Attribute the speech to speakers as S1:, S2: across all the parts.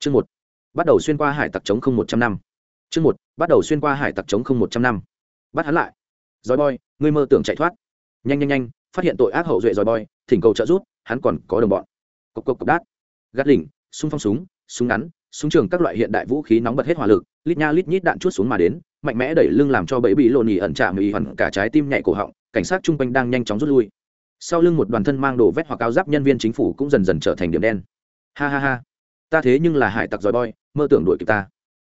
S1: chương một. Bắt đầu xuyên qua hải tặc chống không một trăm năm. Chương một. Bắt đầu xuyên qua hải tặc chống không một trăm năm. Bắt hắn lại. Dòi boy, ngươi mơ tưởng chạy thoát. Nhanh nhanh nhanh, phát hiện tội ác hậu duệ dòi boy, thỉnh cầu trợ giúp, hắn còn có đồng bọn. Cộc cộc cộc đát. Gắt đỉnh súng phong súng súng ngắn, súng trường các loại hiện đại vũ khí nóng bật hết hỏa lực, lít nha lít nhít đạn chút xuống mà đến, mạnh mẽ đẩy lưng làm cho bẫy bị lộn nhì ẩn chạm mỹ hẳn cả trái tim nhạy cổ họng, cảnh sát chung quanh đang nhanh chóng rút lui. Sau lưng một đoàn thân mang đồ vét hoặc áo giáp nhân viên chính phủ cũng dần dần trở thành điểm đen. Ha ha ha ta thế nhưng là hải tặc giỏi boy, mơ tưởng đuổi kịp ta.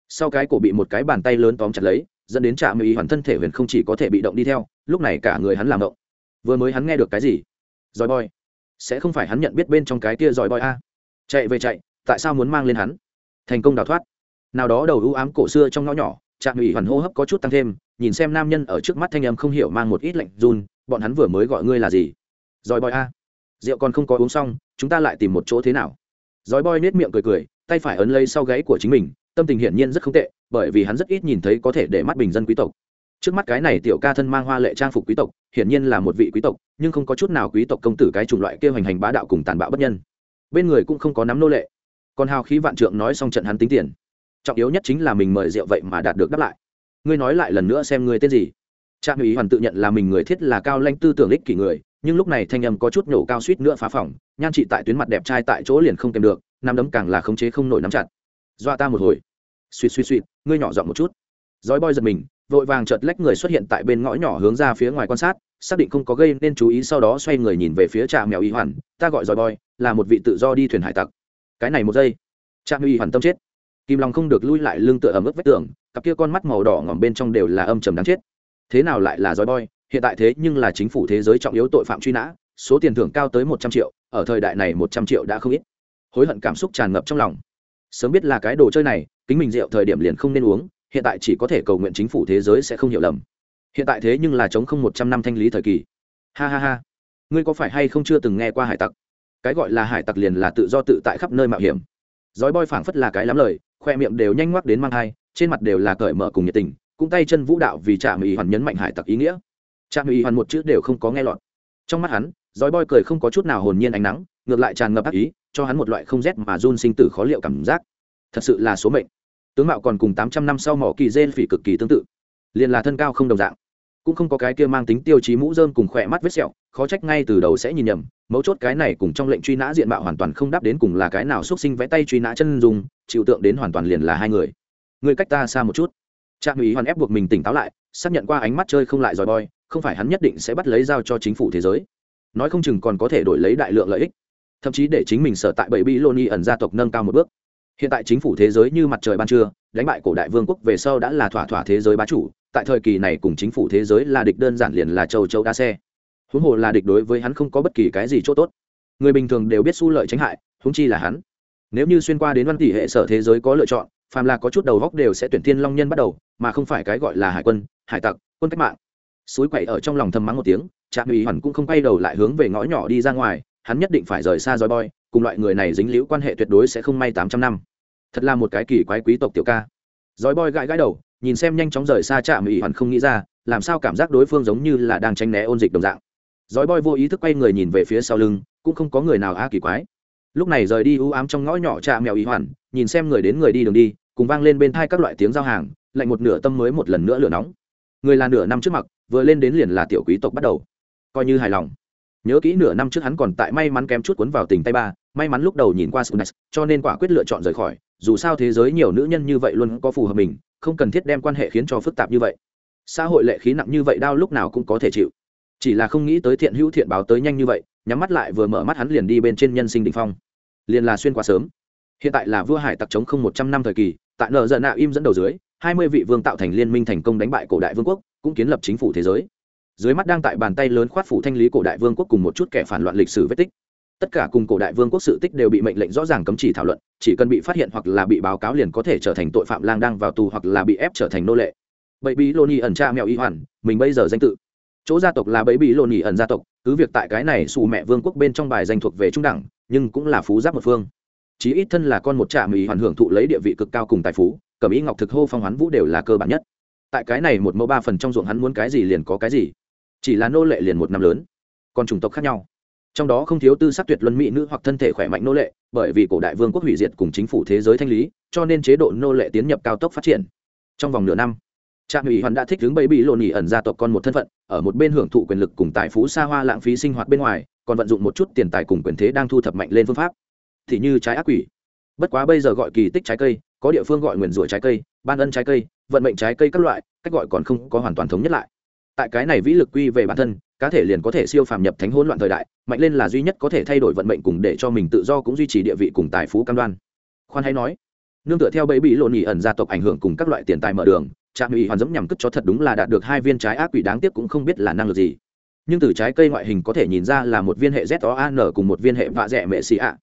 S1: Sau cái cổ bị một cái bàn tay lớn tóm chặt lấy, dẫn đến trạm mỹ hoàn thân thể huyền không chỉ có thể bị động đi theo, lúc này cả người hắn làm động. Vừa mới hắn nghe được cái gì? Giỏi boy. Sẽ không phải hắn nhận biết bên trong cái kia giỏi boy a. Chạy về chạy, tại sao muốn mang lên hắn? Thành công đào thoát. Nào đó đầu ưu ám cổ xưa trong ngõ nhỏ, trạm ủy hoàn hô hấp có chút tăng thêm, nhìn xem nam nhân ở trước mắt thanh âm không hiểu mang một ít lạnh run, bọn hắn vừa mới gọi ngươi là gì? Giỏi boy a. Rượu còn không có uống xong, chúng ta lại tìm một chỗ thế nào? Giói boy nết miệng cười cười, tay phải ấn lấy sau gáy của chính mình, tâm tình hiển nhiên rất không tệ, bởi vì hắn rất ít nhìn thấy có thể để mắt bình dân quý tộc. Trước mắt cái này tiểu ca thân mang hoa lệ trang phục quý tộc, hiển nhiên là một vị quý tộc, nhưng không có chút nào quý tộc công tử cái chủng loại kia hành hành bá đạo cùng tàn bạo bất nhân. Bên người cũng không có nắm nô lệ. Còn hào khí vạn trượng nói xong trận hắn tính tiền. Trọng yếu nhất chính là mình mời rượu vậy mà đạt được đáp lại. Ngươi nói lại lần nữa xem ngươi tên gì. Trạm ý hoàn tự nhận là mình người thiết là cao lãnh tư tưởng ích kỷ người nhưng lúc này thanh âm có chút nhổ cao suýt nữa phá phòng nhan chị tại tuyến mặt đẹp trai tại chỗ liền không kèm được, nắm đấm càng là khống chế không nổi nắm chặt. Doa ta một hồi. Suýt suýt suýt, ngươi nhỏ giọng một chút. Dói boi giật mình, vội vàng chợt lách người xuất hiện tại bên ngõ nhỏ hướng ra phía ngoài quan sát, xác định không có gây nên chú ý sau đó xoay người nhìn về phía trạm mèo y hoàn, ta gọi dòi boi, là một vị tự do đi thuyền hải tặc. Cái này một giây, trạm y hoàn tâm chết. Kim long không được lui lại lưng tựa ấm ướt vách tường, cặp kia con mắt màu đỏ ngỏm bên trong đều là âm trầm đáng chết. Thế nào lại là dòi boi? Hiện tại thế nhưng là chính phủ thế giới trọng yếu tội phạm truy nã, số tiền thưởng cao tới một trăm triệu, ở thời đại này một trăm triệu đã không ít. Hối hận cảm xúc tràn ngập trong lòng. Sớm biết là cái đồ chơi này, kính mình rượu thời điểm liền không nên uống, hiện tại chỉ có thể cầu nguyện chính phủ thế giới sẽ không hiểu lầm. Hiện tại thế nhưng là chống không một trăm năm thanh lý thời kỳ. Ha ha ha. Ngươi có phải hay không chưa từng nghe qua hải tặc? Cái gọi là hải tặc liền là tự do tự tại khắp nơi mạo hiểm. Dói boy phảng phất là cái lắm lời, khoe miệng đều nhanh ngoắc đến mang hai, trên mặt đều là cởi mở cùng nhiệt tình, cũng tay chân vũ đạo vì trả mỹ hoàn nhấn mạnh hải tặc ý nghĩa trạm ủy hoàn một chữ đều không có nghe lọt. Trong mắt hắn dói boi cười không có chút nào hồn nhiên ánh nắng, ngược lại tràn ngập ác ý, cho hắn một loại không rét mà run sinh tử khó liệu cảm giác. Thật sự là số mệnh. Tướng mạo còn cùng tám trăm năm sau mỏ kỳ dê phỉ cực kỳ tương tự. Liền là thân cao không đồng dạng. Cũng không có cái kia mang tính tiêu chí mũ dơm cùng khỏe mắt vết sẹo, khó trách ngay từ đầu sẽ nhìn nhầm, mấu chốt cái này cùng trong lệnh truy nã diện mạo hoàn toàn không đáp đến cùng là cái nào x sinh vẽ tay truy nã chân dùng chịu tượng đến hoàn toàn liền là hai người. Người cách ta xa một chút. Trạm ủy hoàn ép buộc mình tỉnh táo lại, xác nhận qua ánh mắt chơi không lại dòi boi không phải hắn nhất định sẽ bắt lấy giao cho chính phủ thế giới. Nói không chừng còn có thể đổi lấy đại lượng lợi ích. Thậm chí để chính mình sở tại bảy bi lô ni ẩn gia tộc nâng cao một bước. Hiện tại chính phủ thế giới như mặt trời ban trưa, đánh bại cổ đại vương quốc về sau đã là thỏa thỏa thế giới bá chủ. Tại thời kỳ này cùng chính phủ thế giới là địch đơn giản liền là châu châu đa xe. Huống hồ là địch đối với hắn không có bất kỳ cái gì chỗ tốt. Người bình thường đều biết su lợi tránh hại, huống chi là hắn. Nếu như xuyên qua đến văn tỷ hệ sở thế giới có lựa chọn, phàm là có chút đầu góc đều sẽ tuyển thiên long nhân bắt đầu, mà không phải cái gọi là hải quân, hải tặc, quân cách mạng suối quậy ở trong lòng thầm mắng một tiếng trạm ủy hoàn cũng không quay đầu lại hướng về ngõ nhỏ đi ra ngoài, hắn nhất định phải rời xa roi boy, cùng loại người này dính liễu quan hệ tuyệt đối sẽ không may tám trăm năm. Thật là một cái kỳ quái quý tộc tiểu ca. Roi boy gãi gãi đầu, nhìn xem nhanh chóng rời xa trạm ủy hoàn không nghĩ ra, làm sao cảm giác đối phương giống như là đang tranh né ôn dịch đồng dạng. Roi boy vô ý thức quay người nhìn về phía sau lưng, cũng không có người nào a kỳ quái. Lúc này rời đi u ám trong ngõ nhỏ trạm mèo ý hoàn, nhìn xem người đến người đi đường đi, cùng vang lên bên thai các loại tiếng giao hàng, lạnh một nửa tâm mới một lần nữa lửa nóng. Người là nửa năm trước mặt vừa lên đến liền là tiểu quý tộc bắt đầu. Coi như hài lòng. Nhớ kỹ nửa năm trước hắn còn tại may mắn kém chút cuốn vào tình tay ba may mắn lúc đầu nhìn qua Sunex, cho nên quả quyết lựa chọn rời khỏi. Dù sao thế giới nhiều nữ nhân như vậy luôn có phù hợp mình không cần thiết đem quan hệ khiến cho phức tạp như vậy. Xã hội lệ khí nặng như vậy đau lúc nào cũng có thể chịu. Chỉ là không nghĩ tới thiện hữu thiện báo tới nhanh như vậy nhắm mắt lại vừa mở mắt hắn liền đi bên trên nhân sinh đ phong. Liền là xuyên qua sớm. Hiện tại là vua hải tặc chống không một trăm năm thời kỳ tại nợ giận nạ im dẫn đầu dưới hai mươi vị vương tạo thành liên minh thành công đánh bại cổ đại vương quốc, cũng kiến lập chính phủ thế giới. Dưới mắt đang tại bàn tay lớn khoát phủ thanh lý cổ đại vương quốc cùng một chút kẻ phản loạn lịch sử vết tích. Tất cả cùng cổ đại vương quốc sự tích đều bị mệnh lệnh rõ ràng cấm chỉ thảo luận, chỉ cần bị phát hiện hoặc là bị báo cáo liền có thể trở thành tội phạm lang đang vào tù hoặc là bị ép trở thành nô lệ. Bậy bí lô ni ẩn cha mèo y hoàn, mình bây giờ danh tự. Chỗ gia tộc là bẫy bí lô ni ẩn gia tộc, cứ việc tại cái này xù mẹ vương quốc bên trong bài danh thuộc về trung đẳng, nhưng cũng là phú giáp một phương chí ít thân là con một trạm mỹ hoàn hưởng thụ lấy địa vị cực cao cùng tài phú cẩm ý ngọc thực hô phong hoán vũ đều là cơ bản nhất. Tại cái này một mẫu ba phần trong ruộng hắn muốn cái gì liền có cái gì. Chỉ là nô lệ liền một năm lớn. Còn chủng tộc khác nhau. Trong đó không thiếu tư sắc tuyệt luân mỹ nữ hoặc thân thể khỏe mạnh nô lệ, bởi vì cổ đại vương quốc hủy diệt cùng chính phủ thế giới thanh lý, cho nên chế độ nô lệ tiến nhập cao tốc phát triển. Trong vòng nửa năm, trạm ủy hoàn đã thích ứng bẫy bị lộn nhị ẩn gia tộc con một thân phận, ở một bên hưởng thụ quyền lực cùng tài phú xa hoa lãng phí sinh hoạt bên ngoài, còn vận dụng một chút tiền tài cùng quyền thế đang thu thập mạnh lên phương pháp thì như trái ác quỷ. Bất quá bây giờ gọi kỳ tích trái cây, có địa phương gọi nguyền rủa trái cây, ban ân trái cây, vận mệnh trái cây các loại, cách gọi còn không có hoàn toàn thống nhất lại. Tại cái này vĩ lực quy về bản thân, cá thể liền có thể siêu phàm nhập thánh hỗn loạn thời đại, mạnh lên là duy nhất có thể thay đổi vận mệnh cùng để cho mình tự do cũng duy trì địa vị cùng tài phú cam đoan. Khoan hay nói, nương tựa theo bẫy bị lộn nhị ẩn gia tộc ảnh hưởng cùng các loại tiền tài mở đường, trạm ủy hoàn giống nhằm cất cho thật đúng là đạt được hai viên trái ác quỷ đáng tiếc cũng không biết là năng lực gì. Nhưng từ trái cây ngoại hình có thể nhìn ra là một viên hệ z o an cùng một viên hệ vạ rẻ mệ xì ạ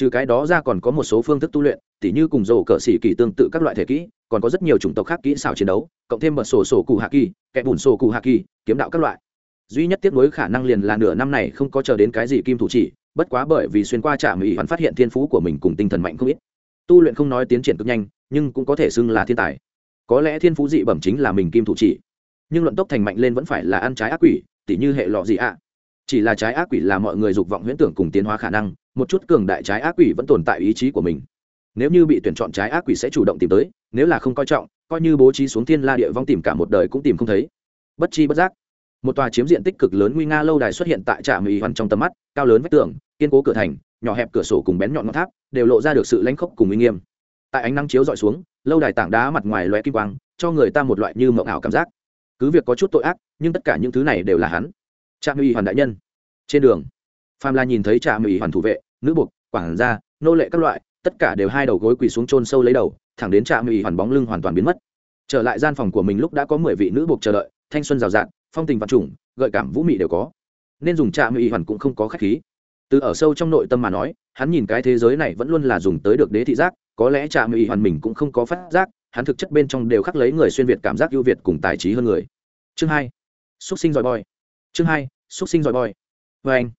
S1: trừ cái đó ra còn có một số phương thức tu luyện, tỉ như cùng rổ cỡ xỉ kỳ tương tự các loại thể kỹ, còn có rất nhiều chủng tộc khác kỹ xảo chiến đấu, cộng thêm một sổ sổ cụ hạ kỳ kẹp bùn sổ cụ hạ kỳ, kiếm đạo các loại. Duy nhất tiếp nối khả năng liền là nửa năm này không có chờ đến cái gì kim thủ chỉ, bất quá bởi vì xuyên qua trạm ủy hoàn phát hiện thiên phú của mình cùng tinh thần mạnh không ít. Tu luyện không nói tiến triển cực nhanh, nhưng cũng có thể xưng là thiên tài. Có lẽ thiên phú dị bẩm chính là mình kim thủ chỉ. Nhưng luận tốc thành mạnh lên vẫn phải là ăn trái ác quỷ, tỉ như hệ lọ gì ạ? Chỉ là trái ác quỷ là mọi người dục vọng huyễn tưởng cùng tiến hóa khả năng, một chút cường đại trái ác quỷ vẫn tồn tại ý chí của mình. Nếu như bị tuyển chọn trái ác quỷ sẽ chủ động tìm tới, nếu là không coi trọng, coi như bố trí xuống thiên la địa vong tìm cả một đời cũng tìm không thấy. Bất chi bất giác, một tòa chiếm diện tích cực lớn nguy nga lâu đài xuất hiện tại trạm mỹ hoàn trong tầm mắt, cao lớn vách tường, kiên cố cửa thành, nhỏ hẹp cửa sổ cùng bén nhọn ngọn tháp, đều lộ ra được sự lãnh khốc cùng uy nghiêm. Tại ánh nắng chiếu dọi xuống, lâu đài tảng đá mặt ngoài loe kim quang, cho người ta một loại như mộng ảo cảm giác. Cứ việc có chút tội ác, nhưng tất cả những thứ này đều là hắn trạm ủy hoàn đại nhân. Trên đường phàm la nhìn thấy trạm ủy hoàn thủ vệ, nữ buộc quảng gia, nô lệ các loại, tất cả đều hai đầu gối quỳ xuống chôn sâu lấy đầu, thẳng đến trạm ủy hoàn bóng lưng hoàn toàn biến mất. Trở lại gian phòng của mình lúc đã có mười vị nữ buộc chờ đợi, thanh xuân rào rạt, phong tình vật chủng gợi cảm vũ mị đều có. Nên dùng trạm ủy hoàn cũng không có khách khí. Từ ở sâu trong nội tâm mà nói, hắn nhìn cái thế giới này vẫn luôn là dùng tới được đế thị giác, có lẽ trạm ủy hoàn mình cũng không có phát giác, hắn thực chất bên trong đều khắc lấy người xuyên việt cảm giác ưu việt cùng tài trí hơn người. Chương hai xúc sinh dòi boy chương hai xúc sinh dòi boy vê anh,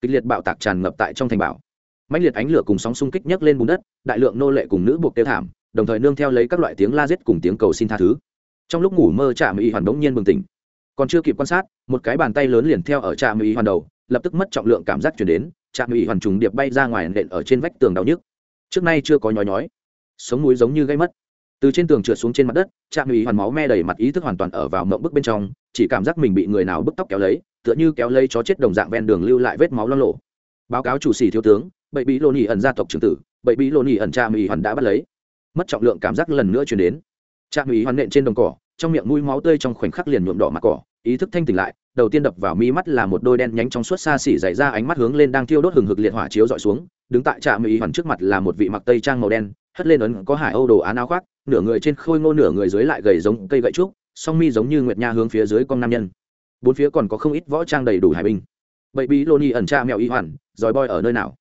S1: kịch liệt bạo tạc tràn ngập tại trong thành bảo. Mạnh liệt ánh lửa cùng sóng xung kích nhấc lên bùn đất, đại lượng nô lệ cùng nữ buộc tiêu thảm, đồng thời nương theo lấy các loại tiếng la giết cùng tiếng cầu xin tha thứ. Trong lúc ngủ mơ trạm y hoàn đống nhiên bừng tỉnh. Còn chưa kịp quan sát, một cái bàn tay lớn liền theo ở trạm y hoàn đầu, lập tức mất trọng lượng cảm giác chuyển đến trạm y hoàn trùng điệp bay ra ngoài nện ở trên vách tường đau nhức. Trước nay chưa có nhói nhói. Sống núi giống như gây mất từ trên tường trượt xuống trên mặt đất, trạm ủy hoàn máu me đầy mặt ý thức hoàn toàn ở vào mộng bức bên trong, chỉ cảm giác mình bị người nào bức tóc kéo lấy, tựa như kéo lấy chó chết đồng dạng ven đường lưu lại vết máu lo lộ báo cáo chủ sĩ thiếu tướng, bậy bí lô nỉ ẩn gia tộc trưởng tử, bậy bí lô nỉ ẩn trạm ủy hoàn đã bắt lấy. Mất trọng lượng cảm giác lần nữa chuyển đến. Trạm ủy hoàn nện trên đồng cỏ, trong miệng mũi máu tươi trong khoảnh khắc liền nhuộm đỏ mặt cỏ, ý thức thanh tỉnh lại, đầu tiên đập vào mi mắt là một đôi đen nhánh trong suốt xa xỉ dày ra ánh mắt hướng lên đang thiêu đốt hừng hực liệt hỏa chiếu dọi xuống, đứng tại trạm mỹ hoàn trước mặt là một vị mặc tây trang màu đen hất lên ấn có hải âu đồ án áo khoác, nửa người trên khôi ngô, nửa người dưới lại gầy giống cây gậy trúc, song mi giống như nguyệt nha hướng phía dưới con nam nhân. Bốn phía còn có không ít võ trang đầy đủ hải binh. Bậy bí lô ni ẩn cha mèo y hoàn dòi boi ở nơi nào?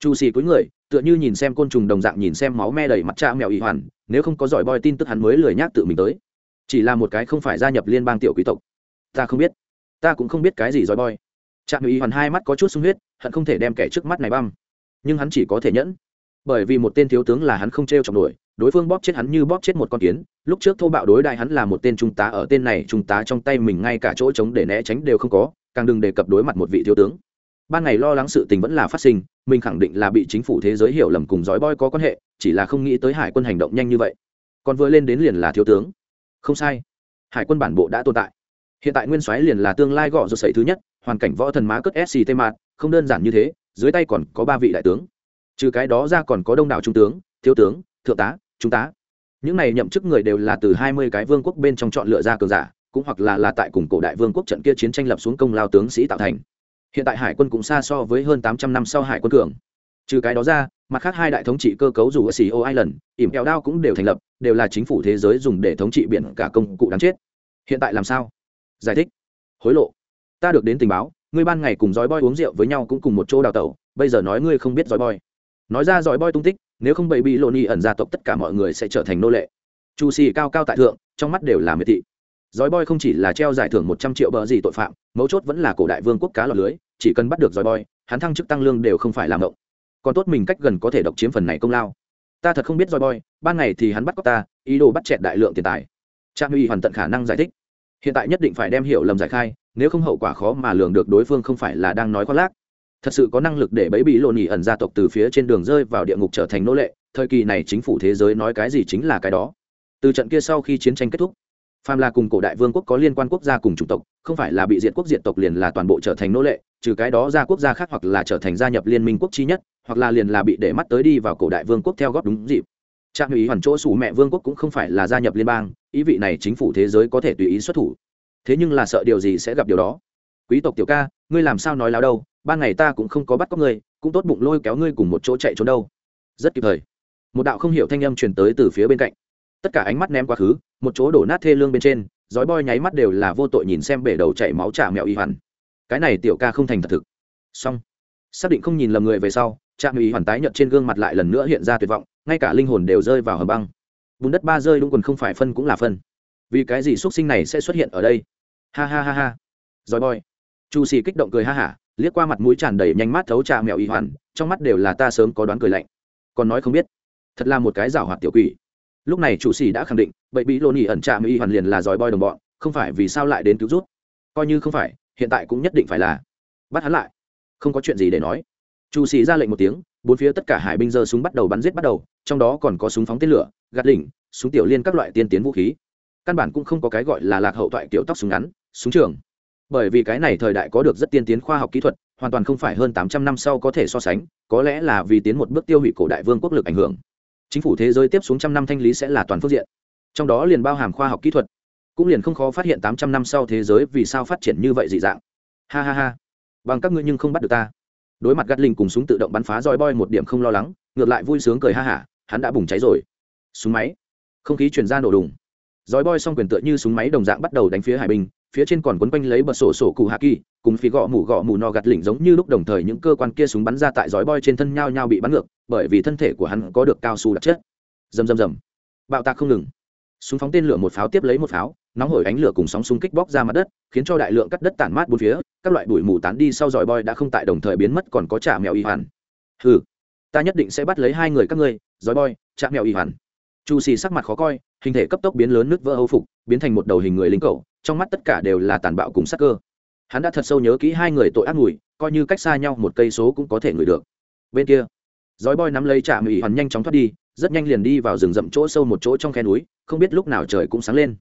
S1: Chu xì cuối người, tựa như nhìn xem côn trùng đồng dạng nhìn xem máu me đầy mặt cha mèo y hoàn, nếu không có giỏi boi tin tức hắn mới lười nhác tự mình tới. Chỉ là một cái không phải gia nhập liên bang tiểu quý tộc. Ta không biết. Ta cũng không biết cái gì giỏi boi cha mèo y hoàn hai mắt có chút sung huyết, hận không thể đem kẻ trước mắt này băm. Nhưng hắn chỉ có thể nhẫn bởi vì một tên thiếu tướng là hắn không t r e o trọng nổi, đối phương bóp chết hắn như bóp chết một con kiến. Lúc trước thô bạo đối đại hắn là một tên trung tá, ở tên này trung tá trong tay mình ngay cả chỗ trống để né tránh đều không có, càng đừng đề cập đối mặt một vị thiếu tướng. Ban ngày lo lắng sự tình vẫn là phát sinh, mình khẳng định là bị chính phủ thế giới hiểu lầm cùng dõi boy có quan hệ, chỉ là không nghĩ tới hải quân hành động nhanh như vậy. Còn vừa lên đến liền là thiếu tướng. Không sai. Hải quân bản bộ đã tồn tại. Hiện tại nguyên soái liền là tương lai gõ rột sậy thứ nhất, hoàn cảnh võ thần má cất sct mạt, không đơn giản như thế, dưới tay còn có ba vị đại tướng trừ cái đó ra còn có đông đảo trung tướng, thiếu tướng, thượng tá, trung tá. Những này nhậm chức người đều là từ hai mươi cái vương quốc bên trong chọn lựa ra cường giả, cũng hoặc là là tại cùng cổ đại vương quốc trận kia chiến tranh lập xuống công lao tướng sĩ tạo thành. Hiện tại hải quân cũng xa so với hơn tám trăm năm sau hải quân cường. Trừ cái đó ra, mặt khác hai đại thống trị cơ cấu dù ở sea island, ỉm kẹo đao cũng đều thành lập, đều là chính phủ thế giới dùng để thống trị biển cả công cụ đáng chết. Hiện tại làm sao? Giải thích. Hối lộ. Ta được đến tình báo, ngươi ban ngày cùng dói boy uống rượu với nhau cũng cùng một chỗ đào tẩu, bây giờ nói ngươi không biết dói boy nói ra giỏi boy tung tích, nếu không bậy bị lộ ni ẩn gia tộc tất cả mọi người sẽ trở thành nô lệ. Chu xì cao cao tại thượng, trong mắt đều là miệt thị. Giỏi boy không chỉ là treo giải thưởng một trăm triệu bờ gì tội phạm, mấu chốt vẫn là cổ đại vương quốc cá lọc lưới, chỉ cần bắt được giỏi boy, hắn thăng chức tăng lương đều không phải làm động còn tốt mình cách gần có thể độc chiếm phần này công lao. Ta thật không biết giỏi boy, ban ngày thì hắn bắt cóc ta, ý đồ bắt chẹt đại lượng tiền tài. Trang uy hoàn tận khả năng giải thích. Hiện tại nhất định phải đem hiểu lầm giải khai, nếu không hậu quả khó mà lường được đối phương không phải là đang nói khoác lác thật sự có năng lực để bấy bị lộn nhị ẩn gia tộc từ phía trên đường rơi vào địa ngục trở thành nô lệ, thời kỳ này chính phủ thế giới nói cái gì chính là cái đó. Từ trận kia sau khi chiến tranh kết thúc, phàm là cùng cổ đại vương quốc có liên quan quốc gia cùng chủng tộc, không phải là bị diện quốc diện tộc liền là toàn bộ trở thành nô lệ, trừ cái đó ra quốc gia khác hoặc là trở thành gia nhập liên minh quốc chi nhất, hoặc là liền là bị để mắt tới đi vào cổ đại vương quốc theo góp đúng dịp. Trạng ý hoàn chỗ sủ mẹ vương quốc cũng không phải là gia nhập liên bang, ý vị này chính phủ thế giới có thể tùy ý xuất thủ. Thế nhưng là sợ điều gì sẽ gặp điều đó? Quý tộc tiểu ca, ngươi làm sao nói láo đâu? Ban ngày ta cũng không có bắt cóc ngươi, cũng tốt bụng lôi kéo ngươi cùng một chỗ chạy trốn đâu. Rất kịp thời. Một đạo không hiểu thanh âm truyền tới từ phía bên cạnh. Tất cả ánh mắt ném quá khứ, một chỗ đổ nát thê lương bên trên dói boi nháy mắt đều là vô tội nhìn xem bể đầu chảy máu trả mẹo y hoàn. Cái này tiểu ca không thành thật thực. Xong. Xác định không nhìn lầm người về sau, trạm y hoàn tái nhợt trên gương mặt lại lần nữa hiện ra tuyệt vọng, ngay cả linh hồn đều rơi vào hầm băng. Bùn đất ba rơi đúng quần không phải phân cũng là phân. Vì cái gì x u ấ t sinh này sẽ xuất hiện ở đây? Ha ha ha ha. Dòi boy chu xì kích động cười ha hả liếc qua mặt mũi tràn đầy nhanh mắt thấu trà mèo y hoàn, trong mắt đều là ta sớm có đoán cười lạnh. Còn nói không biết, thật là một cái giảo hoạt tiểu quỷ. Lúc này chủ sĩ đã khẳng định bậy bị lô nhì ẩn trà mèo y hoàn liền là giỏi boy đồng bọn, không phải vì sao lại đến cứu rút. Coi như không phải, hiện tại cũng nhất định phải là bắt hắn lại. Không có chuyện gì để nói. Chủ sĩ ra lệnh một tiếng, bốn phía tất cả hải binh giơ súng bắt đầu bắn giết bắt đầu, trong đó còn có súng phóng tên lửa, gạt đỉnh, súng tiểu liên các loại tiên tiến vũ khí. Căn bản cũng không có cái gọi là lạc hậu thoại kiểu tóc súng ngắn, súng trường bởi vì cái này thời đại có được rất tiên tiến khoa học kỹ thuật, hoàn toàn không phải hơn tám trăm năm sau có thể so sánh, có lẽ là vì tiến một bước tiêu hủy cổ đại vương quốc lực ảnh hưởng. Chính phủ thế giới tiếp xuống trăm năm thanh lý sẽ là toàn phương diện. Trong đó liền bao hàm khoa học kỹ thuật. Cũng liền không khó phát hiện tám trăm năm sau thế giới vì sao phát triển như vậy dị dạng. Ha ha ha. Bằng các ngươi nhưng không bắt được ta. Đối mặt gắt linh cùng súng tự động bắn phá roi boy một điểm không lo lắng, ngược lại vui sướng cười ha hả, hắn đã bùng cháy rồi. Súng máy. Không khí chuyển ra nổ đùng. Roi boy xong quyền tựa như súng máy đồng dạng bắt đầu đánh phía hải binh phía trên còn quấn quanh lấy bật sổ sổ cụ hạ kỳ, cùng phí gõ mù gõ mù no gạt lỉnh giống như lúc đồng thời những cơ quan kia súng bắn ra tại giói boy trên thân nhau nhau bị bắn ngược, bởi vì thân thể của hắn có được cao su đặc chất. Rầm rầm rầm. Bạo tạc không ngừng. Súng phóng tên lửa một pháo tiếp lấy một pháo, nóng hổi ánh lửa cùng sóng xung kích bóc ra mặt đất, khiến cho đại lượng cắt đất tản mát bốn phía, các loại bụi mù tán đi sau giỏi boy đã không tại đồng thời biến mất còn có trả mèo y hoàn. Ừ ta nhất định sẽ bắt lấy hai người các ngươi giỏi boy trả mèo y hoàn. Chu xì sắc mặt khó coi, hình thể cấp tốc biến lớn nước vỡ hâu phục, biến thành một đầu hình người lính cầu trong mắt tất cả đều là tàn bạo cùng sắc cơ. Hắn đã thật sâu nhớ kỹ hai người tội ác mùi coi như cách xa nhau một cây số cũng có thể ngửi được. Bên kia dói boy nắm lấy trà mèo hoàn nhanh chóng thoát đi, rất nhanh liền đi vào rừng rậm chỗ sâu một chỗ trong khe núi, không biết lúc nào trời cũng sáng lên.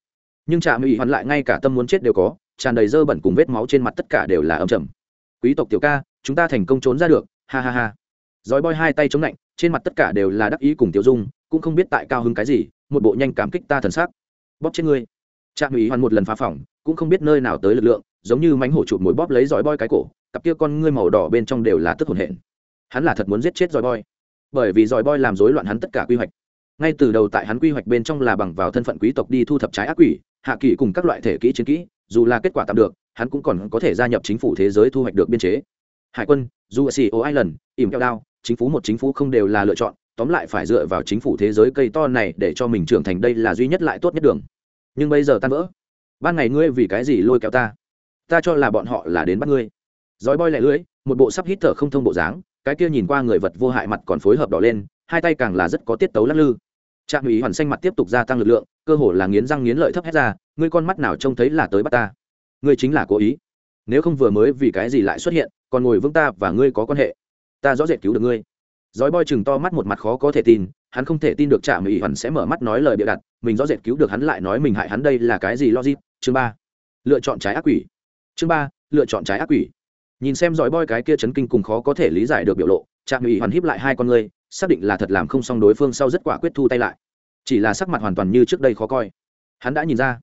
S1: Nhưng trà mỹ hoàn lại ngay cả tâm muốn chết đều có, tràn đầy dơ bẩn cùng vết máu trên mặt tất cả đều là âm trầm. Quý tộc tiểu ca, chúng ta thành công trốn ra được. Ha ha ha. Dói boy hai tay chống lạnh, trên mặt tất cả đều là đắc ý cùng tiểu dung, cũng không biết tại cao hứng cái gì, một bộ nhanh cảm kích ta thần sắc. Bóp trên ngươi trạm ủy hoàn một lần phá phỏng cũng không biết nơi nào tới lực lượng giống như mánh hổ chụp mồi bóp lấy giỏi boi cái cổ cặp kia con ngươi màu đỏ bên trong đều là tức hồn hển. Hắn là thật muốn giết chết giỏi boi, bởi vì giỏi boi làm rối loạn hắn tất cả quy hoạch. Ngay từ đầu tại hắn quy hoạch bên trong là bằng vào thân phận quý tộc đi thu thập trái ác quỷ hạ kỷ cùng các loại thể kỹ chiến kỹ dù là kết quả tạm được hắn cũng còn có thể gia nhập chính phủ thế giới thu hoạch được biên chế. Hải quân dù xì ô ai lần ìm keo đao chính phủ một chính phủ không đều là lựa chọn tóm lại phải dựa vào chính phủ thế giới cây to này để cho mình trưởng thành đây là duy nhất lại tốt nhất đường nhưng bây giờ tan vỡ. Ban ngày ngươi vì cái gì lôi kéo ta? Ta cho là bọn họ là đến bắt ngươi. Dói boi lẹ lưỡi, một bộ sắp hít thở không thông bộ dáng, cái kia nhìn qua người vật vô hại mặt còn phối hợp đỏ lên, hai tay càng là rất có tiết tấu lắc lư. Trạm ủy hoàn xanh mặt tiếp tục gia tăng lực lượng, cơ hồ là nghiến răng nghiến lợi thấp hết ra, ngươi con mắt nào trông thấy là tới bắt ta? Ngươi chính là cố ý. Nếu không vừa mới vì cái gì lại xuất hiện, còn ngồi vững ta và ngươi có quan hệ. Ta rõ rệt cứu được ngươi. Dói boi chừng to mắt một mặt khó có thể tin, hắn không thể tin được trạm ủy hoàn sẽ mở mắt nói lời bịa đặt mình rõ rệt cứu được hắn lại nói mình hại hắn đây là cái gì logic? Chương ba, lựa chọn trái ác quỷ. Chương ba, lựa chọn trái ác quỷ. Nhìn xem dõi boi cái kia chấn kinh cùng khó có thể lý giải được biểu lộ trạm ủy hoàn híp lại hai con ngươi, xác định là thật làm không xong đối phương sau rất quả quyết thu tay lại. Chỉ là sắc mặt hoàn toàn như trước đây khó coi. Hắn đã nhìn ra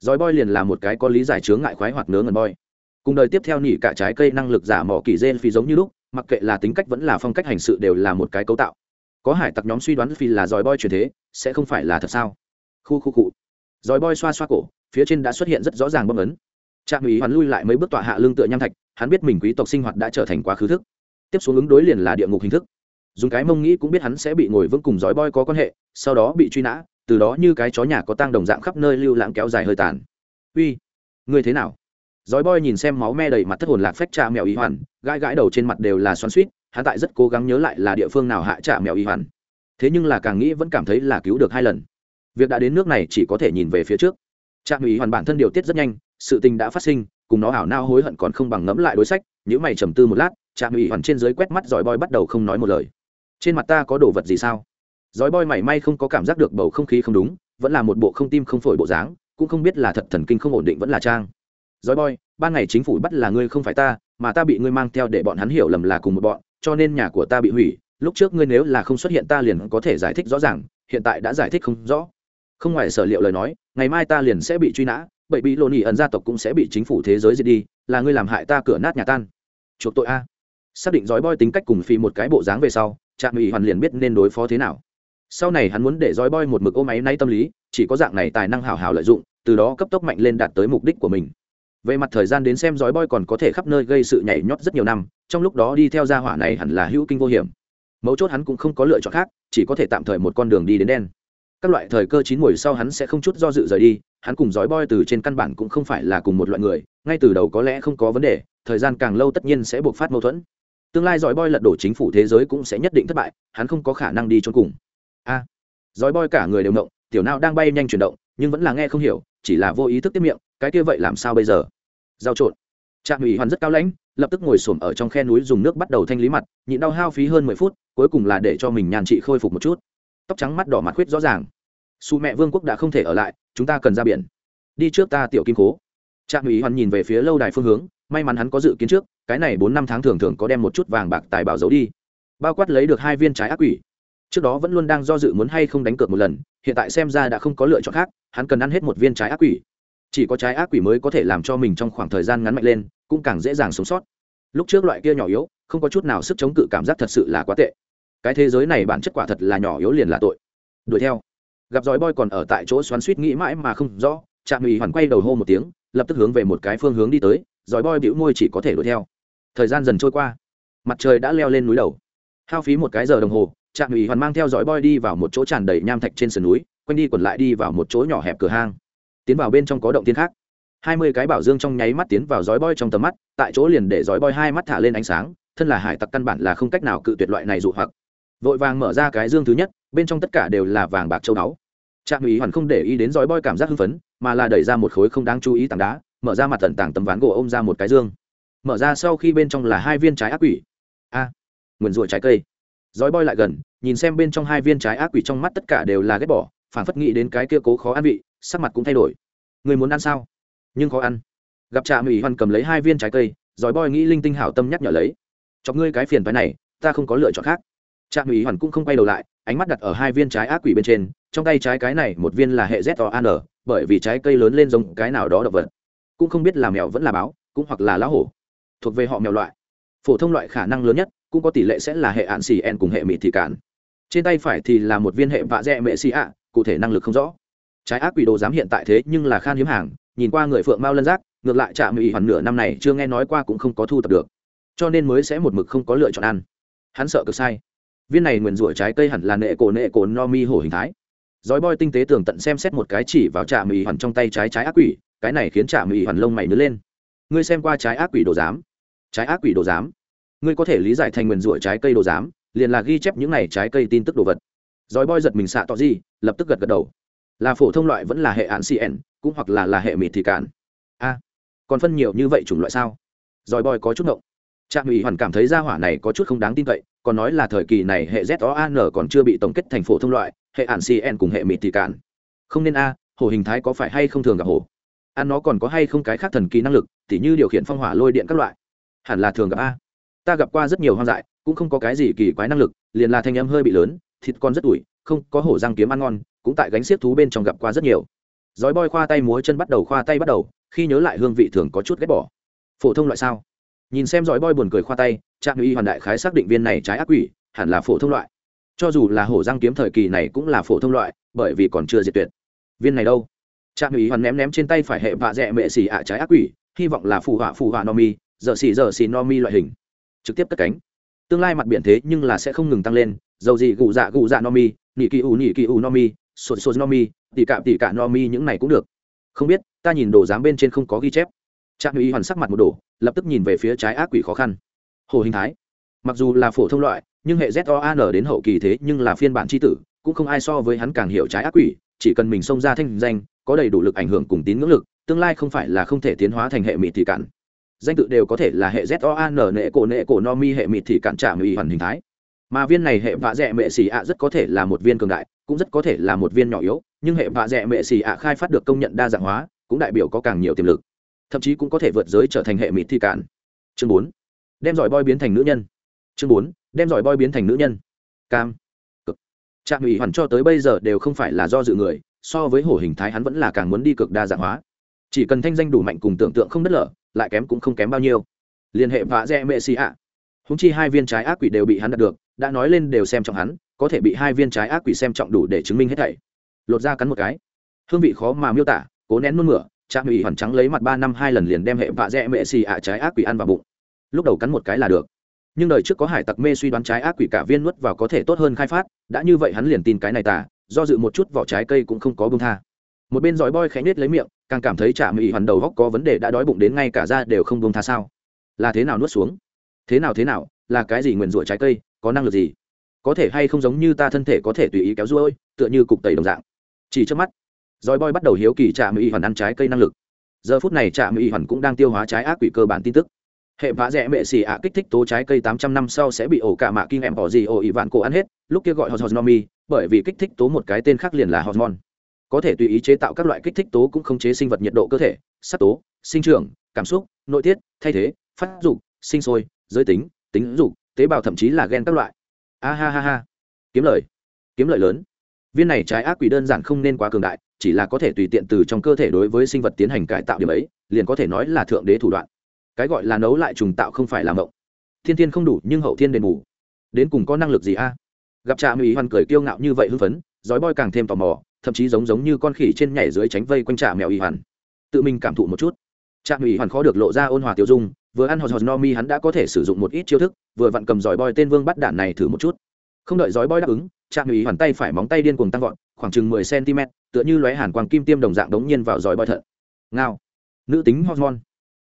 S1: giỏi boy liền là một cái có lý giải chướng ngại khoái hoặc nớ ngần boy. Cùng đời tiếp theo nỉ cả trái cây năng lực giả mỏ kỳ gen phi giống như lúc, mặc kệ là tính cách vẫn là phong cách hành sự đều là một cái cấu tạo. Có hải tặc nhóm suy đoán phi là giỏi boy truyền thế, sẽ không phải là thật sao? Khu khu cụ dòi boy xoa xoa cổ, phía trên đã xuất hiện rất rõ ràng bom ấn. Trạm ủy hoàn lui lại mấy bước tọa hạ lương tựa nham thạch, hắn biết mình quý tộc sinh hoạt đã trở thành quá khứ thức. Tiếp xuống ứng đối liền là địa ngục hình thức. Dùng cái mông nghĩ cũng biết hắn sẽ bị ngồi vững cùng dõi boy có quan hệ, sau đó bị truy nã, từ đó như cái chó nhà có tang đồng dạng khắp nơi lưu lãng kéo dài hơi tàn. Uy người thế nào? Dõi boy nhìn xem máu me đầy mặt thất hồn lạc phách trà mèo y hoàn, gãi gãi đầu trên mặt đều là xoắn suýt hắn tại rất cố gắng nhớ lại là địa phương nào hạ trà mèo y hoàn. Thế nhưng là càng nghĩ vẫn cảm thấy là cứu được hai lần việc đã đến nước này chỉ có thể nhìn về phía trước. Trạm ủy hoàn bản thân điều tiết rất nhanh, sự tình đã phát sinh, cùng nó ảo nao hối hận còn không bằng ngẫm lại đối sách nếu mày trầm tư một lát, trạm ủy hoàn trên dưới quét mắt giỏi boy bắt đầu không nói một lời. Trên mặt ta có đồ vật gì sao? Giỏi boy mảy may không có cảm giác được bầu không khí không đúng, vẫn là một bộ không tim không phổi bộ dáng, cũng không biết là thật thần kinh không ổn định vẫn là trang. Giỏi boy, ban ngày chính phủ bắt là ngươi không phải ta, mà ta bị ngươi mang theo để bọn hắn hiểu lầm là cùng một bọn, cho nên nhà của ta bị hủy, lúc trước ngươi nếu là không xuất hiện ta liền có thể giải thích rõ ràng, hiện tại đã giải thích không rõ không ngoài sở liệu lời nói, ngày mai ta liền sẽ bị truy nã bậy bị lộ nỉ ẩn gia tộc cũng sẽ bị chính phủ thế giới diệt đi, là ngươi làm hại ta cửa nát nhà tan. Chuộc tội a. Xác định dõi boy tính cách cùng phi một cái bộ dáng về sau, trạm ủy hoàn liền biết nên đối phó thế nào. Sau này hắn muốn để dõi boy một mực ô máy nay tâm lý, chỉ có dạng này tài năng hào hào lợi dụng, từ đó cấp tốc mạnh lên đạt tới mục đích của mình. Về mặt thời gian đến xem dõi boy còn có thể khắp nơi gây sự nhảy nhót rất nhiều năm, trong lúc đó đi theo gia hỏa này hẳn là hữu kinh vô hiểm. Mấu chốt hắn cũng không có lựa chọn khác, chỉ có thể tạm thời một con đường đi đến đen các loại thời cơ chín mùi sau hắn sẽ không chút do dự rời đi hắn cùng dõi boy từ trên căn bản cũng không phải là cùng một loại người ngay từ đầu có lẽ không có vấn đề thời gian càng lâu tất nhiên sẽ buộc phát mâu thuẫn. Tương lai dõi boy lật đổ chính phủ thế giới cũng sẽ nhất định thất bại hắn không có khả năng đi trốn cùng. A. À, boy cả người đều động tiểu nào đang bay nhanh chuyển động nhưng vẫn là nghe không hiểu chỉ là vô ý thức tiếp miệng cái kia vậy làm sao bây giờ? Giao trộn. Trạm ủy hoàn rất cao lãnh lập tức ngồi xổm ở trong khe núi dùng nước bắt đầu thanh lý mặt nhịn đau hao phí hơn mười phút cuối cùng là để cho mình nhàn trị khôi phục một chút. Tóc trắng mắt đỏ mặt khuyết rõ ràng su mẹ vương quốc đã không thể ở lại, chúng ta cần ra biển. Đi trước ta tiểu kim cố trạm ủy hoàn nhìn về phía lâu đài phương hướng, may mắn hắn có dự kiến trước, cái này bốn năm tháng thường thường có đem một chút vàng bạc tài bảo giấu đi. Bao quát lấy được hai viên trái ác quỷ. Trước đó vẫn luôn đang do dự muốn hay không đánh cược một lần, hiện tại xem ra đã không có lựa chọn khác, hắn cần ăn hết một viên trái ác quỷ. Chỉ có trái ác quỷ mới có thể làm cho mình trong khoảng thời gian ngắn mạnh lên, cũng càng dễ dàng sống sót. Lúc trước loại kia nhỏ yếu, không có chút nào sức chống cự cảm giác thật sự là quá tệ. Cái thế giới này bản chất quả thật là nhỏ yếu liền là tội. Đuổi theo gặp giói boy còn ở tại chỗ xoắn suýt nghĩ mãi mà không rõ, trạm ủy hoàn quay đầu hô một tiếng, lập tức hướng về một cái phương hướng đi tới, giói boy bĩu môi chỉ có thể đuổi theo. Thời gian dần trôi qua, mặt trời đã leo lên núi đầu. Hao phí một cái giờ đồng hồ, trạm ủy hoàn mang theo dõi boy đi vào một chỗ tràn đầy nham thạch trên sườn núi, quanh đi quẩn lại đi vào một chỗ nhỏ hẹp cửa hang. Tiến vào bên trong có động tiên khác. Hai mươi cái bảo dương trong nháy mắt tiến vào dõi boy trong tầm mắt, tại chỗ liền để dõi boy hai mắt thả lên ánh sáng, thân là hải tặc căn bản là không cách nào cự tuyệt loại này dụ hoặc. Vội vàng mở ra cái dương thứ nhất, bên trong tất cả đều là vàng bạc châu báu trạm ý hoàn không để ý đến dõi boy cảm giác hưng phấn mà là đẩy ra một khối không đáng chú ý tảng đá mở ra mặt tận tảng tấm ván gỗ ôm ra một cái dương. Mở ra sau khi bên trong là hai viên trái ác quỷ. A à, nguyền rủa trái cây. Dõi boy lại gần nhìn xem bên trong hai viên trái ác quỷ trong mắt tất cả đều là ghét bỏ phản phất nghĩ đến cái kia cố khó ăn vị sắc mặt cũng thay đổi. Người muốn ăn sao? Nhưng khó ăn. Gặp trạm ủy hoàn cầm lấy hai viên trái cây dõi boy nghĩ linh tinh hảo tâm nhắc nhở lấy. Chọc ngươi cái phiền phái này ta không có lựa chọn khác. Trạm ủy hoàn cũng không quay đầu lại ánh mắt đặt ở hai viên trái ác quỷ bên trên trong tay trái cái này một viên là hệ z o an bởi vì trái cây lớn lên giống cái nào đó động vật. Cũng không biết là mèo vẫn là báo, cũng hoặc là lá hổ. Thuộc về họ mèo loại. Phổ thông loại khả năng lớn nhất, cũng có tỷ lệ sẽ là hệ ạn xì en cùng hệ mịt thị cản trên tay phải thì là một viên hệ vạ dẹ mệ xì ạ, cụ thể năng lực không rõ. Trái ác quỷ đồ dám hiện tại thế nhưng là khan hiếm hàng, nhìn qua người phượng mao lân giác, ngược lại trạm ủy hoàn nửa năm này chưa nghe nói qua cũng không có thu tập được. Cho nên mới sẽ một mực không có lựa chọn ăn. Hắn sợ cực sai. Viên này nguyền rủa trái cây hẳn là nệ cổ nệ cổ no mi hổ hình thái dói boy tinh tế tường tận xem xét một cái chỉ vào trạm ủy hoàn trong tay trái trái ác quỷ, cái này khiến trạm ủy hoàn lông mày nứa lên. Ngươi xem qua trái ác quỷ đồ giám? Trái ác quỷ đồ giám? Ngươi có thể lý giải thành nguyền rủa trái cây đồ giám, liền là ghi chép những này trái cây tin tức đồ vật. Dói boy giật mình xạ tỏ gì, lập tức gật gật đầu. Là phổ thông loại vẫn là hệ án cn cũng hoặc là là hệ mịt thì cản a, còn phân nhiều như vậy chủng loại sao? Dòi boy có chút ngộng. Trạm ủy hoàn cảm thấy gia hỏa này có chút không đáng tin cậy, còn nói là thời kỳ này hệ z o an còn chưa bị tổng kết thành phổ thông loại hệ ản cn cùng hệ mịt thì cản không nên a à, hồ hình thái có phải hay không thường gặp hồ ăn nó còn có hay không cái khác thần kỳ năng lực tỉ như điều khiển phong hỏa lôi điện các loại? Hẳn là thường gặp a. Ta gặp qua rất nhiều hoang dại cũng không có cái gì kỳ quái năng lực liền là thanh em hơi bị lớn thịt con rất ủi không có hổ răng kiếm ăn ngon cũng tại gánh xiếc thú bên trong gặp qua rất nhiều. Dói boi khoa tay múa chân bắt đầu khoa tay bắt đầu khi nhớ lại hương vị thường có chút ghét bỏ. Phổ thông loại sao? Nhìn xem giỏi boi buồn cười khoa tay trạm y hoàn đại khái xác định viên này trái ác quỷ hẳn là phổ thông loại cho dù là hổ răng kiếm thời kỳ này cũng là phổ thông loại, bởi vì còn chưa diệt tuyệt. Viên này đâu? Trạm ý hoàn ném ném trên tay phải hệ vạ dẹ mệ xì ạ trái ác quỷ, hy vọng là phù họa phù họa no mi, giờ xì giờ xì no mi loại hình. Trực tiếp cất cánh. Tương lai mặt biển thế nhưng là sẽ không ngừng tăng lên, dầu gì gù dạ gù dạ no mi, nỉ kỳ u nỉ kỳ u no mi, sột sột no mi, tỉ cạm tỉ cả no mi những này cũng được. Không biết, ta nhìn đồ dám bên trên không có ghi chép. Trạm ý hoàn sắc mặt một đồ lập tức nhìn về phía trái ác quỷ khó khăn. Hồ hình thái mặc dù là phổ thông loại, nhưng hệ z o đến hậu kỳ thế nhưng là phiên bản tri tử, cũng không ai so với hắn càng hiểu trái ác quỷ, chỉ cần mình xông ra thanh danh, có đầy đủ lực ảnh hưởng cùng tín ngưỡng lực, tương lai không phải là không thể tiến hóa thành hệ mị thị cản danh tự đều có thể là hệ z o a n, nệ cổ nệ cổ, no mi, hệ mịt Thị cản trả mỹ hoàn hình thái. Mà viên này hệ vạ dẹ mệ xì ạ rất có thể là một viên cường đại, cũng rất có thể là một viên nhỏ yếu, nhưng hệ vạ dẹ mệ xì ạ khai phát được công nhận đa dạng hóa, cũng đại biểu có càng nhiều tiềm lực. Thậm chí cũng có thể vượt giới trở thành hệ mịt Thị cản chương bốn. Đem giỏi boy biến thành nữ nhân chương bốn, đem giỏi boy biến thành nữ nhân. Cam. Cực. Trạm ủy hoàn cho tới bây giờ đều không phải là do dự người, so với hổ hình thái hắn vẫn là càng muốn đi cực đa dạng hóa. Chỉ cần thanh danh đủ mạnh cùng tưởng tượng không đất lở, lại kém cũng không kém bao nhiêu. Liên hệ vạ dẹ mệ xì ạ. Húng chi hai viên trái ác quỷ đều bị hắn đạt được, đã nói lên đều xem trọng hắn, có thể bị hai viên trái ác quỷ xem trọng đủ để chứng minh hết thảy. Lột ra cắn một cái. Hương vị khó mà miêu tả, cố nén nôn mửa, trạm ủy hoàn trắng lấy mặt ba năm hai lần liền đem hệ vạ dẹ mệ xì ạ trái ác quỷ ăn vào bụng. Lúc đầu cắn một cái là được nhưng đời trước có hải tặc mê suy đoán trái ác quỷ cả viên nuốt vào có thể tốt hơn khai phát, đã như vậy hắn liền tin cái này tả do dự một chút vỏ trái cây cũng không có bông tha. Một bên giỏi boy khẽ nhếch lấy miệng, càng cảm thấy chả mỹ hoàn đầu góc có vấn đề đã đói bụng đến ngay cả ra đều không bông tha sao? Là thế nào nuốt xuống? Thế nào thế nào, là cái gì nguyền rủa trái cây, có năng lực gì? Có thể hay không giống như ta thân thể có thể tùy ý kéo ruôi, tựa như cục tẩy đồng dạng. Chỉ trước mắt, giỏi boy bắt đầu hiếu kỳ chả mỹ hoàn ăn trái cây năng lực. Giờ phút này chả mỹ hoàn cũng đang tiêu hóa trái ác quỷ cơ bản tin tức hệ vã rẽ mệ xì ạ, kích thích tố trái cây tám trăm năm sau sẽ bị ổ cả mạ kinh em bỏ gì, ổ ỉ vạn cổ ăn hết, lúc kia gọi hormonomi bởi vì kích thích tố một cái tên khác liền là hormone có thể tùy ý chế tạo các loại kích thích tố cũng không chế sinh vật nhiệt độ cơ thể, sắc tố, sinh trưởng, cảm xúc, nội tiết, thay thế, phát dục, sinh sôi, giới tính tính dục, tế bào thậm chí là gen các loại. A ha ha ha. Kiếm lời. Kiếm lợi lớn. Viên này trái ác quỷ đơn giản không nên quá cường đại, chỉ là có thể tùy tiện từ trong cơ thể đối với sinh vật tiến hành cải tạo điểm ấy, liền có thể nói là thượng đế thủ đoạn cái gọi là nấu lại trùng tạo không phải là mộng. Thiên thiên không đủ, nhưng hậu thiên đền bù. Đến cùng có năng lực gì a? Gặp trạm ý hoàn cười kiêu ngạo như vậy hưng phấn dói boy càng thêm tò mò, thậm chí giống giống như con khỉ trên nhảy dưới tránh vây quanh trạm mèo y hoàn tự mình cảm thụ một chút. Trạm ý hoàn khó được lộ ra ôn hòa tiêu dung, vừa ăn hòn hòn no mi hắn đã có thể sử dụng một ít chiêu thức, vừa vặn cầm giỏi boy tên vương bắt đạn này thử một chút. Không đợi giói boy đáp ứng trạm ý hoàn tay phải móng tay điên cuồng tăng vọt, khoảng chừng mười cm tựa như lóe hàn quang kim tiêm đồng dạng đống nhiên vào giỏi boy thận. Ngao. Nữ tính hormone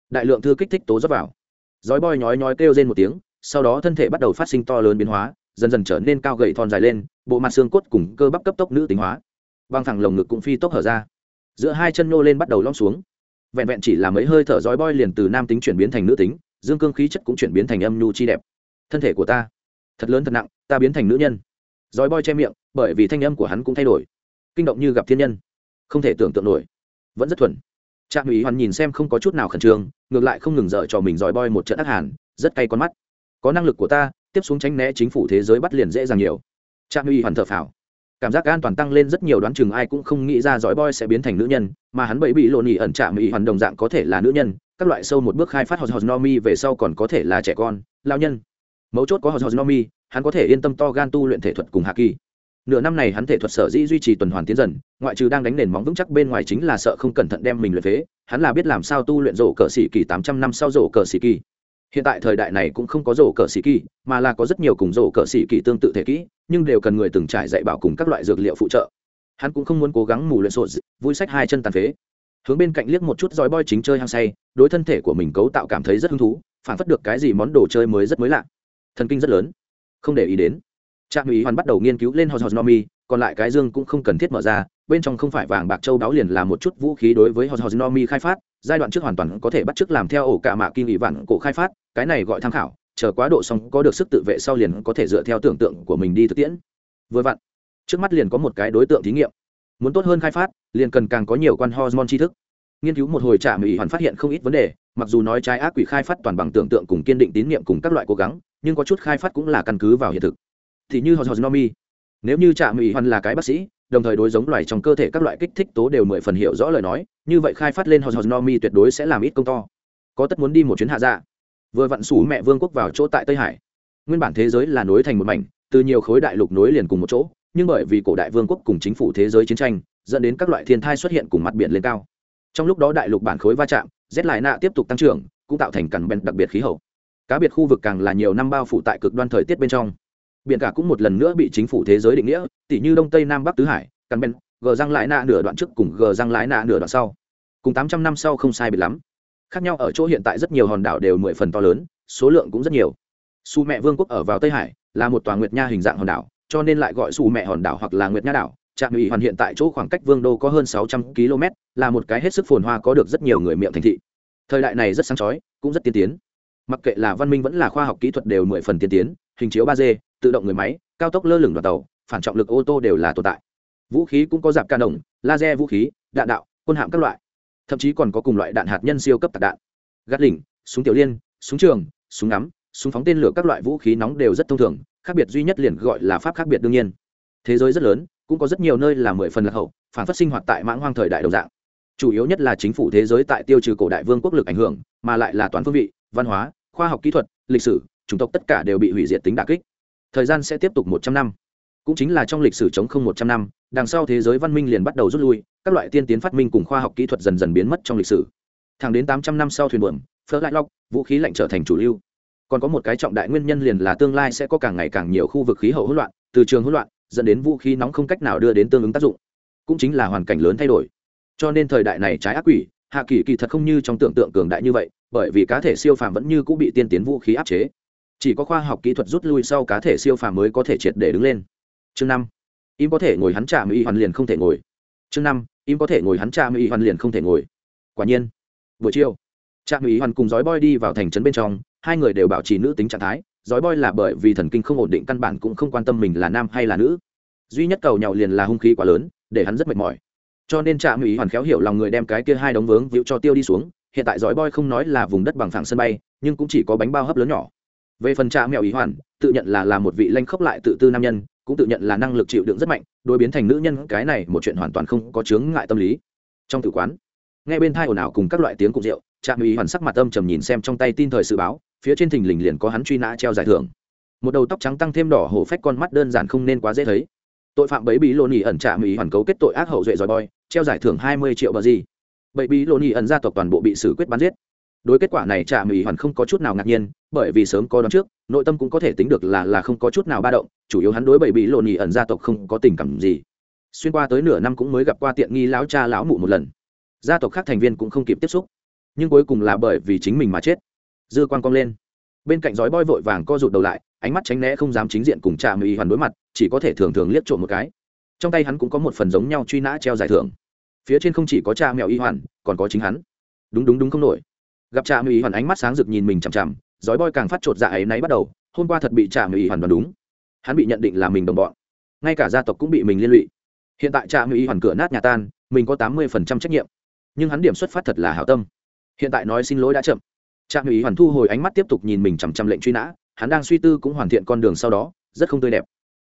S1: đại lượng thư kích thích tố rót vào. Giói boi nhói nhói kêu lên một tiếng, sau đó thân thể bắt đầu phát sinh to lớn biến hóa, dần dần trở nên cao gầy thon dài lên, bộ mặt xương cốt cùng cơ bắp cấp tốc nữ tính hóa. Băng thẳng lồng ngực cũng phi tốc hở ra. Giữa hai chân nô lên bắt đầu lom xuống. Vẹn vẹn chỉ là mấy hơi thở giói boi liền từ nam tính chuyển biến thành nữ tính, dương cương khí chất cũng chuyển biến thành âm nhu chi đẹp. Thân thể của ta, thật lớn thật nặng, ta biến thành nữ nhân. Giói boi che miệng, bởi vì thanh âm của hắn cũng thay đổi. Kinh động như gặp thiên nhân. Không thể tưởng tượng nổi. Vẫn rất thuần trạm ủy hoàn nhìn xem không có chút nào khẩn trương, ngược lại không ngừng dở cho mình giỏi boy một trận ác hàn, rất cay con mắt. Có năng lực của ta, tiếp xuống tránh né chính phủ thế giới bắt liền dễ dàng nhiều. Trạm ủy hoàn thở phào. Cảm giác an toàn tăng lên rất nhiều đoán chừng ai cũng không nghĩ ra giỏi boy sẽ biến thành nữ nhân, mà hắn bẫy bị lộn ỉ ẩn trạm ủy hoàn đồng dạng có thể là nữ nhân, các loại sâu một bước khai phát hot no nomi về sau còn có thể là trẻ con lao nhân. Mấu chốt có hot no nomi hắn có thể yên tâm to gan tu luyện thể thuật cùng hạ kỳ nửa năm này hắn thể thuật sở dĩ duy trì tuần hoàn tiến dần, ngoại trừ đang đánh nền móng vững chắc bên ngoài chính là sợ không cẩn thận đem mình luyện phế, hắn là biết làm sao tu luyện rổ cờ sĩ kỳ tám trăm năm sau rổ cờ sĩ kỳ. Hiện tại thời đại này cũng không có rổ cờ sĩ kỳ, mà là có rất nhiều cùng rổ cờ sĩ kỳ tương tự thể kỹ, nhưng đều cần người từng trải dạy bảo cùng các loại dược liệu phụ trợ. Hắn cũng không muốn cố gắng mù luyện sột vui sách hai chân tàn phế. Hướng bên cạnh liếc một chút dòi boy chính chơi hăng say, đối thân thể của mình cấu tạo cảm thấy rất hứng thú, phản phất được cái gì món đồ chơi mới rất mới lạ. Thần kinh rất lớn. Không để ý đến trạm ủy hoàn bắt đầu nghiên cứu lên hosnomi còn lại cái dương cũng không cần thiết mở ra, bên trong không phải vàng bạc châu đáo liền là một chút vũ khí đối với hosnomi khai phát, giai đoạn trước hoàn toàn có thể bắt chước làm theo ổ cả mạ kim ủy vạn cổ khai phát, cái này gọi tham khảo, chờ quá độ xong có được sức tự vệ sau liền có thể dựa theo tưởng tượng của mình đi thực tiễn. Vừa vặn, trước mắt liền có một cái đối tượng thí nghiệm. Muốn tốt hơn khai phát, liền cần càng có nhiều quan hormone tri thức. Nghiên cứu một hồi trạm ủy hoàn phát hiện không ít vấn đề, mặc dù nói trái ác quỷ khai phát toàn bằng tưởng tượng cùng kiên định tín nhiệm cùng các loại cố gắng, nhưng có chút khai phát cũng là căn cứ vào hiện thực thì như Hosnomi, nếu như Trạm Mỹ hoàn là cái bác sĩ, đồng thời đối giống loài trong cơ thể các loại kích thích tố đều mười phần hiểu rõ lời nói, như vậy khai phát lên Hosnomi tuyệt đối sẽ làm ít công to. Có tất muốn đi một chuyến hạ dạ. Vừa vặn sủ mẹ vương quốc vào chỗ tại Tây Hải. Nguyên bản thế giới là nối thành một mảnh, từ nhiều khối đại lục nối liền cùng một chỗ, nhưng bởi vì cổ đại vương quốc cùng chính phủ thế giới chiến tranh, dẫn đến các loại thiên thai xuất hiện cùng mặt biển lên cao. Trong lúc đó đại lục bản khối va chạm, rét lại nạ tiếp tục tăng trưởng, cũng tạo thành cằn bèn đặc biệt khí hậu. Cá biệt khu vực càng là nhiều năm bao phủ tại cực đoan thời tiết bên trong biển cả cũng một lần nữa bị chính phủ thế giới định nghĩa tỷ như đông tây nam bắc tứ hải, căn ben gờ răng lái nạ nửa đoạn trước cùng gờ răng lái nạ nửa đoạn sau. Cùng tám trăm năm sau không sai biệt lắm. Khác nhau ở chỗ hiện tại rất nhiều hòn đảo đều mười phần to lớn, số lượng cũng rất nhiều. Su mẹ vương quốc ở vào tây hải, là một tòa nguyệt nha hình dạng hòn đảo, cho nên lại gọi su mẹ hòn đảo hoặc là nguyệt nha đảo. Trạm ủy hoàn hiện tại chỗ khoảng cách vương đô có hơn sáu trăm km là một cái hết sức phồn hoa có được rất nhiều người miệng thành thị. Thời đại này rất sáng chói, cũng rất tiên tiến. Mặc kệ là văn minh vẫn là khoa học kỹ thuật đều mười phần tiên tiến, hình chiếu ba d tự động người máy cao tốc lơ lửng đoàn tàu phản trọng lực ô tô đều là tồn tại. Vũ khí cũng có dạp ca nồng laser vũ khí đạn đạo quân hạm các loại. Thậm chí còn có cùng loại đạn hạt nhân siêu cấp tạc đạn. Gắt lỉnh, súng tiểu liên súng trường súng ngắm súng phóng tên lửa các loại vũ khí nóng đều rất thông thường khác biệt duy nhất liền gọi là pháp khác biệt đương nhiên. Thế giới rất lớn cũng có rất nhiều nơi là mười phần lạc hậu phản phát sinh hoạt tại mãng hoang thời đại đầu dạng. Chủ yếu nhất là chính phủ thế giới tại tiêu trừ cổ đại vương quốc lực ảnh hưởng mà lại là toàn phương vị văn hóa khoa học kỹ thuật lịch sử chủng tộc tất cả đều bị hủy diệt tính đà kích thời gian sẽ tiếp tục một trăm năm. Cũng chính là trong lịch sử chống không một trăm năm, đằng sau thế giới văn minh liền bắt đầu rút lui, các loại tiên tiến phát minh cùng khoa học kỹ thuật dần dần biến mất trong lịch sử. Thẳng đến tám trăm năm sau thuyền buồm phớt lại lóc vũ khí lạnh trở thành chủ lưu. Còn có một cái trọng đại nguyên nhân liền là tương lai sẽ có càng ngày càng nhiều khu vực khí hậu hỗn loạn, từ trường hỗn loạn, dẫn đến vũ khí nóng không cách nào đưa đến tương ứng tác dụng. Cũng chính là hoàn cảnh lớn thay đổi. Cho nên thời đại này trái ác quỷ, hạ kỳ kỳ thật không như trong tưởng tượng cường đại như vậy, bởi vì cá thể siêu phàm vẫn như cũng bị tiên tiến vũ khí áp chế chỉ có khoa học kỹ thuật rút lui sau cá thể siêu phàm mới có thể triệt để đứng lên. Chương năm, im có thể ngồi hắn trà mỹ hoàn liền không thể ngồi. Chương năm, im có thể ngồi hắn trà mỹ hoàn liền không thể ngồi. Quả nhiên, buổi chiều, trà mỹ hoàn cùng dói boy đi vào thành trấn bên trong, hai người đều bảo trì nữ tính trạng thái. Dói boy là bởi vì thần kinh không ổn định căn bản cũng không quan tâm mình là nam hay là nữ. Duy nhất cầu nhậu liền là hung khí quá lớn, để hắn rất mệt mỏi. Cho nên trạm mỹ hoàn khéo hiểu lòng người đem cái kia hai đống vướng víu cho tiêu đi xuống. Hiện tại dõi boy không nói là vùng đất bằng phẳng sân bay, nhưng cũng chỉ có bánh bao hấp lớn nhỏ về phần cha mẹo ý hoàn, tự nhận là là một vị lanh khốc lại tự tư nam nhân, cũng tự nhận là năng lực chịu đựng rất mạnh, đối biến thành nữ nhân, cái này một chuyện hoàn toàn không có chướng ngại tâm lý. Trong tử quán, nghe bên thai ồn ào cùng các loại tiếng cục rượu trạm ý hoàn sắc mặt âm trầm nhìn xem trong tay tin thời sự báo, phía trên thình lình liền có hắn truy nã treo giải thưởng. Một đầu tóc trắng tăng thêm đỏ hổ phách con mắt đơn giản không nên quá dễ thấy. Tội phạm bấy bí lô nỉ ẩn trạm ý hoàn cấu kết tội ác hậu duệ dòi boy treo giải thưởng hai mươi triệu bờ gì. Bậy bí lô nỉ ẩn gia tộc toàn bộ bị xử quyết bắn giết đối kết quả này trạm ý hoàn không có chút nào ngạc nhiên, bởi vì sớm có đón trước, nội tâm cũng có thể tính được là là không có chút nào ba động, chủ yếu hắn đối bậy bị lộn nhì ẩn gia tộc không có tình cảm gì. Xuyên qua tới nửa năm cũng mới gặp qua tiện nghi lão cha lão mụ một lần. Gia tộc khác thành viên cũng không kịp tiếp xúc. Nhưng cuối cùng là bởi vì chính mình mà chết. Dư quan cong lên. Bên cạnh giói boi vội vàng co rụt đầu lại, ánh mắt tránh né không dám chính diện cùng trà mỹ hoàn đối mặt, chỉ có thể thường thường liếc trộm một cái. Trong tay hắn cũng có một phần giống nhau truy nã treo giải thưởng. Phía trên không chỉ có cha mèo y hoàn, còn có chính hắn. Đúng đúng đúng không nổi gặp trạm ủy hoàn ánh mắt sáng rực nhìn mình chằm chằm, giói boi càng phát chột dạ ấy náy bắt đầu, hôm qua thật bị trạm ủy hoàn đoán đúng. Hắn bị nhận định là mình đồng bọn. Ngay cả gia tộc cũng bị mình liên lụy. Hiện tại trạm ủy hoàn cửa nát nhà tan, mình có tám mươi phần trăm trách nhiệm. Nhưng hắn điểm xuất phát thật là hảo tâm. Hiện tại nói xin lỗi đã chậm. Trạm ủy hoàn thu hồi ánh mắt tiếp tục nhìn mình chằm chằm lệnh truy nã, hắn đang suy tư cũng hoàn thiện con đường sau đó, rất không tươi đẹp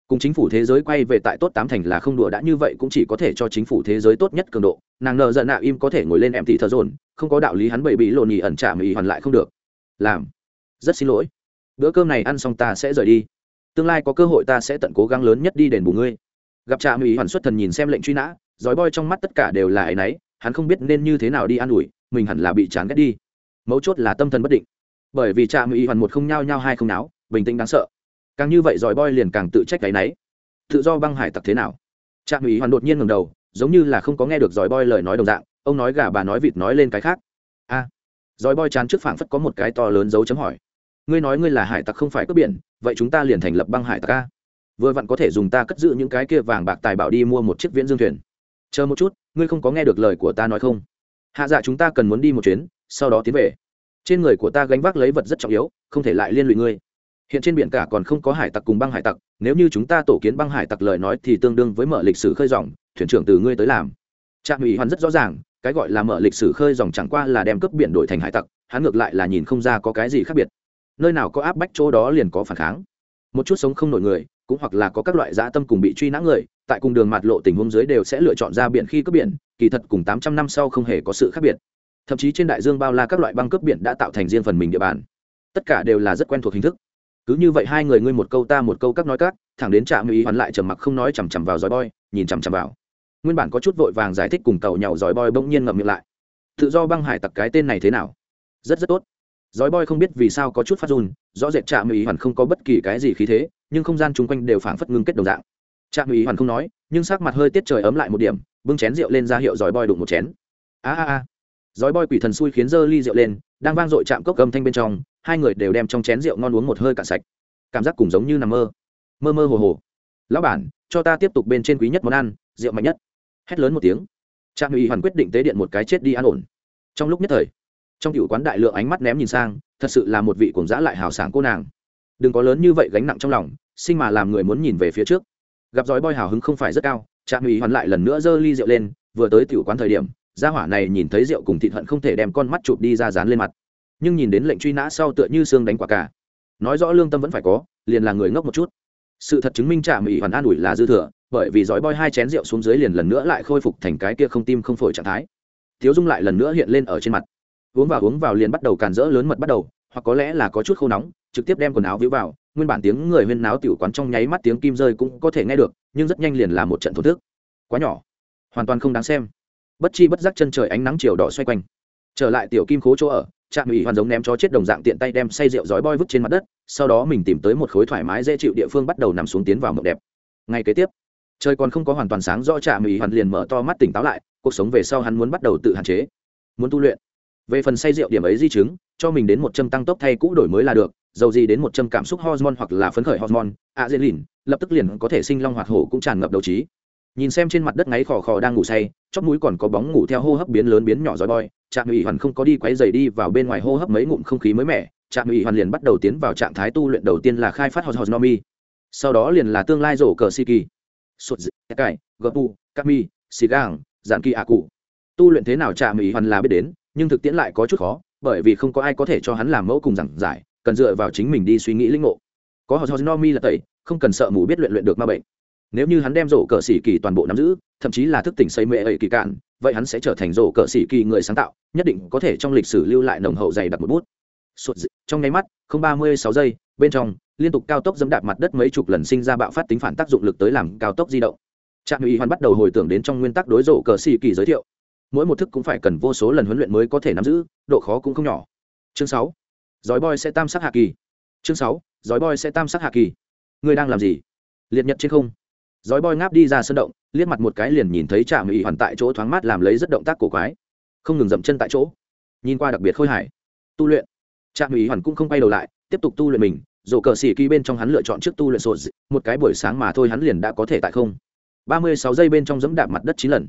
S1: cùng chính phủ thế giới quay về tại tốt tám thành là không đùa đã như vậy cũng chỉ có thể cho chính phủ thế giới tốt nhất cường độ. Nàng nợ giận nạ im có thể ngồi lên em thị thợ dồn, không có đạo lý hắn bậy bị lộn nhì ẩn trả mỹ hoàn lại không được. Làm. Rất xin lỗi. Bữa cơm này ăn xong ta sẽ rời đi. Tương lai có cơ hội ta sẽ tận cố gắng lớn nhất đi đền bù ngươi. Gặp trạm ý hoàn xuất thần nhìn xem lệnh truy nã dói boi trong mắt tất cả đều là áy náy hắn không biết nên như thế nào đi an ủi, mình hẳn là bị chán ghét đi. Mấu chốt là tâm thần bất định. Bởi vì trạm ý hoàn một không nhao nhao hai không náo, bình tĩnh đáng sợ càng như vậy giỏi boy liền càng tự trách cái náy tự do băng hải tặc thế nào? Trạm ủy hoàn đột nhiên ngầm đầu giống như là không có nghe được giỏi boy lời nói đồng dạng ông nói gà bà nói vịt nói lên cái khác. A. À, boy chán trước phảng phất có một cái to lớn dấu chấm hỏi. Ngươi nói ngươi là hải tặc không phải cướp biển vậy chúng ta liền thành lập băng hải tặc a. Vừa vặn có thể dùng ta cất giữ những cái kia vàng bạc tài bảo đi mua một chiếc viễn dương thuyền. Chờ một chút ngươi không có nghe được lời của ta nói không? Hạ dạ chúng ta cần muốn đi một chuyến sau đó tiến về. Trên người của ta gánh vác lấy vật rất trọng yếu không thể lại liên lụy ngươi hiện trên biển cả còn không có hải tặc cùng băng hải tặc, nếu như chúng ta tổ kiến băng hải tặc lời nói thì tương đương với mở lịch sử khơi dòng, thuyền trưởng từ ngươi tới làm. Trạm ủy hoàn rất rõ ràng, cái gọi là mở lịch sử khơi dòng chẳng qua là đem cướp biển đổi thành hải tặc, hắn ngược lại là nhìn không ra có cái gì khác biệt. Nơi nào có áp bách chỗ đó liền có phản kháng. Một chút sống không nổi người, cũng hoặc là có các loại dã tâm cùng bị truy nã người, tại cùng đường mặt lộ tình huống dưới đều sẽ lựa chọn ra biển khi cướp biển, kỳ thật cùng tám trăm năm sau không hề có sự khác biệt. Thậm chí trên đại dương bao la các loại băng cướp biển đã tạo thành riêng phần mình địa bàn. Tất cả đều là rất quen thuộc hình thức cứ như vậy hai người ngươi một câu ta một câu các nói các, thẳng đến trạm ý hoàn lại trầm mặc không nói chằm chằm vào dòi boy, nhìn chằm chằm vào. Nguyên bản có chút vội vàng giải thích cùng tàu nhàu dòi boy bỗng nhiên ngậm miệng lại. Tự do băng hải tặc cái tên này thế nào? Rất rất tốt. Dòi boy không biết vì sao có chút phát run, rõ rệt trạm ý hoàn không có bất kỳ cái gì khí thế, nhưng không gian chung quanh đều phảng phất ngưng kết đồng dạng. Trạm ý hoàn không nói, nhưng sắc mặt hơi tiết trời ấm lại một điểm, bưng chén rượu lên ra hiệu dòi boy đụng một chén. A a a. Giói boy quỷ thần xui khiến dơ ly rượu lên, đang vang dội chạm cốc âm thanh bên trong, hai người đều đem trong chén rượu ngon uống một hơi cạn sạch. Cảm giác cùng giống như nằm mơ. Mơ mơ hồ hồ. Lão bản, cho ta tiếp tục bên trên quý nhất món ăn, rượu mạnh nhất. Hét lớn một tiếng. Trạm ủy hoàn quyết định tế điện một cái chết đi an ổn. Trong lúc nhất thời, trong cựu quán đại lượng ánh mắt ném nhìn sang, thật sự là một vị cuồng dã lại hào sảng cô nàng. Đừng có lớn như vậy gánh nặng trong lòng, sinh mà làm người muốn nhìn về phía trước. Gặp dõi boy hào hứng không phải rất cao, trạm ủy hoàn lại lần nữa giơ ly rượu lên, vừa tới tiểu quán thời điểm gia hỏa này nhìn thấy rượu cùng thịt hận không thể đem con mắt chụp đi ra dán lên mặt. Nhưng nhìn đến lệnh truy nã sau tựa như xương đánh quả cả. Nói rõ lương tâm vẫn phải có, liền là người ngốc một chút. Sự thật chứng minh trả mỹ hoàn an ủi là dư thừa, bởi vì dõi bôi hai chén rượu xuống dưới liền lần nữa lại khôi phục thành cái kia không tim không phổi trạng thái. Thiếu dung lại lần nữa hiện lên ở trên mặt. Uống vào uống vào liền bắt đầu càn rỡ lớn mật bắt đầu, hoặc có lẽ là có chút khô nóng, trực tiếp đem quần áo víu vào, nguyên bản tiếng người huyên náo tiểu quán trong nháy mắt tiếng kim rơi cũng có thể nghe được, nhưng rất nhanh liền là một trận thổ thức. Quá nhỏ, hoàn toàn không đáng xem bất chi bất giác chân trời ánh nắng chiều đỏ xoay quanh. Trở lại tiểu kim khố chỗ ở, trạm ủy hoàn giống ném chó chết đồng dạng tiện tay đem say rượu rói boi vứt trên mặt đất, sau đó mình tìm tới một khối thoải mái dễ chịu địa phương bắt đầu nằm xuống tiến vào mộng đẹp. Ngay kế tiếp, trời còn không có hoàn toàn sáng do trạm ủy hoàn liền mở to mắt tỉnh táo lại, cuộc sống về sau hắn muốn bắt đầu tự hạn chế, muốn tu luyện. Về phần say rượu điểm ấy di chứng, cho mình đến một châm tăng tốc thay cũ đổi mới là được, dầu gì đến một châm cảm xúc hormone hoặc là phấn khởi hormone a dễ lìn lập tức liền có thể sinh long hoạt hổ cũng tràn ngập đầu trí nhìn xem trên mặt đất ngáy khò khò đang ngủ say, chóp mũi còn có bóng ngủ theo hô hấp biến lớn biến nhỏ dòi bòi trạm ủy hoàn không có đi quấy dày đi vào bên ngoài hô hấp mấy ngụm không khí mới mẻ, trạm ủy hoàn liền bắt đầu tiến vào trạng thái tu luyện đầu tiên là khai phát hosnomi sau đó liền là tương lai rổ cờ siki, sụt cải gợp kami xì gang giản kỳ a cụ. Tu luyện thế nào trạm ủy hoàn là biết đến, nhưng thực tiễn lại có chút khó, bởi vì không có ai có thể cho hắn làm mẫu cùng giảng giải, cần dựa vào chính mình đi suy nghĩ linh ngộ. Có hosnomi là tẩy, không cần sợ mù biết luyện luyện được ma bệnh nếu như hắn đem rổ cờ xỉ kỳ toàn bộ nắm giữ thậm chí là thức tỉnh xây mệ ấy kỳ cạn vậy hắn sẽ trở thành rổ cờ xỉ kỳ người sáng tạo nhất định có thể trong lịch sử lưu lại nồng hậu dày đặc một bút. Sụt dị, trong nháy mắt không ba mươi sáu giây bên trong liên tục cao tốc dẫm đạp mặt đất mấy chục lần sinh ra bạo phát tính phản tác dụng lực tới làm cao tốc di động. Trạm ủy hoàn bắt đầu hồi tưởng đến trong nguyên tắc đối rổ cờ xỉ kỳ giới thiệu. Mỗi một thức cũng phải cần vô số lần huấn luyện mới có thể nắm giữ độ khó cũng không nhỏ. Chương sáu giói boy sẽ tam sắc hạ kỳ. Chương sáu giói boy sẽ tam sắc hạ kỳ. Ngươi đang làm gì? Liệt nhật trên không dói boi ngáp đi ra sân động, liếc mặt một cái liền nhìn thấy trạm ủy hoàn tại chỗ thoáng mát làm lấy rất động tác cổ quái. Không ngừng dậm chân tại chỗ. Nhìn qua đặc biệt khôi hài. Tu luyện. Trạm ủy hoàn cũng không quay đầu lại, tiếp tục tu luyện mình dồ cờ xỉ kỳ bên trong hắn lựa chọn trước tu luyện sột một cái buổi sáng mà thôi hắn liền đã có thể tại không. Ba mươi sáu giây bên trong dẫm đạp mặt đất chín lần.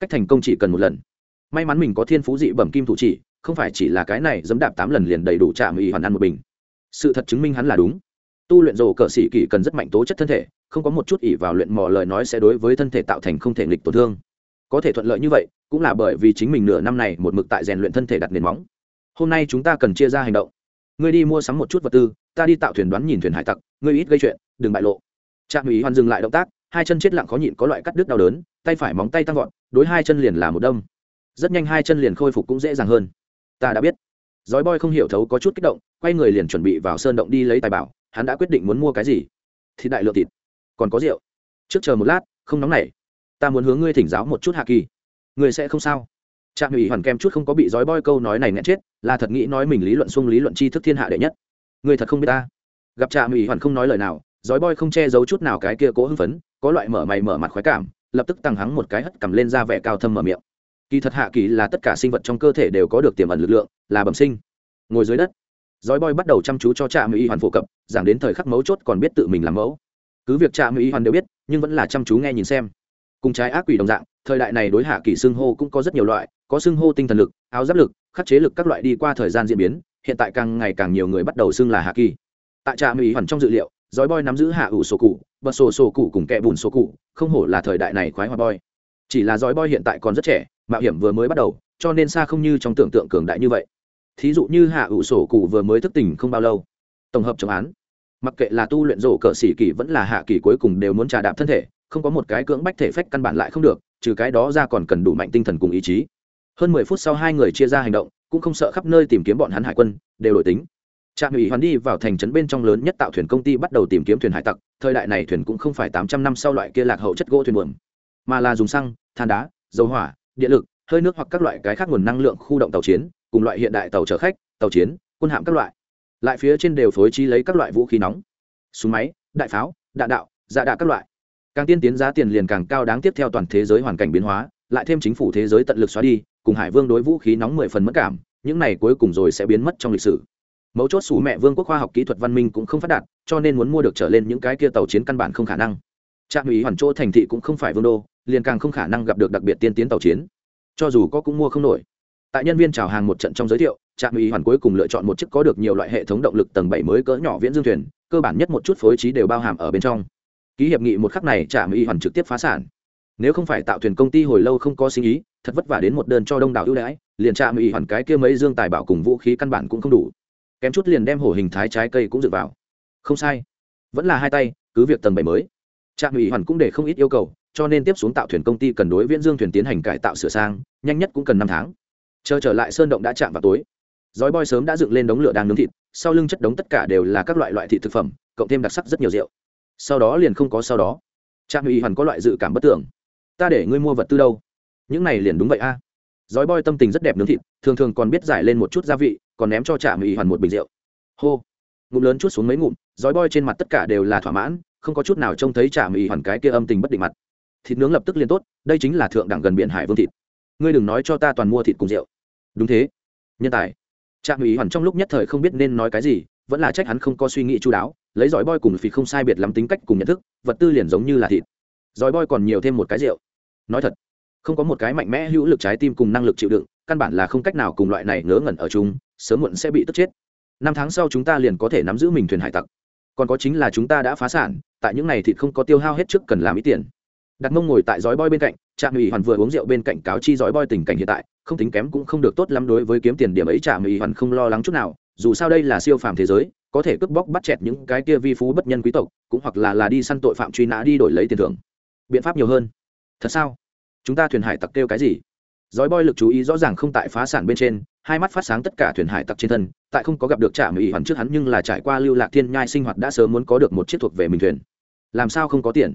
S1: Cách thành công chỉ cần một lần. May mắn mình có thiên phú dị bẩm kim thủ chỉ, không phải chỉ là cái này dẫm đạp tám lần liền đầy đủ trạm ủy hoàn ăn một bình. Sự thật chứng minh hắn là đúng tu luyện rổ cờ sĩ kỳ cần rất mạnh tố chất thân thể, không có một chút ỉ vào luyện mò lời nói sẽ đối với thân thể tạo thành không thể nghịch tổn thương. Có thể thuận lợi như vậy, cũng là bởi vì chính mình nửa năm này một mực tại rèn luyện thân thể đặt nền móng. Hôm nay chúng ta cần chia ra hành động. Ngươi đi mua sắm một chút vật tư, ta đi tạo thuyền đoán nhìn thuyền hải tặc, ngươi ít gây chuyện, đừng bại lộ. Trạm ủy hoàn dừng lại động tác, hai chân chết lặng khó nhịn có loại cắt đứt đau đớn, tay phải móng tay tăng vọt, đối hai chân liền là một đâm. Rất nhanh hai chân liền khôi phục cũng dễ dàng hơn. Ta đã biết. Dói boy không hiểu thấu có chút kích động, quay người liền chuẩn bị vào sơn động đi lấy tài bảo hắn đã quyết định muốn mua cái gì? Thịt đại lượng thịt. Còn có rượu. Trước chờ một lát, không nóng nảy ta muốn hướng ngươi thỉnh giáo một chút hạ kỳ. Ngươi sẽ không sao? Trạm ủy hoàn kem chút không có bị dói boi câu nói này nghẹn chết, là thật nghĩ nói mình lý luận xung lý luận tri thức thiên hạ đệ nhất. Ngươi thật không biết ta? Gặp trạm ủy hoàn không nói lời nào, dói boi không che giấu chút nào cái kia cố hưng phấn, có loại mở mày mở mặt khoái cảm, lập tức tăng hắng một cái hất cầm lên ra vẻ cao thâm mở miệng. Kỳ thật hạ kỳ là tất cả sinh vật trong cơ thể đều có được tiềm ẩn lực lượng, là bẩm sinh. Ngồi dưới đất dói boy bắt đầu chăm chú cho trạm y hoàn phổ cập, giảng đến thời khắc mấu chốt còn biết tự mình làm mẫu. Cứ việc trạm y hoàn đều biết, nhưng vẫn là chăm chú nghe nhìn xem. Cùng trái ác quỷ đồng dạng, thời đại này đối hạ kỳ xưng hô cũng có rất nhiều loại, có xưng hô tinh thần lực, áo giáp lực, khắc chế lực các loại đi qua thời gian diễn biến, hiện tại càng ngày càng nhiều người bắt đầu xưng là hạ kỳ tại trạm y hoàn trong dự liệu dói boy nắm giữ hạ ủ sổ cụ, bật sổ sổ cụ cùng kẹ bùn sổ cụ, không hổ là thời đại này khoái hoa boy. Chỉ là dói boy hiện tại còn rất trẻ, mạo hiểm vừa mới bắt đầu, cho nên xa không như trong tưởng tượng cường đại như vậy thí dụ như hạ ủ sổ cụ vừa mới thức tỉnh không bao lâu. Tổng hợp chống án. Mặc kệ là tu luyện rổ cờ xỉ kỳ vẫn là hạ kỳ cuối cùng đều muốn trà đạp thân thể, không có một cái cưỡng bách thể phách căn bản lại không được, trừ cái đó ra còn cần đủ mạnh tinh thần cùng ý chí. Hơn mười phút sau hai người chia ra hành động, cũng không sợ khắp nơi tìm kiếm bọn hắn hải quân, đều đổi tính. Trạm ủy hoàn đi vào thành trấn bên trong lớn nhất tạo thuyền công ty bắt đầu tìm kiếm thuyền hải tặc, thời đại này thuyền cũng không phải tám trăm năm sau loại kia lạc hậu chất gỗ thuyền buồm, mà là dùng xăng, than đá, dầu hỏa, điện lực, hơi nước hoặc các loại cái khác nguồn năng lượng khu động tàu chiến cùng loại hiện đại tàu chở khách, tàu chiến, quân hạm các loại. Lại phía trên đều phối trí lấy các loại vũ khí nóng. Súng máy, đại pháo, đạn đạo dạ đạ các loại. Càng tiên tiến giá tiền liền càng cao đáng tiếp theo toàn thế giới hoàn cảnh biến hóa, lại thêm chính phủ thế giới tận lực xóa đi, cùng hải vương đối vũ khí nóng mười phần mất cảm, những này cuối cùng rồi sẽ biến mất trong lịch sử. Mấu chốt sủ mẹ vương quốc khoa học kỹ thuật văn minh cũng không phát đạt, cho nên muốn mua được trở lên những cái kia tàu chiến căn bản không khả năng. Trạm ủy hoàn chỗ thành thị cũng không phải vương đô, liền càng không khả năng gặp được đặc biệt tiên tiến tàu chiến. Cho dù có cũng mua không nổi tại nhân viên chào hàng một trận trong giới thiệu, trạm ý hoàn cuối cùng lựa chọn một chiếc có được nhiều loại hệ thống động lực tầng bảy mới cỡ nhỏ viễn dương thuyền, cơ bản nhất một chút phối trí đều bao hàm ở bên trong. Ký hiệp nghị một khắc này, trạm ý hoàn trực tiếp phá sản. Nếu không phải tạo thuyền công ty hồi lâu không có sinh ý, thật vất vả đến một đơn cho đông đảo ưu đãi, liền trạm ý hoàn cái kia mấy dương tài bảo cùng vũ khí căn bản cũng không đủ. Kém chút liền đem hổ hình thái trái cây cũng dựa vào. Không sai. Vẫn là hai tay, cứ việc tầng bảy mới. Trạm ủy hoàn cũng để không ít yêu cầu, cho nên tiếp xuống tạo thuyền công ty cần đối viễn dương thuyền tiến hành cải tạo sửa sang, nhanh nhất cũng cần năm tháng chờ trở lại sơn động đã chạm vào tối. Giói boy sớm đã dựng lên đống lửa đang nướng thịt, sau lưng chất đống tất cả đều là các loại loại thịt thực phẩm, cộng thêm đặc sắc rất nhiều rượu. Sau đó liền không có sau đó. Trạm ủy hoàn có loại dự cảm bất tưởng ta để ngươi mua vật tư đâu? Những này liền đúng vậy a. À. giói boy tâm tình rất đẹp nướng thịt, thường thường còn biết giải lên một chút gia vị, còn ném cho trạm ủy hoàn một bình rượu. Hô. Ngụm lớn chút xuống mấy ngụm, giói boy trên mặt tất cả đều là thỏa mãn, không có chút nào trông thấy trạm ủy hoàn cái kia âm tình bất định mặt. Thịt nướng lập tức liền tốt, đây chính là thượng đẳng gần biển hải vương thịt. Ngươi đừng nói cho ta toàn mua thịt cùng rượu đúng thế. Nhân tài. Trạm ủy hoàn trong lúc nhất thời không biết nên nói cái gì, vẫn là trách hắn không có suy nghĩ chú đáo, lấy giỏi boy cùng phì không sai biệt lắm tính cách cùng nhận thức, vật tư liền giống như là thịt. Giỏi boy còn nhiều thêm một cái rượu. Nói thật, không có một cái mạnh mẽ hữu lực trái tim cùng năng lực chịu đựng, căn bản là không cách nào cùng loại này ngớ ngẩn ở chung, sớm muộn sẽ bị tức chết. Năm tháng sau chúng ta liền có thể nắm giữ mình thuyền hải tặc. Còn có chính là chúng ta đã phá sản, tại những này thịt không có tiêu hao hết trước cần làm ít tiền. Đặt mông ngồi tại giói boy bên cạnh, trạm ủy hoàn vừa uống rượu bên cạnh cáo chi giói boy tình cảnh hiện tại không tính kém cũng không được tốt lắm đối với kiếm tiền điểm ấy trả mỹ hoàn không lo lắng chút nào, dù sao đây là siêu phàm thế giới, có thể cướp bóc bắt chẹt những cái kia vi phú bất nhân quý tộc, cũng hoặc là là đi săn tội phạm truy nã đi đổi lấy tiền thưởng. Biện pháp nhiều hơn. Thật sao? Chúng ta thuyền hải tặc kêu cái gì? Dói boy lực chú ý rõ ràng không tại phá sản bên trên, hai mắt phát sáng tất cả thuyền hải tặc trên thân, tại không có gặp được trả mỹ hoàn trước hắn nhưng là trải qua lưu lạc thiên nhai sinh hoạt đã sớm muốn có được một chiếc thuộc về mình thuyền. Làm sao không có tiền?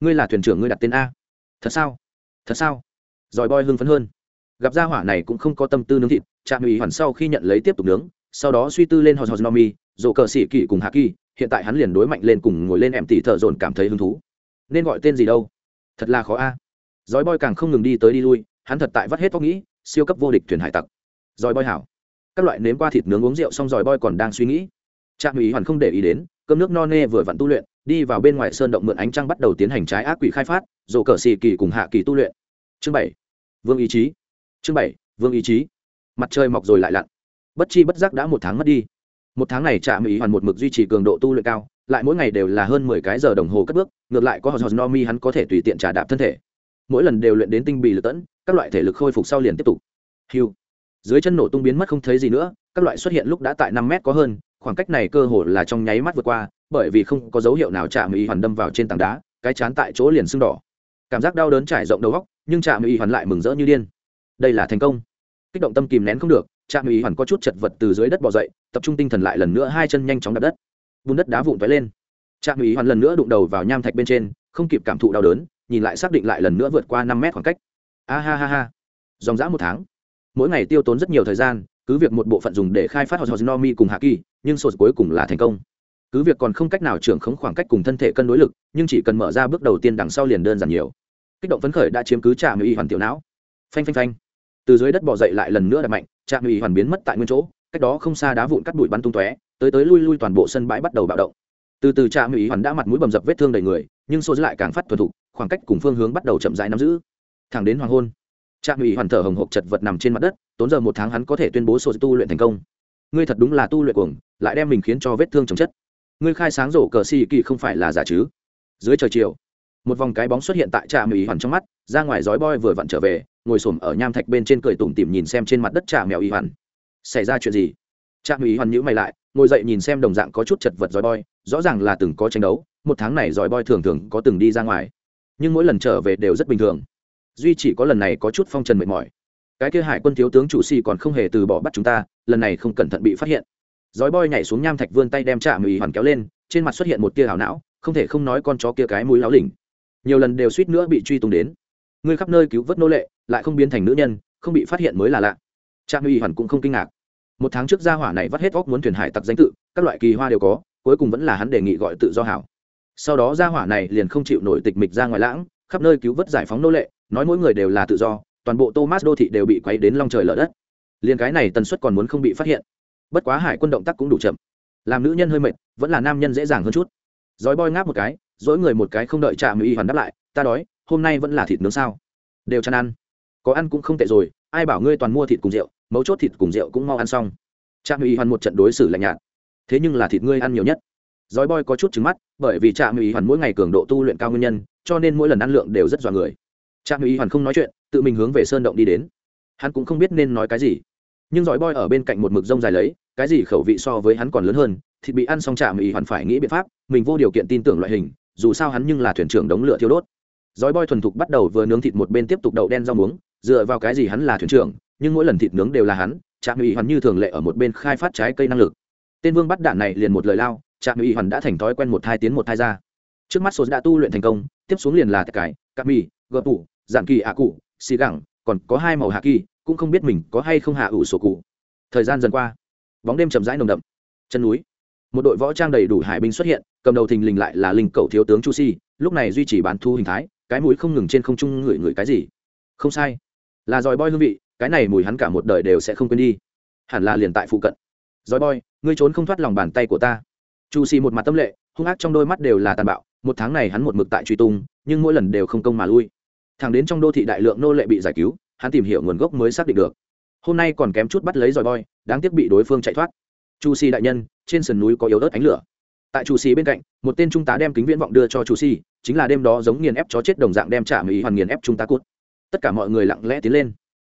S1: Ngươi là thuyền trưởng ngươi đặt tên a. Thật sao? Thật sao? Giỏi boy hưng phấn hơn gặp gia hỏa này cũng không có tâm tư nướng thịt, trạm ủy hoàn sau khi nhận lấy tiếp tục nướng, sau đó suy tư lên hòn hòn nomi dồ cờ sĩ kỳ cùng hạ kỳ, hiện tại hắn liền đối mạnh lên cùng ngồi lên em tỷ thợ dồn cảm thấy hứng thú. Nên gọi tên gì đâu? Thật là khó a. Giỏi boy càng không ngừng đi tới đi lui, hắn thật tại vắt hết tóc nghĩ, siêu cấp vô địch thuyền hải tặc. Giỏi boy hảo. Các loại nếm qua thịt nướng uống rượu xong giỏi boy còn đang suy nghĩ. Trạm ủy hoàn không để ý đến, cơm nước no nê vừa vặn tu luyện, đi vào bên ngoài sơn động mượn ánh trăng bắt đầu tiến hành trái ác quỷ khai phát dồ cờ xì kỳ cùng hạ kỳ tu luyện. Chương bảy. Vương ý chí chương bảy, vương ý chí. Mặt trời mọc rồi lại lặn. Bất chi bất giác đã một tháng mất đi. Một tháng này trạm ý hoàn một mực duy trì cường độ tu luyện cao, lại mỗi ngày đều là hơn mười cái giờ đồng hồ cất bước, ngược lại có hòn no mi hắn có thể tùy tiện trả đạp thân thể. Mỗi lần đều luyện đến tinh bì lật tẫn, các loại thể lực khôi phục sau liền tiếp tục. Hiu dưới chân nổ tung biến mất không thấy gì nữa, các loại xuất hiện lúc đã tại năm mét có hơn, khoảng cách này cơ hồ là trong nháy mắt vượt qua, bởi vì không có dấu hiệu nào chạm y hoàn đâm vào trên tảng đá, cái chán tại chỗ liền sưng đỏ. Cảm giác đau đớn trải rộng đầu góc nhưng chạm y hoàn lại mừng rỡ như điên đây là thành công. Kích động tâm kìm nén không được, trạm y hoàn có chút chật vật từ dưới đất bỏ dậy, tập trung tinh thần lại lần nữa hai chân nhanh chóng đập đất. Bùn đất đá vụn vẽ lên. Trạm y hoàn lần nữa đụng đầu vào nham thạch bên trên, không kịp cảm thụ đau đớn, nhìn lại xác định lại lần nữa vượt qua năm mét khoảng cách. A ha ha ha. Dòng dã một tháng. Mỗi ngày tiêu tốn rất nhiều thời gian, cứ việc một bộ phận dùng để khai phát hot nomi cùng hạ kỳ nhưng sột cuối cùng là thành công. Cứ việc còn không cách nào trưởng khống khoảng cách cùng thân thể cân đối lực, nhưng chỉ cần mở ra bước đầu tiên đằng sau liền đơn giản nhiều. Kích động phấn khởi đã chiếm cứ trạm y hoàn tiểu não. Phanh phanh phanh từ dưới đất bỏ dậy lại lần nữa đập mạnh, trạm ủy hoàn biến mất tại nguyên chỗ, cách đó không xa đá vụn cắt bụi bắn tung tóe, tới tới lui lui toàn bộ sân bãi bắt đầu bạo động. Từ từ trạm ủy hoàn đã mặt mũi bầm dập vết thương đầy người, nhưng xô lại càng phát thuần thục, khoảng cách cùng phương hướng bắt đầu chậm rãi nắm giữ. Thẳng đến hoàng hôn, trạm ủy hoàn thở hồng hộc chật vật nằm trên mặt đất, tốn giờ một tháng hắn có thể tuyên bố sổ tu luyện thành công. Ngươi thật đúng là tu luyện cuồng, lại đem mình khiến cho vết thương chồng chất. Ngươi khai sáng rổ cờ xì kỳ không phải là giả chứ? Dưới trời chiều, một vòng cái bóng xuất hiện tại trạm ủy hoàn trong mắt ra ngoài giói boy vừa vặn trở về, ngồi xổm ở nham thạch bên trên cười tủm tỉm nhìn xem trên mặt đất trà mèo y hoàn. Xảy ra chuyện gì? Trà mèo y hoàn nhữ mày lại, ngồi dậy nhìn xem đồng dạng có chút chật vật giói boy rõ ràng là từng có tranh đấu, một tháng này giói boy thường thường có từng đi ra ngoài, nhưng mỗi lần trở về đều rất bình thường. Duy chỉ có lần này có chút phong trần mệt mỏi. Cái kia hải quân thiếu tướng chủ si còn không hề từ bỏ bắt chúng ta, lần này không cẩn thận bị phát hiện. Giói boy nhảy xuống nham thạch vươn tay đem chạm y hoàn kéo lên, trên mặt xuất hiện một tia hảo não, không thể không nói con chó kia cái mũi láo lỉnh. Nhiều lần đều suýt nữa bị truy tung đến ngươi khắp nơi cứu vớt nô lệ, lại không biến thành nữ nhân, không bị phát hiện mới là lạ. Trạm uy hoàn cũng không kinh ngạc. Một tháng trước gia hỏa này vắt hết óc muốn thuyền hải tặc danh tự, các loại kỳ hoa đều có, cuối cùng vẫn là hắn đề nghị gọi tự do hảo. Sau đó gia hỏa này liền không chịu nổi tịch mịch ra ngoài lãng, khắp nơi cứu vớt giải phóng nô lệ, nói mỗi người đều là tự do, toàn bộ thomas đô thị đều bị quấy đến long trời lở đất. Liền cái này tần suất còn muốn không bị phát hiện. Bất quá hải quân động tác cũng đủ chậm. Làm nữ nhân hơi mệt, vẫn là nam nhân dễ dàng hơn chút. Dói boi ngáp một cái, dỗi người một cái không đợi trạm y hoàn đáp lại, ta đói hôm nay vẫn là thịt nướng sao? Đều chăn ăn. Có ăn cũng không tệ rồi, ai bảo ngươi toàn mua thịt cùng rượu, mấu chốt thịt cùng rượu cũng mau ăn xong. Trạm ủy hoàn một trận đối xử lạnh nhạt. Thế nhưng là thịt ngươi ăn nhiều nhất. Dói boy có chút trứng mắt, bởi vì trạm ủy hoàn mỗi ngày cường độ tu luyện cao nguyên nhân, cho nên mỗi lần ăn lượng đều rất dọa người. Trạm ủy hoàn không nói chuyện, tự mình hướng về sơn động đi đến. Hắn cũng không biết nên nói cái gì. Nhưng dõi boy ở bên cạnh một mực rông dài lấy, cái gì khẩu vị so với hắn còn lớn hơn, thịt bị ăn xong trạm ủy hoàn phải nghĩ biện pháp, mình vô điều kiện tin tưởng loại hình, dù sao hắn nhưng là thuyền trưởng đống lửa thiêu đốt. Giói boy thuần thục bắt đầu vừa nướng thịt một bên tiếp tục đậu đen rau muống, dựa vào cái gì hắn là thuyền trưởng, nhưng mỗi lần thịt nướng đều là hắn trạm ủy hoàn như thường lệ ở một bên khai phát trái cây năng lực. Tên vương bắt đạn này liền một lời lao trạm ủy hoàn đã thành thói quen một hai tiến một hai ra. Trước mắt số đã tu luyện thành công, tiếp xuống liền là cái cát mì gợp tủ, giản kỳ ạ cụ, xì gẳng, còn có hai màu hạ kỳ, cũng không biết mình có hay không hạ ủ sổ cụ. Thời gian dần qua, bóng đêm chậm rãi nồng đậm. Chân núi. Một đội võ trang đầy đủ hải binh xuất hiện, cầm đầu thình lình lại là linh cầu thiếu tướng chu si, lúc này duy trì bán thu hình thái cái mũi không ngừng trên không trung ngửi ngửi cái gì. Không sai. Là dòi boy hương vị, cái này mùi hắn cả một đời đều sẽ không quên đi. Hẳn là liền tại phụ cận. Dòi boy ngươi trốn không thoát lòng bàn tay của ta. Chu si một mặt tâm lệ, hung ác trong đôi mắt đều là tàn bạo, một tháng này hắn một mực tại truy tung, nhưng mỗi lần đều không công mà lui. Thẳng đến trong đô thị đại lượng nô lệ bị giải cứu, hắn tìm hiểu nguồn gốc mới xác định được. Hôm nay còn kém chút bắt lấy dòi boy đáng tiếc bị đối phương chạy thoát. Chu si đại nhân, trên sườn núi có yếu ớt ánh lửa tại chủ sĩ bên cạnh, một tên trung tá đem kính viễn vọng đưa cho chủ sĩ chính là đêm đó giống nghiền ép chó chết đồng dạng đem trả mỹ hoàn nghiền ép trung tá cút. Tất cả mọi người lặng lẽ tiến lên.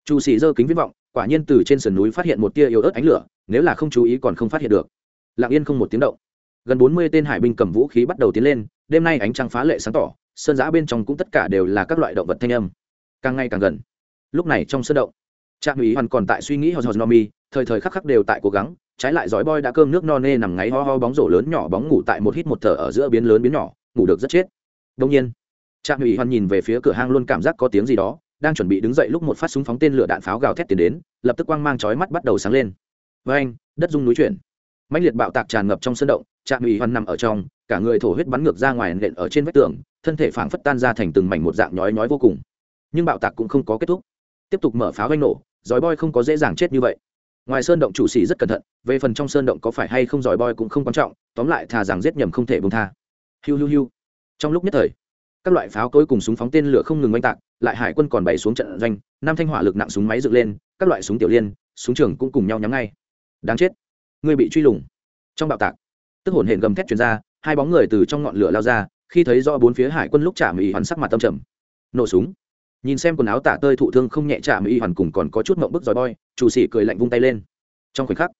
S1: Chủ sĩ giơ kính viễn vọng, quả nhiên từ trên sườn núi phát hiện một tia yếu ớt ánh lửa, nếu là không chú ý còn không phát hiện được. Lặng yên không một tiếng động. Gần bốn mươi tên hải binh cầm vũ khí bắt đầu tiến lên, đêm nay ánh trăng phá lệ sáng tỏ, sơn giã bên trong cũng tất cả đều là các loại động vật thanh âm. Càng ngày càng gần. Lúc này trong sân động trạm ủy hoàn còn tại suy nghĩ hòn hòn nomi thời thời khắc khắc đều tại cố gắng trái lại giỏi boy đã cơm nước no nê nằm ngáy ho ho bóng rổ lớn nhỏ bóng ngủ tại một hít một thở ở giữa biến lớn biến nhỏ, ngủ được rất chết. Đông nhiên, trạm ủy hoàn nhìn về phía cửa hang luôn cảm giác có tiếng gì đó, đang chuẩn bị đứng dậy lúc một phát súng phóng tên lửa đạn pháo gào thét tiến đến, lập tức quang mang chói mắt bắt đầu sáng lên. Với anh, đất rung núi chuyển. Mạnh liệt bạo tạc tràn ngập trong sân động, trạm ủy hoàn nằm ở trong, cả người thổ huyết bắn ngược ra ngoài nện ở trên vách tường, thân thể phảng phất tan ra thành từng mảnh một dạng nhói nhói vô cùng. Nhưng bạo tạc cũng không có kết thúc. Tiếp tục mở pháo vanh nổ giỏi boy không có dễ dàng chết như vậy ngoài sơn động chủ sĩ rất cẩn thận, về phần trong sơn động có phải hay không giỏi boy cũng không quan trọng, tóm lại thà rằng giết nhầm không thể bông tha. Hiu hiu hiu. Trong lúc nhất thời, các loại pháo cối cùng súng phóng tên lửa không ngừng oanh tạc, lại hải quân còn bày xuống trận doanh, năm thanh hỏa lực nặng súng máy dựng lên, các loại súng tiểu liên, súng trường cũng cùng nhau nhắm ngay. Đáng chết. Người bị truy lùng. Trong bạo tạc, tức hổn hển gầm thét chuyển ra, hai bóng người từ trong ngọn lửa lao ra, khi thấy do bốn phía hải quân lúc trả mỹ hoàn sắc mặt tâm trầm. Nổ súng nhìn xem quần áo tả tơi thụ thương không nhẹ chạm y hoàn cùng còn có chút mộng bức giỏi boy, chủ sĩ cười lạnh vung tay lên. Trong khoảnh khắc,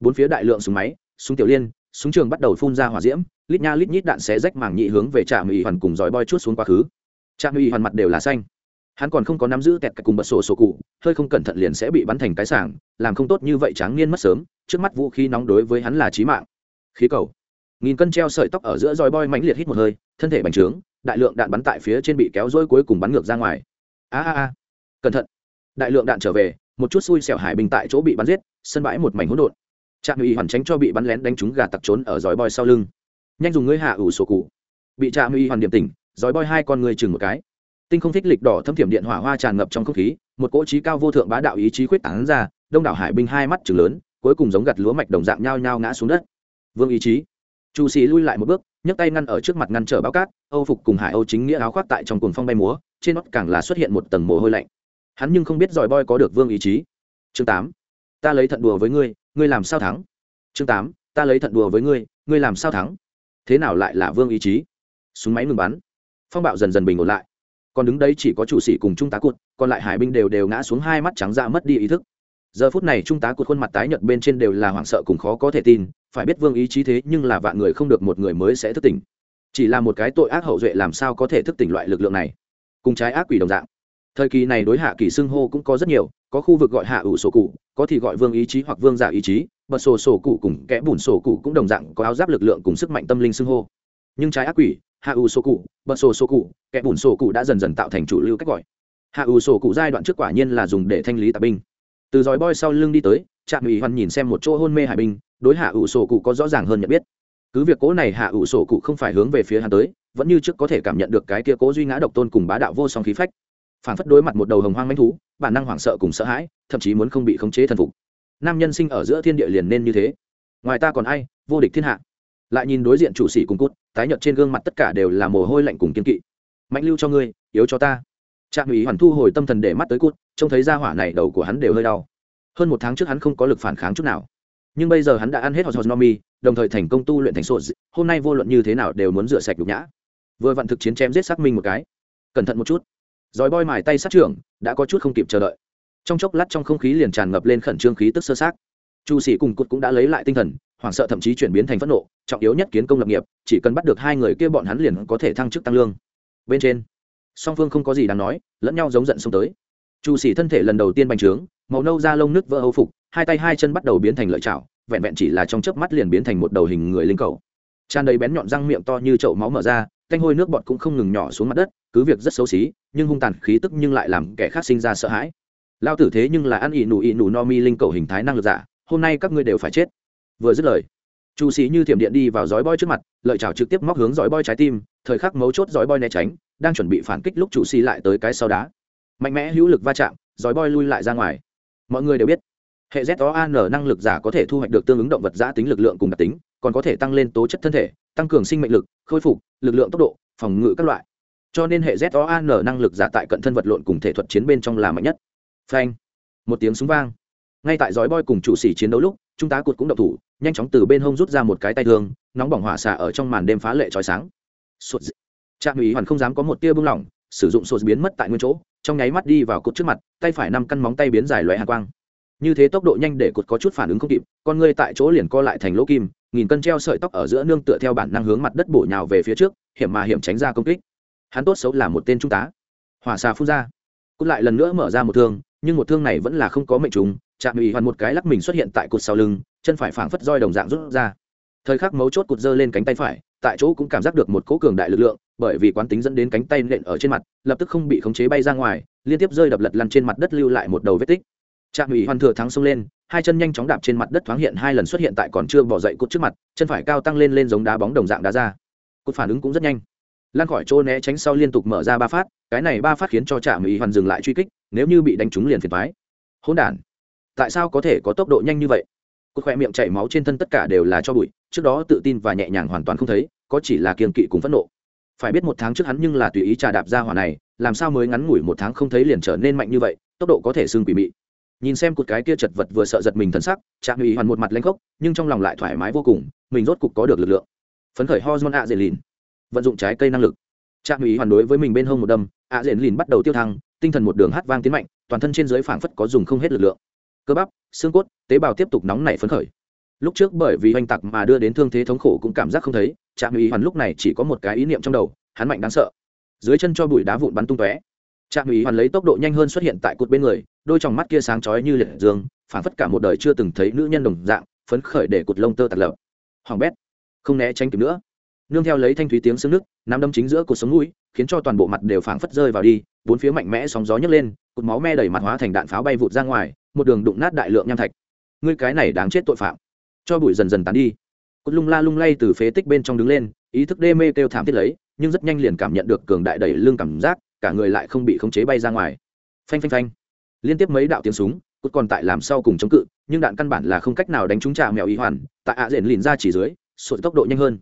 S1: bốn phía đại lượng súng máy, súng tiểu liên, súng trường bắt đầu phun ra hỏa diễm, lít nha lít nhít đạn xé rách mảng nhị hướng về trạm y hoàn cùng giỏi boy chút xuống quá khứ. Trạm y hoàn mặt đều là xanh. Hắn còn không có nắm giữ tẹt cả cùng bật sổ sổ cụ, hơi không cẩn thận liền sẽ bị bắn thành cái sảng, làm không tốt như vậy tráng niên mất sớm, trước mắt vũ khí nóng đối với hắn là chí mạng. Khí cầu. Nghìn cân treo sợi tóc ở giữa roi boy mãnh liệt hít một hơi, thân thể bành trướng, đại lượng đạn bắn tại phía trên bị kéo dối cuối cùng bắn ngược ra ngoài a a a. Cẩn thận. Đại lượng đạn trở về, một chút xui xẻo hải bình tại chỗ bị bắn giết, sân bãi một mảnh hỗn độn. Trạm ủy hoàn tránh cho bị bắn lén đánh trúng gà tặc trốn ở giói boy sau lưng. Nhanh dùng ngươi hạ ủ sổ cụ. Bị trạm ủy hoàn điểm tỉnh, giói boy hai con người chừng một cái. Tinh không thích lịch đỏ thâm thiểm điện hỏa hoa tràn ngập trong không khí, một cỗ trí cao vô thượng bá đạo ý chí khuyết tảng ra, đông đảo hải binh hai mắt chừng lớn, cuối cùng giống gặt lúa mạch đồng dạng nhao nhao ngã xuống đất. Vương ý chí. Chu sĩ lui lại một bước, nhấc tay ngăn ở trước mặt ngăn trở báo cát, âu phục cùng hải âu chính nghĩa áo khoác tại trong cuồng phong bay múa trên nót càng là xuất hiện một tầng mồ hôi lạnh. Hắn nhưng không biết giỏi boy có được vương ý chí. Chương tám, ta lấy thận đùa với ngươi ngươi làm sao thắng? Chương tám, ta lấy thận đùa với ngươi ngươi làm sao thắng? Thế nào lại là vương ý chí? Súng máy ngừng bắn. Phong bạo dần dần bình ổn lại. Còn đứng đấy chỉ có chủ sĩ cùng trung tá cụt, còn lại hải binh đều đều ngã xuống hai mắt trắng ra mất đi ý thức. Giờ phút này trung tá cụt khuôn mặt tái nhợt bên trên đều là hoảng sợ cùng khó có thể tin, phải biết vương ý chí thế nhưng là vạn người không được một người mới sẽ thức tỉnh. Chỉ là một cái tội ác hậu duệ làm sao có thể thức tỉnh loại lực lượng này? Cùng trái ác quỷ đồng dạng. Thời kỳ này đối hạ kỳ xưng hô cũng có rất nhiều, có khu vực gọi hạ ủ sổ cụ, có thì gọi vương ý chí hoặc vương giả ý chí, bật sổ sổ cụ cùng kẽ bùn sổ cụ cũng đồng dạng có áo giáp lực lượng cùng sức mạnh tâm linh xưng hô. Nhưng trái ác quỷ, hạ ủ sổ cụ, bật sổ sổ cụ kẽ bùn sổ cụ đã dần dần tạo thành chủ lưu cách gọi. Hạ ủ sổ cụ giai đoạn trước quả nhiên là dùng để thanh lý tạp binh. Từ dòi boi sau lưng đi tới, trạm ủy hoàn nhìn xem một chỗ hôn mê hải binh, đối hạ ủ sổ cụ có rõ ràng hơn nhận biết cứ việc cố này hạ ủ sổ cụ không phải hướng về phía hắn tới, vẫn như trước có thể cảm nhận được cái kia cố duy ngã độc tôn cùng bá đạo vô song khí phách. Phản phất đối mặt một đầu hồng hoang manh thú, bản năng hoảng sợ cùng sợ hãi, thậm chí muốn không bị khống chế thần phục. Nam nhân sinh ở giữa thiên địa liền nên như thế. Ngoài ta còn ai, vô địch thiên hạ. Lại nhìn đối diện chủ sĩ cùng cút, tái nhợt trên gương mặt tất cả đều là mồ hôi lạnh cùng kiên kỵ. Mạnh lưu cho ngươi, yếu cho ta. Trạm ủy hoàn thu hồi tâm thần để mắt tới cút, trông thấy ra hỏa này đầu của hắn đều hơi đau. Hơn một tháng trước hắn không có lực phản kháng chút nào nhưng bây giờ hắn đã ăn hết hosnomi đồng thời thành công tu luyện thành sổ hôm nay vô luận như thế nào đều muốn rửa sạch nhục nhã. Vừa vặn thực chiến chém giết xác minh một cái. Cẩn thận một chút. Rồi boi mài tay sát trưởng, đã có chút không kịp chờ đợi. Trong chốc lát trong không khí liền tràn ngập lên khẩn trương khí tức sơ sát chu sĩ cùng cụt cũng đã lấy lại tinh thần, hoảng sợ thậm chí chuyển biến thành phẫn nộ, trọng yếu nhất kiến công lập nghiệp, chỉ cần bắt được hai người kia bọn hắn liền có thể thăng chức tăng lương. Bên trên, song phương không có gì đáng nói, lẫn nhau giống giận xông tới. Chu sĩ thân thể lần đầu tiên bành trướng, màu nâu da lông nước vỡ hầu phục hai tay hai chân bắt đầu biến thành lợi chảo, vẹn vẹn chỉ là trong chớp mắt liền biến thành một đầu hình người linh cầu. Tràn đầy bén nhọn răng miệng to như chậu máu mở ra canh hôi nước bọt cũng không ngừng nhỏ xuống mặt đất, cứ việc rất xấu xí, nhưng hung tàn khí tức nhưng lại làm kẻ khác sinh ra sợ hãi. Lao tử thế nhưng là ăn ỉ nụ ỉ nụ no mi linh cầu hình thái năng lực giả, hôm nay các ngươi đều phải chết. Vừa dứt lời, chu sĩ như thiểm điện đi vào dõi boi trước mặt, lợi chảo trực tiếp móc hướng dõi boi trái tim, thời khắc mấu chốt dõi boi né tránh, đang chuẩn bị phản kích lúc chủ sĩ lại tới cái sau đá. Mạnh mẽ hữu lực va chạm dõi boi lui lại ra ngoài. Mọi người đều biết hệ z o an năng lực giả có thể thu hoạch được tương ứng động vật giã tính lực lượng cùng đặc tính, còn có thể tăng lên tố chất thân thể, tăng cường sinh mệnh lực, khôi phục lực lượng tốc độ, phòng ngự các loại. Cho nên hệ z o an năng lực giả tại cận thân vật lộn cùng thể thuật chiến bên trong là mạnh nhất. Phanh. Một tiếng súng vang. Ngay tại giói boy cùng chủ sĩ chiến đấu lúc trung tá cụt cũng độc thủ, nhanh chóng từ bên hông rút ra một cái tay thương, nóng bỏng hỏa xạ ở trong màn đêm phá lệ trói sáng. Sụt trạm ủy hoàn không dám có một tia bưng lỏng, sử dụng sụt biến mất tại nguyên chỗ, trong nháy mắt đi vào cột trước mặt, tay phải năm căn móng tay biến dài loại hạ quang như thế tốc độ nhanh để cột có chút phản ứng không kịp, con người tại chỗ liền co lại thành lỗ kim, nghìn cân treo sợi tóc ở giữa nương tựa theo bản năng hướng mặt đất bổ nhào về phía trước, hiểm mà hiểm tránh ra công kích. Hắn tốt xấu là một tên trung tá. Hỏa xà phun ra. Cụt lại lần nữa mở ra một thương, nhưng một thương này vẫn là không có mệnh trùng chạm ủy hoàn một cái lắc mình xuất hiện tại cụt sau lưng, chân phải phảng phất roi đồng dạng rút ra. Thời khắc mấu chốt cụt giơ lên cánh tay phải, tại chỗ cũng cảm giác được một cỗ cường đại lực lượng, bởi vì quán tính dẫn đến cánh tay nện ở trên mặt, lập tức không bị khống chế bay ra ngoài, liên tiếp rơi đập lật lăn trên mặt đất lưu lại một đầu vết tích trạm ủy hoàn thừa thắng xông lên, hai chân nhanh chóng đạp trên mặt đất thoáng hiện hai lần xuất hiện tại còn chưa bỏ dậy cút trước mặt, chân phải cao tăng lên lên giống đá bóng đồng dạng đá ra. Cút phản ứng cũng rất nhanh. Lan khỏi chỗ né tránh sau liên tục mở ra ba phát, cái này ba phát khiến cho trạm ủy hoàn dừng lại truy kích, nếu như bị đánh trúng liền phiền thoái hỗn đản. Tại sao có thể có tốc độ nhanh như vậy? Cột khỏe miệng chảy máu trên thân tất cả đều là cho bụi, trước đó tự tin và nhẹ nhàng hoàn toàn không thấy, có chỉ là kiềm kỵ cùng phẫn nộ. Phải biết một tháng trước hắn nhưng là tùy ý trà đạp ra hỏa này, làm sao mới ngắn ngủi một tháng không thấy liền trở nên mạnh như vậy, tốc độ có thể xương quỷ mị nhìn xem cột cái kia chật vật vừa sợ giật mình thân sắc trạm ủy hoàn một mặt lanh khốc, nhưng trong lòng lại thoải mái vô cùng, mình rốt cục có được lực lượng. Phấn khởi hormone a dễ lìn. Vận dụng trái cây năng lực. Trạm ủy hoàn đối với mình bên hông một đâm a dễ lìn bắt đầu tiêu thăng, tinh thần một đường hát vang tiến mạnh, toàn thân trên dưới phảng phất có dùng không hết lực lượng. Cơ bắp, xương cốt, tế bào tiếp tục nóng nảy phấn khởi. Lúc trước bởi vì oanh tặc mà đưa đến thương thế thống khổ cũng cảm giác không thấy trạm ủy hoàn lúc này chỉ có một cái ý niệm trong đầu, hắn mạnh đáng sợ. Dưới chân cho bụi đá vụn bắn tung tóe trạm ủy hoàn lấy tốc độ nhanh hơn xuất hiện tại cột bên người, đôi tròng mắt kia sáng chói như liệt dương phản phất cả một đời chưa từng thấy nữ nhân đồng dạng, phấn khởi để cột lông tơ tạt lợp hoàng bét, không né tránh kịp nữa. Nương theo lấy thanh thúy tiếng sưng nước, nắm đâm chính giữa cột sống mũi, khiến cho toàn bộ mặt đều phảng phất rơi vào đi, bốn phía mạnh mẽ sóng gió nhấc lên, cột máu me đầy mặt hóa thành đạn pháo bay vụt ra ngoài, một đường đụng nát đại lượng nham thạch. Ngươi cái này đáng chết tội phạm. Cho bụi dần dần tán đi. Cột lung la lung lay từ phế tích bên trong đứng lên, ý thức đê mê kêu thảm thiết lấy, nhưng rất nhanh liền cảm nhận được cường đại đẩy lưng cảm giác cả người lại không bị khống chế bay ra ngoài. Phanh phanh phanh. Liên tiếp mấy đạo tiếng súng, cút còn tại làm sau cùng chống cự, nhưng đạn căn bản là không cách nào đánh trúng trà mèo ý hoàn, tại ạ à rền lìn ra chỉ dưới, sụt tốc độ nhanh hơn.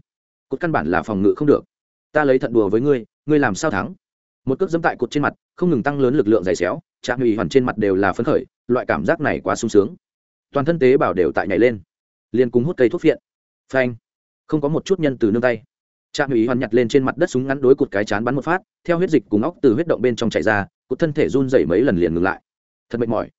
S1: Cút căn bản là phòng ngự không được. Ta lấy thận đùa với ngươi ngươi làm sao thắng? Một cước dẫm tại cột trên mặt, không ngừng tăng lớn lực lượng dày xéo, trà mèo ý hoàn trên mặt đều là phấn khởi, loại cảm giác này quá sung sướng. Toàn thân tế bảo đều tại nhảy lên. Liền cùng hút cây thuốc phiện. Phanh. Không có một chút nhân từ nương tay trạm ủy hoàn nhặt lên trên mặt đất súng ngắn đối cụt cái chán bắn một phát, theo huyết dịch cùng óc từ huyết động bên trong chảy ra, cụt thân thể run dậy mấy lần liền ngừng lại. Thật mệt mỏi.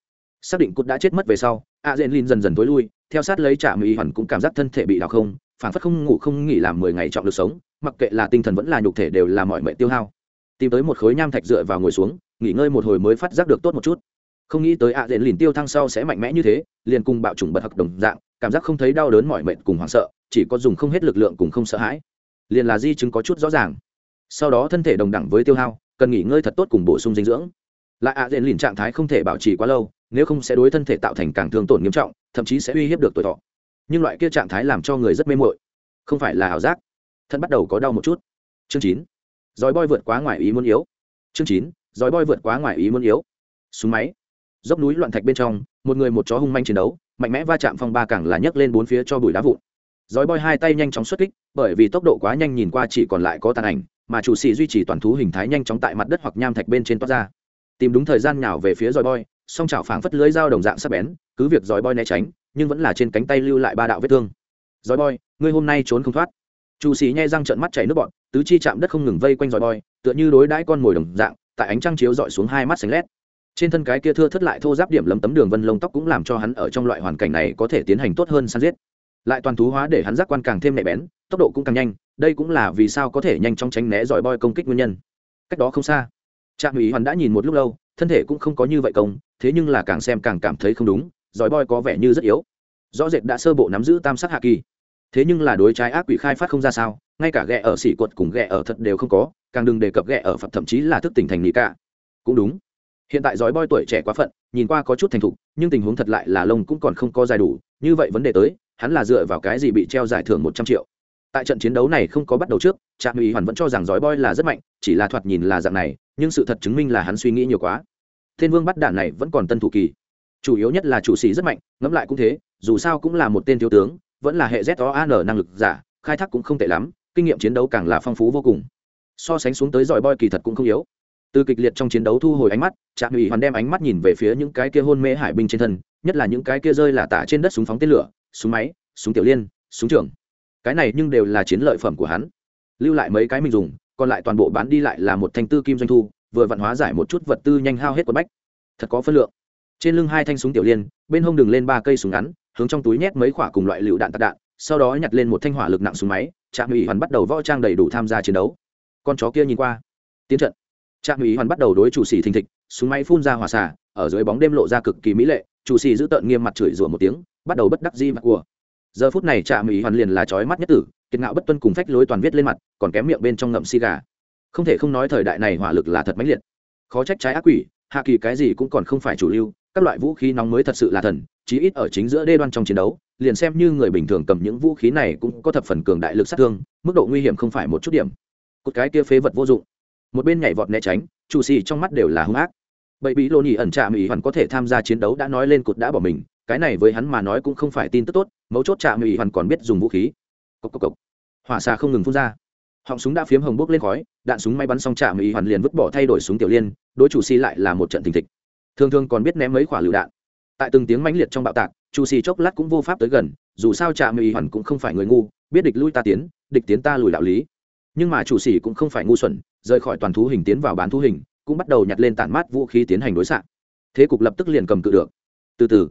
S1: Xác định cụt đã chết mất về sau, a dên lin dần dần t ố i lui, theo sát lấy trạm ủy hoàn cũng cảm giác thân thể bị đào không, phản phất không ngủ không nghỉ làm mười ngày trọng được sống, mặc kệ là tinh thần vẫn là nhục thể đều là mọi mệnh tiêu hao. Tìm tới một khối nham thạch dựa vào ngồi xuống, nghỉ ngơi một hồi mới phát giác được tốt một chút. Không nghĩ tới a dên lìn tiêu thăng sau sẽ mạnh mẽ như thế, liền cùng bạo chủng bật hặc đồng dạng, cảm giác không thấy đau đớn mỏi mệt cùng hoảng sợ, chỉ có dùng không hết lực lượng cùng không sợ hãi liền là di chứng có chút rõ ràng. Sau đó thân thể đồng đẳng với tiêu hao, cần nghỉ ngơi thật tốt cùng bổ sung dinh dưỡng. Lại ạ diện lìn trạng thái không thể bảo trì quá lâu, nếu không sẽ đối thân thể tạo thành càng thương tổn nghiêm trọng, thậm chí sẽ uy hiếp được tuổi thọ. Nhưng loại kia trạng thái làm cho người rất mê mội không phải là ảo giác. Thân bắt đầu có đau một chút. Chương chín. Dòi boi vượt quá ngoài ý muốn yếu. Chương chín. Dòi boi vượt quá ngoài ý muốn yếu. Súng máy. Dốc núi loạn thạch bên trong, một người một chó hung manh chiến đấu, mạnh mẽ va chạm phong ba càng là nhấc lên bốn phía cho bụi đá vụn dói boi hai tay nhanh chóng xuất kích, bởi vì tốc độ quá nhanh nhìn qua chỉ còn lại có tàn ảnh, mà chủ sĩ duy trì toàn thú hình thái nhanh chóng tại mặt đất hoặc nham thạch bên trên toát ra. Tìm đúng thời gian nhào về phía dòi boi, song chảo phảng phất lưới dao đồng dạng sắc bén, cứ việc dòi boy né tránh, nhưng vẫn là trên cánh tay lưu lại ba đạo vết thương. Dòi boy ngươi hôm nay trốn không thoát. Chủ sĩ nhai răng trợn mắt chảy nước bọn tứ chi chạm đất không ngừng vây quanh dòi boy tựa như đối đãi con mồi đồng dạng, tại ánh trăng chiếu dọi xuống hai mắt xanh lét. Trên thân cái kia thưa thất lại thô giáp điểm lấm tấm đường vân lông tóc cũng làm cho hắn ở trong loại hoàn cảnh này có thể tiến hành tốt hơn săn giết lại toàn thú hóa để hắn giác quan càng thêm nhạy bén, tốc độ cũng càng nhanh, đây cũng là vì sao có thể nhanh chóng tránh né giỏi boy công kích nguyên nhân. Cách đó không xa, trạm ủy hoàn đã nhìn một lúc lâu, thân thể cũng không có như vậy công, thế nhưng là càng xem càng cảm thấy không đúng, giỏi boy có vẻ như rất yếu. Rõ rệt đã sơ bộ nắm giữ tam sắc hạ kỳ. Thế nhưng là đối trái ác quỷ khai phát không ra sao, ngay cả ghẹ ở xỉ quật cùng ghẹ ở thật đều không có, càng đừng đề cập ghẹ ở phật thậm chí là thức tỉnh thành nghị cả. Cũng đúng. Hiện tại giỏi boy tuổi trẻ quá phận, nhìn qua có chút thành thục, nhưng tình huống thật lại là lông cũng còn không có dài đủ, như vậy vấn đề tới hắn là dựa vào cái gì bị treo giải thưởng một trăm triệu? Tại trận chiến đấu này không có bắt đầu trước trạm ủy hoàn vẫn cho rằng giỏi boy là rất mạnh, chỉ là thoạt nhìn là dạng này, nhưng sự thật chứng minh là hắn suy nghĩ nhiều quá. Thiên vương bắt đạn này vẫn còn tân thủ kỳ. Chủ yếu nhất là chủ sĩ rất mạnh, ngẫm lại cũng thế, dù sao cũng là một tên thiếu tướng, vẫn là hệ z o an năng lực giả, khai thác cũng không tệ lắm, kinh nghiệm chiến đấu càng là phong phú vô cùng. So sánh xuống tới giỏi boy kỳ thật cũng không yếu. Từ kịch liệt trong chiến đấu thu hồi ánh mắt trạm ủy hoàn đem ánh mắt nhìn về phía những cái kia hôn mê hải binh trên thân, nhất là những cái kia rơi là tả trên đất súng phóng tên lửa súng máy, súng tiểu liên, súng trường. Cái này nhưng đều là chiến lợi phẩm của hắn. Lưu lại mấy cái mình dùng, còn lại toàn bộ bán đi lại là một thanh tư kim doanh thu, vừa vận hóa giải một chút vật tư nhanh hao hết quần bách. Thật có phân lượng. Trên lưng hai thanh súng tiểu liên, bên hông đường lên ba cây súng ngắn, hướng trong túi nhét mấy quả cùng loại lựu đạn tạc đạn, sau đó nhặt lên một thanh hỏa lực nặng súng máy, trạm ủy hoàn bắt đầu võ trang đầy đủ tham gia chiến đấu. Con chó kia nhìn qua. Tiến trận. Trạm ủy hoàn bắt đầu đối chủ sĩ thình thịch, súng máy phun ra hỏa xả, ở dưới bóng đêm lộ ra cực kỳ mỹ lệ, chủ sĩ giữ tợn nghiêm mặt chửi rủa một tiếng bắt đầu bất đắc di mặt của. Giờ phút này trạm mỹ hoàn liền là trói mắt nhất tử, kiệt ngạo bất tuân cùng phách lối toàn viết lên mặt, còn kém miệng bên trong ngậm xi gà. Không thể không nói thời đại này hỏa lực là thật mãnh liệt. Khó trách trái ác quỷ, hạ kỳ cái gì cũng còn không phải chủ lưu, các loại vũ khí nóng mới thật sự là thần, chí ít ở chính giữa đê đoan trong chiến đấu, liền xem như người bình thường cầm những vũ khí này cũng có thập phần cường đại lực sát thương, mức độ nguy hiểm không phải một chút điểm. Cột cái kia phế vật vô dụng. Một bên nhảy vọt né tránh, chủ xì trong mắt đều là hung ác. Bậy bí lô nhì ẩn trạm ý hoàn có thể tham gia chiến đấu đã nói lên cột đã bỏ mình cái này với hắn mà nói cũng không phải tin tức tốt, mấu chốt trạm ủy hoàn còn biết dùng vũ khí. Cốc cốc cốc. hỏa xà không ngừng phun ra. Họng súng đã phiếm hồng bốc lên khói, đạn súng may bắn xong trạm ủy hoàn liền vứt bỏ thay đổi súng tiểu liên, đối chủ si lại là một trận thình thịch. Thường thường còn biết ném mấy quả lựu đạn. Tại từng tiếng mãnh liệt trong bạo tạc, chủ si chốc lát cũng vô pháp tới gần, dù sao trạm ủy hoàn cũng không phải người ngu, biết địch lui ta tiến, địch tiến ta lùi đạo lý. Nhưng mà chủ sĩ cũng không phải ngu xuẩn, rời khỏi toàn thú hình tiến vào bán thú hình, cũng bắt đầu nhặt lên tản mát vũ khí tiến hành đối xạ. Thế cục lập tức liền cầm cự được. Từ từ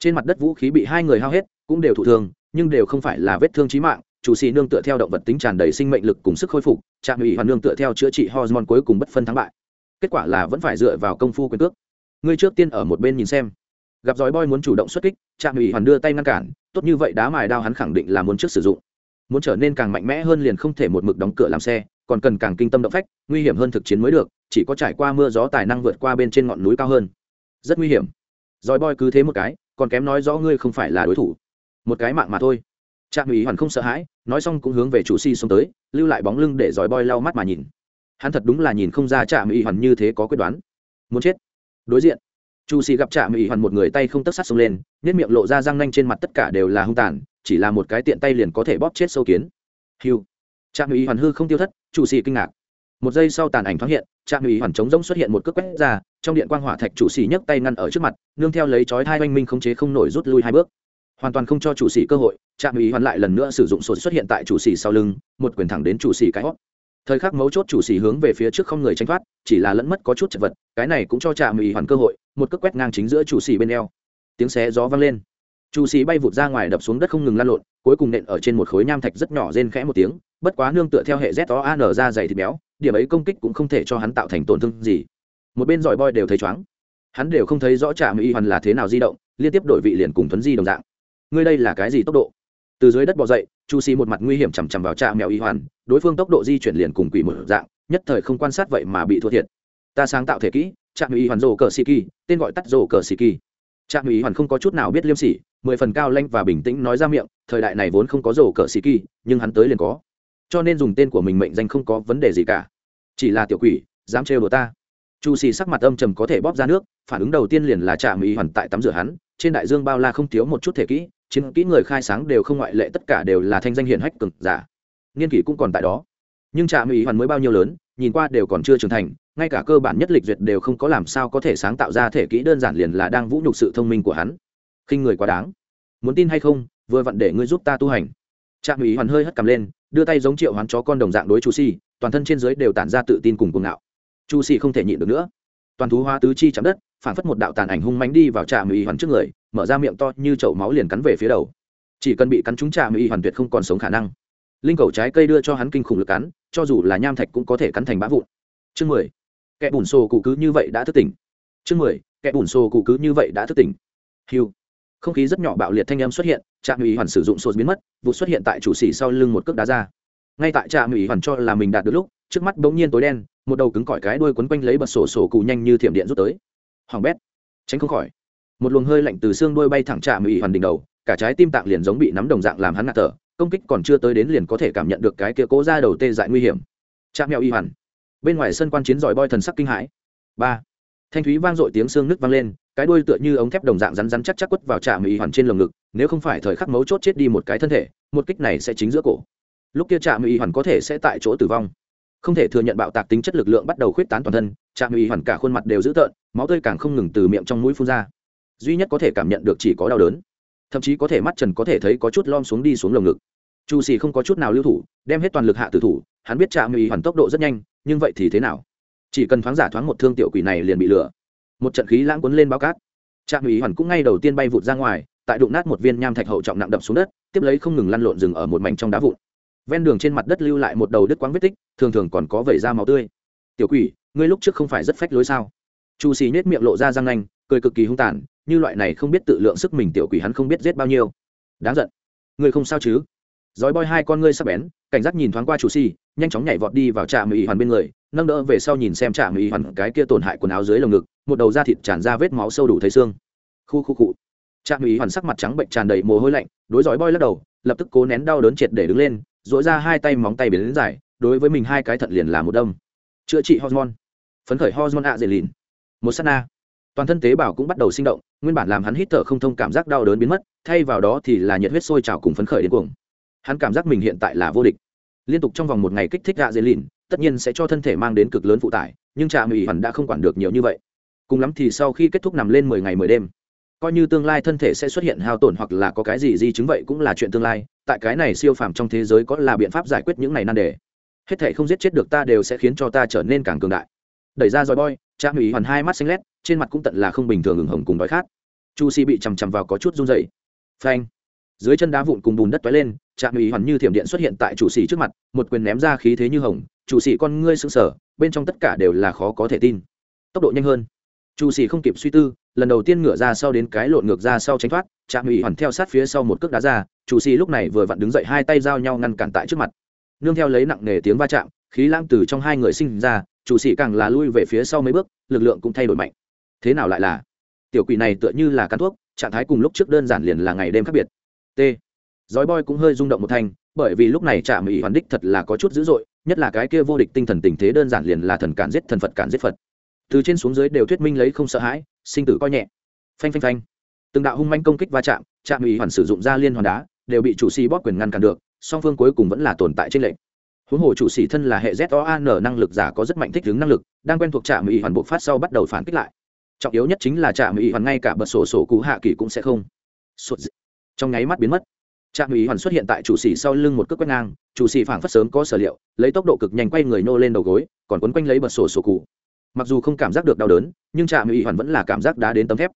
S1: trên mặt đất vũ khí bị hai người hao hết, cũng đều thụ thương, nhưng đều không phải là vết thương trí mạng, chủ sĩ nương tựa theo động vật tính tràn đầy sinh mệnh lực cùng sức khôi phục, trạm ủy hoàn nương tựa theo chữa trị hormone cuối cùng bất phân thắng bại. Kết quả là vẫn phải dựa vào công phu quyền cước. Ngươi trước tiên ở một bên nhìn xem. Gặp giói boy muốn chủ động xuất kích, trạm ủy hoàn đưa tay ngăn cản, tốt như vậy đá mài đao hắn khẳng định là muốn trước sử dụng. Muốn trở nên càng mạnh mẽ hơn liền không thể một mực đóng cửa làm xe, còn cần càng kinh tâm động phách, nguy hiểm hơn thực chiến mới được, chỉ có trải qua mưa gió tài năng vượt qua bên trên ngọn núi cao hơn. Rất nguy hiểm. Roi boy cứ thế một cái còn kém nói rõ ngươi không phải là đối thủ. Một cái mạng mà thôi. Trạm ủy hoàn không sợ hãi, nói xong cũng hướng về chủ si xuống tới, lưu lại bóng lưng để dòi boi lau mắt mà nhìn. Hắn thật đúng là nhìn không ra trạm ủy hoàn như thế có quyết đoán. Muốn chết. Đối diện. Chu Si gặp trạm ủy hoàn một người tay không tất sát xông lên nếp miệng lộ ra răng nanh trên mặt tất cả đều là hung tàn, chỉ là một cái tiện tay liền có thể bóp chết sâu kiến. Hiu trạm ủy hoàn hư không tiêu thất, Chu Si kinh ngạc một giây sau tàn ảnh thoáng hiện, trạm ủy hoàn chống rỗng xuất hiện một cước quét ra, trong điện quang hỏa thạch chủ sĩ nhấc tay ngăn ở trước mặt, nương theo lấy chói hai oanh minh không chế không nổi rút lui hai bước. Hoàn toàn không cho chủ sĩ cơ hội, trạm ủy hoàn lại lần nữa sử dụng sột xuất hiện tại chủ sĩ sau lưng, một quyền thẳng đến chủ sĩ cái hót. Thời khắc mấu chốt chủ sĩ hướng về phía trước không người tranh thoát, chỉ là lẫn mất có chút chật vật, cái này cũng cho trạm ủy hoàn cơ hội, một cước quét ngang chính giữa chủ sĩ bên eo. Tiếng xé gió vang lên chu sĩ bay vụt ra ngoài đập xuống đất không ngừng lan lộn, cuối cùng nện ở trên một khối nham thạch rất nhỏ rên khẽ một tiếng, bất quá nương tựa theo hệ z o an ra dày thịt béo, điểm ấy công kích cũng không thể cho hắn tạo thành tổn thương gì. Một bên giỏi boy đều thấy chóng hắn đều không thấy rõ trạm y hoàn là thế nào di động, liên tiếp đổi vị liền cùng thuấn di đồng dạng. Ngươi đây là cái gì tốc độ? Từ dưới đất bò dậy, chu sĩ một mặt nguy hiểm chằm chằm vào trạm mèo y hoàn, đối phương tốc độ di chuyển liền cùng quỷ một dạng, nhất thời không quan sát vậy mà bị thua thiệt. Ta sáng tạo thể kỹ trạm y hoàn rổ cờ xì kỳ, tên gọi tắt rổ cờ xì kỳ. Trạm y hoàn không có chút nào biết liêm sỉ mười phần cao lanh và bình tĩnh nói ra miệng, thời đại này vốn không có rổ cờ xì kỳ, nhưng hắn tới liền có. Cho nên dùng tên của mình mệnh danh không có vấn đề gì cả. Chỉ là tiểu quỷ, dám trêu đồ ta. Chu xì sắc mặt âm trầm có thể bóp ra nước, phản ứng đầu tiên liền là trạm y hoàn tại tắm rửa hắn, trên đại dương bao la không thiếu một chút thể kỹ, chiến kỹ người khai sáng đều không ngoại lệ, tất cả đều là thanh danh hiển hách cực giả. Nghiên kỷ cũng còn tại đó. Nhưng trạm y hoàn mới bao nhiêu lớn, nhìn qua đều còn chưa trưởng thành, ngay cả cơ bản nhất lịch duyệt đều không có làm sao có thể sáng tạo ra thể kỹ đơn giản liền là đang vũ nhục sự thông minh của hắn khinh người quá đáng. Muốn tin hay không, vừa vặn để ngươi giúp ta tu hành. Trạm ủy hoàn hơi hất cầm lên, đưa tay giống triệu hoán chó con đồng dạng đối chu si, toàn thân trên dưới đều tản ra tự tin cùng cuồng ngạo. Chu si không thể nhịn được nữa. Toàn thú hoa tứ chi chạm đất phản phất một đạo tàn ảnh hung mánh đi vào trạm ủy hoàn trước người, mở ra miệng to như chậu máu liền cắn về phía đầu. Chỉ cần bị cắn trúng trạm ủy hoàn tuyệt không còn sống khả năng. Linh cầu trái cây đưa cho hắn kinh khủng lực cắn, cho dù là nham thạch cũng có thể cắn thành bã vụn. Chương mười. Kẻ bùn xô cụ cứ như vậy đã thức tỉnh. Chương mười. Kẻ bùn xô cụ cứ như vậy đã thức tỉnh. Hiu không khí rất nhỏ bạo liệt thanh âm xuất hiện, trạm ủy hoàn sử dụng sô biến mất, vụ xuất hiện tại chủ xỉ sau lưng một cước đá ra. Ngay tại trạm ủy hoàn cho là mình đạt được lúc, trước mắt bỗng nhiên tối đen, một đầu cứng cỏi cái đuôi quấn quanh lấy bật sổ sổ cụ nhanh như thiểm điện rút tới. Hoàng bét, tránh không khỏi. Một luồng hơi lạnh từ xương đuôi bay thẳng trạm ủy hoàn đỉnh đầu, cả trái tim tạng liền giống bị nắm đồng dạng làm hắn ngạt thở, công kích còn chưa tới đến liền có thể cảm nhận được cái kia cố ra đầu tê dại nguy hiểm. Trạm mèo y hoàn, bên ngoài sân quan chiến giỏi boi thần sắc kinh hãi. Ba, thanh thúy vang dội tiếng xương nước vang lên cái đuôi tựa như ống thép đồng dạng rắn rắn chắc chắc quất vào trạm y hoàn trên lồng ngực, nếu không phải thời khắc mấu chốt chết đi một cái thân thể, một kích này sẽ chính giữa cổ. Lúc kia trạm y hoàn có thể sẽ tại chỗ tử vong. Không thể thừa nhận bạo tạc tính chất lực lượng bắt đầu khuyết tán toàn thân trạm y hoàn cả khuôn mặt đều dữ tợn, máu tươi càng không ngừng từ miệng trong mũi phun ra. Duy nhất có thể cảm nhận được chỉ có đau đớn. Thậm chí có thể mắt trần có thể thấy có chút lom xuống đi xuống lồng ngực. Chu xì không có chút nào lưu thủ, đem hết toàn lực hạ tử thủ, hắn biết trạm y hoàn tốc độ rất nhanh, nhưng vậy thì thế nào? Chỉ cần thoáng giả thoáng một thương tiểu quỷ này liền bị lửa một trận khí lãng cuốn lên bao cát. Trạm ủy hoàn cũng ngay đầu tiên bay vụt ra ngoài, tại đụng nát một viên nham thạch hậu trọng nặng đập xuống đất, tiếp lấy không ngừng lăn lộn rừng ở một mảnh trong đá vụn. Ven đường trên mặt đất lưu lại một đầu đứt quáng vết tích, thường thường còn có vẩy da máu tươi. Tiểu quỷ, ngươi lúc trước không phải rất phách lối sao? Chu xì nết miệng lộ ra răng nanh, cười cực kỳ hung tàn, như loại này không biết tự lượng sức mình tiểu quỷ hắn không biết giết bao nhiêu. Đáng giận. Ngươi không sao chứ? Dói boi hai con ngươi sắp bén. Cảnh giác nhìn thoáng qua chủ xì nhanh chóng nhảy vọt đi vào trạm ủy hoàn bên người, nâng đỡ về sau nhìn xem trạm ủy hoàn cái kia tổn hại quần áo dưới lồng ngực một đầu da thịt tràn ra vết máu sâu đủ thấy xương. Khu khu cụ trạm ý hoàn sắc mặt trắng bệnh tràn đầy mồ hôi lạnh, đối dói boi lắc đầu, lập tức cố nén đau đớn triệt để đứng lên dỗi ra hai tay móng tay biến đến dài, đối với mình hai cái thận liền là một đông chữa trị hormone. Phấn khởi hormone ạ dệt lìn một s á t na. Toàn thân tế bào cũng bắt đầu sinh động, nguyên bản làm hắn hít thở không thông cảm giác đau đớn biến mất, thay vào đó thì là nhiệt huyết sôi trào cùng phấn khởi đến cuồng. Hắn cảm giác mình hiện tại là vô địch. Liên tục trong vòng một ngày kích thích ạ dệt lìn tất nhiên sẽ cho thân thể mang đến cực lớn phụ tải, nhưng trạm ý hoàn đã không quản được nhiều như vậy cùng lắm thì sau khi kết thúc nằm lên mười ngày mười đêm, coi như tương lai thân thể sẽ xuất hiện hao tổn hoặc là có cái gì di chứng vậy cũng là chuyện tương lai, tại cái này siêu phàm trong thế giới có là biện pháp giải quyết những này nan đề. Hết thể không giết chết được ta đều sẽ khiến cho ta trở nên càng cường đại. Đẩy ra roi boy cha mỹ hoàn hai mắt xanh lét, trên mặt cũng tận là không bình thường ửng hồng cùng đói khát. Chu si bị chằm chằm vào có chút run dày phanh. Dưới chân đá vụn cùng bùn đất toái lên trạm ủy hoàn như thiểm điện xuất hiện tại chủ sĩ trước mặt, một quyền ném ra khí thế như hồng chủ sĩ con ngươi sững sờ, bên trong tất cả đều là khó có thể tin. Tốc độ nhanh hơn chủ sĩ không kịp suy tư lần đầu tiên ngửa ra sau đến cái lộn ngược ra sau tránh thoát trạm ủy hoàn theo sát phía sau một cước đá ra chủ sĩ lúc này vừa vặn đứng dậy hai tay giao nhau ngăn cản tại trước mặt. Nương theo lấy nặng nề tiếng va chạm khí lãng từ trong hai người sinh ra chủ sĩ càng là lui về phía sau mấy bước lực lượng cũng thay đổi mạnh. Thế nào lại là? Tiểu quỷ này tựa như là cắn thuốc trạng thái cùng lúc trước đơn giản liền là ngày đêm khác biệt. T. Dói boy cũng hơi rung động một thanh, bởi vì lúc này Trạm ủy Hoàn đích thật là có chút dữ dội, nhất là cái kia vô địch tinh thần tình thế đơn giản liền là thần cản giết thần Phật cản giết Phật. Từ trên xuống dưới đều thuyết minh lấy không sợ hãi, sinh tử coi nhẹ. Phanh phanh phanh. Từng đạo hung manh công kích va chạm, Trạm ủy Hoàn sử dụng ra liên hoàn đá, đều bị chủ sĩ bóp quyền ngăn cản được, song phương cuối cùng vẫn là tồn tại trên lệnh. Huống hồ chủ sĩ thân là hệ ZOAN năng lực giả có rất mạnh thích ứng năng lực, đang quen thuộc Trạm ủy Hoàn bộ phát sau bắt đầu phản kích lại. Trọng yếu nhất chính là Trạm ủy Hoàn ngay cả bật sổ sổ cú hạ kỳ cũng sẽ không. Sụt trong nháy mắt biến mất trạm ủy hoàn xuất hiện tại chủ sĩ sau lưng một cước quét ngang chủ sĩ phảng phất sớm có sở liệu lấy tốc độ cực nhanh quay người nô lên đầu gối còn quấn quanh lấy bật sổ sổ cụ mặc dù không cảm giác được đau đớn, nhưng trạm ủy hoàn vẫn là cảm giác đá đến tấm thép.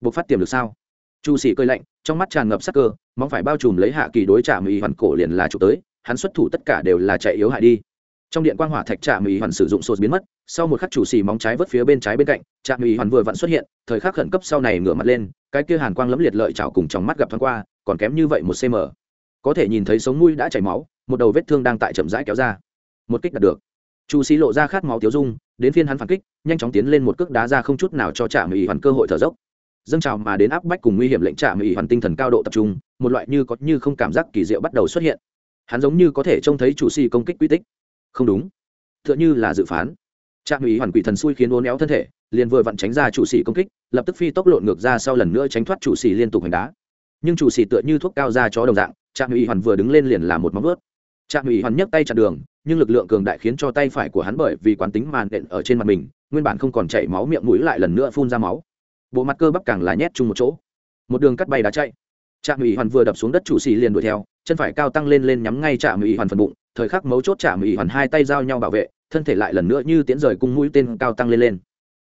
S1: Buộc phát tiềm được sao? Chu sĩ cơi lạnh, trong mắt tràn ngập sắc cơ mong phải bao trùm lấy hạ kỳ đối trạm ủy hoàn cổ liền là chụp tới, hắn xuất thủ tất cả đều là chạy yếu hại đi. Trong điện quang hỏa thạch trạm ủy hoàn sử dụng sột biến mất, sau một khắc chủ xì móng trái vớt phía bên trái bên cạnh, trạm ủy hoàn vừa vặn xuất hiện, thời khắc khẩn cấp sau này ngửa mặt lên, cái kia hàn quang lấm liệt lợi chảo cùng trong mắt gặp thoáng qua, còn kém như vậy một cm có thể nhìn thấy sống mũi đã chảy máu, một đầu vết thương đang tại chậm rãi kéo ra. Một kích đạt được. Chu sĩ lộ ra khát máu tiếu dung đến phiên hắn phản kích, nhanh chóng tiến lên một cước đá ra không chút nào cho trả mỹ hoàn cơ hội thở dốc. Dâng trào mà đến áp bách cùng nguy hiểm lệnh trả mỹ hoàn tinh thần cao độ tập trung, một loại như có như không cảm giác kỳ diệu bắt đầu xuất hiện. Hắn giống như có thể trông thấy chủ si công kích quy tích. Không đúng. T h ư ợ n h ư là dự phán. Trạm ủy hoàn quỷ thần xui khiến uốn éo thân thể, liền vừa vặn tránh ra chủ sĩ công kích, lập tức phi tốc lộn ngược ra sau lần nữa tránh thoát chủ sĩ liên tục hành đá. Nhưng chủ sĩ tựa như thuốc cao ra chó đồng dạng trạm ủy hoàn vừa đứng lên liền làm một móng vớt trạm ủy hoàn nhấc tay chặn đường nhưng lực lượng cường đại khiến cho tay phải của hắn bởi vì quán tính màn đện ở trên mặt mình, nguyên bản không còn chảy máu miệng mũi lại lần nữa phun ra máu. Bộ mặt cơ bắp càng là nhét chung một chỗ. Một đường cắt bay đá chạy. Trạm ủy hoàn vừa đập xuống đất chủ xì liền đuổi theo, chân phải cao tăng lên lên nhắm ngay trạm ủy hoàn phần bụng, thời khắc mấu chốt trạm ủy hoàn hai tay giao nhau bảo vệ, thân thể lại lần nữa như tiễn rời cung mũi tên cao tăng lên lên.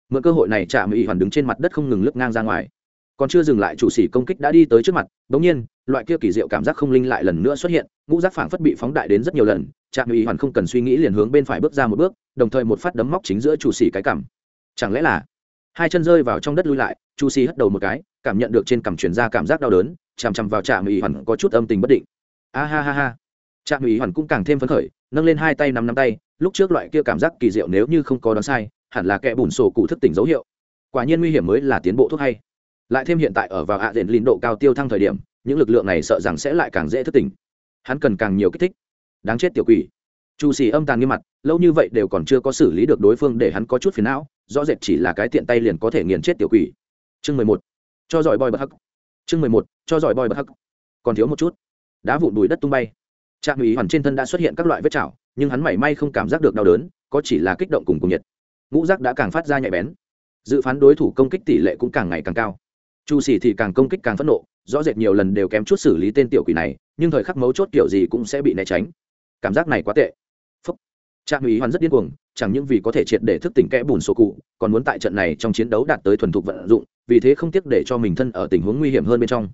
S1: Mượn cơ hội này trạm ủy hoàn đứng trên mặt đất không ngừng lướt ngang ra ngoài còn chưa dừng lại chủ sĩ công kích đã đi tới trước mặt bỗng nhiên, loại kia kỳ diệu cảm giác không linh lại lần nữa xuất hiện, ngũ giác phảng phất bị phóng đại đến rất nhiều lần, trạm ủy hoàn không cần suy nghĩ liền hướng bên phải bước ra một bước, đồng thời một phát đấm móc chính giữa chủ sĩ cái cảm chẳng lẽ là hai chân rơi vào trong đất lui lại chu sĩ hất đầu một cái, cảm nhận được trên cằm chuyển ra cảm giác đau đớn, chằm chằm vào trạm ủy hoàn có chút âm tình bất định. A ha ha ha. Trạm ủy hoàn cũng càng thêm phấn khởi, nâng lên hai tay nắm nắm tay, lúc trước loại kia cảm giác kỳ diệu nếu như không có đoán sai, hẳn là kẻ bùn sổ cụ thức tỉnh dấu hiệu. Quả nhiên nguy hiểm mới là tiến bộ thuốc hay lại thêm hiện tại ở vào hạ diện lìn độ cao tiêu thăng thời điểm, những lực lượng này sợ rằng sẽ lại càng dễ thức tỉnh. Hắn cần càng nhiều kích thích. Đáng chết tiểu quỷ. Chu xì âm tàn nghiêm mặt, lâu như vậy đều còn chưa có xử lý được đối phương để hắn có chút phiền não, rõ rệt chỉ là cái tiện tay liền có thể nghiền chết tiểu quỷ. Chương mười một. Cho giỏi boy bật hắc. Chương mười một. Cho giỏi boy bật hắc. Còn thiếu một chút. Đá vụn bùi đất tung bay. Trạm ủy hoàn trên thân đã xuất hiện các loại vết chảo, nhưng hắn mảy may không cảm giác được đau đớn, có chỉ là kích động cùng cùng nhiệt. Ngũ giác đã càng phát ra nhạy bén. Dự phán đối thủ công kích tỷ lệ cũng càng ngày càng cao chu sĩ thì càng công kích càng phẫn nộ, rõ rệt nhiều lần đều kém chút xử lý tên tiểu quỷ này, nhưng thời khắc mấu chốt kiểu gì cũng sẽ bị né tránh. Cảm giác này quá tệ. Phúc. Trạm ủy hoàn rất điên cuồng, chẳng những vì có thể triệt để thức tỉnh kẽ bùn sổ cụ, còn muốn tại trận này trong chiến đấu đạt tới thuần thục vận dụng, vì thế không tiếc để cho mình thân ở tình huống nguy hiểm hơn bên trong.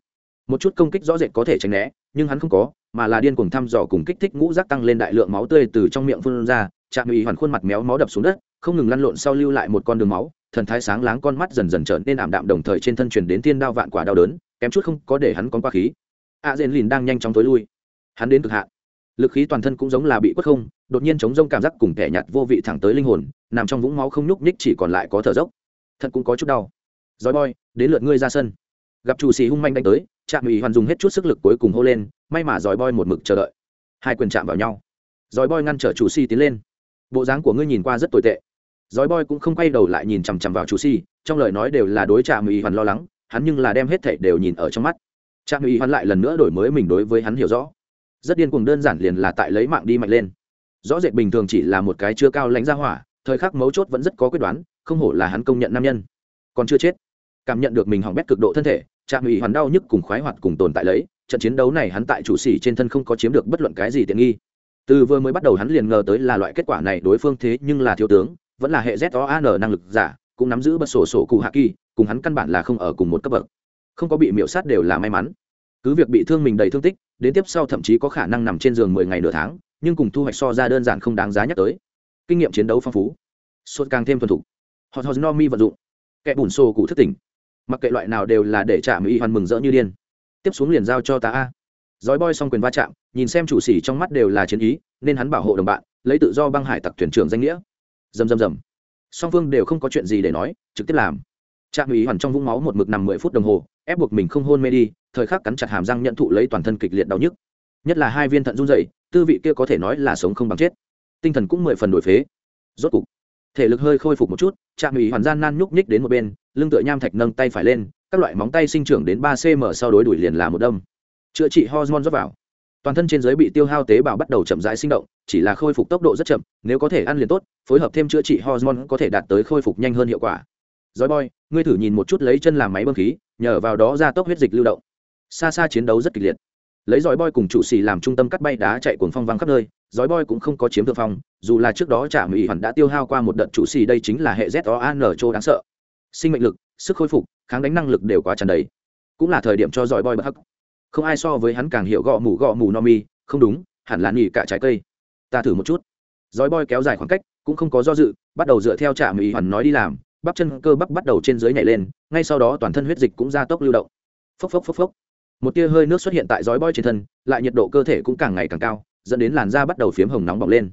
S1: Một chút công kích rõ rệt có thể tránh né, nhưng hắn không có, mà là điên cuồng thăm dò cùng kích thích ngũ rác tăng lên đại lượng máu tươi từ trong miệng phun ra. Trạm ủy hoàn khuôn mặt méo máu đập xuống đất, không ngừng lăn lộn sau lưu lại một con đường máu thần thái sáng láng con mắt dần dần trở nên ảm đạm đồng thời trên thân truyền đến tiên đao vạn quả đau đớn, kém chút không có để hắn con qua khí. A dên lìn đang nhanh chóng tối lui. Hắn đến cực hạn. Lực khí toàn thân cũng giống là bị quất không, đột nhiên chống rông cảm giác cùng kẻ nhạt vô vị thẳng tới linh hồn, nằm trong vũng máu không nhúc nhích chỉ còn lại có thở dốc. Thật cũng có chút đau. Giói boy đến lượt ngươi ra sân. Gặp chủ sĩ hung manh đánh tới, trạm ủy hoàn dùng hết chút sức lực cuối cùng hô lên, may mà dòi boy một mực chờ đợi. Hai quyền chạm vào nhau. Dòi boy ngăn trở chủ sĩ tiến lên. Bộ dáng của ngươi nhìn qua rất tồi tệ giỏi boy cũng không quay đầu lại nhìn chằm chằm vào chủ sĩ trong lời nói đều là đối trạm ủy hoàn lo lắng, hắn nhưng là đem hết thảy đều nhìn ở trong mắt. Trạm ủy hoàn lại lần nữa đổi mới mình đối với hắn hiểu rõ. Rất điên cuồng đơn giản liền là tại lấy mạng đi mạnh lên. Rõ rệt bình thường chỉ là một cái chưa cao lãnh ra hỏa, thời khắc mấu chốt vẫn rất có quyết đoán, không hổ là hắn công nhận nam nhân. Còn chưa chết. Cảm nhận được mình hỏng bét cực độ thân thể trạm ủy hoàn đau nhức cùng khoái hoạt cùng tồn tại lấy, trận chiến đấu này hắn tại chủ sĩ trên thân không có chiếm được bất luận cái gì tiện nghi. Từ vừa mới bắt đầu hắn liền ngờ tới là loại kết quả này đối phương thế nhưng là thiếu tướng vẫn là hệ z o an năng lực giả, cũng nắm giữ bật sổ sổ cụ hạ kỳ, cùng hắn căn bản là không ở cùng một cấp bậc. Không có bị miễu sát đều là may mắn. Cứ việc bị thương mình đầy thương tích, đến tiếp sau thậm chí có khả năng nằm trên giường mười ngày nửa tháng, nhưng cùng thu hoạch so ra đơn giản không đáng giá nhắc tới. Kinh nghiệm chiến đấu phong phú. Sốt càng thêm thuần thục. Hot hot no mi vận dụng. Kẻ bùn xô cụ thất tỉnh. Mặc kệ loại nào đều là để trả mỹ hoàn mừng rỡ như điên. Tiếp xuống liền giao cho ta a. Dói boy xong quyền va chạm, nhìn xem chủ sĩ trong mắt đều là chiến ý, nên hắn bảo hộ đồng bạn, lấy tự do băng hải tặc thuyền trưởng danh nghĩa dầm dầm dầm song phương đều không có chuyện gì để nói, trực tiếp làm. Trạm ủy hoàn trong vũng máu một mực nằm mười phút đồng hồ, ép buộc mình không hôn mê đi, thời khắc cắn chặt hàm răng nhận thụ lấy toàn thân kịch liệt đau nhức. Nhất là hai viên thận run dày tư vị kia có thể nói là sống không bằng chết. Tinh thần cũng mười phần đổi phế. Rốt cục, thể lực hơi khôi phục một chút, trạm ủy hoàn gian nan nhúc nhích đến một bên, lưng tựa nham thạch nâng tay phải lên, các loại móng tay sinh trưởng đến ba cm sau đối đuổi liền là một đâm. Chữa trị hormone rót vào toàn thân trên giới bị tiêu hao tế bào bắt đầu chậm rãi sinh động, chỉ là khôi phục tốc độ rất chậm, nếu có thể ăn liền tốt, phối hợp thêm chữa trị hormone có thể đạt tới khôi phục nhanh hơn hiệu quả. Dói boy, ngươi thử nhìn một chút lấy chân làm máy bơm khí, nhờ vào đó ra tốc huyết dịch lưu động. Xa xa chiến đấu rất kịch liệt. Lấy dói boy cùng chủ xì làm trung tâm cắt bay đá chạy cuồng phong văng khắp nơi dói boy cũng không có chiếm thượng phong, dù là trước đó trả mỹ hoàn đã tiêu hao qua một đợt chủ xì, đây chính là hệ z o an châu đáng sợ. Sinh mệnh lực, sức khôi phục, kháng đánh năng lực đều quá tràn đầy. Cũng là thời điểm cho dòi boy bất hắc không ai so với hắn càng hiểu gõ mù gõ mù no mi, không đúng, hẳn là nghỉ cả trái cây. Ta thử một chút. Dói boy kéo dài khoảng cách, cũng không có do dự, bắt đầu dựa theo trạm ý hoàn nói đi làm, bắp chân cơ bắp bắt đầu trên dưới nhảy lên, ngay sau đó toàn thân huyết dịch cũng ra tốc lưu động. Phốc phốc phốc phốc. Một tia hơi nước xuất hiện tại dói boy trên thân, lại nhiệt độ cơ thể cũng càng ngày càng cao, dẫn đến làn da bắt đầu phiếm hồng nóng bỏng lên.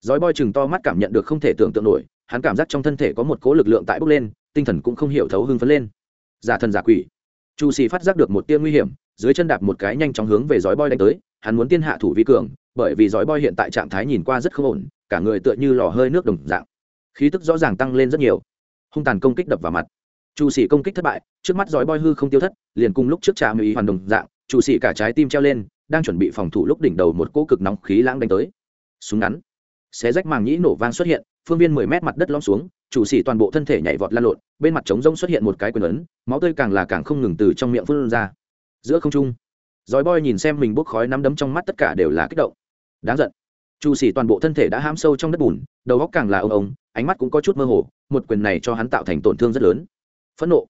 S1: Dói boy chừng to mắt cảm nhận được không thể tưởng tượng nổi, hắn cảm giác trong thân thể có một cố lực lượng tại bốc lên, tinh thần cũng không hiểu thấu hưng phấn lên. Giả thần giả quỷ. Chu xì phát giác được một tia nguy hiểm dưới chân đạp một cái nhanh chóng hướng về giói boy đánh tới, hắn muốn tiên hạ thủ vi cường, bởi vì giói boy hiện tại trạng thái nhìn qua rất không ổn, cả người tựa như lò hơi nước đồng dạng. Khí tức rõ ràng tăng lên rất nhiều. Hung tàn công kích đập vào mặt. Chủ sĩ công kích thất bại, trước mắt giói boy hư không tiêu thất, liền cùng lúc trước trà mỹ hoàn đồng dạng chủ sĩ cả trái tim treo lên, đang chuẩn bị phòng thủ lúc đỉnh đầu một cỗ cực nóng khí lãng đánh tới. Súng ngắn. Xé rách màng nhĩ nổ vang xuất hiện, phương viên mười mét mặt đất lõm xuống chủ sĩ toàn bộ thân thể nhảy vọt lan lộn, bên mặt trống rông xuất hiện một cái quyền ấn, máu tươi càng là càng không ngừng từ trong miệng phun ra giữa không trung. Dòi boy nhìn xem mình bốc khói nắm đấm trong mắt tất cả đều là kích động. Đáng giận. Chủ xỉ toàn bộ thân thể đã hãm sâu trong đất bùn, đầu góc càng là ông ông ánh mắt cũng có chút mơ hồ, một quyền này cho hắn tạo thành tổn thương rất lớn. Phẫn nộ.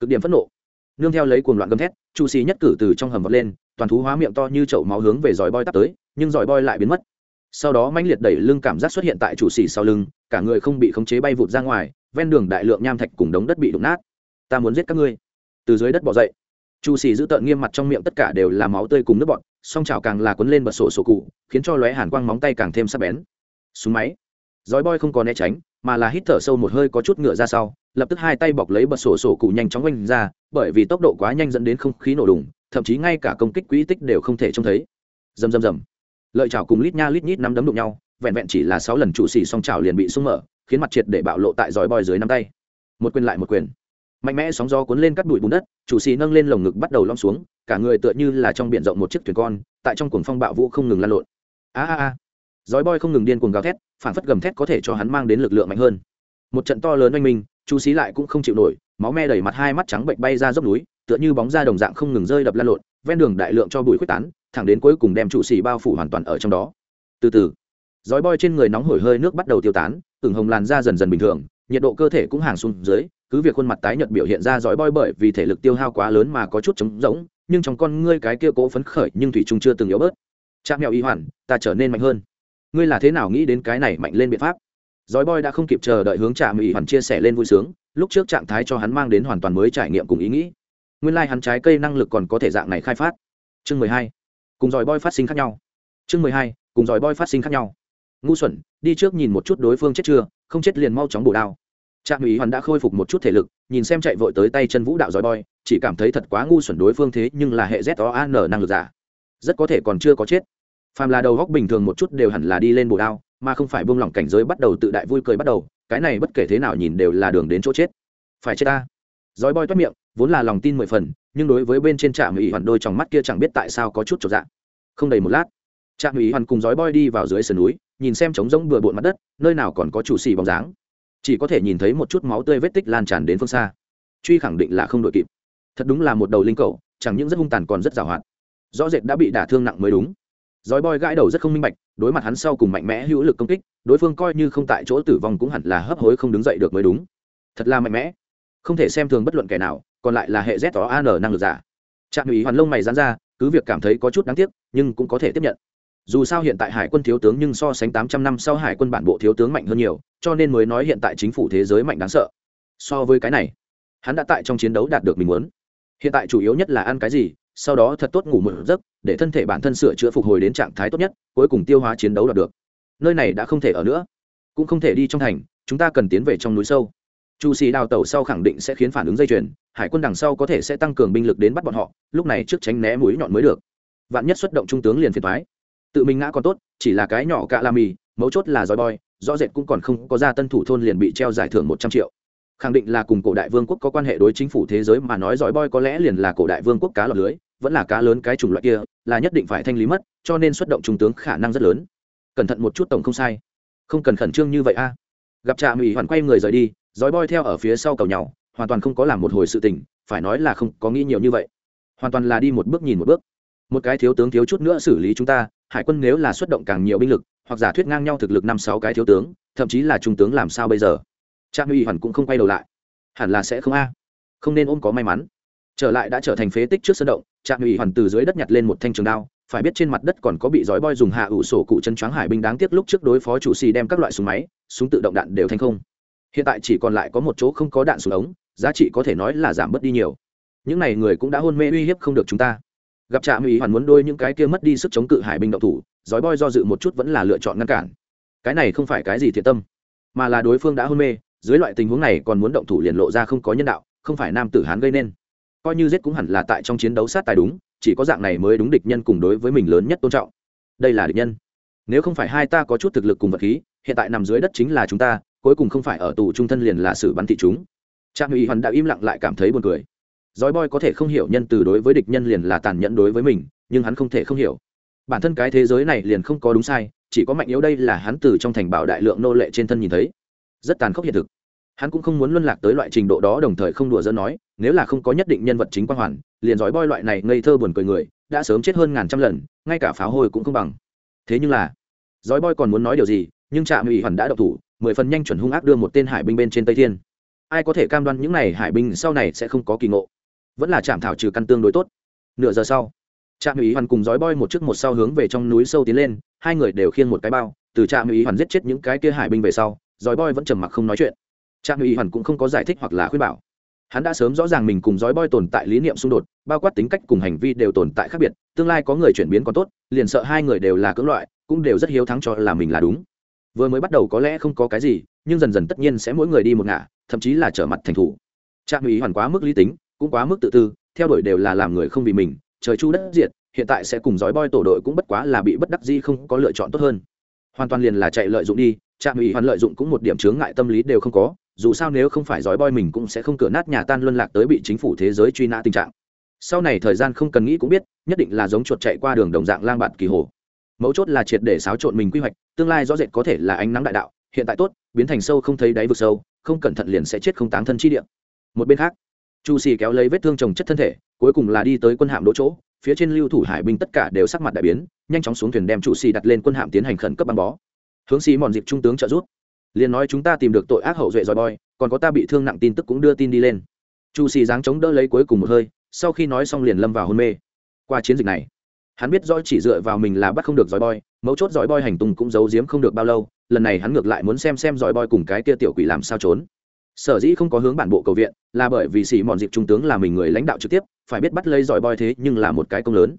S1: Cực điểm phẫn nộ. Nương theo lấy cuồng loạn gầm thét chủ xỉ nhất cử từ trong hầm vọt lên, toàn thú hóa miệng to như chậu máu hướng về dòi boy tắt tới, nhưng dòi boy lại biến mất. Sau đó mãnh liệt đẩy lưng cảm giác xuất hiện tại chủ xỉ sau lưng, cả người không bị khống chế bay vụt ra ngoài, ven đường đại lượng nham thạch cùng đống đất bị đụng nát. Ta muốn giết các ngươi. Từ dưới đất bỏ dậy chủ xì giữ tợn nghiêm mặt trong miệng tất cả đều là máu tươi cùng nước bọt, song chảo càng là quấn lên bật sổ sổ cụ, khiến cho lóe hàn quang móng tay càng thêm sắc bén. Súng máy. Dói boy không có né tránh, mà là hít thở sâu một hơi có chút ngựa ra sau, lập tức hai tay bọc lấy bật sổ sổ cụ nhanh chóng oanh ra, bởi vì tốc độ quá nhanh dẫn đến không khí nổ đùng, thậm chí ngay cả công kích quỹ tích đều không thể trông thấy. Rầm rầm rầm. Lợi chảo cùng lít nha lít nhít nắm đấm đụng nhau, vẹn vẹn chỉ là sáu lần chủ xì song chảo liền bị sung mở, khiến mặt triệt để bạo lộ tại dòi bòi dưới năm tay. Một quyền lại một quyền mạnh mẽ sóng gió cuốn lên cắt đuổi bùn đất, chủ xì nâng lên lồng ngực bắt đầu lom xuống, cả người tựa như là trong biển rộng một chiếc thuyền con, tại trong cuồng phong bạo vũ không ngừng lan lộn. A a a. Dói boi không ngừng điên cuồng gào thét, phản phất gầm thét có thể cho hắn mang đến lực lượng mạnh hơn. Một trận to lớn oanh minh, chú xí lại cũng không chịu nổi, máu me đầy mặt hai mắt trắng bệnh bay ra dốc núi, tựa như bóng da đồng dạng không ngừng rơi đập lan lộn, ven đường đại lượng cho bụi khuếch tán, thẳng đến cuối cùng đem trụ xì bao phủ hoàn toàn ở trong đó. Từ từ dói boi trên người nóng hổi hơi nước bắt đầu tiêu tán ửng hồng làn da dần dần bình thường, nhiệt độ cơ thể cũng hàng xuống dưới cứ việc khuôn mặt tái nhợt biểu hiện ra dõi boi bởi vì thể lực tiêu hao quá lớn mà có chút trống rỗng, nhưng trong con ngươi cái kia cố phấn khởi nhưng thủy trung chưa từng yếu bớt. Chạm mèo y hoàn, ta trở nên mạnh hơn. Ngươi là thế nào nghĩ đến cái này mạnh lên biện pháp? Dõi boi đã không kịp chờ đợi hướng trạm y hoàn chia sẻ lên vui sướng, lúc trước trạng thái cho hắn mang đến hoàn toàn mới trải nghiệm cùng ý nghĩ. Nguyên lai hắn trái cây năng lực còn có thể dạng này khai phát. Chương mười hai, cùng dòi boy phát sinh khác nhau. Chương mười hai, cùng dòi boy phát sinh khác nhau. Ngu xuẩn, đi trước nhìn một chút đối phương chết chưa, không chết liền mau chóng bổ đao trạm ý hoàn đã khôi phục một chút thể lực, nhìn xem chạy vội tới tay chân vũ đạo giỏi boy, chỉ cảm thấy thật quá ngu xuẩn đối phương thế nhưng là hệ z o an năng lực giả. Rất có thể còn chưa có chết. Phàm là đầu góc bình thường một chút đều hẳn là đi lên bổ đao, mà không phải buông lỏng cảnh giới bắt đầu tự đại vui cười bắt đầu, cái này bất kể thế nào nhìn đều là đường đến chỗ chết. Phải chết ta. Dòi boy toát miệng, vốn là lòng tin mười phần, nhưng đối với bên trên trạm ý hoàn đôi trong mắt kia chẳng biết tại sao có chút trọn dạng không đầy một lát, trạm ý hoàn cùng dói boy đi vào dưới sườn núi, nhìn xem trống rỗng bừa bộn mặt đất, nơi nào còn có chủ xì bóng dáng chỉ có thể nhìn thấy một chút máu tươi vết tích lan tràn đến phương xa. Truy khẳng định là không đội kịp. Thật đúng là một đầu linh cầu chẳng những rất hung tàn còn rất giàu hoạt. Rõ rệt đã bị đả thương nặng mới đúng. Dói boy gãi đầu rất không minh bạch, đối mặt hắn sau cùng mạnh mẽ hữu lực công kích, đối phương coi như không tại chỗ tử vong cũng hẳn là hấp hối không đứng dậy được mới đúng. Thật là mạnh mẽ. Không thể xem thường bất luận kẻ nào, còn lại là hệ z có an năng lực giả. Trạm ủy hoàn lông mày dán ra, cứ việc cảm thấy có chút đáng tiếc, nhưng cũng có thể tiếp nhận dù sao hiện tại hải quân thiếu tướng nhưng so sánh tám trăm năm sau hải quân bản bộ thiếu tướng mạnh hơn nhiều, cho nên mới nói hiện tại chính phủ thế giới mạnh đáng sợ. So với cái này, hắn đã tại trong chiến đấu đạt được mình muốn. Hiện tại chủ yếu nhất là ăn cái gì, sau đó thật tốt ngủ một giấc, để thân thể bản thân sửa chữa phục hồi đến trạng thái tốt nhất, cuối cùng tiêu hóa chiến đấu đạt được. Nơi này đã không thể ở nữa, cũng không thể đi trong thành, chúng ta cần tiến về trong núi sâu. Chu sĩ đào tẩu sau khẳng định sẽ khiến phản ứng dây chuyền, hải quân đằng sau có thể sẽ tăng cường binh lực đến bắt bọn họ, lúc này trước tránh né mũi nhọn mới được. Vạn nhất xuất động trung tướng liền phiền thoái tự mình ngã còn tốt, chỉ là cái nhỏ cạ la mì, mấu chốt là giỏi boy, rõ rệt cũng còn không có ra tân thủ thôn liền bị treo giải thưởng một trăm triệu. Khẳng định là cùng cổ đại vương quốc có quan hệ đối chính phủ thế giới mà nói giỏi boy có lẽ liền là cổ đại vương quốc cá lọc lưới, vẫn là cá lớn cái chủng loại kia, là nhất định phải thanh lý mất, cho nên xuất động trung tướng khả năng rất lớn. Cẩn thận một chút tổng không sai. Không cần khẩn trương như vậy a. Gặp trà mỹ hoàn quay người rời đi, giỏi boy theo ở phía sau cầu nhau, hoàn toàn không có làm một hồi sự tình, phải nói là không có nghĩ nhiều như vậy. Hoàn toàn là đi một bước nhìn một bước. Một cái thiếu tướng thiếu chút nữa xử lý chúng ta hải quân nếu là xuất động càng nhiều binh lực, hoặc giả thuyết ngang nhau thực lực năm sáu cái thiếu tướng, thậm chí là trung tướng làm sao bây giờ? Trang uy hoàn cũng không quay đầu lại. Hẳn là sẽ không a. Không nên ôm có may mắn. Trở lại đã trở thành phế tích trước sân động, trạm ủy hoàn từ dưới đất nhặt lên một thanh trường đao, phải biết trên mặt đất còn có bị giói boi dùng hạ ủ sổ cụ chân choáng hải binh đáng tiếc lúc trước đối phó chủ xì đem các loại súng máy, súng tự động đạn đều thành không. Hiện tại chỉ còn lại có một chỗ không có đạn súng ống, giá trị có thể nói là giảm bớt đi nhiều. Những n à y người cũng đã hôn mê uy hiếp không được chúng ta gặp trạm ý hoàn muốn đôi những cái kia mất đi sức chống cự hải binh động thủ dói boi do dự một chút vẫn là lựa chọn ngăn cản. Cái này không phải cái gì thiệt tâm, mà là đối phương đã hôn mê, dưới loại tình huống này còn muốn động thủ liền lộ ra không có nhân đạo, không phải nam tử hán gây nên. Coi như giết cũng hẳn là tại trong chiến đấu sát tài đúng, chỉ có dạng này mới đúng địch nhân cùng đối với mình lớn nhất tôn trọng. Đây là địch nhân. Nếu không phải hai ta có chút thực lực cùng vật khí, hiện tại nằm dưới đất chính là chúng ta, cuối cùng không phải ở tù trung thân liền là sự bắn thị chúng. Trạm ủy hoàn đã im lặng lại cảm thấy buồn cười dói boy có thể không hiểu nhân từ đối với địch nhân liền là tàn nhẫn đối với mình, nhưng hắn không thể không hiểu. Bản thân cái thế giới này liền không có đúng sai, chỉ có mạnh yếu đây là hắn từ trong thành bảo đại lượng nô lệ trên thân nhìn thấy. Rất tàn khốc hiện thực. Hắn cũng không muốn luân lạc tới loại trình độ đó đồng thời không đùa dẫn nói, nếu là không có nhất định nhân vật chính quang hoàn, liền dõi boi loại này ngây thơ buồn cười người, đã sớm chết hơn ngàn trăm lần, ngay cả pháo hôi cũng không bằng. Thế nhưng là dõi boi còn muốn nói điều gì, nhưng trạm ủy hoàn đã độc thủ, mười phần nhanh chuẩn hung ác đưa một tên hải binh bên trên tây thiên. Ai có thể cam đoan những n à y hải binh sau này sẽ không có kỳ ngộ? Vẫn là chạm thảo trừ căn tương đối tốt. Nửa giờ sau, trạm ủy hoàn cùng dõi boi một trước một sau hướng về trong núi sâu tiến lên, hai người đều khiêng một cái bao, từ trạm ủy hoàn giết chết những cái kia hải binh về sau dõi boi vẫn trầm mặc không nói chuyện. Trạm ủy hoàn cũng không có giải thích hoặc là khuyên bảo. Hắn đã sớm rõ ràng mình cùng dõi boi tồn tại lý niệm xung đột, bao quát tính cách cùng hành vi đều tồn tại khác biệt, tương lai có người chuyển biến còn tốt, liền sợ hai người đều là cưỡng loại, cũng đều rất hiếu thắng cho là mình là đúng. Vừa mới bắt đầu có lẽ không có cái gì, nhưng dần dần tất nhiên sẽ mỗi người đi một ngả, thậm chí là trở mặt thành thủ. Trạm ủy hoàn quá mức lý tính cũng quá mức tự tư, theo đuổi đều là làm người không vì mình, trời chu đất diệt, hiện tại sẽ cùng dõi boi tổ đội cũng bất quá là bị bất đắc di không có lựa chọn tốt hơn. Hoàn toàn liền là chạy lợi dụng đi, trạm ủy hoàn lợi dụng cũng một điểm chướng ngại tâm lý đều không có, dù sao nếu không phải dõi boi mình cũng sẽ không cửa nát nhà tan luân lạc tới bị chính phủ thế giới truy nã tình trạng. Sau này thời gian không cần nghĩ cũng biết, nhất định là giống chuột chạy qua đường đồng dạng lang bạt kỳ hồ. Mấu chốt là triệt để xáo trộn mình quy hoạch, tương lai rõ rệt có thể là ánh nắng đại đạo, hiện tại tốt, biến thành sâu không thấy đáy vực sâu, không cẩn thận liền sẽ chết không táng thân chi địa. Một bên khác chu xì kéo lấy vết thương trồng chất thân thể, cuối cùng là đi tới quân hạm đỗ chỗ, phía trên lưu thủ hải binh tất cả đều sắc mặt đại biến, nhanh chóng xuống thuyền đem chủ xì đặt lên quân hạm tiến hành khẩn cấp băng bó. Hướng xì mòn dịp trung tướng trợ giúp. Liền nói chúng ta tìm được tội ác hậu duệ dòi boy còn có ta bị thương nặng tin tức cũng đưa tin đi lên. Chu xì dáng chống đỡ lấy cuối cùng một hơi, sau khi nói xong liền lâm vào hôn mê. Qua chiến dịch này, hắn biết rõ chỉ dựa vào mình là bắt không được dòi boy mấu chốt dòi boy hành tung cũng giấu giếm không được bao lâu, lần này hắn ngược lại muốn xem xem dòi boy cùng cái kia tiểu quỷ làm sao trốn sở dĩ không có hướng bản bộ cầu viện, là bởi vì xì mòn dịp trung tướng là mình người lãnh đạo trực tiếp, phải biết bắt lấy giỏi boy thế nhưng là một cái công lớn.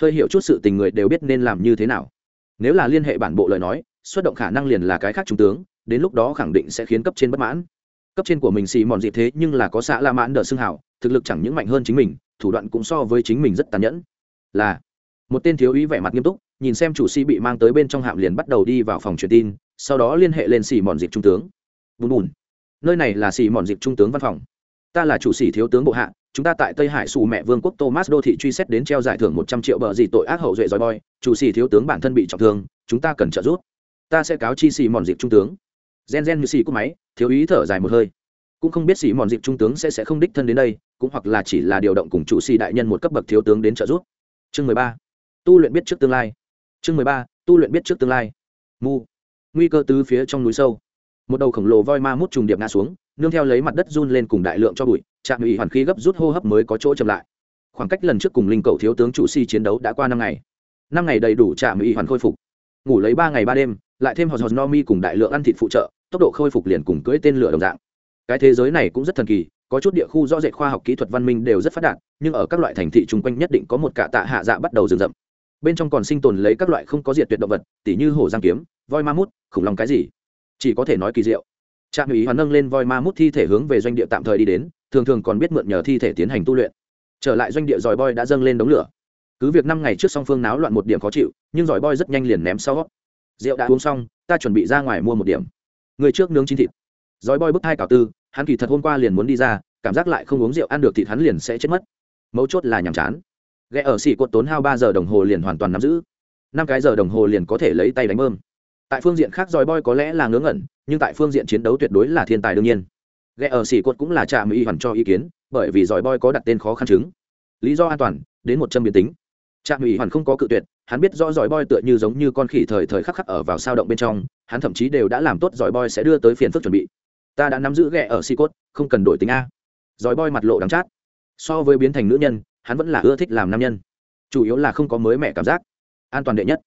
S1: Hơi hiểu chút sự tình người đều biết nên làm như thế nào. Nếu là liên hệ bản bộ lời nói, xuất động khả năng liền là cái khác trung tướng, đến lúc đó khẳng định sẽ khiến cấp trên bất mãn. Cấp trên của mình xì mòn dịp thế nhưng là có xã la mãn đỡ xương hảo thực lực chẳng những mạnh hơn chính mình, thủ đoạn cũng so với chính mình rất tàn nhẫn. Là, một tên thiếu úy vẻ mặt nghiêm túc, nhìn xem chủ sĩ bị mang tới bên trong hạm liền bắt đầu đi vào phòng truyền tin, sau đó liên hệ lên xì mòn dịp trung tướng. Bùn bùn nơi này là xì mòn dịp trung tướng văn phòng. Ta là chủ sĩ thiếu tướng bộ hạ, chúng ta tại tây hải xù mẹ vương quốc thomas đô thị truy xét đến treo giải thưởng một trăm triệu bờ gì tội ác hậu duệ dòi boy chủ sĩ thiếu tướng bản thân bị trọng thương, chúng ta cần trợ giúp. Ta sẽ cáo chi xì mòn dịp trung tướng. Gen gen như xì cúp máy, thiếu ý thở dài một hơi. Cũng không biết xì mòn dịp trung tướng sẽ sẽ không đích thân đến đây, cũng hoặc là chỉ là điều động cùng chủ xì đại nhân một cấp bậc thiếu tướng đến trợ giúp. Chương mười ba. Tu luyện biết trước tương lai. Chương mười ba. Tu luyện biết trước tương lai. Mu. Nguy cơ tứ phía trong núi sâu một đầu khổng lồ voi ma mút trùng điệp ngã xuống, nương theo lấy mặt đất run lên cùng đại lượng cho bụi, trạm ủy hoàn khí gấp rút hô hấp mới có chỗ chậm lại. Khoảng cách lần trước cùng linh cầu thiếu tướng chủ si chiến đấu đã qua năm ngày. Năm ngày đầy đủ trạm ủy hoàn khôi phục. Ngủ lấy ba ngày ba đêm, lại thêm hòn hòn no mi cùng đại lượng ăn thịt phụ trợ, tốc độ khôi phục liền cùng cưỡi tên lửa đồng dạng. Cái thế giới này cũng rất thần kỳ, có chút địa khu rõ rệt khoa học kỹ thuật văn minh đều rất phát đạt, nhưng ở các loại thành thị chung quanh nhất định có một cả tạ hạ dạ bắt đầu rừng rậm. Bên trong còn sinh tồn lấy các loại không có diệt tuyệt động vật, tỉ như hổ giang kiếm, voi ma mút, khủng long cái gì? Chỉ có thể nói kỳ diệu. Trạm ý hoàn nâng lên voi ma mút thi thể hướng về doanh địa tạm thời đi đến, thường thường còn biết mượn nhờ thi thể tiến hành tu luyện. Trở lại doanh địa, giỏi boy đã dâng lên đống lửa. Cứ việc năm ngày trước song phương náo loạn một điểm khó chịu, nhưng giỏi boy rất nhanh liền ném sau. Rượu đã uống xong, ta chuẩn bị ra ngoài mua một điểm. Người trước nướng chín thịt. Giỏi boy bức hai cào tư, hắn kỳ thật hôm qua liền muốn đi ra, cảm giác lại không uống rượu, ăn được thịt hắn liền sẽ chết mất. Mấu chốt là nhàm chán. Ghé ở xỉ cột tốn hao ba giờ đồng hồ liền hoàn toàn nắm giữ. Năm cái giờ đồng hồ liền có thể lấy tay đánh bơm tại phương diện khác dòi boy có lẽ là ngớ ngẩn, nhưng tại phương diện chiến đấu tuyệt đối là thiên tài đương nhiên. Ghe ở xỉ cột cũng là trạm y hoàn cho ý kiến, bởi vì dòi boy có đặt tên khó khăn chứng. Lý do an toàn, đến một trăm biến tính. Trạm y hoàn không có cự tuyệt, hắn biết rõ dòi boy tựa như giống như con khỉ thời thời khắc khắc ở vào sao động bên trong, hắn thậm chí đều đã làm tốt dòi boy sẽ đưa tới phiền phức chuẩn bị. Ta đã nắm giữ ghe ở si cốt không cần đổi tính a. Dòi boy mặt lộ đắng chát. So với biến thành nữ nhân, hắn vẫn là ưa thích làm nam nhân. Chủ yếu là không có mới mẻ cảm giác. An toàn đệ nhất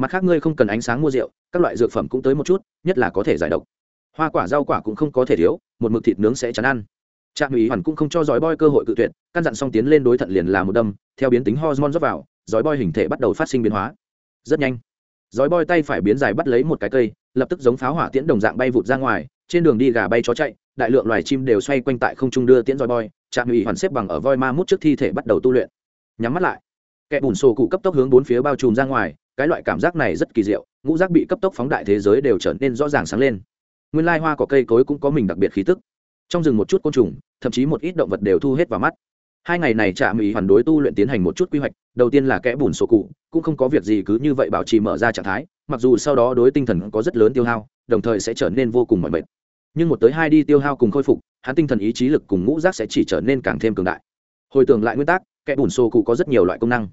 S1: mặt khác ngươi không cần ánh sáng mua rượu, các loại dược phẩm cũng tới một chút, nhất là có thể giải độc. Hoa quả, rau quả cũng không có thể thiếu, một mực thịt nướng sẽ chán ăn. Trạm ủy hoàn cũng không cho giỏi boy cơ hội cự tuyệt, căn dặn xong tiến lên đối thận liền là một đâm, theo biến tính hormone rót vào giỏi boy hình thể bắt đầu phát sinh biến hóa. Rất nhanh giỏi boy tay phải biến dài bắt lấy một cái cây, lập tức giống pháo hỏa tiễn đồng dạng bay vụt ra ngoài, trên đường đi gà bay chó chạy, đại lượng loài chim đều xoay quanh tại không trung đưa tiễn giỏi boy trạm ủy hoàn xếp bằng ở voi ma mút trước thi thể bắt đầu tu luyện. Nhắm mắt lại, kẻ bùn sổ cụ cấp tốc hướng bốn phía bao trùm ra ngoài cái loại cảm giác này rất kỳ diệu, ngũ giác bị cấp tốc phóng đại thế giới đều trở nên rõ ràng sáng lên. Nguyên lai hoa có cây cối cũng có mình đặc biệt khí tức. Trong rừng một chút côn trùng, thậm chí một ít động vật đều thu hết vào mắt. Hai ngày này trạm ý hoàn đối tu luyện tiến hành một chút quy hoạch, đầu tiên là kẽ bùn sổ cụ, cũng không có việc gì cứ như vậy bảo trì mở ra trạng thái, mặc dù sau đó đối tinh thần có rất lớn tiêu hao, đồng thời sẽ trở nên vô cùng mỏi mệt. Nhưng một tới hai đi tiêu hao cùng khôi phục, hắn tinh thần ý chí lực cùng ngũ giác sẽ chỉ trở nên càng thêm cường đại. Hồi tưởng lại nguyên tắc, kẽ bùn sổ cụ có rất nhiều loại công năng.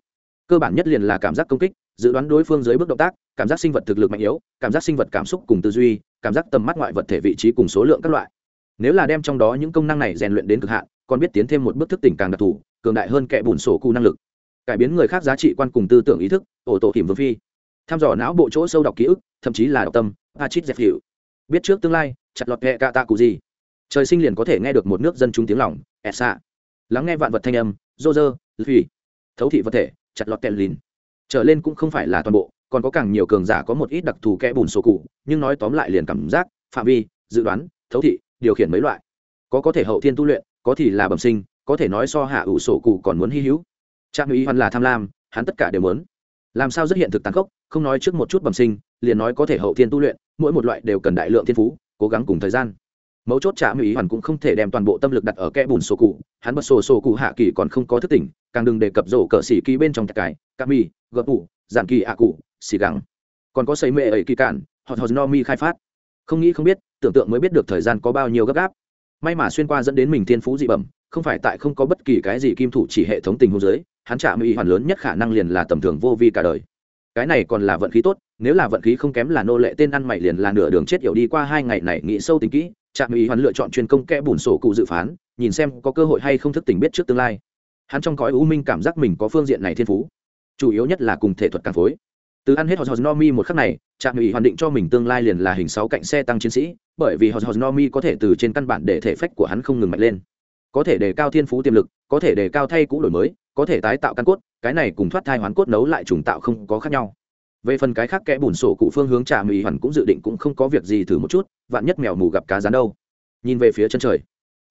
S1: Cơ bản nhất liền là cảm giác công kích dự đoán đối phương dưới bước động tác, cảm giác sinh vật thực lực mạnh yếu, cảm giác sinh vật cảm xúc cùng tư duy, cảm giác tầm mắt ngoại vật thể vị trí cùng số lượng các loại. Nếu là đem trong đó những công năng này rèn luyện đến cực hạn, còn biết tiến thêm một bước thức tỉnh càng đặc thù, cường đại hơn kẻ bùn sổ cụ năng lực. Cải biến người khác giá trị quan cùng tư tưởng ý thức, ổ tổ tìm vương phi. Tham dò não bộ chỗ sâu đọc ký ức, thậm chí là đọc tâm achit dẹp hiệu biết trước tương lai, chặt lọt kẹ cạ tạ cụ gì. Trời sinh liền có thể nghe được một nước dân chúng tiếng lỏng ẹt xạ. Lắng nghe vạn vật thanh âm dô rơ thủy thấu thị vật thể, chặt lọt kẹ lìn trở lên cũng không phải là toàn bộ, còn có càng nhiều cường giả có một ít đặc thù kẽ bùn sổ cụ, nhưng nói tóm lại liền cảm giác, phạm vi, dự đoán, thấu thị, điều khiển mấy loại. Có có thể hậu thiên tu luyện, có thì là bẩm sinh, có thể nói so hạ ủ sổ cụ còn muốn hy hữu. Trang ý hoàn là tham lam, hắn tất cả đều muốn. Làm sao rất hiện thực tàn khốc, không nói trước một chút bẩm sinh, liền nói có thể hậu thiên tu luyện, mỗi một loại đều cần đại lượng thiên phú, cố gắng cùng thời gian mấu chốt trả mỹ hoàn cũng không thể đem toàn bộ tâm lực đặt ở kẽ bùn sổ cụ. Hắn bật sổ sổ cụ hạ kỳ còn không có thức tỉnh càng đừng đề cập rổ cờ xỉ kỳ bên trong cái cá mi, gợp cụ giản kỳ ạ cụ xỉ gắng còn có xây mệ ấy kỳ cản họ thò no mi khai phát. Không nghĩ không biết tưởng tượng mới biết được thời gian có bao nhiêu gấp gáp. May mà xuyên qua dẫn đến mình thiên phú dị bẩm không phải tại không có bất kỳ cái gì kim thủ chỉ hệ thống tình hôn giới hắn trả mỹ hoàn lớn nhất khả năng liền là tầm thường vô vi cả đời. Cái này còn là vận khí tốt nếu là vận khí không kém là nô lệ tên ăn mày liền là nửa đường chết yểu đi qua hai ngày này nghĩ sâu tính kỹ trạm ý hoàn lựa chọn chuyên công kẽ bùn sổ cụ dự phán, nhìn xem có cơ hội hay không thức tỉnh biết trước tương lai. Hắn trong cõi u minh cảm giác mình có phương diện này thiên phú. Chủ yếu nhất là cùng thể thuật càng phối. Từ ăn hết hos nomi một khắc này, trạm ủy hoàn định cho mình tương lai liền là hình sáu cạnh xe tăng chiến sĩ, bởi vì hos nomi có thể từ trên căn bản để thể phách của hắn không ngừng mạnh lên. Có thể đề cao thiên phú tiềm lực, có thể đề cao thay cũ đổi mới, có thể tái tạo căn cốt, cái này cùng thoát thai hoán cốt nấu lại trùng tạo không có khác nhau về phần cái khác kẽ bùn sổ cụ phương hướng trà mỹ hoàn cũng dự định cũng không có việc gì thử một chút, vạn nhất mèo mù gặp cá rán đâu. Nhìn về phía chân trời.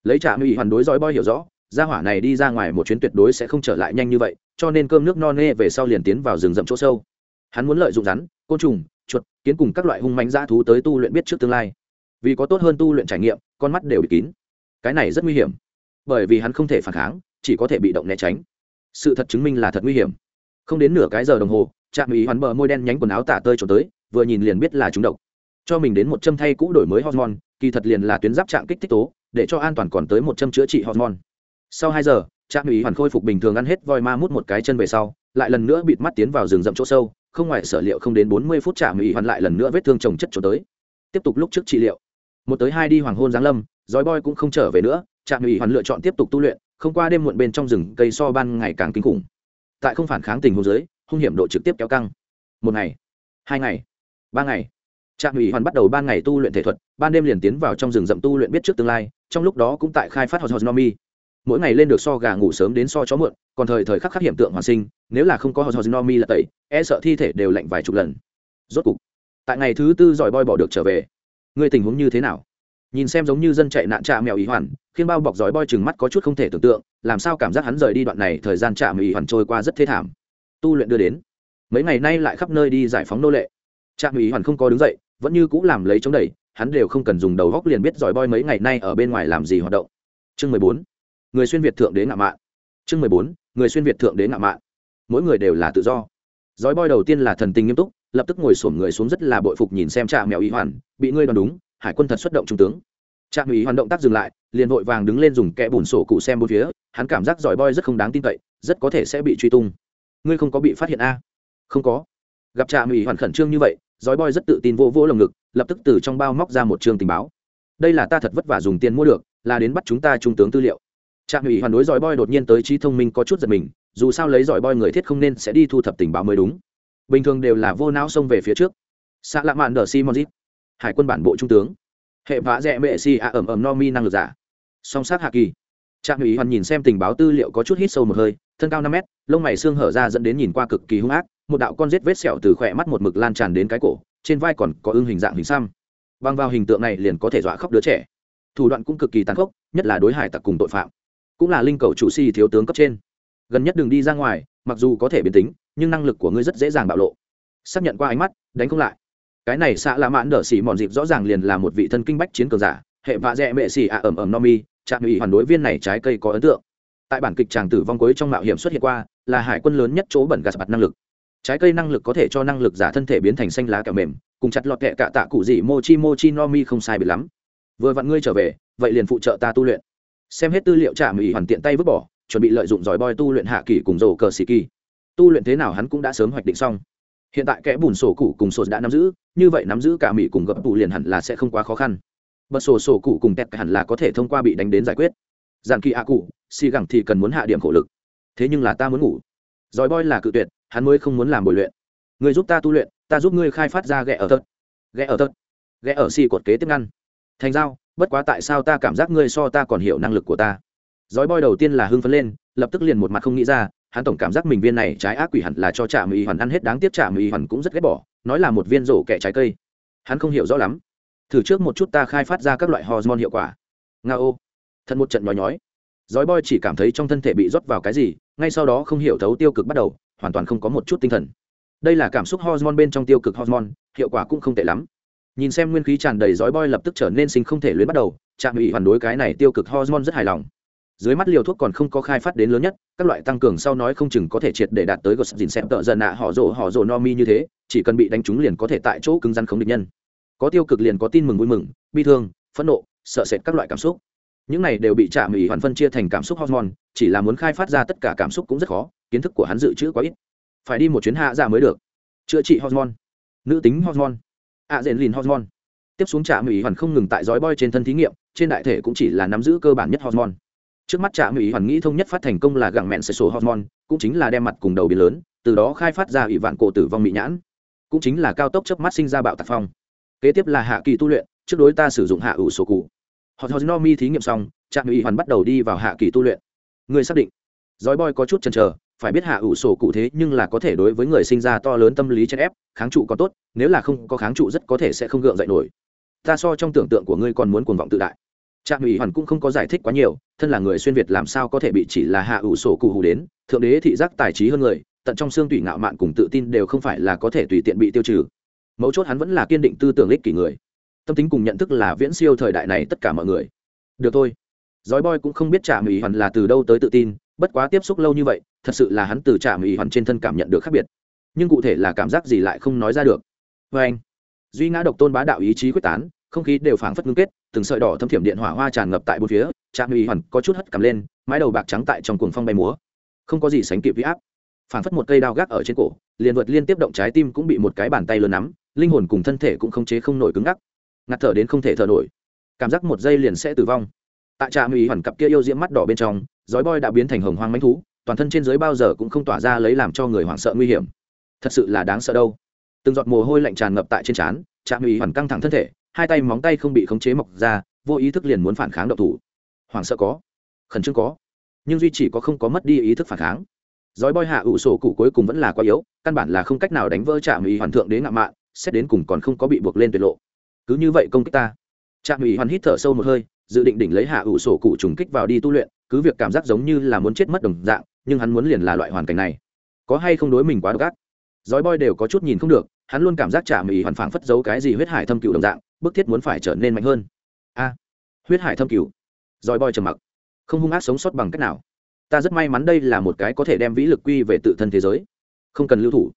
S1: Lấy trà mỹ hoàn đối dõi boy hiểu rõ, gia hỏa này đi ra ngoài một chuyến tuyệt đối sẽ không trở lại nhanh như vậy, cho nên cơm nước no nê về sau liền tiến vào rừng rậm chỗ sâu. Hắn muốn lợi dụng rắn, côn trùng, chuột, kiến cùng các loại hung mánh dã thú tới tu luyện biết trước tương lai. Vì có tốt hơn tu luyện trải nghiệm, con mắt đều bị kín. Cái này rất nguy hiểm. Bởi vì hắn không thể phản kháng, chỉ có thể bị động né tránh. Sự thật chứng minh là thật nguy hiểm. Không đến nửa cái giờ đồng hồ trạm ý hoán bờ môi đen nhánh quần áo tả tơi trốn tới, vừa nhìn liền biết là chúng độc. Cho mình đến một châm thay cũ đổi mới hormone, kỳ thật liền là tuyến giáp trạng kích thích tố, để cho an toàn còn tới một châm chữa trị hormone. Sau hai giờ, trạm ý hoàn khôi phục bình thường ăn hết voi ma mút một cái chân về sau, lại lần nữa bịt mắt tiến vào rừng rậm chỗ sâu, không ngoài sở liệu không đến bốn mươi phút trạm ý hoàn lại lần nữa vết thương trồng chất trốn tới. Tiếp tục lúc trước trị liệu. Một tới hai đi hoàng hôn giáng lâm dói boy cũng không trở về nữa, trạm ủy hoàn lựa chọn tiếp tục tu luyện, không qua đêm muộn bên trong rừng, cây so ban ngày càng kinh khủng. Tại không phản kháng tình hồ dưới hung hiểm độ trực tiếp kéo căng. Một ngày, hai ngày, ba ngày. Trạm ủy hoàn bắt đầu ban ngày tu luyện thể thuật, ban đêm liền tiến vào trong rừng rậm tu luyện biết trước tương lai, trong lúc đó cũng tại khai phát hot nomi. Mỗi ngày lên được so gà ngủ sớm đến so chó muộn, còn thời thời khắc khắc hiện tượng hoàn sinh, nếu là không có hot nomi là tẩy e sợ thi thể đều lạnh vài chục lần. Rốt cục, tại ngày thứ tư giỏi boy bỏ được trở về. Ngươi tình huống như thế nào? Nhìn xem giống như dân chạy nạn trạ mèo ý hoàn, khiến bao bọc giỏi boy chừng mắt có chút không thể tưởng tượng, làm sao cảm giác hắn rời đi đoạn này, thời gian trạ mèo ý hoàn trôi qua rất thế thảm tu luyện đưa đến. Mấy ngày nay lại khắp nơi đi giải phóng nô lệ. Trạm mèo ý hoàn không có đứng dậy, vẫn như cũng làm lấy chống đẩy, hắn đều không cần dùng đầu góc liền biết giỏi boy mấy ngày nay ở bên ngoài làm gì hoạt động. Chương mười bốn, người xuyên việt thượng đế ngạo mạn. Chương mười bốn, người xuyên việt thượng đế ngạo mạn. Mỗi người đều là tự do. Giỏi boy đầu tiên là thần tình nghiêm túc, lập tức ngồi xổm người xuống rất là bội phục nhìn xem trạ mèo ý hoàn, bị ngươi đoán đúng, hải quân thật xuất động trung tướng. Trạm ủy hoàn động tác dừng lại, liền vội vàng đứng lên dùng kẽ bùn sổ cụ xem bốn phía, hắn cảm giác giỏi boy rất không đáng tin cậy, rất có thể sẽ bị truy tung ngươi không có bị phát hiện a? Không có. Gặp trạm ủy hoàn khẩn trương như vậy dói boy rất tự tin vô vô lồng ngực, lập tức từ trong bao móc ra một chương tình báo. Đây là ta thật vất vả dùng tiền mua được, là đến bắt chúng ta trung tướng tư liệu. Trạm ủy hoàn đối giỏi boy đột nhiên tới trí thông minh có chút giật mình, dù sao lấy giỏi boy người thiết không nên sẽ đi thu thập tình báo mới đúng. Bình thường đều là vô não xông về phía trước. Xạ lạ mạn đờ simonzit hải quân bản bộ trung tướng. Hệ vã rẽ mệ si a ẩm ẩm no mi năng lực giả. Song sát hạ kỳ. Trạm ủy hoàn nhìn xem tình báo tư liệu có chút hít sâu một hơi, thân cao năm mét lông mày xương hở ra dẫn đến nhìn qua cực kỳ hung ác, một đạo con rết vết sẹo từ khỏe mắt một mực lan tràn đến cái cổ, trên vai còn có ưng hình dạng hình xăm. Băng vào hình tượng này liền có thể dọa khóc đứa trẻ. Thủ đoạn cũng cực kỳ tàn khốc, nhất là đối hải tặc cùng tội phạm. Cũng là linh cầu chủ si thiếu tướng cấp trên. Gần nhất đường đi ra ngoài, mặc dù có thể biến tính, nhưng năng lực của ngươi rất dễ dàng bạo lộ. Xác nhận qua ánh mắt, đánh không lại. Cái này xạ lạ mãn đỡ xỉ mòn dịp rõ ràng liền là một vị thân kinh bách chiến cường giả, hệ vạ dẹ mệ xỉ ạ ẩm ẩm no mi, trạm ủy hoàn đối viên này trái cây có ấn tượng tại bản kịch tràng tử vong cuối trong mạo hiểm xuất hiện qua, là hải quân lớn nhất chỗ bẩn gạt mặt năng lực. Trái cây năng lực có thể cho năng lực giả thân thể biến thành xanh lá kẹo mềm, cùng chặt lọt kẹ cạ tạ cụ dị mochi mochi no mi không sai bị lắm. Vừa vặn ngươi trở về, vậy liền phụ trợ ta tu luyện. Xem hết tư liệu trả mỹ hoàn tiện tay vứt bỏ, chuẩn bị lợi dụng giỏi boy tu luyện hạ kỳ cùng rổ cờ xì kỳ. Tu luyện thế nào hắn cũng đã sớm hoạch định xong. Hiện tại kẽ bùn sổ cụ cùng sổ đã nắm giữ, như vậy nắm giữ cả mỹ cùng gập tụ liền hẳn là sẽ không quá khó khăn. Bật sổ sổ cụ cùng tẹt hẳn là có thể thông qua bị đánh đến giải quyết. Giàn kỳ a cụ xì gẳng thì cần muốn hạ điểm khổ lực. Thế nhưng là ta muốn ngủ. Giỏi boy là cự tuyệt hắn mới không muốn làm bồi luyện. Người giúp ta tu luyện ta giúp ngươi khai phát ra ghẹ ở thật, ghẹ ở thật, ghẹ ở xì cột kế tiếp ngăn. Thành giao bất quá tại sao ta cảm giác ngươi so ta còn hiểu năng lực của ta? Giỏi boy đầu tiên là hưng phấn lên lập tức liền một mặt không nghĩ ra hắn tổng cảm giác mình viên này trái ác quỷ hẳn là cho trả mỹ hoàn ăn hết đáng tiếc trả mỹ hoàn cũng rất ghét bỏ nói là một viên rổ kẻ trái cây. Hắn không hiểu rõ lắm. Thử trước một chút ta khai phát ra các loại hormone hiệu quả. Nga ô thật một trận nhói nhói giói boy chỉ cảm thấy trong thân thể bị rót vào cái gì, ngay sau đó không hiểu thấu tiêu cực bắt đầu, hoàn toàn không có một chút tinh thần. Đây là cảm xúc hormone bên trong tiêu cực hormone, hiệu quả cũng không tệ lắm. Nhìn xem nguyên khí tràn đầy, giói boy lập tức trở nên sinh không thể luyến bắt đầu, trạm Nghị hoàn đối cái này tiêu cực hormone rất hài lòng. Dưới mắt liều thuốc còn không có khai phát đến lớn nhất, các loại tăng cường sau nói không chừng có thể triệt để đạt tới gột dìn xem tợ dần nạ họ rồ họ rồ no mi như thế, chỉ cần bị đánh trúng liền có thể tại chỗ cứng rắn không địch nhân. Có tiêu cực liền có tin mừng vui mừng, bi thương, phẫn nộ, sợ sệt các loại cảm xúc những này đều bị trả mỹ hoàn phân chia thành cảm xúc hormone, chỉ là muốn khai phát ra tất cả cảm xúc cũng rất khó, kiến thức của hắn dự trữ quá ít. Phải đi một chuyến hạ ra mới được. Chữa trị hormone. Nữ tính hormone. Ạ dện lìn hormone. Tiếp xuống trả mỹ hoàn không ngừng tại dõi boy trên thân thí nghiệm, trên đại thể cũng chỉ là nắm giữ cơ bản nhất hormone. Trước mắt trả mỹ hoàn nghĩ thông nhất phát thành công là gặng mẹn sợi sổ hormone, cũng chính là đem mặt cùng đầu biến lớn, từ đó khai phát ra ủy vạn cổ tử vong mỹ nhãn. Cũng chính là cao tốc chớp mắt sinh ra bạo tạc phong. Kế tiếp là hạ kỳ tu luyện, trước đối ta sử dụng hạ ủ sổ cụ họ do no mi thí nghiệm xong, trạm ủy hoàn bắt đầu đi vào hạ kỳ tu luyện. Người xác định dói boy có chút chần chờ, phải biết hạ ủ sổ cụ thế nhưng là có thể đối với người sinh ra to lớn tâm lý chèn ép, kháng trụ có tốt, nếu là không có kháng trụ rất có thể sẽ không gượng dậy nổi. Ta so trong tưởng tượng của ngươi còn muốn cuồng vọng tự đại. Trạm ủy hoàn cũng không có giải thích quá nhiều, thân là người xuyên việt làm sao có thể bị chỉ là hạ ủ sổ cụ hù đến, thượng đế thị giác tài trí hơn người, tận trong xương tủy ngạo mạn cùng tự tin đều không phải là có thể tùy tiện bị tiêu trừ. Mấu chốt hắn vẫn là kiên định tư tưởng ích kỷ người tâm tính cùng nhận thức là viễn siêu thời đại này tất cả mọi người. Được thôi. Giói boy cũng không biết trả mỹ hoàn là từ đâu tới tự tin, bất quá tiếp xúc lâu như vậy, thật sự là hắn từ trả mỹ hoàn trên thân cảm nhận được khác biệt. Nhưng cụ thể là cảm giác gì lại không nói ra được. Vê anh, duy ngã độc tôn bá đạo ý chí quyết tán, không khí đều phảng phất ngưng kết, từng sợi đỏ thâm thiểm điện hỏa hoa tràn ngập tại bốn phía trạm ủy hoàn có chút hất cầm lên, mái đầu bạc trắng tại trong cuồng phong bay múa. Không có gì sánh kịp huy áp. Phảng phất một cây đao gác ở trên cổ, liền vượt liên tiếp động trái tim cũng bị một cái bàn tay lớn nắm, linh hồn cùng thân thể cũng không chế không nổi cứng ngắc ngạt thở đến không thể thở nổi. Cảm giác một giây liền sẽ tử vong. Tại trạm ủy hoàn cặp kia yêu diễm mắt đỏ bên trong, giói boy đã biến thành hồng hoang mánh thú, toàn thân trên dưới bao giờ cũng không tỏa ra lấy làm cho người hoảng sợ nguy hiểm. Thật sự là đáng sợ đâu. Từng giọt mồ hôi lạnh tràn ngập tại trên trán, trạm ủy hoàn căng thẳng thân thể, hai tay móng tay không bị khống chế mọc ra, vô ý thức liền muốn phản kháng độc thủ. Hoảng sợ có, khẩn trương có, nhưng duy chỉ có không có mất đi ý thức phản kháng. Giói boy hạ ủ sổ cụ cuối cùng vẫn là quá yếu, căn bản là không cách nào đánh vỡ trạm ủy hoàn thượng đến ngạo mạn, xét đến cùng còn không có bị buộc lên tuyệt lộ cứ như vậy công kích ta. Trạm ủy hoàn hít thở sâu một hơi, dự định đỉnh lấy hạ ủ sổ cụ trùng kích vào đi tu luyện, cứ việc cảm giác giống như là muốn chết mất đồng dạng, nhưng hắn muốn liền là loại hoàn cảnh này. Có hay không đối mình quá độc ác? Dói boy đều có chút nhìn không được, hắn luôn cảm giác Trạm mỹ hoàn phảng phất giấu cái gì huyết hải thâm cựu đồng dạng, bức thiết muốn phải trở nên mạnh hơn. A, huyết hải thâm cựu. Dói boy trầm mặc. Không hung ác sống sót bằng cách nào? Ta rất may mắn đây là một cái có thể đem vĩ lực quy về tự thân thế giới. Không cần lưu thủ.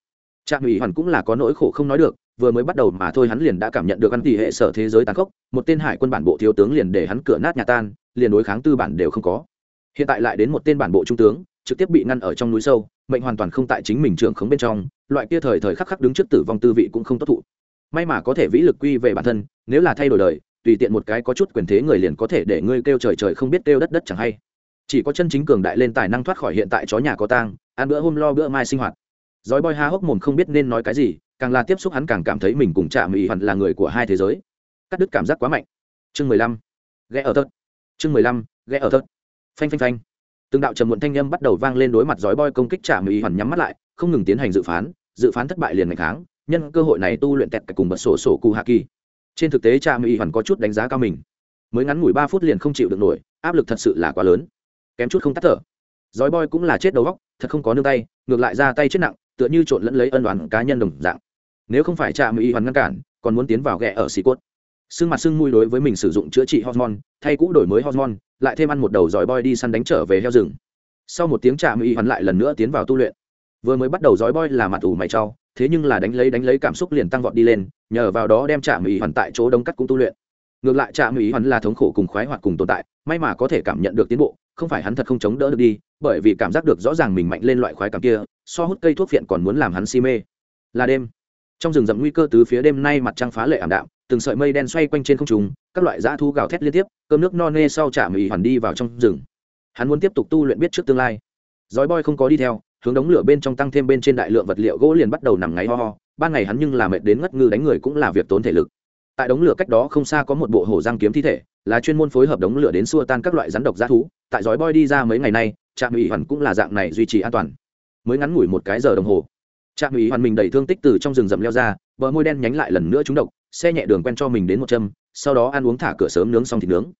S1: Trạm ủy hoàn cũng là có nỗi khổ không nói được vừa mới bắt đầu mà thôi hắn liền đã cảm nhận được ăn tỷ hệ sở thế giới tàn khốc, một tên hải quân bản bộ thiếu tướng liền để hắn cửa nát nhà tan, liền đối kháng tư bản đều không có. Hiện tại lại đến một tên bản bộ trung tướng, trực tiếp bị ngăn ở trong núi sâu, mệnh hoàn toàn không tại chính mình trưởng khống bên trong, loại kia thời thời khắc khắc đứng trước tử vong tư vị cũng không tốt thụ. May mà có thể vĩ lực quy về bản thân, nếu là thay đổi đời, tùy tiện một cái có chút quyền thế người liền có thể để ngươi kêu trời trời không biết kêu đất đất chẳng hay. Chỉ có chân chính cường đại lên tài năng thoát khỏi hiện tại chó nhà có tang, ăn bữa hôm lo bữa mai sinh hoạt. Giói boy ha hốc mồm không biết nên nói cái gì càng là tiếp xúc hắn càng cảm thấy mình cùng chạm mỹ hoàn là người của hai thế giới. Cắt đứt cảm giác quá mạnh. Chương mười lăm. Ghé ở thớt. Chương mười lăm. Ghé ở thớt. Phanh phanh phanh. Từng đạo trầm muộn thanh âm bắt đầu vang lên đối mặt giói boy công kích chạm mỹ hoàn nhắm mắt lại, không ngừng tiến hành dự phán dự phán thất bại liền ngày kháng, nhân cơ hội này tu luyện tẹt cùng bật sổ sổ cụ hạ kỳ trên thực tế cha mỹ hoàn có chút đánh giá cao mình. Mới ngắn ngủi ba phút liền không chịu được nổi, áp lực thật sự là quá lớn. Kém chút không tắt thở. Giói boy cũng là chết đầu góc thật không có nương tay, ngược lại ra tay chết nặng, tựa như trộn lẫn lấy ân đoàn cá nhân đồng dạng nếu không phải cha mỹ hoàn ngăn cản, còn muốn tiến vào ghẹ ở xì cốt. Xương mặt xương mùi đối với mình sử dụng chữa trị hormone, thay cũ đổi mới hormone, lại thêm ăn một đầu giỏi boy đi săn đánh trở về heo rừng. Sau một tiếng trà mỹ hoàn lại lần nữa tiến vào tu luyện. Vừa mới bắt đầu giỏi boy là mặt ủ mày trau, thế nhưng là đánh lấy đánh lấy cảm xúc liền tăng vọt đi lên, nhờ vào đó đem trà mỹ hoàn tại chỗ đông cắt cũng tu luyện. Ngược lại trạm ý hoàn là thống khổ cùng khoái hoạt cùng tồn tại, may mà có thể cảm nhận được tiến bộ, không phải hắn thật không chống đỡ được đi, bởi vì cảm giác được rõ ràng mình mạnh lên loại khoái cảm kia, so hút cây thuốc phiện còn muốn làm hắn si mê. Là đêm trong rừng rậm nguy cơ từ phía đêm nay mặt trăng phá lệ ảm đạm, từng sợi mây đen xoay quanh trên không trung, các loại dã thu gào thét liên tiếp, cơm nước no nê sau trạm ý hoàn đi vào trong rừng. Hắn muốn tiếp tục tu luyện biết trước tương lai. Dói boy không có đi theo, hướng đống lửa bên trong tăng thêm bên trên đại lượng vật liệu gỗ liền bắt đầu nằm ngáy ho ho, ban ngày hắn nhưng là mệt đến ngất ngư đánh người cũng là việc tốn thể lực. Tại đống lửa cách đó không xa có một bộ hổ giang kiếm thi thể, là chuyên môn phối hợp đống lửa đến xua tan các loại rắn độc g thú, tại dói boy đi ra mấy ngày nay trạm ủy hoàn cũng là dạng này duy trì an toàn. Mới ngắn ngủi một cái giờ đồng hồ trạm ủy hoàn mình đầy thương tích từ trong rừng rậm leo ra, bờ môi đen nhánh lại lần nữa trúng độc, xe nhẹ đường quen cho mình đến một châm, sau đó ăn uống thả cửa sớm nướng xong thịt nướng.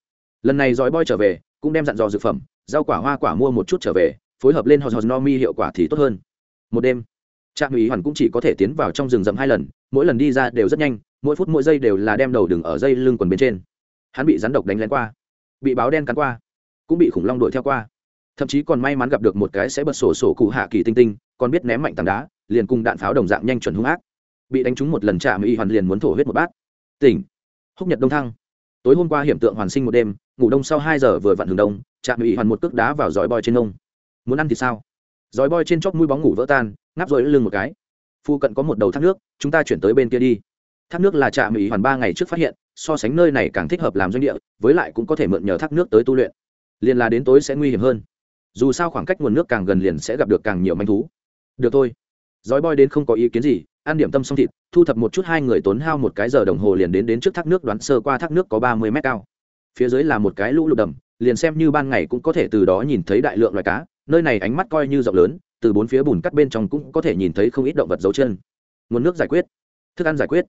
S1: Lần này dòi boy trở về, cũng đem dặn dò dược phẩm, rau quả hoa quả mua một chút trở về, phối hợp lên hot no mi hiệu quả thì tốt hơn. Một đêm, trạm ủy hoàn cũng chỉ có thể tiến vào trong rừng rậm hai lần, mỗi lần đi ra đều rất nhanh, mỗi phút mỗi giây đều là đem đầu đường ở dây lưng quần bên trên. Hắn bị rắn độc đánh lén qua, bị báo đen cắn qua, cũng bị khủng long đuổi theo qua. Thậm chí còn may mắn gặp được một cái sẽ bật sổ sổ cụ hạ kỳ tinh tinh, còn biết ném mạnh tảng đá liền cùng đạn pháo đồng dạng nhanh chuẩn hung ác. Bị đánh trúng một lần chạm y hoàn liền muốn thổ huyết một bát. Tỉnh. Húc nhật đông thăng. Tối hôm qua hiểm tượng hoàn sinh một đêm, ngủ đông sau hai giờ vừa vặn hướng đông chạm y hoàn một cước đá vào giỏi bòi trên nông muốn ăn thì sao? Giỏi bòi trên chóp mũi bóng ngủ vỡ tan, ngáp rồi lưng một cái. Phu cận có một đầu thác nước, chúng ta chuyển tới bên kia đi. Thác nước là trạm Mỹ hoàn ba ngày trước phát hiện, so sánh nơi này càng thích hợp làm doanh địa, với lại cũng có thể mượn nhờ thác nước tới tu luyện. Liền là đến tối sẽ nguy hiểm hơn. Dù sao khoảng cách nguồn nước càng gần liền sẽ gặp được càng nhiều manh thú. Được thôi dói boy đến không có ý kiến gì, ăn điểm tâm xong thịt, thu thập một chút hai người tốn hao một cái giờ đồng hồ liền đến đến trước thác nước đoán sơ qua thác nước có ba mươi mét cao. Phía dưới là một cái lũ lụt đầm, liền xem như ban ngày cũng có thể từ đó nhìn thấy đại lượng loài cá, nơi này ánh mắt coi như rộng lớn, từ bốn phía bùn cắt bên trong cũng có thể nhìn thấy không ít động vật dấu chân. Nguồn nước giải quyết, thức ăn giải quyết,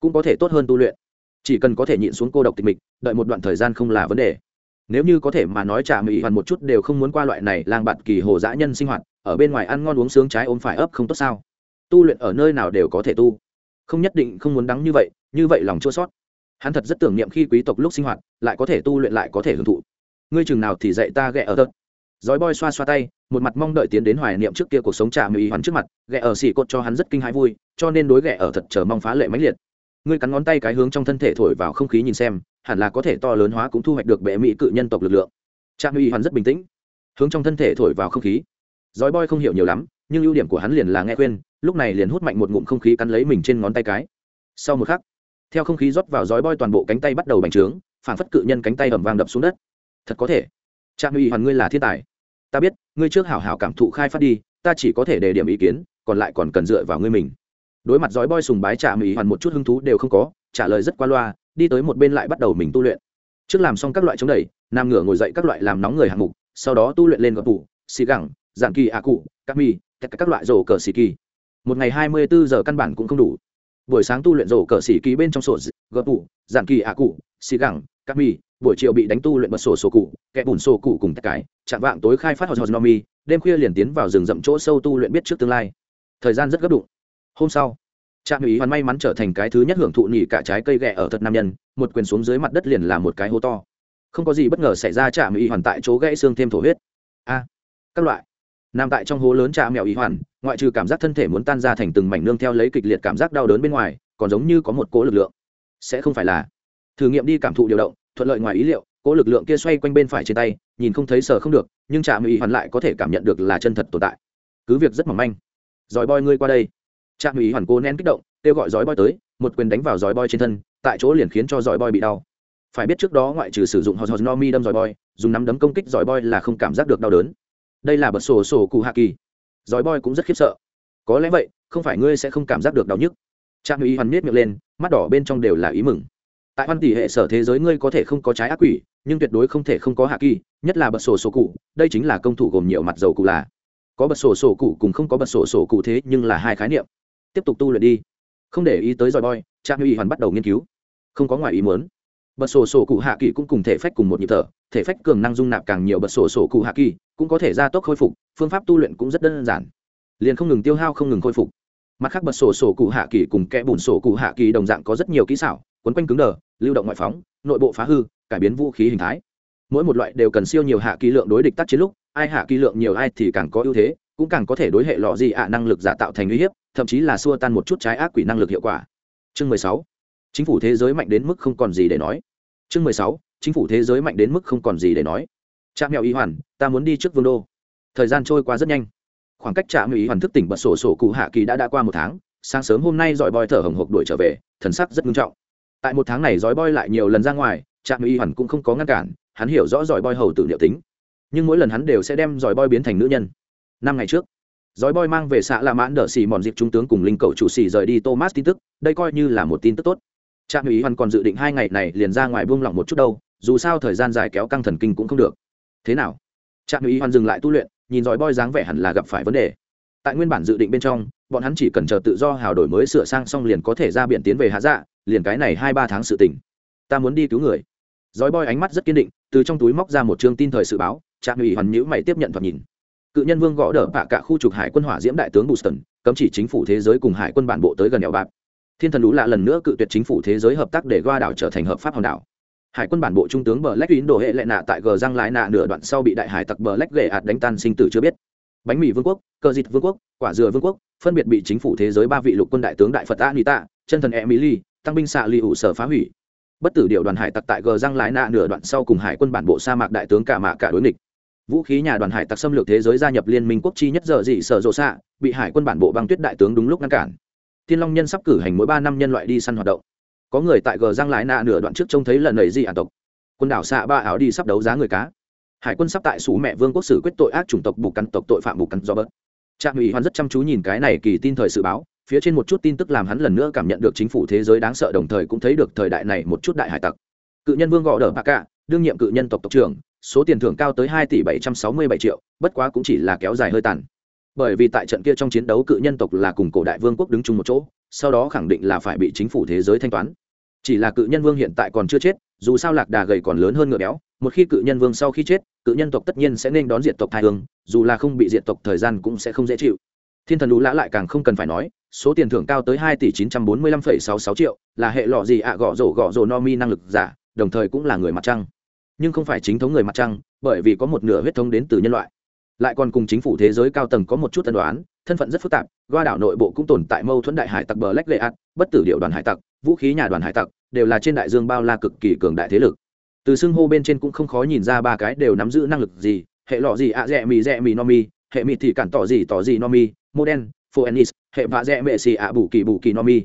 S1: cũng có thể tốt hơn tu luyện. Chỉ cần có thể nhịn xuống cô độc tịch mịch, đợi một đoạn thời gian không là vấn đề nếu như có thể mà nói trả mỹ hoàn một chút đều không muốn qua loại này lang bạt kỳ hồ dã nhân sinh hoạt, ở bên ngoài ăn ngon uống sướng trái ôm phải ấp không tốt sao? Tu luyện ở nơi nào đều có thể tu. Không nhất định không muốn đắng như vậy như vậy lòng chua sót hắn thật rất tưởng niệm khi quý tộc lúc sinh hoạt, lại có thể tu luyện lại có thể hưởng thụ. Ngươi chừng nào thì dạy ta ghẹ ở tớt dói boy xoa xoa tay, một mặt mong đợi tiến đến hoài niệm trước kia cuộc sống trà mỹ hoàn trước mặt, ghẹ ở xỉ cột cho hắn rất kinh hãi vui, cho nên đối ghẹ ở thật chờ mong phá lệ mãnh liệt. Ngươi cắn ngón tay cái hướng trong thân thể thổi vào không khí nhìn xem hẳn là có thể to lớn hóa cũng thu hoạch được bệ mỹ cự nhân tộc lực lượng. Trạm uy hoàn rất bình tĩnh, hướng trong thân thể thổi vào không khí. Dói boy không hiểu nhiều lắm, nhưng ưu điểm của hắn liền là nghe khuyên, lúc này liền hút mạnh một ngụm không khí cắn lấy mình trên ngón tay cái. Sau một khắc, theo không khí rót vào dói boy toàn bộ cánh tay bắt đầu bành trướng phản phất cự nhân cánh tay ẩm vang đập xuống đất. Thật có thể. Trạm uy hoàn ngươi là thiên tài. Ta biết, ngươi trước hảo hảo cảm thụ khai phát đi, ta chỉ có thể đề điểm ý kiến, còn lại còn cần dựa vào ngươi mình. Đối mặt dói boy sùng bái trạm mỹ hoàn một chút hứng thú đều không có, trả lời rất qua loa đi tới một bên lại bắt đầu mình tu luyện. Trước làm xong các loại chống đẩy, nam ngửa ngồi dậy các loại làm nóng người hạng mục, sau đó tu luyện lên gọt tủ, xì gẳng giản kỳ ạ cụ, các mi, tất cả các loại rổ cờ xì kỳ. Một ngày hai mươi bốn giờ căn bản cũng không đủ. Buổi sáng tu luyện rổ cờ xì kỳ bên trong sổ gọt tủ giản kỳ ạ cụ, xì gẳng, các mi, buổi chiều bị đánh tu luyện bật sổ sổ cụ, kẻ bùn sổ cụ cùng tất cái chạm vạng tối khai phát hòn mi, đêm khuya liền tiến vào rừng rậm chỗ sâu tu luyện biết trước tương lai. Thời gian rất gấp đụng. Hôm sau trạm ý hoàn may mắn trở thành cái thứ nhất hưởng thụ nhỉ cả trái cây ghẹ ở thật nam nhân, một quyền xuống dưới mặt đất liền là một cái hố to. Không có gì bất ngờ xảy ra, trạm ý hoàn tại chỗ gãy xương thêm thổ huyết. A, các loại. Nằm tại trong hố lớn trạm mèo ý hoàn, ngoại trừ cảm giác thân thể muốn tan ra thành từng mảnh nương theo lấy kịch liệt cảm giác đau đớn bên ngoài, còn giống như có một cỗ lực lượng. Sẽ không phải là. Thử nghiệm đi cảm thụ điều động, thuận lợi ngoài ý liệu, cỗ lực lượng kia xoay quanh bên phải trên tay, nhìn không thấy sờ không được, nhưng trạm ý hoàn lại có thể cảm nhận được là chân thật tồn tại. Cứ việc rất mỏng manh. Giỏi boy ngươi qua đây trạm ủy hoàn cố nén kích động, kêu gọi giói boy tới, một quyền đánh vào giói boy trên thân, tại chỗ liền khiến cho giói boy bị đau. Phải biết trước đó ngoại trừ sử dụng hot no mi đâm giói boy, dùng nắm đấm công kích giói boy là không cảm giác được đau đớn. Đây là bật sổ sổ cụ hạ kỳ. Giói boy cũng rất khiếp sợ. Có lẽ vậy, không phải ngươi sẽ không cảm giác được đau nhức. Trạm ủy hoàn miết miệng lên, mắt đỏ bên trong đều là ý mừng. Tại hoan tỷ hệ sở thế giới ngươi có thể không có trái ác quỷ, nhưng tuyệt đối không thể không có hạ kỳ, nhất là bật sổ sổ cụ, đây chính là công thủ gồm nhiều mặt dầu cụ là. Có bật sổ sổ cụ cùng không có bật sổ sổ cụ thế, nhưng là hai khái niệm tiếp tục tu luyện đi. Không để ý tới dòi boy trang uy hoàn bắt đầu nghiên cứu. Không có ngoài ý muốn. Bật sổ sổ cụ hạ kỳ cũng cùng thể phách cùng một nhịp thở, thể phách cường năng dung nạp càng nhiều bật sổ sổ cụ hạ kỳ cũng có thể gia tốc khôi phục, phương pháp tu luyện cũng rất đơn giản. Liền không ngừng tiêu hao, không ngừng khôi phục. Mặt khác bật sổ sổ cụ hạ kỳ cùng kẽ bùn sổ cụ hạ kỳ đồng dạng có rất nhiều kỹ xảo, quấn quanh cứng đờ, lưu động ngoại phóng, nội bộ phá hư, cải biến vũ khí hình thái. Mỗi một loại đều cần siêu nhiều hạ kỳ lượng đối địch tác chiến lúc, ai hạ kỳ lượng nhiều ai thì càng có ưu thế, cũng càng có thể đối hệ lọ gì ạ năng lực giả tạo thành uy hiếp thậm chí là xua tan một chút trái ác quỷ năng lực hiệu quả. Chương mười sáu. Chính phủ thế giới mạnh đến mức không còn gì để nói. Chương mười sáu. Chính phủ thế giới mạnh đến mức không còn gì để nói. Trạm mèo y hoàn, ta muốn đi trước vương đô. Thời gian trôi qua rất nhanh. Khoảng cách trạm mèo y hoàn thức tỉnh bật sổ sổ cụ hạ kỳ đã đã qua một tháng. Sáng sớm hôm nay dọi boi thở hồng hộc đuổi trở về, thần sắc rất nghiêm trọng. Tại một tháng này dói boi lại nhiều lần ra ngoài, trạm mèo y hoàn cũng không có ngăn cản, hắn hiểu rõ dòi boi hầu tử liệu tính. Nhưng mỗi lần hắn đều sẽ đem dòi boi biến thành nữ nhân. Năm ngày trước dòi boy mang về xạ là mãn đỡ xì mòn dịp trung tướng cùng linh cầu chủ xì rời đi thomas tin tức, đây coi như là một tin tức tốt. Trạm ủy hoàn còn dự định hai ngày này liền ra ngoài buông lỏng một chút đâu, dù sao thời gian dài kéo căng thần kinh cũng không được. Thế nào? Trạm ủy hoàn dừng lại tu luyện, nhìn dòi boy dáng vẻ hẳn là gặp phải vấn đề. Tại nguyên bản dự định bên trong, bọn hắn chỉ cần chờ tự do hào đổi mới sửa sang xong liền có thể ra biển tiến về hạ dạ liền cái này hai ba tháng sự tỉnh ta muốn đi cứu người. Dòi boy ánh mắt rất kiên định, từ trong túi móc ra một chương tin thời sự báo, trạm ủy hoàn nhữ mày tiếp nhận thoạt nhìn cự nhân vương gõ đỡ bạ cả khu trục hải quân hỏa diễm đại tướng boston, cấm chỉ chính phủ thế giới cùng hải quân bản bộ tới gần đèo bạc. Thiên thần lũ lạ lần nữa cự tuyệt chính phủ thế giới hợp tác để goa đảo trở thành hợp pháp hòn đảo. Hải quân bản bộ trung tướng bờ lách đổ hệ lệ nạ tại gờ răng lái nạ nửa đoạn sau bị đại hải tặc bờ lách ghệ ạt đánh tan sinh tử chưa biết. Bánh mì vương quốc, cờ dịt vương quốc, quả dừa vương quốc, phân biệt bị chính phủ thế giới ba vị lục quân đại tướng đại phật anita, chân thần emily, tăng binh xạ li ủ sở phá hủy. Bất tử điều đoàn hải tặc tại gờ răng lái nạ nửa đoạn sau cùng hải quân bản bộ sa mạc đại tướng cả mạ cả đối nghịch vũ khí nhà đoàn hải tặc xâm lược thế giới gia nhập liên minh quốc chi nhất giờ dị sở rộ xạ, bị hải quân bản bộ băng tuyết đại tướng đúng lúc ngăn cản. Thiên long nhân sắp cử hành mỗi ba năm nhân loại đi săn hoạt động. Có người tại gờ giang lái nạ nửa đoạn trước trông thấy lần nầy dị ả tộc. Quân đảo xạ ba áo đi sắp đấu giá người cá. Hải quân sắp tại sủ mẹ vương quốc sử quyết tội ác chủng tộc bục căn tộc tội phạm bục căn do bớt. Trạm ủy Hoan rất chăm chú nhìn cái này kỳ tin thời sự báo, phía trên một chút tin tức làm hắn lần nữa cảm nhận được chính phủ thế giới đáng sợ đồng thời cũng thấy được thời đại này một chút đại hải tặc. Cự nhân vương gõ đờ bạc cả đương nhiệm cự nhân tộc tộc trưởng số tiền thưởng cao tới hai tỷ bảy trăm sáu mươi bảy triệu, bất quá cũng chỉ là kéo dài hơi tàn. Bởi vì tại trận kia trong chiến đấu cự nhân tộc là cùng cổ đại vương quốc đứng chung một chỗ, sau đó khẳng định là phải bị chính phủ thế giới thanh toán. Chỉ là cự nhân vương hiện tại còn chưa chết, dù sao lạc đà gầy còn lớn hơn ngựa béo, một khi cự nhân vương sau khi chết, cự nhân tộc tất nhiên sẽ nên đón diện tộc thai hương, dù là không bị diện tộc thời gian cũng sẽ không dễ chịu. Thiên thần lũ lã lại càng không cần phải nói, số tiền thưởng cao tới hai tỷ chín trăm bốn mươi lăm phẩy sáu sáu triệu, là hệ lọ gì ạ à gõ rổ gõ rổ no mi năng lực giả, đồng thời cũng là người mặt trăng nhưng không phải chính thống người mặt trăng bởi vì có một nửa huyết thống đến từ nhân loại. Lại còn cùng chính phủ thế giới cao tầng có một chút tân đoán thân phận rất phức tạp goa đảo nội bộ cũng tồn tại mâu thuẫn đại hải tặc bờ lách lệ ạt bất tử điệu đoàn hải tặc vũ khí nhà đoàn hải tặc đều là trên đại dương bao la cực kỳ cường đại thế lực. Từ xưng hô bên trên cũng không khó nhìn ra ba cái đều nắm giữ năng lực gì hệ lọ gì ạ à, rẽ mì rẽ mì no mi hệ mì thì cản tỏ gì tỏ gì no mi mô đen phoenix hệ vạ rẽ mệ xì ạ bù kỳ bù kỳ no mi.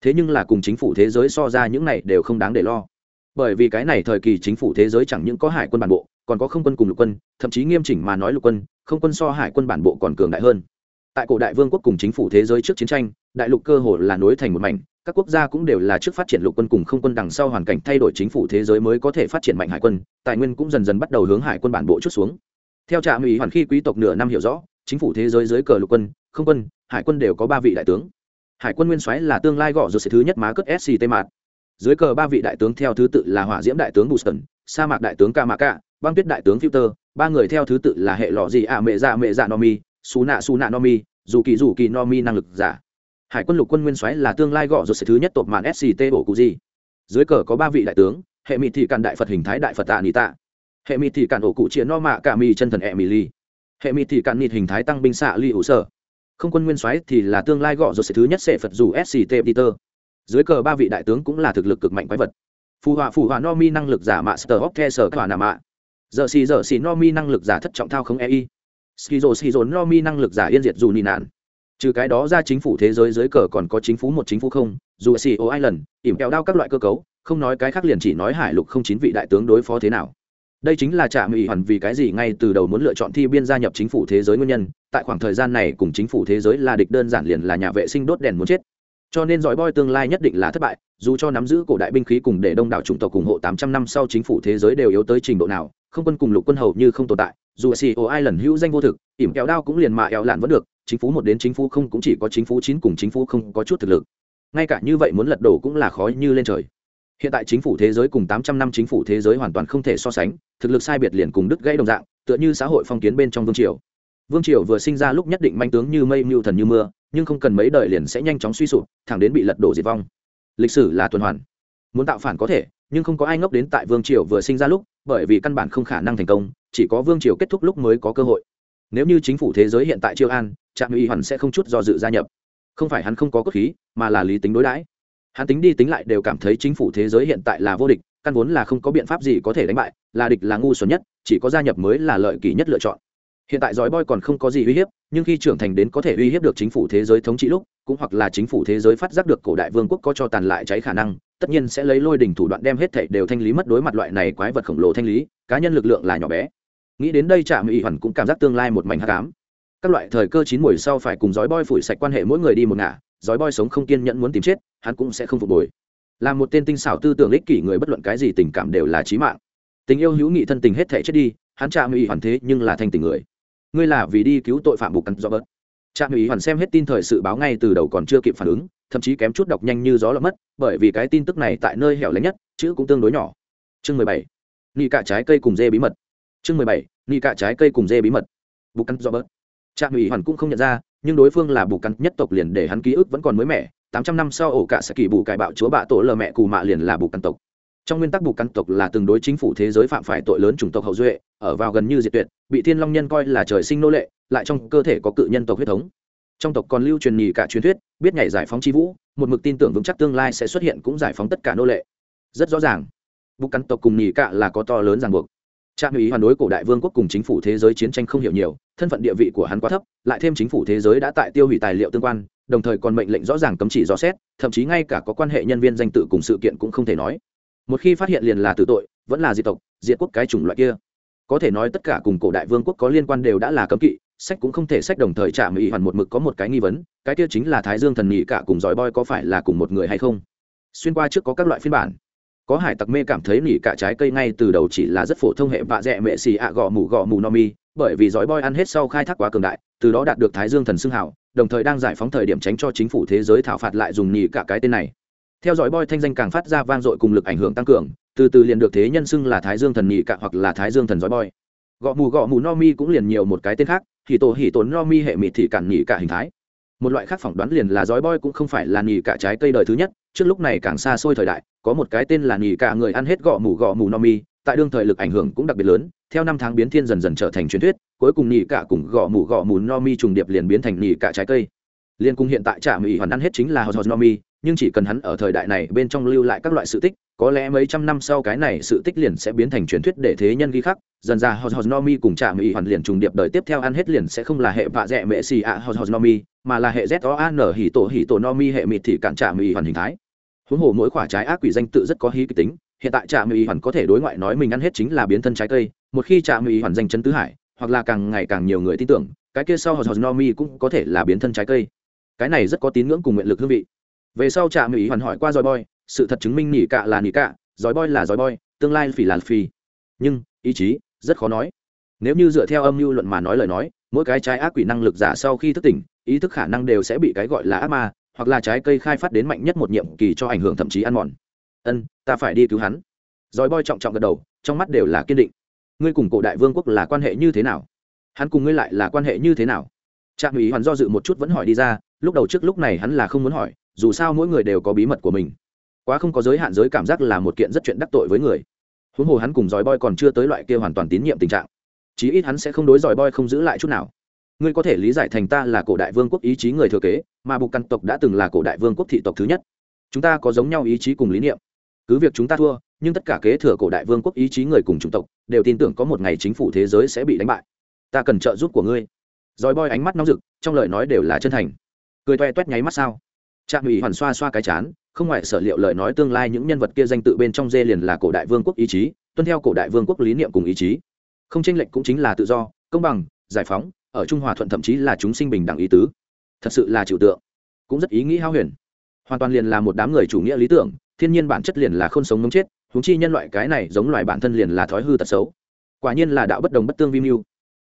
S1: Thế nhưng là cùng chính phủ thế giới so ra những này đều không đáng để lo bởi vì cái này thời kỳ chính phủ thế giới chẳng những có hải quân bản bộ, còn có không quân cùng lục quân, thậm chí nghiêm chỉnh mà nói lục quân, không quân so hải quân bản bộ còn cường đại hơn. Tại cổ đại vương quốc cùng chính phủ thế giới trước chiến tranh, đại lục cơ hồ là nối thành một mảnh, các quốc gia cũng đều là trước phát triển lục quân cùng không quân đằng sau hoàn cảnh thay đổi chính phủ thế giới mới có thể phát triển mạnh hải quân, tài nguyên cũng dần dần bắt đầu hướng hải quân bản bộ chút xuống. Theo trạm ủy hoàn khi quý tộc nửa năm hiểu rõ, chính phủ thế giới dưới cờ lục quân, không quân, hải quân đều có ba vị đại tướng. Hải quân nguyên soái là tương lai gõ rồi sẽ thứ nhất má cất sct mạt dưới cờ ba vị đại tướng theo thứ tự là hỏa diễm đại tướng Boston, sa mạc đại tướng Kamaka, băng tuyết đại tướng Filter, ba người theo thứ tự là hệ lọ gì ạ mẹ dạ mẹ dạ Nomi, su nạ su nạ Nomi, dù kỳ dù kỳ Nomi năng lực giả. Hải quân lục quân nguyên soái là tương lai gõ rồi sẽ thứ nhất tột màn SCT ổ cụ gì. Dưới cờ có ba vị đại tướng, hệ mị thị càn đại Phật hình thái đại Phật tạ nị tạ. Hệ mị thị càn ổ cụ chiến no mạ cả mì chân thần Emily. Hệ mị thị càn nịt hình thái tăng binh xạ ly hữu sở. Không quân nguyên soái thì là tương lai gõ rồi sẽ thứ nhất sẽ Phật dù SCT Peter dưới cờ ba vị đại tướng cũng là thực lực cực mạnh quái vật. Phù họa phù họa no mi năng lực giả mạ sờ hóc the sờ hỏa nà mạ. Giờ xì giờ xì no mi năng lực giả thất trọng thao không ei skizo skizo no mi năng lực giả yên diệt dù nị nạn. Trừ cái đó ra chính phủ thế giới dưới cờ còn có chính phủ một, chính phủ không, dù xì ô island, ỉm kẹo đao các loại cơ cấu, không nói cái khác liền chỉ nói hải lục không chín vị đại tướng đối phó thế nào. Đây chính là trạm ủy hoàn vì cái gì ngay từ đầu muốn lựa chọn thi biên gia nhập chính phủ thế giới nguyên nhân, tại khoảng thời gian này cùng chính phủ thế giới là địch đơn giản liền là nhà vệ sinh đốt đèn muốn chết cho nên giỏi boy tương lai nhất định là thất bại, dù cho nắm giữ cổ đại binh khí cùng để đông đảo chủng tộc ủng hộ tám trăm năm sau chính phủ thế giới đều yếu tới trình độ nào, không quân cùng lục quân hầu như không tồn tại, dù xì ô ai lần hữu danh vô thực, ỉm kéo đao cũng liền mạ eo lạn vẫn được, chính phủ một đến chính phủ không cũng chỉ có chính phủ chín cùng chính phủ không có chút thực lực. Ngay cả như vậy muốn lật đổ cũng là khó như lên trời. Hiện tại chính phủ thế giới cùng tám trăm năm chính phủ thế giới hoàn toàn không thể so sánh, thực lực sai biệt liền cùng đứt gãy đồng dạng, tựa như xã hội phong kiến bên trong vương triều. Vương triều vừa sinh ra lúc nhất định manh tướng như mây mưu thần như mưa nhưng không cần mấy đời liền sẽ nhanh chóng suy sụp, thẳng đến bị lật đổ diệt vong. Lịch sử là tuần hoàn. Muốn tạo phản có thể, nhưng không có ai ngốc đến tại vương triều vừa sinh ra lúc, bởi vì căn bản không khả năng thành công, chỉ có vương triều kết thúc lúc mới có cơ hội. Nếu như chính phủ thế giới hiện tại chiêu an, trạm uy hoàn sẽ không chút do dự gia nhập. Không phải hắn không có cốt khí, mà là lý tính đối đãi. Hắn tính đi tính lại đều cảm thấy chính phủ thế giới hiện tại là vô địch, căn vốn là không có biện pháp gì có thể đánh bại, là địch là ngu xuẩn nhất, chỉ có gia nhập mới là lợi kỳ nhất lựa chọn hiện tại giói boy còn không có gì uy hiếp, nhưng khi trưởng thành đến có thể uy hiếp được chính phủ thế giới thống trị lúc, cũng hoặc là chính phủ thế giới phát giác được cổ đại vương quốc có cho tàn lại cháy khả năng, tất nhiên sẽ lấy lôi đỉnh thủ đoạn đem hết thảy đều thanh lý mất đối mặt loại này quái vật khổng lồ thanh lý, cá nhân lực lượng là nhỏ bé. Nghĩ đến đây trạm ủy hoàn cũng cảm giác tương lai một mảnh hắc ám. Các loại thời cơ chín mùi sau phải cùng giói boy phủi sạch quan hệ mỗi người đi một ngả, giói boy sống không kiên nhẫn muốn tìm chết, hắn cũng sẽ không phục hồi. Là một tên tinh xảo tư tưởng ích kỷ người bất luận cái gì tình cảm đều là chí mạng. Tình yêu hữu nghị thân tình hết thể chết đi, hắn trạm ủy hoàn thế nhưng là thanh tình người ngươi là vì đi cứu tội phạm bục cắn do bớt. Trạm ủy hoàn xem hết tin thời sự báo ngay từ đầu còn chưa kịp phản ứng, thậm chí kém chút đọc nhanh như gió là mất, bởi vì cái tin tức này tại nơi hẻo lánh nhất, chữ cũng tương đối nhỏ. Chương mười bảy. Nghi cả trái cây cùng dê bí mật. Chương mười bảy. Nghi cả trái cây cùng dê bí mật. Bục cắn do bớt. Trạm ủy hoàn cũng không nhận ra, nhưng đối phương là bục cắn nhất tộc liền để hắn ký ức vẫn còn mới mẻ, tám trăm năm sau ổ cả sẽ kỳ bù cải bạo chúa bạ tổ lờ mẹ cù mạ liền là bục cắn tộc trong nguyên tắc bục căn tộc là từng đối chính phủ thế giới phạm phải tội lớn chủng tộc hậu duệ, ở vào gần như diệt tuyệt, bị thiên long nhân coi là trời sinh nô lệ, lại trong cơ thể có cự nhân tộc huyết thống. Trong tộc còn lưu truyền nhì cả truyền thuyết, biết nhảy giải phóng chi vũ, một mực tin tưởng vững chắc tương lai sẽ xuất hiện cũng giải phóng tất cả nô lệ. Rất rõ ràng bục căn tộc cùng nhì cả là có to lớn ràng buộc. Trạm ý hoàn đối cổ đại vương quốc cùng chính phủ thế giới chiến tranh không hiểu nhiều, thân phận địa vị của hắn quá thấp, lại thêm chính phủ thế giới đã tại tiêu hủy tài liệu tương quan, đồng thời còn mệnh lệnh rõ ràng cấm chỉ rõ xét, thậm chí ngay cả có quan hệ nhân viên danh tự cùng sự kiện cũng không thể nói một khi phát hiện liền là tử tội, vẫn là diệt tộc, diệt quốc cái chủng loại kia. Có thể nói tất cả cùng cổ đại vương quốc có liên quan đều đã là cấm kỵ, sách cũng không thể sách đồng thời chạm mỹ hoàn một mực có một cái nghi vấn, cái kia chính là thái dương thần nhị cả cùng giỏi boy có phải là cùng một người hay không? Xuyên qua trước có các loại phiên bản. Có hải tặc mê cảm thấy nỉ cả trái cây ngay từ đầu chỉ là rất phổ thông hệ vạ dẹ mẹ xì ạ gò mù gò mù no mi, bởi vì giỏi boy ăn hết sau khai thác quá cường đại, từ đó đạt được thái dương thần xưng hảo đồng thời đang giải phóng thời điểm tránh cho chính phủ thế giới thảo phạt lại dùng nỉ cả cái tên này theo dõi boy thanh danh càng phát ra vang dội cùng lực ảnh hưởng tăng cường, từ từ liền được thế nhân xưng là thái dương thần nhị cạ hoặc là thái dương thần dõi boy. Gõ mù gõ mù no mi cũng liền nhiều một cái tên khác thì tổ hỉ tốn no mi hệ mịt thì cản nhị cả hình thái. Một loại khác phỏng đoán liền là dõi boy cũng không phải là nhị cả trái cây đời thứ nhất, trước lúc này càng xa xôi thời đại, có một cái tên là nhị cả người ăn hết gõ mù gõ mù no mi, tại đương thời lực ảnh hưởng cũng đặc biệt lớn, theo năm tháng biến thiên dần dần trở thành truyền thuyết, cuối cùng nhị cả cùng gõ mù gõ mù no mi trùng điệp liền biến thành nhị cả trái cây. Liên cung hiện tại trả mỹ hoàn ăn hết chính là hòn no mi nhưng chỉ cần hắn ở thời đại này bên trong lưu lại các loại sự tích, có lẽ mấy trăm năm sau cái này sự tích liền sẽ biến thành truyền thuyết để thế nhân ghi khắc, dần ra hot hot nomi cùng trạm mỹ hoàn liền trùng điệp đời tiếp theo ăn hết liền sẽ không là hệ vạ dẹ mệ xì ạ hot hot nomi, mà là hệ z o a n hỉ tổ hỉ tổ nomi hệ mịt thì cản trạm mỹ hoàn hình thái. Huống hồ mỗi quả trái ác quỷ danh tự rất có hí kịch tính, hiện tại trạm mỹ hoàn có thể đối ngoại nói mình ăn hết chính là biến thân trái cây, một khi trạm mỹ hoàn danh chân tứ hải, hoặc là càng ngày càng nhiều người tin tưởng, cái kia sau hot hot nomi cũng có thể là biến thân trái cây. Cái này rất có tín ngưỡng cùng nguyện lực hương vị về sau trạm mỹ hoàn hỏi qua dòi boy, sự thật chứng minh nỉ cạ là nỉ cạ dòi boy là dòi boy, tương lai phỉ là phỉ nhưng, ý chí, rất khó nói. Nếu như dựa theo âm mưu luận mà nói lời nói, mỗi cái trái ác quỷ năng lực giả sau khi thức tỉnh, ý thức khả năng đều sẽ bị cái gọi là ác ma, hoặc là trái cây khai phát đến mạnh nhất một nhiệm kỳ cho ảnh hưởng thậm chí ăn mòn. Ân, ta phải đi cứu hắn. Dòi boy trọng trọng gật đầu, trong mắt đều là kiên định. Ngươi cùng cổ đại vương quốc là quan hệ như thế nào? Hắn cùng ngươi lại là quan hệ như thế nào? Trạm ý hoàn do dự một chút vẫn hỏi đi ra, lúc đầu trước lúc này hắn là không muốn hỏi dù sao mỗi người đều có bí mật của mình. Quá không có giới hạn giới cảm giác là một kiện rất chuyện đắc tội với người. Huống hồ hắn cùng dòi boy còn chưa tới loại kia hoàn toàn tín nhiệm tình trạng. Chí ít hắn sẽ không đối dòi boy không giữ lại chút nào. Ngươi có thể lý giải thành ta là cổ đại vương quốc ý chí người thừa kế, mà bục căn tộc đã từng là cổ đại vương quốc thị tộc thứ nhất. Chúng ta có giống nhau ý chí cùng lý niệm. Cứ việc chúng ta thua, nhưng tất cả kế thừa cổ đại vương quốc ý chí người cùng chủng tộc, đều tin tưởng có một ngày chính phủ thế giới sẽ bị đánh bại. Ta cần trợ giúp của ngươi. Dòi boy ánh mắt nóng rực, trong lời nói đều là chân thành. Cười toe toét nháy mắt sao? Trạm ủy hoàn xoa xoa cái chán, không ngoại sở liệu lời nói tương lai những nhân vật kia danh tự bên trong dê liền là cổ đại vương quốc ý chí, tuân theo cổ đại vương quốc lý niệm cùng ý chí. Không tranh lệch cũng chính là tự do, công bằng, giải phóng, ở trung hòa thuận thậm chí là chúng sinh bình đẳng ý tứ. Thật sự là trừu tượng, cũng rất ý nghĩ hao huyền. Hoàn toàn liền là một đám người chủ nghĩa lý tưởng, thiên nhiên bản chất liền là không sống mống chết húng chi nhân loại cái này giống loài bản thân liền là thói hư tật xấu. Quả nhiên là đạo bất đồng bất tương vi mưu.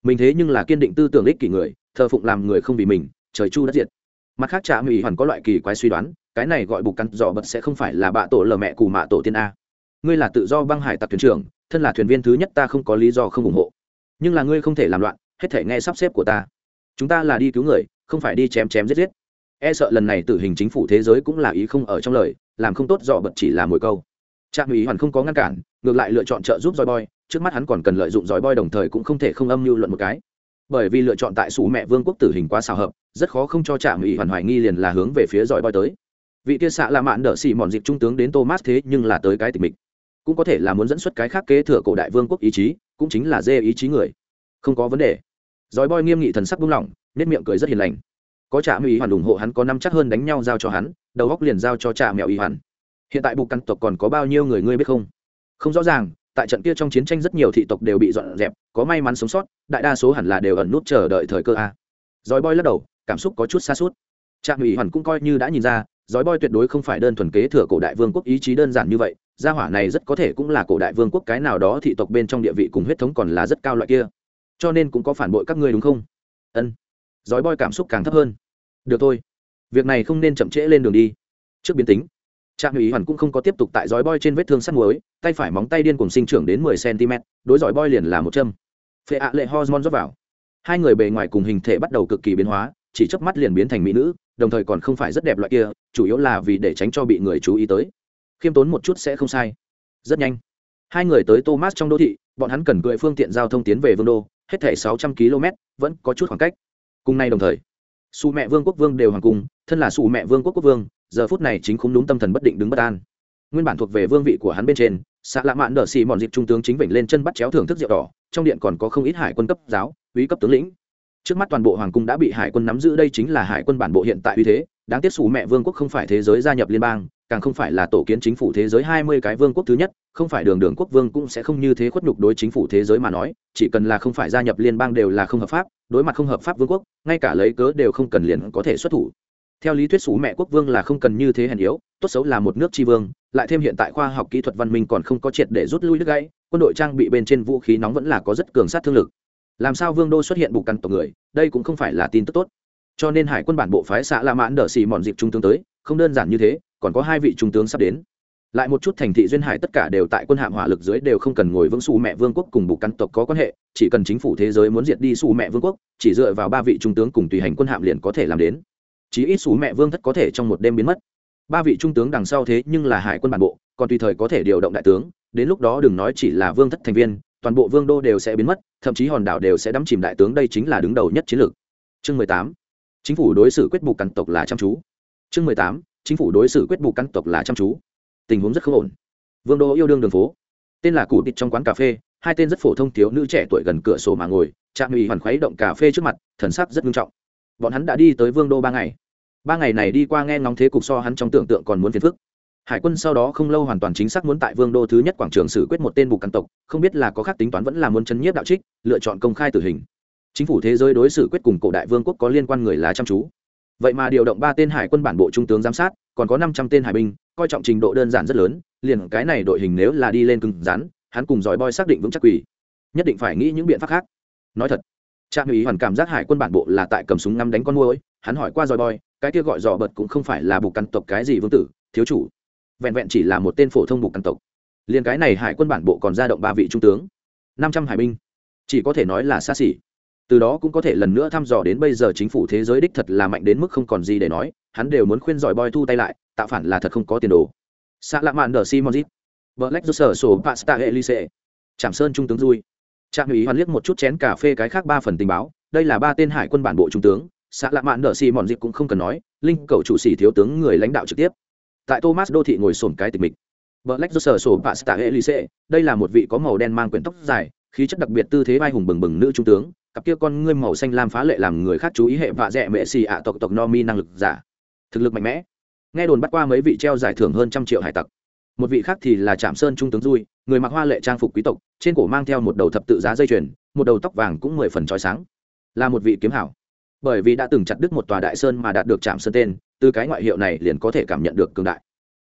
S1: Mình thế nhưng là kiên định tư tưởng ích kỷ người, thờ phụng làm người không vì mình, trời chu đất diệt mặt khác trạ mỹ hoàn có loại kỳ quái suy đoán, cái này gọi bục căn dò bật sẽ không phải là bạ tổ lờ mẹ cù mạ tổ tiên a. Ngươi là tự do băng hải tặc thuyền trưởng, thân là thuyền viên thứ nhất ta không có lý do không ủng hộ. Nhưng là ngươi không thể làm loạn, hết thể nghe sắp xếp của ta. Chúng ta là đi cứu người, không phải đi chém chém giết giết. E sợ lần này tử hình chính phủ thế giới cũng là ý không ở trong lời, làm không tốt dọ bật chỉ là mồi câu. Trạm ý hoàn không có ngăn cản, ngược lại lựa chọn trợ giúp dòi boy, trước mắt hắn còn cần lợi dụng dòi boy đồng thời cũng không thể không âm mưu luận một cái bởi vì lựa chọn tại sủ mẹ vương quốc tử hình quá xào hợp, rất khó không cho trạm ủy hoàn hoài nghi liền là hướng về phía giỏi boi tới. Vị kia xạ là mạn đỡ xì mòn dịp trung tướng đến thomas thế nhưng là tới cái tình mình cũng có thể là muốn dẫn xuất cái khác kế thừa cổ đại vương quốc ý chí, cũng chính là dê ý chí người. Không có vấn đề. Giỏi boi nghiêm nghị thần sắc buông lỏng, nét miệng cười rất hiền lành. Có trả mỹ hoàn ủng hộ hắn có năm chắc hơn đánh nhau giao cho hắn, đầu góc liền giao cho trả mèo y hoàn. Hiện tại bục căn tộc còn có bao nhiêu người ngươi biết không? Không rõ ràng tại trận kia trong chiến tranh rất nhiều thị tộc đều bị dọn dẹp, có may mắn sống sót, đại đa số hẳn là đều ẩn nút chờ đợi thời cơ a. Dòi boy lắc đầu, cảm xúc có chút xa suốt trạm ủy hoàn cũng coi như đã nhìn ra dòi boy tuyệt đối không phải đơn thuần kế thừa cổ đại vương quốc ý chí đơn giản như vậy, gia hỏa này rất có thể cũng là cổ đại vương quốc cái nào đó thị tộc bên trong địa vị cùng huyết thống còn là rất cao loại kia. Cho nên cũng có phản bội các ngươi đúng không? Ân. Dòi boy cảm xúc càng thấp hơn. Được thôi. Việc này không nên chậm trễ lên đường đi. Trước biến tính, trạm ủy hoàn cũng không có tiếp tục tại dòi boy trên vết thương sắt muối tay phải móng tay điên cùng sinh trưởng đến mười cm đối giỏi boy liền là một châm. Phệ ạ lệ hormone rót vào. Hai người bề ngoài cùng hình thể bắt đầu cực kỳ biến hóa, chỉ chớp mắt liền biến thành mỹ nữ, đồng thời còn không phải rất đẹp loại kia, chủ yếu là vì để tránh cho bị người chú ý tới. Khiêm tốn một chút sẽ không sai. Rất nhanh. Hai người tới thomas trong đô thị, bọn hắn cần cưỡi phương tiện giao thông tiến về vương đô, hết thể sáu trăm km vẫn có chút khoảng cách. Cùng nay đồng thời, su mẹ vương quốc vương đều hoàng cung, thân là su mẹ vương quốc quốc vương, giờ phút này chính khúng đúng tâm thần bất định đứng bất an. Nguyên bản thuộc về vương vị của hắn bên trên xạ lạ mạn đờ xì mòn dịp trung tướng chính vịnh lên chân bắt chéo thưởng thức rượu đỏ, trong điện còn có không ít hải quân cấp giáo, quý cấp tướng lĩnh. Trước mắt toàn bộ hoàng cung đã bị hải quân nắm giữ, đây chính là hải quân bản bộ hiện tại uy thế. Đáng tiếc xù mẹ vương quốc không phải thế giới gia nhập liên bang, càng không phải là tổ kiến chính phủ thế giới hai mươi cái vương quốc thứ nhất, không phải đường đường quốc vương cũng sẽ không như thế khuất nhục đối chính phủ thế giới mà nói, chỉ cần là không phải gia nhập liên bang đều là không hợp pháp, đối mặt không hợp pháp vương quốc, ngay cả lấy cớ đều không cần liền có thể xuất thủ theo lý thuyết sủ mẹ quốc vương là không cần như thế hèn yếu, tốt xấu là một nước tri vương, lại thêm hiện tại khoa học kỹ thuật văn minh còn không có triệt để rút lui đứt gãy, quân đội trang bị bên trên vũ khí nóng vẫn là có rất cường sát thương lực. Làm sao vương đô xuất hiện bục căn tộc người, đây cũng không phải là tin tức tốt. Cho nên hải quân bản bộ phái xã la mãn đỡ xì mòn dịp trung tướng tới, không đơn giản như thế, còn có hai vị trung tướng sắp đến. Lại một chút thành thị duyên hải tất cả đều tại quân hạm hỏa lực dưới đều không cần ngồi vững xù mẹ vương quốc cùng bục căn tộc có quan hệ, chỉ cần chính phủ thế giới muốn diệt đi xù mẹ vương quốc, chỉ dựa vào ba vị trung tướng cùng tùy hành quân hạm liền có thể làm đến chí ít xù mẹ vương thất có thể trong một đêm biến mất. Ba vị trung tướng đằng sau thế nhưng là hải quân bản bộ, còn tùy thời có thể điều động đại tướng, đến lúc đó đừng nói chỉ là vương thất thành viên, toàn bộ vương đô đều sẽ biến mất, thậm chí hòn đảo đều sẽ đắm chìm đại tướng đây chính là đứng đầu nhất chiến lược. Chương mười tám, chính phủ đối xử quyết bù căn tộc là chăm chú. Chương mười tám, chính phủ đối xử quyết bù căn tộc là chăm chú. Tình huống rất khó ổn. Vương đô yêu đương đường phố. Tên là cụ tịt trong quán cà phê, hai tên rất phổ thông thiếu nữ trẻ tuổi gần cửa sổ mà ngồi chạm ủy hoàn khuấy động cà phê trước mặt, thần sắc rất nghiêm trọng. Bọn hắn đã đi tới vương đô ba ngày ba ngày này đi qua nghe ngóng thế cục so hắn trong tưởng tượng còn muốn phiền phức. Hải quân sau đó không lâu hoàn toàn chính xác muốn tại vương đô thứ nhất quảng trường xử quyết một tên bục căn tộc, không biết là có khác tính toán vẫn là muốn chấn nhiếp đạo trích, lựa chọn công khai tử hình. Chính phủ thế giới đối xử quyết cùng cổ đại vương quốc có liên quan người là chăm chú. Vậy mà điều động ba tên hải quân bản bộ trung tướng giám sát, còn có năm trăm tên hải binh, coi trọng trình độ đơn giản rất lớn, liền cái này đội hình nếu là đi lên cứng rắn, hắn cùng giỏi boy xác định vững chắc quỷ. Nhất định phải nghĩ những biện pháp khác. Nói thật, trạm ý hoàn cảm giác hải quân bản bộ là tại cầm súng ngắm đánh con môi hắn hỏi qua giỏi boy cái kia gọi dò bật cũng không phải là bục căn tộc cái gì vương tử, thiếu chủ. Vẹn vẹn chỉ là một tên phổ thông bục căn tộc. Liền cái này hải quân bản bộ còn ra động ba vị trung tướng. Năm trăm hải binh. Chỉ có thể nói là xa xỉ. Từ đó cũng có thể lần nữa thăm dò đến bây giờ chính phủ thế giới đích thật là mạnh đến mức không còn gì để nói, hắn đều muốn khuyên giỏi boy thu tay lại, tạo phản là thật không có tiền đồ. Xã lạ mạn đờ simonzit black do sở sổ pasta elise. Trạm sơn trung tướng vui trạm ủy hoàn liếc một chút chén cà phê cái khác ba phần tình báo, đây là ba tên hải quân bản bộ trung tướng xạ lạ mạn nợ xì mòn dịp cũng không cần nói, linh cầu chủ xì thiếu tướng người lãnh đạo trực tiếp. Tại thomas đô thị ngồi sồn cái tịch mịch. Black do sở sổ pasta elise đây là một vị có màu đen mang quyển tóc dài, khí chất đặc biệt tư thế vai hùng bừng bừng nữ trung tướng, cặp kia con ngươi màu xanh lam phá lệ làm người khác chú ý hệ vạ dẹ mẹ xì ạ tộc tộc no mi năng lực giả. Thực lực mạnh mẽ. Nghe đồn bắt qua mấy vị treo giải thưởng hơn trăm triệu hải tặc. Một vị khác thì là trạm sơn trung tướng dui, người mặc hoa lệ trang phục quý tộc, trên cổ mang theo một đầu thập tự giá dây chuyền, một đầu tóc vàng cũng mười phần trói sáng. Là một vị kiếm hảo bởi vì đã từng chặt đứt một tòa đại sơn mà đạt được trạm sơn tên, từ cái ngoại hiệu này liền có thể cảm nhận được cường đại.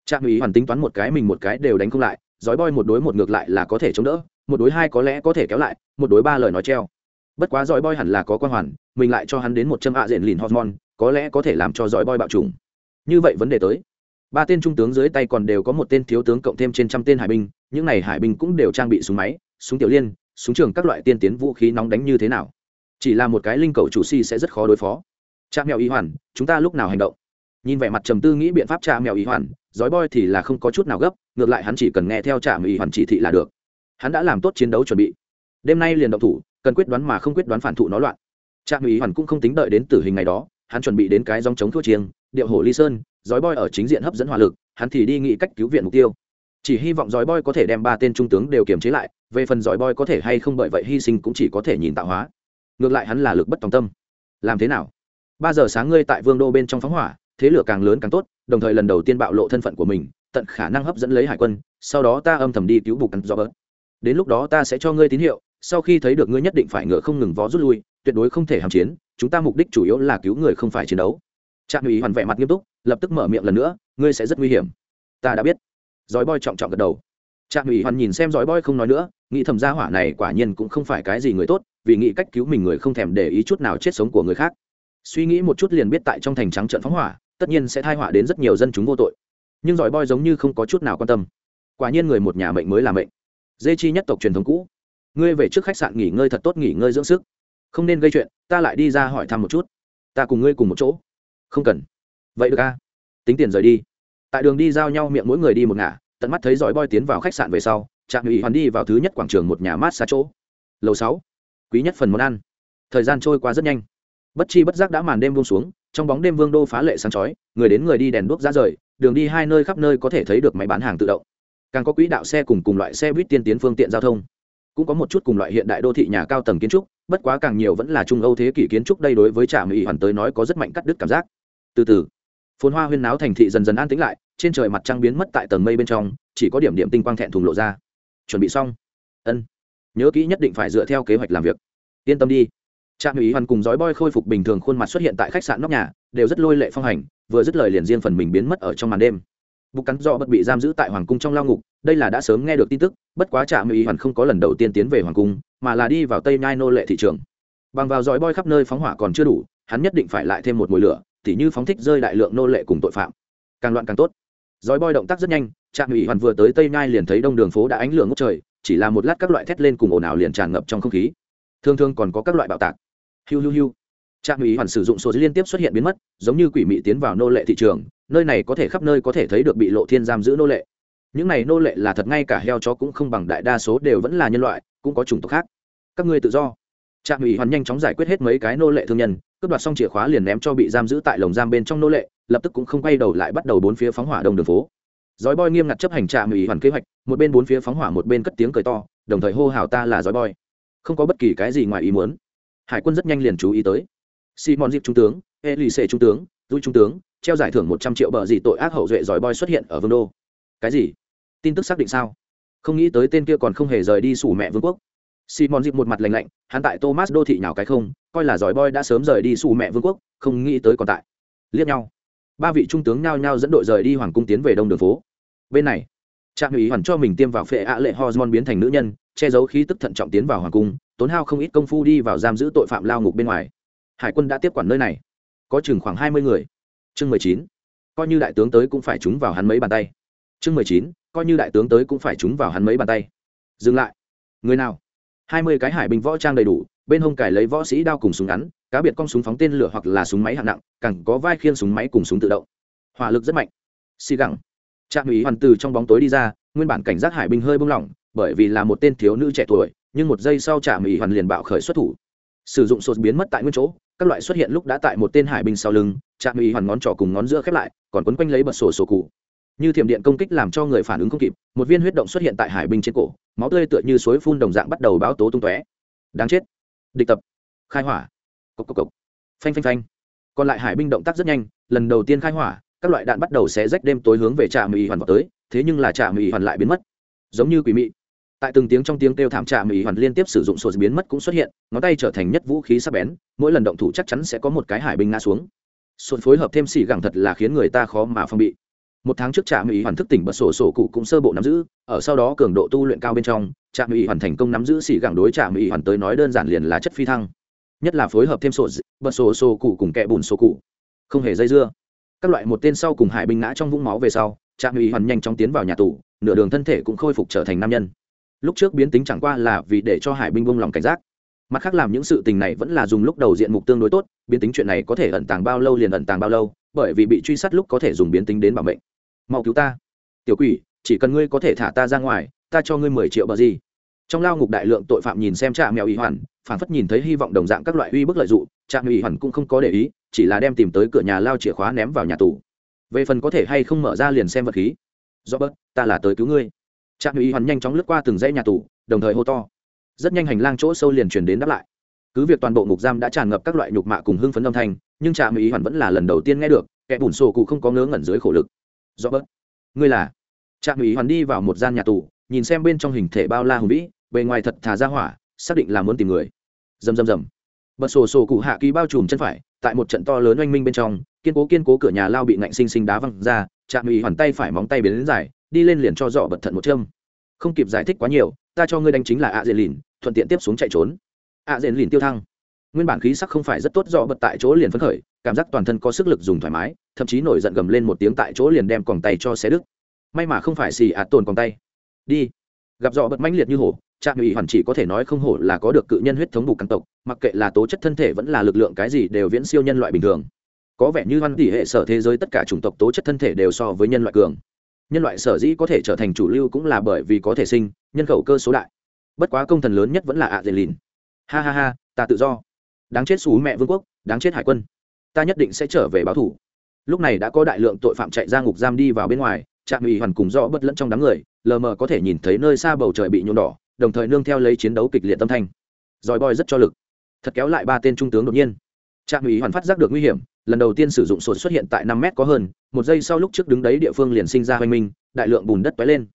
S1: Trạm ý hoàn tính toán một cái mình một cái đều đánh không lại dói boy một đối một ngược lại là có thể chống đỡ, một đối hai có lẽ có thể kéo lại, một đối ba lời nói treo. Bất quá giỏi boy hẳn là có quan hoàn, mình lại cho hắn đến một trăm ạ diện lìn hormone, có lẽ có thể làm cho giỏi boy bạo trùng như vậy vấn đề tới. Ba tên trung tướng dưới tay còn đều có một tên thiếu tướng cộng thêm trên trăm tên hải binh, những này hải binh cũng đều trang bị súng máy, súng tiểu liên, súng trường các loại tiên tiến vũ khí nóng đánh như thế nào chỉ là một cái linh cầu chủ si sẽ rất khó đối phó. Cha mèo y hoàn, chúng ta lúc nào hành động? Nhìn vẻ mặt trầm tư nghĩ biện pháp cha mèo y hoàn giói boy thì là không có chút nào gấp, ngược lại hắn chỉ cần nghe theo cha mèo y hoàn chỉ thị là được. Hắn đã làm tốt chiến đấu chuẩn bị. Đêm nay liền động thủ, cần quyết đoán mà không quyết đoán phản thụ nó loạn. Cha mèo y hoàn cũng không tính đợi đến tử hình ngày đó, hắn chuẩn bị đến cái dòng chống thua chiêng, điệu hổ ly sơn dói boy ở chính diện hấp dẫn hỏa lực, hắn thì đi nghĩ cách cứu viện mục tiêu. Chỉ hy vọng dói boy có thể đem ba tên trung tướng đều kiềm chế lại, về phần dói boy có thể hay không bởi vậy hy sinh cũng chỉ có thể nhìn tạo hóa ngược lại hắn là lực bất tòng tâm. Làm thế nào? Ba giờ sáng ngươi tại vương đô bên trong phóng hỏa, thế lửa càng lớn càng tốt, đồng thời lần đầu tiên bạo lộ thân phận của mình, tận khả năng hấp dẫn lấy hải quân, sau đó ta âm thầm đi cứu bục cắn do bớt. Đến lúc đó ta sẽ cho ngươi tín hiệu, sau khi thấy được ngươi nhất định phải ngựa không ngừng vó rút lui, tuyệt đối không thể hàm chiến, chúng ta mục đích chủ yếu là cứu người không phải chiến đấu. Trạm ủy hoàn vẻ mặt nghiêm túc, lập tức mở miệng lần nữa, ngươi sẽ rất nguy hiểm. Ta đã biết. Giói boy trọng trọng gật đầu. Trạm ủy hoàn nhìn xem giói boy không nói nữa, nghĩ thầm gia hỏa này quả nhiên cũng không phải cái gì người tốt vì nghĩ cách cứu mình người không thèm để ý chút nào chết sống của người khác. Suy nghĩ một chút liền biết tại trong thành trắng trận phóng hỏa, tất nhiên sẽ thai họa đến rất nhiều dân chúng vô tội. Nhưng giỏi boy giống như không có chút nào quan tâm. Quả nhiên người một nhà mệnh mới là mệnh. Dê chi nhất tộc truyền thống cũ. Ngươi về trước khách sạn nghỉ ngơi thật tốt, nghỉ ngơi dưỡng sức. Không nên gây chuyện, ta lại đi ra hỏi thăm một chút. Ta cùng ngươi cùng một chỗ. Không cần. Vậy được a tính tiền rời đi. Tại đường đi giao nhau miệng mỗi người đi một ngả, tận mắt thấy giỏi boy tiến vào khách sạn về sau, trạm ủy hoàn đi vào thứ nhất quảng trường một nhà mát xa chỗ. Lầu sáu quý nhất phần món ăn. Thời gian trôi qua rất nhanh. Bất chi bất giác đã màn đêm buông xuống, trong bóng đêm vương đô phá lệ sáng chói, người đến người đi đèn đuốc ra rời, đường đi hai nơi khắp nơi có thể thấy được máy bán hàng tự động. Càng có quỹ đạo xe cùng cùng loại xe buýt tiên tiến phương tiện giao thông. Cũng có một chút cùng loại hiện đại đô thị nhà cao tầng kiến trúc, bất quá càng nhiều vẫn là trung âu thế kỷ kiến trúc đây đối với trà mỹ hoàn tới nói có rất mạnh cắt đứt cảm giác. Từ từ, phồn hoa huyên náo thành thị dần dần an tĩnh lại, trên trời mặt trăng biến mất tại tầng mây bên trong, chỉ có điểm điểm tinh quang thẹn thùng lộ ra. Chuẩn bị xong. Ân nhớ kỹ nhất định phải dựa theo kế hoạch làm việc. Yên tâm đi. Trạm ủy hoàn cùng dói boy khôi phục bình thường khuôn mặt xuất hiện tại khách sạn nóc nhà, đều rất lôi lệ phong hành, vừa dứt lời liền riêng phần mình biến mất ở trong màn đêm. Bục cắn do bất bị giam giữ tại hoàng cung trong lao ngục, đây là đã sớm nghe được tin tức, bất quá trạm ủy hoàn không có lần đầu tiên tiến về hoàng cung, mà là đi vào tây nhai nô lệ thị trường. Bằng vào dói boy khắp nơi phóng hỏa còn chưa đủ, hắn nhất định phải lại thêm một mùi lửa, tỉ như phóng thích rơi đại lượng nô lệ cùng tội phạm. Càng loạn càng tốt. Dói boy động tác rất nhanh, trạm ủy hoàn vừa tới tây nhai liền thấy đông đường phố đã ánh lửa ngốc trời chỉ là một lát các loại thét lên cùng ồn ào liền tràn ngập trong không khí. Thường thường còn có các loại bạo tạc. Hiu hiu hiu. Trạm ủy hoàn sử dụng số liên tiếp xuất hiện biến mất, giống như quỷ mị tiến vào nô lệ thị trường, nơi này có thể khắp nơi có thể thấy được bị lộ thiên giam giữ nô lệ. Những này nô lệ là thật ngay cả heo chó cũng không bằng đại đa số đều vẫn là nhân loại, cũng có chủng tộc khác. Các ngươi tự do. Trạm ủy hoàn nhanh chóng giải quyết hết mấy cái nô lệ thương nhân, cướp đoạt xong chìa khóa liền ném cho bị giam giữ tại lồng giam bên trong nô lệ, lập tức cũng không quay đầu lại bắt đầu bốn phía phóng hỏa đông đường phố giói boy nghiêm ngặt chấp hành trạm ủy hoàn kế hoạch, một bên bốn phía phóng hỏa, một bên cất tiếng cười to, đồng thời hô hào ta là giói boy. Không có bất kỳ cái gì ngoài ý muốn. Hải quân rất nhanh liền chú ý tới. Simon Diệp trung tướng, elise trung tướng, dui trung tướng, treo giải thưởng một trăm triệu bờ gì tội ác hậu duệ giỏi boy xuất hiện ở vương đô. Cái gì? Tin tức xác định sao? Không nghĩ tới tên kia còn không hề rời đi sủ mẹ vương quốc. Simon Diệp một mặt lành lạnh, hắn tại thomas đô thị nào cái không, coi là giỏi boy đã sớm rời đi sủ mẹ vương quốc, không nghĩ tới còn tại. Liếc nhau. Ba vị trung tướng nhao nhao dẫn đội rời đi hoàng cung tiến về đông đường phố bên này, trạm ủy hoàn cho mình tiêm vào phệ ạ lệ hormone biến thành nữ nhân, che giấu khí tức thận trọng tiến vào hoàng cung, tốn hao không ít công phu đi vào giam giữ tội phạm lao ngục bên ngoài. Hải quân đã tiếp quản nơi này, có chừng khoảng hai mươi người. Chương mười chín, coi như đại tướng tới cũng phải trúng vào hắn mấy bàn tay. Chương mười chín, coi như đại tướng tới cũng phải trúng vào hắn mấy bàn tay. Dừng lại. Người nào? Hai mươi cái hải binh võ trang đầy đủ, bên hông cải lấy võ sĩ đao cùng súng ngắn, cá biệt con súng phóng tên lửa hoặc là súng máy hạng nặng, càng có vai khiên súng máy cùng súng tự động. Hỏa lực rất mạnh. Xì gẳng trạm ủy hoàn từ trong bóng tối đi ra, nguyên bản cảnh giác hải binh hơi bung lỏng bởi vì là một tên thiếu nữ trẻ tuổi, nhưng một giây sau trạm ủy hoàn liền bạo khởi xuất thủ. Sử dụng sột biến mất tại nguyên chỗ, các loại xuất hiện lúc đã tại một tên hải binh sau lưng, trạm ủy hoàn ngón trỏ cùng ngón giữa khép lại, còn quấn quanh lấy bật sổ sổ cụ. Như thiểm điện công kích làm cho người phản ứng không kịp, một viên huyết động xuất hiện tại hải binh trên cổ, máu tươi tựa như suối phun đồng dạng bắt đầu báo tố tung tóe. Đáng chết. Địch tập. Khai hỏa. Cốc cốc cốc. phanh phanh phanh. Còn lại hải binh động tác rất nhanh, lần đầu tiên khai hỏa các loại đạn bắt đầu xé rách đêm tối hướng về trạm ủy hoàn vào tới, thế nhưng là trạm ủy hoàn lại biến mất. Giống như quỷ mị. Tại từng tiếng trong tiếng kêu thảm trạm mỹ hoàn liên tiếp sử dụng sổ biến mất cũng xuất hiện, ngón tay trở thành nhất vũ khí sắc bén, mỗi lần động thủ chắc chắn sẽ có một cái hải binh ngã xuống. Sột phối hợp thêm xì gẳng thật là khiến người ta khó mà phong bị. Một tháng trước trạm mỹ hoàn thức tỉnh bật sổ sổ cụ cũng sơ bộ nắm giữ, ở sau đó cường độ tu luyện cao bên trong trạm mỹ hoàn thành công nắm giữ xì gẳng đối trạm mỹ hoàn tới nói đơn giản liền là chất phi thăng. Nhất là phối hợp thêm sổ bật sổ sổ cụ cùng kẹ bùn sổ cụ. Không hề dây dưa các loại một tên sau cùng hải binh ngã trong vũng máu về sau, trạm ủy hoàn nhanh chóng tiến vào nhà tù, nửa đường thân thể cũng khôi phục trở thành nam nhân. Lúc trước biến tính chẳng qua là vì để cho hải binh buông lòng cảnh giác. Mặt khác làm những sự tình này vẫn là dùng lúc đầu diện mục tương đối tốt, biến tính chuyện này có thể ẩn tàng bao lâu liền ẩn tàng bao lâu, bởi vì bị truy sát lúc có thể dùng biến tính đến bảo mệnh. Mau cứu ta. Tiểu quỷ, chỉ cần ngươi có thể thả ta ra ngoài, ta cho ngươi mười triệu bờ gì. Trong lao ngục đại lượng tội phạm nhìn xem trạm mèo ý hoàn phản phất nhìn thấy hy vọng đồng dạng các loại uy bức lợi dụng, trạm ủy hoàn cũng không có để ý chỉ là đem tìm tới cửa nhà lao chìa khóa ném vào nhà tù. Về phần có thể hay không mở ra liền xem vật khí. Do bớt ta là tới cứu ngươi. Trạm ủy hoàn nhanh chóng lướt qua từng dãy nhà tù, đồng thời hô to. Rất nhanh hành lang chỗ sâu liền truyền đến đáp lại. Cứ việc toàn bộ ngục giam đã tràn ngập các loại nhục mạ cùng hưng phấn âm thanh, nhưng trạm ủy hoàn vẫn là lần đầu tiên nghe được, kẻ bùn sổ cụ không có ngớ ngẩn dưới khổ lực. Do bớt ngươi là? Trạm ủy hoàn đi vào một gian nhà tù, nhìn xem bên trong hình thể bao la hùng vĩ, bề ngoài thật thà ra hỏa, xác định là muốn tìm người. Rầm rầm rầm bật sổ sổ cụ hạ ký bao trùm chân phải, tại một trận to lớn oanh minh bên trong, kiên cố kiên cố cửa nhà lao bị ngạnh sinh sinh đá văng ra chạm ủy hoàn tay phải móng tay biến đến dài, đi lên liền cho dọ bật thận một châm. Không kịp giải thích quá nhiều, ta cho ngươi đánh chính là ạ dền lìn, thuận tiện tiếp xuống chạy trốn. Ạ dền lìn tiêu thăng. Nguyên bản khí sắc không phải rất tốt, dọ bật tại chỗ liền phấn khởi, cảm giác toàn thân có sức lực dùng thoải mái, thậm chí nổi giận gầm lên một tiếng tại chỗ liền đem còng tay cho xé đứt. May mà không phải xì ạt tồn còng tay. Đi. Gặp dọ bật mãnh liệt như hổ trạm ủy hoàn chỉ có thể nói không hổ là có được cự nhân huyết thống bù căn tộc, mặc kệ là tố chất thân thể vẫn là lực lượng cái gì đều viễn siêu nhân loại bình thường. Có vẻ như văn tỷ hệ sở thế giới tất cả chủng tộc tố chất thân thể đều so với nhân loại cường. Nhân loại sở dĩ có thể trở thành chủ lưu cũng là bởi vì có thể sinh, nhân khẩu cơ số đại. Bất quá công thần lớn nhất vẫn là ạ dền lìn. Ha ha ha, ta tự do. Đáng chết xú mẹ vương quốc, đáng chết hải quân. Ta nhất định sẽ trở về báo thủ. Lúc này đã có đại lượng tội phạm chạy ra ngục giam đi vào bên ngoài, trạm ủy hoàn cùng rõ bất lẫn trong đám người, lờ mờ có thể nhìn thấy nơi xa bầu trời bị nhuộm đỏ đồng thời nương theo lấy chiến đấu kịch liệt tâm thanh. Giỏi boy rất cho lực. Thật kéo lại ba tên trung tướng đột nhiên. Trạm ủy hoàn phát giác được nguy hiểm, lần đầu tiên sử dụng sột xuất hiện tại năm mét có hơn, một giây sau lúc trước đứng đấy địa phương liền sinh ra hoành minh, đại lượng bùn đất tóe lên.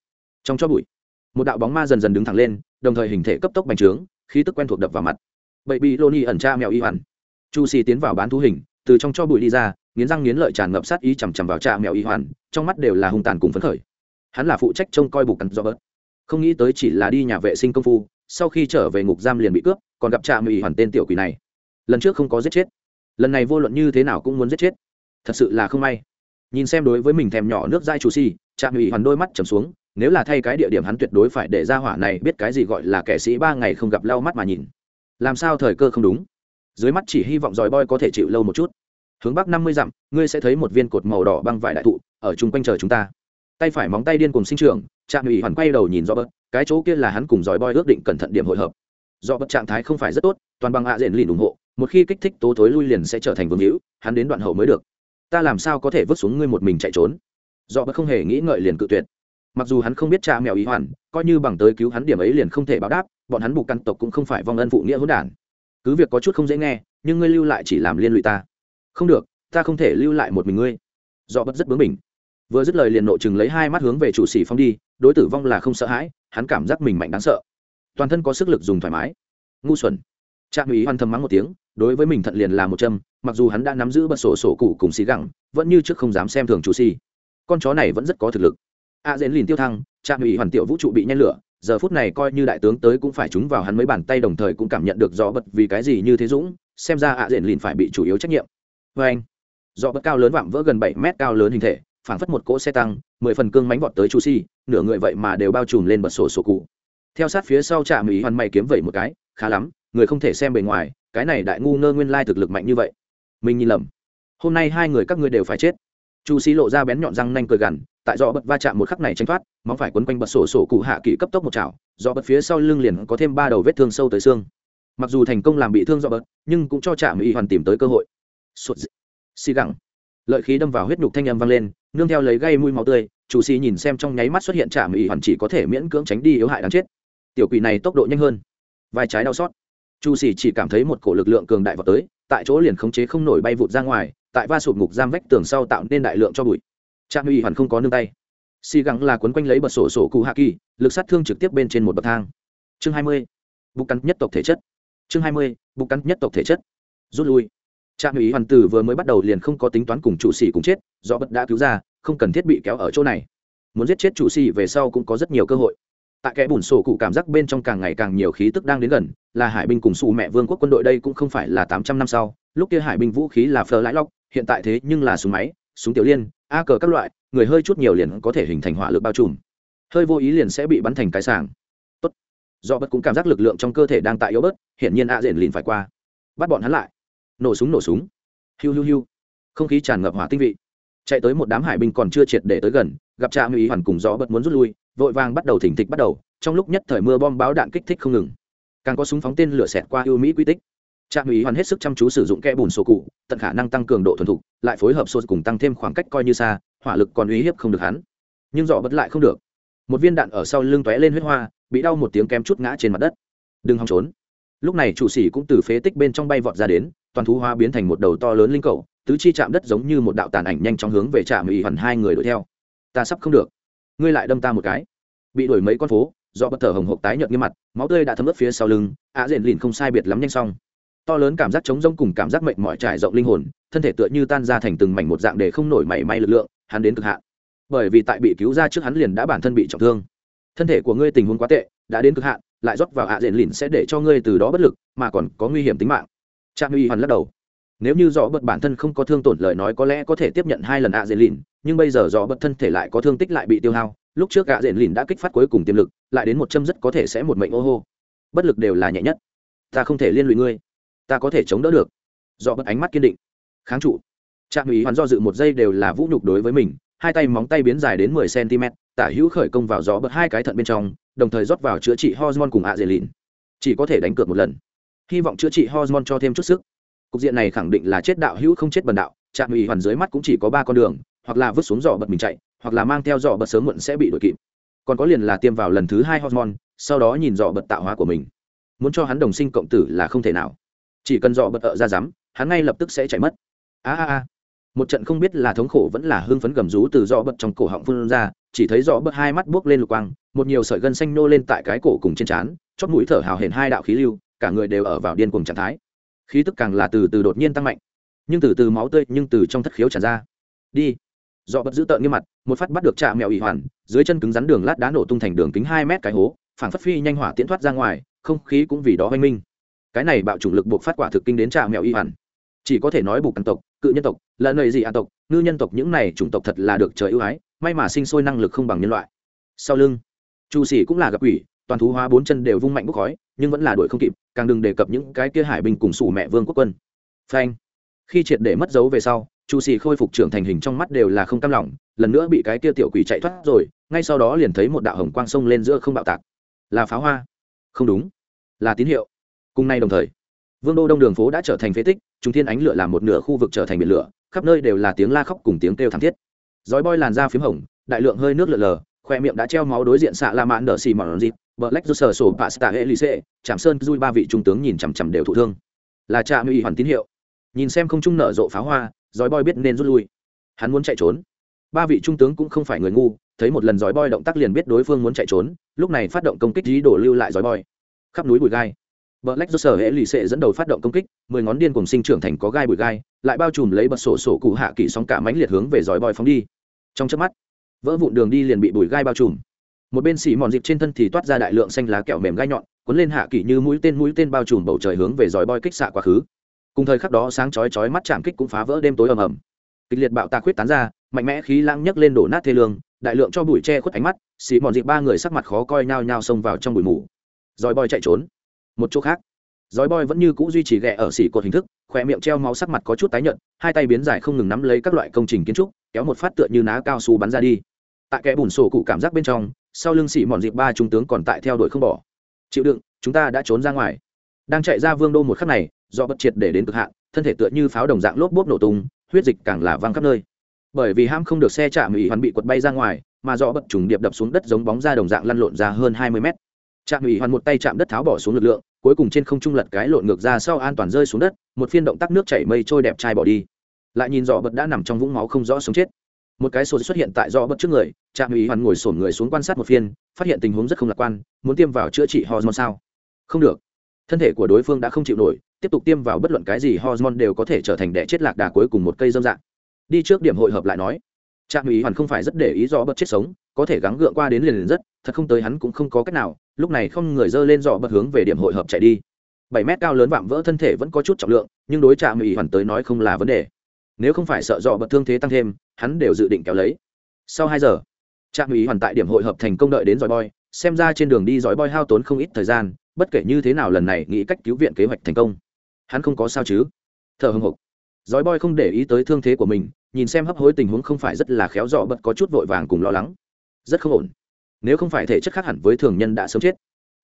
S1: Trong cho bụi, một đạo bóng ma dần dần đứng thẳng lên, đồng thời hình thể cấp tốc bành trướng, khí tức quen thuộc đập vào mặt. Bậy bị ni ẩn tra mèo y hoàn. Chu xì tiến vào bán thú hình, từ trong cho bụi đi ra, nghiến răng nghiến lợi tràn ngập sát ý chằm chằm vào cha mèo y hoàn, trong mắt đều là hung tàn cùng phấn khởi. Hắn là phụ trách trông coi bục cắn do bớt không nghĩ tới chỉ là đi nhà vệ sinh công phu, sau khi trở về ngục giam liền bị cướp, còn gặp trạm ủy hoàn tên tiểu quỷ này. Lần trước không có giết chết. Lần này vô luận như thế nào cũng muốn giết chết. Thật sự là không may. Nhìn xem đối với mình thèm nhỏ nước dai chủ si trạm ủy hoàn đôi mắt trầm xuống, nếu là thay cái địa điểm hắn tuyệt đối phải để ra hỏa này biết cái gì gọi là kẻ sĩ ba ngày không gặp lau mắt mà nhìn. Làm sao thời cơ không đúng? Dưới mắt chỉ hy vọng giỏi boy có thể chịu lâu một chút. Hướng bắc năm mươi dặm, ngươi sẽ thấy một viên cột màu đỏ băng vải đại thụ, ở chung quanh chờ chúng ta tay phải móng tay điên cùng sinh trường trạm ủy hoàn quay đầu nhìn do bớt cái chỗ kia là hắn cùng giỏi boy ước định cẩn thận điểm hội hợp. Do bớt trạng thái không phải rất tốt, toàn bằng hạ diện lìn ủng hộ, một khi kích thích tố thối lui liền sẽ trở thành vương hữu, hắn đến đoạn hậu mới được. Ta làm sao có thể vứt xuống ngươi một mình chạy trốn? Do bớt không hề nghĩ ngợi liền cự tuyệt. Mặc dù hắn không biết cha mèo ý hoàn, coi như bằng tới cứu hắn điểm ấy liền không thể báo đáp, bọn hắn buộc căn tộc cũng không phải vong ân phụ nghĩa hỗn đản. Cứ việc có chút không dễ nghe, nhưng ngươi lưu lại chỉ làm liên lụy ta. Không được, ta không thể lưu lại một mình ngươi. Do bất rất bướng mình vừa dứt lời liền nộ chừng lấy hai mắt hướng về chủ sĩ phong đi, đối tử vong là không sợ hãi, hắn cảm giác mình mạnh đáng sợ. Toàn thân có sức lực dùng thoải mái. Ngu xuẩn. Trạm ý hoan thầm mắng một tiếng, đối với mình thận liền là một châm, mặc dù hắn đã nắm giữ bật sổ sổ cụ cùng xì gẳng, vẫn như trước không dám xem thường chủ xì con chó này vẫn rất có thực lực. A dễn lìn tiêu thăng, trạm ủy hoàn tiểu vũ trụ bị nhen lửa, giờ phút này coi như đại tướng tới cũng phải trúng vào hắn mấy bàn tay đồng thời cũng cảm nhận được rõ bật vì cái gì như thế dũng, xem ra a dễn lìn phải bị chủ yếu trách nhiệm. Vê anh do bật cao lớn vạm vỡ gần bảy mét cao lớn hình thể phảng phất một cỗ xe tăng, mười phần cương mánh vọt tới chu si, nửa người vậy mà đều bao trùm lên bật sổ sổ cụ. Theo sát phía sau trạm Mỹ hoàn mày kiếm vẩy một cái, khá lắm, người không thể xem bề ngoài, cái này đại ngu ngơ nguyên lai thực lực mạnh như vậy. Mình nhìn lầm. Hôm nay hai người các ngươi đều phải chết. Chu si lộ ra bén nhọn răng nanh cười gằn, tại do bật va chạm một khắc này tranh thoát, móng phải quấn quanh bật sổ sổ cụ hạ kỵ cấp tốc một chảo do bật phía sau lưng liền có thêm ba đầu vết thương sâu tới xương. Mặc dù thành công làm bị thương do bật, nhưng cũng cho trạm Mỹ hoàn tìm tới cơ hội. Sụt xì gẳng lợi khí đâm vào huyết nhục thanh âm vang lên, nương theo lấy gây mũi máu tươi, chủ sĩ nhìn xem trong nháy mắt xuất hiện trạm ỉ hoàn chỉ có thể miễn cưỡng tránh đi yếu hại đáng chết. Tiểu quỷ này tốc độ nhanh hơn. Vai trái đau xót. Chu sĩ chỉ cảm thấy một cổ lực lượng cường đại vào tới, tại chỗ liền khống chế không nổi bay vụt ra ngoài, tại va sụp ngục giam vách tường sau tạo nên đại lượng cho bụi. Trạm ỉ hoàn không có nương tay. Xì gắng là quấn quanh lấy bật sổ sổ cụ hạ kỳ, lực sát thương trực tiếp bên trên một bậc thang. Chương hai mươi. Bục cắn nhất tộc thể chất. Chương hai mươi. Bục cắn nhất tộc thể chất. Rút lui trạm ủy hoàn tử vừa mới bắt đầu liền không có tính toán cùng chủ sĩ cùng chết, do bật đã cứu ra, không cần thiết bị kéo ở chỗ này. Muốn giết chết chủ sĩ về sau cũng có rất nhiều cơ hội. Tại kẽ bùn sổ cụ cảm giác bên trong càng ngày càng nhiều khí tức đang đến gần, là hải binh cùng xù mẹ vương quốc quân đội đây cũng không phải là tám trăm năm sau, lúc kia hải binh vũ khí là phờ lãi lóc hiện tại thế nhưng là súng máy, súng tiểu liên, a cờ các loại, người hơi chút nhiều liền có thể hình thành hỏa lực bao trùm. Hơi vô ý liền sẽ bị bắn thành cái sàng. Tốt. Do bất cũng cảm giác lực lượng trong cơ thể đang tại yếu bớt, hiển nhiên a rền liền phải qua. Bắt bọn hắn lại nổ súng nổ súng. Hiu hiu hiu. Không khí tràn ngập hỏa tinh vị. Chạy tới một đám hải binh còn chưa triệt để tới gần, gặp trạm nguy hoàn cùng gió bật muốn rút lui, vội vàng bắt đầu thỉnh thịch bắt đầu, trong lúc nhất thời mưa bom báo đạn kích thích không ngừng. Càng có súng phóng tên lửa xẹt qua ưu mỹ quy tích. Trạm ủy hoàn hết sức chăm chú sử dụng kẽ bùn sổ cụ, tận khả năng tăng cường độ thuần thục, lại phối hợp sô cùng tăng thêm khoảng cách coi như xa, hỏa lực còn uy hiếp không được hắn. Nhưng dọ bất lại không được. Một viên đạn ở sau lưng tóe lên huyết hoa, bị đau một tiếng kém chút ngã trên mặt đất. Đừng hòng trốn. Lúc này chủ sĩ cũng từ phế tích bên trong bay vọt ra đến toàn thú hoa biến thành một đầu to lớn linh cầu, tứ chi chạm đất giống như một đạo tàn ảnh nhanh chóng hướng về trạm ủy hoàn hai người đuổi theo. Ta sắp không được. Ngươi lại đâm ta một cái. Bị đuổi mấy con phố, do bất thở hồng hộc tái nhợt như mặt, máu tươi đã thấm ướt phía sau lưng, ạ à lìn không sai biệt lắm nhanh xong. To lớn cảm giác chống rông cùng cảm giác mệnh mỏi trải rộng linh hồn, thân thể tựa như tan ra thành từng mảnh một dạng để không nổi mảy may lực lượng, hắn đến cực hạn. Bởi vì tại bị cứu ra trước hắn liền đã bản thân bị trọng thương. Thân thể của ngươi tình huống quá tệ, đã đến cực hạn, lại rót vào ạ à lìn sẽ để cho ngươi từ đó bất lực, mà còn có nguy hiểm tính mạng. Trạm uy hoàn lắc đầu. Nếu như dò bật bản thân không có thương tổn, lời nói có lẽ có thể tiếp nhận hai lần ạ dễ lìn nhưng bây giờ dò bật thân thể lại có thương tích lại bị tiêu hao. Lúc trước ạ dễ lìn đã kích phát cuối cùng tiềm lực, lại đến một châm rất có thể sẽ một mệnh ô hô. Bất lực đều là nhẹ nhất. Ta không thể liên lụy ngươi. Ta có thể chống đỡ được. Dò bật ánh mắt kiên định. Kháng trụ. Trạm uy hoàn do dự một giây đều là vũ nhục đối với mình. Hai tay móng tay biến dài đến mười cm tả hữu khởi công vào gió bật hai cái thận bên trong, đồng thời rót vào chữa trị hormone cùng ạ dề lìn chỉ có thể đánh cược một lần hy vọng chữa trị hormone cho thêm chút sức. Cục diện này khẳng định là chết đạo hữu không chết bần đạo, trạm ủy hoàn dưới mắt cũng chỉ có ba con đường, hoặc là vứt xuống giỏ bật mình chạy, hoặc là mang theo giỏ bật sớm muộn sẽ bị đuổi kịp. Còn có liền là tiêm vào lần thứ hai hormone, sau đó nhìn giỏ bật tạo hóa của mình. Muốn cho hắn đồng sinh cộng tử là không thể nào. Chỉ cần dọ bật ợ ra rắm, hắn ngay lập tức sẽ chạy mất. A a a. Một trận không biết là thống khổ vẫn là hưng phấn gầm rú từ dọ bật trong cổ họng phun ra, chỉ thấy dọ bật hai mắt buốc lên lục quang, một nhiều sợi gân xanh nô lên tại cái cổ cùng trên trán chót mũi thở hào hển hai đạo khí lưu cả người đều ở vào điên cuồng trạng thái. Khí tức càng là từ từ đột nhiên tăng mạnh, nhưng từ từ máu tươi nhưng từ trong thất khiếu tràn ra. Đi. Dọ bật giữ tợn nghiêm mặt, một phát bắt được trạ mèo ỉ hoàn, dưới chân cứng rắn đường lát đá nổ tung thành đường kính hai mét cái hố, phảng phất phi nhanh hỏa tiễn thoát ra ngoài, không khí cũng vì đó oanh minh. Cái này bạo chủng lực buộc phát quả thực kinh đến trạ mèo ỉ hoàn. Chỉ có thể nói bục căn tộc, cự nhân tộc lợn nầy gì an tộc, ngư nhân tộc những này chủng tộc thật là được trời ưu ái, may mà sinh sôi năng lực không bằng nhân loại. Sau lưng, chu sĩ cũng là gặp quỷ toàn thú hóa bốn chân đều vung mạnh bốc khói, nhưng vẫn là đuổi không kịp, càng đừng đề cập những cái kia hải binh cùng sủ mẹ vương quốc quân. Phanh. Khi triệt để mất dấu về sau, chu xì khôi phục trưởng thành hình trong mắt đều là không cam lòng, lần nữa bị cái kia tiểu quỷ chạy thoát rồi, ngay sau đó liền thấy một đạo hồng quang sông lên giữa không bạo tạc. Là pháo hoa. Không đúng. Là tín hiệu. Cùng nay đồng thời, vương đô đông đường phố đã trở thành phế tích chúng thiên ánh lửa làm một nửa khu vực trở thành biển lửa, khắp nơi đều là tiếng la khóc cùng tiếng kêu thảm thiết. Dói bôi làn da p h í m hồng, đại lượng hơi nước lở lờ, khoe miệng đã treo máu đối diện xạ la mãn đờ xì mòn dịp Black lách sở sổ pasta hệ lì trạm sơn dui ba vị trung tướng nhìn chằm chằm đều thụ thương. Là trạm uy hoàn tín hiệu. Nhìn xem không trung nở rộ pháo hoa giói boi biết nên rút lui. Hắn muốn chạy trốn. Ba vị trung tướng cũng không phải người ngu thấy một lần giói boi động tác liền biết đối phương muốn chạy trốn lúc này phát động công kích dí đổ lưu lại giói boi. Khắp núi bụi gai. Black Joker hệ lì dẫn đầu phát động công kích, mười ngón điên cùng sinh trưởng thành có gai bụi gai, lại bao trùm lấy bật sổ sổ cụ hạ kỳ sóng cả mãnh liệt hướng về Giói Boy phóng đi. Trong chớp mắt, vỡ vụn đường đi liền bị bụi gai bao trùm. Một bên xỉ mòn dịp trên thân thì toát ra đại lượng xanh lá kẹo mềm gai nhọn, cuốn lên hạ kỳ như mũi tên mũi tên bao trùm bầu trời hướng về dòi boi kích xạ quá khứ. Cùng thời khắc đó sáng chói chói mắt chạm kích cũng phá vỡ đêm tối ầm ầm. Kịch liệt bạo tạc huyết tán ra, mạnh mẽ khí lãng nhấc lên đổ nát thê lương, đại lượng cho bụi che khuất ánh mắt, xỉ mòn dịp ba người sắc mặt khó coi nhao nhao xông vào trong bụi mù. dòi boi chạy trốn. Một chỗ khác, dòi boi vẫn như cũ duy trì ghẹ ở xỉ cột hình thức, khỏe miệng treo máu sắc mặt có chút tái nhợt, hai tay biến dài không ngừng nắm lấy các loại công trình kiến trúc, kéo một phát tựa như ná cao su bắn ra đi. Tại kẽ bùn sổ cụ cảm giác bên trong, sau lưng xỉ mòn dịp ba trung tướng còn tại theo đuổi không bỏ. Chịu đựng, chúng ta đã trốn ra ngoài. Đang chạy ra vương đô một khắc này, do bất triệt để đến cực hạn, thân thể tựa như pháo đồng dạng lốp bốp nổ tung, huyết dịch càng là văng khắp nơi. Bởi vì ham không được xe chạm ủy hoàn bị quật bay ra ngoài, mà do bất trùng điệp đập xuống đất giống bóng ra đồng dạng lăn lộn ra hơn hai mươi mét. Trạm ủy hoàn một tay chạm đất tháo bỏ xuống lực lượng, cuối cùng trên không trung lật cái lộn ngược ra sau an toàn rơi xuống đất một phiên động tác nước chảy mây trôi đẹp trai bỏ đi lại nhìn dọ bật đã nằm trong vũng máu không rõ sống chết một cái sổ xuất hiện tại do bất trước người, trạm Ý hoàn ngồi sổn người xuống quan sát một phiên, phát hiện tình huống rất không lạc quan, muốn tiêm vào chữa trị hormone sao? Không được. Thân thể của đối phương đã không chịu nổi, tiếp tục tiêm vào bất luận cái gì hormone đều có thể trở thành đẻ chết lạc đà cuối cùng một cây dâm dạng. Đi trước điểm hội hợp lại nói. Trạm Ý hoàn không phải rất để ý do bất chết sống, có thể gắng gượng qua đến liền liền rất, thật không tới hắn cũng không có cách nào, lúc này không người dơ lên dọ bật hướng về điểm hội hợp chạy đi. Bảy mét cao lớn vạm vỡ thân thể vẫn có chút trọng lượng, nhưng đối trạm Ý hoàn tới nói không là vấn đề. Nếu không phải sợ dọ bật thương thế tăng thêm hắn đều dự định kéo lấy. Sau hai giờ, trạm ủy hoàn tại điểm hội hợp thành công đợi đến dòi boy, xem ra trên đường đi dòi boy hao tốn không ít thời gian, bất kể như thế nào lần này nghĩ cách cứu viện kế hoạch thành công. Hắn không có sao chứ? Thở hưng hục dòi boy không để ý tới thương thế của mình, nhìn xem hấp hối tình huống không phải rất là khéo dọ bật có chút vội vàng cùng lo lắng. Rất không ổn. Nếu không phải thể chất khác hẳn với thường nhân đã sớm chết.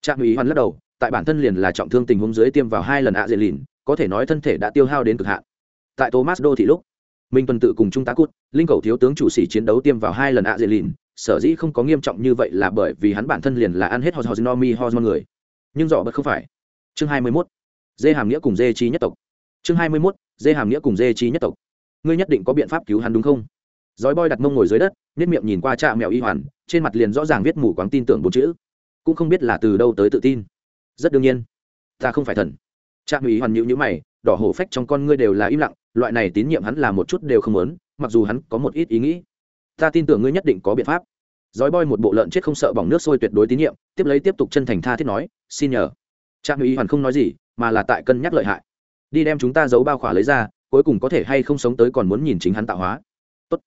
S1: Trạm ủy hoàn lắc đầu, tại bản thân liền là trọng thương tình huống dưới tiêm vào hai lần ạ dễ lìn, có thể nói thân thể đã tiêu hao đến cực hạn. Tại thomas đô thị lúc minh tuần tự cùng trung tá cút, linh cầu thiếu tướng chủ sĩ chiến đấu tiêm vào hai lần ạ dễ lìn. Sở dĩ không có nghiêm trọng như vậy là bởi vì hắn bản thân liền là ăn hết hosnomi hormone người. Nhưng dọ bất không phải. Chương hai mươi 21. dê hàm nghĩa cùng dê chi nhất tộc. Chương hai mươi 21. dê hàm nghĩa cùng dê chi nhất tộc. Ngươi nhất định có biện pháp cứu hắn đúng không? Giói boy đặt mông ngồi dưới đất nếp miệng nhìn qua trạ mèo y hoàn, trên mặt liền rõ ràng viết mù quáng tin tưởng bốn chữ. Cũng không biết là từ đâu tới tự tin. Rất đương nhiên. Ta không phải thần. Trạ mèo y hoàn nhíu nhữ mày, đỏ hổ phách trong con ngươi đều là im lặng loại này tín nhiệm hắn là một chút đều không muốn, mặc dù hắn có một ít ý nghĩ. Ta tin tưởng ngươi nhất định có biện pháp. Dói boy một bộ lợn chết không sợ bỏng nước sôi tuyệt đối tín nhiệm, tiếp lấy tiếp tục chân thành tha thiết nói, xin nhờ. Trang mèo y hoàn không nói gì, mà là tại cân nhắc lợi hại. Đi đem chúng ta giấu bao khỏa lấy ra, cuối cùng có thể hay không sống tới còn muốn nhìn chính hắn tạo hóa. Tốt.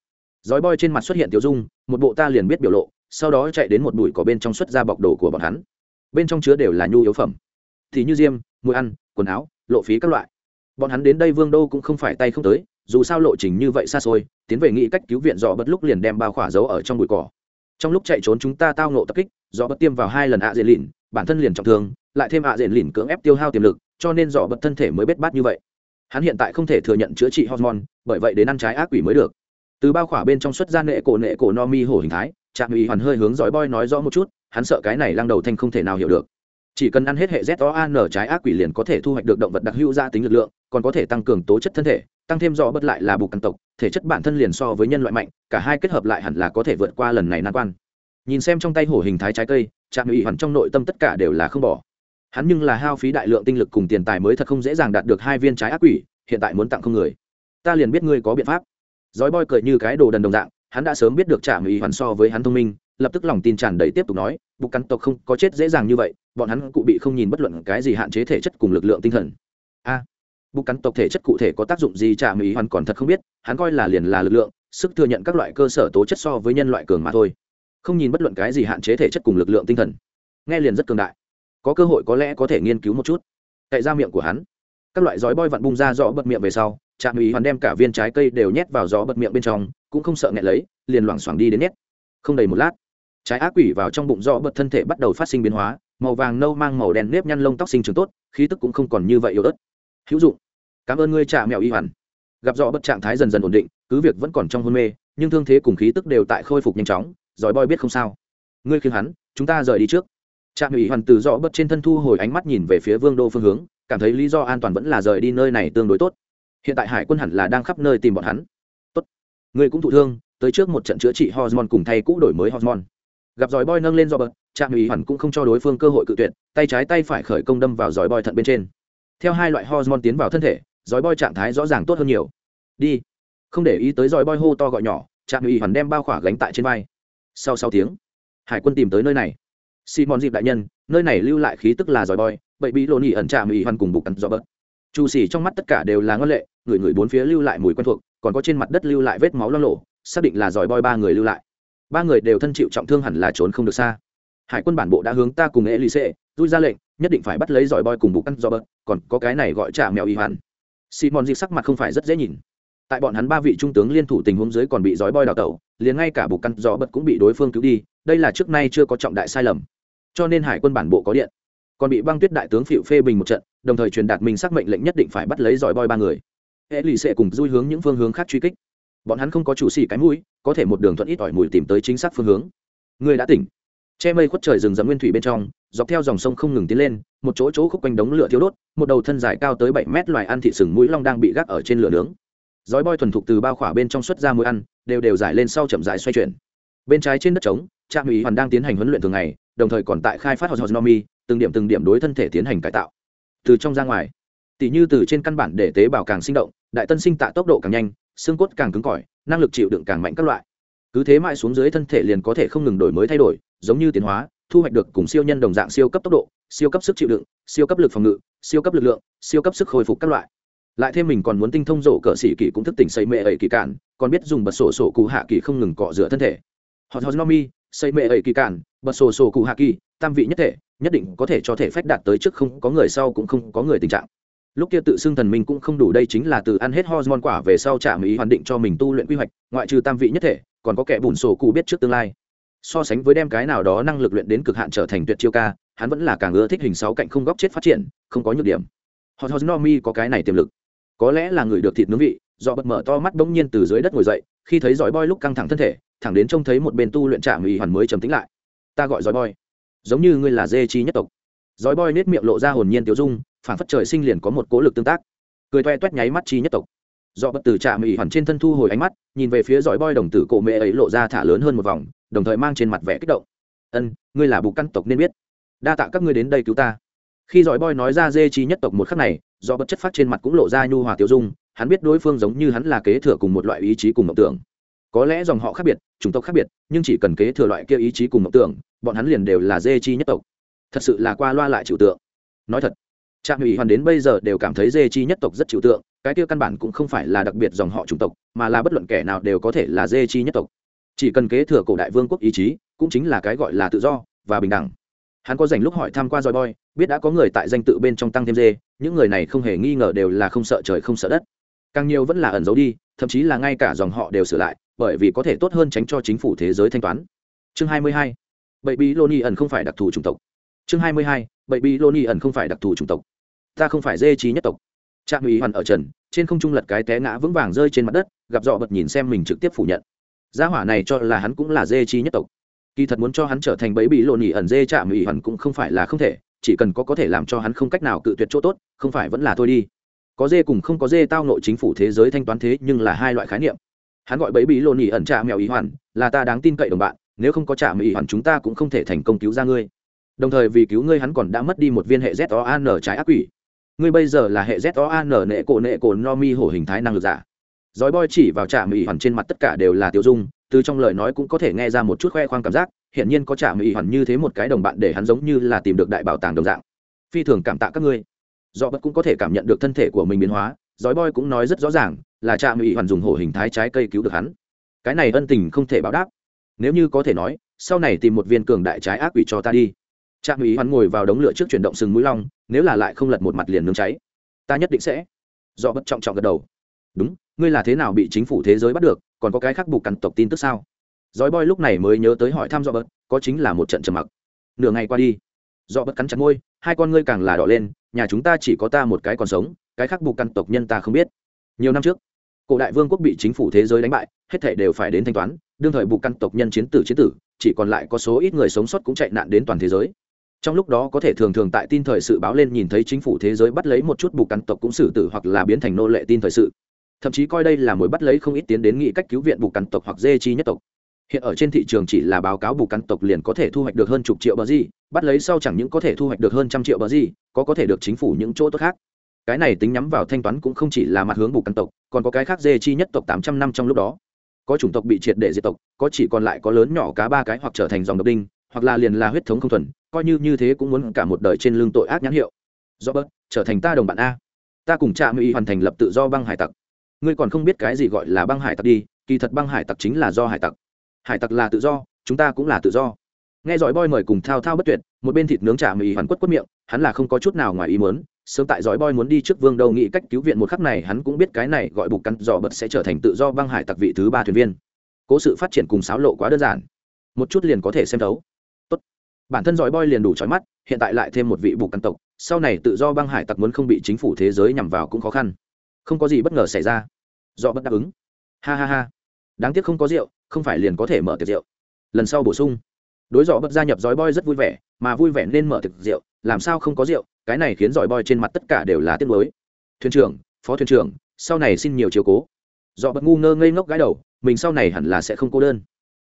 S1: dói boy trên mặt xuất hiện tiểu dung, một bộ ta liền biết biểu lộ, sau đó chạy đến một bụi cỏ bên trong xuất ra bọc đồ của bọn hắn. Bên trong chứa đều là nhu yếu phẩm. Thì như diêm, mùi ăn, quần áo, lộ phí các loại bọn hắn đến đây vương đô cũng không phải tay không tới, dù sao lộ trình như vậy xa xôi, tiến về nghĩ cách cứu viện dò bất lúc liền đem bao khỏa giấu ở trong bụi cỏ. Trong lúc chạy trốn chúng ta tao nộ tập kích do bất tiêm vào hai lần ạ diện lìn bản thân liền trọng thương, lại thêm ạ diện lìn cưỡng ép tiêu hao tiềm lực, cho nên dò bất thân thể mới bết bát như vậy. Hắn hiện tại không thể thừa nhận chữa trị hormone, bởi vậy đến ăn trái ác quỷ mới được. Từ bao khỏa bên trong xuất ra nệ cổ nệ cổ no mi hổ hình thái, trạm ủy hoàn hơi hướng dõi boy nói rõ một chút, hắn sợ cái này lăng đầu thanh không thể nào hiểu được chỉ cần ăn hết hệ z o an trái ác quỷ liền có thể thu hoạch được động vật đặc hữu gia tính lực lượng, còn có thể tăng cường tố chất thân thể, tăng thêm do bất lại là bục căn tộc, thể chất bản thân liền so với nhân loại mạnh, cả hai kết hợp lại hẳn là có thể vượt qua lần này nan quan. Nhìn xem trong tay hổ hình thái trái cây, trạm ủy hoàn trong nội tâm tất cả đều là không bỏ. Hắn nhưng là hao phí đại lượng tinh lực cùng tiền tài mới thật không dễ dàng đạt được hai viên trái ác quỷ, hiện tại muốn tặng không người. Ta liền biết ngươi có biện pháp. Dói boi cười như cái đồ đần đồng dạng, hắn đã sớm biết được trạm ủy hoàn so với hắn thông minh, lập tức lòng tin tràn đầy tiếp tục nói bục cắn tộc không có chết dễ dàng như vậy bọn hắn cụ bị không nhìn bất luận cái gì hạn chế thể chất cùng lực lượng tinh thần. A à, bục cắn tộc thể chất cụ thể có tác dụng gì trả mỹ hoàn còn thật không biết hắn coi là liền là lực lượng sức thừa nhận các loại cơ sở tố chất so với nhân loại cường mà thôi. Không nhìn bất luận cái gì hạn chế thể chất cùng lực lượng tinh thần. Nghe liền rất cường đại. Có cơ hội có lẽ có thể nghiên cứu một chút. Tại ra miệng của hắn. Các loại giói boi vặn bung ra rõ bật miệng về sau trạm ý hoàn đem cả viên trái cây đều nhét vào gió bật miệng bên trong cũng không sợ nghẹn lấy liền loảng xoảng đi đến nhét. Không đầy một lát trái ác quỷ vào trong bụng gió bật thân thể bắt đầu phát sinh biến hóa màu vàng nâu mang màu đen nếp nhăn lông tóc sinh trưởng tốt, khí tức cũng không còn như vậy yếu ớt. Hữu dụng. Cảm ơn ngươi trả mèo y hoàn. Gặp rõ bất trạng thái dần dần ổn định, cứ việc vẫn còn trong hôn mê, nhưng thương thế cùng khí tức đều tại khôi phục nhanh chóng, giỏi boy biết không sao. Ngươi khiến hắn, chúng ta rời đi trước. Trạm ủy hoàn từ rõ bất trên thân thu hồi ánh mắt nhìn về phía vương đô phương hướng, cảm thấy lý do an toàn vẫn là rời đi nơi này tương đối tốt. Hiện tại hải quân hẳn là đang khắp nơi tìm bọn hắn. Tốt. Ngươi cũng thụ thương, tới trước một trận chữa trị hormone cùng thay cũ đổi mới hormone. Gặp giỏi boy nâng lên do bật trạm ủy hoàn cũng không cho đối phương cơ hội cự tuyệt tay trái tay phải khởi công đâm vào giỏi bòi thận bên trên. Theo hai loại hormone tiến vào thân thể giỏi bòi trạng thái rõ ràng tốt hơn nhiều. Đi. Không để ý tới giỏi bòi hô to gọi nhỏ trạm ủy hoàn đem bao khỏa gánh tại trên vai. Sau sáu tiếng hải quân tìm tới nơi này. Simon dịp đại nhân nơi này lưu lại khí tức là giỏi bòi, bậy bị lộn ỉ ẩn trạm ủy hoàn cùng bục cắn gió bớt. Chu xỉ trong mắt tất cả đều là ngân lệ người người bốn phía lưu lại mùi quen thuộc còn có trên mặt đất lưu lại vết máu lo lộ xác định là giỏi bòi ba người lưu lại. Ba người đều thân chịu trọng thương hẳn là trốn không được xa hải quân bản bộ đã hướng ta cùng e lì xệ rui ra lệnh, nhất định phải bắt lấy giỏi boy cùng bục ăn do bớt còn có cái này gọi trả mèo y hoàn simon dịp sắc mặt không phải rất dễ nhìn. Tại bọn hắn ba vị trung tướng liên thủ tình huống dưới còn bị giỏi boy đào tẩu, liền ngay cả bục căn do bớt cũng bị đối phương cứu đi, đây là trước nay chưa có trọng đại sai lầm. Cho nên hải quân bản bộ có điện. Còn bị băng tuyết đại tướng phịu phê bình một trận, đồng thời truyền đạt mình xác mệnh lệnh nhất định phải bắt lấy giỏi boy ba người. Hệ lì sẽ cùng dui hướng những phương hướng khác truy kích. Bọn hắn không có chủ xì cái mũi, có thể một đường thuận ít ỏi mùi tìm tới chính xác phương hướng. Người đã tỉnh che mây khuất trời rừng rậm nguyên thủy bên trong, dọc theo dòng sông không ngừng tiến lên, một chỗ chỗ khúc quanh đống lửa thiếu đốt, một đầu thân dài cao tới bảy mét loài ăn thị sừng mũi long đang bị gác ở trên lửa nướng. Dói bôi thuần thục từ bao khỏa bên trong xuất ra mũi ăn, đều đều giải lên sau chậm dài xoay chuyển. Bên trái trên đất trống, trạm ủy hoàn đang tiến hành huấn luyện thường ngày, đồng thời còn tại khai phát hormonomi từng điểm từng điểm đối thân thể tiến hành cải tạo. Từ trong ra ngoài, tỉ như từ trên căn bản để tế bào càng sinh động, đại tân sinh tạ tốc độ càng nhanh, xương cốt càng cứng cỏi, năng lực chịu đựng càng mạnh các loại. Cứ thế mãi xuống dưới thân thể liền có thể không ngừng đổi mới thay đổi giống như tiến hóa, thu hoạch được cùng siêu nhân đồng dạng siêu cấp tốc độ, siêu cấp sức chịu đựng, siêu cấp lực phòng ngự, siêu cấp lực lượng, siêu cấp sức hồi phục các loại. Lại thêm mình còn muốn tinh thông rổ cỡ sĩ kỳ cũng thức tỉnh xây mệ ấy kỳ cản còn biết dùng bật sổ sổ cụ hạ kỳ không ngừng cọ rửa thân thể. Họ hòn nomi, xây mệ ấy kỳ cản bật sổ sổ cụ hạ kỳ tam vị nhất thể, nhất định có thể cho thể phách đạt tới trước không có người sau cũng không có người tình trạng. Lúc kia tự xưng thần minh cũng không đủ đây chính là từ ăn hết hormone quả về sau trả mỹ hoàn định cho mình tu luyện quy hoạch, ngoại trừ tam vị nhất thể, còn có kẻ bùn sổ cụ biết trước tương lai so sánh với đem cái nào đó năng lực luyện đến cực hạn trở thành tuyệt chiêu ca, hắn vẫn là càng ưa thích hình sáu cạnh không góc chết phát triển, không có nhược điểm. Họ Nomi có cái này tiềm lực. Có lẽ là người được thịt nướng vị, do bật mở to mắt bỗng nhiên từ dưới đất ngồi dậy, khi thấy giỏi boy lúc căng thẳng thân thể, thẳng đến trông thấy một bên tu luyện trạm ủy hoàn mới trầm tính lại. Ta gọi giỏi boy. Giống như ngươi là dê chi nhất tộc. Giỏi boy nết miệng lộ ra hồn nhiên tiêu dung phản phất trời sinh liền có một cố lực tương tác. Cười toe toét nháy mắt chi nhất tộc. Do bật từ trạm ủy hoàn trên thân thu hồi ánh mắt, nhìn về phía giỏi boy đồng tử cổ mẹ ấy lộ ra thả lớn hơn một vòng đồng thời mang trên mặt vẻ kích động. Ân, ngươi là bục căn tộc nên biết. Đa tạ các ngươi đến đây cứu ta. Khi giỏi boy nói ra dê chi nhất tộc một khắc này, do bất chất phát trên mặt cũng lộ ra nhu hòa tiêu dung, hắn biết đối phương giống như hắn là kế thừa cùng một loại ý chí cùng mộng tưởng. Có lẽ dòng họ khác biệt, chủng tộc khác biệt, nhưng chỉ cần kế thừa loại kia ý chí cùng mộng tưởng, bọn hắn liền đều là dê chi nhất tộc. Thật sự là qua loa lại chịu tượng. Nói thật, trạm ủy hoàn đến bây giờ đều cảm thấy dê chi nhất tộc rất chịu tượng, cái kia căn bản cũng không phải là đặc biệt dòng họ chủng tộc, mà là bất luận kẻ nào đều có thể là dê chi nhất tộc chỉ cần kế thừa cổ đại vương quốc ý chí, cũng chính là cái gọi là tự do và bình đẳng. Hắn có dành lúc hỏi tham q u a roi boy, biết đã có người tại danh tự bên trong tăng thêm dê, những người này không hề nghi ngờ đều là không sợ trời không sợ đất. Càng nhiều vẫn là ẩn giấu đi, thậm chí là ngay cả dòng họ đều sửa lại, bởi vì có thể tốt hơn tránh cho chính phủ thế giới thanh toán. Chương 22. bậy bí lô ni ẩn không phải đặc thù chủng tộc. Chương 22. bậy bí lô ni ẩn không phải đặc thù chủng tộc. Ta không phải dê trí nhất tộc. Trạm ủy hoàn ở trần, trên không trung lật cái té ngã vững vàng rơi trên mặt đất, gặp dọ bật nhìn xem mình trực tiếp phủ nhận gia hỏa này cho là hắn cũng là dê chi nhất tộc. Kỳ thật muốn cho hắn trở thành bẫy bị lộ nhị ẩn dê chạm ủy hoàn cũng không phải là không thể, chỉ cần có có thể làm cho hắn không cách nào cự tuyệt chỗ tốt, không phải vẫn là thôi đi. Có dê cùng không có dê tao nội chính phủ thế giới thanh toán thế nhưng là hai loại khái niệm. Hắn gọi bẫy bị lộn nhị ẩn chạm mèo ý hoàn, là ta đáng tin cậy đồng bạn, nếu không có chạm ủy hoàn chúng ta cũng không thể thành công cứu ra ngươi. Đồng thời vì cứu ngươi hắn còn đã mất đi một viên hệ z o an trái ác quỷ. Ngươi bây giờ là hệ z o an nệ cổ nệ cổ no mi hổ hình thái năng lực giả. Giói boy chỉ vào trạ mị hoàn trên mặt tất cả đều là tiêu dung, từ trong lời nói cũng có thể nghe ra một chút khoe khoang cảm giác hiện nhiên có trạ mị hoàn như thế một cái đồng bạn để hắn giống như là tìm được đại bảo tàng đồng dạng. Phi thường cảm tạ các ngươi. Do bất cũng có thể cảm nhận được thân thể của mình biến hóa, Giói boy cũng nói rất rõ ràng, là cha mỹ hoàn dùng hổ hình thái trái cây cứu được hắn. Cái này ân tình không thể báo đáp. Nếu như có thể nói, sau này tìm một viên cường đại trái ác quỷ cho ta đi. Cha mỹ hoàn ngồi vào đống lửa trước chuyển động sừng mũi long, nếu là lại không lật một mặt liền nướng cháy. Ta nhất định sẽ. Do bất trọng trọng gật đầu. Đúng ngươi là thế nào bị chính phủ thế giới bắt được, còn có cái khác buộc cằn tộc tin tức sao? Dói boy lúc này mới nhớ tới hỏi thăm do bớt có chính là một trận trầm mặc. Nửa ngày qua đi do bớt cắn chặt môi, hai con ngươi càng là đỏ lên, nhà chúng ta chỉ có ta một cái còn sống, cái khác buộc căn tộc nhân ta không biết. Nhiều năm trước, cổ đại vương quốc bị chính phủ thế giới đánh bại, hết thể đều phải đến thanh toán, đương thời buộc căn tộc nhân chiến tử chiến tử, chỉ còn lại có số ít người sống sót cũng chạy nạn đến toàn thế giới. Trong lúc đó có thể thường thường tại tin thời sự báo lên nhìn thấy chính phủ thế giới bắt lấy một chút buộc căn tộc cũng xử tử hoặc là biến thành nô lệ tin thời sự thậm chí coi đây là mối bắt lấy không ít tiến đến nghị cách cứu viện bù căn tộc hoặc dê chi nhất tộc. Hiện ở trên thị trường chỉ là báo cáo bù căn tộc liền có thể thu hoạch được hơn chục triệu bờ gì, bắt lấy sau chẳng những có thể thu hoạch được hơn trăm triệu bờ gì, có có thể được chính phủ những chỗ tốt khác. Cái này tính nhắm vào thanh toán cũng không chỉ là mặt hướng bù căn tộc, còn có cái khác dê chi nhất tộc tám trăm năm trong lúc đó. Có chủng tộc bị triệt để diệt tộc, có chỉ còn lại có lớn nhỏ cá ba cái hoặc trở thành dòng độc đinh, hoặc là liền là huyết thống không thuần, coi như như thế cũng muốn cả một đời trên lưng tội ác nhãn hiệu. Do bớt trở thành ta đồng bạn a. Ta cùng cha mỹ hoàn thành lập tự do băng hải tặc ngươi còn không biết cái gì gọi là băng hải tặc đi, kỳ thật băng hải tặc chính là do hải tặc. Hải tặc là tự do, chúng ta cũng là tự do. Nghe giỏi boy mời cùng thao thao bất tuyệt, một bên thịt nướng chả mì hoàn quất quất miệng, hắn là không có chút nào ngoài ý muốn, sớm tại giỏi boy muốn đi trước vương đâu nghĩ cách cứu viện một khắc này, hắn cũng biết cái này gọi bục cắn dò bật sẽ trở thành tự do băng hải tặc vị thứ ba thuyền viên. Cố sự phát triển cùng sáo lộ quá đơn giản. Một chút liền có thể xem thấu. Tốt. Bản thân giỏi boy liền đủ trói mắt, hiện tại lại thêm một vị bục cắn tộc, sau này tự do băng hải tặc muốn không bị chính phủ thế giới nhằm vào cũng khó khăn không có gì bất ngờ xảy ra. Do bất đáp ứng. Ha ha ha. Đáng tiếc không có rượu, không phải liền có thể mở tiệc rượu. Lần sau bổ sung. Đối dọ bất gia nhập dói boy rất vui vẻ, mà vui vẻ nên mở tiệc rượu. Làm sao không có rượu? Cái này khiến dòi boy trên mặt tất cả đều là tiếc nuối. Thuyền trưởng, phó thuyền trưởng, sau này xin nhiều chiều cố. Dọ bất ngu ngơ ngây ngốc gái đầu, mình sau này hẳn là sẽ không cô đơn.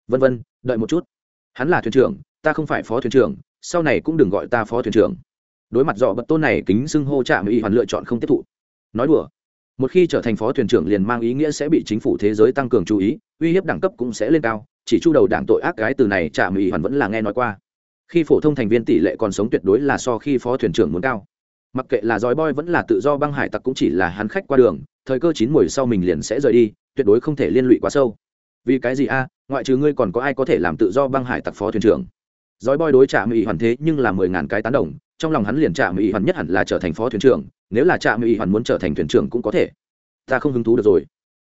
S1: Vân vân, đợi một chút. Hắn là thuyền trưởng, ta không phải phó thuyền trưởng, sau này cũng đừng gọi ta phó thuyền trưởng. Đối mặt dọ bất tôn này kính xưng hô chạm y hoàn lựa chọn không tiếp thụ. Nói đùa một khi trở thành phó thuyền trưởng liền mang ý nghĩa sẽ bị chính phủ thế giới tăng cường chú ý, uy hiếp đẳng cấp cũng sẽ lên cao, chỉ chu đầu đảng tội ác gái từ này trả mỹ hoàn vẫn là nghe nói qua. Khi phổ thông thành viên tỷ lệ còn sống tuyệt đối là so khi phó thuyền trưởng muốn cao. Mặc kệ là dòi boy vẫn là tự do băng hải tặc cũng chỉ là hắn khách qua đường, thời cơ chín mùi sau mình liền sẽ rời đi, tuyệt đối không thể liên lụy quá sâu. Vì cái gì a? Ngoại trừ ngươi còn có ai có thể làm tự do băng hải tặc phó thuyền trưởng? Dòi boy đối trả mỹ hoàn thế nhưng là mười ngàn cái tán đồng trong lòng hắn liền trả mỹ hoàn nhất hẳn là trở thành phó thuyền trưởng, nếu là trạm mỹ hoàn muốn trở thành thuyền trưởng cũng có thể. Ta không hứng thú được rồi.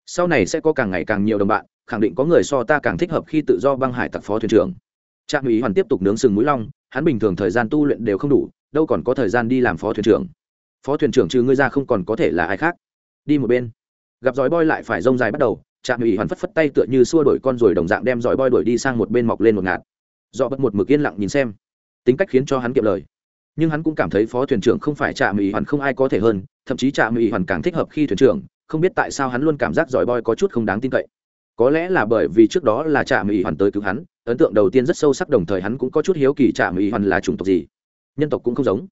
S1: Sau này sẽ có càng ngày càng nhiều đồng bạn, khẳng định có người so ta càng thích hợp khi tự do băng hải tặc phó thuyền trưởng. Trạm mỹ hoàn tiếp tục nướng sừng mũi long, hắn bình thường thời gian tu luyện đều không đủ, đâu còn có thời gian đi làm phó thuyền trưởng. Phó thuyền trưởng trừ ngươi ra không còn có thể là ai khác. Đi một bên. Gặp giỏi boy lại phải rông dài bắt đầu trạm ủy hoàn phất phất tay tựa như xua đổi con rồi đồng dạng đem giỏi boy đuổi đi sang một bên mọc lên một ngạt. Do bất một mực yên lặng nhìn xem. Tính cách khiến cho hắn kiệm lời nhưng hắn cũng cảm thấy phó thuyền trưởng không phải trạm mỹ hoàn không ai có thể hơn, thậm chí trạm mỹ hoàn càng thích hợp khi thuyền trưởng, không biết tại sao hắn luôn cảm giác giỏi boy có chút không đáng tin cậy. Có lẽ là bởi vì trước đó là trạm mỹ hoàn tới cứu hắn, ấn tượng đầu tiên rất sâu sắc đồng thời hắn cũng có chút hiếu kỳ trạm mỹ hoàn là chủng tộc gì. Nhân tộc cũng không giống.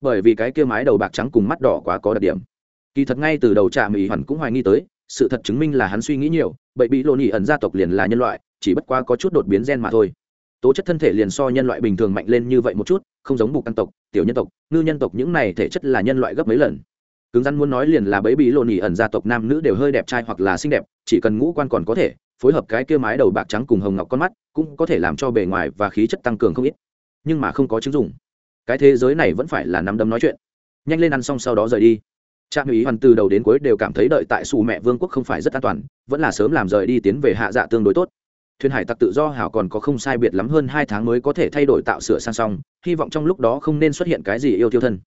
S1: Bởi vì cái kia mái đầu bạc trắng cùng mắt đỏ quá có đặc điểm. Kỳ thật ngay từ đầu trạm mỹ hoàn cũng hoài nghi tới, sự thật chứng minh là hắn suy nghĩ nhiều bậy bị lộ nhị ẩn gia tộc liền là nhân loại, chỉ bất quá có chút đột biến gen mà thôi tố chất thân thể liền so nhân loại bình thường mạnh lên như vậy một chút, không giống bục căn tộc, tiểu nhân tộc, ngư nhân tộc những này thể chất là nhân loại gấp mấy lần. Cứng rắn muốn nói liền là bấy bí lộn nhị ẩn gia tộc nam nữ đều hơi đẹp trai hoặc là xinh đẹp, chỉ cần ngũ quan còn có thể, phối hợp cái kia mái đầu bạc trắng cùng hồng ngọc con mắt, cũng có thể làm cho bề ngoài và khí chất tăng cường không ít. Nhưng mà không có chứng dụng. Cái thế giới này vẫn phải là nắm đấm nói chuyện. Nhanh lên ăn xong sau đó rời đi. Trạm ý hoàn từ đầu đến cuối đều cảm thấy đợi tại xù mẹ vương quốc không phải rất an toàn, vẫn là sớm làm rời đi tiến về hạ dạ tương đối tốt thuyền hải tặc tự do hảo còn có không sai biệt lắm hơn hai tháng mới có thể thay đổi tạo sửa sang xong hy vọng trong lúc đó không nên xuất hiện cái gì yêu tiêu thân.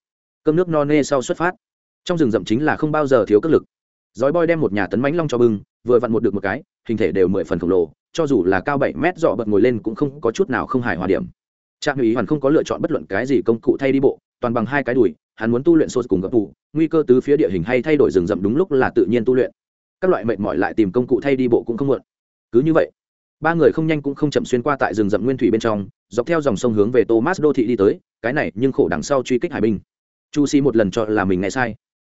S1: Cơm nước no nê sau xuất phát. Trong rừng rậm chính là không bao giờ thiếu cất lực. Dói boy đem một nhà tấn mánh long cho bưng, vừa vặn một được một cái, hình thể đều mười phần khổng lồ, cho dù là cao bảy mét dọ bật ngồi lên cũng không có chút nào không hài hòa điểm. Trạm ủy hoàn không có lựa chọn bất luận cái gì công cụ thay đi bộ, toàn bằng hai cái đùi, hắn muốn tu luyện sốt cùng gấp tụ nguy cơ từ phía địa hình hay thay đổi rừng rậm đúng lúc là tự nhiên tu luyện. Các loại mệt mỏi lại tìm công cụ thay đi bộ cũng không muộn. Cứ như vậy ba người không nhanh cũng không chậm xuyên qua tại rừng rậm nguyên thủy bên trong, dọc theo dòng sông hướng về thomas đô thị đi tới, cái này nhưng khổ đằng sau truy kích hải binh. Chu si một lần cho là mình nghe sai.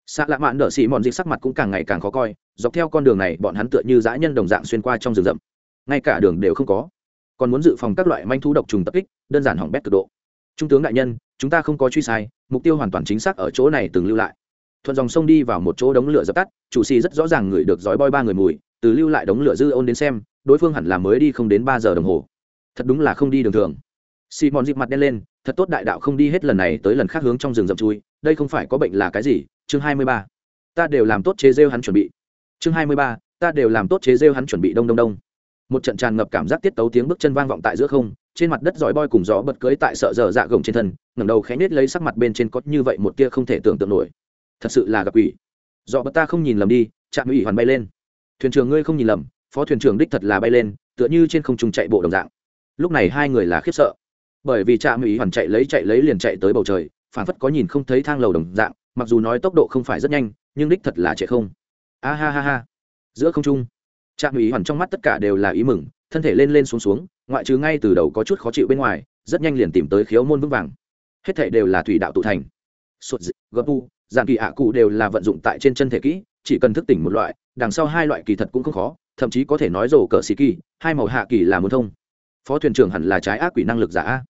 S1: Xạ lạ mạn đỡ xì mòn dịch sắc mặt cũng càng ngày càng khó coi, dọc theo con đường này, bọn hắn tựa như dã nhân đồng dạng xuyên qua trong rừng rậm. Ngay cả đường đều không có. Còn muốn dự phòng các loại manh thú độc trùng tập kích, đơn giản hỏng bét cực độ. Trung tướng đại nhân, chúng ta không có truy sai, mục tiêu hoàn toàn chính xác ở chỗ này từng lưu lại. Thuận dòng sông đi vào một chỗ đống lửa dập tắt chủ xì rất rõ ràng người được dõi boi ba người mùi, từ lưu lại đống lửa dư ôn đến xem đối phương hẳn là mới đi không đến ba giờ đồng hồ. Thật đúng là không đi đường thường. Xì mòn dịp mặt đen lên, thật tốt đại đạo không đi hết lần này tới lần khác hướng trong rừng rậm chui, đây không phải có bệnh là cái gì? Chương hai mươi ba. Ta đều làm tốt chế rêu hắn chuẩn bị. Chương hai mươi ba. Ta đều làm tốt chế rêu hắn chuẩn bị đông đông đông. Một trận tràn ngập cảm giác tiết tấu tiếng bước chân vang vọng tại giữa không, trên mặt đất giỏi boi cùng gió bật cưới tại sợ dở dạ gồng trên thân, ngẩng đầu khẽ nết lấy sắc mặt bên trên có như vậy một tia không thể tưởng tượng nổi. Thật sự là gặp quỷ. Dọ bật ta không nhìn lầm đi chạm ủy hoàn bay lên. Thuyền trưởng ngươi không nhìn lầm phó thuyền trưởng đích thật là bay lên, tựa như trên không trung chạy bộ đồng dạng. Lúc này hai người là khiếp sợ. Bởi vì trạm ý hoàn chạy lấy chạy lấy liền chạy tới bầu trời phản phất có nhìn không thấy thang lầu đồng dạng, mặc dù nói tốc độ không phải rất nhanh, nhưng đích thật là chạy không. A ha ha ha. Giữa không trung, trạm ý hoàn trong mắt tất cả đều là ý mừng, thân thể lên lên xuống xuống, ngoại trừ ngay từ đầu có chút khó chịu bên ngoài, rất nhanh liền tìm tới khiếu môn vững vàng. Hết thể đều là thủy đạo tụ thành. Sụt gấp u, dạng kỳ ạ cụ đều là vận dụng tại trên chân thể kỹ, chỉ cần thức tỉnh một loại, đằng sau hai loại kỳ thật cũng không khó thậm chí có thể nói rổ cờ xì kỳ, hai màu hạ kỳ là muốn thông. Phó thuyền trưởng hẳn là trái ác quỷ năng lực giả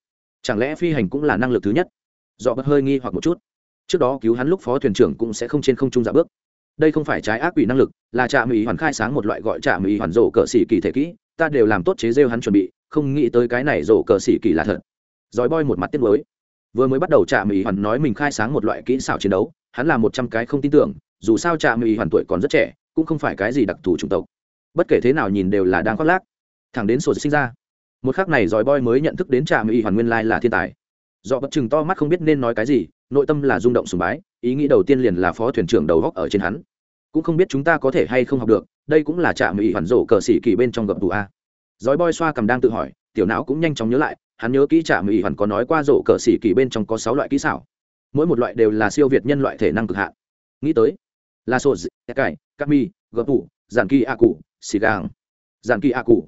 S1: chẳng lẽ phi hành cũng là năng lực thứ nhất? Dọ bất hơi nghi hoặc một chút. Trước đó cứu hắn lúc phó thuyền trưởng cũng sẽ không trên không trung giả bước. Đây không phải trái ác quỷ năng lực, là trạm mỹ hoàn khai sáng một loại gọi trạm mỹ hoàn rổ cờ xì kỳ thể kỹ, ta đều làm tốt chế rêu hắn chuẩn bị, không nghĩ tới cái này rổ cờ xì kỳ là thật. Dòi boy một mặt tiếc mới vừa mới bắt đầu trạm mỹ hoàn nói mình khai sáng một loại kỹ xảo chiến đấu, hắn là một trăm cái không tin tưởng, dù sao trạm mỹ hoàn tuổi còn rất trẻ, cũng không phải cái gì đặc thù chủng tộc bất kể thế nào nhìn đều là đang khoác lác. Thẳng đến sổ sinh ra. Một khắc này dòi boy mới nhận thức đến trà mỹ hoàn nguyên lai là thiên tài. Do bất chừng to mắt không biết nên nói cái gì, nội tâm là rung động sùng bái, ý nghĩ đầu tiên liền là phó thuyền trưởng đầu góc ở trên hắn. Cũng không biết chúng ta có thể hay không học được, đây cũng là trà mỹ hoàn rổ cờ xỉ kỳ bên trong gập đủ a. Dói boy xoa cầm đang tự hỏi, tiểu não cũng nhanh chóng nhớ lại, hắn nhớ kỹ trà mỹ hoàn có nói qua rổ cờ xỉ kỳ bên trong có sáu loại kỹ xảo. Mỗi một loại đều là siêu việt nhân loại thể năng cực hạn. Nghĩ tới, là sô cải cami gập đủ giản kỳ a cụ xì gàng. Dàn kỳ a cụ.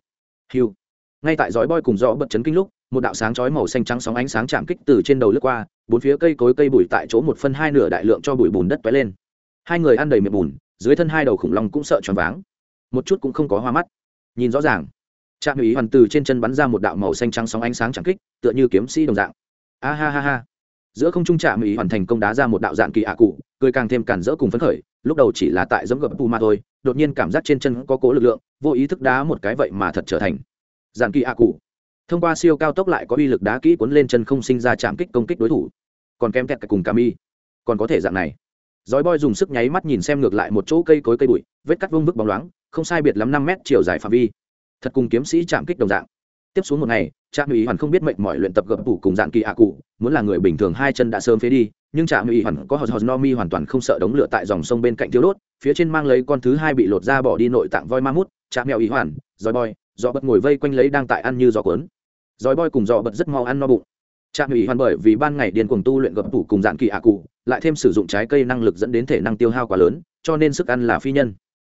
S1: Hiu ngay tại dõi boy cùng rõ bật chấn kinh lúc, một đạo sáng chói màu xanh trắng sóng ánh sáng chạm kích từ trên đầu lướt qua, bốn phía cây cối cây bụi tại chỗ một phân hai nửa đại lượng cho bụi bùn đất tóe lên. Hai người ăn đầy miệng bùn, dưới thân hai đầu khủng long cũng sợ choáng váng. Một chút cũng không có hoa mắt. Nhìn rõ ràng, trạm ủy hoàn từ trên chân bắn ra một đạo màu xanh trắng sóng ánh sáng chạm kích, tựa như kiếm sĩ đồng dạng. A ha ha ha. Giữa không trung trạm ủy hoàn thành công đá ra một đạo dạng kỳ ạ cụ, cười càng thêm cản rỡ cùng phấn khởi, lúc đầu chỉ là tại dẫm gập puma thôi đột nhiên cảm giác trên chân có cố lực lượng, vô ý thức đá một cái vậy mà thật trở thành. Dàn kỳ a cụ thông qua siêu cao tốc lại có uy lực đá kỹ cuốn lên chân không sinh ra chạm kích công kích đối thủ. Còn kém kẹt cùng cami còn có thể dạng này. Dói boy dùng sức nháy mắt nhìn xem ngược lại một chỗ cây cối cây bụi, vết cắt vông vức bóng loáng, không sai biệt lắm năm mét chiều dài phạm vi. Thật cùng kiếm sĩ chạm kích đồng dạng tiếp xuống một ngày, trạm ủy hoàn không biết mệnh mọi luyện tập gập tủ cùng dạng kỳ ạ cụ, muốn là người bình thường hai chân đã sớm phế đi, nhưng trạm ủy hoàn có hòn hòn no mi hoàn toàn không sợ đống lửa tại dòng sông bên cạnh thiếu đốt, phía trên mang lấy con thứ hai bị lột ra bỏ đi nội tạng voi ma mút, trạm mèo ý hoàn dòi bòi dọ bật ngồi vây quanh lấy đang tại ăn như gió cuốn. Dòi bòi cùng dọ bật rất mau ăn no bụng. Trạm ủy hoàn bởi vì ban ngày điền cuồng tu luyện gập tủ cùng dạng kỳ ạ cụ, lại thêm sử dụng trái cây năng lực dẫn đến thể năng tiêu hao quá lớn, cho nên sức ăn là phi nhân.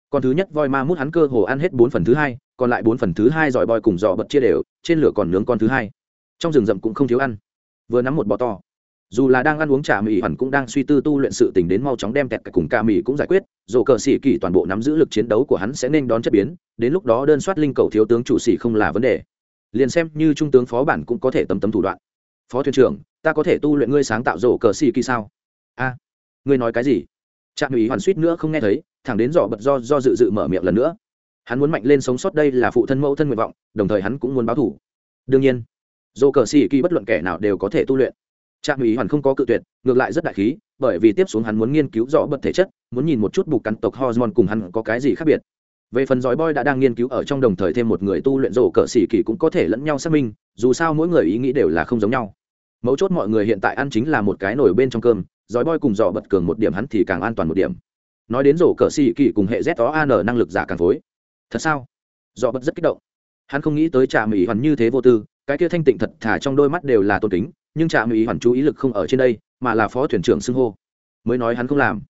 S1: Con thứ nhất voi ma mút hắn cơ hồ ăn hết bốn phần thứ hai còn lại bốn phần thứ hai giỏi boi cùng dò bật chia đều, trên lửa còn nướng con thứ hai. Trong rừng rậm cũng không thiếu ăn. Vừa nắm một bò to. Dù là đang ăn uống trà mì hẳn cũng đang suy tư tu luyện sự tình đến mau chóng đem tẹt cùng ca mì cũng giải quyết dồ cờ sĩ kỳ toàn bộ nắm giữ lực chiến đấu của hắn sẽ nên đón chất biến, đến lúc đó đơn soát linh cầu thiếu tướng chủ sĩ không là vấn đề. Liền xem như trung tướng phó bản cũng có thể tấm tấm thủ đoạn. Phó thuyền trưởng, ta có thể tu luyện ngươi sáng tạo rổ cờ sĩ kỳ sao? A, ngươi nói cái gì? Trạm ủy hoàn suýt nữa không nghe thấy, thẳng đến dò bật do do dự dự mở miệng lần nữa hắn muốn mạnh lên sống sót đây là phụ thân mẫu thân nguyện vọng, đồng thời hắn cũng muốn báo thủ đương nhiên dồ cờ xì kỳ bất luận kẻ nào đều có thể tu luyện. Trạm ủy hoàn không có cự tuyệt, ngược lại rất đại khí, bởi vì tiếp xuống hắn muốn nghiên cứu rõ bật thể chất, muốn nhìn một chút bục cắn tộc hormone cùng hắn có cái gì khác biệt. Về phần giói boy đã đang nghiên cứu ở trong đồng thời thêm một người tu luyện rổ cờ xỉ kỳ cũng có thể lẫn nhau xác minh, dù sao mỗi người ý nghĩ đều là không giống nhau. Mấu chốt mọi người hiện tại ăn chính là một cái nồi bên trong cơm, giói boy cùng dò bật cường một điểm hắn thì càng an toàn một điểm. Nói đến rổ cờ xỉ kỳ cùng hệ z đó an năng lực giả càng phối thật sao? Dọ bật rất kích động. Hắn không nghĩ tới trà mỹ hoàn như thế vô tư, cái kia thanh tịnh thật thả trong đôi mắt đều là tôn kính, nhưng trà mỹ hoàn chú ý lực không ở trên đây, mà là phó thuyền trưởng xưng hô. Mới nói hắn không làm.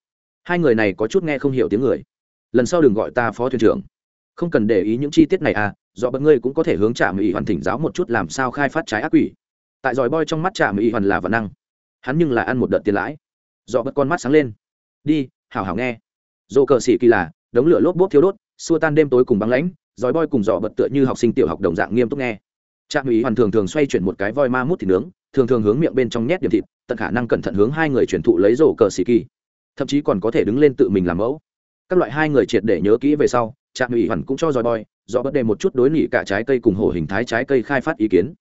S1: Hai người này có chút nghe không hiểu tiếng người. Lần sau đừng gọi ta phó thuyền trưởng. Không cần để ý những chi tiết này à dọ bật ngươi cũng có thể hướng trà mỹ hoàn thỉnh giáo một chút làm sao khai phát trái ác quỷ. Tại giỏi boy trong mắt trà mỹ hoàn là văn năng. Hắn nhưng là ăn một đợt tiền lãi. Dọ bật con mắt sáng lên. Đi, hảo hảo nghe. Dô cờ xỉ kỳ là, đống lửa lốp bốp thiếu đốt xua tan đêm tối cùng băng lãnh giỏi boi cùng dọ bật tựa như học sinh tiểu học đồng dạng nghiêm túc nghe. Trạm ủy hoàn thường thường xoay chuyển một cái voi ma mút thịt nướng, thường thường hướng miệng bên trong nhét điểm thịt, tận khả năng cẩn thận hướng hai người chuyển thụ lấy rổ cờ xì kỳ. Thậm chí còn có thể đứng lên tự mình làm mẫu. Các loại hai người triệt để nhớ kỹ về sau, trạm ủy hoàn cũng cho dòi boy do bất đề một chút đối nghỉ cả trái cây cùng hổ hình thái trái cây khai phát ý kiến.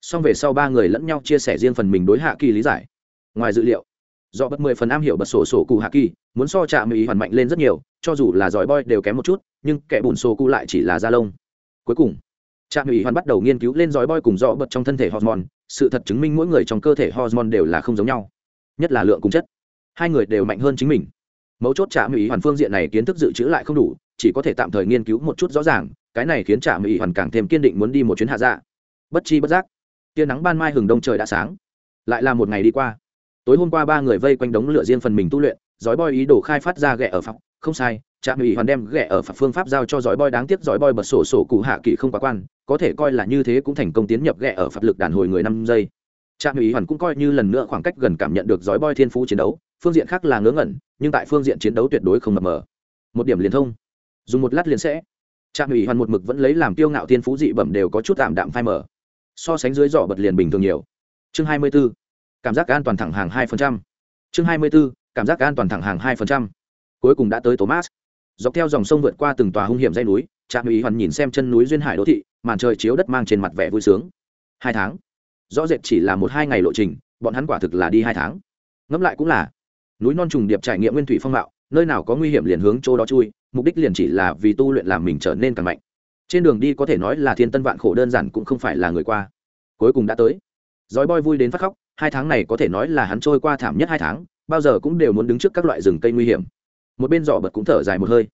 S1: Xong về sau ba người lẫn nhau chia sẻ riêng phần mình đối hạ kỳ lý giải. Ngoài dữ liệu do bất mười phần am hiểu bật sổ sổ cụ hạ kỳ muốn so chạm ý hoàn mạnh lên rất nhiều, cho dù là giỏi boy đều kém một chút, nhưng kẻ bùn sổ cụ lại chỉ là da lông. Cuối cùng trạm ủy hoàn bắt đầu nghiên cứu lên giỏi boy cùng dọ bật trong thân thể hormone, sự thật chứng minh mỗi người trong cơ thể hormone đều là không giống nhau, nhất là lượng cùng chất. Hai người đều mạnh hơn chính mình. Mấu chốt trạm ủy hoàn phương diện này kiến thức dự trữ lại không đủ, chỉ có thể tạm thời nghiên cứu một chút rõ ràng, cái này khiến trạm ủy hoàn càng thêm kiên định muốn đi một chuyến hạ dạ. Bất chi bất giác, tia nắng ban mai hừng đông trời đã sáng. Lại là một ngày đi qua. Tối hôm qua ba người vây quanh đống lửa riêng phần mình tu luyện giói boy ý đồ khai phát ra ghẹ ở phòng không sai, trạm ủy hoàn đem ghẹ ở phạt phương pháp giao cho giỏi boy. Đáng tiếc giỏi boy bật sổ sổ cụ hạ kỳ không quá quan, có thể coi là như thế cũng thành công tiến nhập ghẹ ở phạt lực đàn hồi người năm giây. Trạm ủy hoàn cũng coi như lần nữa khoảng cách gần cảm nhận được giỏi boy thiên phú chiến đấu, phương diện khác là ngớ ngẩn, nhưng tại phương diện chiến đấu tuyệt đối không mập mờ. Một điểm liên thông. Dùng một lát liền sẽ. Trạm ủy hoàn một mực vẫn lấy làm tiêu ngạo thiên phú dị bẩm đều có chút tạm đạm phai mờ. So sánh dưới giỏ bật liền bình thường nhiều. Chương 24. cảm giác an toàn thẳng hàng 2%. chương 24 cảm giác an toàn thẳng hàng 2%. cuối cùng đã tới thomas. Dọc theo dòng sông vượt qua từng tòa hung hiểm dãy núi trạm Ý hoàn nhìn xem chân núi duyên hải đô thị, màn trời chiếu đất mang trên mặt vẻ vui sướng. Hai tháng. Rõ rệt chỉ là một hai ngày lộ trình, bọn hắn quả thực là đi hai tháng. Ngẫm lại cũng là, núi non trùng điệp trải nghiệm nguyên thủy phong mạo, nơi nào có nguy hiểm liền hướng chỗ đó chui, mục đích liền chỉ là vì tu luyện làm mình trở nên càng mạnh. Trên đường đi có thể nói là thiên tân vạn khổ đơn giản cũng không phải là người qua. Cuối cùng đã tới. Giói boy vui đến phát khóc, hai tháng này có thể nói là hắn trôi qua thảm nhất hai tháng bao giờ cũng đều muốn đứng trước các loại rừng cây nguy hiểm. Một bên dọ bật cũng thở dài một hơi.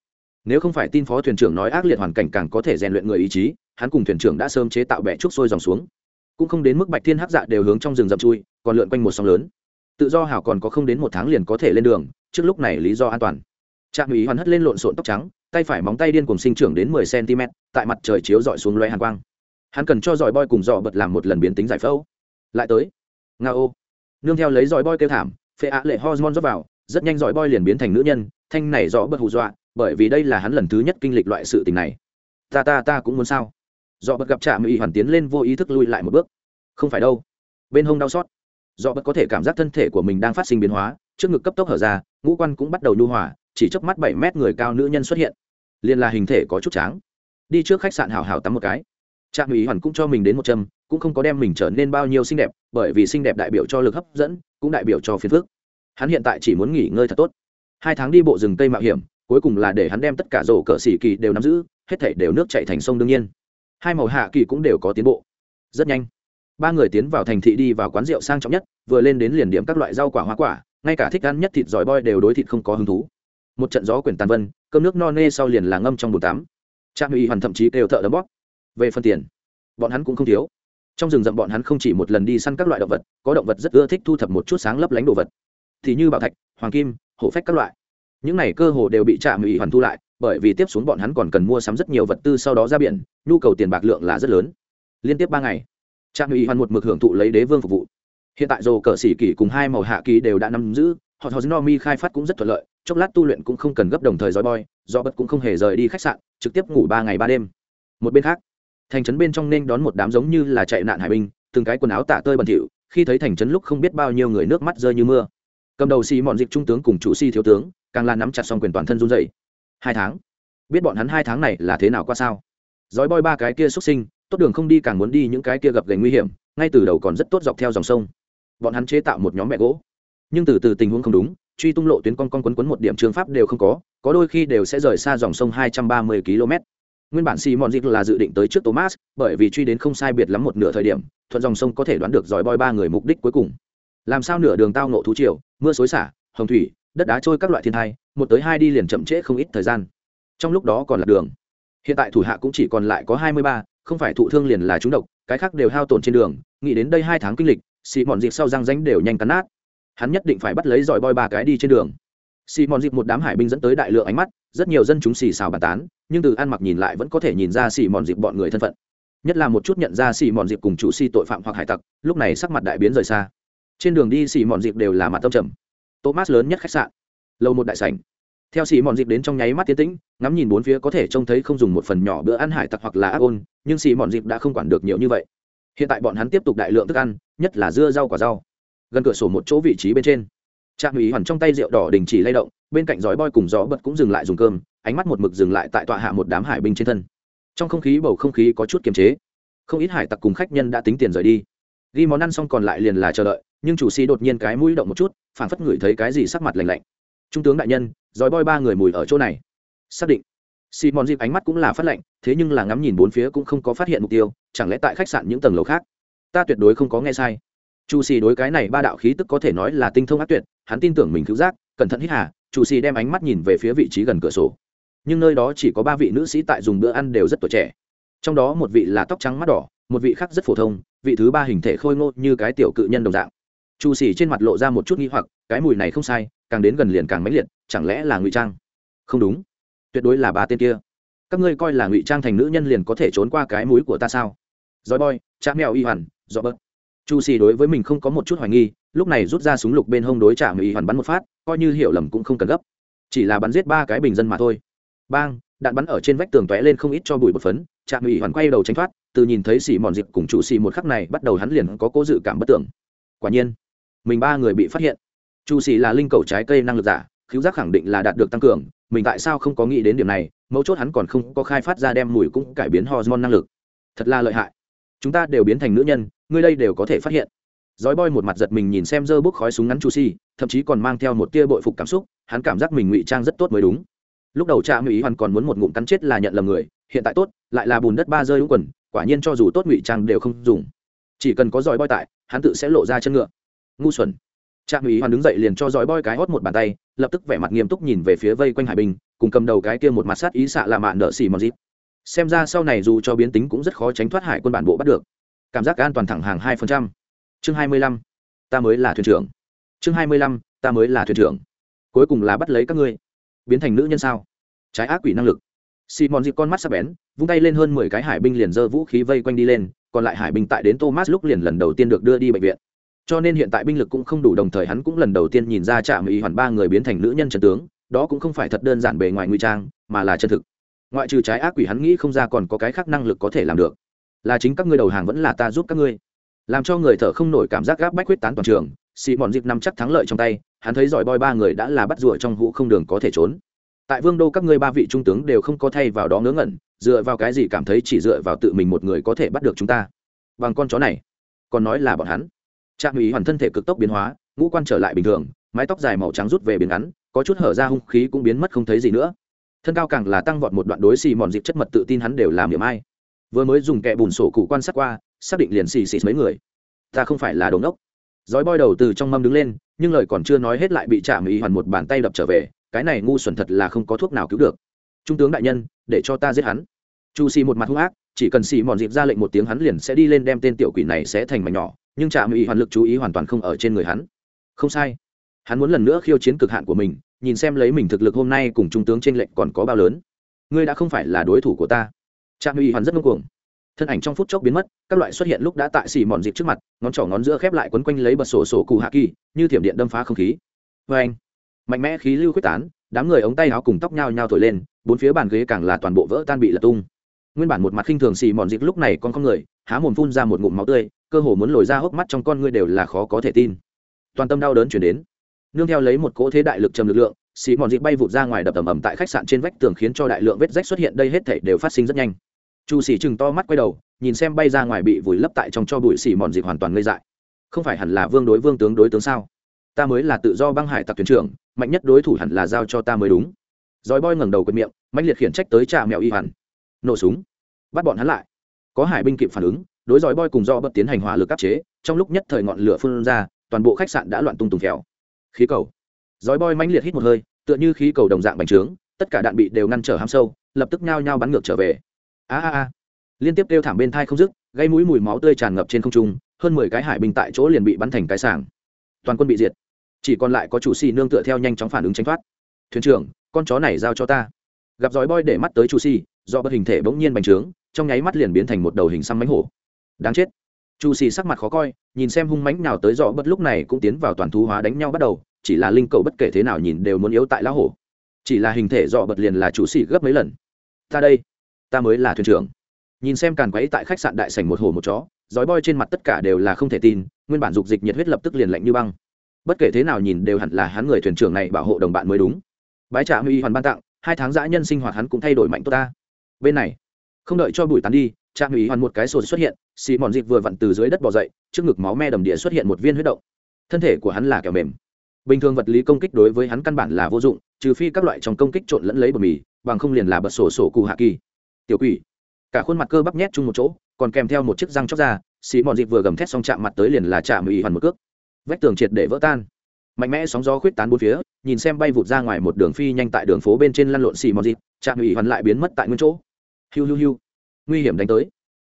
S1: Nếu không phải tin phó thuyền trưởng nói ác liệt hoàn cảnh càng có thể rèn luyện người ý chí, hắn cùng thuyền trưởng đã sớm chế tạo bẹ trúc sôi dòng xuống. Cũng không đến mức bạch thiên hắc dạ đều hướng trong rừng rậm chui, còn lượn quanh một sóng lớn. Tự do hảo còn có không đến một tháng liền có thể lên đường, trước lúc này lý do an toàn. Trạm ý hoàn hất lên lộn xộn tóc trắng, tay phải móng tay điên cùng sinh trưởng đến mười cm, tại mặt trời chiếu dọi xuống loe hàn quang. Hắn cần cho dòi boy cùng dò bật làm một lần biến tính giải phẫu. Lại tới. Nga ô nương theo lấy dòi boy kêu thảm phê ạ lệ hormone rót vào, rất nhanh giỏi boy liền biến thành nữ nhân, thanh này rõ bật hù dọa, bởi vì đây là hắn lần thứ nhất kinh lịch loại sự tình này. Ta ta ta cũng muốn sao? Do bật gặp trạm y hoàn tiến lên vô ý thức lui lại một bước. Không phải đâu. Bên hông đau xót. Do bật có thể cảm giác thân thể của mình đang phát sinh biến hóa, trước ngực cấp tốc hở ra, ngũ quan cũng bắt đầu nhu hòa, chỉ chớp mắt bảy mét người cao nữ nhân xuất hiện. Liền là hình thể có chút tráng. Đi trước khách sạn hào hào tắm một cái. Trạm ủy hoàn cũng cho mình đến một châm cũng không có đem mình trở nên bao nhiêu xinh đẹp, bởi vì xinh đẹp đại biểu cho lực hấp dẫn, cũng đại biểu cho phiền phước hắn hiện tại chỉ muốn nghỉ ngơi thật tốt. Hai tháng đi bộ rừng tây mạo hiểm, cuối cùng là để hắn đem tất cả rổ cờ xỉ kỳ đều nắm giữ, hết thảy đều nước chạy thành sông đương nhiên. Hai màu hạ kỳ cũng đều có tiến bộ. Rất nhanh, ba người tiến vào thành thị đi vào quán rượu sang trọng nhất, vừa lên đến liền điểm các loại rau quả hoa quả, ngay cả thích ăn nhất thịt giỏi boy đều đối thịt không có hứng thú. Một trận gió quyển tàn vân, cơm nước no nê sau liền là ngâm trong bồn tắm. Trạm uy hoàn thậm chí đều thợ đấm bóp. Về phần tiền, bọn hắn cũng không thiếu trong rừng rậm bọn hắn không chỉ một lần đi săn các loại động vật, có động vật rất ưa thích thu thập một chút sáng lấp lánh đồ vật. Thì như bảo thạch, hoàng kim, hổ phách các loại. Những này cơ hồ đều bị trạm ủy hoàn thu lại, bởi vì tiếp xuống bọn hắn còn cần mua sắm rất nhiều vật tư sau đó ra biển, nhu cầu tiền bạc lượng là rất lớn. Liên tiếp ba ngày, trạm ủy hoàn một mực hưởng thụ lấy đế vương phục vụ. Hiện tại dồ cờ xỉ kỷ cùng hai màu hạ kỳ đều đã nắm giữ, họ thò no mi khai phát cũng rất thuận lợi, chốc lát tu luyện cũng không cần gấp đồng thời dòi boy do bất cũng không hề rời đi khách sạn, trực tiếp ngủ ba ngày ba đêm. Một bên khác thành trấn bên trong nên đón một đám giống như là chạy nạn hải binh, từng cái quần áo tả tơi bẩn thỉu, khi thấy thành trấn lúc không biết bao nhiêu người nước mắt rơi như mưa. Cầm đầu xì mọn dịch trung tướng cùng chủ si thiếu tướng, càng là nắm chặt xong quyền toàn thân run dậy hai tháng? Biết bọn hắn hai tháng này là thế nào qua sao? Dói bôi ba cái kia xuất sinh, tốt đường không đi càng muốn đi những cái kia gặp gành nguy hiểm, ngay từ đầu còn rất tốt dọc theo dòng sông. Bọn hắn chế tạo một nhóm mẹ gỗ. Nhưng từ từ tình huống không đúng, truy tung lộ tuyến con con quấn quấn một điểm trường pháp đều không có có đôi khi đều sẽ rời xa dòng sông hai trăm ba mươi km nguyên bản xì mòn dịch là dự định tới trước thomas, bởi vì truy đến không sai biệt lắm một nửa thời điểm, thuận dòng sông có thể đoán được dòi boi ba người mục đích cuối cùng. Làm sao nửa đường tao nộ thú triều, mưa xối xả, hồng thủy, đất đá trôi các loại thiên thai một tới hai đi liền chậm trễ không ít thời gian. Trong lúc đó còn là đường. Hiện tại thủ hạ cũng chỉ còn lại có hai mươi ba, không phải thụ thương liền là trúng độc, cái khác đều hao tổn trên đường, nghĩ đến đây hai tháng kinh lịch xì mòn dịp sau răng ránh đều nhanh cắn nát. Hắn nhất định phải bắt lấy giỏi boi ba cái đi trên đường xì mòn dịp một đám hải binh dẫn tới đại lượng ánh mắt, rất nhiều dân chúng xì xào bàn tán, nhưng từ ăn mặc nhìn lại vẫn có thể nhìn ra xì mòn dịp bọn người thân phận. Nhất là một chút nhận ra xì mòn dịp cùng chủ si tội phạm hoặc hải tặc, lúc này sắc mặt đại biến rời xa. Trên đường đi xì mòn dịp đều là mặt tâm trầm. Thomas lớn nhất khách sạn. Lâu một đại sảnh. Theo xì mòn dịp đến trong nháy mắt tiến tĩnh, ngắm nhìn bốn phía có thể trông thấy không dùng một phần nhỏ bữa ăn hải tặc hoặc là ác ôn, nhưng xì mòn dịp đã không quản được nhiều như vậy. Hiện tại bọn hắn tiếp tục đại lượng thức ăn, nhất là dưa rau quả rau. Gần cửa sổ một chỗ vị trí bên trên trạm ủy hoàn trong tay rượu đỏ đình chỉ lay động, bên cạnh giói boy cùng gió bật cũng dừng lại dùng cơm, ánh mắt một mực dừng lại tại tọa hạ một đám hải binh trên thân. Trong không khí bầu không khí có chút kiềm chế. Không ít hải tặc cùng khách nhân đã tính tiền rời đi. Ghi món ăn xong còn lại liền là chờ đợi, nhưng chủ sĩ đột nhiên cái mũi động một chút, phản phất ngửi thấy cái gì sắc mặt lành lạnh. Trung tướng đại nhân, giói boy ba người mùi ở chỗ này. Xác định. Simon dịp ánh mắt cũng là phát lạnh, thế nhưng là ngắm nhìn bốn phía cũng không có phát hiện mục tiêu, chẳng lẽ tại khách sạn những tầng lầu khác? Ta tuyệt đối không có nghe sai chu xì đối cái này ba đạo khí tức có thể nói là tinh thông ác tuyệt, hắn tin tưởng mình cứu giác, cẩn thận hít hà, chu xì đem ánh mắt nhìn về phía vị trí gần cửa sổ. Nhưng nơi đó chỉ có ba vị nữ sĩ tại dùng bữa ăn đều rất tuổi trẻ. Trong đó một vị là tóc trắng mắt đỏ, một vị khác rất phổ thông, vị thứ ba hình thể khôi ngô như cái tiểu cự nhân đồng dạng. Chu xì trên mặt lộ ra một chút nghi hoặc, cái mùi này không sai, càng đến gần liền càng mãnh liệt, chẳng lẽ là ngụy trang? Không đúng. Tuyệt đối là ba tên kia. Các ngươi coi là ngụy trang thành nữ nhân liền có thể trốn qua cái mũi của ta sao? Dòi boy, cha mèo y hoàn, dọ bớt chu xì đối với mình không có một chút hoài nghi, lúc này rút ra súng lục bên hông đối trả mỹ hoàn bắn một phát, coi như hiểu lầm cũng không cần gấp. Chỉ là bắn giết ba cái bình dân mà thôi. Bang, đạn bắn ở trên vách tường tóe lên không ít cho bụi bột phấn trạm mỹ hoàn quay đầu tránh thoát, từ nhìn thấy xì mòn dịp cùng chủ xì một khắc này, bắt đầu hắn liền có cố dự cảm bất tưởng. Quả nhiên, mình ba người bị phát hiện. Chu xì là linh cầu trái cây năng lực giả, khiếu giác khẳng định là đạt được tăng cường, mình tại sao không có nghĩ đến điểm này, mấu chốt hắn còn không có khai phát ra đem mùi cũng cải biến hormone năng lực. Thật là lợi hại. Chúng ta đều biến thành nữ nhân ngươi đây đều có thể phát hiện. Dói boy một mặt giật mình nhìn xem dơ bốc khói súng ngắn chu si, thậm chí còn mang theo một tia bội phục cảm xúc, hắn cảm giác mình ngụy trang rất tốt mới đúng. Lúc đầu cha ngụy hoàn còn muốn một ngụm cắn chết là nhận lầm người, hiện tại tốt, lại là bùn đất ba rơi đúng quần, quả nhiên cho dù tốt ngụy trang đều không dùng. Chỉ cần có dòi boy tại, hắn tự sẽ lộ ra chân ngựa. Ngu xuẩn. Cha ngụy hoàn đứng dậy liền cho dòi boy cái hót một bàn tay, lập tức vẻ mặt nghiêm túc nhìn về phía vây quanh hải bình cùng cầm đầu cái kia một mặt sát ý xạ là mạn nợ xì mòn dịp. Xem ra sau này dù cho biến tính cũng rất khó tránh thoát hải quân bản bộ bắt được cảm giác an toàn thẳng hàng hai phần trăm. Chương hai mươi lăm, ta mới là thuyền trưởng. Chương hai mươi lăm, ta mới là thuyền trưởng. Cuối cùng là bắt lấy các ngươi. Biến thành nữ nhân sao? Trái ác quỷ năng lực. Simon dịp con mắt sắp bén, vung tay lên hơn mười cái hải binh liền giơ vũ khí vây quanh đi lên, còn lại hải binh tại đến thomas lúc liền lần đầu tiên được đưa đi bệnh viện. Cho nên hiện tại binh lực cũng không đủ đồng thời hắn cũng lần đầu tiên nhìn ra trạm ý hoàn ba người biến thành nữ nhân trần tướng, đó cũng không phải thật đơn giản bề ngoài nguy trang, mà là chân thực. Ngoại trừ trái ác quỷ hắn nghĩ không ra còn có cái khác năng lực có thể làm được là chính các ngươi đầu hàng vẫn là ta giúp các ngươi. Làm cho người thở không nổi cảm giác gáp bách quyết tán toàn trường xị mòn dịp nằm chắc thắng lợi trong tay, hắn thấy giỏi boi ba người đã là bắt rùa trong hũ không đường có thể trốn. Tại vương đô các ngươi ba vị trung tướng đều không có thay vào đó ngớ ngẩn, dựa vào cái gì cảm thấy chỉ dựa vào tự mình một người có thể bắt được chúng ta? Bằng con chó này, còn nói là bọn hắn. Trạm ủy hoàn thân thể cực tốc biến hóa, ngũ quan trở lại bình thường, mái tóc dài màu trắng rút về biến ngắn, có chút hở ra hung khí cũng biến mất không thấy gì nữa. Thân cao càng là tăng vọt một đoạn đối xì mòn dịp chất mật tự tin hắn đều làm điểm ai vừa mới dùng kẹ bùn sổ cụ quan sát qua, xác định liền xì xì mấy người. Ta không phải là đồn đốc dói boi đầu từ trong mâm đứng lên, nhưng lời còn chưa nói hết lại bị Trạm Y hoàn một bàn tay đập trở về, cái này ngu xuẩn thật là không có thuốc nào cứu được. Trung tướng đại nhân, để cho ta giết hắn. Chu xì một mặt hung ác, chỉ cần xì mòn dịp ra lệnh một tiếng hắn liền sẽ đi lên đem tên tiểu quỷ này sẽ thành mảnh nhỏ, nhưng Trạm Y hoàn lực chú ý hoàn toàn không ở trên người hắn. Không sai. Hắn muốn lần nữa khiêu chiến cực hạn của mình, nhìn xem lấy mình thực lực hôm nay cùng trung tướng trên lệnh còn có bao lớn. Ngươi đã không phải là đối thủ của ta trạm uy hoàn rất ngưng cuồng. Thân ảnh trong phút chốc biến mất, các loại xuất hiện lúc đã tại xì mòn dịp trước mặt, ngón trỏ ngón giữa khép lại quấn quanh lấy bật sổ sổ cụ hạ kỳ, như thiểm điện đâm phá không khí. Vê anh, mạnh mẽ khí lưu quyết tán, đám người ống tay áo cùng tóc nhau nhau thổi lên, bốn phía bàn ghế càng là toàn bộ vỡ tan bị lật tung. Nguyên bản một mặt khinh thường xì mòn dịp lúc này con con người, há mồm phun ra một ngụm máu tươi, cơ hồ muốn lồi ra hốc mắt trong con ngươi đều là khó có thể tin. Toàn tâm đau đớn chuyển đến. Nương theo lấy một cỗ thế đại lực trầm lực lượng xì mòn dịp bay vụt ra ngoài đập ầm ầm tại khách sạn trên vách tường khiến cho đại lượng vết rách xuất hiện, đây hết thể đều phát sinh rất nhanh. Chu sĩ chừng to mắt quay đầu, nhìn xem bay ra ngoài bị vùi lấp tại trong cho bụi xì mòn dịp hoàn toàn ngây dại. Không phải hẳn là vương đối vương, tướng đối tướng sao? Ta mới là tự do băng hải tặc thuyền trưởng, mạnh nhất đối thủ hẳn là giao cho ta mới đúng. Dòi boy ngẩng đầu quệt miệng mạnh liệt khiển trách tới trà mèo y hẳn nổ súng. Bắt bọn hắn lại. Có hải binh kịp phản ứng, đối dòi boy cùng do bất tiến hành hỏa lực áp chế, trong lúc nhất thời ngọn lửa phun ra, toàn bộ khách sạn đã loạn tung tùng khéo khí cầu. Giói boy mãnh liệt hít một hơi, tựa như khí cầu đồng dạng bành trướng, tất cả đạn bị đều ngăn trở ham sâu, lập tức nhao nhao bắn ngược trở về. A a a. Liên tiếp kêu thảm bên thai không dứt, gây mũi mùi máu tươi tràn ngập trên không trung, hơn mười cái hải binh tại chỗ liền bị bắn thành cái sảng. Toàn quân bị diệt. Chỉ còn lại có chủ xì nương tựa theo nhanh chóng phản ứng tránh thoát. Thuyền trưởng, con chó này giao cho ta. Gặp giói boy để mắt tới chủ xì, do bất hình thể bỗng nhiên bành trướng, trong nháy mắt liền biến thành một đầu hình xăm mánh hổ. Đáng chết. Chu xì sắc mặt khó coi, nhìn xem hung mánh nào tới dọ bất lúc này cũng tiến vào toàn thú hóa đánh nhau bắt đầu chỉ là linh cầu bất kể thế nào nhìn đều muốn yếu tại lão hổ. Chỉ là hình thể dọ bật liền là chủ xì gấp mấy lần. Ta đây, ta mới là thuyền trưởng. Nhìn xem càn quấy tại khách sạn đại sảnh một hồ một chó dói boi trên mặt tất cả đều là không thể tin, nguyên bản dục dịch nhiệt huyết lập tức liền lạnh như băng. Bất kể thế nào nhìn đều hẳn là hắn người thuyền trưởng này bảo hộ đồng bạn mới đúng. Bái trả huy hoàn ban tặng, hai tháng dã nhân sinh hoạt hắn cũng thay đổi mạnh tốt ta. Bên này, không đợi cho bùi tán đi, trạm ủy hoàn một cái sổ xuất hiện, xì mòn dịp vừa vặn từ dưới đất bỏ dậy, trước ngực máu me đầm địa xuất hiện một viên huyết động. Thân thể của hắn là kẹo mềm bình thường vật lý công kích đối với hắn căn bản là vô dụng, trừ phi các loại trong công kích trộn lẫn lấy bờ mì, bằng không liền là bật sổ sổ cụ hạ kỳ. Tiểu quỷ. Cả khuôn mặt cơ bắp nhét chung một chỗ, còn kèm theo một chiếc răng chóc ra, xì mòn dịp vừa gầm thét xong chạm mặt tới liền là chạm ủy hoàn một cước. Vách tường triệt để vỡ tan. Mạnh mẽ sóng gió khuyết tán bốn phía, nhìn xem bay vụt ra ngoài một đường phi nhanh tại đường phố bên trên lăn lộn xì mòn dịp, chạm ủy hoàn lại biến mất tại nguyên chỗ. Hiu hiu hiu. Nguy hiểm đánh tới.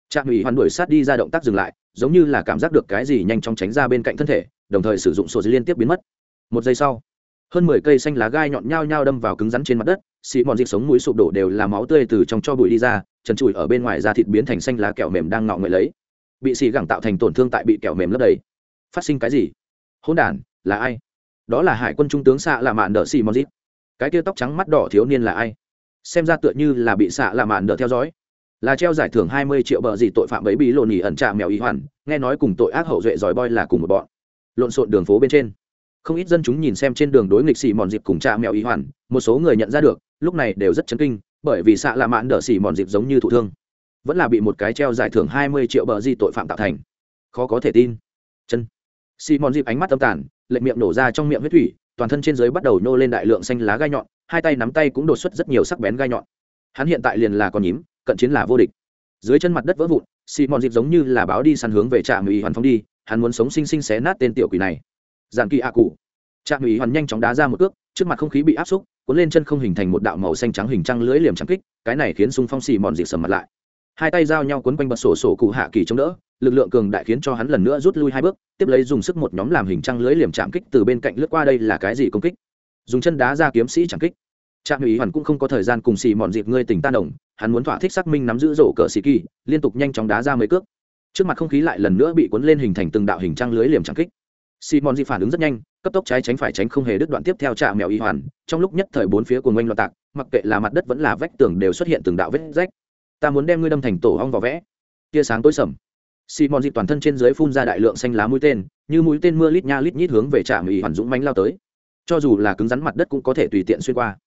S1: Trạm ủy hoàn đuổi sát đi ra động tác dừng lại, giống như là cảm giác được cái gì nhanh chóng tránh ra bên cạnh thân thể, đồng thời sử dụng sổ dư liên tiếp biến mất một giây sau, hơn mười cây xanh lá gai nhọn nhao nhao đâm vào cứng rắn trên mặt đất xị mòn dịch sống mũi sụp đổ đều là máu tươi từ trong cho bụi đi ra, trần trụi ở bên ngoài da thịt biến thành xanh lá kẹo mềm đang ngọ ngợi lấy. Bị xì gẳng tạo thành tổn thương tại bị kẹo mềm lấp đầy. Phát sinh cái gì? Hôn đản, là ai? Đó là hải quân trung tướng xạ là mạn đỡ xì mòn dịch. Cái tia tóc trắng mắt đỏ thiếu niên là ai? Xem ra tựa như là bị xạ là mạn đỡ theo dõi. Là treo giải thưởng hai mươi triệu bờ gì tội phạm bấy bí lộn nhì ẩn trà mèo ý hoàn nghe nói cùng tội ác hậu duệ giỏi boy là cùng một bọn. Lộn xộn đường phố bên trên không ít dân chúng nhìn xem trên đường đối nghịch xì mòn dịp cùng cha mèo ý hoàn, một số người nhận ra được, lúc này đều rất chấn kinh, bởi vì xạ lạ mạn đỡ xì mòn dịp giống như thụ thương. Vẫn là bị một cái treo giải thưởng hai mươi triệu bờ di tội phạm tạo thành. Khó có thể tin. Chân. Xì mòn dịp ánh mắt âm tàn, lệ miệng nổ ra trong miệng huyết thủy, toàn thân trên dưới bắt đầu nô lên đại lượng xanh lá gai nhọn, hai tay nắm tay cũng đột xuất rất nhiều sắc bén gai nhọn. Hắn hiện tại liền là con nhím, cận chiến là vô địch. Dưới chân mặt đất vỡ vụn xì mòn dịp giống như là báo đi săn hướng về trạm ủy hoàn phong đi, hắn muốn sống sinh sinh xé nát tên tiểu quỷ này giàn kỳ a cụ. Trạm ủy hoàn nhanh chóng đá ra một cước, trước mặt không khí bị áp xúc, cuốn lên chân không hình thành một đạo màu xanh trắng hình trăng lưới liềm trắng kích, cái này khiến sung phong xì mòn dịp sầm mặt lại. Hai tay giao nhau cuốn quanh bật sổ sổ cụ hạ kỳ chống đỡ, lực lượng cường đại khiến cho hắn lần nữa rút lui hai bước, tiếp lấy dùng sức một nhóm làm hình trăng lưới liềm chạm kích từ bên cạnh lướt qua đây là cái gì công kích? Dùng chân đá ra kiếm sĩ chạm kích. Trạm ủy hoàn cũng không có thời gian cùng xì mòn dịp ngươi tỉnh tan đồng, hắn muốn thỏa thích xác minh nắm giữ rổ cờ xì kỳ, liên tục nhanh chóng đá ra mấy cước. Trước mặt không khí lại lần nữa bị cuốn lên hình thành từng đạo hình trăng lưới liềm chạm kích. Simon dị phản ứng rất nhanh, cấp tốc trái tránh phải tránh không hề đứt đoạn tiếp theo trả mèo y hoàn. Trong lúc nhất thời bốn phía của ngoanh loạn tạc, mặc kệ là mặt đất vẫn là vách tường đều xuất hiện từng đạo vết rách. Ta muốn đem ngươi đâm thành tổ ong vào vẽ. Tia sáng tối sầm. Simon dị toàn thân trên dưới phun ra đại lượng xanh lá mũi tên, như mũi tên mưa lít nha lít nhít hướng về trạm y hoàn dũng mãnh lao tới. Cho dù là cứng rắn mặt đất cũng có thể tùy tiện xuyên qua.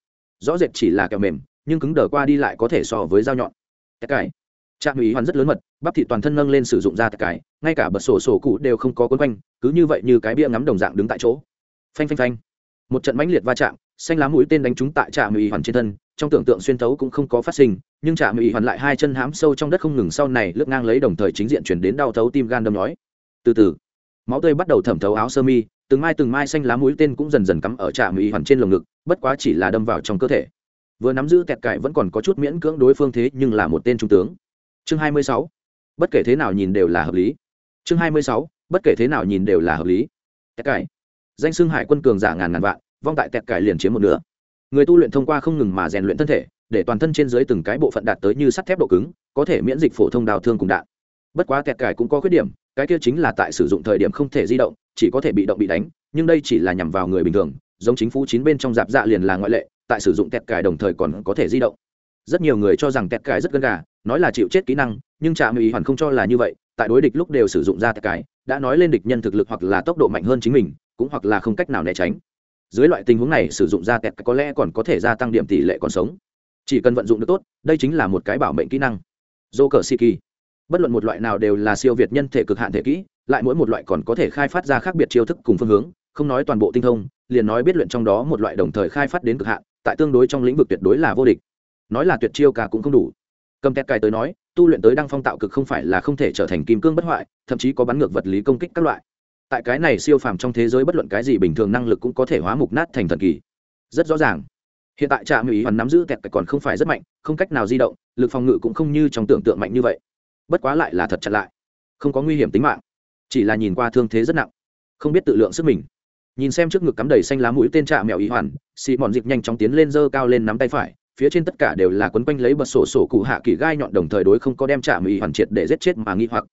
S1: Rõ rệt chỉ là kẹo mềm, nhưng cứng đờ qua đi lại có thể so với dao nhọn. Tất cải trạm ý hoàn rất lớn mật, bắp thị toàn thân nâng lên sử dụng ra tất cải ngay cả bật sổ sổ cụ đều không có quấn quanh, cứ như vậy như cái bia ngắm đồng dạng đứng tại chỗ. Phanh phanh phanh. Một trận mãnh liệt va chạm, xanh lá mũi tên đánh trúng tại trạm ý hoàn trên thân, trong tưởng tượng xuyên thấu cũng không có phát sinh, nhưng trạm ý hoàn lại hai chân hám sâu trong đất không ngừng sau này lướt ngang lấy đồng thời chính diện chuyển đến đau thấu tim gan đâm nhói. Từ từ, máu tươi bắt đầu thẩm thấu áo sơ mi, từng mai từng mai xanh lá mũi tên cũng dần dần cắm ở trạm ý hoàn trên lồng ngực, bất quá chỉ là đâm vào trong cơ thể. Vừa nắm giữ kẹt cải vẫn còn có chút miễn cưỡng đối phương thế nhưng là một tên trung tướng chương 26. bất kể thế nào nhìn đều là hợp lý. Chương 26. bất kể thế nào nhìn đều là hợp lý. Tẹt cải. Danh xưng hải quân cường giả ngàn ngàn vạn, vong tại tẹt cải liền chiếm một nửa. Người tu luyện thông qua không ngừng mà rèn luyện thân thể, để toàn thân trên dưới từng cái bộ phận đạt tới như sắt thép độ cứng, có thể miễn dịch phổ thông đào thương cùng đạn. Bất quá tẹt cải cũng có khuyết điểm, cái kia chính là tại sử dụng thời điểm không thể di động, chỉ có thể bị động bị đánh, nhưng đây chỉ là nhằm vào người bình thường, giống chính phủ chín bên trong dạp dạ liền là ngoại lệ, tại sử dụng tẹt cải đồng thời còn có thể di động rất nhiều người cho rằng kẹt cải rất gần gà, nói là chịu chết kỹ năng, nhưng trạm ý hoàn không cho là như vậy, tại đối địch lúc đều sử dụng ra kẹt cải, đã nói lên địch nhân thực lực hoặc là tốc độ mạnh hơn chính mình, cũng hoặc là không cách nào né tránh. Dưới loại tình huống này, sử dụng ra kẹt có lẽ còn có thể gia tăng điểm tỷ lệ còn sống. Chỉ cần vận dụng được tốt, đây chính là một cái bảo mệnh kỹ năng. Dô cờ si kỳ bất luận một loại nào đều là siêu việt nhân thể cực hạn thể kỹ, lại mỗi một loại còn có thể khai phát ra khác biệt chiêu thức cùng phương hướng, không nói toàn bộ tinh thông, liền nói biết luyện trong đó một loại đồng thời khai phát đến cực hạn, tại tương đối trong lĩnh vực tuyệt đối là vô địch nói là tuyệt chiêu cả cũng không đủ. Cầm tét cài tới nói, tu luyện tới đăng phong tạo cực không phải là không thể trở thành kim cương bất hoại, thậm chí có bắn ngược vật lý công kích các loại. Tại cái này siêu phàm trong thế giới bất luận cái gì bình thường năng lực cũng có thể hóa mục nát thành thần kỳ. Rất rõ ràng. Hiện tại trạm ủy hoàn nắm giữ kẹt còn không phải rất mạnh, không cách nào di động, lực phòng ngự cũng không như trong tưởng tượng mạnh như vậy. Bất quá lại là thật chặt lại. Không có nguy hiểm tính mạng. Chỉ là nhìn qua thương thế rất nặng. Không biết tự lượng sức mình. Nhìn xem trước ngực cắm đầy xanh lá mũi tên trạm mèo ý hoàn, xị mòn dịp nhanh chóng tiến lên giơ cao lên nắm tay phải phía trên tất cả đều là quấn quanh lấy bật sổ sổ cụ hạ kỳ gai nhọn, đồng thời đối không có đem trạm ủy hoàn triệt để giết chết mà nghi hoặc.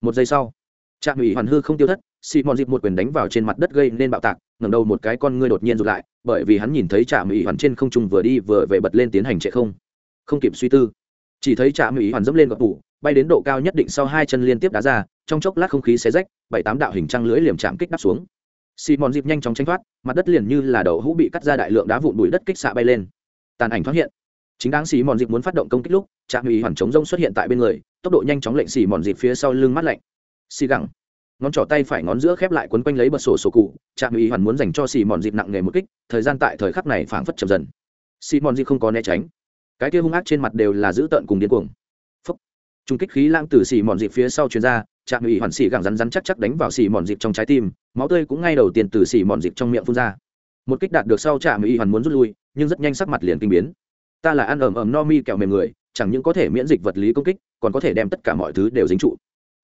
S1: Một giây sau, trạm ủy hoàn hư không tiêu thất xị mòn dịp một quyền đánh vào trên mặt đất gây nên bạo tạc, ngẩng đầu một cái con ngươi đột nhiên rụt lại, bởi vì hắn nhìn thấy trạm ủy hoàn trên không trung vừa đi vừa về bật lên tiến hành chạy không. Không kịp suy tư, chỉ thấy trạm ủy hoàn dẫm lên gọc tủ, bay đến độ cao nhất định sau hai chân liên tiếp đá ra, trong chốc lát không khí xé rách, bảy tám đạo hình trăng lưới liềm chạm kích đắp xuống. Xì mòn dịp nhanh chóng tranh thoát, mặt đất liền như là đậu hũ bị cắt ra đại lượng đá vụn bụi đất kích xạ bay lên tàn ảnh thoát hiện. Chính đáng xì mòn dịp muốn phát động công kích lúc trạm ủy hoàn chống rông xuất hiện tại bên người tốc độ nhanh chóng lệnh xì mòn dịp phía sau lưng mắt lạnh. Xì gẳng. Ngón trỏ tay phải ngón giữa khép lại quấn quanh lấy bật sổ sổ cụ trạm ủy hoàn muốn dành cho xì mòn dịp nặng nghề một kích thời gian tại thời khắc này phảng phất chậm dần. Xì mòn dịp không có né tránh. Cái kia hung ác trên mặt đều là dữ tợn cùng điên cuồng. Phấp trung kích khí lãng từ xì mòn dịp phía sau chuyên ra, trạm ủy hoàn xì gẳng rắn rắn chắc chắc đánh vào xì mòn dịp trong trái tim máu tươi cũng ngay đầu tiên từ xì mòn dịp trong miệng phun ra. Một kích đạt được sau trạm ủy hoàn muốn rút lui nhưng rất nhanh sắc mặt liền kinh biến. Ta là ăn ẩm ẩm no mi kẹo mềm người, chẳng những có thể miễn dịch vật lý công kích, còn có thể đem tất cả mọi thứ đều dính trụ.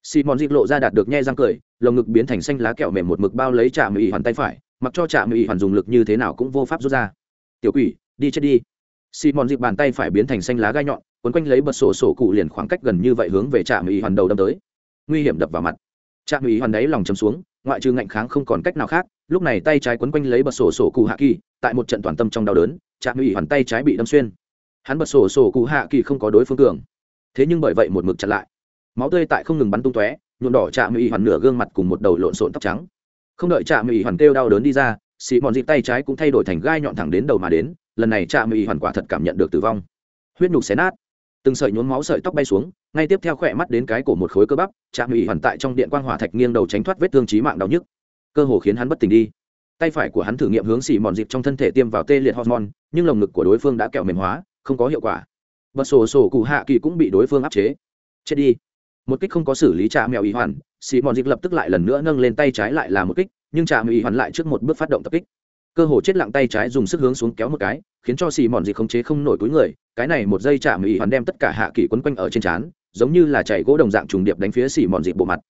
S1: Xì mòn dịp lộ ra đạt được nhe răng cười, lồng ngực biến thành xanh lá kẹo mềm một mực bao lấy trạm ủy hoàn tay phải, mặc cho trạm ủy hoàn dùng lực như thế nào cũng vô pháp rút ra. Tiểu quỷ, đi chết đi. Xì mòn dịp bàn tay phải biến thành xanh lá gai nhọn, quấn quanh lấy bật sổ sổ cụ liền khoảng cách gần như vậy hướng về trạm ủy hoàn đầu đâm tới. Nguy hiểm đập vào mặt. Trạm ủy hoàn đáy lòng chấm xuống ngoại trừ ngạnh kháng không còn cách nào khác, lúc này tay trái quấn quanh lấy bật sổ sổ cụ hạ kỳ, tại một trận toàn tâm trong đau đớn, trạm ủy hoàn tay trái bị đâm xuyên. Hắn bật sổ sổ cụ hạ kỳ không có đối phương cường. Thế nhưng bởi vậy một mực chặn lại. Máu tươi tại không ngừng bắn tung tóe, nhuộm đỏ trạm ủy hoàn nửa gương mặt cùng một đầu lộn xộn tóc trắng. Không đợi trạm ủy hoàn kêu đau đớn đi ra xị mòn dịp tay trái cũng thay đổi thành gai nhọn thẳng đến đầu mà đến, lần này trạm ủy hoàn quả thật cảm nhận được tử vong. Huyết nhục xé nát từng sợi nhốn máu sợi tóc bay xuống, ngay tiếp theo khỏe mắt đến cái cổ một khối cơ bắp chạm ủy hoàn tại trong điện quang hỏa thạch nghiêng đầu tránh thoát vết thương trí mạng đau nhức. Cơ hồ khiến hắn bất tỉnh đi. Tay phải của hắn thử nghiệm hướng xì mòn dịp trong thân thể tiêm vào tê liệt hormone, nhưng lồng ngực của đối phương đã kẹo mềm hóa, không có hiệu quả. Bật sổ sổ cụ hạ kỳ cũng bị đối phương áp chế. Chết đi. Một kích không có xử lý trà mèo ý hoàn xì mòn dịp lập tức lại lần nữa nâng lên tay trái lại là một kích, nhưng trà mèo ý hoàn lại trước một bước phát động tập kích cơ hồ chết lặng tay trái dùng sức hướng xuống kéo một cái, khiến cho xì mòn dịp khống chế không nổi túi người, cái này một giây chạm ý hoàn đem tất cả hạ kỳ quấn quanh ở trên trán, giống như là chạy gỗ đồng dạng trùng điệp đánh phía xì mòn dị bộ mặt.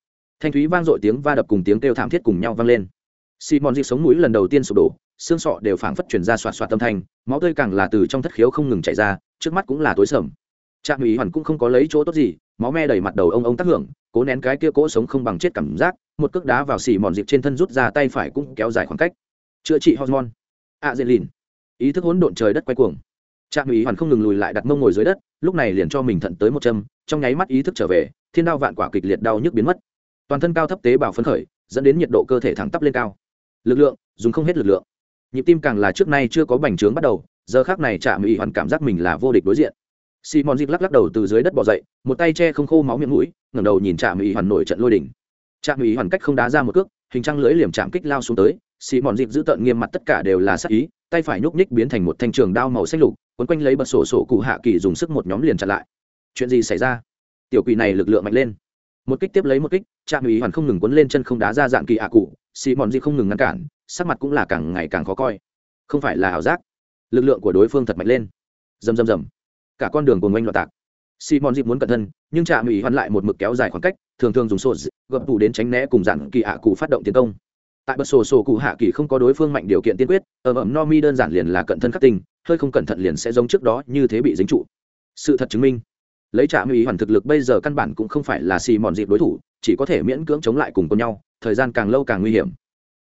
S1: Thanh thúy vang dội tiếng va đập cùng tiếng kêu thảm thiết cùng nhau vang lên. Xì mòn dị sống mũi lần đầu tiên sụp đổ, xương sọ đều phảng phất chuyển ra xoạt xoạt tâm thanh, máu tươi càng là từ trong thất khiếu không ngừng chảy ra, trước mắt cũng là tối sầm. Trạm ý hoàn cũng không có lấy chỗ tốt gì, máu me đầy mặt đầu ông ông tác hưởng, cố nén cái kia cỗ sống không bằng chết cảm giác, một cước đá vào xì mòn dịp trên thân rút ra tay phải cũng kéo dài khoảng cách chữa trị hormone. A dê lìn ý thức hỗn độn trời đất quay cuồng. Trạm ý hoàn không ngừng lùi lại đặt mông ngồi dưới đất, lúc này liền cho mình thận tới một châm, trong nháy mắt ý thức trở về, thiên đao vạn quả kịch liệt đau nhức biến mất. Toàn thân cao thấp tế bào phấn khởi, dẫn đến nhiệt độ cơ thể thẳng tắp lên cao. Lực lượng, dùng không hết lực lượng. Nhịp tim càng là trước nay chưa có bành trướng bắt đầu, giờ khác này trạm ý hoàn cảm giác mình là vô địch đối diện. Simon dịp lắc lắc đầu từ dưới đất bỏ dậy, một tay che không khô máu miệng mũi, ngẩng đầu nhìn trạm ý hoàn nổi trận lôi đỉnh. Trạm ý hoàn cách không đá ra một cước, hình trăng lưỡi liềm chạm kích lao xuống tới xì mòn dịp giữ tợn nghiêm mặt tất cả đều là sắc ý, tay phải nhúc nhích biến thành một thanh trường đao màu xanh lục, quấn quanh lấy bật sổ sổ cụ hạ kỳ dùng sức một nhóm liền chặn lại. Chuyện gì xảy ra? Tiểu quỷ này lực lượng mạnh lên. Một kích tiếp lấy một kích, trạm ý hoàn không ngừng quấn lên chân không đá ra dạng kỳ hạ cụ, xì mòn dịp không ngừng ngăn cản, sắc mặt cũng là càng ngày càng khó coi. Không phải là ảo giác. Lực lượng của đối phương thật mạnh lên. Rầm rầm rầm. Cả con đường cùng oanh loạt tạc. Simon dịp muốn cẩn thân, nhưng trạm ủy hoàn lại một mực kéo dài khoảng cách, thường thường dùng sổ gập tủ đến tránh né cùng dạng kỳ hạ cụ phát động tiến công tại bật sổ sổ cụ hạ kỳ không có đối phương mạnh điều kiện tiên quyết ẩm ẩm no mi đơn giản liền là cận thân khắc tình, hơi không cẩn thận liền sẽ giống trước đó như thế bị dính trụ. Sự thật chứng minh lấy trạm ý hoàn thực lực bây giờ căn bản cũng không phải là xì mòn dịp đối thủ chỉ có thể miễn cưỡng chống lại cùng con nhau thời gian càng lâu càng nguy hiểm.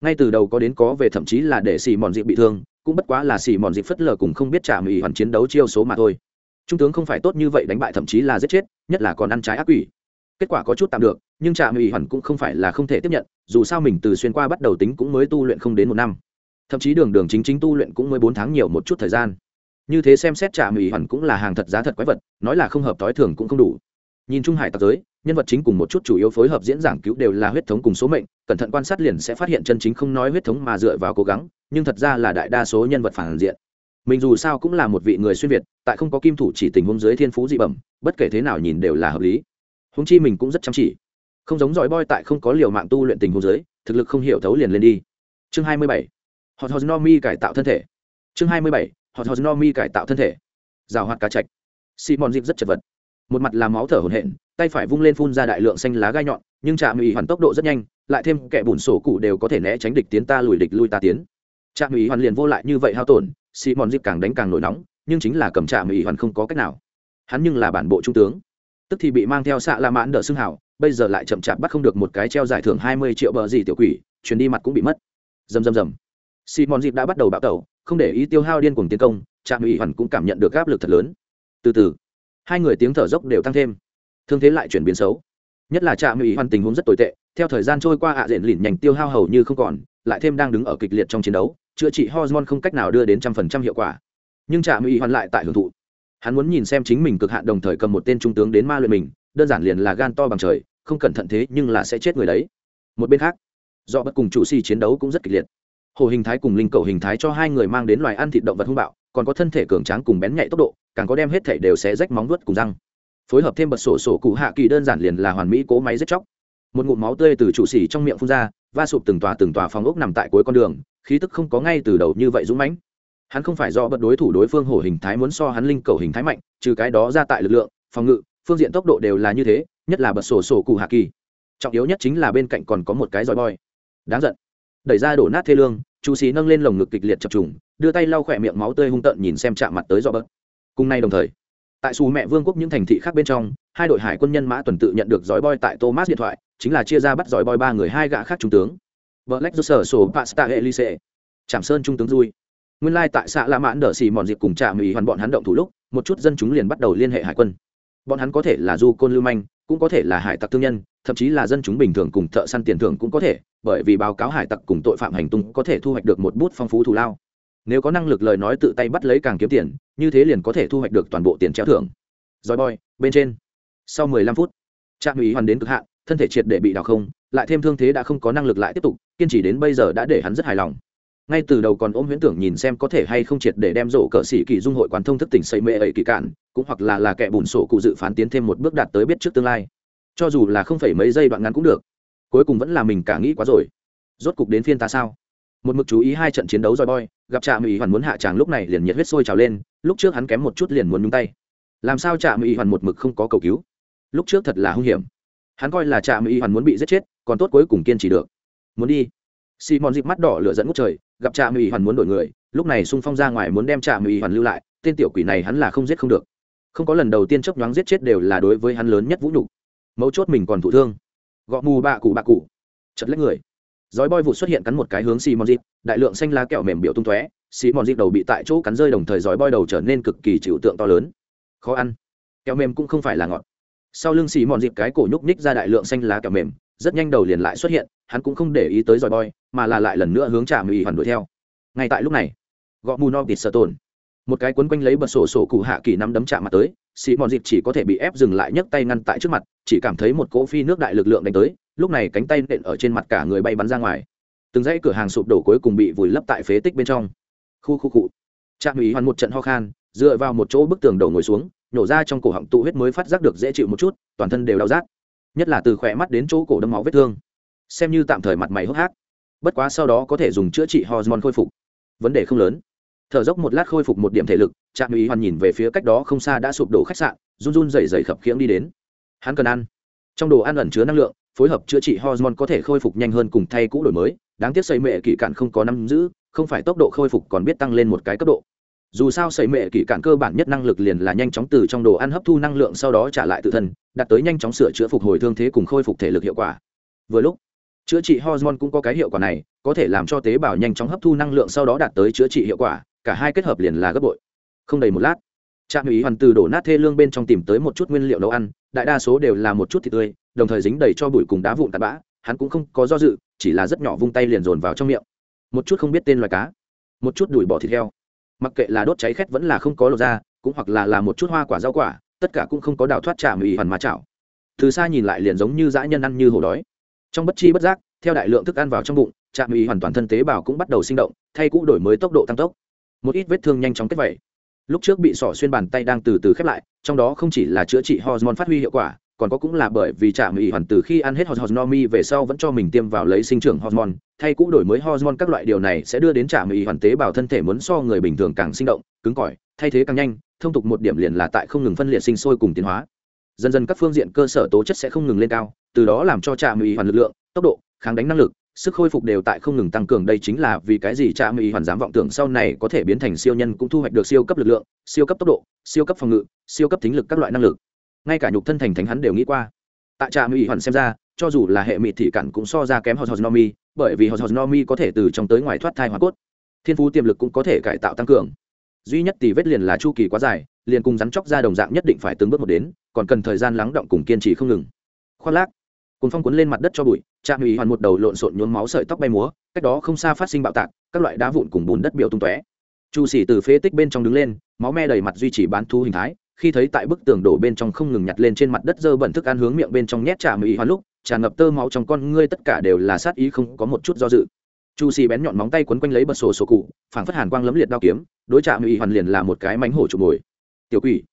S1: Ngay từ đầu có đến có về thậm chí là để xì mòn dịp bị thương cũng bất quá là xì mòn dịp phất lờ cùng không biết trạm ý hoàn chiến đấu chiêu số mà thôi. Trung tướng không phải tốt như vậy đánh bại thậm chí là giết chết nhất là còn ăn trái ác quỷ kết quả có chút tạm được, nhưng trạm ủy hoàn cũng không phải là không thể tiếp nhận, dù sao mình từ xuyên qua bắt đầu tính cũng mới tu luyện không đến một năm. Thậm chí đường đường chính chính tu luyện cũng mới bốn tháng nhiều một chút thời gian. Như thế xem xét trạm ủy hoàn cũng là hàng thật giá thật quái vật, nói là không hợp t ó i thường cũng không đủ. Nhìn trung hải tạp giới, nhân vật chính cùng một chút chủ yếu phối hợp diễn giảng cứu đều là huyết thống cùng số mệnh, cẩn thận quan sát liền sẽ phát hiện chân chính không nói huyết thống mà dựa vào cố gắng, nhưng thật ra là đại đa số nhân vật phản diện. Mình dù sao cũng là một vị người xuyên việt, tại không có kim thủ chỉ tình huống dưới thiên phú dị bẩm, bất kể thế nào nhìn đều là hợp lý húng chi mình cũng rất chăm chỉ. Không giống giỏi boy tại không có liều mạng tu luyện tình huống dưới, thực lực không hiểu thấu liền lên đi. Chương 27. hot hot nomi cải tạo thân thể. Chương 27. hot hot nomi cải tạo thân thể. Rào hoạt cá chạch. Simon dịp rất chật vật. Một mặt là máu thở hổn hển, tay phải vung lên phun ra đại lượng xanh lá gai nhọn, nhưng chạm ủy hoàn tốc độ rất nhanh, lại thêm kẻ bùn sổ cụ đều có thể né tránh địch tiến ta lùi địch lui ta tiến. Trạm ủy hoàn liền vô lại như vậy hao tổn xì mòn dịp càng đánh càng nổi nóng, nhưng chính là cầm trạm ủy hoàn không có cách nào. Hắn nhưng là bản bộ trung tướng tức thì bị mang theo xạ la mãn đỡ xưng hảo, bây giờ lại chậm chạp bắt không được một cái treo giải thưởng hai mươi triệu bờ gì tiểu quỷ chuyến đi mặt cũng bị mất. Dầm dầm dầm Simon dịp đã bắt đầu bạo tẩu, không để ý tiêu hao điên cuồng tiến công, trạm ủy hoàn cũng cảm nhận được áp lực thật lớn. Từ từ, hai người tiếng thở dốc đều tăng thêm. Thương thế lại chuyển biến xấu. Nhất là trạm ủy hoàn tình huống rất tồi tệ, theo thời gian trôi qua ạ diện lỉn nhành tiêu hao hầu như không còn, lại thêm đang đứng ở kịch liệt trong chiến đấu, chữa trị hormone không cách nào đưa đến trăm phần trăm hiệu quả. Nhưng trạm ủy hoàn lại tại hưởng thụ hắn muốn nhìn xem chính mình cực hạn đồng thời cầm một tên trung tướng đến ma luyện mình, đơn giản liền là gan to bằng trời, không cẩn thận thế nhưng là sẽ chết người đấy. Một bên khác, do bất cùng chủ si chiến đấu cũng rất kịch liệt. Hồ hình thái cùng linh cầu hình thái cho hai người mang đến loài ăn thịt động vật hung bạo, còn có thân thể cường tráng cùng bén nhạy tốc độ, càng có đem hết thể đều sẽ rách móng vuốt cùng răng. Phối hợp thêm bật sổ sổ cụ hạ kỳ đơn giản liền là hoàn mỹ cố máy giết chóc. Một ngụm máu tươi từ trụ xỉ trong miệng phun ra, va sụp từng tòa từng tòa phòng ốc nằm tại cuối con đường, khí tức không có ngay từ đầu như vậy dũng mãnh hắn không phải do bật đối thủ đối phương hổ hình thái muốn so hắn linh cầu hình thái mạnh, trừ cái đó ra tại lực lượng, phòng ngự, phương diện tốc độ đều là như thế, nhất là bật sổ sổ cụ hạ kỳ. Trọng yếu nhất chính là bên cạnh còn có một cái roi boy. Đáng giận. Đẩy ra đổ nát thê lương, chú xí nâng lên lồng ngực kịch liệt chập trùng, đưa tay lau khỏe miệng máu tươi hung tợn nhìn xem chạm mặt tới do bớt. Cùng nay đồng thời, tại xù mẹ vương quốc những thành thị khác bên trong, hai đội hải quân nhân mã tuần tự nhận được dõi boy tại thomas điện thoại, chính là chia ra bắt dõi boy ba người hai gã khác trung tướng. Black sở sổ Pasta Elise. Trảm Sơn trung tướng Dui. Nguyên lai tại xã La Mãn đỡ xì mòn dịp cùng Trạm Mỹ hoàn bọn hắn động thủ lúc, một chút dân chúng liền bắt đầu liên hệ hải quân. Bọn hắn có thể là du côn lưu manh, cũng có thể là hải tặc thương nhân, thậm chí là dân chúng bình thường cùng thợ săn tiền thưởng cũng có thể, bởi vì báo cáo hải tặc cùng tội phạm hành tung có thể thu hoạch được một bút phong phú thù lao. Nếu có năng lực lời nói tự tay bắt lấy càng kiếm tiền, như thế liền có thể thu hoạch được toàn bộ tiền treo thưởng. Rồi boy, bên trên. Sau 15 phút, Trạm Mỹ hoàn đến cực hạn, thân thể triệt để bị đào không, lại thêm thương thế đã không có năng lực lại tiếp tục, kiên trì đến bây giờ đã để hắn rất hài lòng ngay từ đầu còn ôm huyễn tưởng nhìn xem có thể hay không triệt để đem rổ cờ sĩ kỳ dung hội quán thông thức tỉnh xây mê ấy kỳ cạn, cũng hoặc là là kẻ bùn sổ cụ dự phán tiến thêm một bước đạt tới biết trước tương lai. Cho dù là không phải mấy giây đoạn ngắn cũng được. Cuối cùng vẫn là mình cả nghĩ quá rồi. Rốt cục đến phiên ta sao? Một mực chú ý hai trận chiến đấu roi boy, gặp trạm ủy hoàn muốn hạ tràng lúc này liền nhiệt huyết sôi trào lên, lúc trước hắn kém một chút liền muốn nhúng tay. Làm sao trạm ủy hoàn một mực không có cầu cứu? Lúc trước thật là hung hiểm. Hắn coi là trạm ủy hoàn muốn bị giết chết, còn tốt cuối cùng kiên trì được. Muốn đi. Xì mòn dịp mắt đỏ lửa dẫn ngút trời gặp trạm ủy hoàn muốn đổi người, lúc này xung phong ra ngoài muốn đem trạm ủy hoàn lưu lại, tên tiểu quỷ này hắn là không giết không được. Không có lần đầu tiên chốc nhoáng giết chết đều là đối với hắn lớn nhất vũ nhục. Mấu chốt mình còn thụ thương. Gõ mù bạ cụ bạ cụ. Chật lấy người. Giói boi vụ xuất hiện cắn một cái hướng xì mòn dịp đại lượng xanh lá kẹo mềm biểu tung tóe xì mòn dịp đầu bị tại chỗ cắn rơi đồng thời giói boi đầu trở nên cực kỳ chịu tượng to lớn. Khó ăn. Kẹo mềm cũng không phải là ngọt. Sau lưng xì mòn dịp cái cổ nhúc nhích ra đại lượng xanh lá kẹo mềm rất nhanh đầu liền lại xuất hiện, hắn cũng không để ý tới dòi boy, mà là lại lần nữa hướng trả mỹ hoàn đuổi theo. Ngay tại lúc này gõ mù no tịt sợ tồn một cái quấn quanh lấy bật sổ sổ cụ hạ kỳ năm đấm chạm mặt tới xị mòn dịp chỉ có thể bị ép dừng lại nhấc tay ngăn tại trước mặt, chỉ cảm thấy một cỗ phi nước đại lực lượng đánh tới, lúc này cánh tay nện ở trên mặt cả người bay bắn ra ngoài. Từng dãy cửa hàng sụp đổ cuối cùng bị vùi lấp tại phế tích bên trong. Khu khu cụ trạm ủy hoàn một trận ho khan, dựa vào một chỗ bức tường đầu ngồi xuống, nhổ ra trong cổ họng tụ huyết mới phát giác được dễ chịu một chút, toàn thân đều đau rát nhất là từ khỏe mắt đến chỗ cổ đâm máu vết thương. Xem như tạm thời mặt mày hốc hác. Bất quá sau đó có thể dùng chữa trị hormone khôi phục. Vấn đề không lớn. Thở dốc một lát khôi phục một điểm thể lực, trạm ý hoàn nhìn về phía cách đó không xa đã sụp đổ khách sạn, run run dày dày khập khiễng đi đến. Hắn cần ăn. Trong đồ ăn ẩn chứa năng lượng, phối hợp chữa trị hormone có thể khôi phục nhanh hơn cùng thay cũ đổi mới. Đáng tiếc xây mệ kỳ cạn không có năm giữ, không phải tốc độ khôi phục còn biết tăng lên một cái cấp độ dù sao sẩy mệ kỷ cạn cơ bản nhất năng lực liền là nhanh chóng từ trong đồ ăn hấp thu năng lượng sau đó trả lại tự thân, đạt tới nhanh chóng sửa chữa phục hồi thương thế cùng khôi phục thể lực hiệu quả. Vừa lúc, chữa trị hormone cũng có cái hiệu quả này, có thể làm cho tế bào nhanh chóng hấp thu năng lượng sau đó đạt tới chữa trị hiệu quả, cả hai kết hợp liền là gấp bội. Không đầy một lát, trạm ủy hoàn từ đổ nát thê lương bên trong tìm tới một chút nguyên liệu nấu ăn, đại đa số đều là một chút thịt tươi, đồng thời dính đầy cho bụi cùng đá vụn tạt bã, hắn cũng không có do dự, chỉ là rất nhỏ vung tay liền dồn vào trong miệng. Một chút không biết tên loài cá, một chút đùi bỏ thịt heo mặc kệ là đốt cháy khét vẫn là không có lột ra, cũng hoặc là là một chút hoa quả rau quả, tất cả cũng không có đào thoát trả mì hoàn mà chảo. Từ xa nhìn lại liền giống như dã nhân ăn như hổ đói. Trong bất chi bất giác, theo đại lượng thức ăn vào trong bụng trạm ủy hoàn toàn thân tế bào cũng bắt đầu sinh động, thay cũ đổi mới tốc độ tăng tốc. Một ít vết thương nhanh chóng kết vẩy. Lúc trước bị sỏ xuyên bàn tay đang từ từ khép lại, trong đó không chỉ là chữa trị hormone phát huy hiệu quả còn có cũng là bởi vì trạm ủy hoàn từ khi ăn hết hormone về sau vẫn cho mình tiêm vào lấy sinh trưởng hormone, thay cũ đổi mới hormone, các loại điều này sẽ đưa đến trạm ủy hoàn tế bào thân thể muốn so người bình thường càng sinh động, cứng cỏi, thay thế càng nhanh, thông tục một điểm liền là tại không ngừng phân liệt sinh sôi cùng tiến hóa. Dần dần các phương diện cơ sở tố chất sẽ không ngừng lên cao, từ đó làm cho trạm ủy hoàn lực lượng, tốc độ, kháng đánh năng lực, sức khôi phục đều tại không ngừng tăng cường. Đây chính là vì cái gì trạm ủy hoàn dám vọng tưởng sau này có thể biến thành siêu nhân cũng thu hoạch được siêu cấp lực lượng, siêu cấp tốc độ, siêu cấp phòng ngự, siêu cấp tính lực các loại năng lực ngay cả nhục thân thành thánh hắn đều nghĩ qua. Tại trạm ủy hoàn xem ra, cho dù là hệ mịt thị cản cũng so ra kém hosnomi bởi vì hosnomi có thể từ trong tới ngoài thoát thai hoa cốt. Thiên phú tiềm lực cũng có thể cải tạo tăng cường. Duy nhất tỷ vết liền là chu kỳ quá dài, liền cùng rắn chóc ra đồng dạng nhất định phải từng bước một đến, còn cần thời gian lắng động cùng kiên trì không ngừng. Khoác lác cùng phong cuốn lên mặt đất cho bụi trạm ủy hoàn một đầu lộn xộn nhuốm máu sợi tóc bay múa, cách đó không xa phát sinh bạo tạc, các loại đá vụn cùng bùn đất biểu tung tóe. Chu xỉ từ phế tích bên trong đứng lên, máu me đầy mặt duy trì bán thu hình thái khi thấy tại bức tường đổ bên trong không ngừng nhặt lên trên mặt đất dơ bẩn thức ăn hướng miệng bên trong nhét trà mỹ hoàn lúc tràn ngập tơ máu trong con ngươi tất cả đều là sát ý không có một chút do dự. Chu xì bén nhọn móng tay quấn quanh lấy bật sổ sổ cụ, phảng phất hàn quang lấm liệt đao kiếm, đối trà mỹ hoàn liền là một cái mánh hổ trụ mồi tiểu quỷ.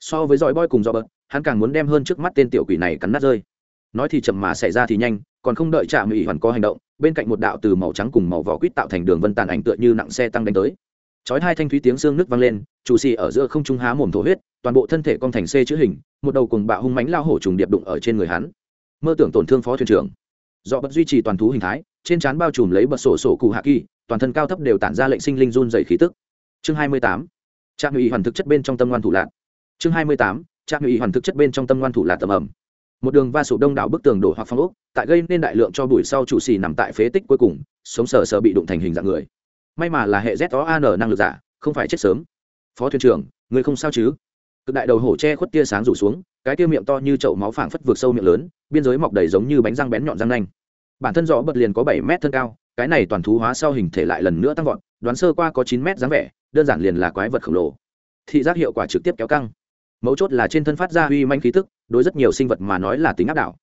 S1: So với dòi boy cùng do bật hắn càng muốn đem hơn trước mắt tên tiểu quỷ này cắn nát rơi. Nói thì chậm mà xảy ra thì nhanh, còn không đợi trà mỹ hoàn có hành động, bên cạnh một đạo từ màu trắng cùng màu vỏ quýt tạo thành đường vân tàn ảnh tựa như nặng xe tăng đánh tới. Chói hai thanh thúy tiếng xương nước vang lên chủ xì ở giữa không trung há mồm thổ huyết, toàn bộ thân thể cong thành c chữ hình, một đầu cùng bạo hung mánh lao hổ trùng điệp đụng ở trên người hắn. Mơ tưởng tổn thương phó thuyền trưởng. Do bất duy trì toàn thú hình thái, trên trán bao trùm lấy bật sổ sổ cụ hạ kỳ, toàn thân cao thấp đều tản ra lệnh sinh linh run dày khí tức. Chương hai mươi tám trạm ủy hoàn thực chất bên trong tâm ngoan thủ lạc chương hai mươi tám trạm ủy hoàn thực chất bên trong tâm ngoan thủ lạc tầm ẩm. Một đường va sụp đông đảo bức tường đổ hoặc phong ốc, tại gây nên đại lượng cho bụi sau chủ xì nằm tại phế tích cuối cùng, sống sờ sờ bị đụng thành hình dạng người. May mà là hệ z o an năng lực giả, không phải chết sớm phó thuyền trưởng người không sao chứ? Cực đại đầu hổ che khuất tia sáng rủ xuống, cái tia miệng to như chậu máu phảng phất vượt sâu miệng lớn, biên giới mọc đầy giống như bánh răng bén nhọn răng nanh. Bản thân rõ bật liền có bảy mét thân cao, cái này toàn thú hóa sau hình thể lại lần nữa tăng vọt, đoán sơ qua có chín mét dáng vẻ, đơn giản liền là quái vật khổng lồ. Thị giác hiệu quả trực tiếp kéo căng. Mấu chốt là trên thân phát ra uy manh khí tức, đối rất nhiều sinh vật mà nói là tính áp đảo.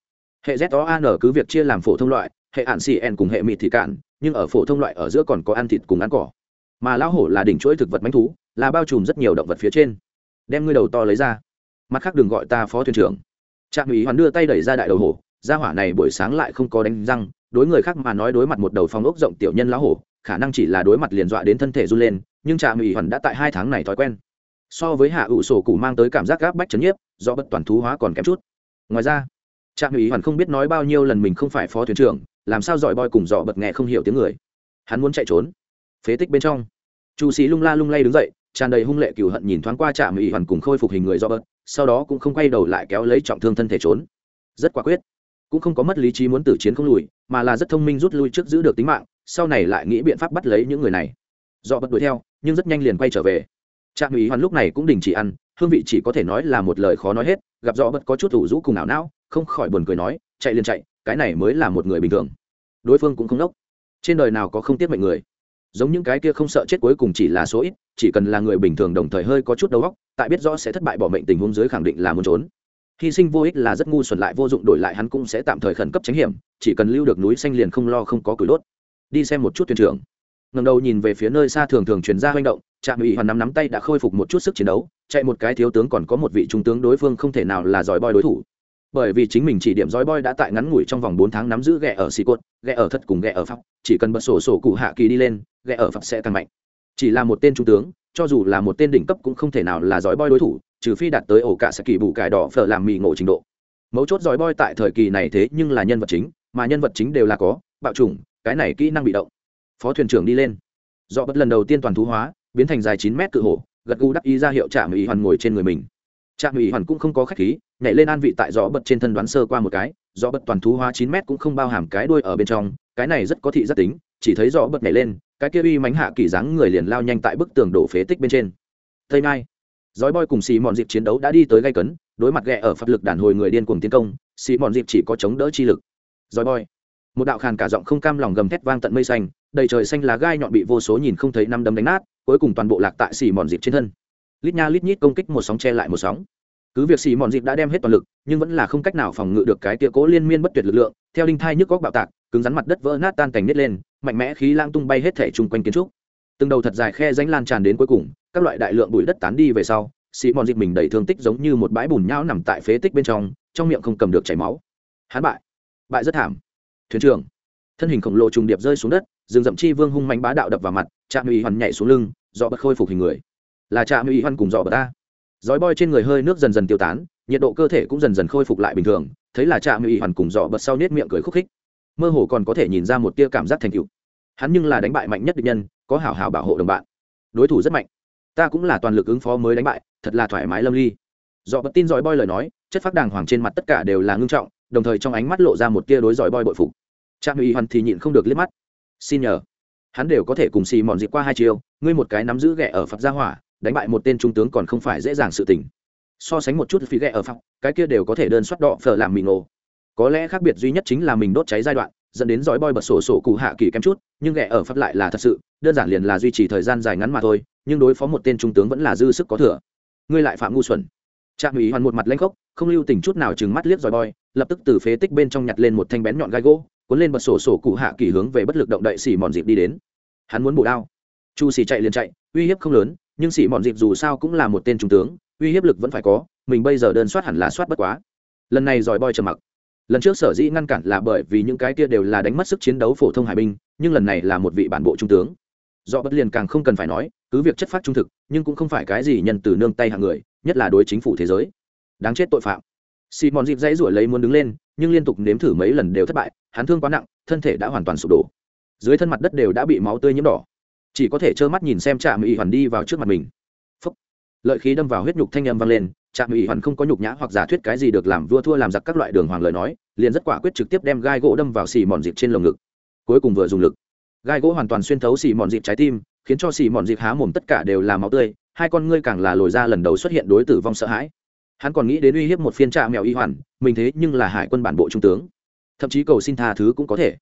S1: Hệ z o an cứ việc chia làm phổ thông loại, hệ ạn cn cùng hệ mịt thị cạn, nhưng ở phổ thông loại ở giữa còn có ăn thịt cùng ăn cỏ. Mà lão hổ là đỉnh chuỗi thực vật manh thú là bao trùm rất nhiều động vật phía trên. Đem ngươi đầu to lấy ra. Mặt khác đừng gọi ta phó thuyền trưởng. Trạm ủy hoàn đưa tay đẩy ra đại đầu hổ. Gia hỏa này buổi sáng lại không có đánh răng. Đối người khác mà nói đối mặt một đầu phong ốc rộng tiểu nhân lá hổ, khả năng chỉ là đối mặt liền dọa đến thân thể run lên, nhưng trạm ủy hoàn đã tại hai tháng này thói quen. So với hạ ủ sổ cụ mang tới cảm giác gáp bách chấn nhiếp, do bất toàn thú hóa còn kém chút. Ngoài ra, trạm ủy hoàn không biết nói bao nhiêu lần mình không phải phó thuyền trưởng, làm sao giỏi boy cùng dọ bật nghe không hiểu tiếng người. Hắn muốn chạy trốn. Phế tích bên trong. Chu sĩ lung la lung lay đứng dậy tràn đầy hung lệ cừu hận nhìn thoáng qua trạm ủy hoàn cùng khôi phục hình người do bớt, sau đó cũng không quay đầu lại kéo lấy trọng thương thân thể trốn. Rất quả quyết. Cũng không có mất lý trí muốn tử chiến không lùi, mà là rất thông minh rút lui trước giữ được tính mạng, sau này lại nghĩ biện pháp bắt lấy những người này. Do bật đuổi theo, nhưng rất nhanh liền quay trở về. Trạm ủy hoàn lúc này cũng đình chỉ ăn, hương vị chỉ có thể nói là một lời khó nói hết, gặp do bật có chút ủ rũ cùng ảo não, không khỏi buồn cười nói, chạy liền chạy, cái này mới là một người bình thường. Đối phương cũng không đốc trên đời nào có không tiết mệnh người? Giống những cái kia không sợ chết cuối cùng chỉ là số ít, chỉ cần là người bình thường đồng thời hơi có chút đầu óc, tại biết rõ sẽ thất bại bỏ mệnh tình huống dưới khẳng định là muốn trốn. Hy sinh vô ích là rất ngu xuẩn lại vô dụng đổi lại hắn cũng sẽ tạm thời khẩn cấp tránh hiểm, chỉ cần lưu được núi xanh liền không lo không có củi đốt. Đi xem một chút thuyền trưởng. Ngầm đầu nhìn về phía nơi xa thường thường chuyển ra hoành động, trạm ủy hoàn nắm nắm tay đã khôi phục một chút sức chiến đấu, chạy một cái thiếu tướng còn có một vị trung tướng đối phương không thể nào là giỏi boi đối thủ bởi vì chính mình chỉ điểm giỏi boy đã tại ngắn ngủi trong vòng bốn tháng nắm giữ ghẹ ở xì cột ghẹ ở thất cùng ghẹ ở pháp, chỉ cần bật sổ sổ cụ hạ kỳ đi lên ghẹ ở pháp sẽ tăng mạnh. Chỉ là một tên trung tướng, cho dù là một tên đỉnh cấp cũng không thể nào là giỏi boy đối thủ, trừ phi đạt tới ổ cả sẽ kỳ bù cải đỏ phở làm mì ngộ trình độ. Mấu chốt giỏi boy tại thời kỳ này thế nhưng là nhân vật chính, mà nhân vật chính đều là có, bạo chủng, cái này kỹ năng bị động. Phó thuyền trưởng đi lên. Do bất lần đầu tiên toàn thú hóa, biến thành dài chín mét cự hổ, gật gù đắc ý ra hiệu trạm ủy hoàn ngồi trên người mình. Trạm ủy hoàn cũng không có khách khí nhảy lên an vị tại gió bật trên thân đoán sơ qua một cái, gió bật toàn thú hóa chín mét cũng không bao hàm cái đuôi ở bên trong, cái này rất có thị rất tính, chỉ thấy gió bật nhảy lên, cái kia uy mánh hạ kỳ dáng người liền lao nhanh tại bức tường đổ phế tích bên trên. Tây mai dói boy cùng xì mòn dịp chiến đấu đã đi tới gây cấn, đối mặt ghẹ ở pháp lực đàn hồi người điên cuồng tiến công, xì mòn dịp chỉ có chống đỡ chi lực. Dói boy, một đạo khàn cả giọng không cam lòng gầm thét vang tận mây xanh, đầy trời xanh lá gai nhọn bị vô số nhìn không thấy năm đấm đánh nát, cuối cùng toàn bộ lạc tại xì mòn dịp trên thân. Lít nha lít nhít công kích một sóng che lại một sóng cứ việc xì mòn dịp đã đem hết toàn lực, nhưng vẫn là không cách nào phòng ngự được cái tia cố liên miên bất tuyệt lực lượng, theo linh thai nhức góc bạo tạc, cứng rắn mặt đất vỡ nát tan cành nứt lên, mạnh mẽ khí lang tung bay hết thể chung quanh kiến trúc. Từng đầu thật dài khe ránh lan tràn đến cuối cùng, các loại đại lượng bụi đất tán đi về sau, xì mòn dịp mình đầy thương tích giống như một bãi bùn nhão nằm tại phế tích bên trong trong miệng không cầm được chảy máu. Hắn bại. Bại rất thảm. Thuyền trưởng. Thân hình khổng lồ trùng điệp rơi xuống đất, rừng rậm chi vương hung mạnh bá đạo đập vào mặt, trạm uy hoàn nhảy xuống lưng, dọ bật khôi phục hình người. Là trạm uy hoàn cùng dọ bật ta. Giói boy trên người hơi nước dần dần tiêu tán, nhiệt độ cơ thể cũng dần dần khôi phục lại bình thường, thấy là trạm uy hoàn cùng dọ bật sau nết miệng cười khúc khích. Mơ hồ còn có thể nhìn ra một tia cảm giác thành tựu. hắn nhưng là đánh bại mạnh nhất địch nhân, có hảo hảo bảo hộ đồng bạn. Đối thủ rất mạnh. Ta cũng là toàn lực ứng phó mới đánh bại, thật là thoải mái lâm ly. Dọ bật tin giói boy lời nói, chất phát đàng hoàng trên mặt tất cả đều là ngưng trọng, đồng thời trong ánh mắt lộ ra một tia đối dòi boy bội phục. Trạm uy hoàn thì nhịn không được liếc mắt. Xin nhờ. Hắn đều có thể cùng xì mòn dịp qua hai chiều, ngươi một cái nắm giữ ghẻ ở phật gia hỏa đánh bại một tên trung tướng còn không phải dễ dàng sự tình. So sánh một chút phí ghẹ ở phòng, cái kia đều có thể đơn soát đọ phở làm mì ngộ có lẽ khác biệt duy nhất chính là mình đốt cháy giai đoạn dẫn đến dõi boi bật sổ sổ cụ hạ kỳ kém chút nhưng ghẹ ở pháp lại là thật sự đơn giản liền là duy trì thời gian dài ngắn mà thôi nhưng đối phó một tên trung tướng vẫn là dư sức có thừa. Ngươi lại phạm ngu xuẩn. Trạm ủy hoàn một mặt lanh khốc không lưu tình chút nào chừng mắt liếc dòi boi lập tức từ phế tích bên trong nhặt lên một thanh bén nhọn gai gỗ cuốn lên bật sổ sổ cụ hạ kỳ hướng về bất lực động đậy xỉ mòn dịp đi đến. Hắn muốn bổ đao. Chu xỉ chạy liền chạy uy hiếp không lớn nhưng sĩ mọn dịp dù sao cũng là một tên trung tướng, uy hiếp lực vẫn phải có, mình bây giờ đơn soát hẳn là soát bất quá. Lần này giỏi boy trầm mặc. Lần trước sở dĩ ngăn cản là bởi vì những cái kia đều là đánh mất sức chiến đấu phổ thông hải binh, nhưng lần này là một vị bản bộ trung tướng. Do bất liền càng không cần phải nói, cứ việc chất phát trung thực, nhưng cũng không phải cái gì nhân từ nương tay hạng người, nhất là đối chính phủ thế giới. Đáng chết tội phạm. Simon dịp dãy ruổi lấy muốn đứng lên, nhưng liên tục nếm thử mấy lần đều thất bại, hắn thương quá nặng, thân thể đã hoàn toàn sụp đổ. Dưới thân mặt đất đều đã bị máu tươi nhiễm đỏ chỉ có thể trơ mắt nhìn xem trạm ủy hoàn đi vào trước mặt mình. Phúc. lợi khí đâm vào huyết nhục thanh âm vang lên, trạm ủy hoàn không có nhục nhã hoặc giả thuyết cái gì được làm vua thua làm giặc các loại đường hoàng lời nói, liền rất quả quyết trực tiếp đem gai gỗ đâm vào xì mòn dịp trên lồng ngực. Cuối cùng vừa dùng lực, gai gỗ hoàn toàn xuyên thấu xì mòn dịp trái tim, khiến cho xì mòn dịp há mồm tất cả đều là máu tươi, hai con ngươi càng là lồi ra lần đầu xuất hiện đối tử vong sợ hãi. Hắn còn nghĩ đến uy hiếp một phiên trạ mèo y hoàn, mình thế nhưng là hải quân bản bộ trung tướng. Thậm chí cầu xin tha thứ cũng có thể.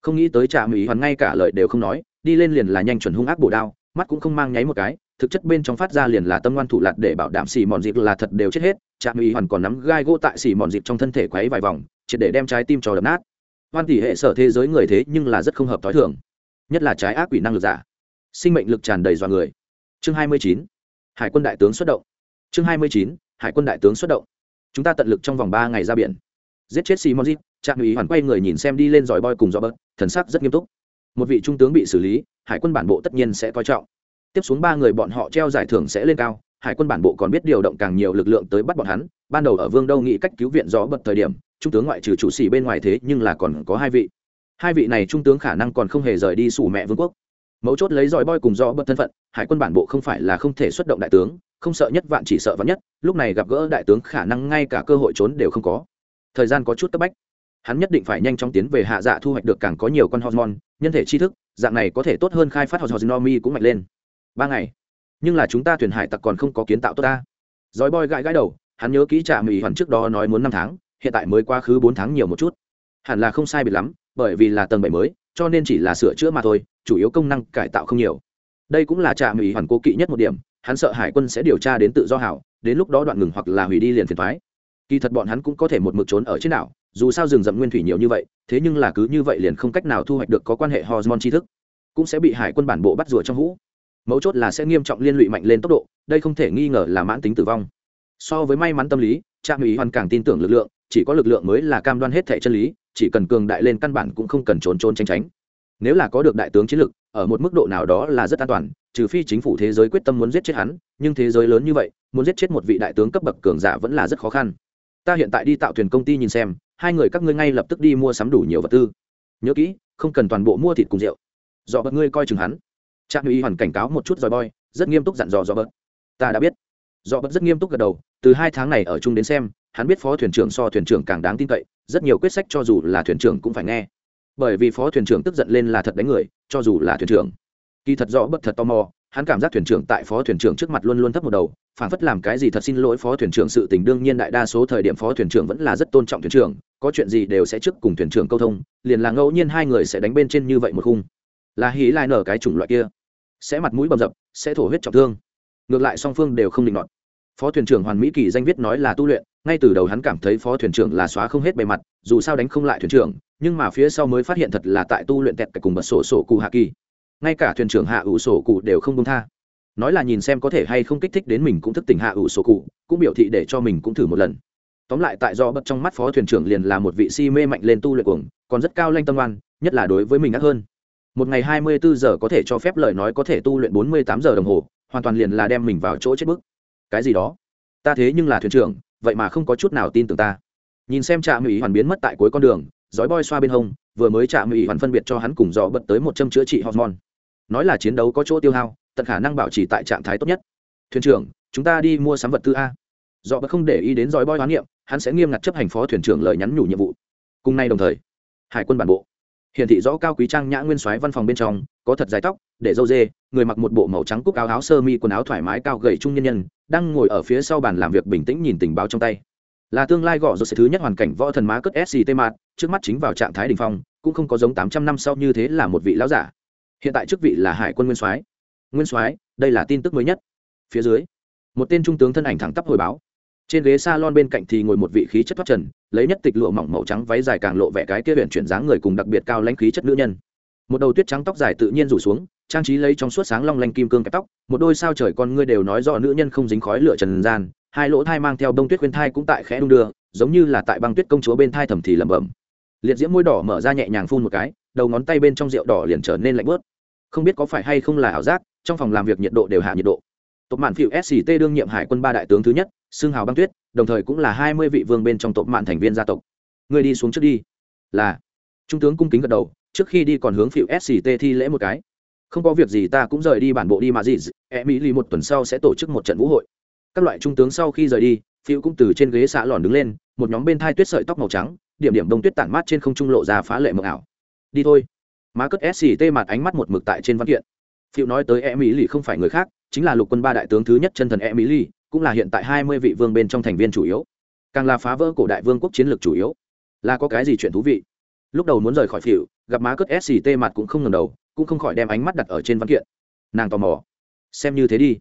S1: Không nghĩ tới trạ mèo y hoàn ngay cả lời đều không nói đi lên liền là nhanh chuẩn hung ác bổ đao, mắt cũng không mang nháy một cái, thực chất bên trong phát ra liền là tâm ngoan thủ lạt để bảo đảm xì mòn dịp là thật đều chết hết, trạm mèo hoàn còn nắm gai gỗ tại xì mòn dịp trong thân thể quấy vài vòng, triệt để đem trái tim cho đập nát. Hoan tỷ hệ sở thế giới người thế nhưng là rất không hợp t h o i thường, nhất là trái ác quỷ năng lực giả. Sinh mệnh lực tràn đầy dọa người. Chương hai mươi chín, hải quân đại tướng xuất động. Chương hai mươi chín, hải quân đại tướng xuất động. Chúng ta tận lực trong vòng ba ngày ra biển. Giết chết simon zip trạm ủy hoàn quay người nhìn xem đi lên giỏi boy cùng do bớt, thần sắc rất nghiêm túc một vị trung tướng bị xử lý, hải quân bản bộ tất nhiên sẽ coi trọng. Tiếp xuống ba người bọn họ treo giải thưởng sẽ lên cao, hải quân bản bộ còn biết điều động càng nhiều lực lượng tới bắt bọn hắn. Ban đầu ở vương đâu nghĩ cách cứu viện gió bật thời điểm, trung tướng ngoại trừ chủ sĩ bên ngoài thế nhưng là còn có hai vị. Hai vị này trung tướng khả năng còn không hề rời đi sủ mẹ vương quốc. Mấu chốt lấy dòi boy cùng do bật thân phận, hải quân bản bộ không phải là không thể xuất động đại tướng, không sợ nhất vạn chỉ sợ vạn nhất, lúc này gặp gỡ đại tướng khả năng ngay cả cơ hội trốn đều không có. Thời gian có chút cấp bách hắn nhất định phải nhanh chóng tiến về hạ dạ thu hoạch được càng có nhiều con hormone, nhân thể tri thức, dạng này có thể tốt hơn khai phát hormone cũng mạnh lên. Ba ngày. Nhưng là chúng ta thuyền hải tặc còn không có kiến tạo tốt ta. Dói boy gãi gãi đầu, hắn nhớ kỹ trà mỹ hoàn trước đó nói muốn năm tháng, hiện tại mới quá khứ bốn tháng nhiều một chút. Hẳn là không sai biệt lắm, bởi vì là tầng bảy mới, cho nên chỉ là sửa chữa mà thôi, chủ yếu công năng cải tạo không nhiều. Đây cũng là trà mỹ hoàn cố kỵ nhất một điểm, hắn sợ hải quân sẽ điều tra đến tự do hảo, đến lúc đó đoạn ngừng hoặc là hủy đi liền phiền thoái kỳ thật bọn hắn cũng có thể một mực trốn ở trên đảo, dù sao rừng rậm nguyên thủy nhiều như vậy, thế nhưng là cứ như vậy liền không cách nào thu hoạch được có quan hệ hormone tri thức, cũng sẽ bị hải quân bản bộ bắt rùa trong hũ. Mấu chốt là sẽ nghiêm trọng liên lụy mạnh lên tốc độ, đây không thể nghi ngờ là mãn tính tử vong. So với may mắn tâm lý trạm ủy hoàn càng tin tưởng lực lượng, chỉ có lực lượng mới là cam đoan hết thẻ chân lý, chỉ cần cường đại lên căn bản cũng không cần trốn trốn tránh tránh. Nếu là có được đại tướng chiến lực, ở một mức độ nào đó là rất an toàn, trừ phi chính phủ thế giới quyết tâm muốn giết chết hắn, nhưng thế giới lớn như vậy, muốn giết chết một vị đại tướng cấp bậc cường giả vẫn là rất khó khăn ta hiện tại đi tạo thuyền công ty nhìn xem, hai người các ngươi ngay lập tức đi mua sắm đủ nhiều vật tư. Nhớ kỹ, không cần toàn bộ mua thịt cùng rượu. Dọ bật ngươi coi chừng hắn. Trạm uy hoàn cảnh cáo một chút dòi boy, rất nghiêm túc dặn dò dọ bật ta đã biết. Dọ bật rất nghiêm túc gật đầu, từ hai tháng này ở chung đến xem, hắn biết phó thuyền trưởng so thuyền trưởng càng đáng tin cậy, rất nhiều quyết sách cho dù là thuyền trưởng cũng phải nghe. Bởi vì phó thuyền trưởng tức giận lên là thật đánh người, cho dù là thuyền trưởng. Kỳ thật rõ bật thật tò mò hắn cảm giác thuyền trưởng tại phó thuyền trưởng trước mặt luôn luôn thấp một đầu phản phất làm cái gì thật xin lỗi phó thuyền trưởng sự tình. Đương nhiên đại đa số thời điểm phó thuyền trưởng vẫn là rất tôn trọng thuyền trưởng, có chuyện gì đều sẽ trước cùng thuyền trưởng câu thông, liền là ngẫu nhiên hai người sẽ đánh bên trên như vậy một khung. Là hí lai nở cái chủng loại kia, sẽ mặt mũi bầm dập, sẽ thổ huyết trọng thương. Ngược lại song phương đều không định nọt phó thuyền trưởng hoàn mỹ kỳ danh viết nói là tu luyện, ngay từ đầu hắn cảm thấy phó thuyền trưởng là xóa không hết bề mặt, dù sao đánh không lại thuyền trưởng, nhưng mà phía sau mới phát hiện thật là tại tu luyện tẹt cùng bật sổ sổ cụ hạ kỳ ngay cả thuyền trưởng hạ ủ sổ cụ đều không công tha. Nói là nhìn xem có thể hay không kích thích đến mình cũng thức tỉnh hạ ủ sổ cụ, cũng biểu thị để cho mình cũng thử một lần. Tóm lại tại do bật trong mắt phó thuyền trưởng liền là một vị si mê mạnh lên tu luyện cuồng, còn rất cao lanh tâm oan, nhất là đối với mình ác hơn. Một ngày hai mươi bốn giờ có thể cho phép lời nói có thể tu luyện bốn mươi tám giờ đồng hồ, hoàn toàn liền là đem mình vào chỗ chết bức cái gì đó? Ta thế nhưng là thuyền trưởng, vậy mà không có chút nào tin tưởng ta. Nhìn xem trạm mỹ hoàn biến mất tại cuối con đường dói boi xoa bên hông, vừa mới trạm mỹ hoàn phân biệt cho hắn cùng dò bật tới một châm chữa trị hormone nói là chiến đấu có chỗ tiêu hao, tận khả năng bảo trì tại trạng thái tốt nhất. Thuyền trưởng, chúng ta đi mua sắm vật tư a. Dọ bất không để ý đến dõi boi hoán niệm, hắn sẽ nghiêm ngặt chấp hành phó thuyền trưởng lời nhắn nhủ nhiệm vụ. Cùng nay đồng thời, hải quân bản bộ. Hiển thị rõ cao quý trang nhã nguyên soái văn phòng bên trong, có thật dài tóc, để dâu dê, người mặc một bộ màu trắng cúc áo áo sơ mi quần áo thoải mái cao gầy trung nhân nhân, đang ngồi ở phía sau bàn làm việc bình tĩnh nhìn tình báo trong tay. Là tương lai gõ rồi sẽ thứ nhất hoàn cảnh võ thần má cất sct mạt trước mắt chính vào trạng thái đình phong, cũng không có giống tám trăm năm sau như thế là một vị lão giả hiện tại chức vị là hải quân nguyên soái. Nguyên soái, đây là tin tức mới nhất. Phía dưới, một tên trung tướng thân ảnh thẳng tắp hồi báo. Trên ghế s a lon bên cạnh thì ngồi một vị khí chất thoát trần, lấy nhất tịch lụa mỏng màu trắng váy dài càng lộ vẻ cái kia huyện chuyển dáng người cùng đặc biệt cao lãnh khí chất nữ nhân. Một đầu tuyết trắng tóc dài tự nhiên rủ xuống, trang trí lấy trong suốt sáng long lanh kim cương kẹp tóc, một đôi sao trời con ngươi đều nói rõ nữ nhân không dính khói lửa trần gian, hai lỗ thai mang theo bông tuyết khuyên thai cũng tại khẽ đung đưa, giống như là tại băng tuyết công chúa bên thai thầm thì lẩm bẩm. Liệt diễm môi đỏ mở ra nhẹ nhàng phun một cái, đầu ngón tay bên trong rượu đỏ liền trở nên lạnh bớt không biết có phải hay không là ảo giác, trong phòng làm việc nhiệt độ đều hạ nhiệt độ. Tộc mạn phiệu sct đương nhiệm hải quân ba đại tướng thứ nhất xương hào băng tuyết, đồng thời cũng là hai mươi vị vương bên trong tộc mạn thành viên gia tộc. Người đi xuống trước đi. Là. Trung tướng cung kính gật đầu, trước khi đi còn hướng phiệu sct thi lễ một cái. Không có việc gì ta cũng rời đi bản bộ đi mà gì e mỹ lì một tuần sau sẽ tổ chức một trận vũ hội. Các loại trung tướng sau khi rời đi phiệu cũng từ trên ghế xạ lòn đứng lên, một nhóm bên thai tuyết sợi tóc màu trắng, điểm điểm đông tuyết tản mát trên không trung lộ ra phá lệ mờ ảo. Đi thôi má cất sct mặt ánh mắt một mực tại trên văn kiện. Phiệu nói tới e mỹ lì không phải người khác, chính là lục quân ba đại tướng thứ nhất chân thần e mỹ lì cũng là hiện tại hai mươi vị vương bên trong thành viên chủ yếu. Càng là phá vỡ cổ đại vương quốc chiến lược chủ yếu. Là có cái gì chuyện thú vị? Lúc đầu muốn rời khỏi phiệu gặp má cất sct mặt cũng không ngần đầu, cũng không khỏi đem ánh mắt đặt ở trên văn kiện. Nàng tò mò, xem như thế đi.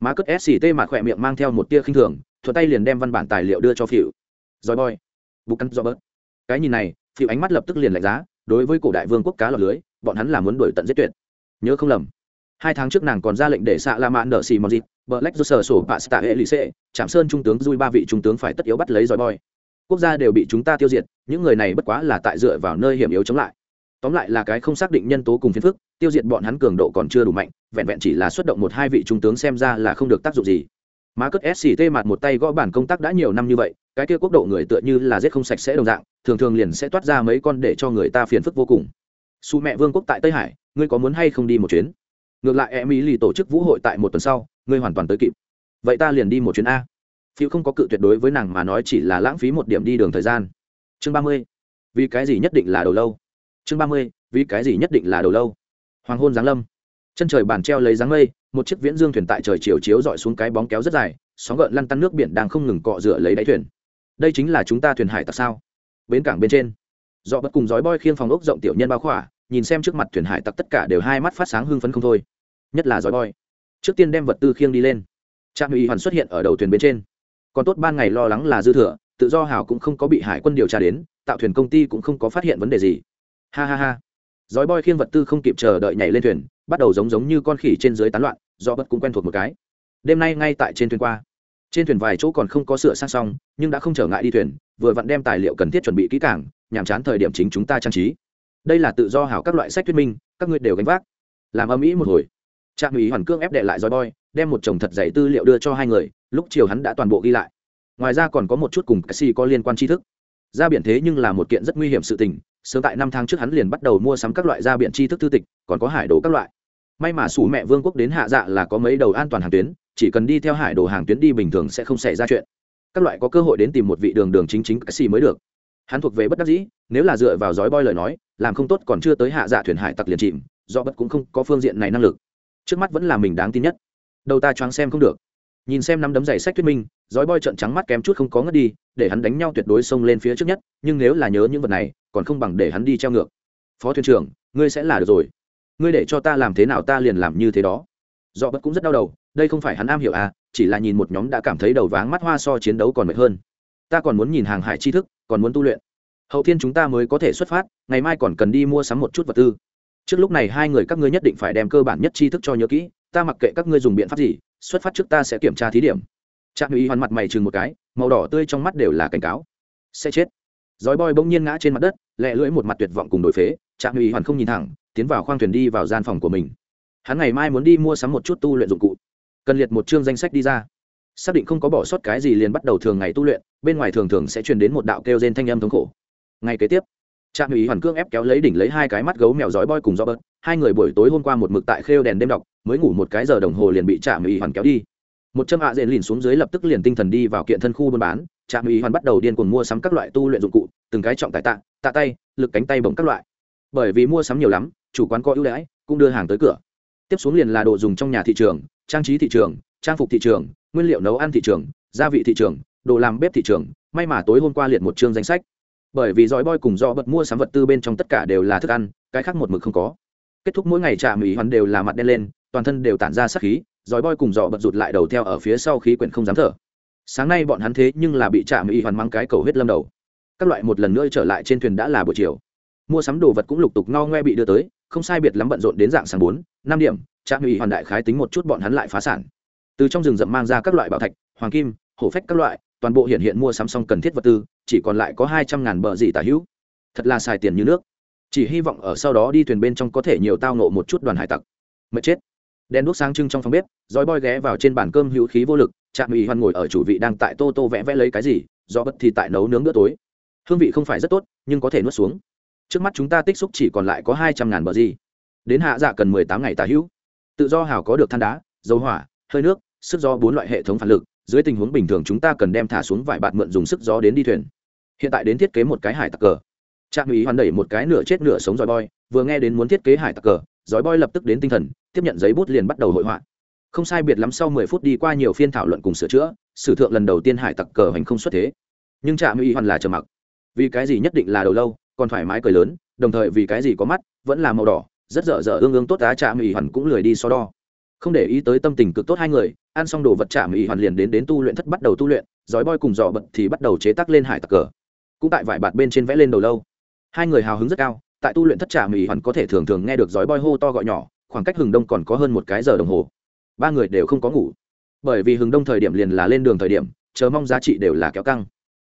S1: Má cất sct mặt khỏe miệng mang theo một tia khinh thường, thuận tay liền đem văn bản tài liệu đưa cho phiệu rồi boy, bục cắn do bớt. Cái nhìn này phiệu ánh mắt lập tức liền lạnh giá đối với cổ đại vương quốc cá lọt lưới, bọn hắn là muốn đuổi tận giết tuyệt. Nhớ không lầm, hai tháng trước nàng còn ra lệnh để xạ la mạn đỡ xì mòn dịp bờ lách do sở sổ bạ stạ hệ lì xệ trạm sơn trung tướng dui ba vị trung tướng phải tất yếu bắt lấy dòi boy. Quốc gia đều bị chúng ta tiêu diệt, những người này bất quá là tại dựa vào nơi hiểm yếu chống lại. Tóm lại là cái không xác định nhân tố cùng phiến phức, tiêu diệt bọn hắn cường độ còn chưa đủ mạnh, vẹn vẹn chỉ là xuất động một hai vị trung tướng xem ra là không được tác dụng gì. Má cất sct mặt một tay gõ bản công tác đã nhiều năm như vậy cái kia quốc độ người tựa như là giết không sạch sẽ đồng dạng, thường thường liền sẽ toát ra mấy con để cho người ta phiền phức vô cùng. Su mẹ vương quốc tại tây hải, ngươi có muốn hay không đi một chuyến? Ngược lại, em ý lì tổ chức vũ hội tại một tuần sau, ngươi hoàn toàn tới kịp. Vậy ta liền đi một chuyến a. Phiêu không có cự tuyệt đối với nàng mà nói chỉ là lãng phí một điểm đi đường thời gian. Chương ba mươi. Vì cái gì nhất định là đầu lâu? Chương ba mươi. Vì cái gì nhất định là đầu lâu? Hoàng hôn giáng lâm. Chân trời bàn treo lấy dáng mây, một chiếc viễn dương thuyền tại trời chiều chiếu dọi xuống cái bóng kéo rất dài, sóng gợn lăn tăn nước biển đang không ngừng cọ rửa lấy đáy thuyền đây chính là chúng ta thuyền hải tặc sao? Bến cảng bên trên. Do bất cùng dói boi khiêng phòng ốc rộng tiểu nhân bao khỏa, nhìn xem trước mặt thuyền hải tặc tất cả đều hai mắt phát sáng hưng phấn không thôi. Nhất là dói boi trước tiên đem vật tư khiêng đi lên. Trạm ủy hoàn xuất hiện ở đầu thuyền bên trên. Còn tốt ban ngày lo lắng là dư thừa, tự do hảo cũng không có bị hải quân điều tra đến, tạo thuyền công ty cũng không có phát hiện vấn đề gì. Ha ha ha. Dói boy khiêng vật tư không kịp chờ đợi nhảy lên thuyền, bắt đầu giống giống như con khỉ trên dưới tán loạn do bất cũng quen thuộc một cái. Đêm nay ngay tại trên thuyền qua trên thuyền vài chỗ còn không có sửa sang xong, nhưng đã không trở ngại đi thuyền, vừa vặn đem tài liệu cần thiết chuẩn bị kỹ càng, nhàm chán thời điểm chính chúng ta trang trí. Đây là tự do hảo các loại sách thuyết minh, các ngươi đều gánh vác. Làm âm ý một hồi. Trạm ý hoàn cương ép đệ lại roi boy, đem một chồng thật dày tư liệu đưa cho hai người, lúc chiều hắn đã toàn bộ ghi lại. Ngoài ra còn có một chút cùng cassi có liên quan tri thức. Ra biển thế nhưng là một kiện rất nguy hiểm sự tình, sớm tại năm tháng trước hắn liền bắt đầu mua sắm các loại ra biển tri thức thư tịch, còn có hải đồ các loại. May mà sủ mẹ vương quốc đến hạ dạ là có mấy đầu an toàn hàng tuyến chỉ cần đi theo hải đồ hàng tuyến đi bình thường sẽ không xảy ra chuyện. Các loại có cơ hội đến tìm một vị đường đường chính chính cassi mới được. Hắn thuộc về bất đắc dĩ, nếu là dựa vào giói boy lời nói, làm không tốt còn chưa tới hạ dạ thuyền hải tặc liền chìm, do bất cũng không có phương diện này năng lực. Trước mắt vẫn là mình đáng tin nhất. Đầu ta choáng xem không được. Nhìn xem năm đấm giày sách thuyết minh, giói boy trận trắng mắt kém chút không có ngất đi, để hắn đánh nhau tuyệt đối xông lên phía trước nhất, nhưng nếu là nhớ những vật này, còn không bằng để hắn đi treo ngược. Phó thuyền trưởng, ngươi sẽ là được rồi. Ngươi để cho ta làm thế nào ta liền làm như thế đó. Do bất cũng rất đau đầu đây không phải hắn am hiểu à chỉ là nhìn một nhóm đã cảm thấy đầu váng mắt hoa so chiến đấu còn mệt hơn. Ta còn muốn nhìn hàng hải tri thức, còn muốn tu luyện. Hậu thiên chúng ta mới có thể xuất phát, ngày mai còn cần đi mua sắm một chút vật tư. Trước lúc này hai người các ngươi nhất định phải đem cơ bản nhất tri thức cho nhớ kỹ, ta mặc kệ các ngươi dùng biện pháp gì, xuất phát trước ta sẽ kiểm tra thí điểm. Trạm ủy hoàn mặt mày chừng một cái, màu đỏ tươi trong mắt đều là cảnh cáo. Sẽ chết. Dói boi bỗng nhiên ngã trên mặt đất, lẹ lưỡi một mặt tuyệt vọng cùng đổi phế, trạm ủy hoàn không nhìn thẳng, tiến vào khoang thuyền đi vào gian phòng của mình. Hắn ngày mai muốn đi mua sắm một chút tu luyện dụng cụ cần liệt một chương danh sách đi ra. Xác định không có bỏ sót cái gì liền bắt đầu thường ngày tu luyện, bên ngoài thường thường sẽ truyền đến một đạo kêu gen thanh âm thống khổ. Ngay kế tiếp, trạm ủy hoàn cương ép kéo lấy đỉnh lấy hai cái mắt gấu mèo dói boy cùng do bớt, hai người buổi tối hôm qua một mực tại khêu đèn đêm đọc, mới ngủ một cái giờ đồng hồ liền bị trạm ủy hoàn kéo đi. Một châm hạ diện lìn xuống dưới lập tức liền tinh thần đi vào kiện thân khu buôn bán, trạm ủy hoàn bắt đầu điên cuồng mua sắm các loại tu luyện dụng cụ, từng cái trọng tài tạ tạ tay, lực cánh tay bồng các loại. Bởi vì mua sắm nhiều lắm, chủ quán có ưu đãi, cũng đưa hàng tới cửa tiếp xuống liền là đồ dùng trong nhà thị trường, trang trí thị trường, trang phục thị trường, nguyên liệu nấu ăn thị trường, gia vị thị trường, đồ làm bếp thị trường, may mà tối hôm qua liệt một chương danh sách. Bởi vì dõi boy cùng do bật mua sắm vật tư bên trong tất cả đều là thức ăn, cái khác một mực không có. Kết thúc mỗi ngày trà mỹ hoàn đều là mặt đen lên, toàn thân đều tản ra sắc khí dõi boy cùng dọ bật rụt lại đầu theo ở phía sau khí quyển không dám thở. Sáng nay bọn hắn thế nhưng là bị trà mỹ hoàn mang cái cầu huyết lâm đầu. Các loại một lần nữa trở lại trên thuyền đã là buổi chiều. Mua sắm đồ vật cũng lục tục no ngoe bị đưa tới không sai biệt lắm bận rộn đến dạng sáng bốn, năm điểm trạm ủy hoàn đại khái tính một chút bọn hắn lại phá sản. Từ trong rừng rậm mang ra các loại bảo thạch, hoàng kim, hổ phách các loại, toàn bộ hiện hiện mua sắm xong cần thiết vật tư, chỉ còn lại có hai trăm ngàn bờ gì tả hữu. Thật là xài tiền như nước. Chỉ hy vọng ở sau đó đi thuyền bên trong có thể nhiều tao nộ một chút đoàn hải tặc. Mệt chết. Đèn đuốc sáng trưng trong phòng bếp roi boy ghé vào trên bàn cơm hữu khí vô lực trạm ủy hoàn ngồi ở chủ vị đang tại tô tô vẽ vẽ lấy cái gì, do bất thì tại nấu nướng bữa tối. Hương vị không phải rất tốt, nhưng có thể nuốt xuống trước mắt chúng ta tích xúc chỉ còn lại có hai trăm ngàn bờ gì. Đến hạ dạ cần mười tám ngày tả hữu. Tự do hào có được than đá, dầu hỏa, hơi nước, sức gió bốn loại hệ thống phản lực. Dưới tình huống bình thường chúng ta cần đem thả xuống vài bạt mượn dùng sức gió đến đi thuyền. Hiện tại đến thiết kế một cái hải tặc cờ. Trạm ý hoàn đẩy một cái nửa chết nửa sống dòi boy, vừa nghe đến muốn thiết kế hải tặc cờ dòi boy lập tức đến tinh thần, tiếp nhận giấy bút liền bắt đầu hội họa. Không sai biệt lắm sau mười phút đi qua nhiều phiên thảo luận cùng sửa chữa, sử thượng lần đầu tiên hải tặc cờ hành không xuất thế. Nhưng trạm ý hoàn là trầm mặc. Vì cái gì nhất định là đầu lâu? Còn thoải mái cười lớn, đồng thời vì cái gì có mắt, vẫn là màu đỏ, rất dở dở ương ương tốt á, trạm ỉ hoàn cũng lười đi so đo. Không để ý tới tâm tình cực tốt hai người, ăn xong đồ vật chạm ỉ hoàn liền đến đến tu luyện thất bắt đầu tu luyện, giói boi cùng dò bận thì bắt đầu chế tác lên hải tặc cờ. Cũng tại vải bạt bên trên vẽ lên đầu lâu. Hai người hào hứng rất cao, tại tu luyện thất trạm ỉ hoàn có thể thường thường nghe được giói boi hô to gọi nhỏ, khoảng cách hừng đông còn có hơn một cái giờ đồng hồ. Ba người đều không có ngủ. Bởi vì hừng đông thời điểm liền là lên đường thời điểm, chờ mong giá trị đều là kéo căng.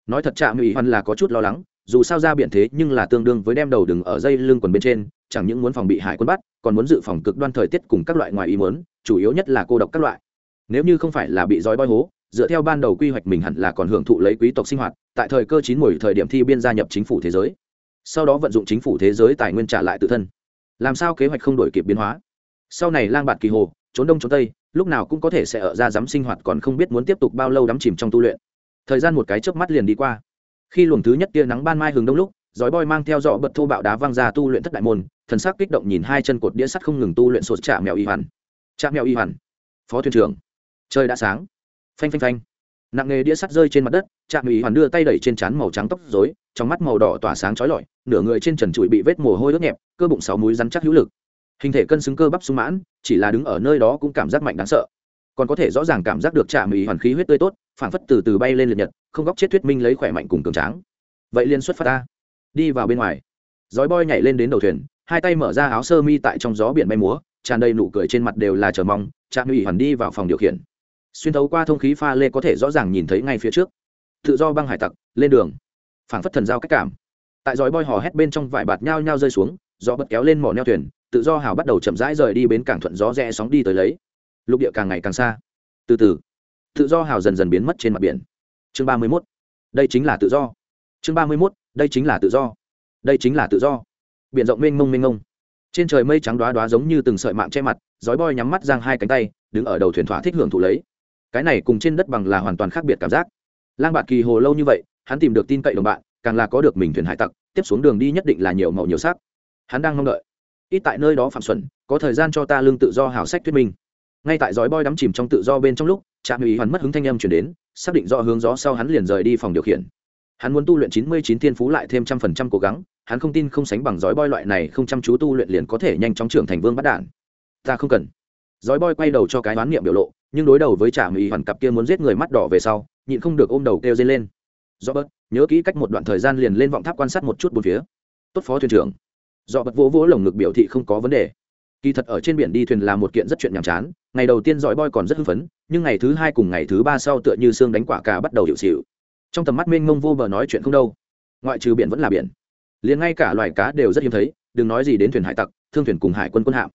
S1: Nói thật trạm ỉ hoàn là có chút lo lắng dù sao ra biển thế nhưng là tương đương với đem đầu đừng ở dây lưng quần bên trên, chẳng những muốn phòng bị hải quân bắt, còn muốn dự phòng cực đoan thời tiết cùng các loại ngoài ý muốn, chủ yếu nhất là cô độc các loại. Nếu như không phải là bị dói bói hố, dựa theo ban đầu quy hoạch mình hẳn là còn hưởng thụ lấy quý tộc sinh hoạt, tại thời cơ chín mùi thời điểm thi biên gia nhập chính phủ thế giới. Sau đó vận dụng chính phủ thế giới tài nguyên trả lại tự thân. Làm sao kế hoạch không đổi kịp biến hóa? Sau này lang bạt kỳ hồ, trốn đông trốn tây, lúc nào cũng có thể sẽ ở ra dám sinh hoạt còn không biết muốn tiếp tục bao lâu đắm chìm trong tu luyện. Thời gian một cái chớp mắt liền đi qua khi luồng thứ nhất tia nắng ban mai hừng đông lúc, giói boy mang theo dọ bật thô bạo đá văng ra tu luyện thất đại môn, thần sắc kích động nhìn hai chân cột đĩa sắt không ngừng tu luyện sột chạm mèo y hoàn. Chạm mèo y hoàn. Phó thuyền trưởng. Trời đã sáng. Phanh phanh phanh. Nặng nghề đĩa sắt rơi trên mặt đất, chạm y hoàn đưa tay đẩy trên trán màu trắng tóc rối, trong mắt màu đỏ tỏa sáng chói lọi, nửa người trên trần trụi bị vết mồ hôi ướt nhẹp, cơ bụng sáu múi rắn chắc hữu lực. Hình thể cân xứng cơ bắp sung mãn, chỉ là đứng ở nơi đó cũng cảm giác mạnh đáng sợ còn có thể rõ ràng cảm giác được chạm y hoàn khí huyết tươi tốt phản phất từ từ bay lên liệt nhật, không góc chết thuyết minh lấy khỏe mạnh cùng cường tráng. Vậy liên xuất phát ta. Đi vào bên ngoài. Giói boy nhảy lên đến đầu thuyền, hai tay mở ra áo sơ mi tại trong gió biển bay múa, tràn đầy nụ cười trên mặt đều là chờ mong trạm ủy hoàn đi vào phòng điều khiển. Xuyên thấu qua thông khí pha lê có thể rõ ràng nhìn thấy ngay phía trước. Tự do băng hải tặc, lên đường. Phảng phất thần giao cách cảm. Tại giói boy hò hét bên trong vải bạt nhao nhao rơi xuống, gió bật kéo lên mỏ neo thuyền, tự do hào bắt đầu chậm rãi rời đi bến cảng thuận gió rẽ sóng đi tới lấy lục địa càng ngày càng xa. Từ từ. Tự do hào dần dần biến mất trên mặt biển. Chương ba mươi mốt. Đây chính là tự do. Chương ba mươi mốt. Đây chính là tự do. Đây chính là tự do. Biển rộng mênh mông mênh mông. Trên trời mây trắng đoá đoá giống như từng sợi mạng che mặt, giói bòi nhắm mắt giang hai cánh tay, đứng ở đầu thuyền thỏa thích hưởng thụ lấy. Cái này cùng trên đất bằng là hoàn toàn khác biệt cảm giác. Lang bạc kỳ hồ lâu như vậy, hắn tìm được tin cậy đồng bạn, càng là có được mình thuyền hải tặc, tiếp xuống đường đi nhất định là nhiều màu nhiều sắc. Hắn đang mong đợi. Ít tại nơi đó phạm xuẩn, có thời gian cho ta lương tự do hào sách thuyết minh ngay tại dõi boy đắm chìm trong tự do bên trong lúc, trạm ủy hoàn mất hứng thanh âm chuyển đến, xác định rõ hướng gió sau hắn liền rời đi phòng điều khiển. Hắn muốn tu luyện chín mươi chín thiên phú lại thêm trăm phần trăm cố gắng, hắn không tin không sánh bằng dõi boy loại này không chăm chú tu luyện liền có thể nhanh chóng trưởng thành vương bắt đản. Ta không cần. Dõi boy quay đầu cho cái đoán niệm biểu lộ, nhưng đối đầu với trạm ủy hoàn cặp kia muốn giết người mắt đỏ về sau, nhịn không được ôm đầu kêu dây lên. Do bớt nhớ kỹ cách một đoạn thời gian liền lên vọng tháp quan sát một chút bốn phía. Tốt phó thuyền trưởng. Do bật vỗ vỗ lồng ngực biểu thị không có vấn đề kỳ thật ở trên biển đi thuyền là một kiện rất chuyện nhàm chán, ngày đầu tiên dõi boy còn rất hưng phấn, nhưng ngày thứ hai cùng ngày thứ ba sau tựa như xương đánh quả cà bắt đầu hiệu xịu. Trong tầm mắt mênh mông vô bờ nói chuyện không đâu. Ngoại trừ biển vẫn là biển. Liền ngay cả loài cá đều rất hiếm thấy, đừng nói gì đến thuyền hải tặc, thương thuyền cùng hải quân quân hạm.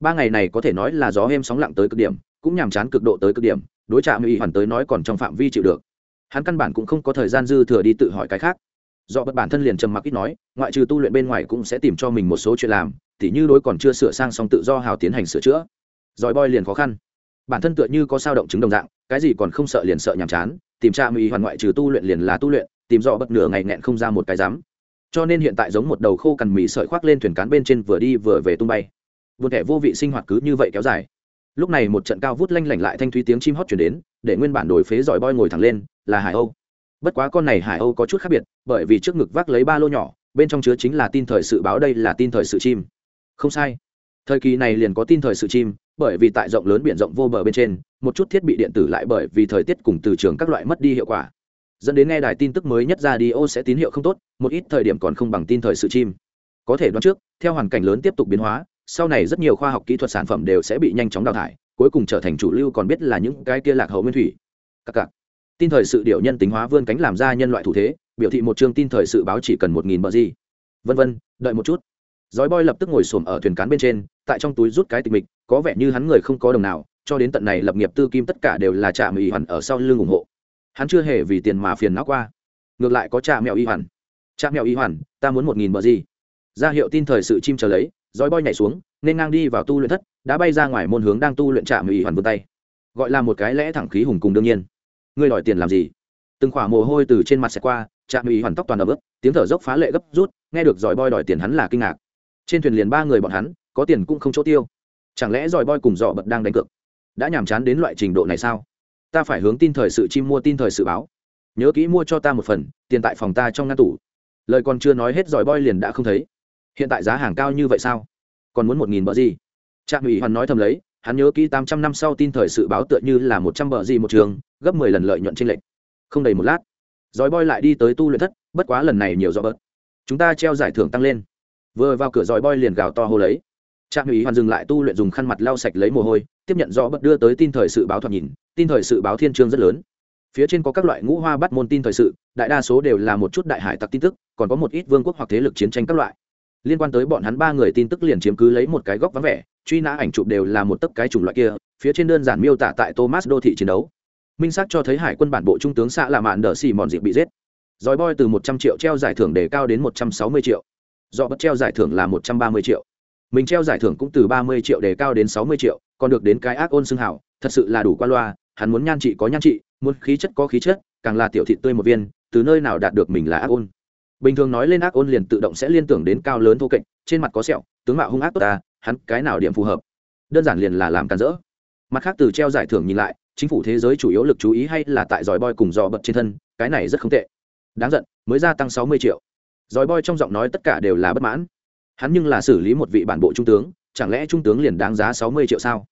S1: Ba ngày này có thể nói là gió êm sóng lặng tới cực điểm, cũng nhàm chán cực độ tới cực điểm, đối trạm ủy hoàn tới nói còn trong phạm vi chịu được. Hắn căn bản cũng không có thời gian dư thừa đi tự hỏi cái khác. Do bất bản thân liền trầm mặc ít nói, ngoại trừ tu luyện bên ngoài cũng sẽ tìm cho mình một số chuyện làm tỉ như đối còn chưa sửa sang xong tự do hào tiến hành sửa chữa. Giỏi boy liền khó khăn. Bản thân tựa như có sao động chứng đồng dạng, cái gì còn không sợ liền sợ nhàm chán, tìm cha mỹ hoàn ngoại trừ tu luyện liền là tu luyện, tìm dọ bất nửa ngày nghẹn không ra một cái dám cho nên hiện tại giống một đầu khô cằn mì sợi khoác lên thuyền cán bên trên vừa đi vừa về tung bay. Buồn thẻ vô vị sinh hoạt cứ như vậy kéo dài. Lúc này một trận cao vút lanh lảnh lại thanh thúy tiếng chim hót chuyển đến, để nguyên bản đổi phế giỏi boy ngồi thẳng lên, là hải âu. Bất quá con này hải âu có chút khác biệt, bởi vì trước ngực vác lấy ba lô nhỏ, bên trong chứa chính là tin thời sự báo đây là tin thời sự chim không sai. Thời kỳ này liền có tin thời sự chim, bởi vì tại rộng lớn biển rộng vô bờ bên trên, một chút thiết bị điện tử lại bởi vì thời tiết cùng từ trường các loại mất đi hiệu quả. Dẫn đến nghe đài tin tức mới nhất ra đi, ô sẽ tín hiệu không tốt, một ít thời điểm còn không bằng tin thời sự chim. Có thể đoán trước, theo hoàn cảnh lớn tiếp tục biến hóa, sau này rất nhiều khoa học kỹ thuật sản phẩm đều sẽ bị nhanh chóng đào thải, cuối cùng trở thành chủ lưu còn biết là những cái kia lạc hậu nguyên thủy. Các cặp tin thời sự điệu nhân tính hóa vươn cánh làm ra nhân loại thủ thế, biểu thị một chương tin thời sự báo chỉ cần một nghìn bờ gì. Vân vân, đợi một chút. Giói boy lập tức ngồi xổm ở thuyền cán bên trên, tại trong túi rút cái tịch mịch, có vẻ như hắn người không có đồng nào, cho đến tận này lập nghiệp tư kim tất cả đều là Trạm y hoàn ở sau lưng ủng hộ. Hắn chưa hề vì tiền mà phiền não qua. Ngược lại có Trạm mèo y hoàn. Trạm mèo y hoàn, ta muốn một nghìn bờ gì? Ra hiệu tin thời sự chim chờ lấy, Giói boy nhảy xuống, nên ngang đi vào tu luyện thất, đã bay ra ngoài môn hướng đang tu luyện Trạm y hoàn vươn tay. Gọi là một cái lẽ thẳng khí hùng cùng đương nhiên. Ngươi đòi tiền làm gì? Từng khỏa mồ hôi từ trên mặt sẽ qua trạm Y hoàn tóc toàn ấm ướp tiếng thở dốc phá lệ gấp rút, nghe được Giói boy đòi tiền hắn là kinh ngạc trên thuyền liền ba người bọn hắn, có tiền cũng không chỗ tiêu. Chẳng lẽ giỏi boy cùng dọ bật đang đánh cược? Đã nhàm chán đến loại trình độ này sao? Ta phải hướng tin thời sự chim mua tin thời sự báo. Nhớ kỹ mua cho ta một phần, tiền tại phòng ta trong ngăn tủ. Lời còn chưa nói hết giỏi boy liền đã không thấy. Hiện tại giá hàng cao như vậy sao? Còn muốn một nghìn bờ gì? Trạm ủy hoàn nói thầm lấy, hắn nhớ kỹ tám trăm năm sau tin thời sự báo tựa như là một trăm bờ gì một trường, gấp mười lần lợi nhuận trên lệch. Không đầy một lát, giỏi boy lại đi tới tu luyện thất, bất quá lần này nhiều do bớt. Chúng ta treo giải thưởng tăng lên vừa vào cửa giỏi boy liền gào to hô lấy. Trạm ủy hoàn dừng lại tu luyện dùng khăn mặt lau sạch lấy mồ hôi, tiếp nhận do bất đưa tới tin thời sự báo thoạt nhìn, tin thời sự báo thiên trương rất lớn. Phía trên có các loại ngũ hoa bắt môn tin thời sự, đại đa số đều là một chút đại hải tặc tin tức, còn có một ít vương quốc hoặc thế lực chiến tranh các loại. Liên quan tới bọn hắn ba người tin tức liền chiếm cứ lấy một cái góc vắng vẻ, truy nã ảnh chụp đều là một tấc cái chủng loại kia, phía trên đơn giản miêu tả tại thomas đô thị chiến đấu. Minh xác cho thấy hải quân bản bộ trung tướng xạ là mạn đờ xì mòn dịp bị giết. Dòi boy từ một trăm triệu treo giải thưởng đề cao đến một trăm sáu mươi triệu do bất treo giải thưởng là một trăm ba mươi triệu. Mình treo giải thưởng cũng từ ba mươi triệu đề cao đến sáu mươi triệu, còn được đến cái ác ôn xưng hảo thật sự là đủ qua loa, hắn muốn nhan trị có nhan trị, muốn khí chất có khí chất, càng là tiểu thị tươi một viên, từ nơi nào đạt được mình là ác ôn. Bình thường nói lên ác ôn liền tự động sẽ liên tưởng đến cao lớn thô kệch, trên mặt có sẹo, tướng mạo hung ác tốt ta, hắn cái nào điểm phù hợp? Đơn giản liền là làm cản rỡ. Mặt khác từ treo giải thưởng nhìn lại, chính phủ thế giới chủ yếu lực chú ý hay là tại giỏi boy cùng dò bật trên thân, cái này rất không tệ. Đáng giận, mới gia tăng sáu mươi triệu giỏi boy trong giọng nói tất cả đều là bất mãn. Hắn nhưng là xử lý một vị bản bộ trung tướng, chẳng lẽ trung tướng liền đáng giá sáu mươi triệu sao?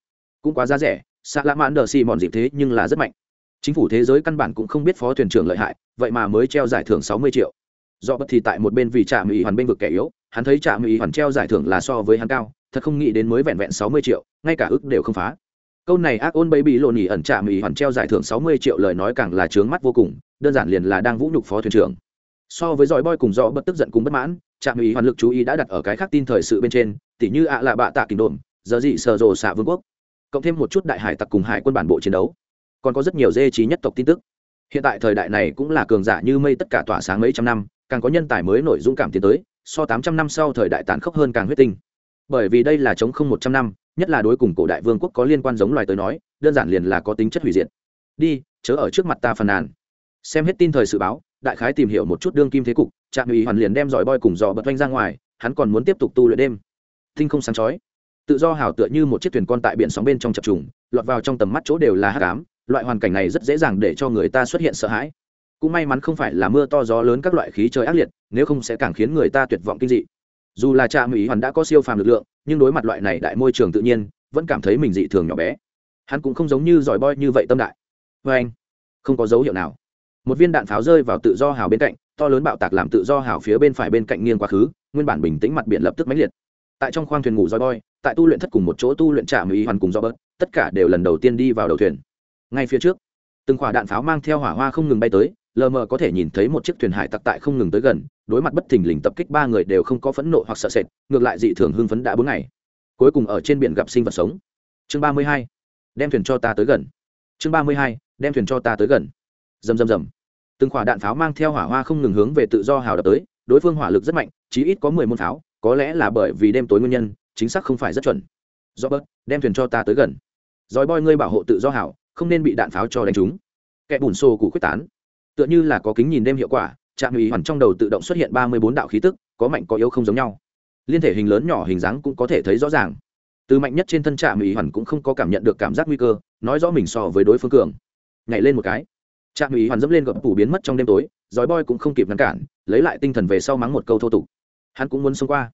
S1: Cũng quá giá rẻ xạ lã mãn đờ xì mòn dịp thế nhưng là rất mạnh. Chính phủ thế giới căn bản cũng không biết phó thuyền trưởng lợi hại, vậy mà mới treo giải thưởng sáu mươi triệu. Do bất thì tại một bên vì trạm ủy hoàn bên vực kẻ yếu, hắn thấy trạm ủy hoàn treo giải thưởng là so với hắn cao, thật không nghĩ đến mới vẹn vẹn sáu mươi triệu, ngay cả ước đều không phá. Câu này ác ôn bấy lộn nhỉ ẩn trạm ủy hoàn treo giải thưởng sáu mươi triệu lời nói càng là trướng mắt vô cùng, đơn giản liền là đang vũ nhục phó thuyền trưởng so với giỏi boy cùng do bất tức giận cùng bất mãn, trạm ủy hoàn lực chú ý đã đặt ở cái khác tin thời sự bên trên, tỉ như ạ là bạ tạ kình đồn, giờ gì sờ rồ xạ vương quốc. Cộng thêm một chút đại hải tặc cùng hải quân bản bộ chiến đấu. Còn có rất nhiều dê trí nhất tộc tin tức. Hiện tại thời đại này cũng là cường giả như mây tất cả tỏa sáng mấy trăm năm, càng có nhân tài mới nổi dũng cảm tiến tới, so tám trăm năm sau thời đại tàn khốc hơn càng huyết tinh. Bởi vì đây là chống không một trăm năm, nhất là đối cùng cổ đại vương quốc có liên quan giống loài tới nói, đơn giản liền là có tính chất hủy diệt. Đi, chớ ở trước mặt ta phàn nàn. Xem hết tin thời sự báo đại khái tìm hiểu một chút đương kim thế cục, trạm ủy hoàn liền đem giỏi boy cùng dò bật vanh ra ngoài, hắn còn muốn tiếp tục tu luyện đêm. Tinh không sáng chói. Tự do hào tựa như một chiếc thuyền con tại biển sóng bên trong chập trùng, lọt vào trong tầm mắt chỗ đều là hát cám loại hoàn cảnh này rất dễ dàng để cho người ta xuất hiện sợ hãi. Cũng may mắn không phải là mưa to gió lớn các loại khí trời ác liệt, nếu không sẽ càng khiến người ta tuyệt vọng kinh dị. Dù là trạm ủy hoàn đã có siêu phàm lực lượng, nhưng đối mặt loại này đại môi trường tự nhiên, vẫn cảm thấy mình dị thường nhỏ bé. Hắn cũng không giống như giỏi boy như vậy tâm đại. Vê anh không có dấu hiệu nào một viên đạn pháo rơi vào tự do hào bên cạnh, to lớn bạo tạc làm tự do hào phía bên phải bên cạnh nghiêng quá khứ, nguyên bản bình tĩnh mặt biển lập tức mãnh liệt. Tại trong khoang thuyền ngủ roi boy, tại tu luyện thất cùng một chỗ tu luyện trạm mỹ hoàn cùng do bớt tất cả đều lần đầu tiên đi vào đầu thuyền. Ngay phía trước, từng quả đạn pháo mang theo hỏa hoa không ngừng bay tới, lờ mờ có thể nhìn thấy một chiếc thuyền hải tặc tại không ngừng tới gần, đối mặt bất thình lình tập kích ba người đều không có phẫn nộ hoặc sợ sệt, ngược lại dị thường hưng phấn đã bốn ngày. Cuối cùng ở trên biển gặp sinh vật sống. Chương ba mươi hai, đem thuyền cho ta tới gần. Chương ba mươi hai, đem thuyền cho ta tới gần rầm rầm rầm. Từng quả đạn pháo mang theo hỏa hoa không ngừng hướng về tự do hào đập tới, đối phương hỏa lực rất mạnh, chí ít có mười môn pháo, có lẽ là bởi vì đêm tối nguyên nhân, chính xác không phải rất chuẩn. Do bớt đem thuyền cho ta tới gần. Dòi boy, ngươi bảo hộ tự do hảo không nên bị đạn pháo cho đánh trúng. Kẻ bùn xô cụ quyết tán. Tựa như là có kính nhìn đêm hiệu quả, trạm ủy hoàn trong đầu tự động xuất hiện ba mươi bốn đạo khí tức, có mạnh có yếu không giống nhau. Liên thể hình lớn nhỏ hình dáng cũng có thể thấy rõ ràng. Từ mạnh nhất trên thân trạm ủy hoàn cũng không có cảm nhận được cảm giác nguy cơ, nói rõ mình so với đối phương cường. Nhảy lên một cái trạm ý hoàn dẫm lên gập phủ biến mất trong đêm tối, giói boy cũng không kịp ngăn cản, lấy lại tinh thần về sau mắng một câu thô tục. Hắn cũng muốn xông qua.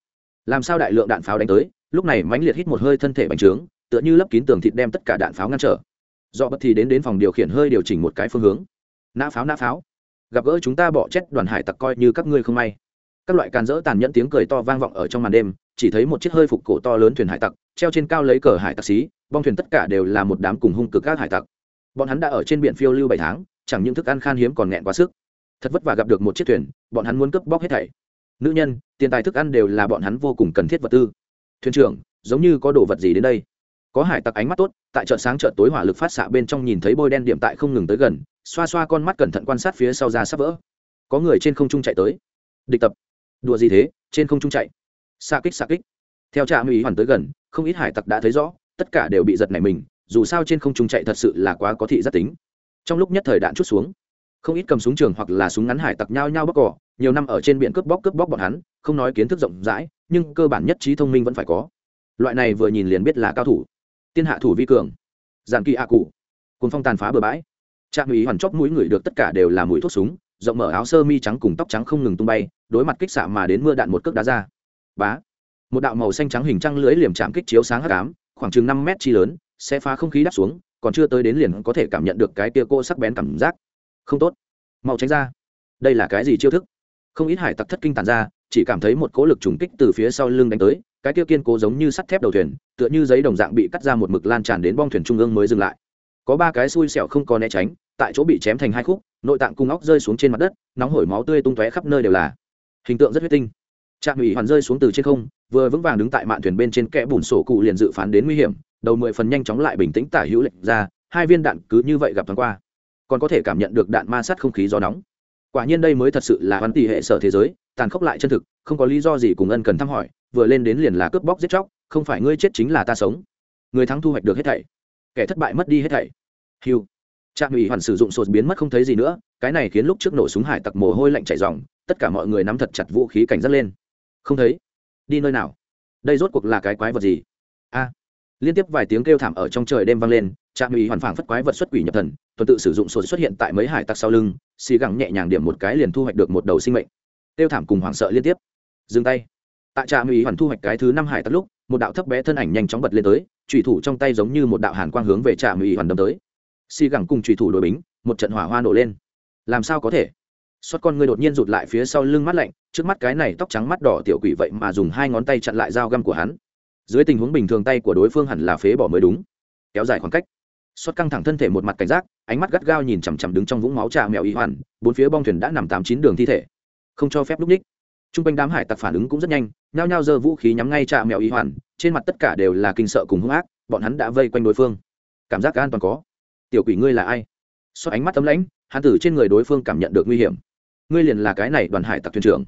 S1: Làm sao đại lượng đạn pháo đánh tới, lúc này mãnh liệt hít một hơi thân thể bành trướng, tựa như lấp kín tường thịt đem tất cả đạn pháo ngăn trở. Do bất thì đến đến phòng điều khiển hơi điều chỉnh một cái phương hướng. Nã pháo nã pháo. Gặp gỡ chúng ta bỏ chết đoàn hải tặc coi như các ngươi không may. Các loại càn rỡ tàn nhẫn tiếng cười to vang vọng ở trong màn đêm, chỉ thấy một chiếc hơi phục cổ to lớn thuyền hải tặc, treo trên cao lấy cờ hải tặc xí, bong thuyền tất cả đều là một đám cùng hung cực các hải tặc. Bọn hắn đã ở trên biển phiêu lưu bảy tháng chẳng những thức ăn khan hiếm còn nghẹn quá sức. Thật vất vả gặp được một chiếc thuyền, bọn hắn muốn cướp bóc hết thảy. Nữ nhân, tiền tài thức ăn đều là bọn hắn vô cùng cần thiết vật tư. Thuyền trưởng, giống như có đồ vật gì đến đây? Có hải tặc ánh mắt tốt, tại chợ sáng chợ tối hỏa lực phát xạ bên trong nhìn thấy bôi đen điểm tại không ngừng tới gần, xoa xoa con mắt cẩn thận quan sát phía sau ra sắp vỡ. Có người trên không trung chạy tới. Địch tập. Đùa gì thế? Trên không trung chạy. Xa kích xa kích. Theo trạm ý hoàn tới gần, không ít hải tặc đã thấy rõ, tất cả đều bị giật nảy mình, dù sao trên không trung chạy thật sự là quá có thị giác tính trong lúc nhất thời đạn chút xuống. Không ít cầm súng trường hoặc là súng ngắn hải tặc nhau nhau bóc cỏ nhiều năm ở trên biển cướp bóc cướp bóc bọn hắn, không nói kiến thức rộng rãi, nhưng cơ bản nhất trí thông minh vẫn phải có. Loại này vừa nhìn liền biết là cao thủ. Tiên hạ thủ vi cường. Giàn kỳ ạ cụ. Cuốn phong tàn phá bừa bãi. Trạm ủy hoàn chóp mũi người được tất cả đều là mũi thuốc súng, rộng mở áo sơ mi trắng cùng tóc trắng không ngừng tung bay, đối mặt kích xạ mà đến mưa đạn một cước đá ra. Bá. Một đạo màu xanh trắng hình trăng lưới liềm chạm kích chiếu sáng hắc ám, khoảng chừng năm mét chi lớn, sẽ phá không khí đắp xuống còn chưa tới đến liền có thể cảm nhận được cái tia cô sắc bén cảm giác. Không tốt. Mau tránh ra. Đây là cái gì chiêu thức? Không ít hải tặc thất kinh tàn ra, chỉ cảm thấy một cỗ lực trùng kích từ phía sau lưng đánh tới, cái kia kiên cố giống như sắt thép đầu thuyền, tựa như giấy đồng dạng bị cắt ra một mực lan tràn đến bong thuyền trung ương mới dừng lại. Có ba cái xui xẻo không có né tránh, tại chỗ bị chém thành hai khúc, nội tạng cung óc rơi xuống trên mặt đất, nóng hổi máu tươi tung tóe khắp nơi đều là. Hình tượng rất huyết tinh trạm ủy hoàn rơi xuống từ trên không, vừa vững vàng đứng tại mạn thuyền bên trên kẽ bùn sổ cụ liền dự phán đến nguy hiểm, đầu mười phần nhanh chóng lại bình tĩnh tả hữu lệnh ra, hai viên đạn cứ như vậy gặp thoáng qua, còn có thể cảm nhận được đạn ma sát không khí gió nóng. Quả nhiên đây mới thật sự là hoàn tỷ hệ sở thế giới, tàn khốc lại chân thực, không có lý do gì cùng ân cần thăm hỏi, vừa lên đến liền là cướp bóc giết chóc, không phải ngươi chết chính là ta sống. Người thắng thu hoạch được hết thảy, kẻ thất bại mất đi hết thảy. Hiu trạm ủy hoàn sử dụng sột biến mất không thấy gì nữa, cái này khiến lúc trước nổ súng hải tặc mồ hôi lạnh chảy dòng tất cả mọi người nắm thật chặt vũ khí cảnh giác lên không thấy. Đi nơi nào? Đây rốt cuộc là cái quái vật gì? A. Liên tiếp vài tiếng kêu thảm ở trong trời đêm vang lên, trạm ủy hoàn phảng phất quái vật xuất quỷ nhập thần, tuần tự sử dụng sột xuất hiện tại mấy hải tặc sau lưng, xì gẳng nhẹ nhàng điểm một cái liền thu hoạch được một đầu sinh mệnh. Kêu thảm cùng hoảng sợ liên tiếp. Dừng tay. Tại trạm ủy hoàn thu hoạch cái thứ năm hải tặc lúc, một đạo thấp bé thân ảnh nhanh chóng bật lên tới trùy thủ trong tay giống như một đạo hàn quang hướng về trạm ủy hoàn đâm tới. Xì gẳng cùng trùy thủ đội bính, một trận hỏa hoa nổ lên. Làm sao có thể? Xót con ngươi đột nhiên rụt lại phía sau lưng mắt lạnh, trước mắt cái này tóc trắng mắt đỏ tiểu quỷ vậy mà dùng hai ngón tay chặn lại dao găm của hắn. Dưới tình huống bình thường tay của đối phương hẳn là phế bỏ mới đúng. Kéo dài khoảng cách. Xót căng thẳng thân thể một mặt cảnh giác, ánh mắt gắt gao nhìn chằm chằm đứng trong vũng máu trà mèo y hoàn, bốn phía bong thuyền đã nằm tám chín đường thi thể. Không cho phép lúc ních. T r u n g quanh đám hải tặc phản ứng cũng rất nhanh, nhao nhao giơ vũ khí nhắm ngay trà mèo y hoàn, trên mặt tất cả đều là kinh sợ cùng hung ác, bọn hắn đã vây quanh đối phương. Cảm giác an toàn có. Tiểu quỷ ngươi là ai? Xót ánh mắt tấm lãnh, hắn tử trên người đối phương cảm nhận được nguy hiểm ngươi liền là cái này đoàn hải tặc thuyền trưởng.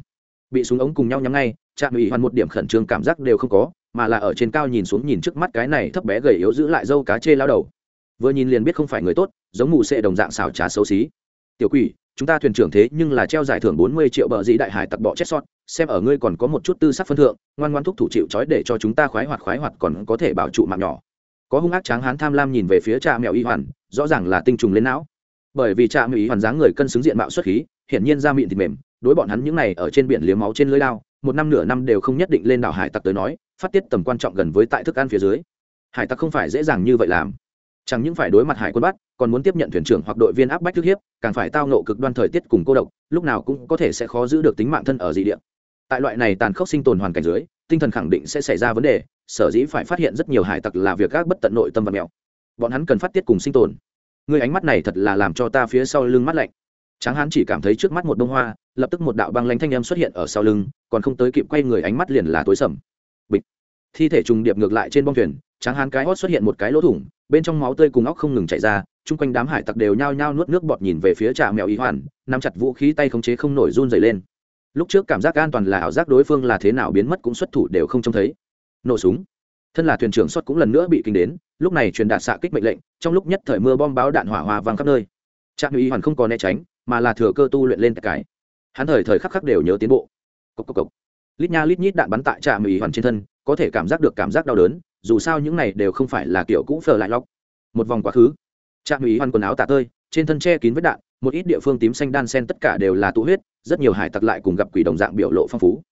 S1: Bị súng ống cùng nhau nhắm ngay, trạm ủy hoàn một điểm khẩn trương cảm giác đều không có, mà là ở trên cao nhìn xuống nhìn trước mắt cái này thấp bé gầy yếu giữ lại dâu cá chê lao đầu. Vừa nhìn liền biết không phải người tốt, giống mù sệ đồng dạng xảo trá xấu xí. Tiểu quỷ, chúng ta thuyền trưởng thế nhưng là treo giải thưởng bốn mươi triệu bờ dĩ đại hải tặc bọ chết sót, xem ở ngươi còn có một chút tư sắc phân thượng, ngoan ngoan thúc thủ chịu trói để cho chúng ta khoái hoạt khoái hoạt còn có thể bảo trụ mạng nhỏ. Có hung ác tráng hán tham lam nhìn về phía cha mèo y hoàn, rõ ràng là tinh trùng lên não. Bởi vì cha mèo y hoàn dáng người cân xứng diện mạo xuất khí hiển nhiên da miệng thịt mềm, đối bọn hắn những này ở trên biển liếm máu trên lưới lao một năm nửa năm đều không nhất định lên đảo hải tặc tới nói, phát tiết tầm quan trọng gần với tại thức ăn phía dưới. Hải tặc không phải dễ dàng như vậy làm. Chẳng những phải đối mặt hải quân bắt, còn muốn tiếp nhận thuyền trưởng hoặc đội viên áp bách thức hiếp, càng phải tao nộ cực đoan thời tiết cùng cô độc, lúc nào cũng có thể sẽ khó giữ được tính mạng thân ở dị địa. Tại loại này tàn khốc sinh tồn hoàn cảnh dưới, tinh thần khẳng định sẽ xảy ra vấn đề, sở dĩ phải phát hiện rất nhiều hải tặc là việc gác bất tận nội tâm và mèo bọn hắn cần phát tiết cùng sinh tồn. Người ánh mắt này thật là làm cho ta phía sau lưng mắt lạnh tráng hán chỉ cảm thấy trước mắt một bông hoa, lập tức một đạo băng lanh thanh em xuất hiện ở sau lưng, còn không tới kịp quay người ánh mắt liền là tối sầm. Bịch. Thi thể trùng điệp ngược lại trên bông thuyền, tráng hán cái hót xuất hiện một cái lỗ thủng, bên trong máu tươi cùng óc không ngừng chảy ra, chung quanh đám hải tặc đều nhao nhao nuốt nước bọt nhìn về phía trà mèo ý hoàn, nắm chặt vũ khí tay khống chế không nổi run dày lên. Lúc trước cảm giác an toàn là ảo giác đối phương là thế nào biến mất cũng xuất thủ đều không trông thấy. Nổ súng. Thân là thuyền trưởng xuất cũng lần nữa bị kinh đến, lúc này truyền đạt xạ kích mệnh lệnh, trong lúc nhất thời mưa bom báo đạn hỏa hoa vang khắp nơi. Trạm ý hoàn không còn né tránh mà là thừa cơ tu luyện lên cái. Hắn thời thời khắc khắc đều nhớ tiến bộ. Cốc cốc cốc. lít nha lít nhít đạn bắn tại trạm ủy hoàn trên thân, có thể cảm giác được cảm giác đau đớn, dù sao những này đều không phải là kiểu cũ phờ lại lóc. Một vòng quá khứ. Trạm ủy hoàn quần áo tả tơi, trên thân che kín vết đạn, một ít địa phương tím xanh đan sen tất cả đều là tụ huyết, rất nhiều hải tặc lại cùng gặp quỷ đồng dạng biểu lộ phong phú.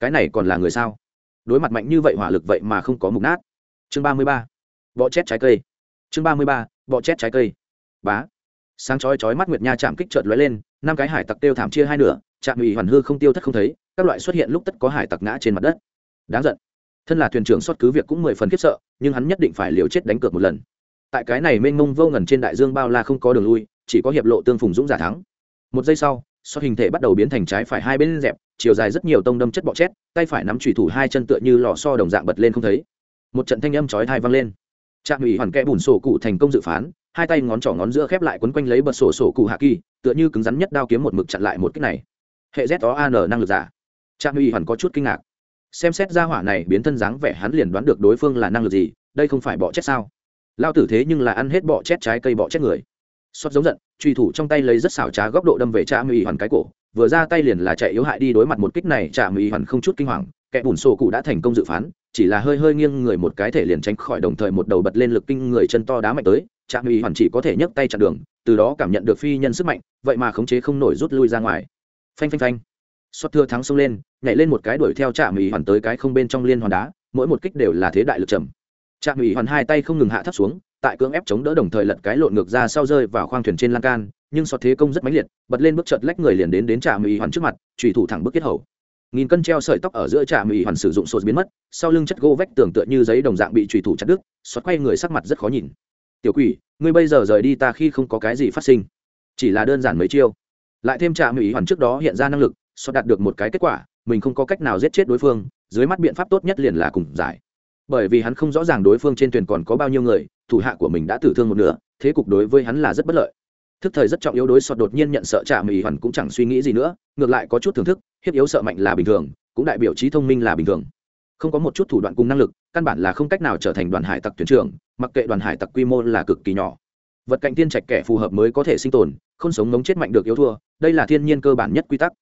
S1: Cái này còn là người sao? Đối mặt mạnh như vậy hỏa lực vậy mà không có mục nát. Chương ba mươi ba. Bọ chét trái cây. Chương ba mươi ba. Bọ chét trái cây. Bá sáng chói chói mắt nguyệt nha chạm kích chợt lóe lên, năm cái hải tặc tiêu thảm chia hai nửa, chạm ủy hoàn hư không tiêu thất không thấy, các loại xuất hiện lúc tất có hải tặc ngã trên mặt đất. Đáng giận. Thân là thuyền trưởng xuất cứ việc cũng mười phần khiếp sợ, nhưng hắn nhất định phải liều chết đánh cược một lần. Tại cái này mênh mông vô ngần trên đại dương bao la không có đường lui, chỉ có hiệp lộ tương phùng dũng giả thắng. Một giây sau, xuất hình thể bắt đầu biến thành trái phải hai bên dẹp, chiều dài rất nhiều tông đâm chất bọ chét, tay phải nắm thủy thủ hai chân tựa như lò so đồng dạng bật lên không thấy. Một trận thanh âm chói thai vang lên. Trạm ủy hoàn kẽ bùn sổ cụ thành công dự phán hai tay ngón trỏ ngón giữa khép lại quấn quanh lấy bật sổ sổ cụ hạ kỳ, tựa như cứng rắn nhất đao kiếm một mực chặn lại một cái này. Hệ z đó an năng lực giả. Trang uy hoàn có chút kinh ngạc. Xem xét ra hỏa này biến thân dáng vẻ, hắn liền đoán được đối phương là năng lực gì, đây không phải bọ chết sao? Lao tử thế nhưng là ăn hết bọ chết trái cây bọ chết người. Xót giống giận, truy thủ trong tay lấy rất xảo trá góc độ đâm về trạm uy hoàn cái cổ, vừa ra tay liền là chạy yếu hại đi đối mặt một kích này, trạm ủy hoàn không chút kinh hoàng, kẻ bùn sổ cụ đã thành công dự phán, chỉ là hơi hơi nghiêng người một cái thể liền tránh khỏi đồng thời một đầu bật lên lực kinh người chân to đá mạnh tới trạm ủy hoàn chỉ có thể nhấc tay chặn đường, từ đó cảm nhận được phi nhân sức mạnh, vậy mà khống chế không nổi rút lui ra ngoài. Phanh phanh phanh. Xuất thưa thắng xông lên, nhảy lên một cái đuổi theo trạm ủy hoàn tới cái không bên trong liên hoàn đá, mỗi một kích đều là thế đại lực trầm. Trạm ủy hoàn hai tay không ngừng hạ thấp xuống, tại cưỡng ép chống đỡ đồng thời lật cái lộn ngược ra sau rơi vào khoang thuyền trên lan can, nhưng sọt thế công rất mãnh liệt, bật lên bước chợt lách người liền đến đến trạm ủy hoàn trước mặt trùy thủ thẳng bước kết hầu nghìn cân treo sợi tóc ở giữa trạm ủy hoàn sử dụng sột biến mất, sau lưng chất gỗ vách tường tựa như giấy đồng dạng bị trùy thủ chặt đứt xoát quay người sắc mặt rất khó nhìn tiểu quỷ, ngươi bây giờ rời đi ta khi không có cái gì phát sinh. Chỉ là đơn giản mấy chiêu. Lại thêm trạm ủy hoàn trước đó hiện ra năng lực, so đạt được một cái kết quả, mình không có cách nào giết chết đối phương, dưới mắt biện pháp tốt nhất liền là cùng giải. Bởi vì hắn không rõ ràng đối phương trên thuyền còn có bao nhiêu người, thủ hạ của mình đã tử thương một nửa, thế cục đối với hắn là rất bất lợi. Thức thời rất trọng yếu đối sọt đột nhiên nhận sợ trả mỹ hoàn cũng chẳng suy nghĩ gì nữa, ngược lại có chút thưởng thức, hiếp yếu sợ mạnh là bình thường, cũng đại biểu trí thông minh là bình thường không có một chút thủ đoạn cùng năng lực, căn bản là không cách nào trở thành đoàn hải tặc thuyền trưởng, mặc kệ đoàn hải tặc quy mô là cực kỳ nhỏ. Vật cạnh tiên trạch kẻ phù hợp mới có thể sinh tồn, không sống ngống chết mạnh được yếu thua, đây là thiên nhiên cơ bản nhất quy tắc.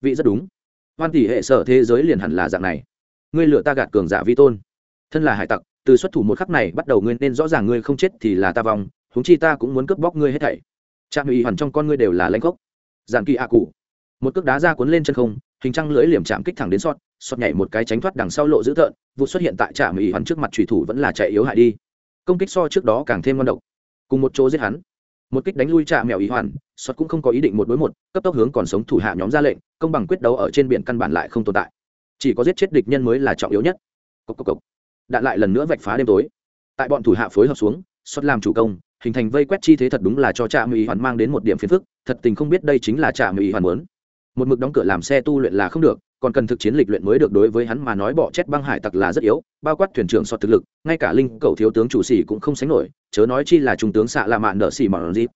S1: Vị rất đúng. Hoan tỷ hệ sở thế giới liền hẳn là dạng này. Ngươi lựa ta gạt cường giả vi tôn. Thân là hải tặc, từ xuất thủ một khắc này bắt đầu ngươi nên rõ ràng ngươi không chết thì là ta vong, huống chi ta cũng muốn cướp bóc ngươi hết thảy. Trạm ủy hoàn trong con ngươi đều là lãnh gốc giàn kỳ a cụ. Một cước đá ra cuốn lên chân không, hình trăng lưỡi liềm chạm kích thẳng đến sót sót nhảy một cái tránh thoát đằng sau lộ dữ tợn, vụ xuất hiện tại trạm ủy hoàn trước mặt trùy thủ vẫn là chạy yếu hại đi. Công kích so trước đó càng thêm ngon độc. Cùng một chỗ giết hắn. Một kích đánh lui trạ mèo ý hoàn sọt cũng không có ý định một đối một, cấp tốc hướng còn sống thủ hạ nhóm ra lệnh, công bằng quyết đấu ở trên biển căn bản lại không tồn tại. Chỉ có giết chết địch nhân mới là trọng yếu nhất. Cốc cốc cốc. đạn lại lần nữa vạch phá đêm tối. Tại bọn thủ hạ phối hợp xuống sọt làm chủ công, hình thành vây quét chi thế thật đúng là cho trạm mèo ý hoàn mang đến một điểm phiền phức, thật tình không biết đây chính là trạm mèo ý hoàn muốn. Một mực đóng cửa làm xe tu luyện là không được còn cần thực chiến lịch luyện mới được đối với hắn mà nói bỏ chết băng hải tặc là rất yếu, bao quát thuyền trưởng sọt thực lực, ngay cả linh cầu thiếu tướng chủ sĩ cũng không sánh nổi, chớ nói chi là trung tướng xạ là mạn nợ xỉ mỏng dịp.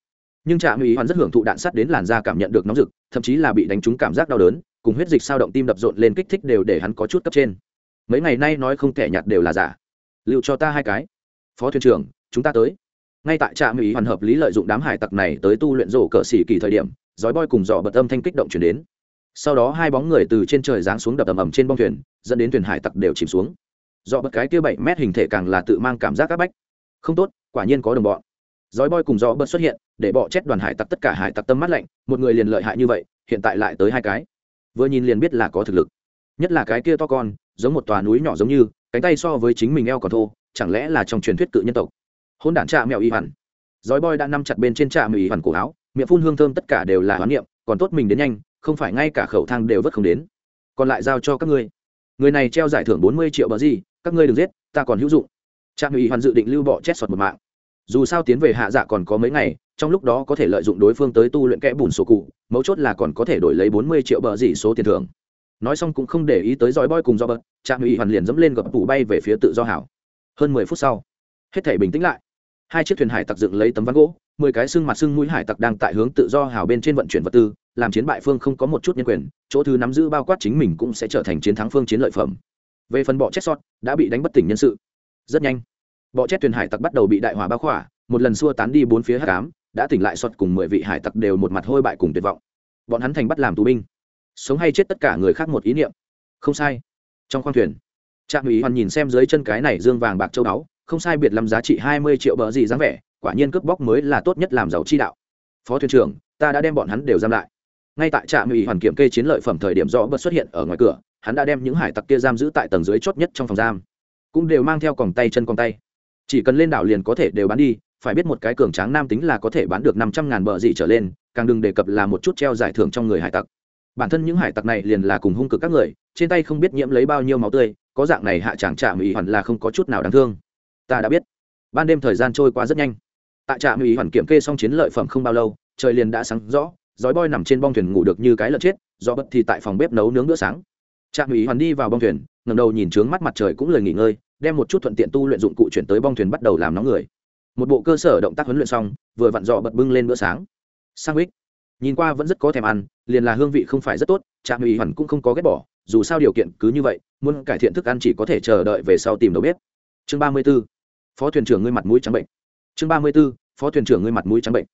S1: Nhưng trạm ý hoàn rất hưởng thụ đạn sắt đến làn da cảm nhận được nóng rực, thậm chí là bị đánh trúng cảm giác đau đớn, cùng huyết dịch sao động tim đập rộn lên kích thích đều để hắn có chút cấp trên. Mấy ngày nay nói không thể nhạt đều là giả. Lưu cho ta hai cái. Phó thuyền trưởng, chúng ta tới. Ngay tại trạm ý hoàn hợp lý lợi dụng đám hải tặc này tới tu luyện rổ cờ xỉ kỳ thời điểm, giói boy cùng dò bật âm thanh kích động chuyển đến sau đó hai bóng người từ trên trời giáng xuống đập ầm ầm trên bong thuyền, dẫn đến thuyền hải tặc đều chìm xuống. Do bất cái kia bảy mét hình thể càng là tự mang cảm giác áp bách. Không tốt, quả nhiên có đồng bọn. Dói boy cùng do bớt xuất hiện, để bọ chết đoàn hải tặc tất cả hải tặc tâm mắt lạnh, một người liền lợi hại như vậy, hiện tại lại tới hai cái. Vừa nhìn liền biết là có thực lực. Nhất là cái kia to con, giống một tòa núi nhỏ giống như, cánh tay so với chính mình eo còn thô, chẳng lẽ là trong truyền thuyết cự nhân tộc? Hôn đản trạ mèo y hẳn dói boy đã nắm chặt bên trên trạ mèo y hẳn cổ áo, miệng phun hương thơm tất cả đều là hoán niệm, còn tốt mình đến nhanh không phải ngay cả khẩu thang đều vất không đến. Còn lại giao cho các ngươi. Người này treo giải thưởng bốn mươi triệu bờ gì, các ngươi đừng giết, ta còn hữu dụng. Trạm ủy hoàn dự định lưu bỏ chết sọt một mạng. Dù sao tiến về hạ dạ còn có mấy ngày, trong lúc đó có thể lợi dụng đối phương tới tu luyện kẽ bùn sổ cụ, mấu chốt là còn có thể đổi lấy bốn mươi triệu bờ gì số tiền thưởng. Nói xong cũng không để ý tới dõi boy cùng do bật trạm ủy hoàn liền dẫm lên gập tủ bay về phía tự do hảo. Hơn mười phút sau, hết thể bình tĩnh lại. Hai chiếc thuyền hải tặc dựng lấy tấm ván gỗ mười cái xương mặt xương mũi hải tặc đang tại hướng tự do hào bên trên vận chuyển vật tư, làm chiến bại phương không có một chút nhân quyền, chỗ thứ nắm giữ bao quát chính mình cũng sẽ trở thành chiến thắng phương chiến lợi phẩm. Về phần bọ chết sót đã bị đánh bất tỉnh nhân sự. Rất nhanh, bọ chết thuyền hải tặc bắt đầu bị đại hỏa bao khỏa, một lần xua tán đi bốn phía hát cám đã tỉnh lại sót cùng mười vị hải tặc đều một mặt hôi bại cùng tuyệt vọng. Bọn hắn thành bắt làm tù binh. Sống hay chết tất cả người khác một ý niệm. Không sai. Trong khoang thuyền, trạm ủy hoàn nhìn xem dưới chân cái này dương vàng bạc châu báu, không sai biệt lắm giá trị hai mươi triệu bờ gì dáng vẻ quả nhiên cướp bóc mới là tốt nhất làm giàu chi đạo. Phó thuyền trưởng, ta đã đem bọn hắn đều giam lại. Ngay tại trạm ủy hoàn kiểm kê chiến lợi phẩm thời điểm do bật xuất hiện ở ngoài cửa, hắn đã đem những hải tặc kia giam giữ tại tầng dưới chốt nhất trong phòng giam. Cũng đều mang theo còng tay chân còng tay. Chỉ cần lên đảo liền có thể đều bán đi, phải biết một cái cường tráng nam tính là có thể bán được năm trăm ngàn bờ dị trở lên, càng đừng đề cập là một chút treo giải thưởng trong người hải tặc. Bản thân những hải tặc này liền là cùng hung cực các người, trên tay không biết nhiễm lấy bao nhiêu máu tươi, có dạng này hạ tràng trạm ủy hoàn là không có chút nào đáng thương. Ta đã biết. Ban đêm thời gian trôi qua rất nhanh tại trạm ủy hoàn kiểm kê xong chiến lợi phẩm không bao lâu, trời liền đã sáng rõ, giói boy nằm trên bong thuyền ngủ được như cái lợn chết do bất thì tại phòng bếp nấu nướng bữa sáng. Trạm ủy hoàn đi vào bong thuyền ngầm đầu nhìn trướng mắt mặt trời cũng lời nghỉ ngơi, đem một chút thuận tiện tu luyện dụng cụ chuyển tới bong thuyền bắt đầu làm nóng người. Một bộ cơ sở động tác huấn luyện xong, vừa vặn dọ bật bưng lên bữa sáng. Sang ích nhìn qua vẫn rất có thèm ăn, liền là hương vị không phải rất tốt, trạm ủy hoàn cũng không có ghét bỏ, dù sao điều kiện cứ như vậy, muốn cải thiện thức ăn chỉ có thể chờ đợi về sau tìm đầu bếp. Chương ba mươi b ố phó thuyền trưởng ngươi mặt mũi trắng bệnh. Chương ba mươi b ố phó thuyền trưởng ngươi mặt mũi trắng bệnh.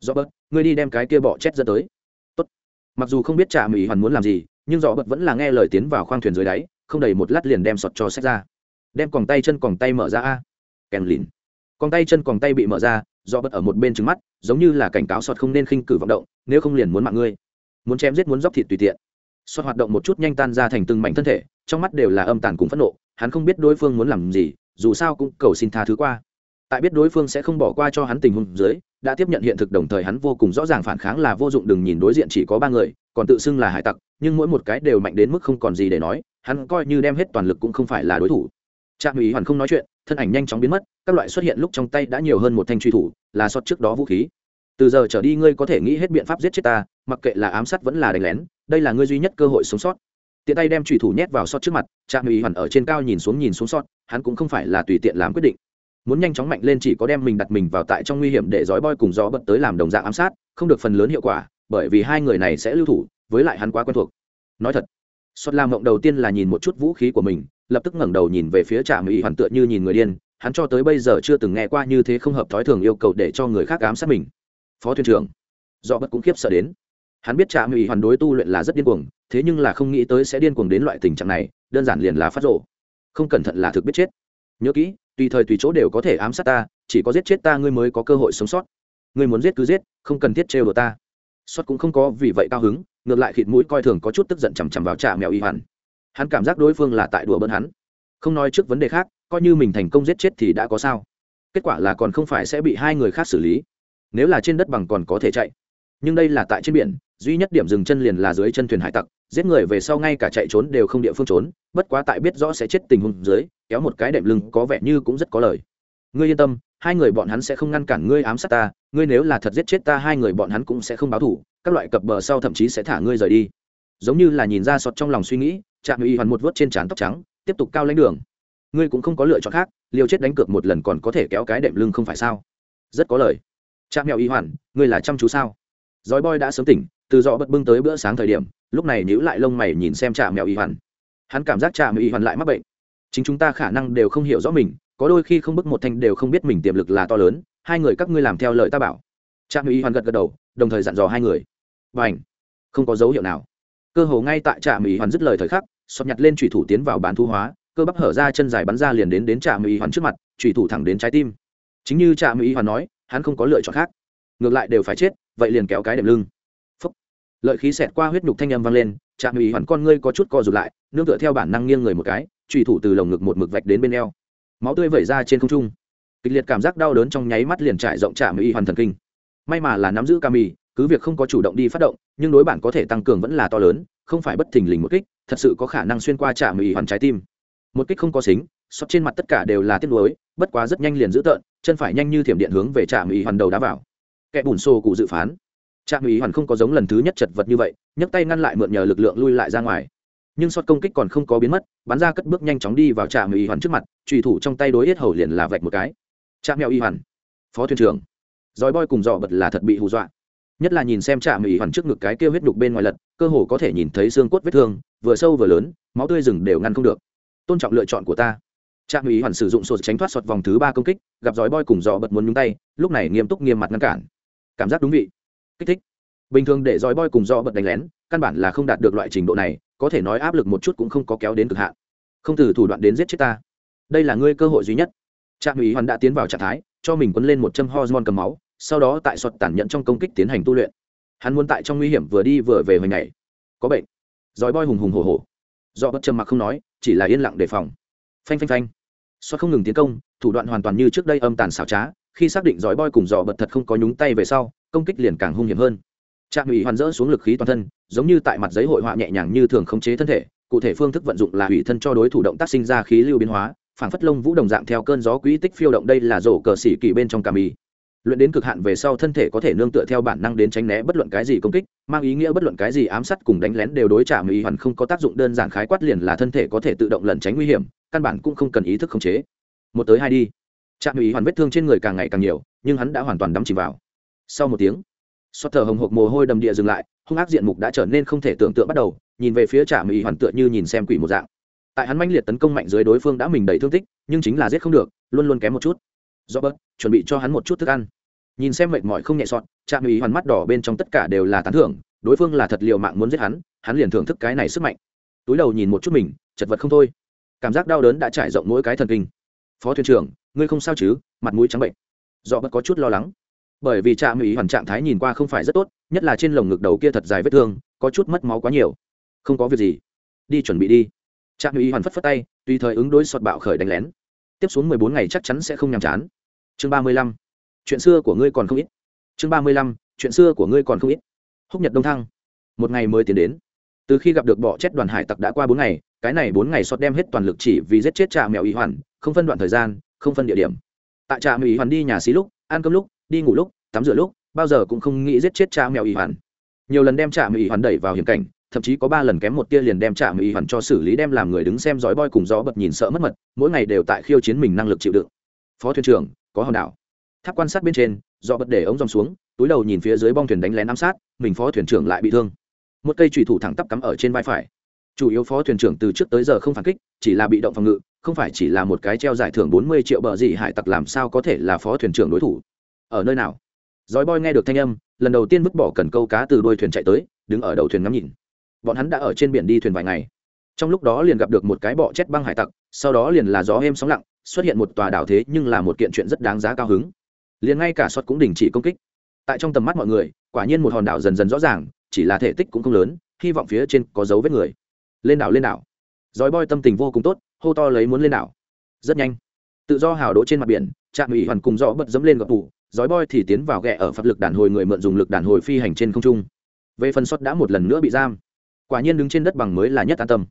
S1: Do bớt, ngươi đi đem cái kia bọ chết dẫn tới. Tốt. mặc dù không biết trà mỹ hoàn muốn làm gì, nhưng dọ bớt vẫn là nghe lời tiến vào khoang thuyền dưới đáy, không đầy một lát liền đem sọt cho xét ra. Đem còng tay chân còng tay mở ra a. Kèn lìn. Còng tay chân còng tay bị mở ra do bớt ở một bên trứng mắt, giống như là cảnh cáo sọt không nên khinh cử vọng động, nếu không liền muốn mạng ngươi. Muốn chém giết muốn dóc thịt tùy tiện. Sọt hoạt động một chút nhanh tan ra thành từng mảnh thân thể, trong mắt đều là âm tàn cùng phẫn nộ, hắn không biết đối phương muốn làm gì, dù sao cũng cầu xin tha thứ qua tại biết đối phương sẽ không bỏ qua cho hắn tình huống dưới, đã tiếp nhận hiện thực đồng thời hắn vô cùng rõ ràng phản kháng là vô dụng, đừng nhìn đối diện chỉ có ba người, còn tự xưng là hải tặc, nhưng mỗi một cái đều mạnh đến mức không còn gì để nói, hắn coi như đem hết toàn lực cũng không phải là đối thủ. Trạm ủy hoàn không nói chuyện, thân ảnh nhanh chóng biến mất, các loại xuất hiện lúc trong tay đã nhiều hơn một thanh truy thủ, là sót trước đó vũ khí. Từ giờ trở đi ngươi có thể nghĩ hết biện pháp giết chết ta, mặc kệ là ám sát vẫn là đánh lén, đây là ngươi duy nhất cơ hội sống sót. Tiện tay đem trùy thủ nhét vào sót trước mặt, trạm ủy hoàn ở trên cao nhìn xuống nhìn xuống sót, hắn cũng không phải là tùy tiện làm quyết định muốn nhanh chóng mạnh lên chỉ có đem mình đặt mình vào tại trong nguy hiểm để dói boy cùng gió bật tới làm đồng dạng ám sát, không được phần lớn hiệu quả, bởi vì hai người này sẽ lưu thủ, với lại hắn quá quen thuộc. Nói thật xuất làm mộng đầu tiên là nhìn một chút vũ khí của mình, lập tức ngẩng đầu nhìn về phía trạm mỹ hoàn tựa như nhìn người điên, hắn cho tới bây giờ chưa từng nghe qua như thế không hợp thói thường yêu cầu để cho người khác ám sát mình. Phó thuyền trưởng do bất cũng khiếp sợ đến. Hắn biết trạm mỹ hoàn đối tu luyện là rất điên cuồng, thế nhưng là không nghĩ tới sẽ điên cuồng đến loại tình trạng này, đơn giản liền là phát rộ không cẩn thận là thực biết chết. Nhớ kỹ tùy thời tùy chỗ đều có thể ám sát ta, chỉ có giết chết ta ngươi mới có cơ hội sống sót. Ngươi muốn giết cứ giết, không cần thiết trêu đồ ta. Sót cũng không có vì vậy cao hứng, ngược lại khịt mũi coi thường có chút tức giận chằm chằm vào trà mèo y hoàn hắn cảm giác đối phương là tại đùa bỡn hắn. Không nói trước vấn đề khác, coi như mình thành công giết chết thì đã có sao. Kết quả là còn không phải sẽ bị hai người khác xử lý. Nếu là trên đất bằng còn có thể chạy. Nhưng đây là tại trên biển, duy nhất điểm dừng chân liền là dưới chân thuyền hải tặc giết người về sau ngay cả chạy trốn đều không địa phương trốn, bất quá tại biết rõ sẽ chết tình huống dưới, kéo một cái đệm lưng có vẻ như cũng rất có lời. Ngươi yên tâm, hai người bọn hắn sẽ không ngăn cản ngươi ám sát ta, ngươi nếu là thật giết chết ta, hai người bọn hắn cũng sẽ không báo thủ, các loại cập bờ sau thậm chí sẽ thả ngươi rời đi. Giống như là nhìn ra sọt trong lòng suy nghĩ chạm y hoàn một vớt trên trán tóc trắng, tiếp tục cao lãnh đường. Ngươi cũng không có lựa chọn khác, liều chết đánh cược một lần còn có thể kéo cái đệm lưng không phải sao? Rất có lời. Chạm mèo y hoàn, ngươi là chăm chú sao? Dói boy đã sớm tỉnh, từ dọ bật bưng tới bữa sáng thời điểm lúc này nhíu lại lông mày nhìn xem trà mèo y hoàn. Hắn cảm giác trà mèo y hoàn lại mắc bệnh. Chính chúng ta khả năng đều không hiểu rõ mình, có đôi khi không bức một thanh đều không biết mình tiềm lực là to lớn, hai người các ngươi làm theo lời ta bảo. Trà mèo y hoàn gật gật đầu, đồng thời dặn dò hai người. Và ảnh không có dấu hiệu nào. Cơ hồ ngay tại trà mèo y hoàn dứt lời thời khắc, sọt nhặt lên thủy thủ tiến vào bán thu hóa, cơ bắp hở ra chân dài bắn ra liền đến đến trà mèo y hoàn trước mặt thủy thủ thẳng đến trái tim. Chính như trà mèo y hoàn nói, hắn không có lựa chọn khác. Ngược lại đều phải chết, vậy liền kéo cái đệm lưng lợi khí xẹt qua huyết nhục thanh âm vang lên, trạm mỹ hoàn con ngươi có chút co rụt lại, nương tựa theo bản năng nghiêng người một cái trùy thủ từ lồng ngực một mực vạch đến bên eo. Máu tươi vẩy ra trên không trung. Kịch liệt cảm giác đau đớn trong nháy mắt liền trải rộng trạm y hoàn thần kinh. May mà là nắm giữ cam mì cứ việc không có chủ động đi phát động, nhưng đối bản có thể tăng cường vẫn là to lớn, không phải bất thình lình một kích, thật sự có khả năng xuyên qua trạm y hoàn trái tim. Một kích không có xính, sót trên mặt tất cả đều là tiếc nuối, bất quá rất nhanh liền giữ tợn, chân phải nhanh như thiểm điện hướng về trạm y hoàn đầu đá vào. Kẻ bùn xô cụ dự phán trạm ý hoàn không có giống lần thứ nhất chật vật như vậy, nhấc tay ngăn lại mượn nhờ lực lượng lui lại ra ngoài. Nhưng sót công kích còn không có biến mất, bắn ra cất bước nhanh chóng đi vào trạm ý hoàn trước mặt trùy thủ trong tay đối yết hầu liền là vạch một cái. Trạm mèo y hoàn, phó thuyền trưởng. Dòi boy cùng dọ bật là thật bị hù dọa. Nhất là nhìn xem trạm ý hoàn trước ngực cái kêu huyết đục bên ngoài lật, cơ hồ có thể nhìn thấy xương cốt vết thương, vừa sâu vừa lớn, máu tươi rừng đều ngăn không được. Tôn trọng lựa chọn của ta. Trạm ý hoàn sử dụng sột tránh thoát sọt vòng thứ ba công kích, gặp dòi boy cùng dọ bật muốn nhúng tay, lúc này nghiêm túc nghiêm mặt ngăn cản. Cảm giác đúng vị kích thích. Bình thường để dòi boy cùng dọ bật đánh lén, căn bản là không đạt được loại trình độ này, có thể nói áp lực một chút cũng không có kéo đến cực hạn. Không từ thủ đoạn đến giết chết ta. Đây là ngươi cơ hội duy nhất. Trạm ủy hoàn đã tiến vào trạng thái, cho mình quấn lên một châm hormone cầm máu, sau đó tại sọt tản nhận trong công kích tiến hành tu luyện. Hắn muốn tại trong nguy hiểm vừa đi vừa về hồi ngày. Có bệnh. Dòi boy hùng hùng hồ hồ do bất trầm mặc không nói, chỉ là yên lặng đề phòng. Phanh phanh phanh. Sọt không ngừng tiến công, thủ đoạn hoàn toàn như trước đây âm tàn xảo trá, khi xác định dòi boy cùng dò bật thật không có nhúng tay về sau công kích liền càng hung hiểm hơn. Trạm ủy hoàn dỡ xuống lực khí toàn thân, giống như tại mặt giấy hội họa nhẹ nhàng như thường khống chế thân thể, cụ thể phương thức vận dụng là ủy thân cho đối thủ động tác sinh ra khí lưu biến hóa, phảng phất lông vũ đồng dạng theo cơn gió quỹ tích phiêu động đây là rổ cờ xỉ kỳ bên trong cà mì. Luyện đến cực hạn về sau thân thể có thể nương tựa theo bản năng đến tránh né bất luận cái gì công kích, mang ý nghĩa bất luận cái gì ám sát cùng đánh lén đều đối trả mỹ hoàn không có tác dụng, đơn giản khái quát liền là thân thể có thể tự động lẩn tránh nguy hiểm, căn bản cũng không cần ý thức khống chế. Một tới hai đi. Trạm mỹ hoàn vết thương trên người càng ngày càng nhiều, nhưng hắn đã hoàn toàn đắm chìm vào sau một tiếng xót thở hồng hộc mồ hôi đầm địa dừng lại, hung ác diện mục đã trở nên không thể tưởng tượng bắt đầu, nhìn về phía trả mỹ hoàn tựa như nhìn xem quỷ một dạng. Tại hắn manh liệt tấn công mạnh dưới đối phương đã mình đầy thương tích, nhưng chính là giết không được, luôn luôn kém một chút. Do bớt chuẩn bị cho hắn một chút thức ăn. Nhìn xem mệt mỏi không nhẹ sọt trạm ý hoàn mắt đỏ bên trong tất cả đều là tán thưởng, đối phương là thật liều mạng muốn giết hắn hắn liền thưởng thức cái này sức mạnh. Túi đầu nhìn một chút mình, chật vật không thôi. Cảm giác đau đớn đã trải rộng mỗi cái thần kinh. Phó thuyền trưởng, ngươi không sao chứ, mặt mũi trắng bệnh. Do bớt có chút lo lắng bởi vì trạm ý hoàn trạng thái nhìn qua không phải rất tốt, nhất là trên lồng ngực đầu kia thật dài vết thương, có chút mất máu quá nhiều. Không có việc gì. Đi chuẩn bị đi. Trạm ý hoàn phất phất tay, tùy thời ứng đối sọt bạo khởi đánh lén. Tiếp xuống mười bốn ngày chắc chắn sẽ không nhàm chán. Chương ba mươi lăm. Chuyện xưa của ngươi còn không ít. Chương ba mươi lăm. Chuyện xưa của ngươi còn không ít. Húc nhật đông thăng. Một ngày mới tiến đến. Từ khi gặp được bọ chết đoàn hải tặc đã qua bốn ngày, cái này bốn ngày sọt đem hết toàn lực chỉ vì giết chết trà mèo ý hoàn, không phân đoạn thời gian, không phân địa điểm. Tại trà mèo ý hoàn đi nhà xí lúc, ăn cơm lúc đi ngủ lúc, tắm rửa lúc, bao giờ cũng không nghĩ giết chết cha mèo y hoàn. Nhiều lần đem trả mèo y hoàn đẩy vào hiểm cảnh, thậm chí có ba lần kém một tia liền đem trả mỹ hoàn cho xử lý đem làm người đứng xem dõi boy cùng gió bật nhìn sợ mất mật, mỗi ngày đều tại khiêu chiến mình năng lực chịu đựng. Phó thuyền trưởng, có hòn đảo. Tháp quan sát bên trên do bật để ống dòng xuống, túi đầu nhìn phía dưới bong thuyền đánh lén ám sát, mình phó thuyền trưởng lại bị thương. Một cây trùy thủ thẳng tắp cắm ở trên vai phải. Chủ yếu phó thuyền trưởng từ trước tới giờ không phản kích, chỉ là bị động phòng ngự, không phải chỉ là một cái treo giải thưởng bốn mươi triệu bờ gì hải tặc làm sao có thể là phó thuyền trưởng đối thủ ở nơi nào? Dói boy nghe được thanh âm, lần đầu tiên vứt bỏ cần câu cá từ đuôi thuyền chạy tới, đứng ở đầu thuyền ngắm nhìn. Bọn hắn đã ở trên biển đi thuyền vài ngày. Trong lúc đó liền gặp được một cái bọ chết băng hải tặc, sau đó liền là gió êm sóng lặng, xuất hiện một tòa đảo thế nhưng là một kiện chuyện rất đáng giá cao hứng. Liền ngay cả sọt cũng đình chỉ công kích. Tại trong tầm mắt mọi người, quả nhiên một hòn đảo dần dần rõ ràng, chỉ là thể tích cũng không lớn, hy vọng phía trên có dấu vết người. Lên đảo lên đảo. Dòi boy tâm tình vô cùng tốt, hô to lấy muốn lên đảo. Rất nhanh. Tự do hào đỗ trên mặt biển, trạm ủy hoàn cùng rõ bật dẫm lên gập tủ giói boy thì tiến vào ghẹ ở pháp lực đàn hồi người mượn dùng lực đàn hồi phi hành trên không trung. Về phần sót đã một lần nữa bị giam. Quả nhiên đứng trên đất bằng mới là nhất an tâm.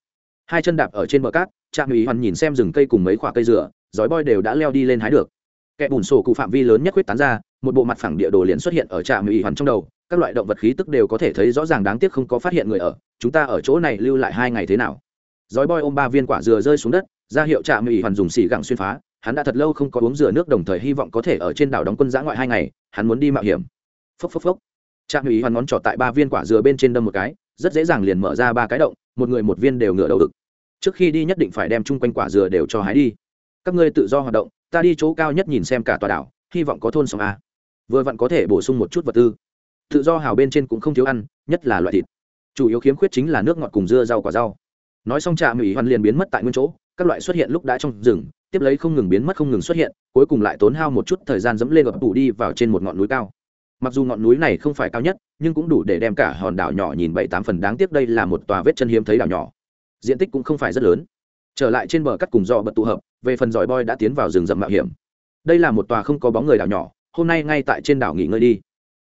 S1: Hai chân đạp ở trên bờ cát, trạm ủy hoàn nhìn xem rừng cây cùng mấy khoả cây dừa, giói boy đều đã leo đi lên hái được. Kẻ bùn sổ cụ phạm vi lớn nhất quyết tán ra, một bộ mặt phẳng địa đồ liền xuất hiện ở trạm ủy hoàn trong đầu. Các loại động vật khí tức đều có thể thấy rõ ràng đáng tiếc không có phát hiện người ở. Chúng ta ở chỗ này lưu lại hai ngày thế nào? Giói boy ôm ba viên quả dừa rơi xuống đất, ra hiệu trạm ủy hoàn dùng xì gẳng xuyên phá hắn đã thật lâu không có uống rửa nước đồng thời hy vọng có thể ở trên đảo đóng quân giã ngoại hai ngày, hắn muốn đi mạo hiểm. Phốc phốc phốc. Trạm ủy hoàn ngón trỏ tại ba viên quả dừa bên trên đâm một cái, rất dễ dàng liền mở ra ba cái động, một người một viên đều ngửa đầu đực trước khi đi nhất định phải đem chung quanh quả dừa đều cho hái đi. Các ngươi tự do hoạt động, ta đi chỗ cao nhất nhìn xem cả tòa đảo, hy vọng có thôn sông a. Vừa vặn có thể bổ sung một chút vật tư. Tự do hào bên trên cũng không thiếu ăn, nhất là loại thịt. Chủ yếu khiếm khuyết chính là nước ngọt cùng dưa rau quả rau. Nói xong trạm ủy hoàn liền biến mất tại nguyên chỗ các loại xuất hiện lúc đã trong rừng, tiếp lấy không ngừng biến mất, không ngừng xuất hiện, cuối cùng lại tốn hao một chút thời gian dẫm lên gập tủ đi vào trên một ngọn núi cao. Mặc dù ngọn núi này không phải cao nhất, nhưng cũng đủ để đem cả hòn đảo nhỏ nhìn bảy tám phần đáng tiếc đây là một tòa vết chân hiếm thấy đảo nhỏ. Diện tích cũng không phải rất lớn. Trở lại trên bờ cắt cùng do bật tụ hợp, về phần giỏi boy đã tiến vào rừng rậm mạo hiểm. Đây là một tòa không có bóng người đảo nhỏ, hôm nay ngay tại trên đảo nghỉ ngơi đi.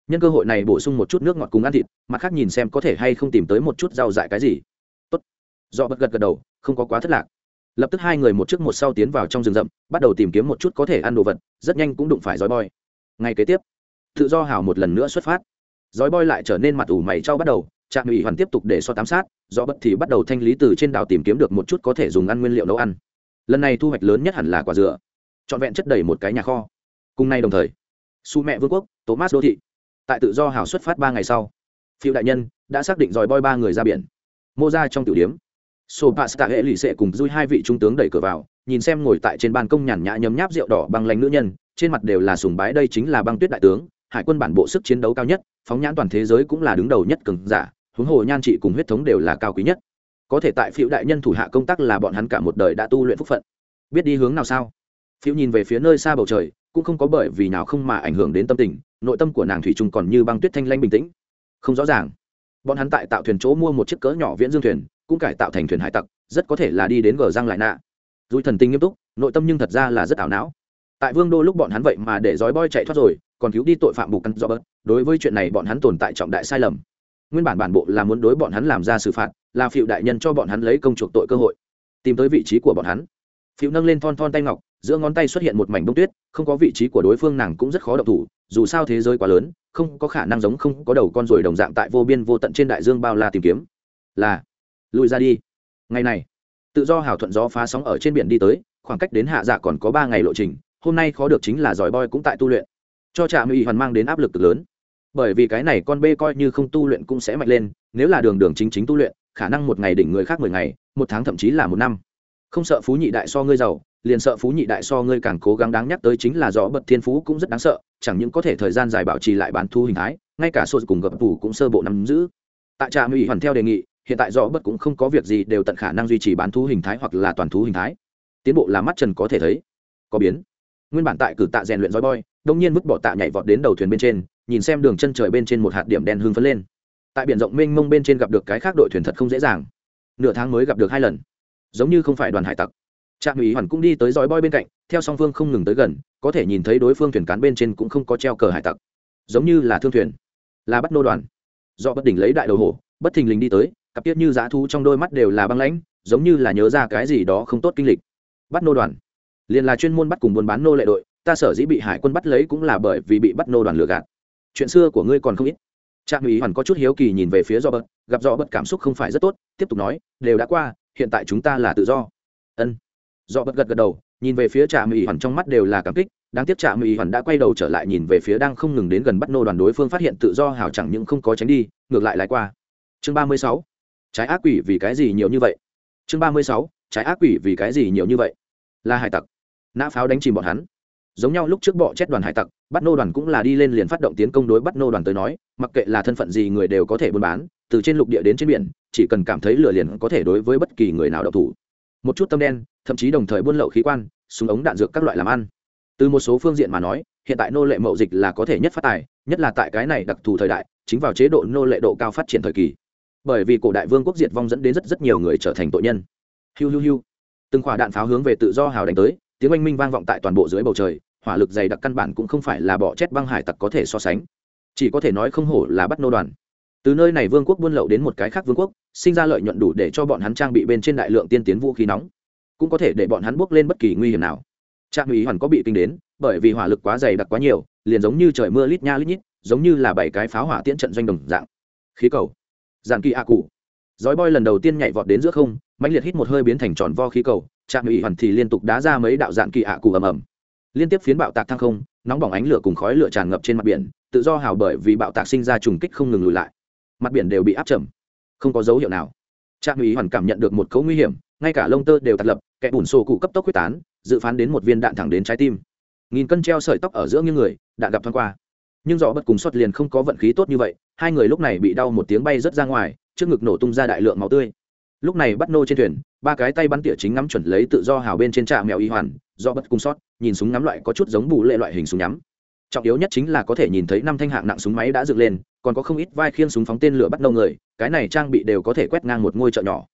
S1: Nhân cơ hội này bổ sung một chút nước ngọt cùng ăn thịt, mặt khác nhìn xem có thể hay không tìm tới một chút rau dại cái gì. Tốt. Do bật gật gật đầu, không có quá thất lạc lập tức hai người một trước một sau tiến vào trong rừng rậm, bắt đầu tìm kiếm một chút có thể ăn đồ vật, rất nhanh cũng đụng phải giói boy ngay kế tiếp, tự do hào một lần nữa xuất phát. Giói boy lại trở nên mặt ủ mày trao bắt đầu, trạm ủy hoàn tiếp tục để so tám sát, do bất thì bắt đầu thanh lý từ trên đảo tìm kiếm được một chút có thể dùng ăn nguyên liệu nấu ăn. Lần này thu hoạch lớn nhất hẳn là quả dừa, trọn vẹn chất đầy một cái nhà kho. Cùng nay đồng thời, su mẹ vương quốc, thomas đô thị, tại tự do hào xuất phát ba ngày sau, phiêu đại nhân đã xác định dòi boy ba người ra biển mô ra trong tiểu điếm sô pasta hệ lì xệ cùng dui hai vị trung tướng đẩy cửa vào, nhìn xem ngồi tại trên ban công nhàn nhã nhấm nháp rượu đỏ bằng lành nữ nhân, trên mặt đều là sùng bái đây chính là băng tuyết đại tướng, hải quân bản bộ sức chiến đấu cao nhất, phóng nhãn toàn thế giới cũng là đứng đầu nhất cường giả, huống hồ nhan trị cùng huyết thống đều là cao quý nhất. Có thể tại phiêu đại nhân thủ hạ công tác là bọn hắn cả một đời đã tu luyện phúc phận. Biết đi hướng nào sao? Phiêu nhìn về phía nơi xa bầu trời, cũng không có bởi vì nào không mà ảnh hưởng đến tâm tình, nội tâm của nàng thủy chung còn như băng tuyết thanh lanh bình tĩnh. Không rõ ràng. Bọn hắn tại tạo thuyền chỗ mua một chiếc cỡ nhỏ viễn dương thuyền cũng cải tạo thành thuyền hải tặc, rất có thể là đi đến gờ răng lại nạ. Dùi thần tình nghiêm túc, nội tâm nhưng thật ra là rất ảo não. Tại vương đô lúc bọn hắn vậy mà để dói boy chạy thoát rồi, còn cứu đi tội phạm bù căn do bớt đối với chuyện này bọn hắn tồn tại trọng đại sai lầm. Nguyên bản bản bộ là muốn đối bọn hắn làm ra xử phạt, là phiệu đại nhân cho bọn hắn lấy công chuộc tội cơ hội. Tìm tới vị trí của bọn hắn. Phiệu nâng lên thon thon tay ngọc, giữa ngón tay xuất hiện một mảnh bông tuyết, không có vị trí của đối phương nàng cũng rất khó độc thủ, dù sao thế giới quá lớn, không có khả năng giống không có đầu con ruồi đồng dạng tại vô biên vô tận trên đại dương bao la tìm kiếm. Là lùi ra đi. Ngày này, tự do hào thuận gió phá sóng ở trên biển đi tới, khoảng cách đến hạ dạ còn có ba ngày lộ trình, hôm nay khó được chính là giỏi boy cũng tại tu luyện. Cho trạm mỹ hoàn mang đến áp lực cực lớn. Bởi vì cái này con bê coi như không tu luyện cũng sẽ mạnh lên, nếu là đường đường chính chính tu luyện, khả năng một ngày đỉnh người khác mười ngày, một tháng thậm chí là một năm. Không sợ phú nhị đại so ngươi giàu, liền sợ phú nhị đại so ngươi càng cố gắng đáng nhắc tới chính là rõ bật thiên phú cũng rất đáng sợ, chẳng những có thể thời gian dài bảo trì lại bán thu hình thái, ngay cả sô cùng gập phủ cũng sơ bộ nắm giữ. Tại trạm ủy hoàn theo đề nghị hiện tại rõ bất cũng không có việc gì đều tận khả năng duy trì bán thú hình thái hoặc là toàn thú hình thái. Tiến bộ là mắt trần có thể thấy. Có biến. Nguyên bản tại cử tạ rèn luyện roi boy, đông nhiên vứt bỏ tạ nhảy vọt đến đầu thuyền bên trên, nhìn xem đường chân trời bên trên một hạt điểm đen hương phấn lên. Tại biển rộng mênh mông bên trên gặp được cái khác đội thuyền thật không dễ dàng. Nửa tháng mới gặp được hai lần. Giống như không phải đoàn hải tặc. Trạm ủy hoàn cũng đi tới dõi boy bên cạnh, theo song phương không ngừng tới gần, có thể nhìn thấy đối phương thuyền cán bên trên cũng không có treo cờ hải tặc. Giống như là thương thuyền, là bắt nô đoàn. Do bất đỉnh lấy đại đầu hổ, bất thình lình đi tới cặp tiết như dã thú trong đôi mắt đều là băng lãnh, giống như là nhớ ra cái gì đó không tốt kinh lịch. Bắt nô đoàn. Liền là chuyên môn bắt cùng buôn bán nô lệ đội, ta sở dĩ bị hải quân bắt lấy cũng là bởi vì bị bắt nô đoàn lừa gạt. Chuyện xưa của ngươi còn không ít. Trạm ủy hoàn có chút hiếu kỳ nhìn về phía do bật gặp do bật cảm xúc không phải rất tốt, tiếp tục nói, đều đã qua, hiện tại chúng ta là tự do. Ân. Do bật gật gật đầu, nhìn về phía trạm ủy hoàn trong mắt đều là cảm kích, đáng tiếc trạm ủy hoàn đã quay đầu trở lại nhìn về phía đang không ngừng đến gần bắt nô đoàn đối phương phát hiện tự do hào chẳng những không có tránh đi, ngược lại lại qua. Chương ba mươi sáu trái ác quỷ vì cái gì nhiều như vậy? Chương ba mươi sáu, trái ác quỷ vì cái gì nhiều như vậy? Là hải tặc. Nã pháo đánh chìm bọn hắn. Giống nhau lúc trước bọ chết đoàn hải tặc, bắt nô đoàn cũng là đi lên liền phát động tiến công đối bắt nô đoàn tới nói, mặc kệ là thân phận gì người đều có thể buôn bán, từ trên lục địa đến trên biển, chỉ cần cảm thấy lửa liền có thể đối với bất kỳ người nào độc thủ. Một chút tâm đen, thậm chí đồng thời buôn lậu khí quan, súng ống đạn dược các loại làm ăn. Từ một số phương diện mà nói, hiện tại nô lệ mậu dịch là có thể nhất phát tài, nhất là tại cái này đặc thù thời đại, chính vào chế độ nô lệ độ cao phát triển thời kỳ bởi vì cổ đại vương quốc diệt vong dẫn đến rất rất nhiều người trở thành tội nhân. Hiu hiu hiu. Từng quả đạn pháo hướng về tự do hào đánh tới, tiếng oanh minh vang vọng tại toàn bộ dưới bầu trời, hỏa lực dày đặc căn bản cũng không phải là bỏ chết băng hải tặc có thể so sánh. Chỉ có thể nói không hổ là bắt nô đoàn. Từ nơi này vương quốc buôn lậu đến một cái khác vương quốc, sinh ra lợi nhuận đủ để cho bọn hắn trang bị bên trên đại lượng tiên tiến vũ khí nóng. Cũng có thể để bọn hắn bước lên bất kỳ nguy hiểm nào. Trạm ý hoàn có bị kinh đến, bởi vì hỏa lực quá dày đặc quá nhiều, liền giống như trời mưa lít nha lít nhít, giống như là bảy cái pháo hỏa tiễn trận doanh đồng dạng. Khí cầu giàn kỳ ạ cụ. Dói boy lần đầu tiên nhảy vọt đến giữa không, mãnh liệt hít một hơi biến thành tròn vo khí cầu, trạm ủy hoàn thì liên tục đá ra mấy đạo dạng kỳ ạ cụ ầm ầm. Liên tiếp phiến bạo tạc thăng không, nóng bỏng ánh lửa cùng khói lửa tràn ngập trên mặt biển, tự do hào bởi vì bạo tạc sinh ra trùng kích không ngừng lùi lại. Mặt biển đều bị áp trầm. Không có dấu hiệu nào. Trạm ủy hoàn cảm nhận được một cấu nguy hiểm, ngay cả lông tơ đều tạt lập, kẻ bùn sổ cụ cấp tốc quyết tán, dự phán đến một viên đạn thẳng đến trái tim. Nghìn cân treo sợi tóc ở giữa những người, đạn gặp thoáng qua. Nhưng dọ bất cùng xuất liền không có vận khí tốt như vậy hai người lúc này bị đau một tiếng bay rớt ra ngoài, trước ngực nổ tung ra đại lượng máu tươi. Lúc này bắt nô trên thuyền, ba cái tay bắn tỉa chính ngắm chuẩn lấy tự do hào bên trên trạm mèo y hoàn, do bất cung sót, nhìn súng ngắm loại có chút giống bù lệ loại hình súng nhắm trọng yếu nhất chính là có thể nhìn thấy năm thanh hạng nặng súng máy đã dựng lên, còn có không ít vai khiên súng phóng tên lửa bắt nô người, cái này trang bị đều có thể quét ngang một ngôi chợ nhỏ.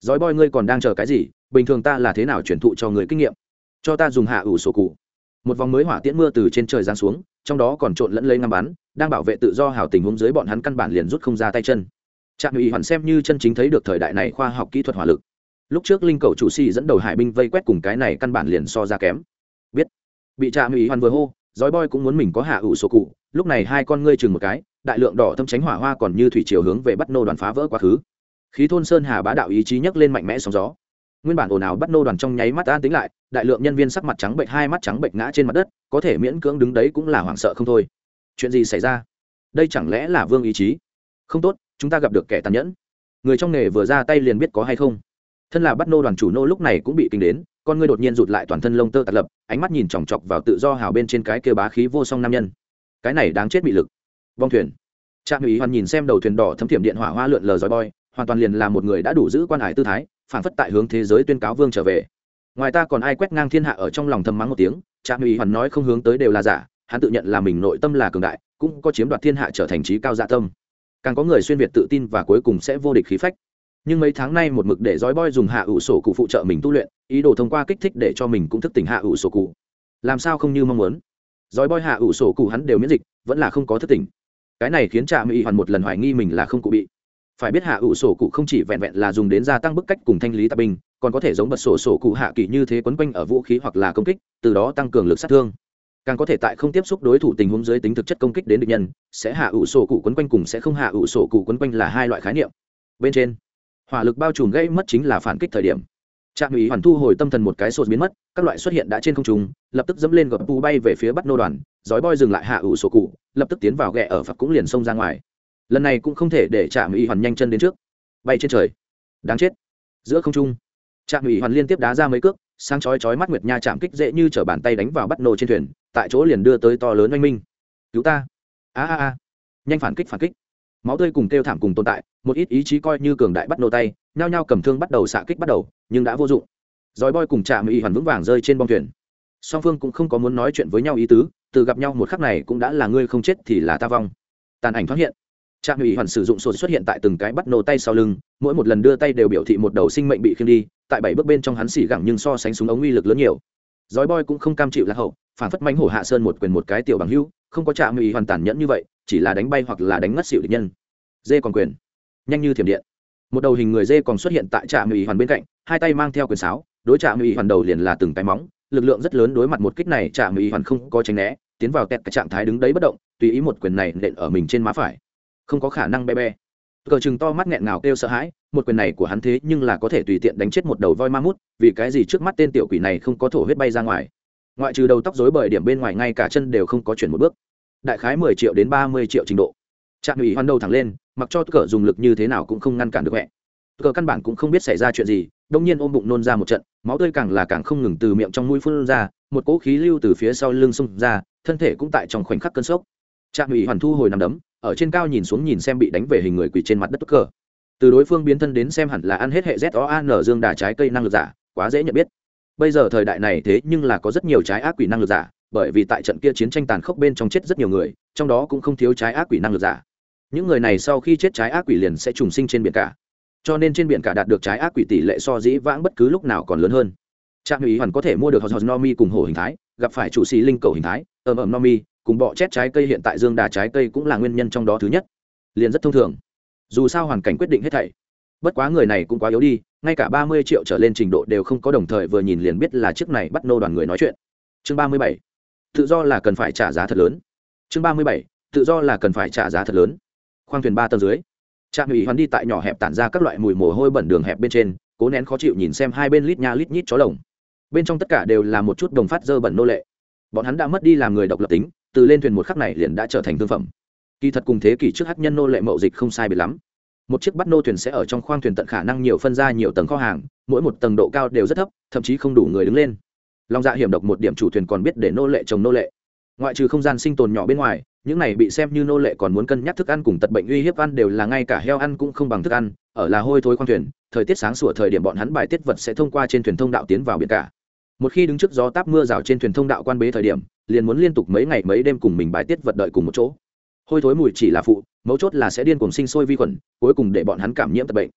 S1: Dói boi ngươi còn đang chờ cái gì? Bình thường ta là thế nào chuyển thụ cho người kinh nghiệm? Cho ta dùng hạ ủ sổ cụ. Một vòng mới hỏa tiễn mưa từ trên trời giáng xuống trong đó còn trộn lẫn lấy ngắm bắn, đang bảo vệ tự do hào tình huống dưới bọn hắn căn bản liền rút không ra tay chân. Trạm ủy hoàn xem như chân chính thấy được thời đại này khoa học kỹ thuật hỏa lực. Lúc trước linh cầu chủ sĩ dẫn đầu hải binh vây quét cùng cái này căn bản liền so ra kém. Biết. Bị trạm ủy hoàn vừa hô dói boy cũng muốn mình có hạ ủ sổ cụ, lúc này hai con ngươi chừng một cái, đại lượng đỏ thâm tránh hỏa hoa còn như thủy chiều hướng về bắt nô đoàn phá vỡ quá khứ. Khí thôn sơn hà bá đạo ý chí nhấc lên mạnh mẽ sóng gió nguyên bản ồn ào bắt nô đoàn trong nháy mắt an tính lại, đại lượng nhân viên sắc mặt trắng bệnh hai mắt trắng bệnh ngã trên mặt đất, có thể miễn cưỡng đứng đấy cũng là hoảng sợ không thôi. Chuyện gì xảy ra? Đây chẳng lẽ là vương ý chí? Không tốt, chúng ta gặp được kẻ tàn nhẫn. Người trong nghề vừa ra tay liền biết có hay không. Thân là bắt nô đoàn chủ nô lúc này cũng bị kinh đến, con ngươi đột nhiên rụt lại toàn thân lông tơ tạt lập, ánh mắt nhìn chòng chọc vào tự do hào bên trên cái kêu bá khí vô song nam nhân. Cái này đáng chết bị lực. Vong thuyền. Trạm ủy hoàn nhìn xem đầu thuyền đỏ thấm thiểm điện hỏa hoa lượn lờ dòi boy hoàn toàn liền là một người đã đủ giữ quan hải tư thái phản phất tại hướng thế giới tuyên cáo vương trở về. Ngoài ta còn ai quét ngang thiên hạ ở trong lòng thầm mắng một tiếng, trạm ủy hoàn nói không hướng tới đều là giả, hắn tự nhận là mình nội tâm là cường đại, cũng có chiếm đoạt thiên hạ trở thành trí cao dạ tâm. Càng có người xuyên việt tự tin và cuối cùng sẽ vô địch khí phách. Nhưng mấy tháng nay một mực để dõi boy dùng hạ ủ sổ cụ phụ trợ mình tu luyện, ý đồ thông qua kích thích để cho mình cũng thức tỉnh hạ ủ sổ cụ. Làm sao không như mong muốn? Dõi boy hạ ủ sổ cụ hắn đều miễn dịch, vẫn là không có thức tỉnh. Cái này khiến trạm mỹ hoàn một lần hoài nghi mình là không cụ bị phải biết hạ ủ sổ cụ không chỉ vẹn vẹn là dùng đến gia tăng bức cách cùng thanh lý tạp binh, còn có thể giống bật sổ sổ cụ hạ kỳ như thế quấn quanh ở vũ khí hoặc là công kích, từ đó tăng cường lực sát thương. Càng có thể tại không tiếp xúc đối thủ tình huống dưới tính thực chất công kích đến địch nhân, sẽ hạ ủ sổ cụ quấn quanh cùng sẽ không hạ ủ sổ cụ quấn quanh là hai loại khái niệm. Bên trên, hỏa lực bao trùm gây mất chính là phản kích thời điểm. Trạm ủy hoàn thu hồi tâm thần một cái sột biến mất, các loại xuất hiện đã trên không trung, lập tức dẫm lên gập pu bay về phía bắt nô đoàn, giói boi dừng lại hạ ủ sổ cụ, lập tức tiến vào ghẹ ở phật cũng liền xông ra ngoài lần này cũng không thể để trạm ủy hoàn nhanh chân đến trước. Bay trên trời. Đáng chết. Giữa không trung, trạm ủy hoàn liên tiếp đá ra mấy cước sang chói chói mắt nguyệt nha chạm kích dễ như t bàn tay đánh vào bắt nô trên thuyền, tại chỗ liền đưa tới to lớn oanh minh. Cứu ta. A a a. Nhanh phản kích phản kích. Máu tươi cùng kêu thảm cùng tồn tại, một ít ý chí coi như cường đại bắt nô tay, nhao nhao cầm thương bắt đầu xạ kích bắt đầu, nhưng đã vô dụng. Dòi boi cùng trạm y hoàn vững vàng rơi trên bong thuyền. Song phương cũng không có muốn nói chuyện với nhau ý tứ, từ gặp nhau một khắc này cũng đã là ngươi không chết thì là ta vong. Tàn ảnh thoát hiện trạm ủy hoàn sử dụng sổ xuất hiện tại từng cái bắt nổ tay sau lưng, mỗi một lần đưa tay đều biểu thị một đầu sinh mệnh bị khiêng đi, tại bảy bước bên trong hắn xỉ gẳng nhưng so sánh súng ống uy lực lớn nhiều. Dói boy cũng không cam chịu lạc hậu, phản phất mánh hổ hạ sơn một quyền một cái tiểu bằng hưu không có trạm ủy hoàn tàn nhẫn như vậy, chỉ là đánh bay hoặc là đánh ngất xỉu địch nhân. Dê còn quyền. Nhanh như thiểm điện. Một đầu hình người dê còn xuất hiện tại trạm ủy hoàn bên cạnh, hai tay mang theo quyền sáo, đối trạm ủy hoàn đầu liền là từng cái móng, lực lượng rất lớn đối mặt một kích này trạm ủy hoàn không có tránh né, tiến vào tẹt cả trạng thái đứng đấy bất động, tùy ý một quyền này nện ở mình trên má phải không có khả năng be be. Cờ chừng to mắt nghẹn ngào kêu sợ hãi, một quyền này của hắn thế nhưng là có thể tùy tiện đánh chết một đầu voi ma mút, vì cái gì trước mắt tên tiểu quỷ này không có thổ huyết bay ra ngoài. Ngoại trừ đầu tóc rối bởi điểm bên ngoài ngay cả chân đều không có chuyển một bước. Đại khái mười triệu đến ba mươi triệu trình độ. Trạm ủy hoan đầu thẳng lên, mặc cho cờ dùng lực như thế nào cũng không ngăn cản được mẹ. Cờ căn bản cũng không biết xảy ra chuyện gì, đông nhiên ôm bụng nôn ra một trận, máu tươi càng là càng không ngừng từ miệng trong mũi phun ra, một cỗ khí lưu từ phía sau lưng xung ra, thân thể cũng tại trong khoảnh khắc cơn sốc. Trạm ủy hoàn thu hồi nằm đấm ở trên cao nhìn xuống nhìn xem bị đánh về hình người quỳ trên mặt đất cờ từ đối phương biến thân đến xem hẳn là ăn hết hệ z o an dương đà trái cây năng lực giả, quá dễ nhận biết. Bây giờ thời đại này thế nhưng là có rất nhiều trái ác quỷ năng lực giả, bởi vì tại trận kia chiến tranh tàn khốc bên trong chết rất nhiều người, trong đó cũng không thiếu trái ác quỷ năng lực giả. Những người này sau khi chết trái ác quỷ liền sẽ trùng sinh trên biển cả. Cho nên trên biển cả đạt được trái ác quỷ tỷ lệ so dĩ vãng bất cứ lúc nào còn lớn hơn. Trạm ý hoàn có thể mua được hòn nomi cùng hổ hình thái, gặp phải chủ sĩ linh cầu hình thái, ầm ầm nomi cùng bọ chét trái cây hiện tại dương đà trái cây cũng là nguyên nhân trong đó thứ nhất. Liền rất thông thường. Dù sao hoàn cảnh quyết định hết thảy. Bất quá người này cũng quá yếu đi, ngay cả ba mươi triệu trở lên trình độ đều không có đồng thời vừa nhìn liền biết là chiếc này bắt nô đoàn người nói chuyện. Chương ba mươi bảy. Tự do là cần phải trả giá thật lớn. Chương ba mươi bảy. Tự do là cần phải trả giá thật lớn. Khoang thuyền ba tầng dưới. Trạm ủy hoàn đi tại nhỏ hẹp tản ra các loại mùi mồ hôi bẩn đường hẹp bên trên, cố nén khó chịu nhìn xem hai bên lít nha lít nhít chó lồng. Bên trong tất cả đều là một chút đồng phát dơ bẩn nô lệ. Bọn hắn đã mất đi làm người độc lập tính từ lên thuyền một khắc này liền đã trở thành thương phẩm. Kỳ thật cùng thế kỷ trước hát nhân nô lệ mậu dịch không sai biệt lắm. Một chiếc bắt nô thuyền sẽ ở trong khoang thuyền tận khả năng nhiều phân ra nhiều tầng kho hàng, mỗi một tầng độ cao đều rất thấp, thậm chí không đủ người đứng lên. Lòng dạ hiểm độc một điểm chủ thuyền còn biết để nô lệ trồng nô lệ. Ngoại trừ không gian sinh tồn nhỏ bên ngoài, những này bị xem như nô lệ còn muốn cân nhắc thức ăn cùng tật bệnh uy hiếp ăn đều là ngay cả heo ăn cũng không bằng thức ăn, ở là hôi thối khoang thuyền, thời tiết sáng sủa thời điểm bọn hắn bài tiết vật sẽ thông qua trên thuyền thông đạo tiến vào biển cả. Một khi đứng trước gió táp mưa rào trên thuyền thông đạo quan bế thời điểm liền muốn liên tục mấy ngày mấy đêm cùng mình bài tiết vật đợi cùng một chỗ. Hôi thối mùi chỉ là phụ, mấu chốt là sẽ điên cùng sinh sôi vi khuẩn, cuối cùng để bọn hắn cảm nhiễm tật bệnh.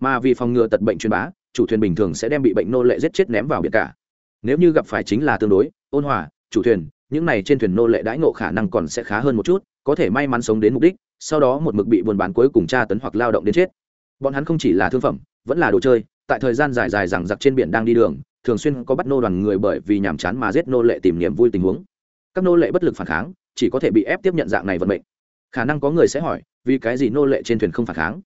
S1: Mà vì phòng ngừa tật bệnh truyền bá, chủ thuyền bình thường sẽ đem bị bệnh nô lệ giết chết ném vào biển cả. Nếu như gặp phải chính là tương đối, ôn hòa, chủ thuyền, những này trên thuyền nô lệ đãi ngộ khả năng còn sẽ khá hơn một chút, có thể may mắn sống đến mục đích, sau đó một mực bị buôn bán cuối cùng tra tấn hoặc lao động đến chết. Bọn hắn không chỉ là thương phẩm, vẫn là đồ chơi, tại thời gian dài dài rằng giặc trên biển đang đi đường, thường xuyên có bắt nô đoàn người bởi vì nhàm chán mà giết nô lệ tìm niềm vui tình huống các nô lệ bất lực phản kháng, chỉ có thể bị ép tiếp nhận dạng này vận mệnh. Khả năng có người sẽ hỏi, vì cái gì nô lệ trên thuyền không phản kháng?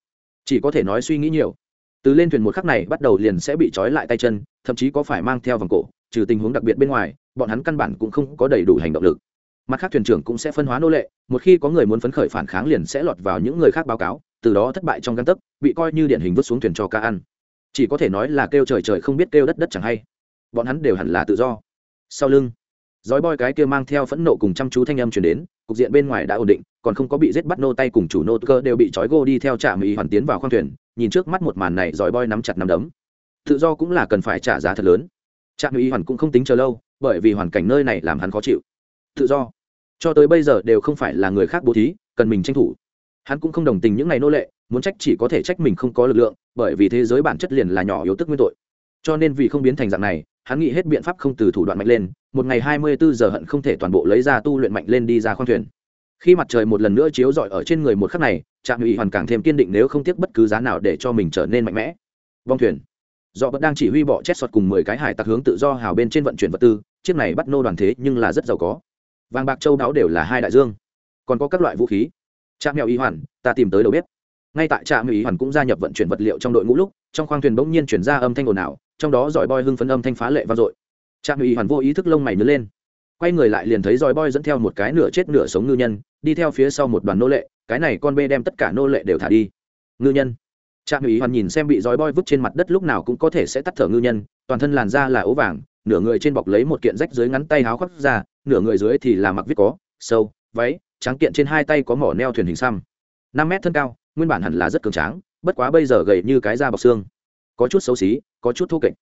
S1: Chỉ có thể nói suy nghĩ nhiều. Từ lên thuyền một khắc này bắt đầu liền sẽ bị trói lại tay chân, thậm chí có phải mang theo vòng cổ, trừ tình huống đặc biệt bên ngoài, bọn hắn căn bản cũng không có đầy đủ hành động lực. Mặt khác thuyền trưởng cũng sẽ phân hóa nô lệ, một khi có người muốn phấn khởi phản kháng liền sẽ lọt vào những người khác báo cáo, từ đó thất bại trong găng tấc, bị coi như điển hình vứt xuống thuyền cho ca ăn. Chỉ có thể nói là kêu trời trời không biết kêu đất đất chẳng hay. Bọn hắn đều hẳn là tự do. Sau lưng dói boi cái kia mang theo phẫn nộ cùng chăm chú thanh âm chuyển đến, cục diện bên ngoài đã ổn định, còn không có bị giết bắt nô tay cùng chủ nô cơ đều bị trói gô đi theo trạm ý hoàn tiến vào khoang thuyền, nhìn trước mắt một màn này Giói boi nắm chặt nắm đấm. Tự do cũng là cần phải trả giá thật lớn. Trạm ý hoàn cũng không tính chờ lâu, bởi vì hoàn cảnh nơi này làm hắn khó chịu. Tự do. Cho tới bây giờ đều không phải là người khác bố thí, cần mình tranh thủ. Hắn cũng không đồng tình những ngày nô lệ, muốn trách chỉ có thể trách mình không có lực lượng, bởi vì thế giới bản chất liền là nhỏ yếu tức nguyên tội cho nên vì không biến thành dạng này, hắn nghĩ hết biện pháp không từ thủ đoạn mạnh lên, một ngày hai mươi bốn giờ hận không thể toàn bộ lấy ra tu luyện mạnh lên đi ra khoang thuyền. Khi mặt trời một lần nữa chiếu rọi ở trên người một khắc này, trạm ủy hoàn càng thêm kiên định nếu không tiếc bất cứ giá nào để cho mình trở nên mạnh mẽ. Vong thuyền. Do vẫn đang chỉ huy bọ chết sọt cùng mười cái hải tặc hướng tự do hào bên trên vận chuyển vật tư, chiếc này bắt nô đoàn thế nhưng là rất giàu có. Vàng bạc châu đáo đều là hai đại dương. Còn có các loại vũ khí. Trạm mèo y hoàn, ta tìm tới đầu bếp. Ngay tại trạm mèo y hoàn cũng gia nhập vận chuyển vật liệu trong đội ngũ lúc, trong khoang thuyền bỗng nhiên chuyển ra âm thanh ồn ào trong đó giỏi boy hưng phấn âm thanh phá lệ vang dội. Trạm ủy hoàn vô ý thức lông mày nhớ lên, quay người lại liền thấy giỏi boy dẫn theo một cái nửa chết nửa sống ngư nhân, đi theo phía sau một đoàn nô lệ, cái này con bê đem tất cả nô lệ đều thả đi. Ngư nhân. Trạm ủy hoàn nhìn xem bị giỏi boy vứt trên mặt đất lúc nào cũng có thể sẽ tắt thở ngư nhân, toàn thân làn da là ố vàng, nửa người trên bọc lấy một kiện rách dưới ngắn tay háo khoác ra, nửa người dưới thì là mặc viết có, sâu, váy, trắng kiện trên hai tay có mỏ neo thuyền hình xăm. Năm mét thân cao, nguyên bản hẳn là rất cường tráng, bất quá bây giờ gầy như cái da bọc xương có chút xấu xí, có chút thô kệch.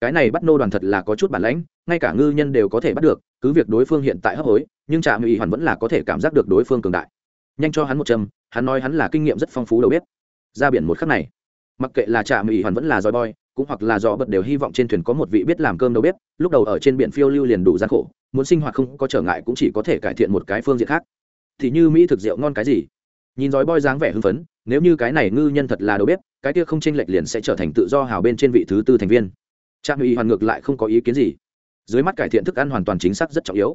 S1: Cái này bắt nô đoàn thật là có chút bản lãnh, ngay cả ngư nhân đều có thể bắt được, cứ việc đối phương hiện tại hấp hối, nhưng trạm ủy hoàn vẫn là có thể cảm giác được đối phương cường đại. Nhanh cho hắn một châm, hắn nói hắn là kinh nghiệm rất phong phú đầu bếp. Ra biển một khắc này, mặc kệ là trạm ủy hoàn vẫn là dòi boy, cũng hoặc là do bật đều hy vọng trên thuyền có một vị biết làm cơm đầu bếp, lúc đầu ở trên biển phiêu lưu liền đủ gian khổ, muốn sinh hoạt không có trở ngại cũng chỉ có thể cải thiện một cái phương diện khác. Thì như mỹ thực rượu ngon cái gì nhìn dói boy dáng vẻ hưng phấn, nếu như cái này ngư nhân thật là đầu bếp, cái kia không tranh lệch liền sẽ trở thành tự do hào bên trên vị thứ tư thành viên. Trạm ủy hoàn ngược lại không có ý kiến gì. Dưới mắt cải thiện thức ăn hoàn toàn chính xác rất trọng yếu.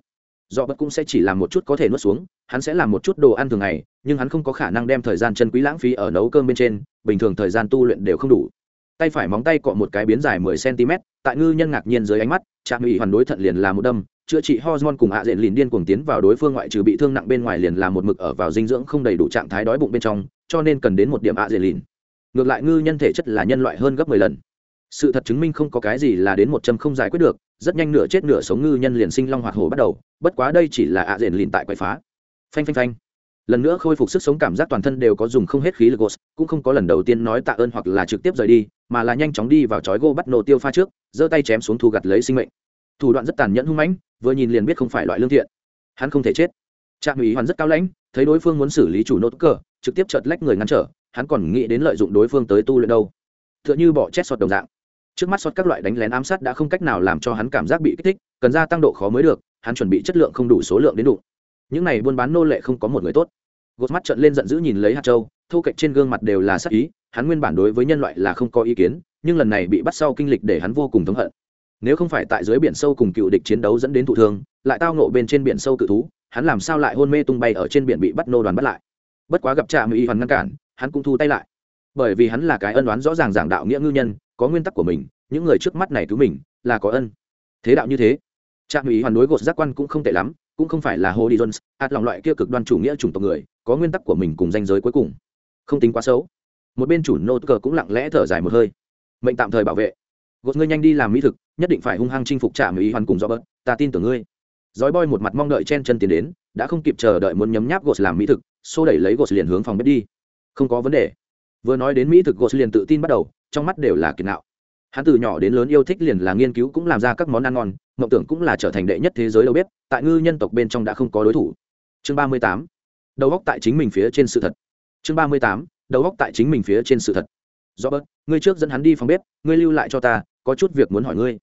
S1: Do bất cũng sẽ chỉ làm một chút có thể nuốt xuống, hắn sẽ làm một chút đồ ăn thường ngày, nhưng hắn không có khả năng đem thời gian chân quý lãng phí ở nấu cơm bên trên, bình thường thời gian tu luyện đều không đủ. Tay phải móng tay cọ một cái biến dài mười cm tại ngư nhân ngạc nhiên dưới ánh mắt trạm ủy hoàn đối thận liền là một đâm, chữa trị hormone cùng hạ diện liền điên cuồng tiến vào đối phương ngoại trừ bị thương nặng bên ngoài liền là một mực ở vào dinh dưỡng không đầy đủ trạng thái đói bụng bên trong, cho nên cần đến một điểm hạ diện lìn ngược lại ngư nhân thể chất là nhân loại hơn gấp mười lần. Sự thật chứng minh không có cái gì là đến một châm không giải quyết được, rất nhanh nửa chết nửa sống ngư nhân liền sinh long hoạt hổ bắt đầu, bất quá đây chỉ là ạ rền lìn tại quậy phá. Phanh phanh phanh. Lần nữa khôi phục sức sống cảm giác toàn thân đều có dùng không hết khí lực gos cũng không có lần đầu tiên nói tạ ơn hoặc là trực tiếp rời đi mà là nhanh chóng đi vào chói gô bắt nổ tiêu pha trước, giơ tay chém xuống thu gặt lấy sinh mệnh. Thủ đoạn rất tàn nhẫn hung mãnh, vừa nhìn liền biết không phải loại lương thiện. Hắn không thể chết. Trạm ủy hoàn rất cao lãnh, thấy đối phương muốn xử lý chủ nốt cờ trực tiếp chợt lách người ngăn trở, hắn còn nghĩ đến lợi dụng đối phương tới tu luyện đâu. T h ư ợ n h ư bỏ chết sọt đồng dạng. Trước mắt sọt các loại đánh lén ám sát đã không cách nào làm cho hắn cảm giác bị kích thích, cần gia tăng độ khó mới được, hắn chuẩn bị chất lượng không đủ số lượng đến đủ những này buôn bán nô lệ không có một người tốt. Gột mắt trận lên giận dữ nhìn lấy hạt châu thu cạnh trên gương mặt đều là sắc ý hắn nguyên bản đối với nhân loại là không có ý kiến, nhưng lần này bị bắt sau kinh lịch để hắn vô cùng thống hận. Nếu không phải tại dưới biển sâu cùng cựu địch chiến đấu dẫn đến thụ thương, lại tao nộ bên trên biển sâu cự thú, hắn làm sao lại hôn mê tung bay ở trên biển bị bắt nô đoàn bắt lại? Bất quá gặp trạm y hoàn ngăn cản, hắn cũng thu tay lại. Bởi vì hắn là cái ân đoán rõ ràng giảng đạo nghĩa ngư nhân, có nguyên tắc của mình, những người trước mắt này cứu mình, là có ân. Thế đạo như thế, trạm y hoàn đối gột giác quan cũng không tệ lắm, cũng không phải là hồ đi jones ạt lòng loại kia cực đoan chủ nghĩa chủng tộc người, có nguyên tắc của mình cùng danh giới cuối cùng. Không tính quá xấu một bên chủ nô cờ cũng lặng lẽ thở dài một hơi. Mệnh tạm thời bảo vệ. Gột ngươi nhanh đi làm mỹ thực, nhất định phải hung hăng chinh phục trả mỹ hoàn cùng do bớt ta tin tưởng ngươi. Dói boy một mặt mong đợi chen chân tiến đến, đã không kịp chờ đợi muốn nhấm nháp gột làm mỹ thực, xô đẩy lấy gột liền hướng phòng bếp đi. Không có vấn đề. Vừa nói đến mỹ thực, gột liền tự tin bắt đầu, trong mắt đều là kiệt nạo. Hắn từ nhỏ đến lớn yêu thích liền là nghiên cứu cũng làm ra các món ăn ngon, mộng tưởng cũng là trở thành đệ nhất thế giới đâu biết tại ngư nhân tộc bên trong đã không có đối thủ. Chương ba mươi tám. Đầu góc tại chính mình phía trên sự thật. Chương ba mươi tám đầu góc tại chính mình phía trên sự thật. Do bớt ngươi trước dẫn hắn đi phòng bếp ngươi lưu lại cho ta có chút việc muốn hỏi ngươi.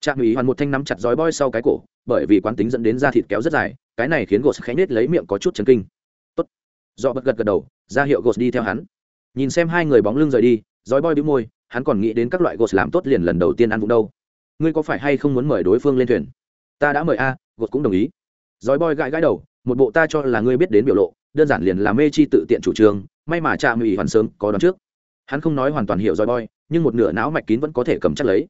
S1: Trạm ủy hoàn một thanh nắm chặt dói boi sau cái cổ bởi vì quán tính dẫn đến da thịt kéo rất dài cái này khiến gos khẽ nết lấy miệng có chút chấn kinh. Tốt. Do bớt gật gật đầu ra hiệu gos đi theo hắn. Nhìn xem hai người bóng lưng rời đi dói boi bĩu môi hắn còn nghĩ đến các loại gos làm tốt liền lần đầu tiên ăn vụng đâu. Ngươi có phải hay không muốn mời đối phương lên thuyền? Ta đã mời a à, gos cũng đồng ý. Dói boi gãi gãi đầu một bộ ta cho là ngươi biết đến biểu lộ đơn giản liền là mê chi tự tiện chủ trương, may mà cha mỹ hoàn sớm có đoán trước. Hắn không nói hoàn toàn hiểu roi boy, nhưng một nửa não mạch kín vẫn có thể cầm chắc lấy.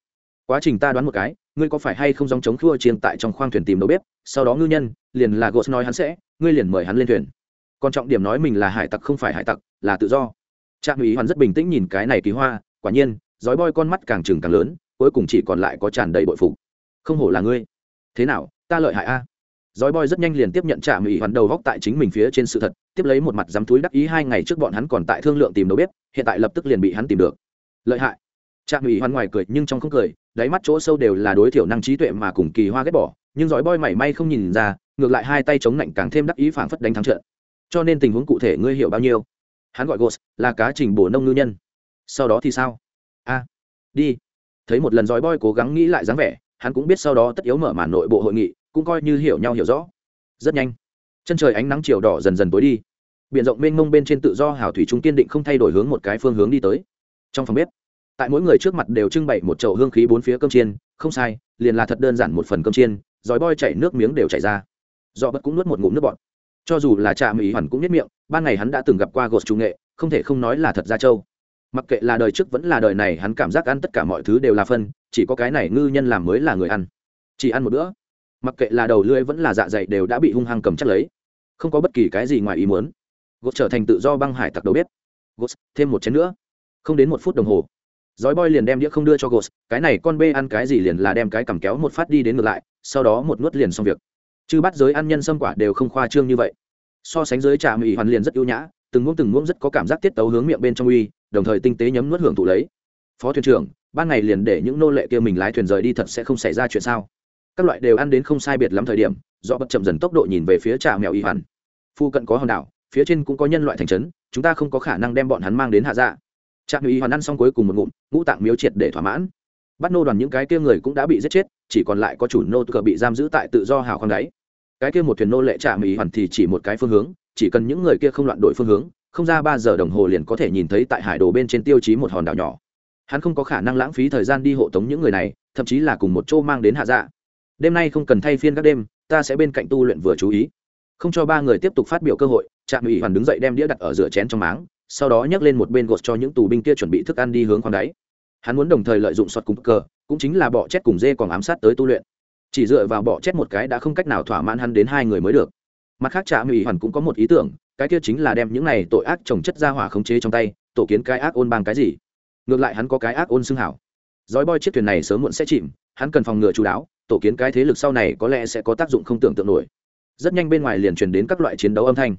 S1: Quá trình ta đoán một cái, ngươi có phải hay không dòng chống khua chiên tại trong khoang thuyền tìm đầu bếp, sau đó ngư nhân, liền là gos nói hắn sẽ, ngươi liền mời hắn lên thuyền. Còn trọng điểm nói mình là hải tặc không phải hải tặc, là tự do. Trạm ủy hoàn rất bình tĩnh nhìn cái này kỳ hoa, quả nhiên dói boy con mắt càng trừng càng lớn, cuối cùng chỉ còn lại có tràn đầy bội phục. Không hổ là ngươi. Thế nào, ta lợi hại a? Dói boy rất nhanh liền tiếp nhận trạm ủy hoàn đầu góc tại chính mình phía trên sự thật, tiếp lấy một mặt dám túi đắc ý hai ngày trước bọn hắn còn tại thương lượng tìm đầu bếp, hiện tại lập tức liền bị hắn tìm được. Lợi hại. Trạm ủy hoàn ngoài cười nhưng trong không cười, đáy mắt chỗ sâu đều là đối thiểu năng trí tuệ mà cùng kỳ hoa ghét bỏ, nhưng giỏi boy mảy may không nhìn ra, ngược lại hai tay chống lạnh càng thêm đắc ý phảng phất đánh thắng trận. Cho nên tình huống cụ thể ngươi hiểu bao nhiêu? Hắn gọi Ghost, là cá trình bổ nông ngư nhân. Sau đó thì sao? A, đi. Thấy một lần giỏi boy cố gắng nghĩ lại dáng vẻ, hắn cũng biết sau đó tất yếu mở màn nội bộ hội nghị cũng coi như hiểu nhau hiểu rõ. Rất nhanh, chân trời ánh nắng chiều đỏ dần dần tối đi. Biển rộng mênh mông bên trên tự do hào thủy trung kiên định không thay đổi hướng một cái phương hướng đi tới. Trong phòng bếp, tại mỗi người trước mặt đều trưng bày một chậu hương khí bốn phía cơm chiên. Không sai, liền là thật đơn giản một phần cơm chiên. Giói boi chảy nước miếng đều chảy ra. Do bất cũng nuốt một ngụm nước bọt. Cho dù là trà mỹ hoàn cũng nhất miệng, ban ngày hắn đã từng gặp qua gột trung nghệ, không thể không nói là thật ra châu mặc kệ là đời trước vẫn là đời này, hắn cảm giác ăn tất cả mọi thứ đều là phân, chỉ có cái này ngư nhân làm mới là người ăn. Chỉ ăn một bữa mặc kệ là đầu lưỡi vẫn là dạ dày đều đã bị hung hăng cầm chắc lấy không có bất kỳ cái gì ngoài ý muốn gột trở thành tự do băng hải tặc đầu bếp gột thêm một chén nữa không đến một phút đồng hồ giói boy liền đem đĩa không đưa cho gột cái này con bê ăn cái gì liền là đem cái cầm kéo một phát đi đến ngược lại, sau đó một nuốt liền xong việc. Chứ bắt giới ăn nhân sâm quả đều không khoa trương như vậy. So sánh giới trà mì hoàn liền rất ưu nhã, từng ngỗng từng ngỗng rất có cảm giác tiết tấu hướng miệng bên trong uy, đồng thời tinh tế nhấm nuốt hưởng thụ lấy. Phó thuyền trưởng, ban ngày liền để những nô lệ kia mình lái thuyền rời đi thật sẽ không xảy ra chuyện sao? Các loại đều ăn đến không sai biệt lắm thời điểm, do bất chậm dần tốc độ nhìn về phía trà mèo y hoàn. Phu cận có hòn đảo, phía trên cũng có nhân loại thành trấn, chúng ta không có khả năng đem bọn hắn mang đến hạ dạ. Trà mèo y hoàn ăn xong cuối cùng một ngụm ngũ tạng miếu triệt để thỏa mãn. Bắt nô đoàn những cái kia người cũng đã bị giết chết chỉ còn lại có chủ nô cờ bị giam giữ tại tự do hào khoang đáy. Cái kia một thuyền nô lệ trà mèo y hoàn thì chỉ một cái phương hướng chỉ cần những người kia không loạn đổi phương hướng không ra ba giờ đồng hồ liền có thể nhìn thấy tại hải đồ bên trên tiêu chí một hòn đảo nhỏ. Hắn không có khả năng lãng phí thời gian đi hộ tống những người này thậm chí là cùng một chỗ mang đến hạ dạ đêm nay không cần thay phiên các đêm, ta sẽ bên cạnh tu luyện vừa chú ý. Không cho ba người tiếp tục phát biểu cơ hội, trạm ủy hoàn đứng dậy đem đĩa đặt ở giữa chén trong máng, sau đó nhấc lên một bên gột cho những tù binh kia chuẩn bị thức ăn đi hướng khoang đáy. Hắn muốn đồng thời lợi dụng sọt cung cờ, cũng chính là bọ chét cùng dê còn ám sát tới tu luyện. Chỉ dựa vào bọ chét một cái đã không cách nào thỏa mãn hắn đến hai người mới được. Mặt khác trạm ủy hoàn cũng có một ý tưởng, cái kia chính là đem những này tội ác trồng chất ra hỏa khống chế trong tay, tổ kiến cái ác ôn bằng cái gì. Ngược lại hắn có cái ác ôn xưng hảo. Dói boi chiếc thuyền này sớm muộn sẽ chìm, hắn cần phòng ngừa chú đáo tổ kiến cái thế lực sau này có lẽ sẽ có tác dụng không tưởng tượng nổi. Rất nhanh bên ngoài liền truyền đến các loại chiến đấu âm thanh.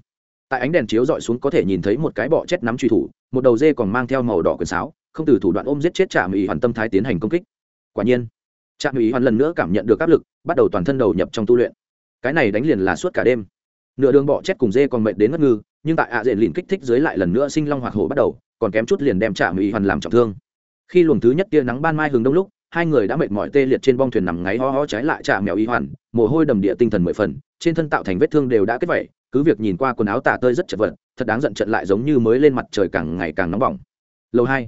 S1: Tại ánh đèn chiếu dọi xuống có thể nhìn thấy một cái bọ chết nắm truy thủ, một đầu dê còn mang theo màu đỏ quyền sáo, không từ thủ đoạn ôm giết chết trạm ủy hoàn tâm thái tiến hành công kích. Quả nhiên, trạm ủy hoàn lần nữa cảm nhận được áp lực, bắt đầu toàn thân đầu nhập trong tu luyện. Cái này đánh liền là suốt cả đêm. Nửa đường bọ chết cùng dê còn mệt đến ngất ngư, nhưng tại ạ à diện liền kích thích dưới lại lần nữa sinh long hoạt hổ bắt đầu, còn kém chút liền đem trạm ủy hoàn làm trọng thương. Khi luồng thứ nhất tia nắng ban mai hướng đông lúc hai người đã mệt mỏi tê liệt trên bong thuyền nằm ngáy ho ho trái lại chạm mèo y hoàn, mồ hôi đầm địa tinh thần mười phần, trên thân tạo thành vết thương đều đã kết vẩy cứ việc nhìn qua quần áo tả tơi rất chật vật, thật đáng giận trận lại giống như mới lên mặt trời càng ngày càng nóng bỏng. Lâu hai,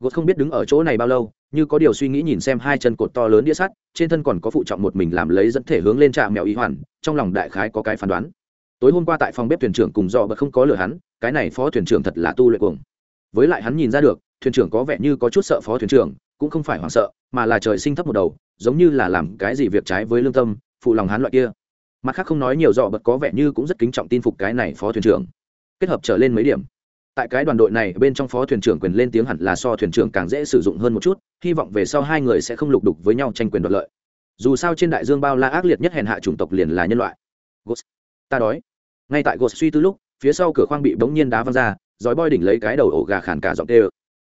S1: gột không biết đứng ở chỗ này bao lâu, như có điều suy nghĩ nhìn xem hai chân cột to lớn đĩa sắt, trên thân còn có phụ trọng một mình làm lấy dẫn thể hướng lên trạm mèo y hoàn, trong lòng đại khái có cái phán đoán. Tối hôm qua tại phòng bếp thuyền trưởng cùng do bật không có lừa hắn, cái này phó thuyền trưởng thật là tu luyện cuồng. Với lại hắn nhìn ra được, thuyền trưởng có vẻ như có chút sợ phó thuyền trưởng cũng không phải hoảng sợ, mà là trời sinh thấp một đầu, giống như là làm cái gì việc trái với lương tâm, phụ lòng hắn loại kia. Mặt khác không nói nhiều dọ bật có vẻ như cũng rất kính trọng tin phục cái này phó thuyền trưởng. Kết hợp trở lên mấy điểm. Tại cái đoàn đội này, bên trong phó thuyền trưởng quyền lên tiếng hẳn là so thuyền trưởng càng dễ sử dụng hơn một chút, hy vọng về sau hai người sẽ không lục đục với nhau tranh quyền đoạt lợi. Dù sao trên đại dương bao la ác liệt nhất hèn hạ chủng tộc liền là nhân loại. Ghost. ta đói. Ngay tại Gos suy tư lúc, phía sau cửa khoang bị bỗng nhiên đá văng ra dòi boi đỉnh lấy cái đầu ổ gà khản cả giọng tê ơ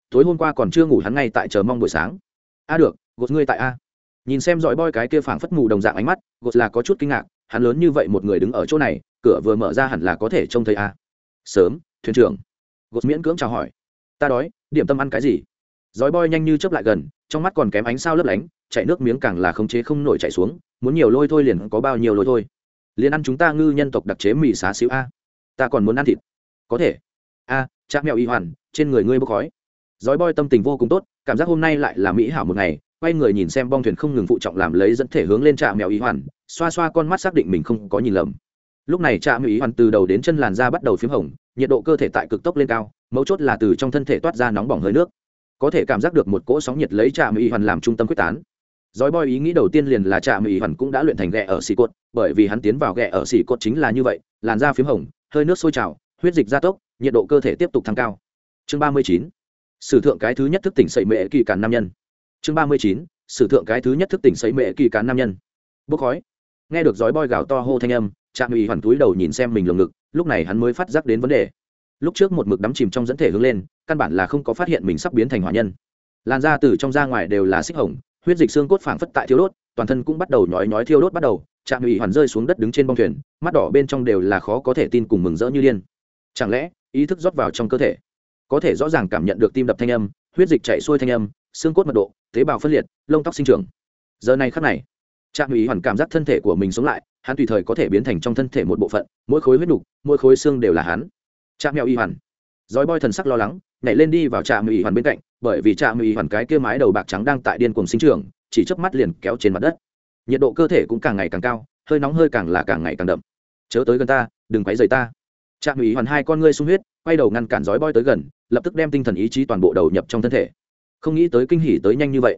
S1: tối hôm qua còn chưa ngủ hắn ngay tại chờ mong buổi sáng. A được gột ngươi tại a. Nhìn xem dòi boi cái kia phảng phất mù đồng dạng ánh mắt gột là có chút kinh ngạc hắn lớn như vậy một người đứng ở chỗ này cửa vừa mở ra hẳn là có thể trông thấy a. Sớm thuyền trưởng. Gột miễn cưỡng chào hỏi. Ta đói điểm tâm ăn cái gì? Dòi boi nhanh như chớp lại gần trong mắt còn kém ánh sao lấp lánh chạy nước miếng càng là khống chế không nổi chạy xuống muốn nhiều lôi thôi liền có bao nhiêu lôi thôi. Liền ăn chúng ta ngư nhân tộc đặc chế mì xá xíu a. Ta còn muốn ăn thịt. Có thể. A à, cha mèo y hoàn trên người ngươi bốc khói dói boy tâm tình vô cùng tốt cảm giác hôm nay lại là mỹ hảo một ngày quay người nhìn xem bong thuyền không ngừng phụ trọng làm lấy dẫn thể hướng lên trạm mèo ý hoàn xoa xoa con mắt xác định mình không có nhìn lầm. Lúc này trạm mèo ý hoàn từ đầu đến chân làn da bắt đầu p h í m hồng nhiệt độ cơ thể tại cực tốc lên cao mấu chốt là từ trong thân thể toát ra nóng bỏng hơi nước. Có thể cảm giác được một cỗ sóng nhiệt lấy trạm mèo ý hoàn làm trung tâm quyết tán. Dói boy ý nghĩ đầu tiên liền là trạm ý hoàn cũng đã luyện thành ghẹ ở xì cột, bởi vì hắn tiến vào ghẹ ở xì cột chính là như vậy, làn da phím hồng, hơi nước sôi trào, huyết dịch gia tốc, nhiệt độ cơ thể tiếp tục tăng cao. Chương ba mươi chín, Sử thượng cái thứ nhất thức tỉnh sậy mệ kỳ cản nam nhân. Chương ba mươi chín, Sử thượng cái thứ nhất thức tỉnh sậy mệ kỳ cản nam nhân. Bốc khói. Nghe được giói boi gào to hô thanh âm, Trạm ủy hoàn túi đầu nhìn xem mình lồng ngực, lúc này hắn mới phát giác đến vấn đề. Lúc trước một mực đắm chìm trong dẫn thể hướng lên, căn bản là không có phát hiện mình sắp biến thành hỏa nhân. Làn da từ trong ra ngoài đều là xích hồng, huyết dịch xương cốt phảng phất tại thiêu đốt toàn thân cũng bắt đầu nhói nhói thiêu đốt bắt đầu trạm ủy hoàn rơi xuống đất đứng trên bông thuyền mắt đỏ bên trong đều là khó có thể tin cùng mừng rỡ như điên chẳng lẽ ý thức rót vào trong cơ thể có thể rõ ràng cảm nhận được tim đập thanh âm, huyết dịch chạy xuôi thanh âm, xương cốt mật độ, tế bào phân liệt, lông tóc sinh trưởng. Giờ này khắc này, trạm ủy hoàn cảm giác thân thể của mình sống lại, hắn tùy thời có thể biến thành trong thân thể một bộ phận, mỗi khối huyết đục, mỗi khối xương đều là hắn. Trạm mèo y hoàn. Dói boi thần sắc lo lắng, nhảy lên đi vào trạm ủy hoàn bên cạnh, bởi vì trạm ủy hoàn cái kia mái đầu bạc trắng đang tại điên cuồng sinh trưởng, chỉ chớp mắt liền kéo trên mặt đất. Nhiệt độ cơ thể cũng càng ngày càng cao, hơi nóng hơi càng là càng ngày càng đậm. Chớ tới gần ta, đừng quấy rầy ta. Trạm ủy hoàn hai con ngươi sung huyết quay đầu ngăn cản giói boy tới gần, lập tức đem tinh thần ý chí toàn bộ đầu nhập trong thân thể. Không nghĩ tới kinh hỉ tới nhanh như vậy.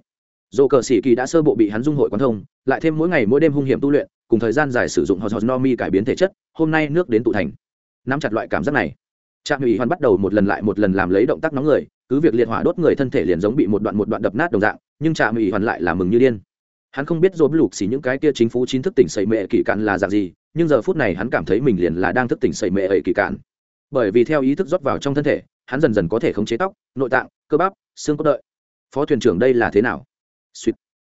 S1: Dồ cờ sĩ kỳ đã sơ bộ bị hắn dung hội quán thông, lại thêm mỗi ngày mỗi đêm hung hiểm tu luyện, cùng thời gian dài sử dụng hot no mi cải biến thể chất, hôm nay nước đến tụ thành. Nắm chặt loại cảm giác này, trạm ủy hoàn bắt đầu một lần lại một lần làm lấy động tác nóng người, cứ việc liệt hỏa đốt người thân thể liền giống bị một đoạn một đoạn đập nát đồng dạng, nhưng trạm ủy hoàn lại là mừng như điên. Hắn không biết dồn lục xì những cái kia chính phủ chính thức tỉnh sậy mệ kỳ cạn là dạng gì, nhưng giờ phút này hắn cảm thấy mình liền là đang thức tỉnh sậy mệ ấy kỳ cạn bởi vì theo ý thức rót vào trong thân thể, hắn dần dần có thể khống chế tóc, nội tạng, cơ bắp, xương cốt đợi. Phó thuyền trưởng đây là thế nào? Suýt.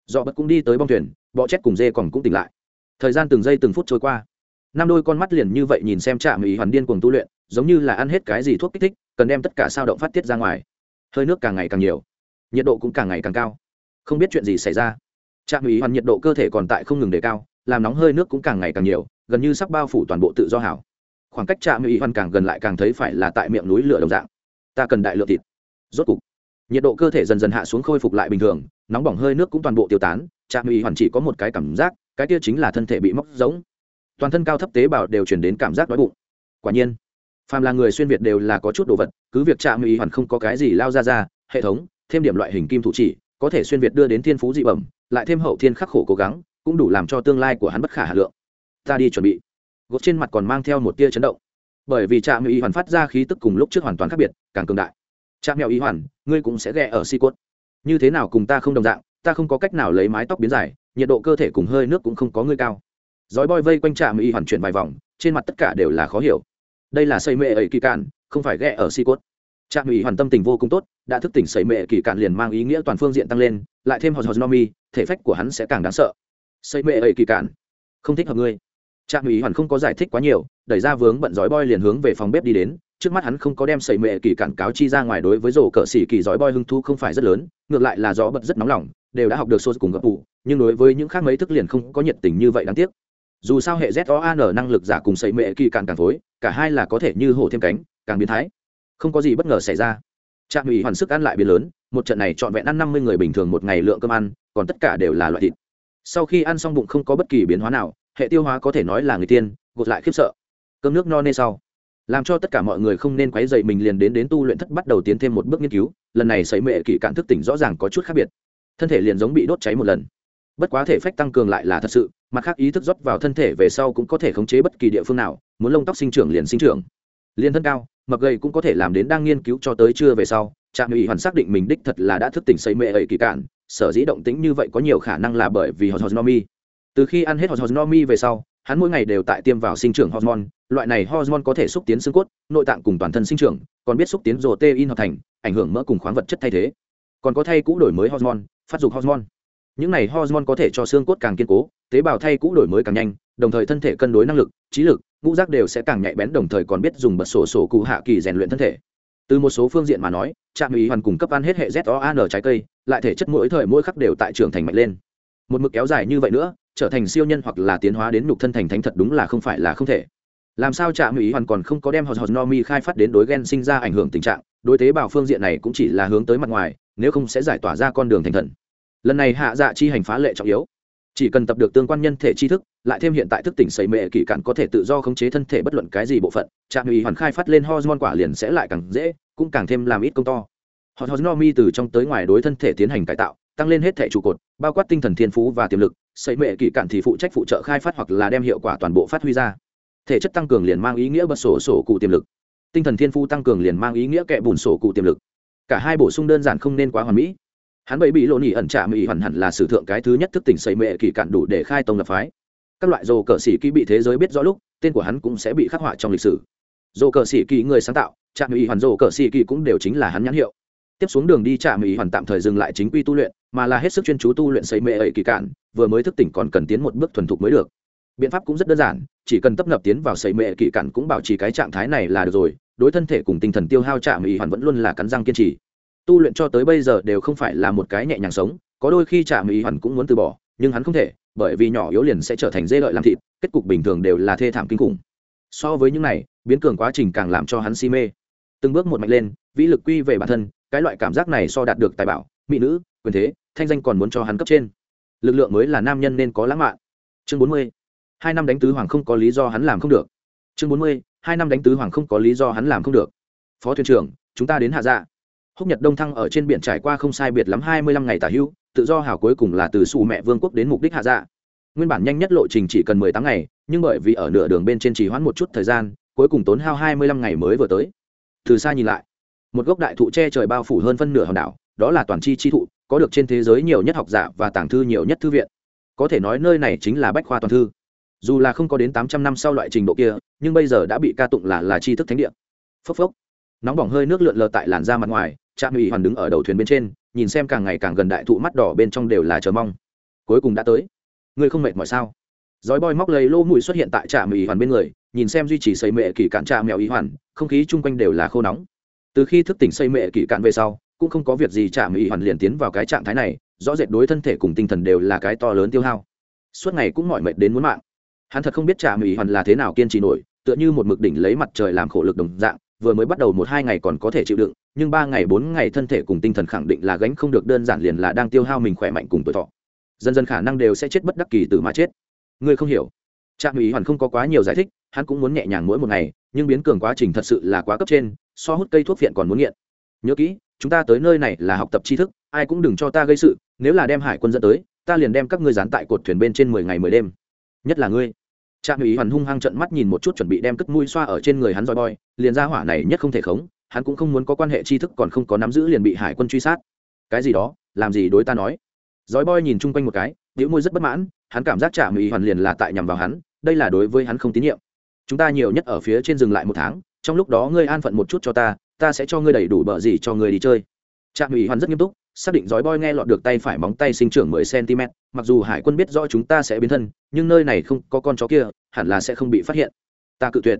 S1: Dọ bất cũng đi tới bong thuyền, bọ chét cùng dê còn cũng tỉnh lại. Thời gian từng giây từng phút trôi qua. Năm đôi con mắt liền như vậy nhìn xem trạm ý hoàn điên cuồng tu luyện, giống như là ăn hết cái gì thuốc kích thích, cần đem tất cả sao động phát tiết ra ngoài. Hơi nước càng ngày càng nhiều, nhiệt độ cũng càng ngày càng cao. Không biết chuyện gì xảy ra. Trạm ý hoàn nhiệt độ cơ thể còn tại không ngừng đề cao, làm nóng hơi nước cũng càng ngày càng nhiều, gần như sắp bao phủ toàn bộ tự do hảo khoảng cách trạm Mỹ hoàn càng gần lại càng thấy phải là tại miệng núi lửa đồng dạng. Ta cần đại lượng thịt. Rốt cục, nhiệt độ cơ thể dần dần hạ xuống khôi phục lại bình thường, nóng bỏng hơi nước cũng toàn bộ tiêu tán, trạm Mỹ hoàn chỉ có một cái cảm giác, cái kia chính là thân thể bị móc giống toàn thân cao thấp tế bào đều chuyển đến cảm giác đói bụng. Quả nhiên, phàm là người xuyên việt đều là có chút đồ vật, cứ việc trạm Mỹ hoàn không có cái gì lao ra ra, hệ thống, thêm điểm loại hình kim thủ chỉ, có thể xuyên việt đưa đến thiên phú dị bẩm, lại thêm hậu thiên khắc khổ cố gắng, cũng đủ làm cho tương lai của hắn bất khả hà lượng. Ta đi chuẩn bị gột trên mặt còn mang theo một tia chấn động. Bởi vì trạm y hoàn phát ra khí tức cùng lúc trước hoàn toàn khác biệt, càng cường đại. Trạm mèo ý hoàn, ngươi cũng sẽ ghé ở si cốt như thế nào cùng ta không đồng dạng, ta không có cách nào lấy mái tóc biến dài, nhiệt độ cơ thể cùng hơi nước cũng không có ngươi cao. Dói boi vây quanh trạm y hoàn chuyển vài vòng, trên mặt tất cả đều là khó hiểu. Đây là xây mệ ấy kỳ cạn, không phải ghẹ ở si cốt trạm y hoàn tâm tình vô cùng tốt, đã thức tỉnh xây mệ kỳ cạn liền mang ý nghĩa toàn phương diện tăng lên, lại thêm hòn hòn nomi thể phách của hắn sẽ càng đáng sợ. Xây mệ ấy kỳ cạn, không thích hợp ngươi trạm y hoàn không có giải thích quá nhiều, đẩy ra vướng bận giói boy liền hướng về phòng bếp đi đến, trước mắt hắn không có đem sẩy mệ kỳ cản cáo chi ra ngoài đối với rổ cờ xỉ kỳ giỏi boy hưng thu không phải rất lớn, ngược lại là gió bật rất nóng lòng, đều đã học được sô cùng gấp vụ, nhưng đối với những khác mấy thức liền không có nhiệt tình như vậy đáng tiếc. Dù sao hệ z o A N năng lực giả cùng sẩy mệ kỳ cản càng phối cả hai là có thể như hổ thêm cánh, càng biến thái. Không có gì bất ngờ xảy ra. Trạm ủy hoàn sức ăn lại biến lớn, một trận này trọn vẹn ăn năm mươi người bình thường một ngày lượng cơm ăn, còn tất cả đều là loại thịt. Sau khi ăn xong bụng không có bất kỳ biến hóa nào hệ tiêu hóa có thể nói là người tiên, gột lại khiếp sợ. Cơm nước no nê sau. Làm cho tất cả mọi người không nên quấy dậy mình liền đến đến tu luyện thất bắt đầu tiến thêm một bước nghiên cứu, lần này sấy mệ kỳ cạn thức tỉnh rõ ràng có chút khác biệt. Thân thể liền giống bị đốt cháy một lần. Bất quá thể phách tăng cường lại là thật sự, mặt khác ý thức rót vào thân thể về sau cũng có thể khống chế bất kỳ địa phương nào, muốn lông tóc sinh trưởng liền sinh trưởng. Liên thân cao mập gầy cũng có thể làm đến đang nghiên cứu cho tới trưa về sau, trạm ủy hoàn xác định mình đích thật là đã thức tỉnh xây mệ ấy kỳ cạn, sở dĩ động tĩnh như vậy có nhiều khả năng là bởi vì hormonomi từ khi ăn hết hormonomi về sau, hắn mỗi ngày đều tại tiêm vào sinh trưởng hormone, loại này hormone có thể xúc tiến xương cốt, nội tạng cùng toàn thân sinh trưởng, còn biết xúc tiến protein hợp thành, ảnh hưởng mỡ cùng khoáng vật chất thay thế. Còn có thay cũ đổi mới hormone, phát dục hormone. Những này hormone có thể cho xương cốt càng kiên cố, tế bào thay cũ đổi mới càng nhanh, đồng thời thân thể cân đối năng lực, trí lực, ngũ giác đều sẽ càng nhạy bén, đồng thời còn biết dùng bật sổ sổ cụ hạ kỳ rèn luyện thân thể. Từ một số phương diện mà nói, trạm ý hoàn cung cấp ăn hết hệ z o an trái cây, lại thể chất mỗi thời mỗi khắc đều tại trưởng thành mạnh lên. Một mực kéo dài như vậy nữa trở thành siêu nhân hoặc là tiến hóa đến nhục thân thành thánh thật đúng là không phải là không thể. Làm sao trạm ý hoàn còn không có đem hòn hòn no mi khai phát đến đối gen sinh ra ảnh hưởng tình trạng, đối tế bào phương diện này cũng chỉ là hướng tới mặt ngoài, nếu không sẽ giải tỏa ra con đường thành thần. Lần này hạ dạ chi hành phá lệ trọng yếu. Chỉ cần tập được tương quan nhân thể tri thức, lại thêm hiện tại thức tỉnh xây mệ kỳ cạn có thể tự do khống chế thân thể bất luận cái gì bộ phận, trạm ủy hoàn khai phát lên hormone quả liền sẽ lại càng dễ, cũng càng thêm làm ít công to. Họ hormone từ trong tới ngoài đối thân thể tiến hành cải tạo, tăng lên hết thể trụ cột, bao quát tinh thần thiên phú và tiềm lực xây mệ kỳ cạn thì phụ trách phụ trợ khai phát hoặc là đem hiệu quả toàn bộ phát huy ra. Thể chất tăng cường liền mang ý nghĩa bật sổ sổ cụ tiềm lực. Tinh thần thiên phú tăng cường liền mang ý nghĩa kẹ bùn sổ cụ tiềm lực. Cả hai bổ sung đơn giản không nên quá hoàn mỹ. Hắn bậy bị lộ nỉ ẩn trả mỹ hoàn hẳn là sử thượng cái thứ nhất thức tỉnh xây mệ kỳ cạn đủ để khai tông lập phái. Các loại dồ cờ sĩ kỹ bị thế giới biết rõ lúc, tên của hắn cũng sẽ bị khắc họa trong lịch sử. Dồ cờ sĩ kỹ người sáng tạo, trạm mỹ hoàn dồ cờ sĩ kỹ cũng đều chính là hắn nhãn hiệu tiếp xuống đường đi trạm ý hoàn tạm thời dừng lại chính quy tu luyện, mà là hết sức chuyên chú tu luyện xây mê ấy kỳ cạn, vừa mới thức tỉnh còn cần tiến một bước thuần thục mới được. Biện pháp cũng rất đơn giản, chỉ cần tấp nập tiến vào xây mê kỳ cạn cũng bảo trì cái trạng thái này là được rồi, đối thân thể cùng tinh thần tiêu hao trạm ý hoàn vẫn luôn là cắn răng kiên trì. Tu luyện cho tới bây giờ đều không phải là một cái nhẹ nhàng sống, có đôi khi trạm ý hoàn cũng muốn từ bỏ, nhưng hắn không thể, bởi vì nhỏ yếu liền sẽ trở thành dê lợi làm thịt, kết cục bình thường đều là thê thảm kinh khủng. So với những này, biến cường quá trình càng làm cho hắn si mê. Từng bước một mạnh lên, vĩ lực quy về bản thân cái loại cảm giác này so đạt được tài bảo, mỹ nữ, quyền thế, thanh danh còn muốn cho hắn cấp trên. Lực lượng mới là nam nhân nên có lãng mạn. Chương bốn mươi. Hai năm đánh tứ hoàng không có lý do hắn làm không được. Chương bốn mươi. Hai năm đánh tứ hoàng không có lý do hắn làm không được. Phó thuyền trưởng, chúng ta đến hạ dạ. Húc nhật đông thăng ở trên biển trải qua không sai biệt lắm hai mươi lăm ngày tả hữu tự do hảo cuối cùng là từ xù mẹ vương quốc đến mục đích hạ dạ. Nguyên bản nhanh nhất lộ trình chỉ cần mười tám ngày, nhưng bởi vì ở nửa đường bên trên trì hoãn một chút thời gian, cuối cùng tốn hao hai mươi lăm ngày mới vừa tới. Từ xa nhìn lại một gốc đại thụ che trời bao phủ hơn phân nửa hòn đảo, đó là toàn chi chi thụ, có được trên thế giới nhiều nhất học giả và tàng thư nhiều nhất thư viện. Có thể nói nơi này chính là bách khoa toàn thư. Dù là không có đến tám trăm năm sau loại trình độ kia, nhưng bây giờ đã bị ca tụng là là tri thức thánh địa. Phốc phốc. Nóng bỏng hơi nước lượn lờ tại làn da mặt ngoài, trạm ủy hoàn đứng ở đầu thuyền bên trên, nhìn xem càng ngày càng gần đại thụ mắt đỏ bên trong đều là chờ mong. Cuối cùng đã tới. Ngươi không mệt mỏi sao? Giói boy móc lấy lô mũi xuất hiện tại trạm ủy hoàn bên người, nhìn xem duy trì xây mệ kỳ cạn trạm mèo ý hoàn, không khí chung quanh đều là khô nóng từ khi thức tỉnh xây mệ kỷ cạn về sau, cũng không có việc gì trả Mỹ hoàn liền tiến vào cái trạng thái này, rõ rệt đối thân thể cùng tinh thần đều là cái to lớn tiêu hao. Suốt ngày cũng mỏi mệt đến muốn mạng. Hắn thật không biết trả Mỹ hoàn là thế nào kiên trì nổi, tựa như một mực đỉnh lấy mặt trời làm khổ lực đồng dạng, vừa mới bắt đầu một hai ngày còn có thể chịu đựng, nhưng ba ngày bốn ngày thân thể cùng tinh thần khẳng định là gánh không được đơn giản liền là đang tiêu hao mình khỏe mạnh cùng tuổi thọ. Dần dần khả năng đều sẽ chết bất đắc kỳ từ mà chết. Ngươi không hiểu. Trạm ý hoàn không có quá nhiều giải thích, hắn cũng muốn nhẹ nhàng mỗi một ngày, nhưng biến cường quá trình thật sự là quá cấp trên so hút cây thuốc phiện còn muốn nghiện. Nhớ kỹ, chúng ta tới nơi này là học tập tri thức, ai cũng đừng cho ta gây sự, nếu là đem hải quân dẫn tới, ta liền đem các ngươi dán tại cột thuyền bên trên mười ngày mười đêm. Nhất là ngươi. Trạm ủy hoàn hung hăng trận mắt nhìn một chút chuẩn bị đem cất mũi xoa ở trên người hắn roi boy liền ra hỏa này nhất không thể khống, hắn cũng không muốn có quan hệ tri thức còn không có nắm giữ liền bị hải quân truy sát. Cái gì đó, làm gì đối ta nói? Roi boy nhìn chung quanh một cái điệu môi rất bất mãn, hắn cảm giác trạm ủy hoàn liền là tại nhằm vào hắn, đây là đối với hắn không tín nhiệm. Chúng ta nhiều nhất ở phía trên dừng lại một tháng trong lúc đó ngươi an phận một chút cho ta ta sẽ cho ngươi đầy đủ bờ gì cho ngươi đi chơi. Trạm ủy hoàn rất nghiêm túc, xác định dói boy nghe lọt được tay phải móng tay sinh trưởng mười cm mặc dù hải quân biết rõ chúng ta sẽ biến thân, nhưng nơi này không có con chó kia, hẳn là sẽ không bị phát hiện. Ta cự tuyệt.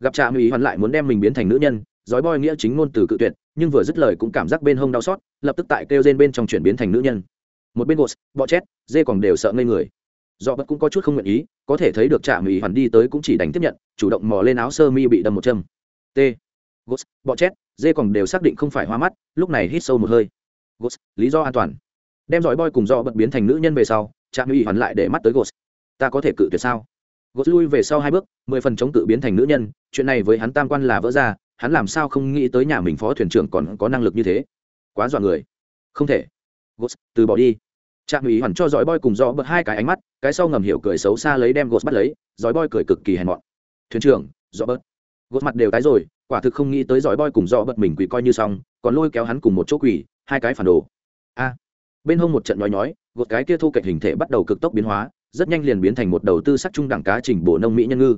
S1: Gặp trạm ủy hoàn lại muốn đem mình biến thành nữ nhân dói boy nghĩa chính ngôn từ cự tuyệt, nhưng vừa dứt lời cũng cảm giác bên hông đau xót, lập tức tại kêu trên bên trong chuyển biến thành nữ nhân. Một bên gos bọ chét, dê còn đều sợ ngây người. Do bất cũng có chút không nguyện ý, có thể thấy được trạm ủy hoàn đi tới cũng chỉ đánh tiếp nhận, chủ động mò lên áo sơ mi bị đâm một châm t. Gos bọ chét, dê còn đều xác định không phải hoa mắt, lúc này hít sâu một hơi. Gos lý do an toàn. Đem giỏi boy cùng do bật biến thành nữ nhân về sau, trạm ý hoàn lại để mắt tới gos ta có thể cự tuyệt sao? Gos lui về sau hai bước, mười phần chống tự biến thành nữ nhân, chuyện này với hắn tam quan là vỡ ra, hắn làm sao không nghĩ tới nhà mình phó thuyền trưởng còn có năng lực như thế? Quá dọa người. Không thể. Gos từ bỏ đi. Trạm ủy hoàn cho giỏi boy cùng do bật hai cái ánh mắt, cái sau ngầm hiểu cười xấu xa lấy đem gos bắt lấy, Giỏi boy cười cực kỳ hèn mọn. Thuyền trưởng do bớt gột mặt đều tái rồi, quả thực không nghĩ tới giỏi boy cùng dọ bật mình quỳ coi như xong, còn lôi kéo hắn cùng một chỗ quỳ hai cái phản đồ. A. Bên hông một trận nhói nhói, gột cái kia thu cạnh hình thể bắt đầu cực tốc biến hóa, rất nhanh liền biến thành một đầu tư sắc trung đẳng cá chỉnh bổ nông mỹ nhân ngư.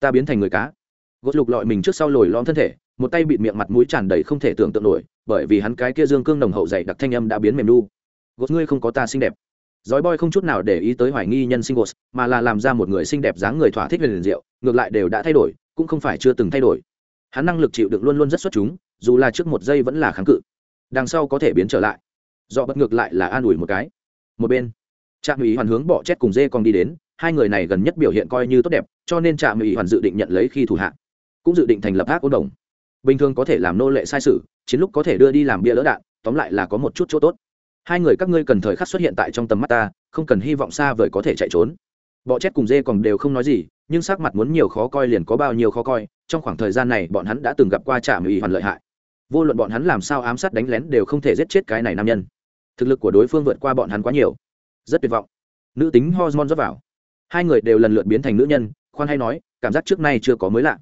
S1: Ta biến thành người cá. Gột lục lọi mình trước sau lồi lõm thân thể, một tay bịt miệng mặt mũi tràn đầy không thể tưởng tượng nổi, bởi vì hắn cái kia dương cương đồng hậu dày đặc thanh âm đã biến mềm nu. Gột ngươi không có ta xinh đẹp. Giói boy không chút nào để ý tới hoài nghi nhân sinh gột, mà là làm ra một người xinh đẹp dáng người thỏa thích về liền diệu, ngược lại đều đã thay đổi cũng không phải chưa từng thay đổi. Hắn năng lực chịu đựng luôn luôn rất xuất chúng, dù là trước một giây vẫn là kháng cự. Đằng sau có thể biến trở lại. Do bất ngược lại là an ủi một cái. Một bên, trạm ủy hoàn hướng bỏ chết cùng dê còn đi đến, hai người này gần nhất biểu hiện coi như tốt đẹp, cho nên trạm ủy hoàn dự định nhận lấy khi thủ hạ, cũng dự định thành lập ác ôn đồng bình thường có thể làm nô lệ sai sự, chiến lúc có thể đưa đi làm bia lỡ đạn, tóm lại là có một chút chỗ tốt. Hai người các ngươi cần thời khắc xuất hiện tại trong tầm mắt ta, không cần hy vọng xa vời có thể chạy trốn bọ chét cùng dê còn đều không nói gì, nhưng sắc mặt muốn nhiều khó coi liền có bao nhiêu khó coi, trong khoảng thời gian này bọn hắn đã từng gặp qua trạm ủy hoàn lợi hại. Vô luận bọn hắn làm sao ám sát đánh lén đều không thể giết chết cái này nam nhân. Thực lực của đối phương vượt qua bọn hắn quá nhiều. Rất tuyệt vọng. Nữ tính hormone rót vào. Hai người đều lần lượt biến thành nữ nhân, khoan hay nói, cảm giác trước nay chưa có mới lạ.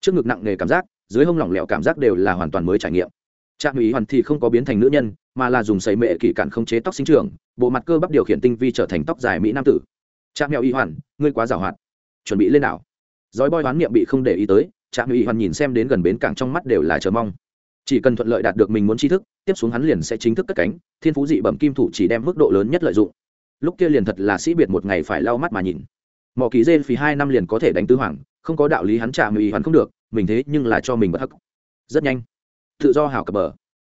S1: Trước ngực nặng nề cảm giác, dưới hông lỏng lẻo cảm giác đều là hoàn toàn mới trải nghiệm. Trạm ủy hoàn thì không có biến thành nữ nhân, mà là dùng sấy mệ kỷ cản không chế tóc sinh trưởng, bộ mặt cơ bắp điều khiển tinh vi trở thành tóc dài mỹ nam tử trạm mèo y hoàn, ngươi quá giàu hoạt. Chuẩn bị lên đảo. Dói boi đoán miệng bị không để ý tới, trạm y hoàn nhìn xem đến gần bến cảng trong mắt đều là chờ mong. Chỉ cần thuận lợi đạt được mình muốn tri thức, tiếp xuống hắn liền sẽ chính thức cất cánh, thiên phú dị bẩm kim thủ chỉ đem mức độ lớn nhất lợi dụng. Lúc kia liền thật là sĩ biệt một ngày phải lau mắt mà nhìn. Mỏ kỳ dê phí hai năm liền có thể đánh tứ hoàng, không có đạo lý hắn trả mười hoàn không được, mình thế nhưng là cho mình bất hắc. Rất nhanh. Tự do hảo cập bờ.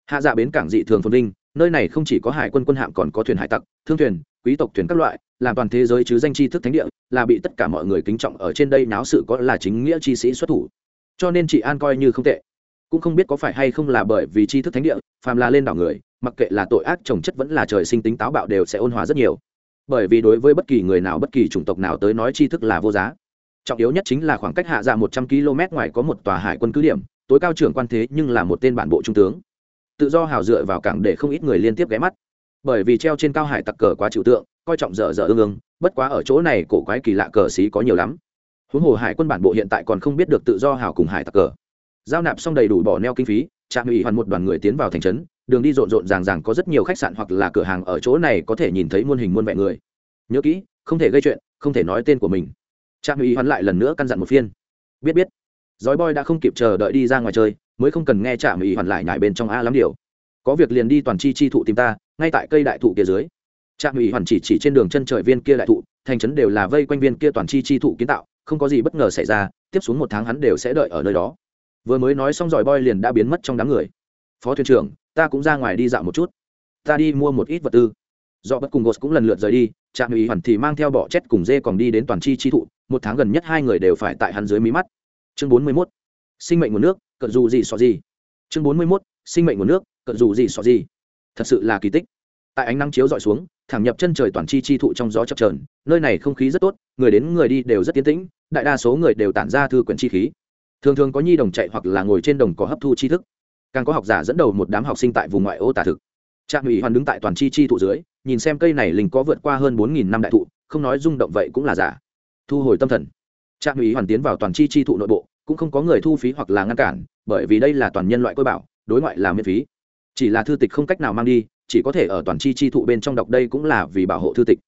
S1: Hạ dạ bến cảng dị thường phồn linh nơi này không chỉ có hải quân quân hạm còn có thuyền hải tặc, thương thuyền, quý tộc thuyền các loại, làm toàn thế giới chứ danh tri thức thánh địa, là bị tất cả mọi người kính trọng ở trên đây náo sự có là chính nghĩa chi sĩ xuất thủ. Cho nên chị an coi như không tệ. Cũng không biết có phải hay không là bởi vì tri thức thánh địa, phàm là lên đảo người, mặc kệ là tội ác trồng chất vẫn là trời sinh tính táo bạo đều sẽ ôn hòa rất nhiều. Bởi vì đối với bất kỳ người nào bất kỳ chủng tộc nào tới nói tri thức là vô giá. Trọng yếu nhất chính là khoảng cách hạ dạ một trăm km ngoài có một tòa hải quân cứ điểm, tối cao trưởng quan thế nhưng là một tên bản bộ trung tướng tự do hào dựa vào cảng để không ít người liên tiếp ghé mắt. Bởi vì treo trên cao hải tặc cờ quá trừu tượng, coi trọng dở dở ương ương, bất quá ở chỗ này cổ quái kỳ lạ cờ xí có nhiều lắm. Huống hồ hải quân bản bộ hiện tại còn không biết được tự do hào cùng hải tặc cờ. Giao nạp xong đầy đủ bỏ neo kinh phí, trạm ủy hoàn một đoàn người tiến vào thành trấn, đường đi rộn rộn ràng ràng có rất nhiều khách sạn hoặc là cửa hàng ở chỗ này có thể nhìn thấy muôn hình muôn vẹn người. Nhớ kỹ, không thể gây chuyện, không thể nói tên của mình. Trạm ủy hoàn lại lần nữa căn dặn một phiên. Biết biết. Dói boy đã không kịp chờ đợi đi ra ngoài chơi mới không cần nghe trả mỹ hoàn lại nhải bên trong a lắm điều. Có việc liền đi toàn chi chi thụ tìm ta, ngay tại cây đại thụ kia dưới. Trạm ủy hoàn chỉ chỉ trên đường chân trời viên kia đại thụ, thành trấn đều là vây quanh viên kia toàn chi chi thụ kiến tạo, không có gì bất ngờ xảy ra, tiếp xuống một tháng hắn đều sẽ đợi ở nơi đó. Vừa mới nói xong giỏi boy liền đã biến mất trong đám người. Phó thuyền trưởng, ta cũng ra ngoài đi dạo một chút. Ta đi mua một ít vật tư. Do bất cùng gos cũng lần lượt rời đi, trạm ủy hoàn thì mang theo bọ chết cùng dê còn đi đến toàn chi chi thụ, một tháng gần nhất hai người đều phải tại hắn dưới mí mắt. Chương bốn mươi 41. sinh mệnh nguồn nước cận dù gì sọ gì. Chương bốn mươi mốt, sinh mệnh nguồn nước, cận dù gì sọ gì. Thật sự là kỳ tích. Tại ánh nắng chiếu dọi xuống, thẳng nhập chân trời toàn chi chi thụ trong gió chập trờn nơi này không khí rất tốt, người đến người đi đều rất tiến tĩnh, đại đa số người đều tản ra thư quyển chi khí. Thường thường có nhi đồng chạy hoặc là ngồi trên đồng có hấp thu tri thức. Càng có học giả dẫn đầu một đám học sinh tại vùng ngoại ô tả thực. Trạm ủy hoàn đứng tại toàn chi chi thụ dưới, nhìn xem cây này linh có vượt qua hơn bốn nghìn năm đại thụ, không nói rung động vậy cũng là giả. Thu hồi tâm thần. Trạm ủy hoàn tiến vào toàn chi chi thụ nội bộ cũng không có người thu phí hoặc là ngăn cản, bởi vì đây là toàn nhân loại cơ bảo, đối ngoại là miễn phí. Chỉ là thư tịch không cách nào mang đi, chỉ có thể ở toàn chi chi thụ bên trong đọc đây cũng là vì bảo hộ thư tịch.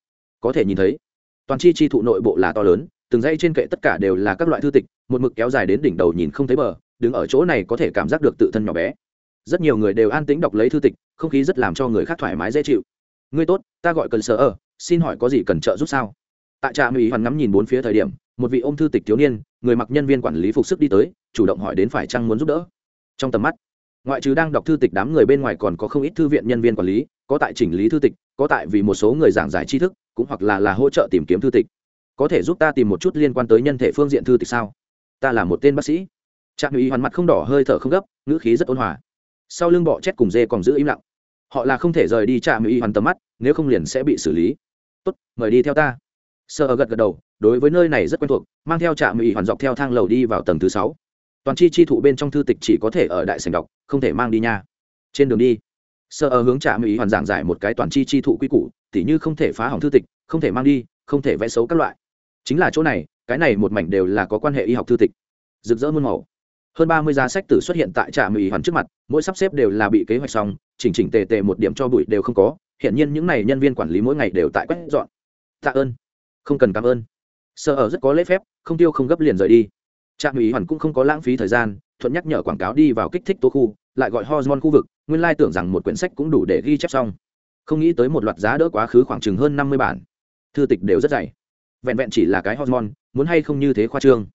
S1: Có thể nhìn thấy, toàn chi chi thụ nội bộ là to lớn, từng dây trên kệ tất cả đều là các loại thư tịch, một mực kéo dài đến đỉnh đầu nhìn không thấy bờ, đứng ở chỗ này có thể cảm giác được tự thân nhỏ bé. Rất nhiều người đều an tĩnh đọc lấy thư tịch, không khí rất làm cho người khác thoải mái dễ chịu. Ngươi tốt, ta gọi cần sợ ở, xin hỏi có gì cần trợ giúp sao? Tại trạm ủy hoàn ngắm nhìn bốn phía thời điểm một vị ôm thư tịch thiếu niên, người mặc nhân viên quản lý phục sức đi tới, chủ động hỏi đến phải chăng muốn giúp đỡ. Trong tầm mắt, ngoại trừ đang đọc thư tịch đám người bên ngoài còn có không ít thư viện nhân viên quản lý, có tại chỉnh lý thư tịch, có tại vì một số người giảng giải tri thức, cũng hoặc là là hỗ trợ tìm kiếm thư tịch. Có thể giúp ta tìm một chút liên quan tới nhân thể phương diện thư tịch sao? Ta là một tên bác sĩ. Trạm ủy hoàn mặt không đỏ, hơi thở không gấp, ngữ khí rất ôn hòa. Sau lưng bọ chết cùng dê còn giữ im lặng. Họ là không thể rời đi trạm ủy hoàn tầm mắt, nếu không liền sẽ bị xử lý. Tốt, mời đi theo ta sợ gật gật đầu, đối với nơi này rất quen thuộc, mang theo trạm ủy hoàn dọc theo thang lầu đi vào tầng thứ sáu. Toàn chi chi thụ bên trong thư tịch chỉ có thể ở đại sành đọc, không thể mang đi nha. Trên đường đi sợ ở hướng trạm ủy hoàn giảng giải một cái toàn chi chi thụ quy củ, tỉ như không thể phá hỏng thư tịch, không thể mang đi, không thể vẽ xấu các loại. Chính là chỗ này, cái này một mảnh đều là có quan hệ y học thư tịch. Rực rỡ muôn màu. Hơn ba mươi giá sách tử xuất hiện tại trạm ủy hoàn trước mặt, mỗi sắp xếp đều là bị kế hoạch xong, chỉnh chỉnh tề tề một điểm cho bụi đều không có hiện nhiên những này nhân viên quản lý mỗi ngày đều tại quét dọn. Tạ ơn không cần cảm ơn. Sợ ở rất có lễ phép, không tiêu không gấp liền rời đi. Trạm ủy hoàn cũng không có lãng phí thời gian, thuận nhắc nhở quảng cáo đi vào kích thích tố khu, lại gọi hormone khu vực, nguyên lai tưởng rằng một quyển sách cũng đủ để ghi chép xong. Không nghĩ tới một loạt giá đỡ quá khứ khoảng chừng hơn năm mươi bản. Thư tịch đều rất dày. Vẹn vẹn chỉ là cái hormone, muốn hay không như thế khoa trương.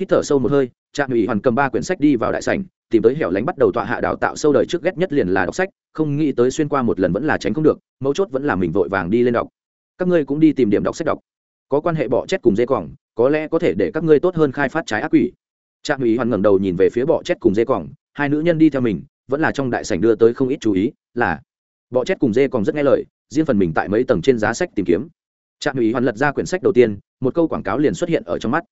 S1: Hít thở sâu một hơi, trạm ủy hoàn cầm ba quyển sách đi vào đại sảnh, tìm tới hẻo lánh bắt đầu tọa hạ đào tạo sâu đời trước ghét nhất liền là đọc sách, không nghĩ tới xuyên qua một lần vẫn là tránh không được, mấu chốt vẫn là mình vội vàng đi lên đọc. Các ngươi cũng đi tìm điểm đọc sách đọc có quan hệ bọ chết cùng dê quỏng có lẽ có thể để các ngươi tốt hơn khai phát trái ác quỷ. Trạm ủy hoàn ngẩng đầu nhìn về phía bọ chết cùng dê quỏng hai nữ nhân đi theo mình, vẫn là trong đại sảnh đưa tới không ít chú ý, là, bọ chết cùng dê còn rất nghe lời, riêng phần mình tại mấy tầng trên giá sách tìm kiếm. Trạm ủy hoàn lật ra quyển sách đầu tiên, một câu quảng cáo liền xuất hiện ở trong mắt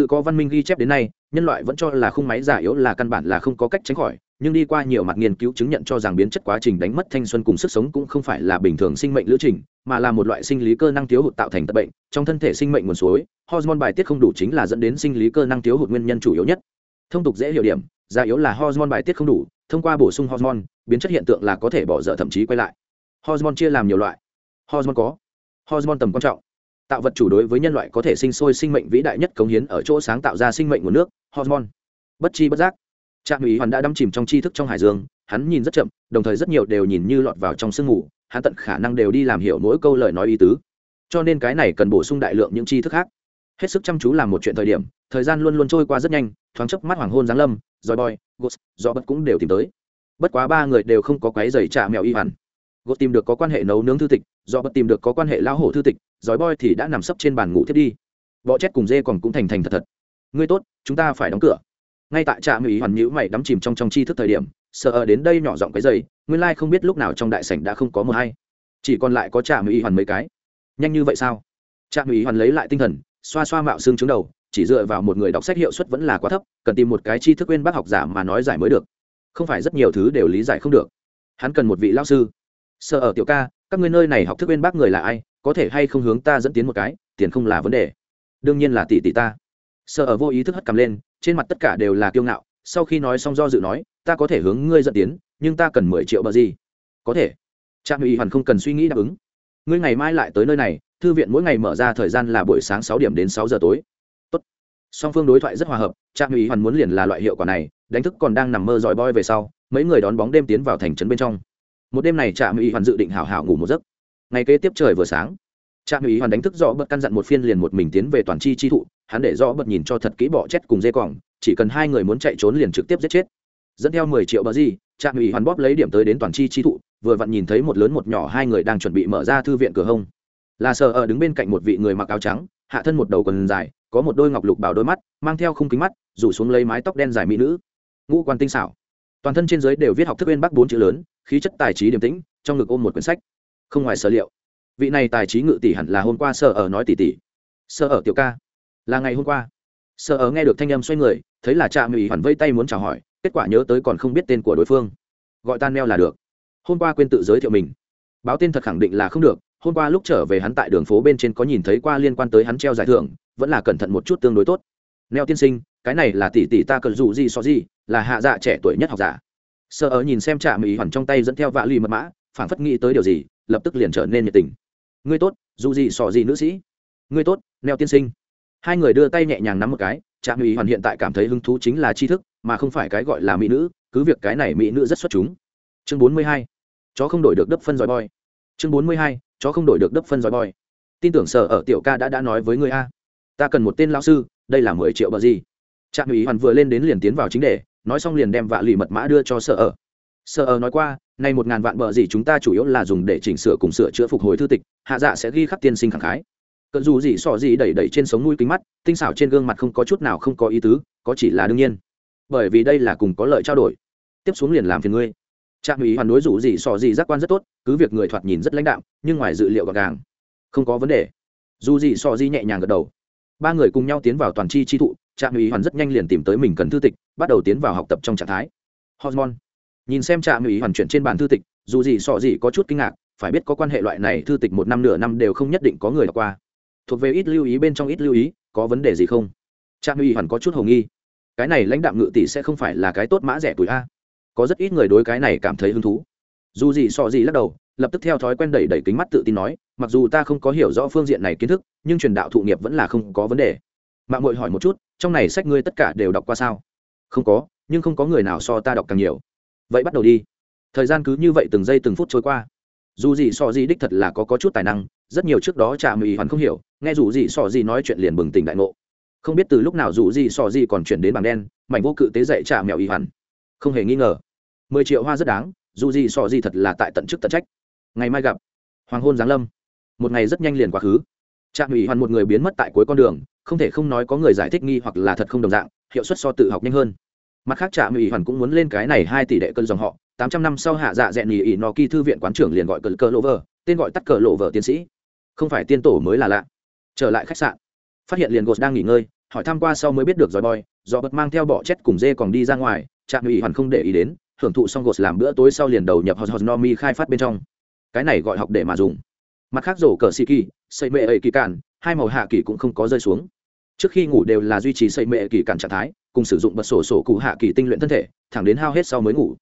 S1: tự có văn minh ghi chép đến nay, nhân loại vẫn cho là khung máy giả yếu là căn bản là không có cách tránh khỏi, nhưng đi qua nhiều mặt nghiên cứu chứng nhận cho rằng biến chất quá trình đánh mất thanh xuân cùng sức sống cũng không phải là bình thường sinh mệnh lữ trình, mà là một loại sinh lý cơ năng thiếu hụt tạo thành tật bệnh, trong thân thể sinh mệnh nguồn suối, hormone bài tiết không đủ chính là dẫn đến sinh lý cơ năng thiếu hụt nguyên nhân chủ yếu nhất. Thông tục dễ hiểu điểm, giả yếu là hormone bài tiết không đủ, thông qua bổ sung hormone, biến chất hiện tượng là có thể bỏ dở thậm chí quay lại. Hormone chia làm nhiều loại. Hormone có, hormone tầm quan trọng tạo vật chủ đối với nhân loại có thể sinh sôi sinh mệnh vĩ đại nhất cống hiến ở chỗ sáng tạo ra sinh mệnh nguồn nước, hormone. Bất chi bất giác, trạm ủy hoàn đã đắm chìm trong tri thức trong hải dương, hắn nhìn rất chậm, đồng thời rất nhiều đều nhìn như lọt vào trong sương mù, hắn tận khả năng đều đi làm hiểu mỗi câu lời nói ý tứ. Cho nên cái này cần bổ sung đại lượng những tri thức khác. Hết sức chăm chú làm một chuyện thời điểm, thời gian luôn luôn trôi qua rất nhanh, thoáng chốc mắt hoàng hôn giáng lâm dòi boy gos do bất cũng đều tìm tới. Bất quá ba người đều không có quái giày trả mèo y hoàn gos tìm được có quan hệ nấu nướng thư tịch do bất tìm được có quan hệ lao hổ thư tịch giói boy thì đã nằm sấp trên bàn ngủ thiết đi. Bọ chết cùng dê còn cũng thành thành thật thật. Ngươi tốt, chúng ta phải đóng cửa. Ngay tại trạm ý hoàn nhữ mày đắm chìm trong trong tri thức thời điểm, sợ đến đây nhỏ giọng cái dây nguyên lai không biết lúc nào trong đại sảnh đã không có một hay. Chỉ còn lại có trạm ý hoàn mấy cái. Nhanh như vậy sao? Trạm ý hoàn lấy lại tinh thần, xoa xoa mạo xương chứng đầu, chỉ dựa vào một người đọc sách hiệu suất vẫn là quá thấp, cần tìm một cái tri thức quên bác học giả mà nói giải mới được. Không phải rất nhiều thứ đều lý giải không được. Hắn cần một vị lao sư. Sợ ở tiểu ca, các ngươi nơi này học thức quên bác người là ai? Có thể hay không hướng ta dẫn tiến một cái, tiền không là vấn đề. Đương nhiên là tỷ tỷ ta. Sợ ở vô ý thức hất cầm lên, trên mặt tất cả đều là kiêu ngạo, sau khi nói xong do dự nói, ta có thể hướng ngươi dẫn tiến, nhưng ta cần mười triệu bờ gì? Có thể. Trạm ủy hoàn không cần suy nghĩ đáp ứng. Ngươi ngày mai lại tới nơi này, thư viện mỗi ngày mở ra thời gian là buổi sáng sáu điểm đến sáu giờ tối. Tốt. song phương đối thoại rất hòa hợp, trạm ủy hoàn muốn liền là loại hiệu quả này, đánh thức còn đang nằm mơ dòi boy về sau, mấy người đón bóng đêm tiến vào thành trấn bên trong. Một đêm này trạm ủy hoàn dự định hảo hảo ngủ một giấc ngày kế tiếp trời vừa sáng, trạm ủy hoàn đánh thức rõ bật căn dặn một phiên liền một mình tiến về toàn chi chi thụ, hắn để rõ bật nhìn cho thật kỹ bỏ chết cùng dê cỏng chỉ cần hai người muốn chạy trốn liền trực tiếp giết chết. Dẫn theo mười triệu bờ gì, trạm ủy hoàn bóp lấy điểm tới đến toàn chi chi thụ, vừa vặn nhìn thấy một lớn một nhỏ hai người đang chuẩn bị mở ra thư viện cửa hông. Là sợ ở đứng bên cạnh một vị người mặc áo trắng, hạ thân một đầu quần dài, có một đôi ngọc lục bảo đôi mắt, mang theo khung kính mắt, rủ xuống lấy mái tóc đen dài mỹ nữ. Ngũ quan tinh xảo. Toàn thân trên giới đều viết học thức bên bắc bốn chữ lớn, khí chất tài trí điềm tĩnh, trong ngực ôm một quyển sách không ngoài sở liệu. Vị này tài trí ngự tỷ hẳn là hôm qua sợ ở nói tỷ tỷ sợ ở tiểu ca. Là ngày hôm qua. Sợ ở nghe được thanh âm xoay người, thấy là trạm ủy hoàn vây tay muốn chào hỏi, kết quả nhớ tới còn không biết tên của đối phương. Gọi tan neo là được. Hôm qua quên tự giới thiệu mình. Báo tên thật khẳng định là không được, hôm qua lúc trở về hắn tại đường phố bên trên có nhìn thấy qua liên quan tới hắn treo giải thưởng, vẫn là cẩn thận một chút tương đối tốt. Neo tiên sinh, cái này là tỷ tỷ ta cần dù gì so gì, là hạ dạ trẻ tuổi nhất học giả. Sợ ở nhìn xem trạm ý hoàn trong tay dẫn theo vạ lì mật mã, phảng phất nghĩ tới điều gì lập tức liền trở nên nhiệt tình. Ngươi tốt, dù gì sò gì nữ sĩ. Ngươi tốt, neo tiên sinh. Hai người đưa tay nhẹ nhàng nắm một cái, trạm ủy hoàn hiện tại cảm thấy hứng thú chính là tri thức, mà không phải cái gọi là mỹ nữ, cứ việc cái này mỹ nữ rất xuất chúng. Chương bốn mươi hai, chó không đổi được đất phân giỏi boy. Chương bốn mươi hai, chó không đổi được đất phân giỏi boy. Tin tưởng sở ở tiểu ca đã đã nói với ngươi a. Ta cần một tên lão sư, đây là mười triệu bờ gì. Trạm ủy hoàn vừa lên đến liền tiến vào chính đề, nói xong liền đem vạ lì mật mã đưa cho sở ở. Sở ở nói qua nay một ngàn vạn bờ gì chúng ta chủ yếu là dùng để chỉnh sửa cùng sửa chữa phục hồi thư tịch, hạ dạ sẽ ghi khắc tiên sinh khẳng khái. Cận dù gì sọ gì đẩy đẩy trên sống mũi kính mắt, tinh xảo trên gương mặt không có chút nào không có ý tứ, có chỉ là đương nhiên. Bởi vì đây là cùng có lợi trao đổi. Tiếp xuống liền làm phiền ngươi. Trạm ủy hoàn đối rủ gì sọ gì giác quan rất tốt, cứ việc người thoạt nhìn rất lãnh đạm, nhưng ngoài dự liệu gọn gàng, không có vấn đề. Dù gì sọ gì nhẹ nhàng gật đầu. Ba người cùng nhau tiến vào toàn chi chi thụ, trạm ủy hoàn rất nhanh liền tìm tới mình cần thư tịch, bắt đầu tiến vào học tập trong trạng thái. Hormone nhìn xem trạm ủy hoàn chuyển trên bàn thư tịch, dù gì sọ gì có chút kinh ngạc, phải biết có quan hệ loại này thư tịch một năm nửa năm đều không nhất định có người đọc qua. Thuộc về ít lưu ý bên trong ít lưu ý, có vấn đề gì không? Trạm ủy hoàn có chút hồ nghi. Cái này lãnh đạm ngự tỷ sẽ không phải là cái tốt mã rẻ tuổi a. Có rất ít người đối cái này cảm thấy hứng thú. Dù gì sọ gì lắc đầu, lập tức theo thói quen đẩy đẩy kính mắt tự tin nói, mặc dù ta không có hiểu rõ phương diện này kiến thức, nhưng truyền đạo thụ nghiệp vẫn là không có vấn đề. Mạng mội hỏi một chút, trong này sách ngươi tất cả đều đọc qua sao? Không có, nhưng không có người nào so ta đọc càng nhiều vậy bắt đầu đi. Thời gian cứ như vậy từng giây từng phút trôi qua. Dù gì so gì đích thật là có, có chút tài năng rất nhiều trước đó trà mì hoàn không hiểu nghe dù gì so gì nói chuyện liền bừng tỉnh đại ngộ. Không biết từ lúc nào dù gì so gì còn chuyển đến bảng đen mảnh vô cự tế dạy trà mèo y hoàn. Không hề nghi ngờ. Mười triệu hoa rất đáng dù gì so gì thật là tại tận chức tận trách. Ngày mai gặp. Hoàng hôn giáng lâm. Một ngày rất nhanh liền quá khứ. Trà ủy hoàn một người biến mất tại cuối con đường không thể không nói có người giải thích nghi hoặc là thật không đồng dạng hiệu suất so tự học nhanh hơn mặt khác trạm ủy hoàn cũng muốn lên cái này hai tỷ đệ cân dòng họ, tám trăm năm sau hạ dạ dẹn nhì ỉ no kỳ thư viện quán trưởng liền gọi cờ cờ lộ vờ, tên gọi tắt cờ lộ vờ tiến sĩ. Không phải tiên tổ mới là lạ. Trở lại khách sạn, phát hiện liền gột đang nghỉ ngơi, hỏi thăm qua sau mới biết được dòi bòi do bật mang theo bọ chết cùng dê còn đi ra ngoài, trạm ủy hoàn không để ý đến, hưởng thụ xong gột làm bữa tối sau liền đầu nhập hòn hòn no mi khai phát bên trong. Cái này gọi học để mà dùng. Mặt khác rổ cờ xì kỳ xây mệ ấy kỳ cản, hai màu hạ kỳ cũng không có rơi xuống. Trước khi ngủ đều là duy trì xây mệ kỳ cản trạng thái cùng sử dụng bật sổ sổ cụ hạ kỳ tinh luyện thân thể, thẳng đến hao hết sau mới ngủ.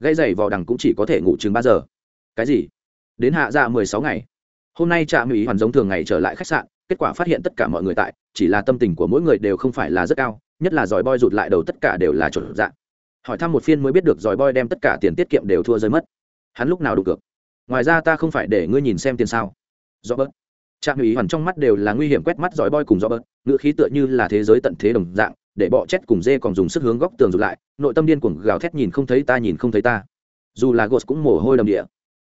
S1: Gây dày vào đằng cũng chỉ có thể ngủ chừng ba giờ. Cái gì? Đến hạ ra mười sáu ngày. Hôm nay trạm ủy hoàn giống thường ngày trở lại khách sạn, kết quả phát hiện tất cả mọi người tại, chỉ là tâm tình của mỗi người đều không phải là rất cao, nhất là giỏi boy rụt lại đầu tất cả đều là chuẩn dạng. Hỏi thăm một phiên mới biết được giỏi boy đem tất cả tiền tiết kiệm đều thua rơi mất. Hắn lúc nào đụng cược? Ngoài ra ta không phải để ngươi nhìn xem tiền sao? Do bớt. Trạm ủy hoàn trong mắt đều là nguy hiểm quét mắt giỏi boy cùng do bớt, ngữ khí tựa như là thế giới tận thế đồng dạng để bọ chét cùng dê còn dùng sức hướng góc tường rụt lại, nội tâm điên cuồng gào thét nhìn không thấy ta, nhìn không thấy ta. Dù là gos cũng mồ hôi đầm địa.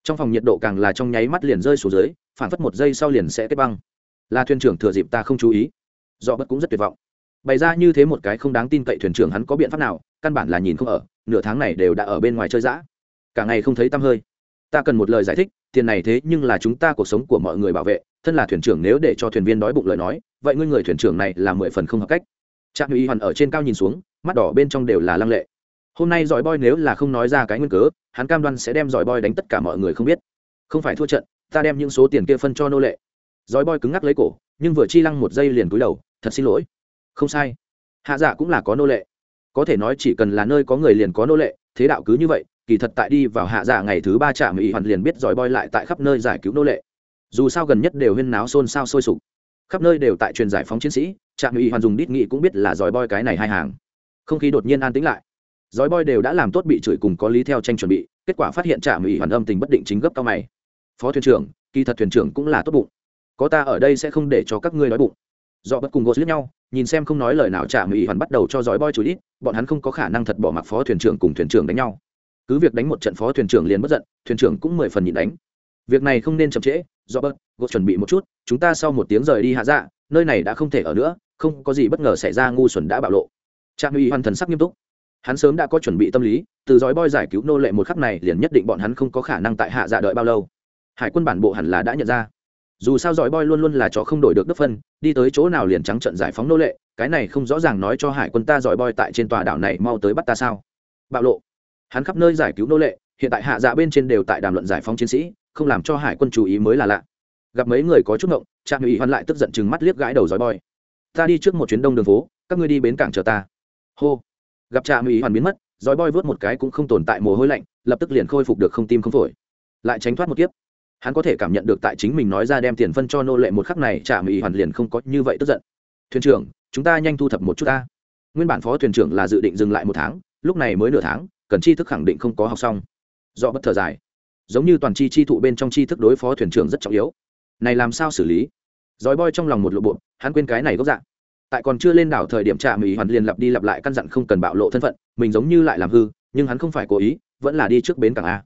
S1: Trong phòng nhiệt độ càng là trong nháy mắt liền rơi xuống dưới phản phất một giây sau liền sẽ kết băng. Là thuyền trưởng thừa dịp ta không chú ý. Do bất cũng rất tuyệt vọng. Bày ra như thế một cái không đáng tin cậy thuyền trưởng hắn có biện pháp nào, căn bản là nhìn không ở, nửa tháng này đều đã ở bên ngoài chơi giã cả ngày không thấy tăm hơi. Ta cần một lời giải thích, tiền này thế nhưng là chúng ta cuộc sống của mọi người bảo vệ, thân là thuyền trưởng nếu để cho thuyền viên đói bụng lời nói, vậy ngươi người thuyền trưởng này là mười phần không hợp cách trạm uy hoàn ở trên cao nhìn xuống, mắt đỏ bên trong đều là lăng lệ. Hôm nay giỏi boy nếu là không nói ra cái nguyên cớ, hắn cam đoan sẽ đem giỏi boy đánh tất cả mọi người không biết. Không phải thua trận, ta đem những số tiền kia phân cho nô lệ. Giỏi boy cứng ngắc lấy cổ, nhưng vừa chi lăng một giây liền cúi đầu, thật xin lỗi. Không sai. Hạ dạ cũng là có nô lệ. Có thể nói chỉ cần là nơi có người liền có nô lệ, thế đạo cứ như vậy, kỳ thật tại đi vào hạ dạ ngày thứ ba trạm ủy hoàn liền biết giỏi boy lại tại khắp nơi giải cứu nô lệ. Dù sao gần nhất đều huyên náo xôn xao sôi sục khắp nơi đều tại truyền giải phóng chiến sĩ, trạm ủy hoàn dùng đít nghị cũng biết là giỏi boy cái này hai hàng. Không khí đột nhiên an tĩnh lại. Giỏi boy đều đã làm tốt bị chửi cùng có lý theo tranh chuẩn bị, kết quả phát hiện trạm ủy hoàn âm tình bất định chính gấp cao mày. Phó thuyền trưởng, kỳ thật thuyền trưởng cũng là tốt bụng. Có ta ở đây sẽ không để cho các ngươi đói bụng. Do bất cùng gỗ giết nhau, nhìn xem không nói lời nào trạm ủy hoàn bắt đầu cho giỏi boy chửi đít, bọn hắn không có khả năng thật bỏ mặc phó thuyền trưởng cùng thuyền trưởng đánh nhau. Cứ việc đánh một trận phó thuyền trưởng liền bất giận, thuyền trưởng cũng mười phần nhịn đánh việc này không nên chậm trễ do bớt gột chuẩn bị một chút, chúng ta sau một tiếng rời đi hạ dạ nơi này đã không thể ở nữa, không có gì bất ngờ xảy ra, ngu xuẩn đã bạo lộ. Trạm uy hoàn thần sắc nghiêm túc. Hắn sớm đã có chuẩn bị tâm lý, từ dõi boy giải cứu nô lệ một khắc này liền nhất định bọn hắn không có khả năng tại hạ dạ đợi bao lâu. Hải quân bản bộ hẳn là đã nhận ra. Dù sao dõi boy luôn luôn là chó không đổi được đất phân, đi tới chỗ nào liền trắng trận giải phóng nô lệ, cái này không rõ ràng nói cho hải quân ta dõi boy tại trên tòa đảo này mau tới bắt ta sao. Bạo lộ. Hắn khắp nơi giải cứu nô lệ, hiện tại hạ dạ bên trên đều tại đàm luận giải phóng chiến sĩ không làm cho hải quân chú ý mới là lạ. Gặp mấy người có chút ngộng trạm ủy hoan lại tức giận chừng mắt liếc gãi đầu dói bòi. Ta đi trước một chuyến đông đường phố, các ngươi đi bến cảng chờ ta. Hô. Gặp trạm ủy hoàn biến mất dói bòi vớt một cái cũng không tồn tại mồ hôi lạnh, lập tức liền khôi phục được không tim không phổi. Lại tránh thoát một kiếp. Hắn có thể cảm nhận được tại chính mình nói ra đem tiền phân cho nô lệ một khắc này trạm ủy hoàn liền không có như vậy tức giận. Thuyền trưởng, chúng ta nhanh thu thập một chút ta. Nguyên bản phó thuyền trưởng là dự định dừng lại một tháng, lúc này mới nửa tháng, cần tri thức khẳng định không có học xong. Do bất thở dài giống như toàn chi chi thụ bên trong chi thức đối phó thuyền trưởng rất trọng yếu. Này làm sao xử lý? Dòi boi trong lòng một lộ bộ, hắn quên cái này gốc dạng tại còn chưa lên đảo thời điểm trạm mỹ hoàn liền lặp đi lặp lại căn dặn không cần bạo lộ thân phận, mình giống như lại làm hư, nhưng hắn không phải cố ý, vẫn là đi trước bến cảng a.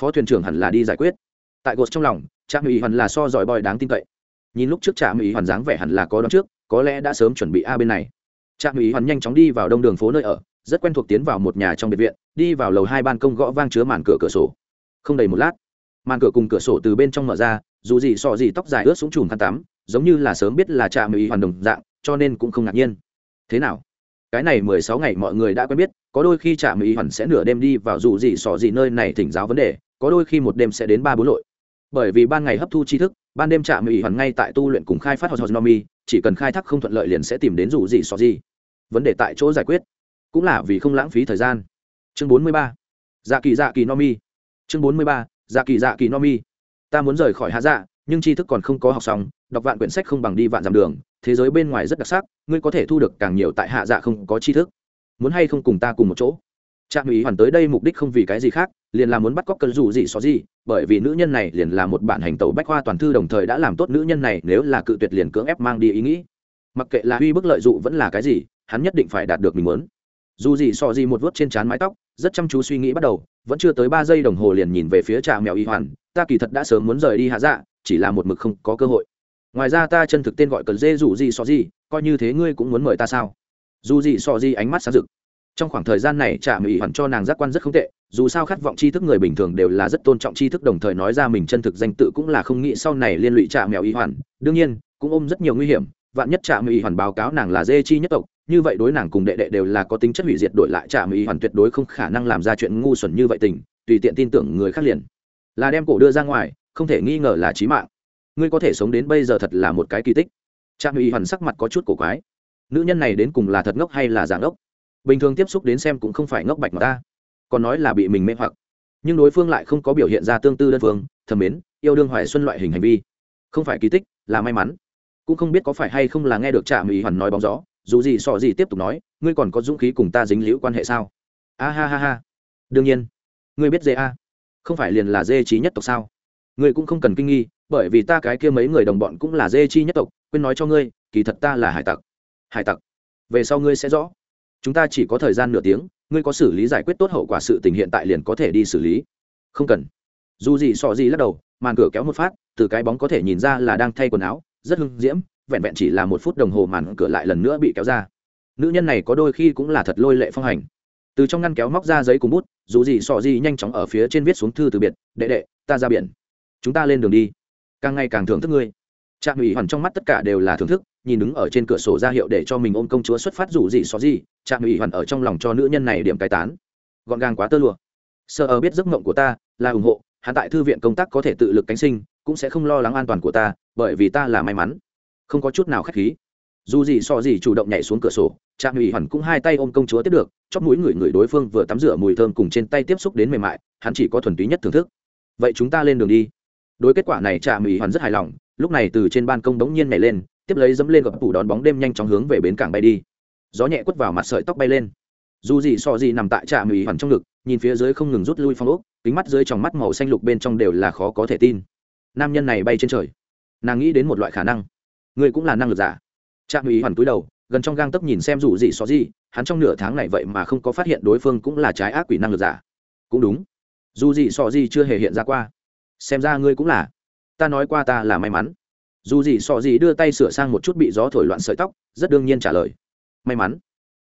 S1: Phó thuyền trưởng hẳn là đi giải quyết. Tại gột trong lòng, trạm mỹ hoàn là so giỏi bòi đáng tin cậy. Nhìn lúc trước trạm mỹ hoàn dáng vẻ hẳn là có đón trước, có lẽ đã sớm chuẩn bị a bên này. Trạm mỹ hoàn nhanh chóng đi vào đông đường phố nơi ở, rất quen thuộc tiến vào một nhà trong biệt viện, đi vào lầu hai ban công gõ vang chứa màn cửa cửa sổ không đầy một lát. Màn cửa cùng cửa sổ từ bên trong mở ra, dù gì sọ gì tóc dài ướt xuống chùm khăn tắm, giống như là sớm biết là trạm Mỹ hoàn đồng dạng, cho nên cũng không ngạc nhiên. Thế nào? Cái này mười sáu ngày mọi người đã quen biết, có đôi khi trạm ý hoàn sẽ nửa đêm đi vào dù gì sỏ gì nơi này thỉnh giáo vấn đề, có đôi khi một đêm sẽ đến ba bốn lội. Bởi vì ban ngày hấp thu tri thức, ban đêm trạm ý hoàn ngay tại tu luyện cùng khai phát hosnomi chỉ cần khai thác không thuận lợi liền sẽ tìm đến dù gì sỏ gì. Vấn đề tại chỗ giải quyết. Cũng là vì không lãng phí thời gian. Chương bốn mươi ba. Dạ kỳ dạ kỳ nomi chương bốn mươi ba dạ kỳ dạ kỳ nomi ta muốn rời khỏi hạ dạ nhưng tri thức còn không có học xong, đọc vạn quyển sách không bằng đi vạn dặm đường, thế giới bên ngoài rất đặc sắc, ngươi có thể thu được càng nhiều tại hạ dạ không có tri thức. Muốn hay không cùng ta cùng một chỗ? Trạm ý hoàn tới đây mục đích không vì cái gì khác, liền là muốn bắt cóc cơn dù gì xó gì bởi vì nữ nhân này liền là một bản hành tẩu bách khoa toàn thư đồng thời đã làm tốt nữ nhân này, nếu là cự tuyệt liền cưỡng ép mang đi ý nghĩ. Mặc kệ là uy bức lợi dụ vẫn là cái gì, hắn nhất định phải đạt được mình muốn dù gì Sọ gì một vớt trên trán mái tóc, rất chăm chú suy nghĩ bắt đầu, vẫn chưa tới ba giây đồng hồ liền nhìn về phía trà mèo y hoàn, ta kỳ thật đã sớm muốn rời đi hạ dạ chỉ là một mực không có cơ hội. Ngoài ra ta chân thực tên gọi cần dê dù gì Sọ gì, coi như thế ngươi cũng muốn mời ta sao? Dù gì Sọ gì ánh mắt sáng rực. Trong khoảng thời gian này trà Y hoàn cho nàng giác quan rất không tệ, dù sao khát vọng tri thức người bình thường đều là rất tôn trọng tri thức đồng thời nói ra mình chân thực danh tự cũng là không nghĩ sau này liên lụy trà mèo y hoàn. Đương nhiên, cũng ôm rất nhiều nguy hiểm vạn nhất Trạm mỹ hoàn báo cáo nàng là dê chi nhất tộc, như vậy đối nàng cùng đệ đệ đều là có tính chất hủy diệt đổi lại Trạm mỹ hoàn tuyệt đối không khả năng làm ra chuyện ngu xuẩn như vậy tình, tùy tiện tin tưởng người khác liền. Là đem cổ đưa ra ngoài, không thể nghi ngờ là trí mạng. Ngươi có thể sống đến bây giờ thật là một cái kỳ tích. Trạm Y hoàn sắc mặt có chút cổ quái. Nữ nhân này đến cùng là thật ngốc hay là giảng ngốc? Bình thường tiếp xúc đến xem cũng không phải ngốc bạch mà ta. Còn nói là bị mình mê hoặc. Nhưng đối phương lại không có biểu hiện ra tương tư đơn phương, thầm mến, yêu đương hoài xuân loại hình hành vi. Không phải kỳ tích, là may mắn cũng không biết có phải hay không là nghe được trạm mỹ hoàn nói bóng gió, dù gì sọ gì tiếp tục nói, ngươi còn có dũng khí cùng ta dính liễu quan hệ sao? A ha ha ha. Đương nhiên. Ngươi biết dê a. Không phải liền là dê trí nhất tộc sao? Ngươi cũng không cần kinh nghi, bởi vì ta cái kia mấy người đồng bọn cũng là dê chi nhất tộc, quên nói cho ngươi, kỳ thật ta là hải tặc. Hải tặc. Về sau ngươi sẽ rõ. Chúng ta chỉ có thời gian nửa tiếng, ngươi có xử lý giải quyết tốt hậu quả sự tình hiện tại liền có thể đi xử lý. Không cần. Dù gì sọ gì lắc đầu, màn cửa kéo một phát, từ cái bóng có thể nhìn ra là đang thay quần áo rất hưng diễm, vẹn vẹn chỉ là một phút đồng hồ màn cửa lại lần nữa bị kéo ra. Nữ nhân này có đôi khi cũng là thật lôi lệ phong hành. Từ trong ngăn kéo móc ra giấy cùng bút, dù gì sọ gì nhanh chóng ở phía trên viết xuống thư từ biệt, đệ đệ, ta ra biển. Chúng ta lên đường đi. Càng ngày càng thưởng thức ngươi. Trạm ủy hoàn trong mắt tất cả đều là thưởng thức, nhìn đứng ở trên cửa sổ ra hiệu để cho mình ôm công chúa xuất phát rủ gì xó gì, trạm ủy hoàn ở trong lòng cho nữ nhân này điểm cai tán. Gọn gàng quá tơ lụa. Sợ ở biết giấc mộng của ta, là ủng hộ, hắn tại thư viện công tác có thể tự lực cánh sinh cũng sẽ không lo lắng an toàn của ta, bởi vì ta là may mắn. Không có chút nào khách khí. Dù gì so gì chủ động nhảy xuống cửa sổ, trạm ủy hoàn cũng hai tay ôm công chúa tiếp được, chóp mũi người người đối phương vừa tắm rửa mùi thơm cùng trên tay tiếp xúc đến mềm mại, hắn chỉ có thuần túy nhất thưởng thức. Vậy chúng ta lên đường đi. Đối kết quả này trạm ủy hoàn rất hài lòng, lúc này từ trên ban công đống nhiên nhảy lên, tiếp lấy dẫm lên gặp tủ đón bóng đêm nhanh chóng hướng về bến cảng bay đi. Gió nhẹ quất vào mặt sợi tóc bay lên. Dù gì so gì nằm tại trạm ủy hoàn trong ngực, nhìn phía dưới không ngừng rút lui phong ốc, kính mắt dưới trong mắt màu xanh lục bên trong đều là khó có thể tin nam nhân này bay trên trời. Nàng nghĩ đến một loại khả năng. Người cũng là năng lực giả. Trạm ý hoàn cúi đầu, gần trong gang tấc nhìn xem dù gì xó gì, hắn trong nửa tháng này vậy mà không có phát hiện đối phương cũng là trái ác quỷ năng lực giả. Cũng đúng. Dù gì xò gì chưa hề hiện ra qua. Xem ra ngươi cũng là. Ta nói qua ta là may mắn. Dù gì xò gì đưa tay sửa sang một chút bị gió thổi loạn sợi tóc, rất đương nhiên trả lời. May mắn.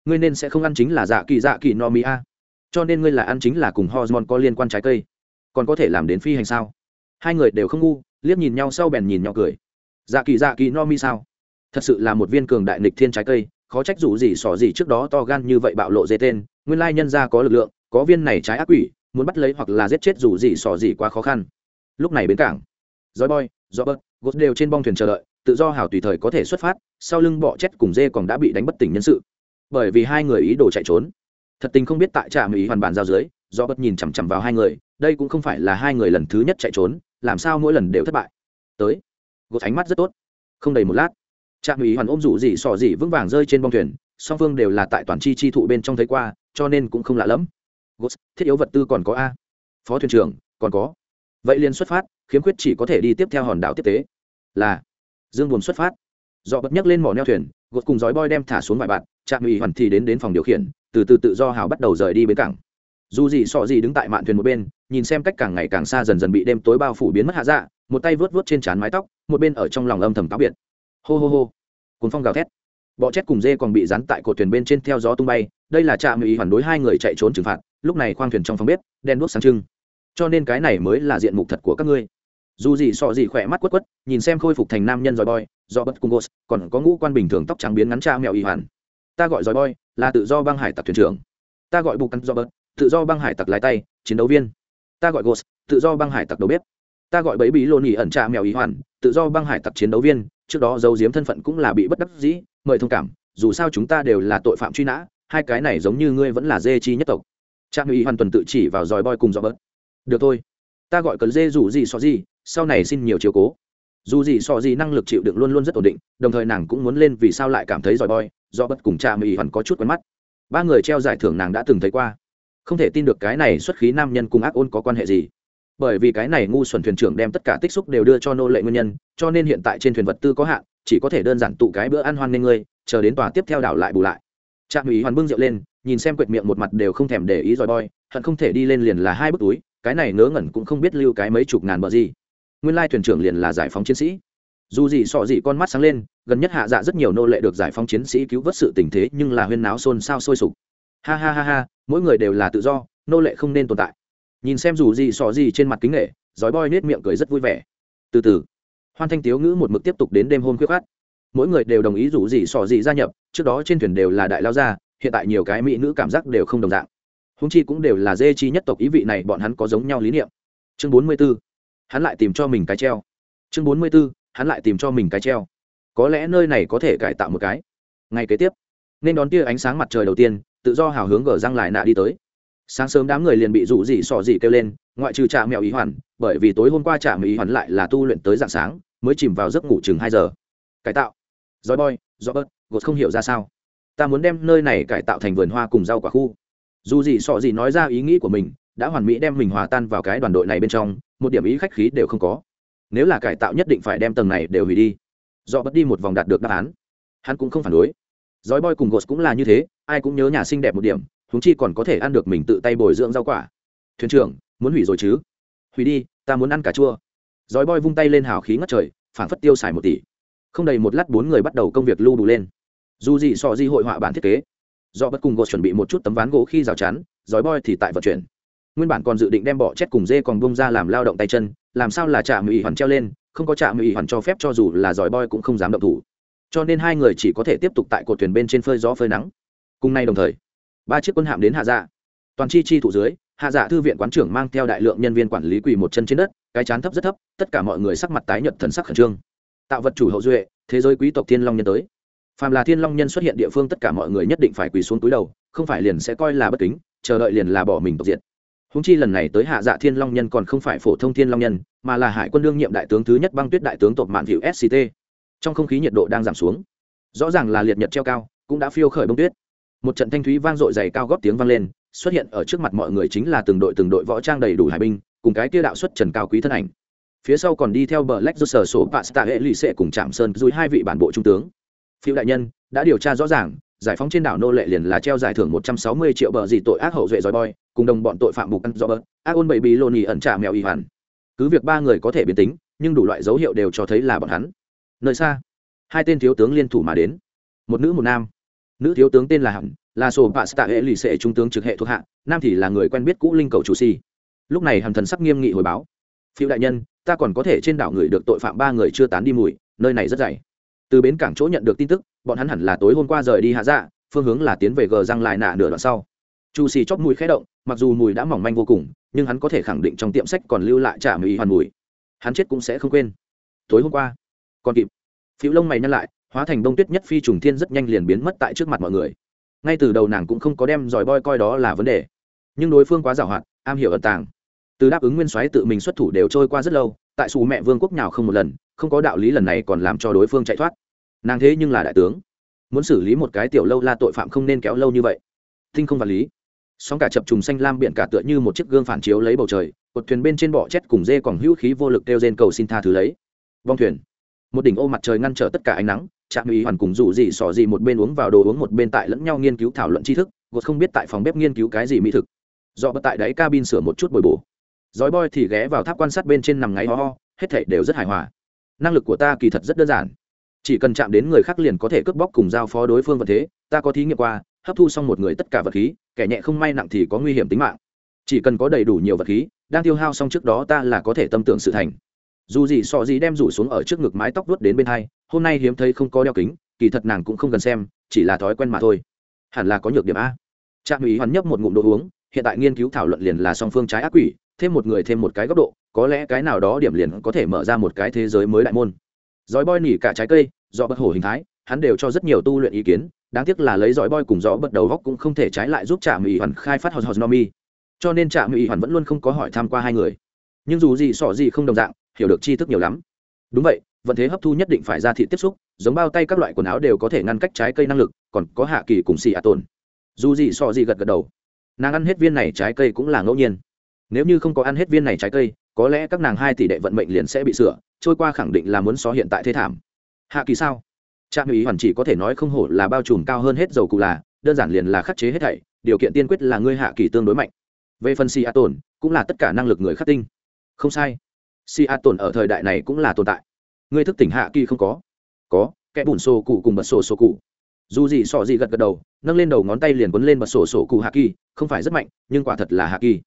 S1: Ngươi nên sẽ không ăn chính là dạ kỳ dạ kỳ no mi a. Cho nên ngươi là ăn chính là cùng hormone có liên quan trái cây. Còn có thể làm đến phi hành sao? Hai người đều không ngu, liếc nhìn nhau sau bèn nhìn nhau cười. Dạ kỳ dạ kỳ no mi sao? Thật sự là một viên cường đại nịch thiên trái cây, khó trách dù gì sỏ gì trước đó to gan như vậy bạo lộ dê tên, nguyên lai nhân ra có lực lượng, có viên này trái ác quỷ, muốn bắt lấy hoặc là giết chết dù gì sỏ gì quá khó khăn. Lúc này bến cảng dói boy do bớt gốt đều trên bong thuyền chờ đợi, tự do hảo tùy thời có thể xuất phát, sau lưng bọ chết cùng dê còn đã bị đánh bất tỉnh nhân sự. Bởi vì hai người ý đồ chạy trốn. Thật tình không biết tại trạm ý hoàn bàn giao dưới do bớt nhìn chằm chằm vào hai người, đây cũng không phải là hai người lần thứ nhất chạy trốn làm sao mỗi lần đều thất bại? Tới. Gột ánh mắt rất tốt. Không đầy một lát, trạm ủy hoàn ôm rủ gì sò gì vững vàng rơi trên bong thuyền, song phương đều là tại toàn chi chi thụ bên trong thấy qua, cho nên cũng không lạ lẫm. Gốt thiết yếu vật tư còn có a. Phó thuyền trưởng, còn có. Vậy liền xuất phát, khiếm khuyết chỉ có thể đi tiếp theo hòn đảo tiếp tế. Là. Dương buồn xuất phát. Dọ bật nhấc lên mỏ neo thuyền, gột cùng dói boy đem thả xuống vài bạn trạm ủy hoàn thì đến đến phòng điều khiển, từ từ tự do hào bắt đầu rời đi bến cảng. Dù gì sọ gì đứng tại mạn thuyền một bên nhìn xem cách càng ngày càng xa dần dần bị đêm tối bao phủ biến mất hạ dạ một tay vớt vớt trên trán mái tóc, một bên ở trong lòng âm thầm cáo biệt. Hô hô hô. Cuốn phong gào thét. Bọ chét cùng dê còn bị dán tại cột thuyền bên trên theo gió tung bay, đây là trạm ý hoàn đối hai người chạy trốn trừng phạt, lúc này khoang thuyền trong phòng bếp đen đuốc sáng trưng. Cho nên cái này mới là diện mục thật của các ngươi. Dù gì sọ gì khỏe mắt quất quất, nhìn xem khôi phục thành nam nhân giỏi boy, do bất cung gos còn có ngũ quan bình thường tóc trắng biến ngắn cha mèo y hoàn. Ta gọi giỏi boy, là tự do băng hải tặc thuyền trưởng. Ta gọi bù cắn do bớt tự do băng hải tặc lái tay, chiến đấu viên ta gọi gos tự do băng hải tặc đầu bếp. Ta gọi bấy bí lô nỉ ẩn cha mèo ý hoàn, tự do băng hải tặc chiến đấu viên, trước đó giấu diếm thân phận cũng là bị bất đắc dĩ, mời thông cảm, dù sao chúng ta đều là tội phạm truy nã, hai cái này giống như ngươi vẫn là dê chi nhất tộc. Trạm ý hoàn tuần tự chỉ vào dòi boy cùng do bớt. Được thôi, ta gọi cần dê rủ gì so gì, sau này xin nhiều chiếu cố. Dù gì so gì năng lực chịu đựng luôn luôn rất ổn định, đồng thời nàng cũng muốn lên vì sao lại cảm thấy giỏi boy do bất cùng trạm ý hoàn có chút quen mắt. Ba người treo giải thưởng nàng đã từng thấy qua không thể tin được cái này xuất khí nam nhân cùng ác ôn có quan hệ gì. Bởi vì cái này ngu xuẩn thuyền trưởng đem tất cả tích xúc đều đưa cho nô lệ nguyên nhân, cho nên hiện tại trên thuyền vật tư có hạn, chỉ có thể đơn giản tụ cái bữa ăn hoan nghênh ngươi, chờ đến tòa tiếp theo đảo lại bù lại. Trạm ủy hoàn bưng rượu lên, nhìn xem quệt miệng một mặt đều không thèm để ý dòi boy hận không thể đi lên liền là hai bức túi, cái này ngớ ngẩn cũng không biết lưu cái mấy chục ngàn bờ gì. Nguyên lai thuyền trưởng liền là giải phóng chiến sĩ. Dù gì sọ gì con mắt sáng lên, gần nhất hạ dạ rất nhiều nô lệ được giải phóng chiến sĩ cứu vớt sự tình thế nhưng là huyên náo xôn xao sôi sục. Ha ha ha ha mỗi người đều là tự do, nô lệ không nên tồn tại. Nhìn xem dù gì sò gì trên mặt kính nghệ, giói boy nết miệng cười rất vui vẻ. Từ từ, hoan thanh tiếu ngữ một mực tiếp tục đến đêm hôm khuyết khát mỗi người đều đồng ý rủ gì sò gì gia nhập, trước đó trên thuyền đều là đại lao gia, hiện tại nhiều cái mỹ nữ cảm giác đều không đồng dạng. Húng chi cũng đều là dê chi nhất tộc ý vị này, bọn hắn có giống nhau lý niệm. Chương bốn mươi b ố hắn lại tìm cho mình cái treo. Chương bốn mươi b ố hắn lại tìm cho mình cái treo. Có lẽ nơi này có thể cải tạo một cái. Ngay kế tiếp, nên đón tia ánh sáng mặt trời đầu tiên tự do hào hướng gờ răng lại nạ đi tới. Sáng sớm đám người liền bị rủ dị sò dị kêu lên, ngoại trừ trà mèo ý hoàn, bởi vì tối hôm qua trà mèo ý hoàn lại là tu luyện tới dạng sáng, mới chìm vào giấc ngủ chừng hai giờ. Cải tạo. Dòi boy do bớt gột không hiểu ra sao. Ta muốn đem nơi này cải tạo thành vườn hoa cùng rau quả khu. Dù gì sọ gì nói ra ý nghĩ của mình, đã hoàn mỹ đem mình hòa tan vào cái đoàn đội này bên trong, một điểm ý khách khí đều không có. Nếu là cải tạo nhất định phải đem tầng này đều hủy đi. Do bất đi một vòng đạt được đáp án. Hắn cũng không phản đối. Giói boy cùng gột cũng là như thế, ai cũng nhớ nhà xinh đẹp một điểm, huống chi còn có thể ăn được mình tự tay bồi dưỡng rau quả. Thuyền trưởng, muốn hủy rồi chứ? Hủy đi, ta muốn ăn cà chua. Giói boy vung tay lên hào khí ngất trời phản phất tiêu xài một tỷ. Không đầy một lát bốn người bắt đầu công việc lưu đủ lên. Dù gì so di hội họa bản thiết kế. Do bất cùng gột chuẩn bị một chút tấm ván gỗ khi rào chắn, giói boy thì tại vận chuyển. Nguyên bản còn dự định đem bỏ chết cùng dê còn bông ra làm lao động tay chân, làm sao là trả ủy hoàn treo lên, không có trả ủy hoàn cho phép cho dù là giỏi boy cũng không dám động thủ cho nên hai người chỉ có thể tiếp tục tại cột thuyền bên trên phơi gió phơi nắng. Cùng nay đồng thời, ba chiếc quân hạm đến hạ dạ. Toàn chi chi thủ dưới, hạ dạ thư viện quán trưởng mang theo đại lượng nhân viên quản lý quỳ một chân trên đất, cái chán thấp rất thấp, tất cả mọi người sắc mặt tái nhợt thần sắc khẩn trương. Tạo vật chủ hậu duệ, thế giới quý tộc thiên long nhân tới. Phàm là thiên long nhân xuất hiện địa phương tất cả mọi người nhất định phải quỳ xuống túi đầu, không phải liền sẽ coi là bất kính, chờ đợi liền là bỏ mình tộc diện húng chi lần này tới hạ dạ thiên long nhân còn không phải phổ thông thiên long nhân, mà là hải quân đương nhiệm đại tướng thứ nhất băng tuyết đại tướng tộc mạn hiệu sct trong không khí nhiệt độ đang giảm xuống. Rõ ràng là liệt nhật treo cao, cũng đã phiêu khởi bông tuyết. Một trận thanh thúy vang dội dày cao góp tiếng vang lên, xuất hiện ở trước mặt mọi người chính là từng đội từng đội võ trang đầy đủ hải binh, cùng cái tia đạo xuất trần cao quý thân ảnh. Phía sau còn đi theo bờ lách do sở sổ pasta hệ lì xệ cùng trạm sơn dưới hai vị bản bộ trung tướng. Phiêu đại nhân, đã điều tra rõ ràng, giải phóng trên đảo nô lệ liền là treo giải thưởng một trăm sáu mươi triệu bờ gì tội ác hậu duệ dòi boy, cùng đồng bọn tội phạm bục ăn do bớt ác ôn bảy bí lô nhì ẩn trả mèo y hoàn. Cứ việc ba người có thể biến tính, nhưng đủ loại dấu hiệu đều cho thấy là bọn hắn nơi xa. Hai tên thiếu tướng liên thủ mà đến. Một nữ, một nam. Nữ thiếu tướng tên là hẳn, là sổ bạ tạ hệ lì xệ trung tướng trực hệ thuộc hạ, nam thì là người quen biết cũ linh cầu chủ si. Lúc này hẳn thần sắc nghiêm nghị hồi báo. Phiêu đại nhân, ta còn có thể trên đảo người được tội phạm ba người chưa tán đi mùi, nơi này rất dày. Từ bến cảng chỗ nhận được tin tức, bọn hắn hẳn là tối hôm qua rời đi hạ dạ phương hướng là tiến về gờ răng lại nạ nửa đoạn sau. Chu xì chóp mùi khẽ động, mặc dù mùi đã mỏng manh vô cùng, nhưng hắn có thể khẳng định trong tiệm sách còn lưu lại trả mùi hoàn mùi. Hắn chết cũng sẽ không quên. Tối hôm qua còn kịp. Phiếu lông mày nhăn lại, hóa thành đông tuyết nhất phi trùng thiên rất nhanh liền biến mất tại trước mặt mọi người. Ngay từ đầu nàng cũng không có đem giỏi boy coi đó là vấn đề. Nhưng đối phương quá giàu hoạt, am hiểu ẩn tàng. Từ đáp ứng nguyên soái tự mình xuất thủ đều trôi qua rất lâu, tại xù mẹ vương quốc nào không một lần, không có đạo lý lần này còn làm cho đối phương chạy thoát. Nàng thế nhưng là đại tướng. Muốn xử lý một cái tiểu lâu la tội phạm không nên kéo lâu như vậy. Tinh không vật lý. Sóng cả chập trùng xanh lam biển cả tựa như một chiếc gương phản chiếu lấy bầu trời, cột thuyền bên trên bọ chét cùng dê còn hữu khí vô lực kêu rên cầu xin tha thứ lấy. Vong thuyền một đỉnh ô mặt trời ngăn trở tất cả ánh nắng, trạm ý hoàn cùng dù gì xỏ gì một bên uống vào đồ uống một bên tại lẫn nhau nghiên cứu thảo luận tri thức, gột không biết tại phòng bếp nghiên cứu cái gì mỹ thực. Do bất tại đáy cabin sửa một chút bồi bổ. Dói boy thì ghé vào tháp quan sát bên trên nằm ngáy ho ho, hết thể đều rất hài hòa. Năng lực của ta kỳ thật rất đơn giản. Chỉ cần chạm đến người khác liền có thể cướp bóc cùng giao phó đối phương vật thế, ta có thí nghiệm qua, hấp thu xong một người tất cả vật khí, kẻ nhẹ không may nặng thì có nguy hiểm tính mạng. Chỉ cần có đầy đủ nhiều vật khí, đang tiêu hao xong trước đó ta là có thể tâm tưởng sự thành dù gì sọ gì đem rủ xuống ở trước ngực mái tóc vuốt đến bên hai, hôm nay hiếm thấy không có đeo kính, kỳ thật nàng cũng không cần xem, chỉ là thói quen mà thôi. Hẳn là có nhược điểm a. Trạm ủy hoàn nhấp một ngụm đồ uống, hiện tại nghiên cứu thảo luận liền là song phương trái ác quỷ, thêm một người thêm một cái góc độ, có lẽ cái nào đó điểm liền có thể mở ra một cái thế giới mới đại môn. Dõi boy nỉ cả trái cây do bất hổ hình thái, hắn đều cho rất nhiều tu luyện ý kiến, đáng tiếc là lấy dõi boy cùng rõ bật đầu góc cũng không thể trái lại giúp trạm ủy hoàn khai phát hòn hòn nomi cho nên trạm ủy hoàn vẫn luôn không có hỏi tham qua hai người. Nhưng dù gì sỏ gì không đồng dạng hiểu được tri thức nhiều lắm. Đúng vậy, vận thế hấp thu nhất định phải ra thị tiếp xúc, giống bao tay các loại quần áo đều có thể ngăn cách trái cây năng lực, còn có hạ kỳ cùng xì ạ tồn dù gì so gì gật gật đầu. Nàng ăn hết viên này trái cây cũng là ngẫu nhiên. Nếu như không có ăn hết viên này trái cây, có lẽ các nàng hai tỷ đệ vận mệnh liền sẽ bị sửa, trôi qua khẳng định là muốn xó hiện tại thế thảm. Hạ kỳ sao? Trạm ý hoàn chỉ có thể nói không hổ là bao trùm cao hơn hết dầu cụ là, đơn giản liền là khắc chế hết thảy, điều kiện tiên quyết là ngươi hạ kỳ tương đối mạnh. Về phần xì a tồn cũng là tất cả năng lực người khắc tinh. Không sai si a tồn ở thời đại này cũng là tồn tại. Ngươi thức tỉnh hạ kỳ không có. Có, kẻ bùn sổ cụ cùng bật sổ sổ cụ. Dù gì sọ gì gật gật đầu, nâng lên đầu ngón tay liền quấn lên bật sổ sổ cụ hạ kỳ, không phải rất mạnh, nhưng quả thật là hạ kỳ.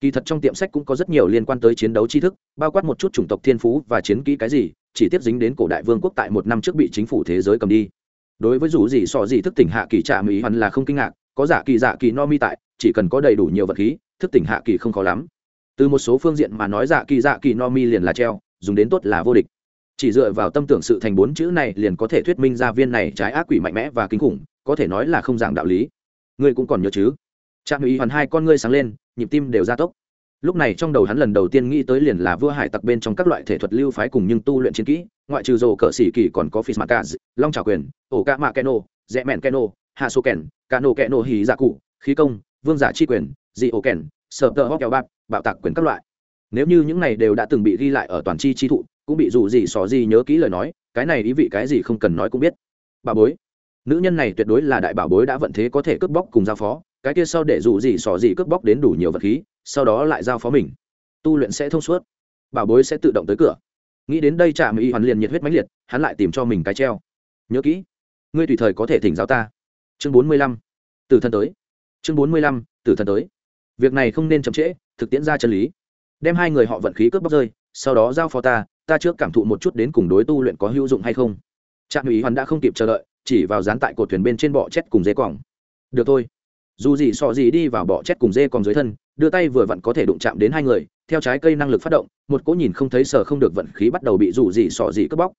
S1: Kỳ thật trong tiệm sách cũng có rất nhiều liên quan tới chiến đấu tri thức, bao quát một chút chủng tộc thiên phú và chiến kỹ cái gì, chỉ tiếp dính đến cổ đại vương quốc tại một năm trước bị chính phủ thế giới cầm đi. Đối với dù gì sọ gì thức tỉnh hạ kỳ trả mỹ hoàn là không kinh ngạc, có giả kỳ giả kỳ no mi tại, chỉ cần có đầy đủ nhiều vật khí, thức tỉnh hạ kỳ không khó lắm từ một số phương diện mà nói dạ kỳ dạ kỳ no mi liền là treo, dùng đến tốt là vô địch. Chỉ dựa vào tâm tưởng sự thành bốn chữ này liền có thể thuyết minh ra viên này trái ác quỷ mạnh mẽ và kinh khủng, có thể nói là không giảng đạo lý. Ngươi cũng còn nhớ chứ? Trạm ý hoàn hai con ngươi sáng lên, nhịp tim đều gia tốc. Lúc này trong đầu hắn lần đầu tiên nghĩ tới liền là vua hải tặc bên trong các loại thể thuật lưu phái cùng nhưng tu luyện chiến kỹ, ngoại trừ rồ cỡ xỉ kỳ còn có fismacaz long trào quyền, ổ ca mạ keno rẽ mẹn keno hạ sô kèn cano keno hì dạ cụ, khí công, vương giả chi quyền, dị ổ kèn sợ tờ hóc kéo bạc, bạo tạc quyền các loại. Nếu như những này đều đã từng bị ghi lại ở toàn chi chi thụ, cũng bị dù gì xò gì nhớ kỹ lời nói, cái này ý vị cái gì không cần nói cũng biết. Bà bối. Nữ nhân này tuyệt đối là đại bảo bối đã vận thế có thể cướp bóc cùng giao phó, cái kia sau để dù gì xò gì cướp bóc đến đủ nhiều vật khí, sau đó lại giao phó mình. Tu luyện sẽ thông suốt. Bảo bối sẽ tự động tới cửa. Nghĩ đến đây Trạm y hoàn liền nhiệt huyết mãnh liệt, hắn lại tìm cho mình cái treo. Nhớ kỹ, ngươi tùy thời có thể thỉnh giáo ta. Chương bốn mươi lăm. Từ thân tới. Chương bốn mươi lăm từ thân tới việc này không nên chậm trễ, thực tiễn ra chân lý. Đem hai người họ vận khí cướp bóc rơi, sau đó giao phó ta ta trước cảm thụ một chút đến cùng đối tu luyện có hữu dụng hay không. Trạm ủy hoàn đã không kịp chờ đợi, chỉ vào dán tại cột thuyền bên trên bọ chét cùng dê còng. Được thôi. Dù gì sọ gì đi vào bọ chét cùng dê còng dưới thân, đưa tay vừa vặn có thể đụng chạm đến hai người, theo trái cây năng lực phát động, một cỗ nhìn không thấy sờ không được vận khí bắt đầu bị dù gì sọ gì cướp bóc.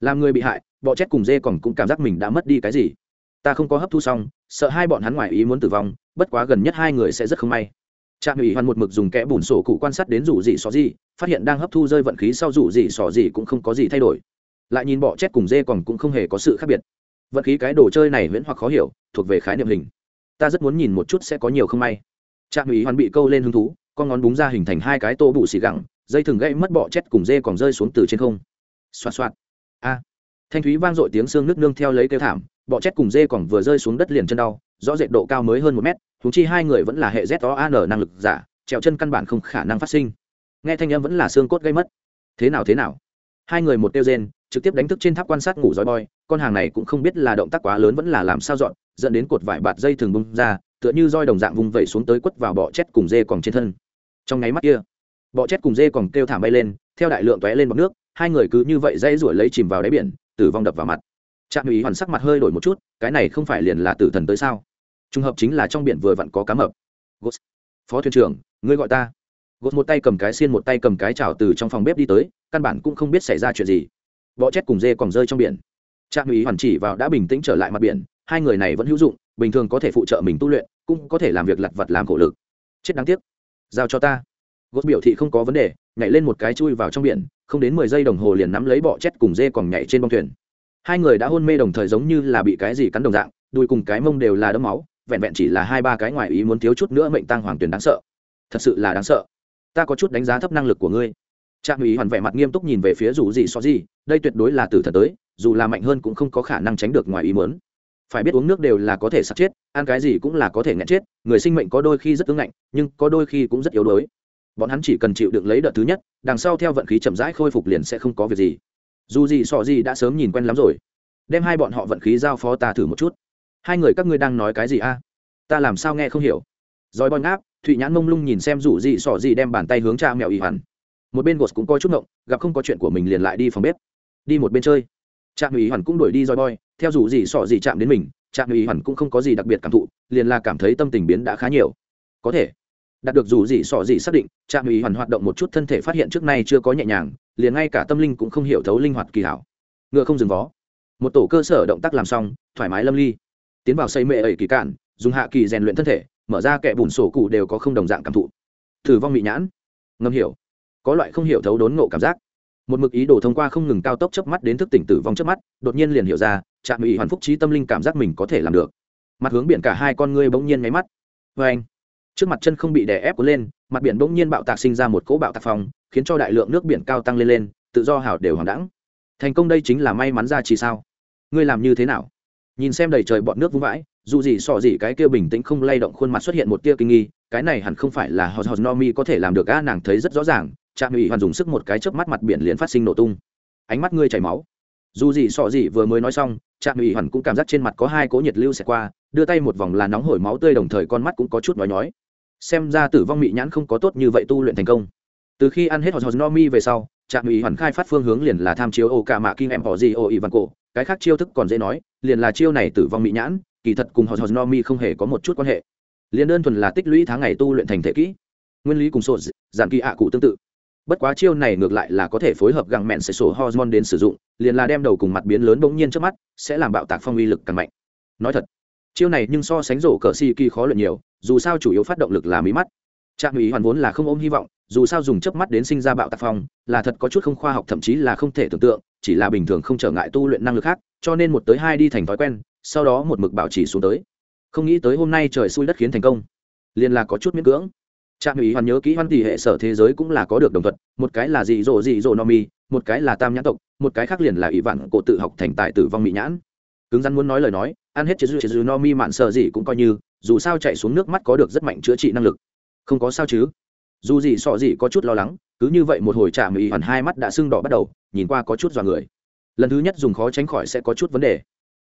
S1: Làm người bị hại, bọ chét cùng dê còng cũng cảm giác mình đã mất đi cái gì. Ta không có hấp thu xong, sợ hai bọn hắn ngoài ý muốn tử vong, bất quá gần nhất hai người sẽ rất không may trạm ủy hoàn một mực dùng kẽ bùn sổ cụ quan sát đến rủ gì xò gì, phát hiện đang hấp thu rơi vận khí sau rủ gì xò gì cũng không có gì thay đổi. Lại nhìn bọ chét cùng dê còn cũng không hề có sự khác biệt. Vận khí cái đồ chơi này viễn hoặc khó hiểu, thuộc về khái niệm hình. Ta rất muốn nhìn một chút sẽ có nhiều không may. Trạm ủy hoàn bị câu lên hứng thú, con ngón búng ra hình thành hai cái tô bụ xì gẳng, dây thừng gãy mất bọ chét cùng dê còn rơi xuống từ trên không. Xoạt xoạt. A. Thanh thúy vang dội tiếng xương nước nương theo lấy kêu thảm, bọ chét cùng dê còn vừa rơi xuống đất liền chân đau, rõ rệt độ cao mới hơn một mét huống chi hai người vẫn là hệ z o an năng lực giả, trèo chân căn bản không khả năng phát sinh. Nghe thanh âm vẫn là xương cốt gây mất. Thế nào thế nào? Hai người một tiêu gen trực tiếp đánh thức trên tháp quan sát ngủ dòi boy con hàng này cũng không biết là động tác quá lớn vẫn là làm sao dọn, dẫn đến cột vải bạt dây thường bung ra, tựa như roi đồng dạng vung vẩy xuống tới quất vào bọ chét cùng dê còn trên thân. Trong nháy mắt kia, bọ chét cùng dê còn kêu thảm bay lên, theo đại lượng tóe lên bọc nước, hai người cứ như vậy dây ruổi lấy chìm vào đáy biển, tử vong đập vào mặt. Trạm ý hoàn sắc mặt hơi đổi một chút, cái này không phải liền là tử thần tới sao? Trùng hợp chính là trong biển vừa vặn có cá mập. Ghost. phó thuyền trưởng, ngươi gọi ta. Ghost một tay cầm cái xiên, một tay cầm cái chảo từ trong phòng bếp đi tới, căn bản cũng không biết xảy ra chuyện gì. Bọ chết cùng dê còn rơi trong biển. Trạm Ý hoàn chỉ vào đã bình tĩnh trở lại mặt biển, hai người này vẫn hữu dụng, bình thường có thể phụ trợ mình tu luyện, cũng có thể làm việc lặt vặt làm khổ lực. Chết đáng tiếc. Giao cho ta. Ghost biểu thị không có vấn đề, nhảy lên một cái chui vào trong biển, không đến mười giây đồng hồ liền nắm lấy bọ chết cùng dê còn nhảy trên bông thuyền. Hai người đã hôn mê đồng thời giống như là bị cái gì cắn đồng dạng, đuôi cùng cái mông đều là đấm máu vẹn vẹn chỉ là hai ba cái ngoài ý muốn thiếu chút nữa mệnh tăng hoàng tuyển đáng sợ. Thật sự là đáng sợ. Ta có chút đánh giá thấp năng lực của ngươi. Trạm ý hoàn vẻ mặt nghiêm túc nhìn về phía rủ gì so gì, đây tuyệt đối là tử thần tới, dù là mạnh hơn cũng không có khả năng tránh được ngoài ý muốn. Phải biết uống nước đều là có thể sắp chết, ăn cái gì cũng là có thể nghẹn chết, người sinh mệnh có đôi khi rất ứng ngạnh, nhưng có đôi khi cũng rất yếu đuối. Bọn hắn chỉ cần chịu đựng lấy đợt thứ nhất, đằng sau theo vận khí chậm rãi khôi phục liền sẽ không có việc gì. Dù gì sọ gì đã sớm nhìn quen lắm rồi. Đem hai bọn họ vận khí giao phó ta thử một chút hai người các ngươi đang nói cái gì a? Ta làm sao nghe không hiểu. Rồi bon ngáp, thụy nhãn mông lung nhìn xem rủ gì sỏ gì đem bàn tay hướng cha mèo y hẳn một bên gột cũng coi chút ngộng, gặp không có chuyện của mình liền lại đi phòng bếp. Đi một bên chơi. Trạm ủy hoàn cũng đuổi đi roi boy theo dù gì sọ gì chạm đến mình trạm ủy hoàn cũng không có gì đặc biệt cảm thụ, liền là cảm thấy tâm tình biến đã khá nhiều. Có thể, đạt được dù gì sọ gì xác định trạm ủy hoàn hoạt động một chút thân thể phát hiện trước nay chưa có nhẹ nhàng, liền ngay cả tâm linh cũng không hiểu thấu linh hoạt kỳ hảo. Ngựa không dừng vó. Một tổ cơ sở động tác làm xong, thoải mái lâm ly tiến vào xây mệ ẩy kỳ cạn, dùng hạ kỳ rèn luyện thân thể, mở ra kẻ bùn sổ cụ đều có không đồng dạng cảm thụ. Thử vong mị nhãn. Ngâm hiểu. Có loại không hiểu thấu đốn ngộ cảm giác. Một mực ý đồ thông qua không ngừng cao tốc chớp mắt đến thức tỉnh tử vong chớp mắt, đột nhiên liền hiểu ra, trạm ủy hoàn phúc trí tâm linh cảm giác mình có thể làm được. Mặt hướng biển cả hai con ngươi bỗng nhiên nháy mắt. Vê anh, trước mặt chân không bị đè ép cuốn lên, mặt biển bỗng nhiên bạo tạc sinh ra một cỗ bạo tạc phòng khiến cho đại lượng nước biển cao tăng lên lên, tự do hảo đều hoàng đẳng thành công đây chính là may mắn ra chỉ sao. Ngươi làm như thế nào? Nhìn xem đầy trời bọn nước vung vãi, dù gì sọ gì cái kia bình tĩnh không lay động khuôn mặt xuất hiện một tia kinh nghi, cái này hẳn không phải là hos no nomi có thể làm được a nàng thấy rất rõ ràng, trạm ủy hoàn dùng sức một cái chớp mắt mặt biển liền phát sinh nổ tung. Ánh mắt ngươi chảy máu. Dù gì sọ gì vừa mới nói xong, trạm ủy hoàn cũng cảm giác trên mặt có hai cỗ nhiệt lưu xẹt qua, đưa tay một vòng là nóng hổi máu tươi đồng thời con mắt cũng có chút nói nhói. Xem ra tử vong mị nhãn không có tốt như vậy tu luyện thành công. Từ khi ăn hết hos no nomi về sau trạm ủy hoàn khai phát phương hướng liền là tham chiếu ô cả mạ kinh em họ gì ô ỉ văn cổ. Cái khác chiêu thức còn dễ nói, liền là chiêu này tử vong mỹ nhãn, kỳ thật cùng hos no mi không hề có một chút quan hệ. Liền đơn thuần là tích lũy tháng ngày tu luyện thành thể kỹ. Nguyên lý cùng sổ giản kỳ ạ cụ tương tự. Bất quá chiêu này ngược lại là có thể phối hợp găng mẹn sẽ sổ hormone đến sử dụng, liền là đem đầu cùng mặt biến lớn bỗng nhiên trước mắt, sẽ làm bạo tạc phong uy lực càng mạnh. Nói thật, chiêu này nhưng so sánh rổ cờ si kỳ khó luyện nhiều, dù sao chủ yếu phát động lực là mí mắt. Trạm ủy hoàn vốn là không ôm hy vọng dù sao dùng chớp mắt đến sinh ra bạo tạc phong, là thật có chút không khoa học, thậm chí là không thể tưởng tượng, chỉ là bình thường không trở ngại tu luyện năng lực khác, cho nên một tới hai đi thành thói quen, sau đó một mực bảo trì xuống tới. Không nghĩ tới hôm nay trời xui đất khiến thành công. Liền là có chút miễn cưỡng. Trạm ủy hoàn nhớ kỹ hoan tỷ hệ sở thế giới cũng là có được đồng thuận, một cái là dị dỗ dị dỗ no mi, một cái là tam nhãn tộc, một cái khác liền là ỷ vạn cổ tự học thành tài tử vong mỹ nhãn. Cứng rắn muốn nói lời nói, ăn hết chế dư chế dư no mi mạn sợ gì cũng coi như, dù sao chạy xuống nước mắt có được rất mạnh chữa trị năng lực. Không có sao chứ? Dù gì sọ gì có chút lo lắng, cứ như vậy một hồi trả mỹ hoàn hai mắt đã sưng đỏ bắt đầu, nhìn qua có chút dọa người. Lần thứ nhất dùng khó tránh khỏi sẽ có chút vấn đề.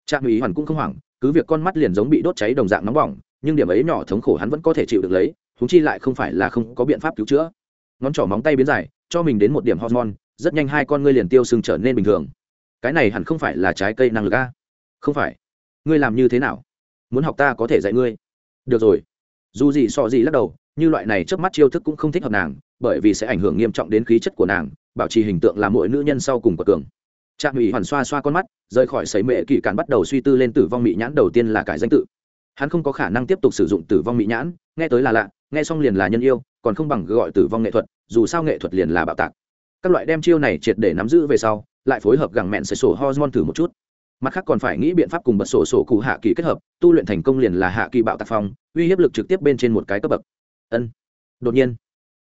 S1: Trả mỹ hoàn cũng không hoảng, cứ việc con mắt liền giống bị đốt cháy đồng dạng nóng bỏng, nhưng điểm ấy nhỏ thống khổ hắn vẫn có thể chịu được lấy húng chi lại không phải là không có biện pháp cứu chữa. Ngón trỏ móng tay biến dài, cho mình đến một điểm hormone, rất nhanh hai con ngươi liền tiêu sưng trở nên bình thường. Cái này hẳn không phải là trái cây năng lực a? Không phải. Ngươi làm như thế nào? Muốn học ta có thể dạy ngươi. Được rồi. Dù gì so gì lắc đầu như loại này trước mắt chiêu thức cũng không thích hợp nàng, bởi vì sẽ ảnh hưởng nghiêm trọng đến khí chất của nàng, bảo trì hình tượng là mỗi nữ nhân sau cùng của cường. Trạm ủy hoàn xoa xoa con mắt, rời khỏi sấy mệ kỳ càn bắt đầu suy tư lên tử vong mỹ nhãn đầu tiên là cải danh tự. Hắn không có khả năng tiếp tục sử dụng tử vong mỹ nhãn, nghe tới là lạ, nghe xong liền là nhân yêu, còn không bằng gọi tử vong nghệ thuật, dù sao nghệ thuật liền là bạo tạc. Các loại đem chiêu này triệt để nắm giữ về sau, lại phối hợp gẳng mẹn sấy sổ hormone thử một chút. Mặt khác còn phải nghĩ biện pháp cùng bật sổ sổ cụ hạ kỳ kết hợp, tu luyện thành công liền là hạ kỳ bạo tạc phong, uy hiếp lực trực tiếp bên trên một cái cấp bậc ân. Đột nhiên,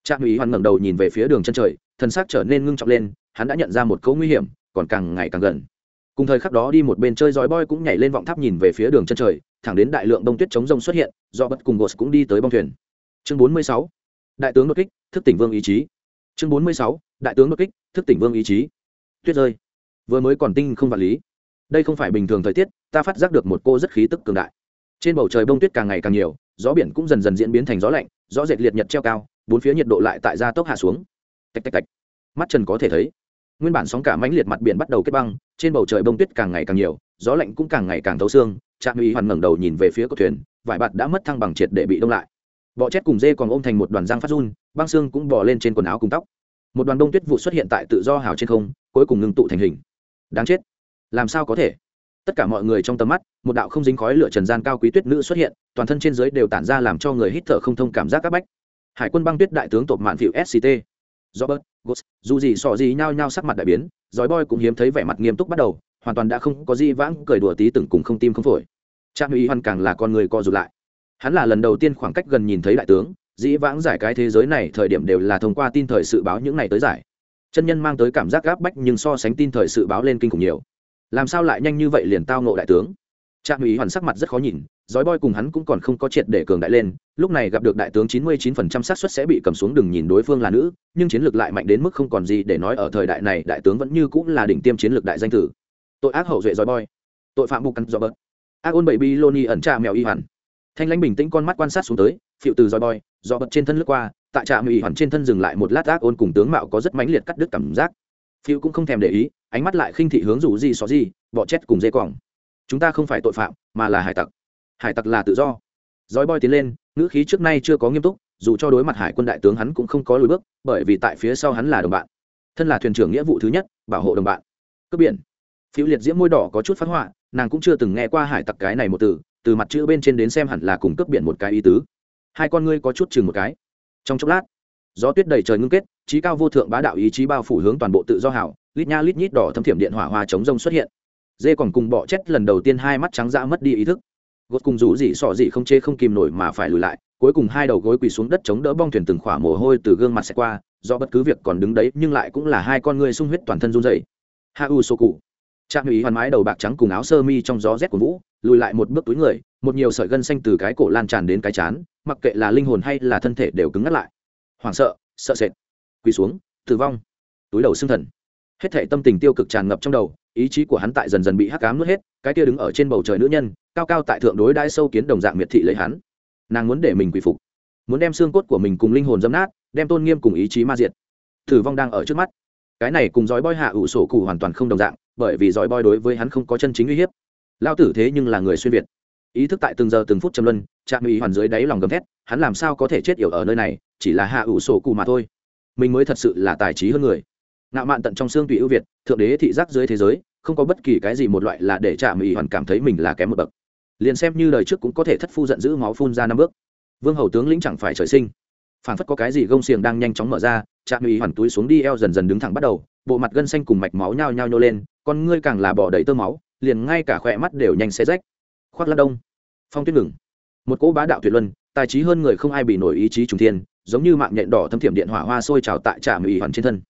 S1: trạm ủy hoàn ngẩng đầu nhìn về phía đường chân trời thân xác trở nên ngưng trọng lên, hắn đã nhận ra một cấu nguy hiểm, còn càng ngày càng gần. Cùng thời khắc đó đi một bên chơi dói boy cũng nhảy lên vọng tháp nhìn về phía đường chân trời, thẳng đến đại lượng bông tuyết chống rông xuất hiện, do bất cùng gos cũng đi tới bông thuyền. Chương 46. đại tướng đột kích, thức tỉnh vương ý chí. Chương 46. đại tướng đột kích, thức tỉnh vương ý chí. Tuyết rơi. Vừa mới còn tinh không vật lý. Đây không phải bình thường thời tiết, ta phát giác được một cô rất khí tức cường đại. Trên bầu trời bông tuyết càng ngày càng nhiều gió biển cũng dần dần diễn biến thành gió lạnh, gió dệt liệt nhật treo cao, bốn phía nhiệt độ lại tại gia tốc hạ xuống. Tạch tạch tạch. Mắt trần có thể thấy, nguyên bản sóng cả mãnh liệt mặt biển bắt đầu kết băng, trên bầu trời bông tuyết càng ngày càng nhiều, gió lạnh cũng càng ngày càng thấu xương, trạm uy hoàn ngẩng đầu nhìn về phía cột thuyền, vải bạt đã mất thăng bằng triệt để bị đông lại. Bọ chét cùng dê còn ôm thành một đoàn răng phát run, băng xương cũng bỏ lên trên quần áo cùng tóc. Một đoàn đông tuyết vụ xuất hiện tại tự do hào trên không, cuối cùng ngưng tụ thành hình. Đáng chết. Làm sao có thể? Tất cả mọi người trong tầm mắt một đạo không dính khói lửa trần gian cao quý tuyết nữ xuất hiện toàn thân trên dưới đều tản ra làm cho người hít thở không thông cảm giác áp bách hải quân băng tuyết đại tướng tộc mạn phiệu sct Robert, Ghost, dù gì sọ gì nhao nhao sắc mặt đại biến, Giói Boy cũng hiếm thấy vẻ mặt nghiêm túc bắt đầu, hoàn toàn đã không có gì vãng cười đùa tí từng cùng không tim không phổi. Trạm Uy Hoan càng là con người co rụt lại. Hắn là lần đầu tiên khoảng cách gần nhìn thấy đại tướng, dĩ vãng giải cái thế giới này thời điểm đều là thông qua tin thời sự báo những này tới giải. Chân nhân mang tới cảm giác gáp bách nhưng so sánh tin thời sự báo lên kinh khủng nhiều làm sao lại nhanh như vậy liền tao ngộ đại tướng? Trạm ý hoàn sắc mặt rất khó nhìn dói boy cùng hắn cũng còn không có triệt để cường đại lên, lúc này gặp được đại tướng chín mươi chín phần trăm xác suất sẽ bị cầm xuống, đừng nhìn đối phương là nữ, nhưng chiến lược lại mạnh đến mức không còn gì để nói ở thời đại này, đại tướng vẫn như cũng là đỉnh tiêm chiến lược đại danh tử. Tội ác hậu duệ dói boy. Tội phạm bục căn do bớt ác ôn bảy bi loni ẩn trà mèo y hoàn. Thanh lãnh bình tĩnh con mắt quan sát xuống tới, phiệu từ dòi boy do bật trên thân lướt qua, tại trạm ủy hoàn trên thân dừng lại một lát ác ôn cùng tướng mạo có rất mãnh liệt cắt đứt cảm giác. Phiệu cũng không thèm để ý ánh mắt lại khinh thị hướng rủ gì xó gì, bọ chết cùng dây quòng chúng ta không phải tội phạm, mà là hải tặc. Hải tặc là tự do. Dói boy tiến lên, ngữ khí trước nay chưa có nghiêm túc, dù cho đối mặt hải quân đại tướng hắn cũng không có lùi bước, bởi vì tại phía sau hắn là đồng bạn. Thân là thuyền trưởng nghĩa vụ thứ nhất, bảo hộ đồng bạn. Cướp biển. Phiếu liệt diễm môi đỏ có chút phát họa, nàng cũng chưa từng nghe qua hải tặc cái này một từ từ mặt chữ bên trên đến xem hẳn là cùng cướp biển một cái ý tứ. Hai con ngươi có chút chừng một cái. Trong chốc lát, gió tuyết đầy trời ngưng kết, trí cao vô thượng bá đạo ý chí bao phủ hướng toàn bộ tự do hảo lít nha lít nhít đỏ thâm thiểm điện hỏa hoa chống rông xuất hiện. Dê còn cùng bọ chết lần đầu tiên hai mắt trắng dã mất đi ý thức. Gột cùng rủ dị sọ dị không chê không kìm nổi mà phải lùi lại, cuối cùng hai đầu gối quỳ xuống đất chống đỡ bong thuyền từng khỏa mồ hôi từ gương mặt xẹt qua, do bất cứ việc còn đứng đấy, nhưng lại cũng là hai con người sung huyết toàn thân run dày ha u sô cụ. Trạm ủy hoàn mái đầu bạc trắng cùng áo sơ mi trong gió rét của vũ, lùi lại một bước túi người, một nhiều sợi gân xanh từ cái cổ lan tràn đến cái chán, mặc kệ là linh hồn hay là thân thể đều cứng ngắt lại. Hoảng sợ sợ sệt. Quỳ xuống, tử vong. Túi đầu xương thần hết thể tâm tình tiêu cực tràn ngập trong đầu, ý chí của hắn tại dần dần bị hắc cám nuốt hết, cái kia đứng ở trên bầu trời nữ nhân, cao cao tại thượng đối đai sâu kiến đồng dạng miệt thị lấy hắn. Nàng muốn để mình quỳ phục, muốn đem xương cốt của mình cùng linh hồn dâm nát, đem tôn nghiêm cùng ý chí ma diệt. Tử vong đang ở trước mắt. Cái này cùng dõi boi hạ ủ sổ cụ hoàn toàn không đồng dạng, bởi vì dõi boi đối với hắn không có chân chính uy hiếp. Lao tử thế nhưng là người xuyên việt. Ý thức tại từng giờ từng phút châm luân, trạm ý hoàn dưới đáy lòng gầm thét, hắn làm sao có thể chết yểu ở nơi này, chỉ là hạ ủ sổ cụ mà thôi. Mình mới thật sự là tài trí hơn người ngạo mạn tận trong xương tùy ưu việt, thượng đế thị giác dưới thế giới, không có bất kỳ cái gì một loại là để trả mỹ hoàn cảm thấy mình là kém một bậc. Liền xem như đời trước cũng có thể thất phu giận dữ máu phun ra năm bước. Vương hầu tướng lĩnh chẳng phải trời sinh. Phản phất có cái gì gông xiềng đang nhanh chóng mở ra chạm mỹ hoàn túi xuống đi eo dần dần đứng thẳng bắt đầu, bộ mặt gân xanh cùng mạch máu nhao nhao nhô lên, con ngươi càng là bỏ đầy tơ máu, liền ngay cả khỏe mắt đều nhanh xé rách. Khoác lát đông. Phong tuyết ngừng. Một cỗ bá đạo tuyệt luân, tài trí hơn người không ai bị nổi ý chí trùng thiên, giống như mạng nhện đỏ thâm thiểm điện hỏa hoa sôi trào tại trạm ủy hoàn trên thân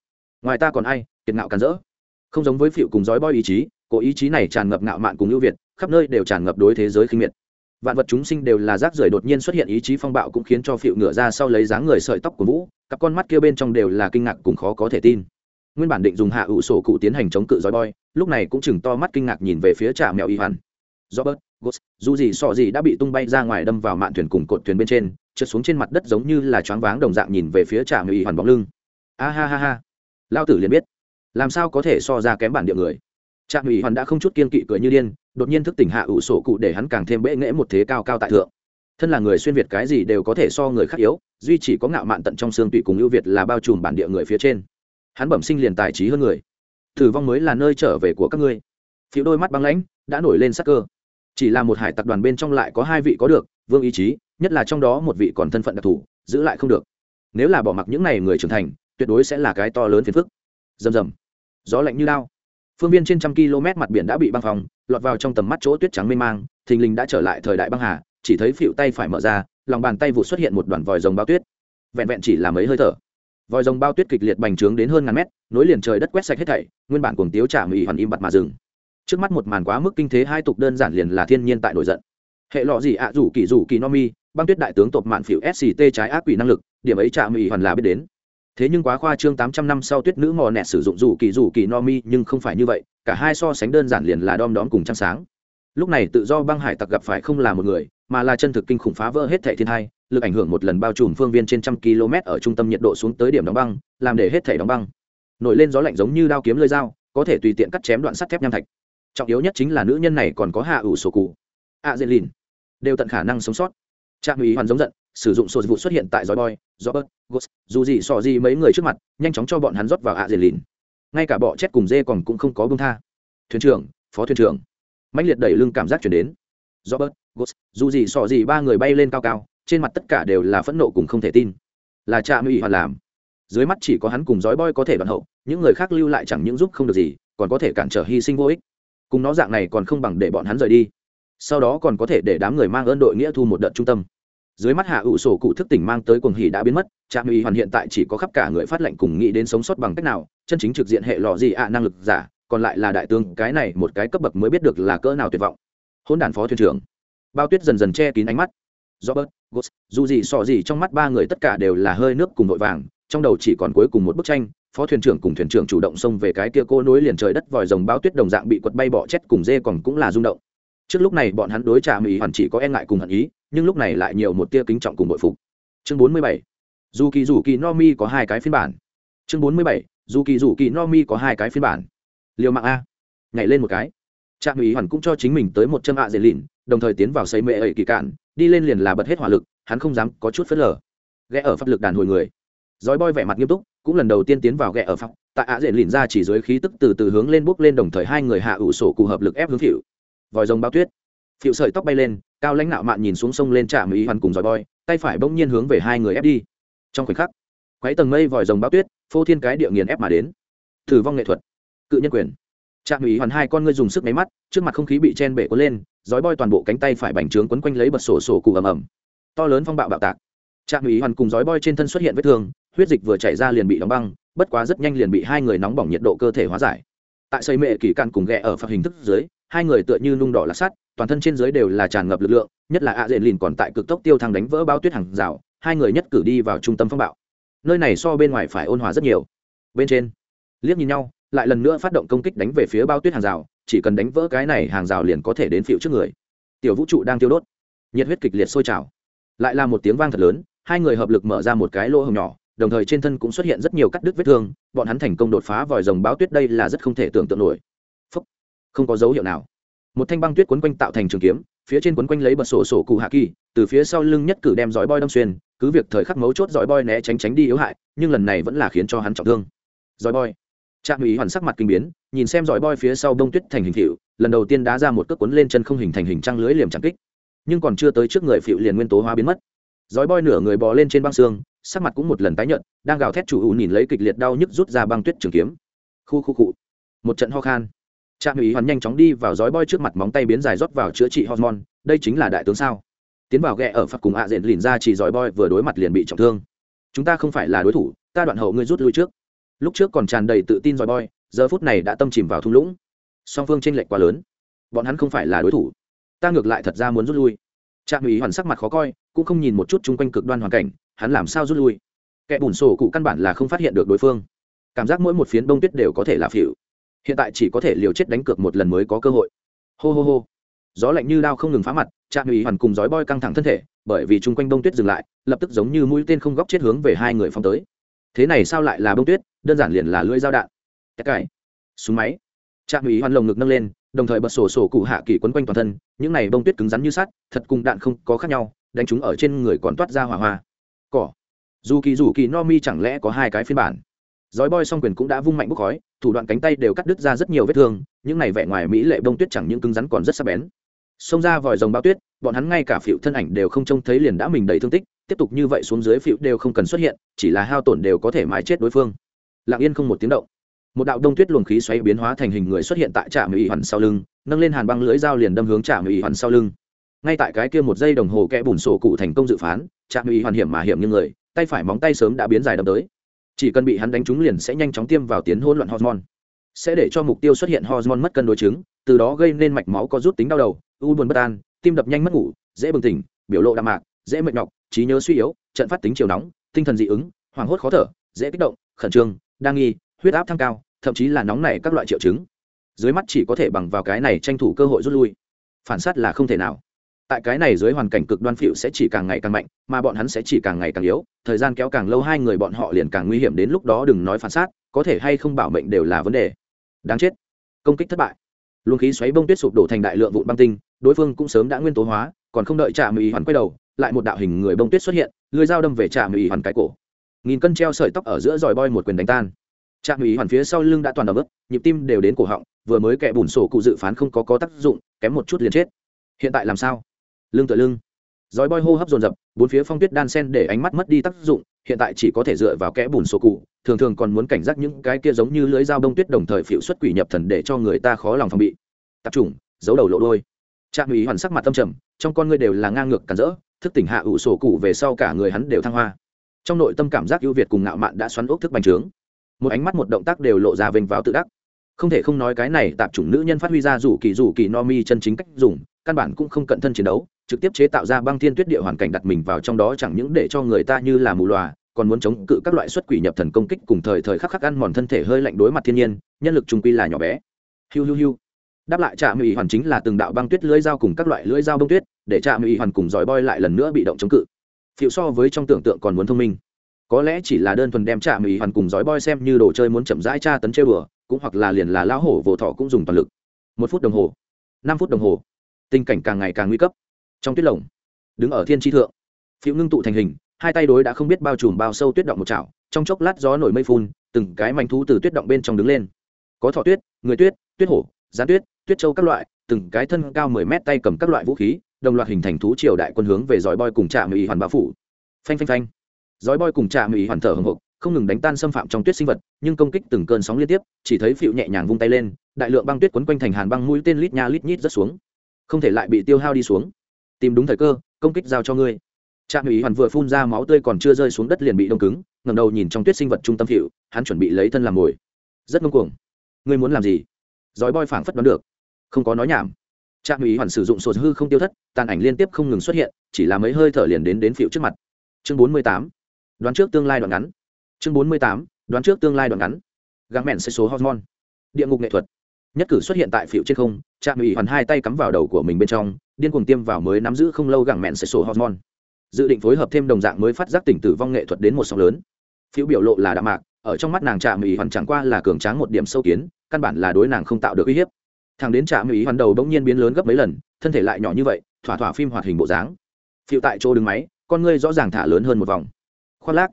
S1: ngoài ta còn ai, kiệt ngạo càn rỡ. Không giống với phịu cùng dói boi ý chí cổ ý chí này tràn ngập ngạo mạn cùng ưu việt, khắp nơi đều tràn ngập đối thế giới khinh miệt. Vạn vật chúng sinh đều là rác rưởi đột nhiên xuất hiện ý chí phong bạo cũng khiến cho phịu ngửa ra sau lấy dáng người sợi tóc của vũ, cặp con mắt kia bên trong đều là kinh ngạc cùng khó có thể tin. Nguyên bản định dùng hạ ủ sổ cụ tiến hành chống cự dói boi lúc này cũng chừng to mắt kinh ngạc nhìn về phía trà mèo y hoàn. Robert gos dù gì sọ gì đã bị tung bay ra ngoài đâm vào mạn thuyền cùng cột thuyền bên trên, trượt xuống trên mặt đất giống như là choáng váng đồng dạng nhìn về phía trà mèo y hoàn bóng lưng. A ha ha ha lao tử liền biết. Làm sao có thể so ra kém bản địa người? Trạm ủy hoàn đã không chút kiên kỵ cười như điên, đột nhiên thức tỉnh hạ ủ sổ cụ để hắn càng thêm bệ nghễ một thế cao cao tại thượng. Thân là người xuyên việt cái gì đều có thể so người khác yếu, duy chỉ có ngạo mạn tận trong xương tụy cùng ưu việt là bao trùm bản địa người phía trên. Hắn bẩm sinh liền tài trí hơn người. Tử vong mới là nơi trở về của các ngươi. Phiếu đôi mắt băng lãnh, đã nổi lên sắc cơ. Chỉ là một hải tặc đoàn bên trong lại có hai vị có được, vương ý chí, nhất là trong đó một vị còn thân phận đặc thù, giữ lại không được. Nếu là bỏ mặc những n à y người trưởng thành tuyệt đối sẽ là cái to lớn phiền phức. Rầm rầm. Gió lạnh như lao. Phương viên trên trăm km mặt biển đã bị băng phòng lọt vào trong tầm mắt chỗ tuyết trắng mê mang, thình lình đã trở lại thời đại băng hà, chỉ thấy phịu tay phải mở ra, lòng bàn tay vụ xuất hiện một đoàn vòi rồng bao tuyết. Vẹn vẹn chỉ là mấy hơi thở. Vòi rồng bao tuyết kịch liệt bành trướng đến hơn ngàn mét, nối liền trời đất quét sạch hết thảy, nguyên bản cuồng tiếu trả mỹ hoàn im bặt mà dừng. Trước mắt một màn quá mức kinh thế hai tục đơn giản liền là thiên nhiên tại nổi giận. Hệ lọ gì ạ, rủ kỳ rủ kỳ no mi, băng tuyết đại tướng tộc mạn phiểu sct trái ác quỷ năng lực, điểm ấy trả mỹ hoàn là biết đến thế nhưng quá khoa trương tám trăm năm sau tuyết nữ mò nẹt sử dụng rủ kỳ rủ kỳ no mi, nhưng không phải như vậy, cả hai so sánh đơn giản liền là đom đóm cùng trăng sáng. Lúc này tự do băng hải tặc gặp phải không là một người, mà là chân thực kinh khủng phá vỡ hết thảy thiên hai, lực ảnh hưởng một lần bao trùm phương viên trên trăm km ở trung tâm nhiệt độ xuống tới điểm đóng băng, làm để hết thảy đóng băng. Nổi lên gió lạnh giống như đao kiếm lơi dao, có thể tùy tiện cắt chém đoạn sắt thép nham thạch. Trọng yếu nhất chính là nữ nhân này còn có hạ ủ sổ cụ. A dê lìn. Đều tận khả năng sống sót. Trạm ủy hoàn giống giận sử dụng sổ vụ xuất hiện tại giói boy robert gos dù gì sọ gì mấy người trước mặt, nhanh chóng cho bọn hắn rót vào a dê lìn. Ngay cả bọ chết cùng dê còn cũng không có bông tha. Thuyền trưởng, phó thuyền trưởng. Mạnh liệt đẩy lưng cảm giác chuyển đến. Robert gos dù gì sọ gì ba người bay lên cao cao, trên mặt tất cả đều là phẫn nộ cùng không thể tin. Là cha mỹ hoàn làm. Dưới mắt chỉ có hắn cùng dói boy có thể đoạn hậu, những người khác lưu lại chẳng những giúp không được gì, còn có thể cản trở hy sinh vô ích. Cùng nó dạng này còn không bằng để bọn hắn rời đi. Sau đó còn có thể để đám người mang ơn đội nghĩa thu một đợt trung tâm dưới mắt hạ ủ sổ cụ thức tỉnh mang tới cuồng hỉ đã biến mất, trạm uy hoàn hiện tại chỉ có khắp cả người phát lệnh cùng nghĩ đến sống sót bằng cách nào, chân chính trực diện hệ lò gì ạ, năng lực giả, còn lại là đại tướng, cái này một cái cấp bậc mới biết được là cỡ nào tuyệt vọng. Hôn đản phó thuyền trưởng. Bao tuyết dần dần che kín ánh mắt. Robert gos dù gì sọ gì trong mắt ba người tất cả đều là hơi nước cùng vội vàng, trong đầu chỉ còn cuối cùng một bức tranh, phó thuyền trưởng cùng thuyền trưởng chủ động xông về cái kia cô nối liền trời đất vòi rồng bao tuyết đồng dạng bị quật bay bỏ chết cùng dê còn cũng là rung động trước lúc này bọn hắn đối trà mỹ hoàn chỉ có e ngại cùng hận ý, nhưng lúc này lại nhiều một tia kính trọng cùng bội phục. Chương bốn mươi bảy, dù kỳ dù kỳ no mi có hai cái phiên bản. Chương bốn mươi bảy, dù kỳ dù kỳ no mi có hai cái phiên bản. Liều mạng a. Nhảy lên một cái. Trạm ủy hoàn cũng cho chính mình tới một chân ạ dễ lìn đồng thời tiến vào xây mệ ẩy kỳ cạn, đi lên liền là bật hết hỏa lực, hắn không dám có chút phớt lờ. Ghé ở pháp lực đàn hồi người. Dói boi vẻ mặt nghiêm túc, cũng lần đầu tiên tiến vào ghẹ ở pháp, tại ạ dễ lìn ra chỉ dưới khí tức từ từ hướng lên bước lên đồng thời hai người hạ ủ sổ cụ hợp lực ép hướng phịu vòi rồng bao tuyết. Phịu sợi tóc bay lên cao lãnh nạo mạn nhìn xuống sông lên trạm ý hoàn cùng dòi voi, tay phải bỗng nhiên hướng về hai người ép đi. Trong khoảnh khắc quáy tầng mây vòi rồng bao tuyết phô thiên cái địa nghiền ép mà đến. Thử vong nghệ thuật cự nhân quyền. Trạm ý hoàn hai con ngươi dùng sức máy mắt trước mặt không khí bị chen bể cuốn lên dói boi toàn bộ cánh tay phải bành trướng quấn quanh lấy bật sổ sổ cụ ầm ầm. To lớn phong bạo bạo tạc. Trạm ý hoàn cùng dói boi trên thân xuất hiện vết thương huyết dịch vừa chảy ra liền bị đóng băng bất quá rất nhanh liền bị hai người nóng bỏng nhiệt độ cơ thể hóa giải. Tại xây mệ kỳ cạn cùng ghẹ ở phạt hình thức dưới hai người tựa như nung đỏ lạc sắt, toàn thân trên dưới đều là tràn ngập lực lượng, nhất là ạ diện lìn còn tại cực tốc tiêu thăng đánh vỡ bao tuyết hàng rào, hai người nhất cử đi vào trung tâm phong bạo. Nơi này so bên ngoài phải ôn hòa rất nhiều. Bên trên, liếc nhìn nhau, lại lần nữa phát động công kích đánh về phía bao tuyết hàng rào, chỉ cần đánh vỡ cái này hàng rào liền có thể đến phiệu trước người. Tiểu vũ trụ đang tiêu đốt. Nhiệt huyết kịch liệt sôi trào. Lại là một tiếng vang thật lớn, hai người hợp lực mở ra một cái lỗ hồng nhỏ, đồng thời trên thân cũng xuất hiện rất nhiều cắt đứt vết thương, bọn hắn thành công đột phá vòi rồng báo tuyết đây là rất không thể tưởng tượng nổi không có dấu hiệu nào. Một thanh băng tuyết quấn quanh tạo thành trường kiếm, phía trên quấn quanh lấy bật sổ sổ cụ hạ kỳ, từ phía sau lưng nhất cử đem dõi boy đâm xuyên, cứ việc thời khắc mấu chốt dõi boy né tránh tránh đi yếu hại, nhưng lần này vẫn là khiến cho hắn trọng thương. Dõi boy. Trạm ủy hoàn sắc mặt kinh biến, nhìn xem dõi boy phía sau đông tuyết thành hình phịu, lần đầu tiên đá ra một cước quấn lên chân không hình thành hình trăng lưới liềm trắng kích. Nhưng còn chưa tới trước người phịu liền nguyên tố hóa biến mất. Dõi boy nửa người bò lên trên băng xương, sắc mặt cũng một lần tái nhợt, đang gào thét chủ ủ nhìn lấy kịch liệt đau nhức rút ra băng tuyết trường kiếm. Khu khu cụ một trận ho khan trạm ý hoàn nhanh chóng đi vào dõi boy trước mặt móng tay biến dài rót vào chữa trị hormone, đây chính là đại tướng sao? Tiến vào ghẹ ở phật cùng ạ diện lìn ra chỉ dõi boy vừa đối mặt liền bị trọng thương. Chúng ta không phải là đối thủ, ta đoạn hậu ngươi rút lui trước. Lúc trước còn tràn đầy tự tin dõi boy giờ phút này đã tâm chìm vào thung lũng. Song phương tranh lệch quá lớn. Bọn hắn không phải là đối thủ. Ta ngược lại thật ra muốn rút lui. Trạm ý hoàn sắc mặt khó coi, cũng không nhìn một chút chung quanh cực đoan hoàn cảnh, hắn làm sao rút lui? Kẻ bùn sổ cụ căn bản là không phát hiện được đối phương. Cảm giác mỗi một phiến bông tuyết đều có thể là phịu hiện tại chỉ có thể liều chết đánh cược một lần mới có cơ hội. Hô hô hô. Gió lạnh như đao không ngừng phá mặt trạm ủy hoàn cùng giói boi căng thẳng thân thể bởi vì chung quanh bông tuyết dừng lại lập tức giống như mũi tên không góc chết hướng về hai người phong tới. Thế này sao lại là bông tuyết? Đơn giản liền là lưỡi dao đạn. Tất cải. Súng máy. Trạm ủy hoàn lồng ngực nâng lên đồng thời bật sổ sổ cụ hạ kỳ quấn quanh toàn thân những này bông tuyết cứng rắn như sắt thật cùng đạn không có khác nhau đánh chúng ở trên người còn toát ra hỏa hoa. Cỏ. Dù kỳ dù kỳ no mi chẳng lẽ có hai cái phiên bản? Giói boy song quyền cũng đã vung mạnh bốc khói, thủ đoạn cánh tay đều cắt đứt ra rất nhiều vết thương, những này vẻ ngoài mỹ lệ bông tuyết chẳng những cứng rắn còn rất sắc bén. Xông ra vòi rồng bao tuyết, bọn hắn ngay cả phịu thân ảnh đều không trông thấy liền đã mình đầy thương tích, tiếp tục như vậy xuống dưới phịu đều không cần xuất hiện, chỉ là hao tổn đều có thể mái chết đối phương. Lặng yên không một tiếng động. Một đạo đông tuyết luồng khí xoáy biến hóa thành hình người xuất hiện tại trạm mỹ hoàn sau lưng, nâng lên hàn băng lưỡi dao liền đâm hướng trạm mỹ hoàn sau lưng. Ngay tại cái kia một giây đồng hồ kẽ bùn sổ cụ thành công dự phán, trạm mỹ hoàn hiểm mà hiểm như người, tay phải móng tay sớm đã biến dài đâm tới chỉ cần bị hắn đánh trúng liền sẽ nhanh chóng tiêm vào tiến hỗn loạn hormone. Sẽ để cho mục tiêu xuất hiện hormone mất cân đối chứng, từ đó gây nên mạch máu có rút tính đau đầu, u buồn bất an, tim đập nhanh mất ngủ, dễ bừng tỉnh, biểu lộ đạm mạc, dễ mệt nhọc, trí nhớ suy yếu, trận phát tính chiều nóng, tinh thần dị ứng, hoảng hốt khó thở, dễ kích động, khẩn trương, đa nghi, huyết áp tăng cao, thậm chí là nóng nảy các loại triệu chứng. Dưới mắt chỉ có thể bằng vào cái này tranh thủ cơ hội rút lui. Phản sát là không thể nào tại cái này dưới hoàn cảnh cực đoan phịu sẽ chỉ càng ngày càng mạnh, mà bọn hắn sẽ chỉ càng ngày càng yếu. Thời gian kéo càng lâu hai người bọn họ liền càng nguy hiểm đến lúc đó đừng nói phản xác, có thể hay không bảo mệnh đều là vấn đề. Đáng chết. Công kích thất bại. Luồng khí xoáy bông tuyết sụp đổ thành đại lượng vụn băng tinh, đối phương cũng sớm đã nguyên tố hóa, còn không đợi trạm mỹ hoàn quay đầu, lại một đạo hình người bông tuyết xuất hiện, lưới dao đâm về trạm mỹ hoàn cái cổ. Nghìn cân treo sợi tóc ở giữa dòi boi một quyền đánh tan. Trạm mỹ hoàn phía sau lưng đã toàn đ ấm nhịp tim đều đến cổ họng, vừa mới kẻ bùn sổ cụ dự phán không có có tác dụng, kém một chút liền chết. Hiện tại làm sao? Lưng tựa lưng. Dói boi hô hấp dồn dập, bốn phía phong tuyết đan sen để ánh mắt mất đi tác dụng, hiện tại chỉ có thể dựa vào kẽ bùn sổ cụ, thường thường còn muốn cảnh giác những cái kia giống như lưới dao đông tuyết đồng thời phịu xuất quỷ nhập thần để cho người ta khó lòng phòng bị. Tập trung, giấu đầu lộ đôi trạm ủy hoàn sắc mặt tâm trầm, trong con ngươi đều là ngang ngược cản rỡ, thức tỉnh hạ ủ sổ cụ về sau cả người hắn đều thăng hoa. Trong nội tâm cảm giác ưu việt cùng ngạo mạn đã xoắn ốc thức bành trướng. Một ánh mắt một động tác đều lộ ra vênh vào tự đắc. Không thể không nói cái này tạp chủng nữ nhân phát huy ra rủ kỳ rủ kỳ no mi chân chính cách dùng, căn bản cũng không cận thân chiến đấu trực tiếp chế tạo ra băng thiên tuyết địa hoàn cảnh đặt mình vào trong đó chẳng những để cho người ta như là mù loà, còn muốn chống cự các loại xuất quỷ nhập thần công kích cùng thời thời khắc khắc ăn mòn thân thể hơi lạnh đối mặt thiên nhiên, nhân lực trung quy là nhỏ bé. Hiu hiu hiu. Đáp lại trạm ủy hoàn chính là từng đạo băng tuyết lưỡi dao cùng các loại lưỡi dao bông tuyết, để trạm ủy hoàn cùng giỏi boy lại lần nữa bị động chống cự. Phiệu so với trong tưởng tượng còn muốn thông minh. Có lẽ chỉ là đơn thuần đem trạm ủy hoàn cùng giỏi boy xem như đồ chơi muốn chậm rãi tra tấn chơi bừa cũng hoặc là liền là lão hổ vồ thọ cũng dùng toàn lực. Một phút đồng hồ. Năm phút đồng hồ. Tình cảnh càng ngày càng nguy cấp trong tuyết lồng, đứng ở thiên tri thượng, phiêu ngưng tụ thành hình, hai tay đối đã không biết bao trùm bao sâu tuyết động một chảo, trong chốc lát gió nổi mây phun, từng cái mảnh thú từ tuyết động bên trong đứng lên. Có thọ tuyết, người tuyết tuyết hổ, gián tuyết tuyết châu các loại, từng cái thân cao mười mét tay cầm các loại vũ khí, đồng loạt hình thành thú triều đại quân hướng về dòi boy cùng trạm mỹ hoàn bá phủ. Phanh phanh phanh. Dòi boy cùng trạm mỹ hoàn thở hồng hộc, không ngừng đánh tan xâm phạm trong tuyết sinh vật, nhưng công kích từng cơn sóng liên tiếp, chỉ thấy phịu nhẹ nhàng vung tay lên, đại lượng băng tuyết quấn quanh thành hàn băng mũi tên lít nha lít nhít rất xuống. Không thể lại bị tiêu hao đi xuống tìm đúng thời cơ, công kích giao cho ngươi. Trạm ủy hoàn vừa phun ra máu tươi còn chưa rơi xuống đất liền bị đông cứng ngầm đầu nhìn trong tuyết sinh vật trung tâm phịu hắn chuẩn bị lấy thân làm mồi. Rất ngông cuồng. Ngươi muốn làm gì? Dói bôi phảng phất đoán được. Không có nói nhảm. Trạm ủy hoàn sử dụng sổ hư không tiêu thất, tàn ảnh liên tiếp không ngừng xuất hiện, chỉ là mấy hơi thở liền đến đến phiệu trước mặt. Chương bốn mươi tám. Đoán trước tương lai đoạn ngắn. Chương bốn mươi tám. Đoán trước tương lai đoạn ngắn. Găng mẹn sẽ số hormone. Địa ngục nghệ thuật. Nhất cử xuất hiện tại phiệu trên không, trạm ủy hoàn hai tay cắm vào đầu của mình bên trong điên cuồng tiêm vào mới nắm giữ không lâu gẳng mẹn sẽ sổ hormone. Dự định phối hợp thêm đồng dạng mới phát giác tỉnh tử vong nghệ thuật đến một sóng lớn. Phiếu biểu lộ là đạm mạc, ở trong mắt nàng trạ mỹ hoàn chẳng qua là cường tráng một điểm sâu kiến, căn bản là đối nàng không tạo được uy hiếp. Thằng đến trạ mỹ hoàn đầu bỗng nhiên biến lớn gấp mấy lần, thân thể lại nhỏ như vậy, thỏa thỏa phim hoạt hình bộ dáng. Phiêu tại chỗ đứng máy, con ngươi rõ ràng thả lớn hơn một vòng. Khoác lác.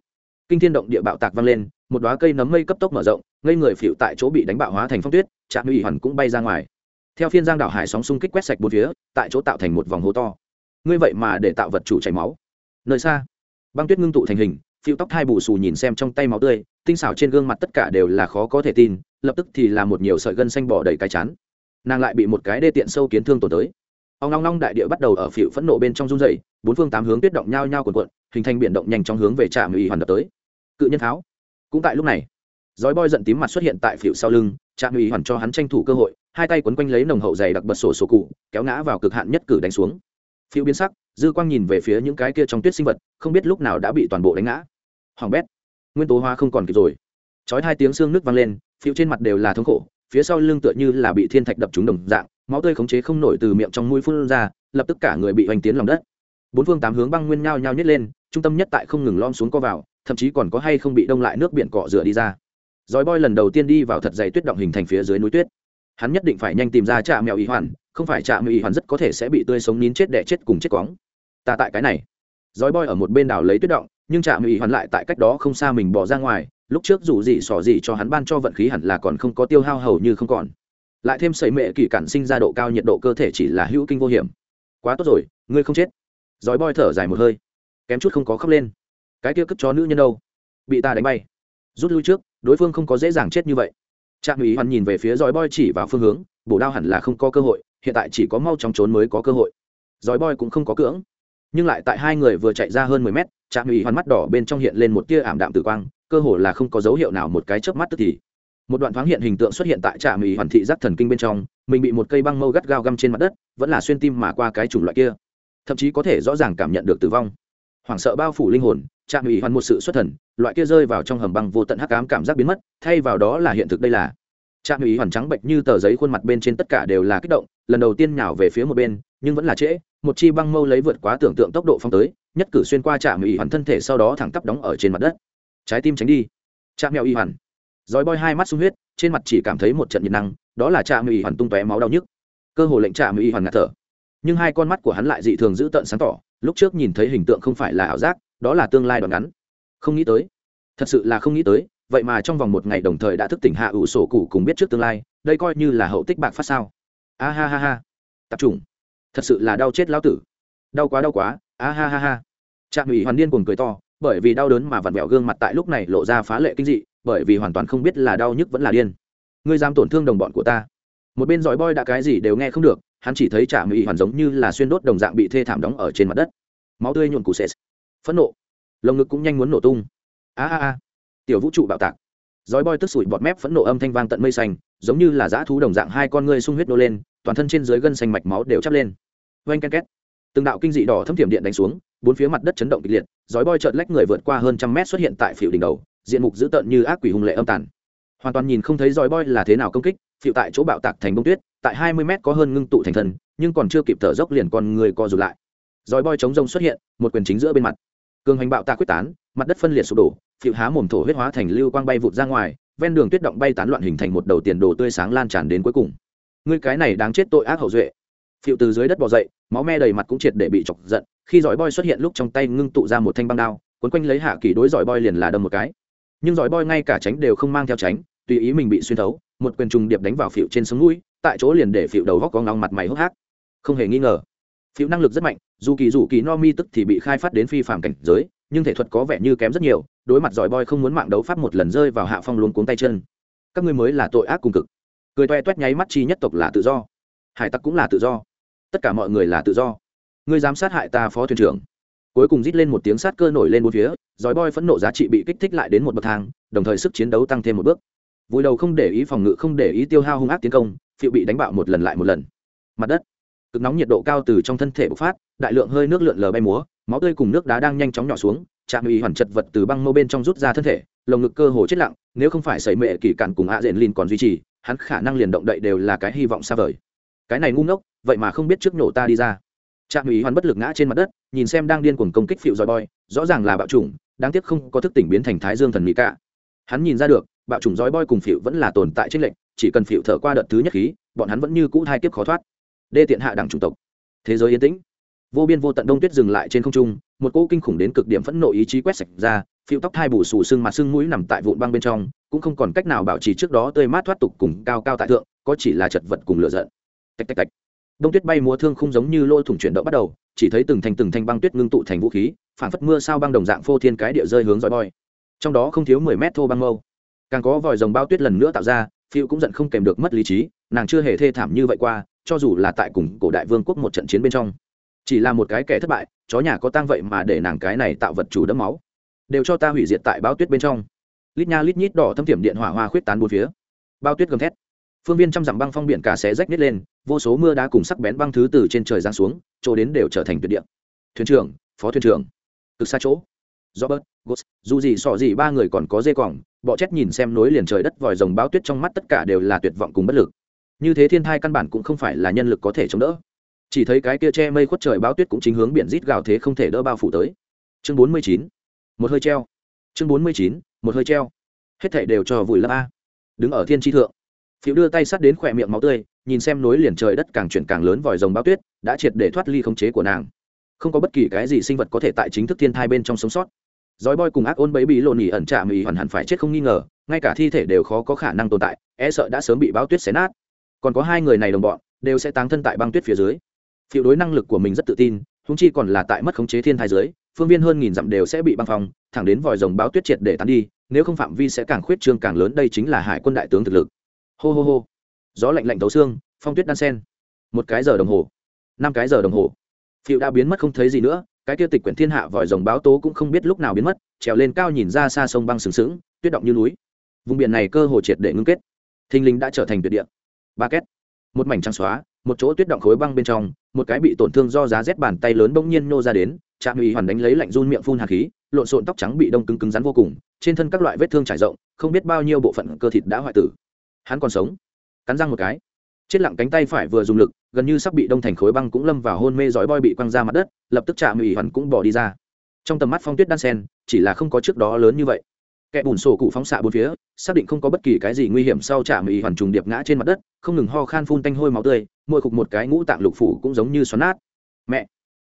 S1: Kinh thiên động địa bạo tạc vang lên, một đóa cây nấm mây cấp tốc mở rộng, ngây người phiêu tại chỗ bị đánh bạo hóa thành phong tuyết trạ mỹ hoàn cũng bay ra ngoài theo phiên giang đảo hải sóng xung kích quét sạch bốn phía, tại chỗ tạo thành một vòng hố to. Ngươi vậy mà để tạo vật chủ chảy máu. Nơi xa, băng tuyết ngưng tụ thành hình, phiêu tóc hai bù xù nhìn xem trong tay máu tươi, tinh xảo trên gương mặt tất cả đều là khó có thể tin, lập tức thì là một nhiều sợi gân xanh bỏ đầy cái chán. Nàng lại bị một cái đê tiện sâu kiến thương tổn tới. Ông long long đại địa bắt đầu ở phiệu phẫn nộ bên trong run dày bốn phương tám hướng tuyết động nhao nhao cuộn cuộn, hình thành biển động nhanh trong hướng về trạm ủy hoàn đập tới. Cự nhân tháo cũng tại lúc này dói boi giận tím mặt xuất hiện tại phiệu sau lưng, trạm ủy hoàn cho hắn tranh thủ cơ hội hai tay quấn quanh lấy nồng hậu dày đặc bật sổ sổ cụ, kéo ngã vào cực hạn nhất cử đánh xuống. Phiêu biến sắc, dư quang nhìn về phía những cái kia trong tuyết sinh vật, không biết lúc nào đã bị toàn bộ đánh ngã. Hoàng bét, nguyên tố hoa không còn kịp rồi. Chói hai tiếng xương nước vang lên, phiêu trên mặt đều là thống khổ, phía sau lưng tựa như là bị thiên thạch đập trúng đồng dạng, máu tươi khống chế không nổi từ miệng trong mũi phun ra, lập tức cả người bị hoành tiến lòng đất. Bốn phương tám hướng băng nguyên nhao nhao nhét lên, trung tâm nhất tại không ngừng lom xuống co vào, thậm chí còn có hay không bị đông lại nước biển cọ rửa đi ra. Dòi boi lần đầu tiên đi vào thật dày tuyết động hình thành phía dưới núi tuyết hắn nhất định phải nhanh tìm ra trạ mèo ý hoàn, không phải trạ mèo ý hoàn rất có thể sẽ bị tươi sống nín chết đẻ chết cùng chết quóng ta tại cái này. Dói boy ở một bên đảo lấy tuyết động, nhưng trạ mèo ý hoàn lại tại cách đó không xa mình bỏ ra ngoài, lúc trước dù gì xỏ gì cho hắn ban cho vận khí hẳn là còn không có tiêu hao hầu như không còn. Lại thêm sẩy mệ kỳ cản sinh ra độ cao nhiệt độ cơ thể chỉ là hữu kinh vô hiểm. Quá tốt rồi, ngươi không chết. Dói boy thở dài một hơi. Kém chút không có khóc lên. Cái kia cất chó nữ nhân đâu? Bị ta đánh bay. Rút lui trước, đối phương không có dễ dàng chết như vậy trạm ủy hoàn nhìn về phía dòi boy chỉ vào phương hướng, bổ đao hẳn là không có cơ hội, hiện tại chỉ có mau chóng trốn mới có cơ hội. Dòi boy cũng không có cưỡng. Nhưng lại tại hai người vừa chạy ra hơn mười mét, trạm ủy hoàn mắt đỏ bên trong hiện lên một tia ảm đạm tử quang, cơ hồ là không có dấu hiệu nào một cái chớp mắt tức thì. Một đoạn thoáng hiện hình tượng xuất hiện tại trạm ủy hoàn thị giác thần kinh bên trong, mình bị một cây băng mâu gắt gao găm trên mặt đất, vẫn là xuyên tim mà qua cái chủng loại kia. Thậm chí có thể rõ ràng cảm nhận được tử vong hoảng sợ bao phủ linh hồn, trạm ủy hoàn một sự xuất thần, loại kia rơi vào trong hầm băng vô tận hắc ám cảm giác biến mất, thay vào đó là hiện thực đây là. Trạm ủy hoàn trắng bệnh như tờ giấy khuôn mặt bên trên tất cả đều là kích động, lần đầu tiên nhào về phía một bên, nhưng vẫn là trễ, một chi băng mâu lấy vượt quá tưởng tượng tốc độ phong tới, nhất cử xuyên qua trạm ủy hoàn thân thể sau đó thẳng tắp đóng ở trên mặt đất. Trái tim tránh đi. Trạm mèo y hoàn. Dói boi hai mắt sung huyết, trên mặt chỉ cảm thấy một trận nhiệt năng, đó là trạm ủy hoàn tung tóe máu đau nhức. Cơ hồ lệnh trạm ủy hoàn ngạt thở nhưng hai con mắt của hắn lại dị thường giữ tận sáng tỏ, lúc trước nhìn thấy hình tượng không phải là ảo giác, đó là tương lai đoạn ngắn. Không nghĩ tới. Thật sự là không nghĩ tới, vậy mà trong vòng một ngày đồng thời đã thức tỉnh hạ ủ sổ cụ cùng biết trước tương lai, đây coi như là hậu tích bạc phát sao. A ha ha ha. Tập trung thật sự là đau chết lão tử. Đau quá đau quá. A ha ha ha. Trạm ủy hoàn điên cuồng cười to, bởi vì đau đớn mà vặn vẹo gương mặt tại lúc này lộ ra phá lệ kinh dị, bởi vì hoàn toàn không biết là đau nhức vẫn là điên. Ngươi dám tổn thương đồng bọn của ta. Một bên giỏi boy đã cái gì đều nghe không được hắn chỉ thấy trả mỹ hoàn giống như là xuyên đốt đồng dạng bị thê thảm đóng ở trên mặt đất. Máu tươi nhuộn cụ sệt. Phẫn nộ. Lồng ngực cũng nhanh muốn nổ tung. A a a. Tiểu vũ trụ bạo tạc. Giói bôi tức sủi bọt mép phẫn nộ âm thanh vang tận mây xanh, giống như là dã thú đồng dạng hai con ngươi sung huyết nô lên, toàn thân trên dưới gân xanh mạch máu đều chắp lên. Oanh ken két. Từng đạo kinh dị đỏ thâm thiểm điện đánh xuống, bốn phía mặt đất chấn động kịch liệt, giói boi trợt lách người vượt qua hơn trăm mét xuất hiện tại phỉu đỉnh đầu, diện mục dữ tợn như ác quỷ hung lệ âm tàn. Hoàn toàn nhìn không thấy giói boi là thế nào công kích, phỉu tại chỗ bạo tạc thành bông tuyết tại hai mươi mét có hơn ngưng tụ thành thân, nhưng còn chưa kịp thở dốc liền con người co rụt lại. Giói boi chống rông xuất hiện, một quyền chính giữa bên mặt. Cường hành bạo tạc quyết tán, mặt đất phân liệt sụp đổ phỉu há mồm thổ huyết hóa thành lưu quang bay vụt ra ngoài, ven đường tuyết động bay tán loạn hình thành một đầu tiền đồ tươi sáng lan tràn đến cuối cùng. Ngươi cái này đáng chết tội ác hậu duệ. Phịu từ dưới đất bò dậy, máu me đầy mặt cũng triệt để bị chọc giận, khi giỏi boy xuất hiện lúc trong tay ngưng tụ ra một thanh băng đao quấn quanh lấy hạ kỳ đối giỏi boy liền là đâm một cái. Nhưng giỏi boy ngay cả tránh đều không mang theo tránh, tùy ý mình bị xuyên thấu, một quyền trùng điệp đánh vào phịu trên sống mũi tại chỗ liền để phịu đầu góc có ngóng mặt mày hốc hác. Không hề nghi ngờ. Phịu năng lực rất mạnh, dù kỳ dù kỳ no mi tức thì bị khai phát đến phi phạm cảnh giới, nhưng thể thuật có vẻ như kém rất nhiều, đối mặt giỏi boy không muốn mạng đấu pháp một lần rơi vào hạ phong luống cuống tay chân. Các ngươi mới là tội ác cùng cực. Cười toe toét nháy mắt chi nhất tộc là tự do. Hải tặc cũng là tự do. Tất cả mọi người là tự do. Ngươi dám sát hại ta phó thuyền trưởng. Cuối cùng rít lên một tiếng sát cơ nổi lên bốn phía, giỏi boy phẫn nộ giá trị bị kích thích lại đến một bậc thang, đồng thời sức chiến đấu tăng thêm một bước. Vùi đầu không để ý phòng ngự, không để ý tiêu hao hung ác tiến công phiệu bị đánh bạo một lần lại một lần. Mặt đất, cực nóng nhiệt độ cao từ trong thân thể bộc phát, đại lượng hơi nước lượn lờ bay múa, máu tươi cùng nước đá đang nhanh chóng nhỏ xuống, trạm ủy hoàn chật vật từ băng mô bên trong rút ra thân thể, lồng ngực cơ hồ chết lặng, nếu không phải sẩy mệ kỳ cạn cùng ạ diện lìn còn duy trì, hắn khả năng liền động đậy đều là cái hy vọng xa vời. Cái này ngu ngốc, vậy mà không biết trước nổ ta đi ra. Trạm ủy hoàn bất lực ngã trên mặt đất, nhìn xem đang điên cuồng công kích phịu dòi boy, rõ ràng là bạo chủng, đáng tiếc không có thức tỉnh biến thành thái dương thần mỹ cả. Hắn nhìn ra được bạo chủng giói boy cùng phịu vẫn là tồn tại trên lệnh, chỉ cần phịu thở qua đợt thứ nhất khí, bọn hắn vẫn như cũ hai kiếp khó thoát. Đê tiện hạ đẳng chủng tộc. Thế giới yên tĩnh. Vô biên vô tận đông tuyết dừng lại trên không trung, một cỗ kinh khủng đến cực điểm phẫn nộ ý chí quét sạch ra phiêu tóc hai bù xù sưng mặt sưng mũi nằm tại vụn băng bên trong, cũng không còn cách nào bảo trì trước đó tươi mát thoát tục cùng cao cao tại thượng, có chỉ là chật vật cùng lửa giận. Tạch tạch tạch. Đông tuyết bay múa thương không giống như lôi thủng chuyển động bắt đầu, chỉ thấy từng thành từng thanh băng tuyết ngưng tụ thành vũ khí phản phất mưa sao băng đồng dạng phô thiên cái địa rơi hướng dòi boy trong đó không thiếu mười mét thô băng mâu càng có vòi rồng bao tuyết lần nữa tạo ra phiêu cũng giận không kèm được mất lý trí, nàng chưa hề thê thảm như vậy qua, cho dù là tại cùng cổ đại vương quốc một trận chiến bên trong. Chỉ là một cái kẻ thất bại, chó nhà có tang vậy mà để nàng cái này tạo vật chủ đẫm máu. Đều cho ta hủy diệt tại bao tuyết bên trong. Lít nha lít nhít đỏ thâm thiểm điện hỏa hoa khuyết tán bốn phía. Bao tuyết gầm thét. Phương viên trăm dặm băng phong biển cả xé rách nít lên, vô số mưa đá cùng sắc bén băng thứ từ trên trời giáng xuống, chỗ đến đều trở thành tuyệt địa. Thuyền trưởng, phó thuyền trưởng. Cực xa chỗ. Robert, Ghost, dù gì sọ gì ba người còn có dê quổng, bọ chết nhìn xem nối liền trời đất vòi rồng báo tuyết trong mắt tất cả đều là tuyệt vọng cùng bất lực. Như thế thiên thai căn bản cũng không phải là nhân lực có thể chống đỡ. Chỉ thấy cái kia che mây khuất trời báo tuyết cũng chính hướng biển rít gào thế không thể đỡ bao phủ tới. Chương 49. Một hơi treo. Chương 49. Một hơi treo. Hết thảy đều cho vùi lấp a. Đứng ở thiên chi thượng, Phiểu đưa tay sắt đến khỏe miệng máu tươi nhìn xem nối liền trời đất càng chuyển càng lớn vòi rồng báo tuyết đã triệt để thoát ly khống chế của nàng không có bất kỳ cái gì sinh vật có thể tại chính thức thiên thai bên trong sống sót Giói boy cùng ác ôn bấy bị lộn nhỉ ẩn chạm mì hoàn hẳn phải chết không nghi ngờ, ngay cả thi thể đều khó có khả năng tồn tại e sợ đã sớm bị báo tuyết xé nát. Còn có hai người này đồng bọn, đều sẽ táng thân tại băng tuyết phía dưới. Phiêu đối năng lực của mình rất tự tin chúng chi còn là tại mất khống chế thiên thai dưới phương viên hơn nghìn dặm đều sẽ bị băng phong, thẳng đến vòi rồng báo tuyết triệt để tán đi, nếu không phạm vi sẽ càng khuyết trương càng lớn, đây chính là hải quân đại tướng thực lực. Hô hô hô. Gió lạnh lạnh thấu xương, phong tuyết đan sen. Một cái giờ đồng hồ. Năm cái giờ đồng hồ. Phiêu đã biến mất không thấy gì nữa cái kia tịch quyển thiên hạ vòi rồng báo tố cũng không biết lúc nào biến mất, trèo lên cao nhìn ra xa sông băng sừng sững, tuyết động như núi. Vùng biển này cơ hồ triệt để ngưng kết. Thinh linh đã trở thành tuyệt địa. Ba két. Một mảnh trắng xóa, một chỗ tuyết động khối băng bên trong, một cái bị tổn thương do giá rét bàn tay lớn bỗng nhiên nô ra đến, trạm ủy hoàn đánh lấy lạnh run miệng phun hạt khí, lộn xộn tóc trắng bị đông cứng cứng rắn vô cùng, trên thân các loại vết thương trải rộng, không biết bao nhiêu bộ phận cơ thịt đã hoại tử. Hắn còn sống. Cắn răng một cái chết lặng cánh tay phải vừa dùng lực, gần như sắp bị đông thành khối băng cũng lâm vào hôn mê giói boi bị quăng ra mặt đất, lập tức chạm ủy hoàn cũng bỏ đi ra. Trong tầm mắt phong tuyết đan sen, chỉ là không có trước đó lớn như vậy. Kẻ bùn sổ cụ phóng xạ bốn phía, xác định không có bất kỳ cái gì nguy hiểm sau chạm ủy hoàn trùng điệp ngã trên mặt đất, không ngừng ho khan phun tanh hôi máu tươi mỗi cục một cái ngũ tạng lục phủ cũng giống như xoắn nát. Mẹ!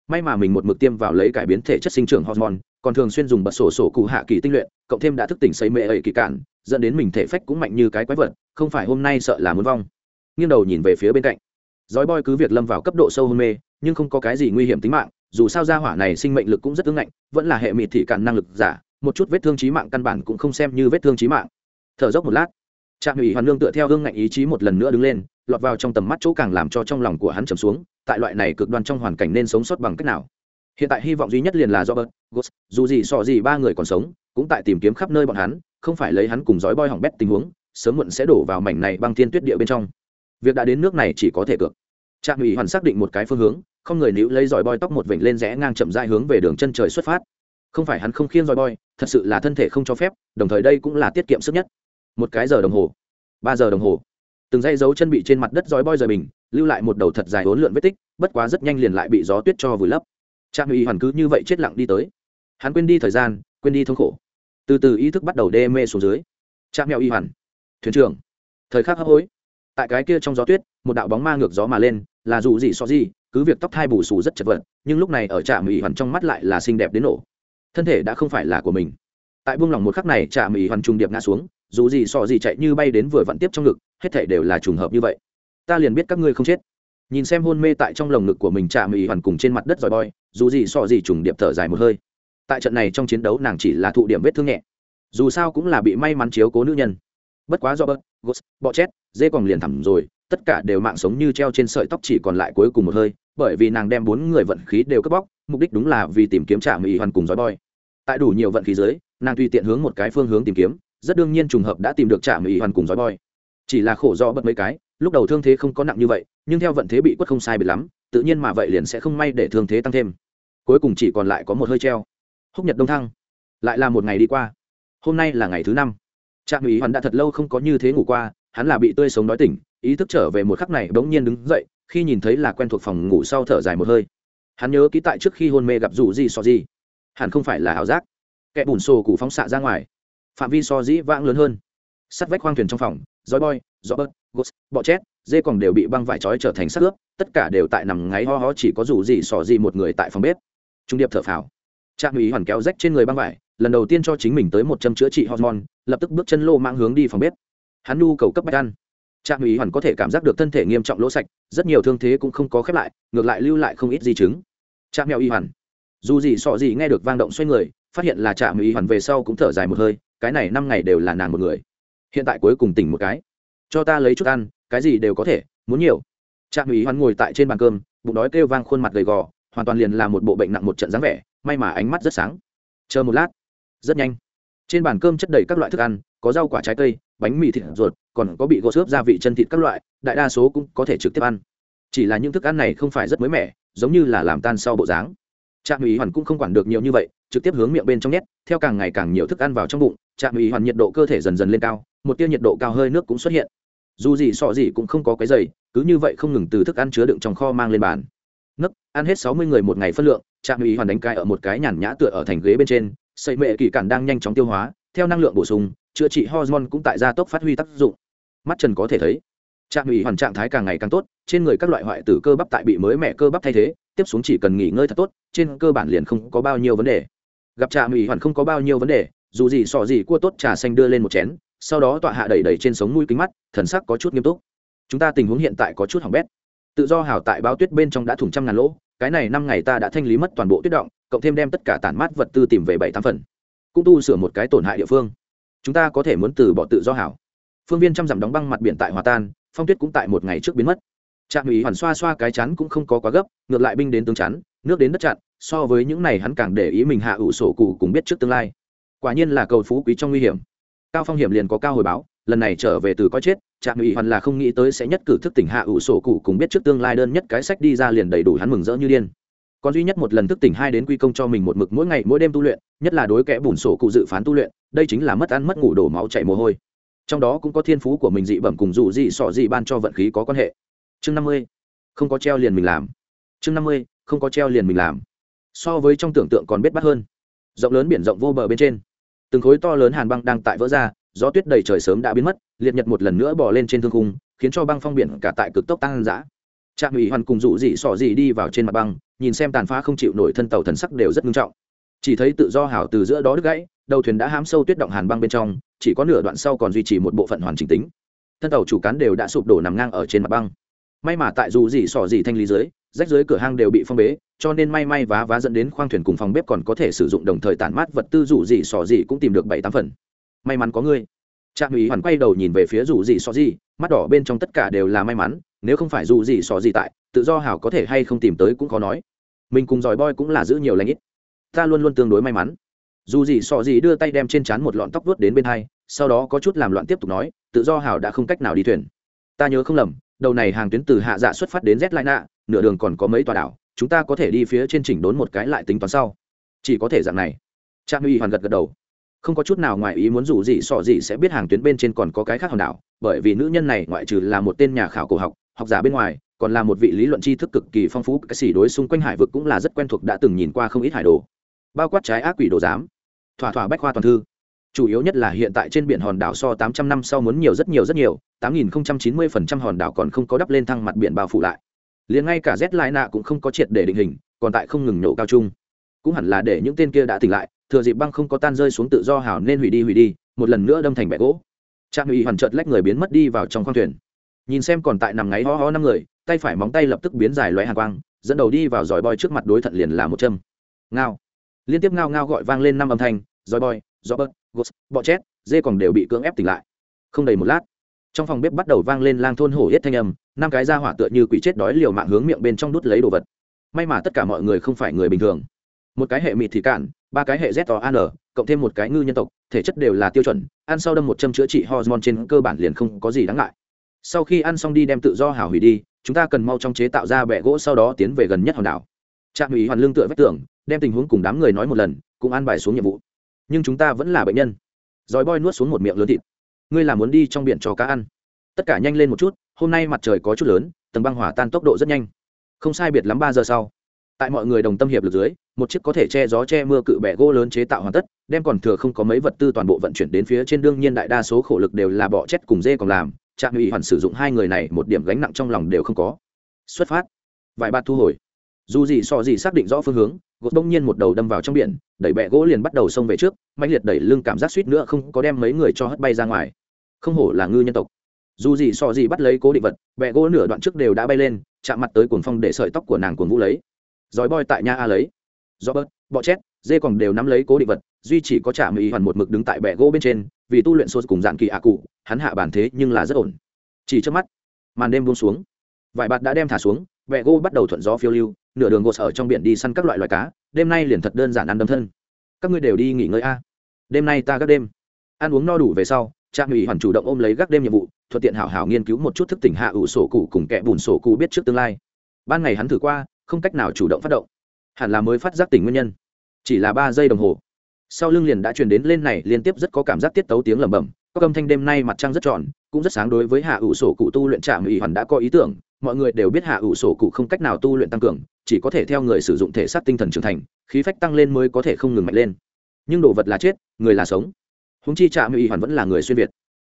S1: May mà mình một mực tiêm vào lấy cải biến thể chất sinh trưởng hormone, còn thường xuyên dùng bật sổ sổ cụ hạ kỳ tinh luyện, cộng thêm đã thức tỉnh xây mệ ấy kỳ cản dẫn đến mình thể phách cũng mạnh như cái quái vật, không phải hôm nay sợ là muốn vong nghiêng đầu nhìn về phía bên cạnh. Dói boy cứ việc lâm vào cấp độ sâu hôn mê, nhưng không có cái gì nguy hiểm tính mạng, dù sao ra hỏa này sinh mệnh lực cũng rất ứng ngạnh, vẫn là hệ mịt thị cản năng lực giả, một chút vết thương trí mạng căn bản cũng không xem như vết thương trí mạng. Thở dốc một lát, trạm ủy hoàn lương tựa theo hương ngạnh ý chí một lần nữa đứng lên, lọt vào trong tầm mắt chỗ càng làm cho trong lòng của hắn trầm xuống, tại loại này cực đoan trong hoàn cảnh nên sống sót bằng cách nào? Hiện tại hy vọng duy nhất liền là robert gos dù gì sò gì ba người còn sống, cũng tại tìm kiếm khắp nơi bọn hắn, không phải lấy hắn cùng dõi boy hỏng bét tình huống, sớm muộn sẽ đổ vào mảnh này băng thiên tuyết địa bên trong việc đã đến nước này chỉ có thể cược. Trạm ủy hoàn xác định một cái phương hướng, không người níu lấy dòi boi tóc một vểnh lên rẽ ngang chậm dại hướng về đường chân trời xuất phát. Không phải hắn không khiêng dòi boi thật sự là thân thể không cho phép, đồng thời đây cũng là tiết kiệm sức nhất. Một cái giờ đồng hồ. Ba giờ đồng hồ. Từng dây dấu chân bị trên mặt đất dòi boi rời mình lưu lại một đầu thật dài hỗn lượn vết tích, bất quá rất nhanh liền lại bị gió tuyết cho vùi lấp. Trạm ủy hoàn cứ như vậy chết lặng đi tới. Hắn quên đi thời gian, quên đi thống khổ. Từ từ ý thức bắt đầu đê mê xuống dưới. Trạm mèo y hoàn. Thuyền trưởng. Thời khắc hấp hối tại cái kia trong gió tuyết, một đạo bóng ma ngược gió mà lên, là dù gì so gì, cứ việc tóc thai bù xù rất chật vật, nhưng lúc này ở trạm ủy hoàn trong mắt lại là xinh đẹp đến nổ. Thân thể đã không phải là của mình. Tại buông lỏng một khắc này trạm ủy hoàn trùng điệp ngã xuống, dù gì so gì chạy như bay đến vừa vặn tiếp trong ngực, hết thể đều là trùng hợp như vậy. Ta liền biết các ngươi không chết. Nhìn xem hôn mê tại trong lồng ngực của mình trạm ủy hoàn cùng trên mặt đất dòi boy, dù gì so gì trùng điệp thở dài một hơi. Tại trận này trong chiến đấu, nàng chỉ là thụ điểm vết thương nhẹ. Dù sao cũng là bị may mắn chiếu cố nữ nhân bất quá do bớt gos bọ chét dê còn liền thẳm rồi, tất cả đều mạng sống như treo trên sợi tóc chỉ còn lại cuối cùng một hơi, bởi vì nàng đem bốn người vận khí đều cướp bóc, mục đích đúng là vì tìm kiếm trả mỹ hoàn cùng dói boy. Tại đủ nhiều vận khí dưới, nàng tùy tiện hướng một cái phương hướng tìm kiếm, rất đương nhiên trùng hợp đã tìm được trả mỹ hoàn cùng dói boy. Chỉ là khổ do bật mấy cái, lúc đầu thương thế không có nặng như vậy, nhưng theo vận thế bị quất không sai bị lắm, tự nhiên mà vậy liền sẽ không may để thương thế tăng thêm. Cuối cùng chỉ còn lại có một hơi treo. Húc nhật đông thăng, lại là một ngày đi qua. Hôm nay là ngày thứ năm trạm ý hoàn đã thật lâu không có như thế ngủ qua, hắn là bị tươi sống đói tỉnh, ý thức trở về một khắc này bỗng nhiên đứng dậy, khi nhìn thấy là quen thuộc phòng ngủ sau thở dài một hơi. Hắn nhớ ký tại trước khi hôn mê gặp rủ gì so gì. Hẳn không phải là ảo giác. Kẻ bùn sổ cụ phóng xạ ra ngoài. Phạm vi so dĩ vãng lớn hơn. Sắt vách khoang thuyền trong phòng roi boy gió bớt gos bọ chét dê còn đều bị băng vải trói trở thành sắt ướp, tất cả đều tại nằm ngáy ho ho chỉ có rủ gì sò gì một người tại phòng bếp. Trung điệp thở phào. Trạm ý hoàn kéo rách trên người băng vải lần đầu tiên cho chính mình tới một châm chữa trị hormone, lập tức bước chân lô mang hướng đi phòng bếp. Hắn nhu cầu cấp bách ăn. Trạm ủy hoàn có thể cảm giác được thân thể nghiêm trọng lỗ sạch, rất nhiều thương thế cũng không có khép lại, ngược lại lưu lại không ít di chứng. Trạm mèo y hoàn. Dù gì sọ gì nghe được vang động xoay người, phát hiện là trạm y hoàn về sau cũng thở dài một hơi, cái này năm ngày đều là nàng một người. Hiện tại cuối cùng tỉnh một cái. Cho ta lấy chút ăn, cái gì đều có thể, muốn nhiều. Trạm y hoàn ngồi tại trên bàn cơm, bụng đói kêu vang khuôn mặt gầy gò, hoàn toàn liền là một bộ bệnh nặng một trận dáng vẻ, may mà ánh mắt rất sáng. Chờ một lát rất nhanh. Trên bàn cơm chất đầy các loại thức ăn, có rau quả trái cây, bánh mì thịt ruột, còn có bị gỗ xớp gia vị chân thịt các loại, đại đa số cũng có thể trực tiếp ăn. Chỉ là những thức ăn này không phải rất mới mẻ, giống như là làm tan sau bộ dáng. Trạm ủy hoàn cũng không quản được nhiều như vậy, trực tiếp hướng miệng bên trong nhét, theo càng ngày càng nhiều thức ăn vào trong bụng, trạm ủy hoàn nhiệt độ cơ thể dần dần lên cao, một tiêu nhiệt độ cao hơi nước cũng xuất hiện. Dù gì sọ gì cũng không có cái giày cứ như vậy không ngừng từ thức ăn chứa đựng trong kho mang lên bàn. Nấc, ăn hết sáu mươi người một ngày phân lượng, trạm ủy hoàn đánh cai ở một cái nhàn nhã tựa ở thành ghế bên trên sợi mệ kỳ cản đang nhanh chóng tiêu hóa, theo năng lượng bổ sung, chữa trị hormone cũng tại gia tốc phát huy tác dụng. Mắt trần có thể thấy, trạng ủy hoàn trạng thái càng ngày càng tốt, trên người các loại hoại tử cơ bắp tại bị mới mẹ cơ bắp thay thế, tiếp xuống chỉ cần nghỉ ngơi thật tốt, trên cơ bản liền không có bao nhiêu vấn đề. Gặp trà ủy hoàn không có bao nhiêu vấn đề, dù gì sọ gì cua tốt trà xanh đưa lên một chén, sau đó tọa hạ đẩy đẩy trên sống mũi kính mắt, thần sắc có chút nghiêm túc. Chúng ta tình huống hiện tại có chút hỏng bét. Tự do hào tại báo tuyết bên trong đã thủng trăm ngàn lỗ, cái này năm ngày ta đã thanh lý mất toàn bộ tuyết động cộng thêm đem tất cả tản mát vật tư tìm về bảy tám phần, cũng tu sửa một cái tổn hại địa phương. Chúng ta có thể muốn từ bỏ tự do hảo. Phương viên trăm dặm đóng băng mặt biển tại hòa tan, phong tuyết cũng tại một ngày trước biến mất. Trạm ủy hoàn xoa xoa cái chắn cũng không có quá gấp, ngược lại binh đến tướng chắn, nước đến đất chặn, so với những này hắn càng để ý mình hạ ủ sổ cụ cùng biết trước tương lai. Quả nhiên là cầu phú quý trong nguy hiểm. Cao phong hiểm liền có cao hồi báo, lần này trở về từ có chết, trạm ủy hoàn là không nghĩ tới sẽ nhất cử thức tỉnh hạ ủ sổ cụ cùng biết trước tương lai, đơn nhất cái sách đi ra liền đầy đủ hắn mừng rỡ như điên còn duy nhất một lần thức tỉnh hai đến quy công cho mình một mực mỗi ngày, mỗi đêm tu luyện, nhất là đối kẽ bùn sổ cụ dự phán tu luyện, đây chính là mất ăn mất ngủ đổ máu chảy mồ hôi. Trong đó cũng có thiên phú của mình dị bẩm cùng dù dị sọ dị ban cho vận khí có quan hệ. Chương năm mươi, không có treo liền mình làm. Chương năm mươi, không có treo liền mình làm. So với trong tưởng tượng còn biết bắt hơn. Rộng lớn biển rộng vô bờ bên trên. Từng khối to lớn hàn băng đang tại vỡ ra, gió tuyết đầy trời sớm đã biến mất, liệt nhật một lần nữa bỏ lên trên thương khung, khiến cho băng phong biển cả tại cực tốc tăng giã trạm ủy hoàn cùng dụ dị sọ dị đi vào trên mặt băng nhìn xem tàn phá không chịu nổi thân tàu thần sắc đều rất nghiêm trọng. Chỉ thấy tự do hảo từ giữa đó đứt gãy, đầu thuyền đã hám sâu tuyết động hàn băng bên trong, chỉ có nửa đoạn sau còn duy trì một bộ phận hoàn chỉnh tính. Thân tàu chủ cán đều đã sụp đổ nằm ngang ở trên mặt băng. May mà tại dù gì sỏ gì thanh lý dưới, rách dưới cửa hang đều bị phong bế, cho nên may may vá vá dẫn đến khoang thuyền cùng phòng bếp còn có thể sử dụng đồng thời tản mát vật tư dù gì sỏ gì cũng tìm được bảy tám phần. May mắn có ngươi. Trạm ủy hoàn quay đầu nhìn về phía dù gì sỏ gì, mắt đỏ bên trong tất cả đều là may mắn nếu không phải dù gì sỏ gì tại, tự do hảo có thể hay không tìm tới cũng khó nói. Mình cùng giỏi boy cũng là giữ nhiều lãnh ít. Ta luôn luôn tương đối may mắn. Dù gì sọ gì đưa tay đem trên trán một lọn tóc vuốt đến bên hai, sau đó có chút làm loạn tiếp tục nói, tự do hảo đã không cách nào đi thuyền. Ta nhớ không lầm, đầu này hàng tuyến từ hạ dạ xuất phát đến z lại nạ nửa đường còn có mấy tòa đảo, chúng ta có thể đi phía trên chỉnh đốn một cái lại tính toán sau. Chỉ có thể dạng này. Trang uy hoàn gật gật đầu. Không có chút nào ngoài ý muốn dù gì sọ gì sẽ biết hàng tuyến bên trên còn có cái khác hòn đảo, bởi vì nữ nhân này ngoại trừ là một tên nhà khảo cổ học học giả bên ngoài, còn là một vị lý luận tri thức cực kỳ phong phú, cái xỉ đối xung quanh hải vực cũng là rất quen thuộc, đã từng nhìn qua không ít hải đồ. Bao quát trái ác quỷ đồ giám, thỏa thỏa bách khoa toàn thư. Chủ yếu nhất là hiện tại trên biển hòn đảo so 800 năm sau muốn nhiều rất nhiều rất nhiều. 8090% hòn đảo còn không có đắp lên thăng mặt biển bao phủ lại. Liền ngay cả z lai nạ cũng không có triệt để định hình, còn tại không ngừng nhổ cao trung. Cũng hẳn là để những tên kia đã tỉnh lại, thừa dịp băng không có tan rơi xuống tự do hảo nên hủy đi hủy đi, một lần nữa đâm thành bẹ gỗ. Trạm hủy hoàn chợt lách người biến mất đi vào trong khoang thuyền nhìn xem còn tại nằm ngáy ho ho năm người, tay phải móng tay lập tức biến dài loé hàng quang, dẫn đầu đi vào dòi boy trước mặt đối thận liền là một châm. Ngao. Liên tiếp ngao ngao gọi vang lên năm âm thanh dòi boy gió bớt gos bọ chét dê còn đều bị cưỡng ép tỉnh lại. Không đầy một lát, trong phòng bếp bắt đầu vang lên lang thôn hổ hết thanh âm, năm cái ra hỏa tựa như quỷ chết đói liều mạng hướng miệng bên trong đút lấy đồ vật. May mà tất cả mọi người không phải người bình thường. Một cái hệ mịt thì cạn, ba cái hệ z o an cộng thêm một cái ngư nhân tộc, thể chất đều là tiêu chuẩn, ăn sau đâm một châm chữa trị hormone trên cơ bản liền không có gì đáng ngại sau khi ăn xong đi đem tự do hào hủy đi chúng ta cần mau trong chế tạo ra bệ gỗ sau đó tiến về gần nhất hòn đảo. Trạm ủy hoàn lương tựa vách tưởng, đem tình huống cùng đám người nói một lần cũng an bài xuống nhiệm vụ. Nhưng chúng ta vẫn là bệnh nhân. Dòi boi nuốt xuống một miệng lớn thịt. Ngươi là muốn đi trong biển cho cá ăn. Tất cả nhanh lên một chút hôm nay mặt trời có chút lớn tầng băng hỏa tan tốc độ rất nhanh. Không sai biệt lắm ba giờ sau. Tại mọi người đồng tâm hiệp lực dưới một chiếc có thể che gió che mưa cự bẻ gỗ lớn chế tạo hoàn tất đem còn thừa không có mấy vật tư toàn bộ vận chuyển đến phía trên đương nhiên đại đa số khổ lực đều là bọ chết cùng dê còn làm trạm ủy hoàn sử dụng hai người này một điểm gánh nặng trong lòng đều không có. Xuất phát. Vài bạt thu hồi. Dù gì so gì xác định rõ phương hướng, gột đông nhiên một đầu đâm vào trong biển, đẩy bẹ gỗ liền bắt đầu xông về trước mạnh liệt đẩy lưng cảm giác suýt nữa không có đem mấy người cho hất bay ra ngoài. Không hổ là ngư nhân tộc. Dù gì so gì bắt lấy cố định vật, bẹ gỗ nửa đoạn trước đều đã bay lên, chạm mặt tới cuồng phong để sợi tóc của nàng cuồng vũ lấy. Dòi boi tại nha a lấy. Do bớt, bọ chét dê còn đều nắm lấy cố định vật duy chỉ có trả mỹ hoàn một mực đứng tại bệ gỗ bên trên, vì tu luyện sô cùng dạng kỳ ạ cụ, hắn hạ bản thế nhưng là rất ổn. Chỉ trước mắt, màn đêm buông xuống. Vài bạt đã đem thả xuống bệ gỗ bắt đầu thuận gió phiêu lưu, nửa đường gột ở trong biển đi săn các loại loài cá, đêm nay liền thật đơn giản ăn đâm thân. Các ngươi đều đi nghỉ ngơi a. Đêm nay ta gác đêm. Ăn uống no đủ về sau, trạm ủy hoàn chủ động ôm lấy gác đêm nhiệm vụ, thuận tiện hảo hảo nghiên cứu một chút thức tỉnh hạ ủ sổ cụ cùng kẻ bùn sổ cụ biết trước tương lai. Ban ngày hắn thử qua, không cách nào chủ động phát động. Hẳn là mới phát giác tỉnh nguyên nhân. Chỉ là ba giây đồng hồ sau lưng liền đã truyền đến lên này liên tiếp rất có cảm giác tiết tấu tiếng lẩm bẩm, có âm thanh đêm nay mặt trăng rất tròn, cũng rất sáng đối với hạ ủ sổ cụ tu luyện trạm ủy hoàn đã có ý tưởng, mọi người đều biết hạ ủ sổ cụ không cách nào tu luyện tăng cường, chỉ có thể theo người sử dụng thể xác tinh thần trưởng thành, khí phách tăng lên mới có thể không ngừng mạnh lên. Nhưng đồ vật là chết, người là sống. Húng chi trạm ủy hoàn vẫn là người xuyên việt.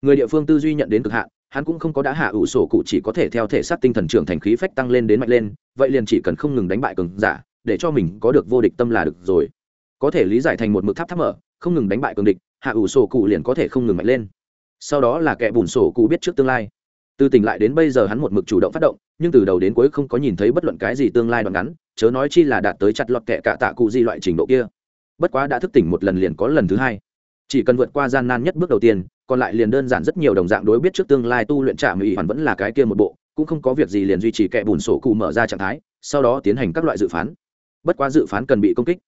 S1: Người địa phương tư duy nhận đến cực hạn, hắn cũng không có đã hạ ủ sổ cụ chỉ có thể theo thể xác tinh thần trưởng thành khí phách tăng lên đến mạnh lên, vậy liền chỉ cần không ngừng đánh bại cường giả, để cho mình có được vô địch tâm là được rồi có thể lý giải thành một mực tháp tháp mở, không ngừng đánh bại cường địch, hạ ủ sổ cụ liền có thể không ngừng mạnh lên. Sau đó là kẻ bùn sổ cụ biết trước tương lai. Từ tỉnh lại đến bây giờ hắn một mực chủ động phát động, nhưng từ đầu đến cuối không có nhìn thấy bất luận cái gì tương lai đoạn ngắn, chớ nói chi là đạt tới chặt lọt kẻ cả tạ cụ gì loại trình độ kia. Bất quá đã thức tỉnh một lần liền có lần thứ hai. Chỉ cần vượt qua gian nan nhất bước đầu tiên, còn lại liền đơn giản rất nhiều đồng dạng đối biết trước tương lai tu luyện trả mỹ hoàn vẫn là cái kia một bộ, cũng không có việc gì liền duy trì kẻ bùn sổ cụ mở ra trạng thái, sau đó tiến hành các loại dự phán. Bất quá dự phán cần bị công kích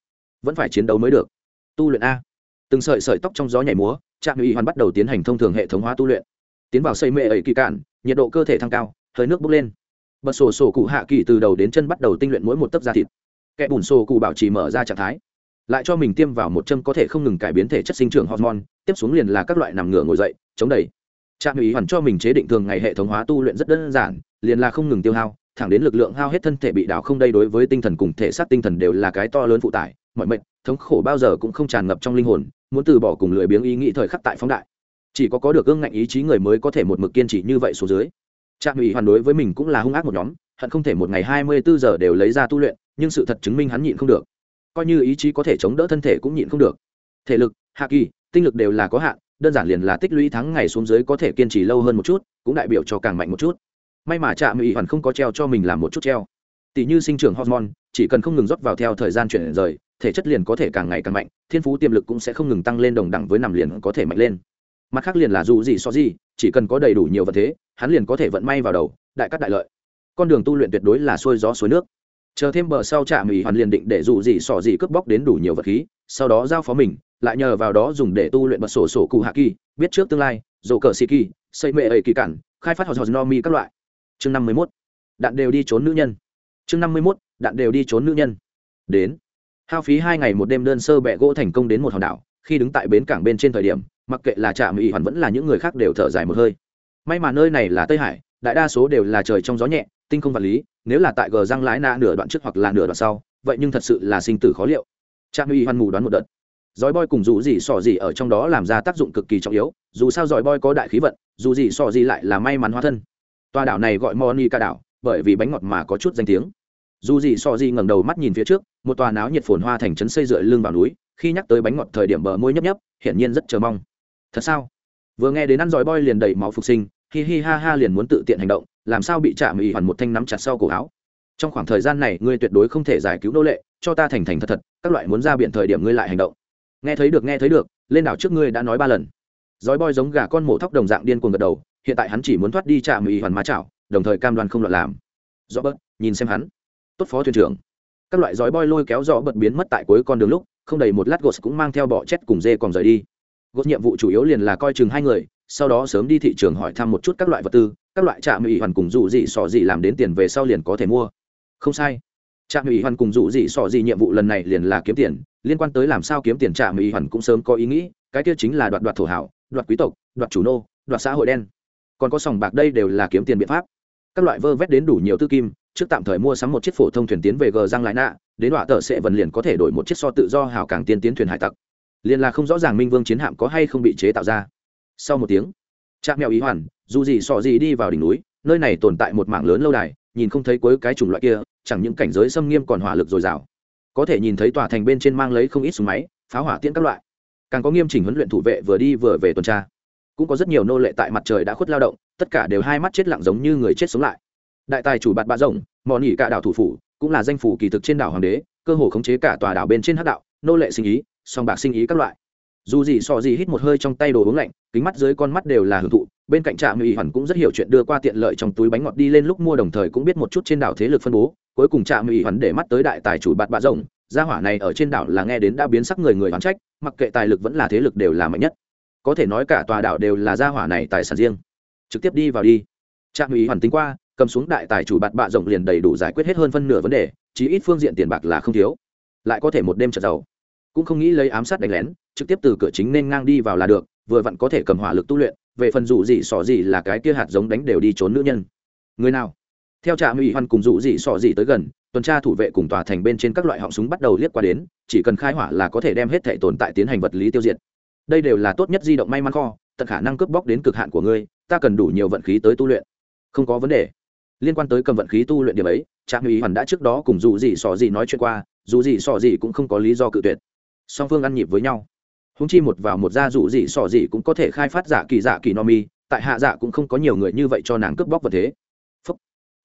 S1: vẫn phải chiến đấu mới được. Tu luyện a. Từng sợi sợi tóc trong gió nhảy múa, trạm ủy hoàn bắt đầu tiến hành thông thường hệ thống hóa tu luyện. Tiến vào xây mệ ấy kỳ cạn, nhiệt độ cơ thể thăng cao, hơi nước bốc lên. Bật sổ sổ cụ hạ kỳ từ đầu đến chân bắt đầu tinh luyện mỗi một tấc da thịt. Kẻ bùn sổ cụ bảo trì mở ra trạng thái. Lại cho mình tiêm vào một châm có thể không ngừng cải biến thể chất sinh trưởng hormone, tiếp xuống liền là các loại nằm ngửa ngồi dậy, chống đẩy. Trạm ủy hoàn cho mình chế định thường ngày hệ thống hóa tu luyện rất đơn giản, liền là không ngừng tiêu hao, thẳng đến lực lượng hao hết thân thể bị đảo không đây đối với tinh thần cùng thể xác tinh thần đều là cái to lớn phụ tải mọi mệnh, thống khổ bao giờ cũng không tràn ngập trong linh hồn, muốn từ bỏ cùng lười biếng ý nghĩ thời khắc tại phóng đại. Chỉ có có được gương ngạnh ý chí người mới có thể một mực kiên trì như vậy số dưới. Trạm ủy hoàn đối với mình cũng là hung ác một nhóm, hận không thể một ngày hai mươi bốn giờ đều lấy ra tu luyện, nhưng sự thật chứng minh hắn nhịn không được. Coi như ý chí có thể chống đỡ thân thể cũng nhịn không được. Thể lực, hạ kỳ, tinh lực đều là có hạn, đơn giản liền là tích lũy tháng ngày xuống dưới có thể kiên trì lâu hơn một chút, cũng đại biểu cho càng mạnh một chút. May mà trạm ủy hoàn không có treo cho mình làm một chút treo tỷ như sinh trưởng hormone, chỉ cần không ngừng rót vào theo thời gian chuyển rời, thể chất liền có thể càng ngày càng mạnh, thiên phú tiềm lực cũng sẽ không ngừng tăng lên đồng đẳng với nằm liền có thể mạnh lên. Mặt khác liền là dù gì so gì, chỉ cần có đầy đủ nhiều vật thế, hắn liền có thể vận may vào đầu, đại cắt đại lợi. Con đường tu luyện tuyệt đối là xuôi gió suối nước. Chờ thêm bờ sau trạm ủy hoàn liền định để dù gì sỏ gì cướp bóc đến đủ nhiều vật khí, sau đó giao phó mình, lại nhờ vào đó dùng để tu luyện bật sổ sổ cụ hạ kỳ, biết trước tương lai dồ cờ xì kỳ, xây mệ ấy kỳ cản, khai phát họ giò no mi các loại. Chương năm mươi mốt. Đạn đều đi trốn nữ nhân chương năm mươi mốt, đạn đều đi trốn nữ nhân. Đến. Hao phí hai ngày một đêm đơn sơ bẹ gỗ thành công đến một hòn đảo, khi đứng tại bến cảng bên trên thời điểm, mặc kệ là trạm ủy hoàn vẫn là những người khác đều thở dài một hơi. May mà nơi này là tây hải, đại đa số đều là trời trong gió nhẹ, tinh không vật lý, nếu là tại gờ răng lái na nửa đoạn trước hoặc là nửa đoạn sau, vậy nhưng thật sự là sinh tử khó liệu. Trạm ủy hoàn mù đoán một đợt. Dòi boy cùng dù gì sò gì ở trong đó làm ra tác dụng cực kỳ trọng yếu, dù sao dòi boy có đại khí vận, dù gì sò gì lại là may mắn hóa thân. Tòa đảo này gọi moni ca đảo bởi vì bánh ngọt mà có chút danh tiếng. Dù gì so gì ngẩng đầu mắt nhìn phía trước, một tòa náo nhiệt phồn hoa thành trấn xây dựa lưng vào núi, khi nhắc tới bánh ngọt thời điểm bờ môi nhấp nhấp, hiển nhiên rất chờ mong. Thật sao? Vừa nghe đến ăn giỏi boy liền đầy máu phục sinh, hi hi ha ha liền muốn tự tiện hành động, làm sao bị chạm ủy hoàn một thanh nắm chặt sau cổ áo. Trong khoảng thời gian này, ngươi tuyệt đối không thể giải cứu nô lệ, cho ta thành thành thật thật, các loại muốn ra biển thời điểm ngươi lại hành động. Nghe thấy được, nghe thấy được, lên đảo trước ngươi đã nói ba lần. Giói boy giống gà con mổ thóc đồng dạng điên cuồng gật đầu, hiện tại hắn chỉ muốn thoát đi chạm ủy hoàn má chảo đồng thời cam đoan không loạn làm. Rõ bớt, nhìn xem hắn. Tốt phó thuyền trưởng. Các loại giói boi lôi kéo rõ bật biến mất tại cuối con đường lúc, không đầy một lát gos cũng mang theo bọ chết cùng dê còn rời đi. Gos nhiệm vụ chủ yếu liền là coi chừng hai người, sau đó sớm đi thị trường hỏi thăm một chút các loại vật tư, các loại trạm ủy hoàn cùng dụ dị sỏ dị làm đến tiền về sau liền có thể mua. Không sai. Trạm ủy hoàn cùng dụ dị sỏ dị nhiệm vụ lần này liền là kiếm tiền, liên quan tới làm sao kiếm tiền trạm ủy hoàn cũng sớm có ý nghĩ, cái kia chính là đoạt đoạt thổ hảo, đoạt quý tộc, đoạt chủ nô, đoạt xã hội đen. Còn có sòng bạc đây đều là kiếm tiền biện pháp các loại vơ vét đến đủ nhiều tư kim, trước tạm thời mua sắm một chiếc phổ thông thuyền tiến về gờ giang lại nạ đến đoạn tờ sẽ vần liền có thể đổi một chiếc so tự do hào càng tiên tiến thuyền hải tặc. Liền là không rõ ràng minh vương chiến hạm có hay không bị chế tạo ra. Sau một tiếng trạm mèo ý hoàn, dù gì sọ gì đi vào đỉnh núi, nơi này tồn tại một mảng lớn lâu đài, nhìn không thấy cuối cái chủng loại kia, chẳng những cảnh giới xâm nghiêm còn hỏa lực dồi dào. Có thể nhìn thấy tòa thành bên trên mang lấy không ít súng máy, pháo hỏa tiễn các loại. Càng có nghiêm chỉnh huấn luyện thủ vệ vừa đi vừa về tuần tra cũng có rất nhiều nô lệ tại mặt trời đã khuất lao động, tất cả đều hai mắt chết lặng giống như người chết sống lại. Đại tài chủ bạt bạ rồng mò nỉ cả đảo thủ phủ, cũng là danh phủ kỳ thực trên đảo hoàng đế, cơ hồ khống chế cả tòa đảo bên trên hắc đạo, nô lệ sinh ý, song bạc sinh ý các loại. Dù gì so gì hít một hơi trong tay đồ uống lạnh, kính mắt dưới con mắt đều là hưởng thụ, bên cạnh trạm ủy hoàn cũng rất hiểu chuyện đưa qua tiện lợi trong túi bánh ngọt đi lên lúc mua đồng thời cũng biết một chút trên đảo thế lực phân bố, cuối cùng trạm ủy hoàn để mắt tới đại tài chủ bạt bạ rồng gia hỏa này ở trên đảo là nghe đến đã biến sắc người người đoán trách, mặc kệ tài lực vẫn là thế lực đều là mạnh nhất có thể nói cả tòa đảo đều là gia hỏa này tài sản riêng. Trực tiếp đi vào đi. Trạm ủy hoàn tính qua, cầm xuống đại tài chủ bạt bạ rộng liền đầy đủ giải quyết hết hơn phân nửa vấn đề, chí ít phương diện tiền bạc là không thiếu. Lại có thể một đêm trật giàu cũng không nghĩ lấy ám sát đánh lén, trực tiếp từ cửa chính nên ngang đi vào là được, vừa vặn có thể cầm hỏa lực tu luyện, về phần rủ gì sỏ gì là cái kia hạt giống đánh đều đi trốn nữ nhân. Người nào? Theo trạm ủy hoan cùng rủ gì sỏ gì tới gần, tuần tra thủ vệ cùng tòa thành bên trên các loại họng súng bắt đầu liếc qua đến, chỉ cần khai hỏa là có thể đem hết thể tồn tại tiến hành vật lý tiêu diệt đây đều là tốt nhất di động may mắn kho, tận khả năng cướp bóc đến cực hạn của ngươi, ta cần đủ nhiều vận khí tới tu luyện. Không có vấn đề. Liên quan tới cầm vận khí tu luyện điểm ấy trạm ủy hoàn đã trước đó cùng dù gì sò gì nói chuyện qua, dù gì sò gì cũng không có lý do cự tuyệt. Song phương ăn nhịp với nhau. Húng chi một vào một ra dù gì sò gì cũng có thể khai phát giả kỳ giả kỳ no mi, tại hạ dạ cũng không có nhiều người như vậy cho nàng cướp bóc vật thế. Phúc.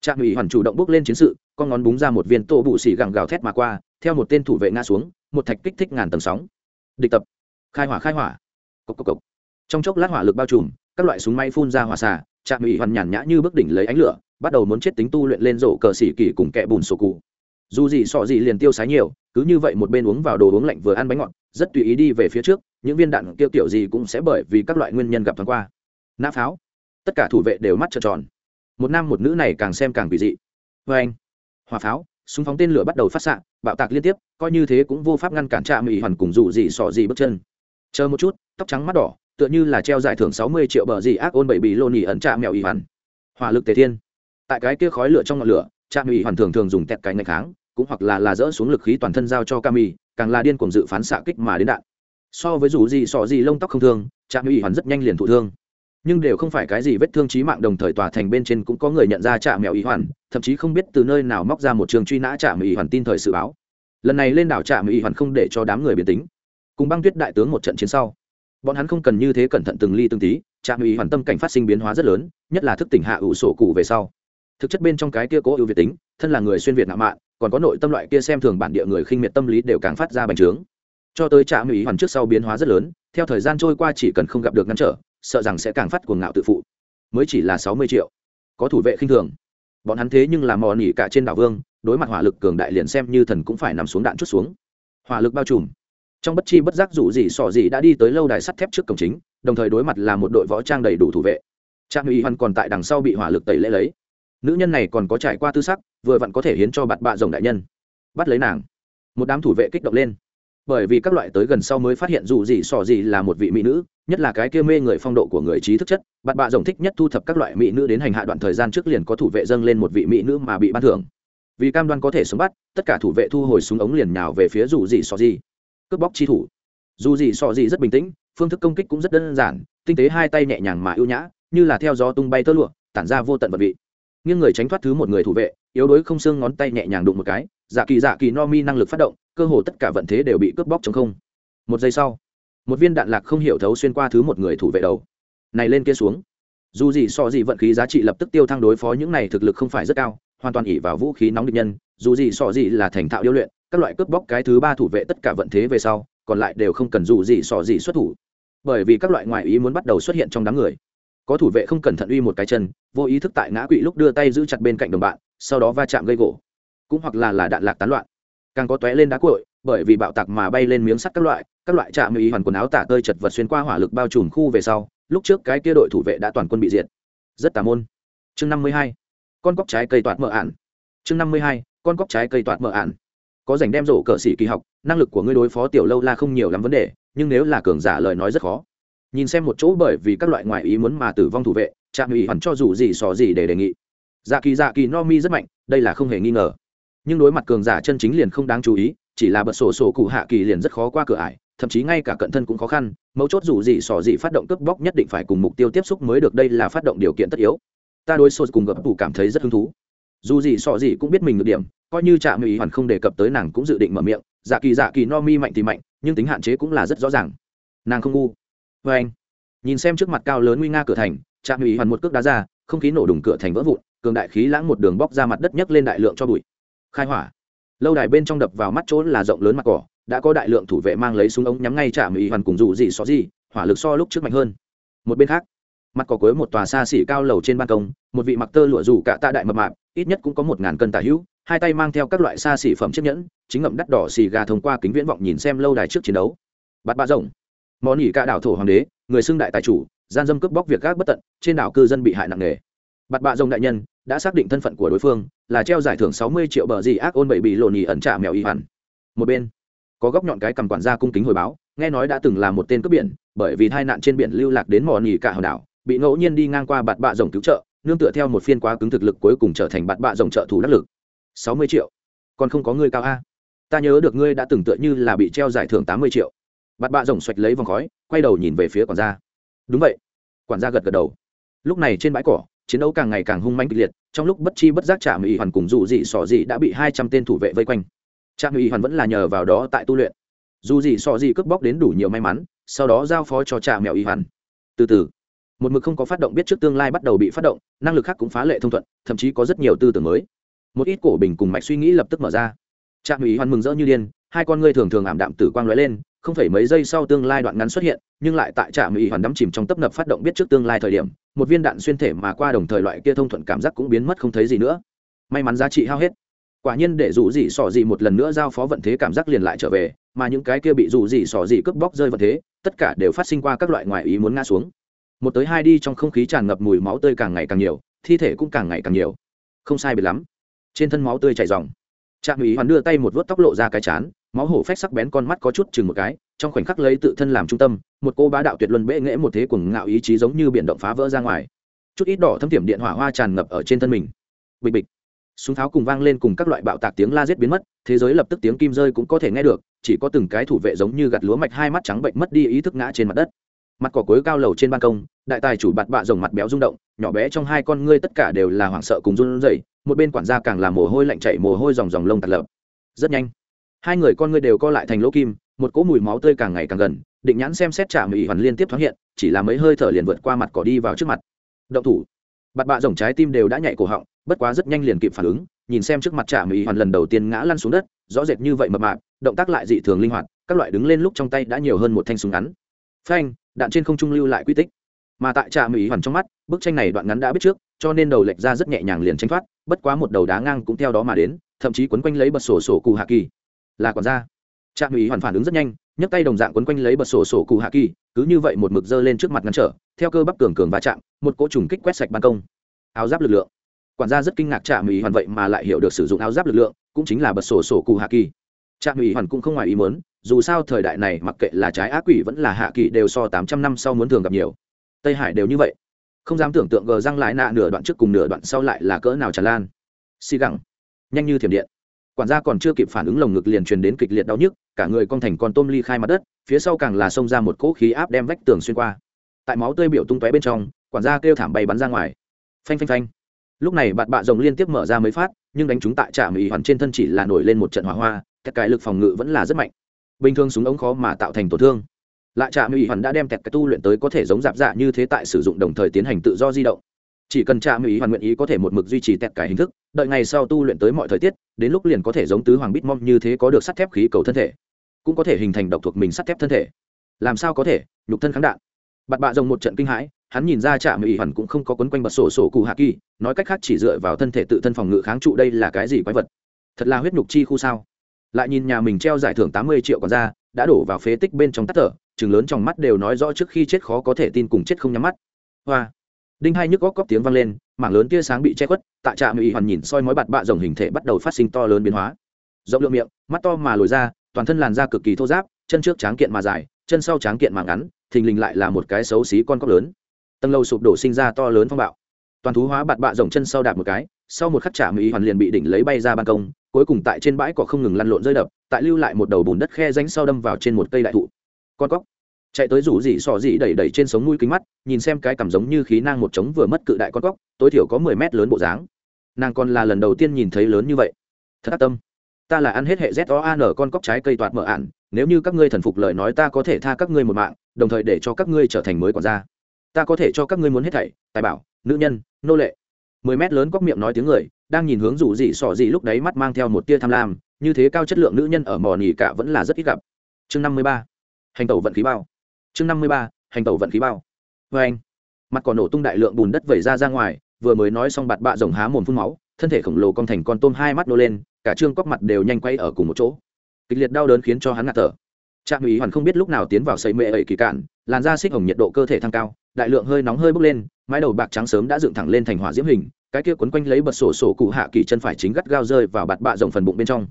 S1: trạm ủy hoàn chủ động bước lên chiến sự, con ngón búng ra một viên tổ bụ xỉ gẳng gào thét mà qua, theo một tên thủ vệ ngã xuống, một thạch kích thích ngàn tầng sóng. Địch tập khai hỏa khai hỏa. Cốc cốc cốc. trong chốc lát hỏa lực bao trùm, các loại súng may phun ra hỏa xả trạm ủy hoàn nhàn nhã như bước đỉnh lấy ánh lửa, bắt đầu muốn chết tính tu luyện lên rổ cờ xỉ kỳ cùng kẹ bùn sổ cụ. Dù gì sọ gì liền tiêu sái nhiều, cứ như vậy một bên uống vào đồ uống lạnh vừa ăn bánh ngọt, rất tùy ý đi về phía trước, những viên đạn kêu kiểu gì cũng sẽ bởi vì các loại nguyên nhân gặp thoáng qua. Nã pháo. Tất cả thủ vệ đều mắt trợn tròn. Một nam một nữ này càng xem càng kỳ dị. Vê anh. Hỏa pháo, súng phóng tên lửa bắt đầu phát xạ, bạo tạc liên tiếp, coi như thế cũng vô pháp ngăn cản trạm ủy hoàn cùng dù gì sọ gì bước chân chờ một chút, tóc trắng mắt đỏ, tựa như là treo giải thưởng sáu mươi triệu bờ gì ác ôn bảy bì lô nỉ ẩn trạ mèo ủy hoàn. Hỏa lực tề thiên. Tại cái kia khói lửa trong ngọn lửa, trạm ủy hoàn thường thường dùng tẹt cái ngày kháng, cũng hoặc là là dỡ xuống lực khí toàn thân giao cho cami càng là điên cuồng dự phán xạ kích mà đến đạn. So với dù gì sọ gì lông tóc không thương mèo ủy hoàn rất nhanh liền thụ thương. Nhưng đều không phải cái gì vết thương chí mạng đồng thời tòa thành bên trên cũng có người nhận ra trạ mèo ý hoàn, thậm chí không biết từ nơi nào móc ra một trường truy nã trạm ý hoàn tin thời sự báo. Lần này lên đảo trạm ý hoàn không để cho đám người biến tính cùng băng tuyết đại tướng một trận chiến sau. Bọn hắn không cần như thế cẩn thận từng ly từng tí, trạm ý hoàn tâm cảnh phát sinh biến hóa rất lớn, nhất là thức tỉnh hạ ủ sổ cụ về sau. Thực chất bên trong cái kia cố ưu việt tính, thân là người xuyên việt nạo mạn, còn có nội tâm loại kia xem thường bản địa người khinh miệt tâm lý đều càng phát ra bành trướng. Cho tới trạm ý hoàn trước sau biến hóa rất lớn, theo thời gian trôi qua chỉ cần không gặp được ngăn trở, sợ rằng sẽ càng phát cuồng ngạo tự phụ. Mới chỉ là sáu mươi triệu. Có thủ vệ khinh thường. Bọn hắn thế nhưng là mò nỉ cả trên đảo vương, đối mặt hỏa lực cường đại liền xem như thần cũng phải nằm xuống đạn chút xuống. Hỏa lực bao trùm trong bất chi bất giác dù gì sỏ gì đã đi tới lâu đài sắt thép trước cổng chính, đồng thời đối mặt là một đội võ trang đầy đủ thủ vệ. Trang uy hoàn còn tại đằng sau bị hỏa lực tẩy lễ lấy. Nữ nhân này còn có trải qua tư sắc, vừa vặn có thể hiến cho bạt bạ rồng đại nhân. Bắt lấy nàng. Một đám thủ vệ kích động lên. Bởi vì các loại tới gần sau mới phát hiện dù gì sò gì là một vị mỹ nữ, nhất là cái kia mê người phong độ của người trí thức chất bạn bạ rồng thích nhất thu thập các loại mỹ nữ đến hành hạ đoạn thời gian trước liền có thủ vệ dâng lên một vị mỹ nữ mà bị ban thưởng. Vì cam đoan có thể sống bắt, tất cả thủ vệ thu hồi súng ống liền nhào về phía dù gì sò gì cướp bóc chi thủ. Dù gì sọ gì rất bình tĩnh, phương thức công kích cũng rất đơn giản, tinh tế hai tay nhẹ nhàng mà ưu nhã, như là theo gió tung bay tơ lụa, tản ra vô tận vật vị. Nhưng người tránh thoát thứ một người thủ vệ, yếu đuối không xương ngón tay nhẹ nhàng đụng một cái dạ kỳ dạ kỳ no mi năng lực phát động, cơ hồ tất cả vận thế đều bị cướp bóc chống không. Một giây sau, một viên đạn lạc không hiểu thấu xuyên qua thứ một người thủ vệ đầu. Này lên kia xuống. Dù gì so gì vận khí giá trị lập tức tiêu thăng đối phó những này thực lực không phải rất cao, hoàn toàn ỉ vào vũ khí nóng địch nhân, dù gì so gì là thành thạo điêu luyện các loại cướp bóc cái thứ ba thủ vệ tất cả vận thế về sau, còn lại đều không cần dù gì sò gì xuất thủ. Bởi vì các loại ngoại ý muốn bắt đầu xuất hiện trong đám người. Có thủ vệ không cẩn thận uy một cái chân, vô ý thức tại ngã quỵ lúc đưa tay giữ chặt bên cạnh đồng bạn, sau đó va chạm gây gỗ. Cũng hoặc là là đạn lạc tán loạn. Càng có tóe lên đá cội bởi vì bạo tạc mà bay lên miếng sắt các loại các loại chạm ý hoàn quần áo tả tơi chật vật xuyên qua hỏa lực bao trùm khu về sau, lúc trước cái kia đội thủ vệ đã toàn quân bị diệt. Rất tà môn. Chương năm mươi hai. Con cóc trái cây toạt mở ạn. Chương năm mươi hai. Con cóc trái cây toạt mở ạn có dành đem rổ cờ sĩ kỳ học, năng lực của ngươi đối phó tiểu lâu la không nhiều lắm vấn đề, nhưng nếu là cường giả lời nói rất khó. Nhìn xem một chỗ bởi vì các loại ngoại ý muốn mà tử vong thủ vệ, trạm ủy hẳn cho dù gì xò gì để đề nghị. Dạ kỳ dạ kỳ no mi rất mạnh, đây là không hề nghi ngờ. Nhưng đối mặt cường giả chân chính liền không đáng chú ý, chỉ là bật sổ sổ cụ hạ kỳ liền rất khó qua cửa ải, thậm chí ngay cả cận thân cũng khó khăn, mấu chốt dù gì sò gì phát động cướp bóc nhất định phải cùng mục tiêu tiếp xúc mới được, đây là phát động điều kiện tất yếu. Ta đối sổ cùng gập tủ cảm thấy rất hứng thú. Dù gì sò gì cũng biết mình được điểm coi như trạm ý hoàn không đề cập tới nàng cũng dự định mở miệng dạ kỳ dạ kỳ no mi mạnh thì mạnh, nhưng tính hạn chế cũng là rất rõ ràng. Nàng không ngu. Vê anh, nhìn xem trước mặt cao lớn nguy nga cửa thành, trạm ý hoàn một cước đá ra, không khí nổ đùng cửa thành vỡ vụn, cường đại khí lãng một đường bóc ra mặt đất nhấc lên đại lượng cho bụi. Khai hỏa. Lâu đài bên trong đập vào mắt chỗ là rộng lớn mặt cỏ, đã có đại lượng thủ vệ mang lấy súng ống nhắm ngay chạm ý hoàn cùng dù gì xó gì, hỏa lực so lúc trước mạnh hơn. Một bên khác, mặt cỏ cuối một tòa xa xỉ cao lầu trên ban công, một vị mặc tơ lụa rủ cả tạ đại mập mạp, ít nhất cũng có một ngàn cân tả hữu hai tay mang theo các loại xa xỉ phẩm chiếc nhẫn, chính ngậm đắt đỏ xì gà thông qua kính viễn vọng nhìn xem lâu đài trước chiến đấu. Bạt bạ rồng. Món nhỉ cả đảo thổ hoàng đế, người xưng đại tài chủ, gian dâm cướp bóc việc gác bất tận, trên đảo cư dân bị hại nặng nề. Bạt bạ rồng đại nhân, đã xác định thân phận của đối phương, là treo giải thưởng sáu mươi triệu bờ gì ác ôn bảy bị lộn nhì ẩn trả mèo y hẳn. Một bên, có góc nhọn cái cầm quản gia cung kính hồi báo, nghe nói đã từng là một tên cướp biển, bởi vì tai nạn trên biển lưu lạc đến mò nhì cả hòn đảo, bị ngẫu nhiên đi ngang qua bạt bạ rồng cứu trợ, nương tựa theo một phiên quá cứng thực lực cuối cùng trở thành bạt bạ rồng trợ thủ đắc lực sáu mươi triệu. Còn không có người cao a. Ta nhớ được ngươi đã từng tựa như là bị treo giải thưởng tám mươi triệu. Bạt bạ rồng xoạch lấy vòng khói, quay đầu nhìn về phía quản gia. Đúng vậy. Quản gia gật gật đầu. Lúc này trên bãi cỏ, chiến đấu càng ngày càng hung manh kịch liệt, trong lúc bất chi bất giác trạm ủy hoàn cùng dù dị sỏ dị đã bị hai trăm tên thủ vệ vây quanh. Trạm ủy hoàn vẫn là nhờ vào đó tại tu luyện. Dù dị sỏ dị cướp bóc đến đủ nhiều may mắn, sau đó giao phó cho trạm mèo ủy hoàn. Từ từ, một mực không có phát động biết trước tương lai bắt đầu bị phát động, năng lực khác cũng phá lệ thông thuận, thậm chí có rất nhiều tư tưởng mới một ít cổ bình cùng mạch suy nghĩ lập tức mở ra. Trạm ủy hoan mừng rỡ như điên, hai con ngươi thường thường ảm đạm tử quang lóe lên, không phải mấy giây sau tương lai đoạn ngắn xuất hiện, nhưng lại tại trạm ủy hoàn đắm chìm trong tấp nập phát động biết trước tương lai thời điểm, một viên đạn xuyên thể mà qua đồng thời loại kia thông thuận cảm giác cũng biến mất không thấy gì nữa. May mắn giá trị hao hết. Quả nhiên để dù gì sỏ gì một lần nữa giao phó vận thế cảm giác liền lại trở về, mà những cái kia bị dù gì sỏ gì cướp bóc rơi vận thế, tất cả đều phát sinh qua các loại ngoại ý muốn ngã xuống. Một tới hai đi trong không khí tràn ngập mùi máu tươi càng ngày càng nhiều, thi thể cũng càng ngày càng nhiều. Không sai biệt lắm trên thân máu tươi chảy dòng. Trạm ủy hoàn đưa tay một vớt tóc lộ ra cái chán, máu hổ phách sắc bén con mắt có chút chừng một cái, trong khoảnh khắc lấy tự thân làm trung tâm, một cô bá đạo tuyệt luân bệ nghễ một thế cuồng ngạo ý chí giống như biển động phá vỡ ra ngoài. Chút ít đỏ thâm tiệm điện hỏa hoa tràn ngập ở trên thân mình. Bịch bịch. Súng tháo cùng vang lên cùng các loại bạo tạc tiếng la giết biến mất, thế giới lập tức tiếng kim rơi cũng có thể nghe được, chỉ có từng cái thủ vệ giống như gặt lúa mạch hai mắt trắng bệnh mất đi ý thức ngã trên mặt đất. Mặt cỏ cối cao lầu trên ban công, đại tài chủ bạt bạ rồng mặt béo rung động, nhỏ bé trong hai con ngươi tất cả đều là hoảng sợ cùng run rẩy một bên quản gia càng làm mồ hôi lạnh chảy mồ hôi dòng dòng lông tạt lợp rất nhanh, hai người con ngươi đều co lại thành lỗ kim, một cỗ mùi máu tươi càng ngày càng gần, định nhãn xem xét trả mỹ hoàn liên tiếp thoáng hiện, chỉ là mấy hơi thở liền vượt qua mặt cỏ đi vào trước mặt. Động thủ. Bạt bạ rồng trái tim đều đã nhạy cổ họng, bất quá rất nhanh liền kịp phản ứng, nhìn xem trước mặt trả mỹ hoàn lần đầu tiên ngã lăn xuống đất, rõ rệt như vậy mập mạp, động tác lại dị thường linh hoạt, các loại đứng lên lúc trong tay đã nhiều hơn một thanh súng ngắn. Phanh, đạn trên không trung lưu lại quy tích. Mà tại trà mỹ hoàn trong mắt, bức tranh này đoạn ngắn đã biết trước cho nên đầu lệch ra rất nhẹ nhàng liền tranh thoát, bất quá một đầu đá ngang cũng theo đó mà đến, thậm chí quấn quanh lấy bật sổ sổ cụ hạ kỳ. Là còn ra trạm ủy hoàn phản ứng rất nhanh, nhấc tay đồng dạng quấn quanh lấy bật sổ sổ cụ hạ kỳ, cứ như vậy một mực dơ lên trước mặt ngăn trở, theo cơ bắp cường cường va chạm, một cỗ trùng kích quét sạch ban công. Áo giáp lực lượng. Quản gia rất kinh ngạc trạm ủy hoàn vậy mà lại hiểu được sử dụng áo giáp lực lượng, cũng chính là bật sổ sổ cụ hạ kỳ. Trạm ủy hoàn cũng không ngoài ý muốn, dù sao thời đại này mặc kệ là trái ác quỷ vẫn là hạ kỳ đều so tám trăm năm sau muốn thường gặp nhiều. Tây hải đều như vậy không dám tưởng tượng gờ răng lại nạ nửa đoạn trước cùng nửa đoạn sau lại là cỡ nào tràn lan. Xì gẳng. Nhanh như thiểm điện. Quản gia còn chưa kịp phản ứng lồng ngực liền truyền đến kịch liệt đau nhức, cả người con thành con tôm ly khai mặt đất, phía sau càng là xông ra một cỗ khí áp đem vách tường xuyên qua. Tại máu tươi biểu tung tóe bên trong, quản gia kêu thảm bay bắn ra ngoài. Phanh phanh phanh. Lúc này bạn bạ rồng liên tiếp mở ra mấy phát, nhưng đánh chúng tại trạm ý hoàn trên thân chỉ là nổi lên một trận hỏa hoa các cái lực phòng ngự vẫn là rất mạnh. Bình thường súng ống khó mà tạo thành tổn thương lại trạm ủy hoàn đã đem tẹt cái tu luyện tới có thể giống dạp dạ như thế tại sử dụng đồng thời tiến hành tự do di động. Chỉ cần trạm ủy hoàn nguyện ý có thể một mực duy trì tẹt cái hình thức, đợi ngày sau tu luyện tới mọi thời tiết, đến lúc liền có thể giống tứ hoàng bít mong như thế có được sắt thép khí cầu thân thể, cũng có thể hình thành độc thuộc mình sắt thép thân thể. Làm sao có thể? Nhục thân kháng đạn. Bạt bạ rồng một trận kinh hãi, hắn nhìn ra trạm ủy hoàn cũng không có quấn quanh bật sổ sổ cụ hạ kỳ, nói cách khác chỉ dựa vào thân thể tự thân phòng ngự kháng trụ đây là cái gì quái vật? Thật là huyết nhục chi khu sao? Lại nhìn nhà mình treo giải thưởng tám mươi triệu còn ra, đã đổ vào phế tích bên trong tắt thở chừng lớn trong mắt đều nói rõ trước khi chết khó có thể tin cùng chết không nhắm mắt. Hoa. Đinh hai nhức góc góc tiếng vang lên, mảng lớn tia sáng bị che khuất, tại trạm ủy hoàn nhìn soi mói bạt bạ rồng hình thể bắt đầu phát sinh to lớn biến hóa. Rộng lượng miệng, mắt to mà lồi ra, toàn thân làn da cực kỳ thô giáp chân trước tráng kiện mà dài, chân sau tráng kiện mà ngắn, thình lình lại là một cái xấu xí con cóc lớn. Tầng lâu sụp đổ sinh ra to lớn phong bạo. Toàn thú hóa bạt bạ rồng chân sau đạp một cái, sau một khắc trạm mỹ hoàn liền bị đỉnh lấy bay ra ban công, cuối cùng tại trên bãi cỏ không ngừng lăn lộn rơi đập, tại lưu lại một đầu bùn đất khe ránh sau đâm vào trên một cây đại thụ con cóc. Chạy tới rủ dị sò dị đẩy đẩy trên sống mũi kính mắt, nhìn xem cái cảm giống như khí nang một trống vừa mất cự đại con cóc, tối thiểu có mười mét lớn bộ dáng. Nàng còn là lần đầu tiên nhìn thấy lớn như vậy. Thật ác tâm. Ta là ăn hết hệ z o a n con cóc trái cây toạt mở ạn, nếu như các ngươi thần phục lời nói ta có thể tha các ngươi một mạng, đồng thời để cho các ngươi trở thành mới còn ra ta có thể cho các ngươi muốn hết thảy, tài bảo, nữ nhân, nô lệ. Mười mét lớn cóc miệng nói tiếng người, đang nhìn hướng rủ dị sỏ dị lúc đấy mắt mang theo một tia tham lam, như thế cao chất lượng nữ nhân ở mò nỉ cả vẫn là rất ít gặp. Chương năm mươi ba hành tẩu vận khí bao. Chương năm mươi ba, hành tẩu vận khí bao. Vê anh, mặt còn nổ tung đại lượng bùn đất vẩy ra ra ngoài, vừa mới nói xong bạt bạ rồng há mồm phun máu, thân thể khổng lồ con thành con tôm hai mắt nô lên, cả trương cóc mặt đều nhanh quay ở cùng một chỗ. Kịch liệt đau đớn khiến cho hắn ngạt thở. Trạm ý hoàn không biết lúc nào tiến vào xây mệ ẩy kỳ cạn, làn da xích hồng nhiệt độ cơ thể tăng cao, đại lượng hơi nóng hơi bốc lên, mái đầu bạc trắng sớm đã dựng thẳng lên thành hỏa diễm hình, cái kia quấn quanh lấy bật sổ sổ cụ hạ kỳ chân phải chính gắt gao rơi vào bạt bạ rồng phần bụng bên trong.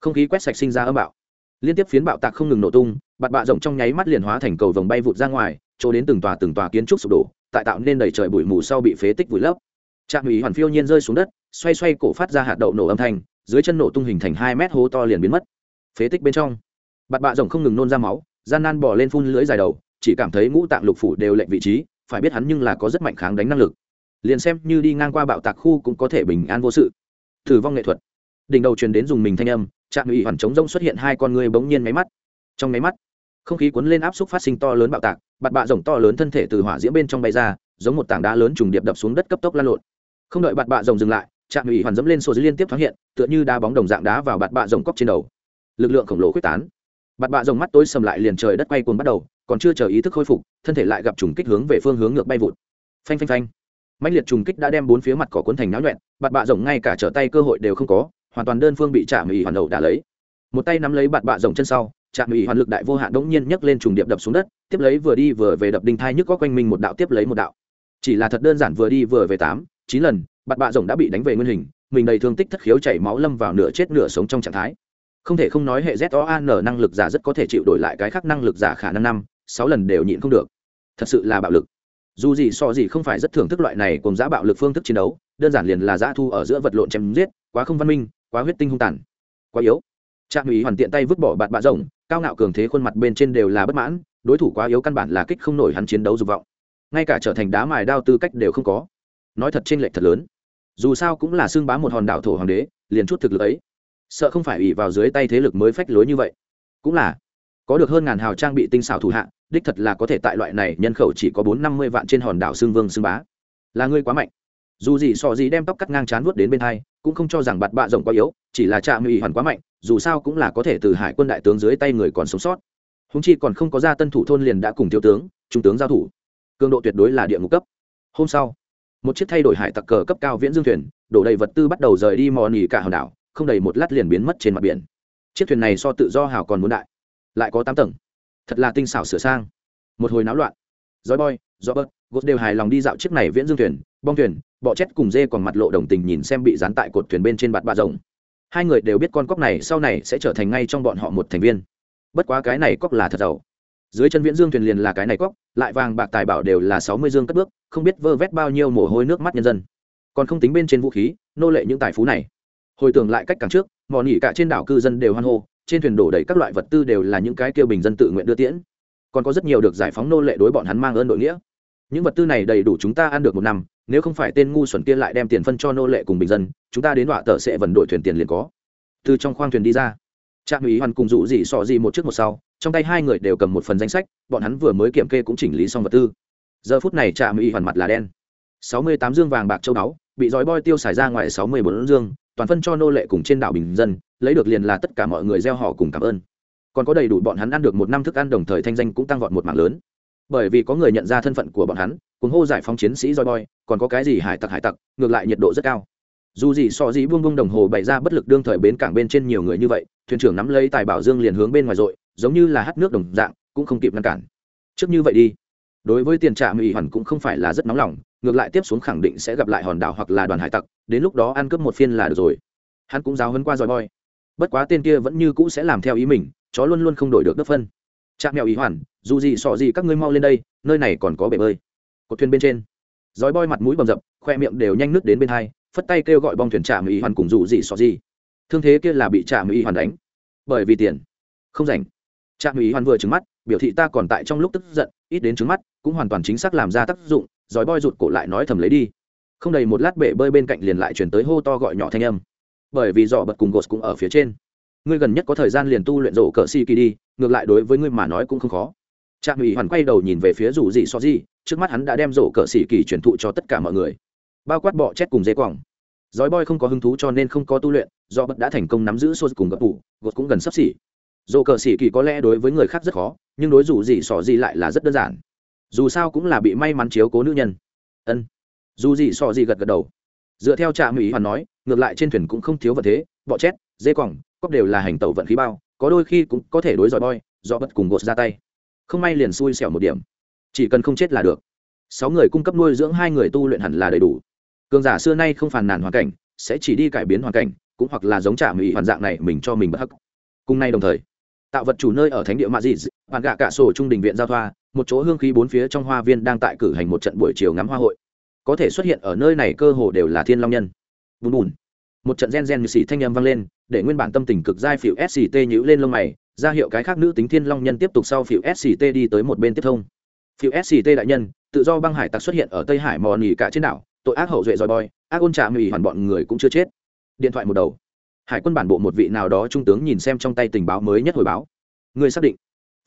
S1: Không khí quét sạch sinh ra âm bạo liên tiếp phiến bạo tạc không ngừng nổ tung, bạt bạ rộng trong nháy mắt liền hóa thành cầu vồng bay vụt ra ngoài, chỗ đến từng tòa từng tòa kiến trúc sụp đổ, tại tạo nên đầy trời bụi mù sau bị phế tích vùi lấp. Trạm ủy hoàn phiêu nhiên rơi xuống đất, xoay xoay cổ phát ra hạt đậu nổ âm thanh, dưới chân nổ tung hình thành hai mét hố to liền biến mất. Phế tích bên trong, bạt bạ rồng không ngừng nôn ra máu, gian nan bỏ lên phun lưỡi dài đầu, chỉ cảm thấy ngũ tạng lục phủ đều lệnh vị trí, phải biết hắn nhưng là có rất mạnh kháng đánh năng lực. Liền xem như đi ngang qua bạo tạc khu cũng có thể bình an vô sự. Thử vong nghệ thuật. Đỉnh đầu truyền đến dùng mình thanh âm trạm ủy hoàn chống rông xuất hiện hai con người bỗng nhiên máy mắt. Trong máy mắt, không khí cuốn lên áp suất phát sinh to lớn bạo tạc, bạt bạ rồng to lớn thân thể từ hỏa diễm bên trong bay ra, giống một tảng đá lớn trùng điệp đập xuống đất cấp tốc lan lộn. Không đợi bạt bạ rồng dừng lại, trạm ủy hoàn dẫm lên sổ liên tiếp thoáng hiện, tựa như đá bóng đồng dạng đá vào bạt bạ rồng cóc trên đầu. Lực lượng khổng lồ quyết tán. Bạt bạ rồng mắt tối sầm lại liền trời đất quay cuồng bắt đầu, còn chưa chờ ý thức khôi phục, thân thể lại gặp trùng kích hướng về phương hướng ngược bay vụt. Phanh phanh phanh. Mạnh liệt trùng kích đã đem bốn phía mặt cỏ cuốn thành náo nhuẹn, bạt bạ rồng ngay cả trở tay cơ hội đều không có hoàn toàn đơn phương bị trạm ủy hoàn đầu đả lấy. Một tay nắm lấy bạt bạ rồng chân sau, trạm ủy hoàn lực đại vô hạn đống nhiên nhấc lên trùng điệp đập xuống đất, tiếp lấy vừa đi vừa về đập đinh thai nhức có quanh mình một đạo tiếp lấy một đạo. Chỉ là thật đơn giản vừa đi vừa về tám, chín lần, bạt bạ rồng đã bị đánh về nguyên hình, mình đầy thương tích thất khiếu chảy máu lâm vào nửa chết nửa sống trong trạng thái. Không thể không nói hệ z o an năng lực giả rất có thể chịu đổi lại cái khác năng lực giả khả năng năm, sáu lần đều nhịn không được. Thật sự là bạo lực. Dù gì so gì không phải rất thưởng thức loại này cùng giá bạo lực phương thức chiến đấu đơn giản liền là dã thu ở giữa vật lộn chém giết, quá không văn minh, quá huyết tinh hung tàn, quá yếu. Trạm ủy hoàn tiện tay vứt bỏ bạt bạ rồng, cao ngạo cường thế khuôn mặt bên trên đều là bất mãn, đối thủ quá yếu căn bản là kích không nổi hắn chiến đấu dục vọng. Ngay cả trở thành đá mài đao tư cách đều không có. Nói thật trên lệch thật lớn. Dù sao cũng là xương bá một hòn đảo thổ hoàng đế, liền chút thực lực ấy, sợ không phải ủy vào dưới tay thế lực mới phách lối như vậy. Cũng là, có được hơn ngàn hào trang bị tinh xảo thủ hạ, đích thật là có thể tại loại này nhân khẩu chỉ có bốn năm mươi vạn trên hòn đảo xương vương xương bá. Là ngươi quá mạnh dù gì sò gì đem tóc cắt ngang chán vuốt đến bên hai, cũng không cho rằng bạt bạ rộng quá yếu, chỉ là trạm ủy hoàn quá mạnh, dù sao cũng là có thể từ hải quân đại tướng dưới tay người còn sống sót. Húng chi còn không có ra tân thủ thôn liền đã cùng thiếu tướng, trung tướng giao thủ. Cường độ tuyệt đối là địa ngục cấp. Hôm sau, một chiếc thay đổi hải tặc cờ cấp cao viễn dương thuyền, đổ đầy vật tư bắt đầu rời đi mò nỉ cả hòn đảo, không đầy một lát liền biến mất trên mặt biển. Chiếc thuyền này so tự do hào còn muốn đại, lại có tám tầng. Thật là tinh xảo sửa sang. Một hồi náo loạn. Dói boy do bớt gốt đều hài lòng đi dạo chiếc này viễn dương thuyền, bong thuyền bọ chét cùng dê còn mặt lộ đồng tình nhìn xem bị dán tại cột thuyền bên trên bạt ba rồng. Hai người đều biết con cóc này sau này sẽ trở thành ngay trong bọn họ một thành viên. Bất quá cái này cóc là thật giàu. Dưới chân viễn dương thuyền liền là cái này cóc, lại vàng bạc tài bảo đều là sáu mươi dương cất bước, không biết vơ vét bao nhiêu mồ hôi nước mắt nhân dân. Còn không tính bên trên vũ khí, nô lệ những tài phú này. Hồi tưởng lại cách càng trước, mò nỉ cả trên đảo cư dân đều hoan hô, trên thuyền đổ đầy các loại vật tư đều là những cái kêu bình dân tự nguyện đưa tiễn. Còn có rất nhiều được giải phóng nô lệ đối bọn hắn mang ơn đội nghĩa. Những vật tư này đầy đủ chúng ta ăn được một năm nếu không phải tên ngu xuẩn kia lại đem tiền phân cho nô lệ cùng bình dân, chúng ta đến đọa tờ sẽ vần đội thuyền tiền liền có. Từ trong khoang thuyền đi ra, trạm ủy hoàn cùng rủ dị sọ dị một trước một sau, trong tay hai người đều cầm một phần danh sách, bọn hắn vừa mới kiểm kê cũng chỉnh lý xong vật tư. Giờ phút này trạm ủy hoàn mặt là đen. Sáu mươi tám dương vàng bạc châu đáo bị dói boi tiêu xài ra ngoài sáu mươi bốn dương, toàn phân cho nô lệ cùng trên đảo bình dân, lấy được liền là tất cả mọi người gieo họ cùng cảm ơn. Còn có đầy đủ bọn hắn ăn được một năm thức ăn đồng thời thanh danh cũng tăng vọt một mạng lớn. Bởi vì có người nhận ra thân phận của bọn hắn Cuốn hô giải phóng chiến sĩ roi boy còn có cái gì hải tặc hải tặc ngược lại nhiệt độ rất cao. Dù gì so gì buông buông đồng hồ bày ra bất lực đương thời bến cảng bên trên nhiều người như vậy thuyền trưởng nắm lấy tài bảo dương liền hướng bên ngoài dội, giống như là hắt nước đồng dạng cũng không kịp ngăn cản. Trước như vậy đi. Đối với tiền trạm ủy hoàn cũng không phải là rất nóng lòng ngược lại tiếp xuống khẳng định sẽ gặp lại hòn đảo hoặc là đoàn hải tặc đến lúc đó ăn cướp một phiên là được rồi. Hắn cũng giáo hấn qua roi boy bất quá tên kia vẫn như cũ sẽ làm theo ý mình chó luôn luôn không đổi được đất phân. Trạm mèo ý hoàn dù gì sọ gì các ngươi mau lên đây nơi này còn có bể bơi cột thuyền bên trên. Roi boi mặt mũi bầm dập, khoe miệng đều nhanh nước đến bên hai, phất tay kêu gọi bong thuyền trạm ý hoàn cùng dù gì xò gì thương thế kia là bị trạm ý hoàn đánh. Bởi vì tiền. Không rảnh. Trạm ý hoàn vừa trứng mắt, biểu thị ta còn tại trong lúc tức giận, ít đến trứng mắt, cũng hoàn toàn chính xác làm ra tác dụng, giói boi rụt cổ lại nói thầm lấy đi. Không đầy một lát bể bơi bên cạnh liền lại chuyển tới hô to gọi nhỏ thanh âm. Bởi vì dọ bật cùng gột cũng ở phía trên. Ngươi gần nhất có thời gian liền tu luyện rổ cờ si kỳ đi, ngược lại đối với ngươi mà nói cũng không khó. Trạm ủy hoàn quay đầu nhìn về phía rủ gì so gì trước mắt hắn đã đem rổ cờ xỉ kỳ truyền thụ cho tất cả mọi người. Bao quát bọ chét cùng dây quòng. Dói boy không có hứng thú cho nên không có tu luyện, do bật đã thành công nắm giữ sô cùng gập tủ, gột cũng gần sắp xỉ. Rổ cờ xỉ kỳ có lẽ đối với người khác rất khó, nhưng đối dù gì sỏ gì lại là rất đơn giản. Dù sao cũng là bị may mắn chiếu cố nữ nhân. Ân. Dù gì sỏ gì gật gật đầu. Dựa theo trạm ủy hoàn nói, ngược lại trên thuyền cũng không thiếu vật thế, bọ chét dây quòng cóc đều là hành tẩu vận khí bao, có đôi khi cũng có thể đối dòi boy do bất cùng gột ra tay. Không may liền xui xẻo một điểm chỉ cần không chết là được. Sáu người cung cấp nuôi dưỡng hai người tu luyện hẳn là đầy đủ. Cường giả xưa nay không phàn nàn hoàn cảnh, sẽ chỉ đi cải biến hoàn cảnh, cũng hoặc là giống trả mỹ hoàn dạng này mình cho mình bất hắc. Cùng nay đồng thời, tạo vật chủ nơi ở thánh địa mạ dị bạn gạ cả sổ trung đình viện giao thoa, một chỗ hương khí bốn phía trong hoa viên đang tại cử hành một trận buổi chiều ngắm hoa hội. Có thể xuất hiện ở nơi này cơ hồ đều là thiên long nhân. Bùn bùn. Một trận gen gen như xì thanh âm vang lên, để nguyên bản tâm tình cực giai phiểu sct nhữ lên lông mày, ra hiệu cái khác nữ tính thiên long nhân tiếp tục sau phiểu sct đi tới một bên tiếp thông phiêu sct đại nhân tự do băng hải tặc xuất hiện ở tây hải mò nỉ cả trên đảo tội ác hậu duệ dòi bòi ác ôn trà mỉ, hoàn bọn người cũng chưa chết. Điện thoại một đầu. Hải quân bản bộ một vị nào đó trung tướng nhìn xem trong tay tình báo mới nhất hồi báo. Người xác định.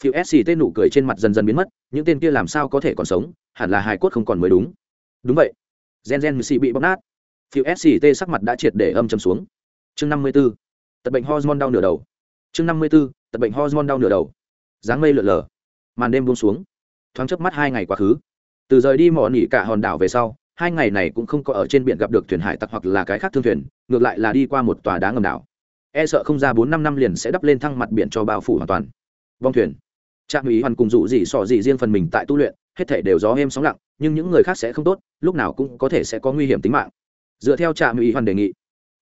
S1: Phiêu sct nụ cười trên mặt dần dần biến mất những tên kia làm sao có thể còn sống hẳn là hải cốt không còn mới đúng. Đúng vậy. Gen gen mc bị bóc nát. Phiêu sct sắc mặt đã triệt để âm chầm xuống. Chương năm mươi b ố tật bệnh hormone đau nửa đầu. Chương năm mươi b ố tật bệnh hormone đau nửa đầu. Dáng mây lượn lờ. Màn đêm buông xuống thoáng chớp mắt hai ngày quá khứ. Từ rời đi mỏ nỉ cả hòn đảo về sau, hai ngày này cũng không có ở trên biển gặp được thuyền hải tặc hoặc là cái khác thương thuyền, ngược lại là đi qua một tòa đá ngầm đảo. E sợ không ra bốn năm năm liền sẽ đắp lên thăng mặt biển cho bao phủ hoàn toàn. Vong thuyền. Trạm ủy hoàn cùng dụ gì sỏ gì riêng phần mình tại tu luyện, hết thể đều gió êm sóng lặng, nhưng những người khác sẽ không tốt, lúc nào cũng có thể sẽ có nguy hiểm tính mạng. Dựa theo trạm ủy hoàn đề nghị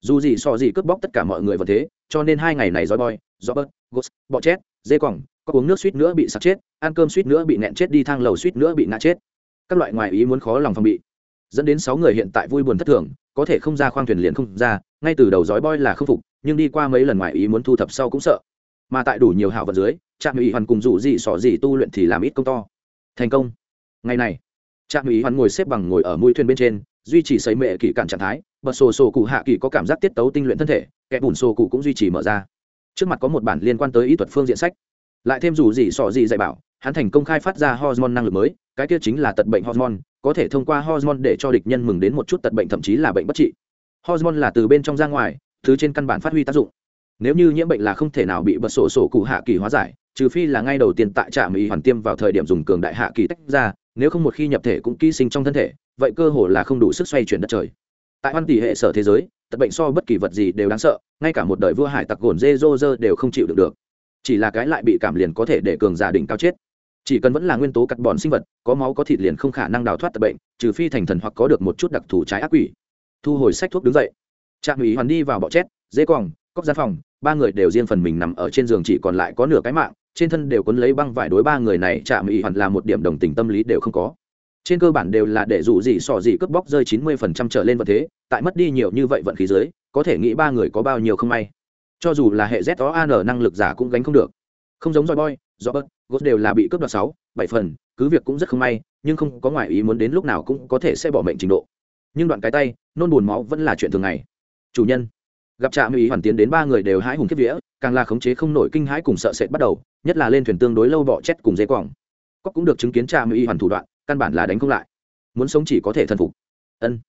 S1: dù gì sỏ gì cướp bóc tất cả mọi người vào thế, cho nên hai ngày này dói boy, gió bớt gos bọ chết, dê quòng có uống nước suýt nữa bị sặc chết ăn cơm suýt nữa bị nẹn chết đi, thang lầu suýt nữa bị ngã chết. Các loại ngoại ý muốn khó lòng phòng bị. Dẫn đến sáu người hiện tại vui buồn thất thường, có thể không ra khoang thuyền liền không ra, ngay từ đầu dói boy là không phục, nhưng đi qua mấy lần ngoại ý muốn thu thập sau cũng sợ. Mà tại đủ nhiều hảo vật dưới, trạm ủy hoàn cùng rủ gì sỏ gì tu luyện thì làm ít công to. Thành công. Ngày này, trạm ủy hoàn ngồi xếp bằng ngồi ở mũi thuyền bên trên, duy trì sấy mệ kỷ cản trạng thái, bật sổ sổ cụ hạ kỳ có cảm giác tiết tấu tinh luyện thân thể, kẻ bùn sổ cụ cũng duy trì mở ra. Trước mặt có một bản liên quan tới ý thuật phương diện sách. Lại thêm dù gì sọ gì dạy bảo hắn thành công khai phát ra hormone năng lực mới, cái kia chính là tật bệnh hormone, có thể thông qua hormone để cho địch nhân mừng đến một chút tật bệnh, thậm chí là bệnh bất trị. Hormone là từ bên trong ra ngoài, thứ trên căn bản phát huy tác dụng. Nếu như nhiễm bệnh là không thể nào bị bật sổ sổ cụ hạ kỳ hóa giải, trừ phi là ngay đầu tiên tại trạm y hoàn tiêm vào thời điểm dùng cường đại hạ kỳ tách ra, nếu không một khi nhập thể cũng ký sinh trong thân thể, vậy cơ hồ là không đủ sức xoay chuyển đất trời. Tại hoan tỷ hệ sở thế giới, tật bệnh so bất kỳ vật gì đều đáng sợ, ngay cả một đời vua hải tặc gồn dê dô dơ đều không chịu được được. Chỉ là cái lại bị cảm liền có thể để cường giả đỉnh cao chết chỉ cần vẫn là nguyên tố cắt bòn sinh vật, có máu có thịt liền không khả năng đào thoát tập bệnh, trừ phi thành thần hoặc có được một chút đặc thù trái ác quỷ. Thu hồi sách thuốc đứng dậy. Trạm ủy hoàn đi vào bọ chét dễ quòng cóc gian phòng, ba người đều riêng phần mình nằm ở trên giường chỉ còn lại có nửa cái mạng, trên thân đều quấn lấy băng vải đối ba người này, trạm ủy hoàn là một điểm đồng tình tâm lý đều không có. Trên cơ bản đều là để dù gì sò gì cướp bóc rơi chín mươi phần trăm trở lên vận thế, tại mất đi nhiều như vậy vận khí dưới, có thể nghĩ ba người có bao nhiêu không may. Cho dù là hệ z o an năng lực giả cũng gánh không được. Không giống roi boy do bớt gốt đều là bị cướp đoạt sáu, bảy phần, cứ việc cũng rất không may, nhưng không có ngoại ý muốn đến lúc nào cũng có thể sẽ bỏ mệnh trình độ. Nhưng đoạn cái tay, nôn buồn máu vẫn là chuyện thường ngày. Chủ nhân, gặp trạm ý hoàn tiến đến ba người đều hãi hùng kiếp vía, càng là khống chế không nổi kinh hãi cùng sợ sệt bắt đầu, nhất là lên thuyền tương đối lâu bọ chết cùng dây quòng. Cóc cũng được chứng kiến trạm ý hoàn thủ đoạn, căn bản là đánh không lại. Muốn sống chỉ có thể thần phục. Ân.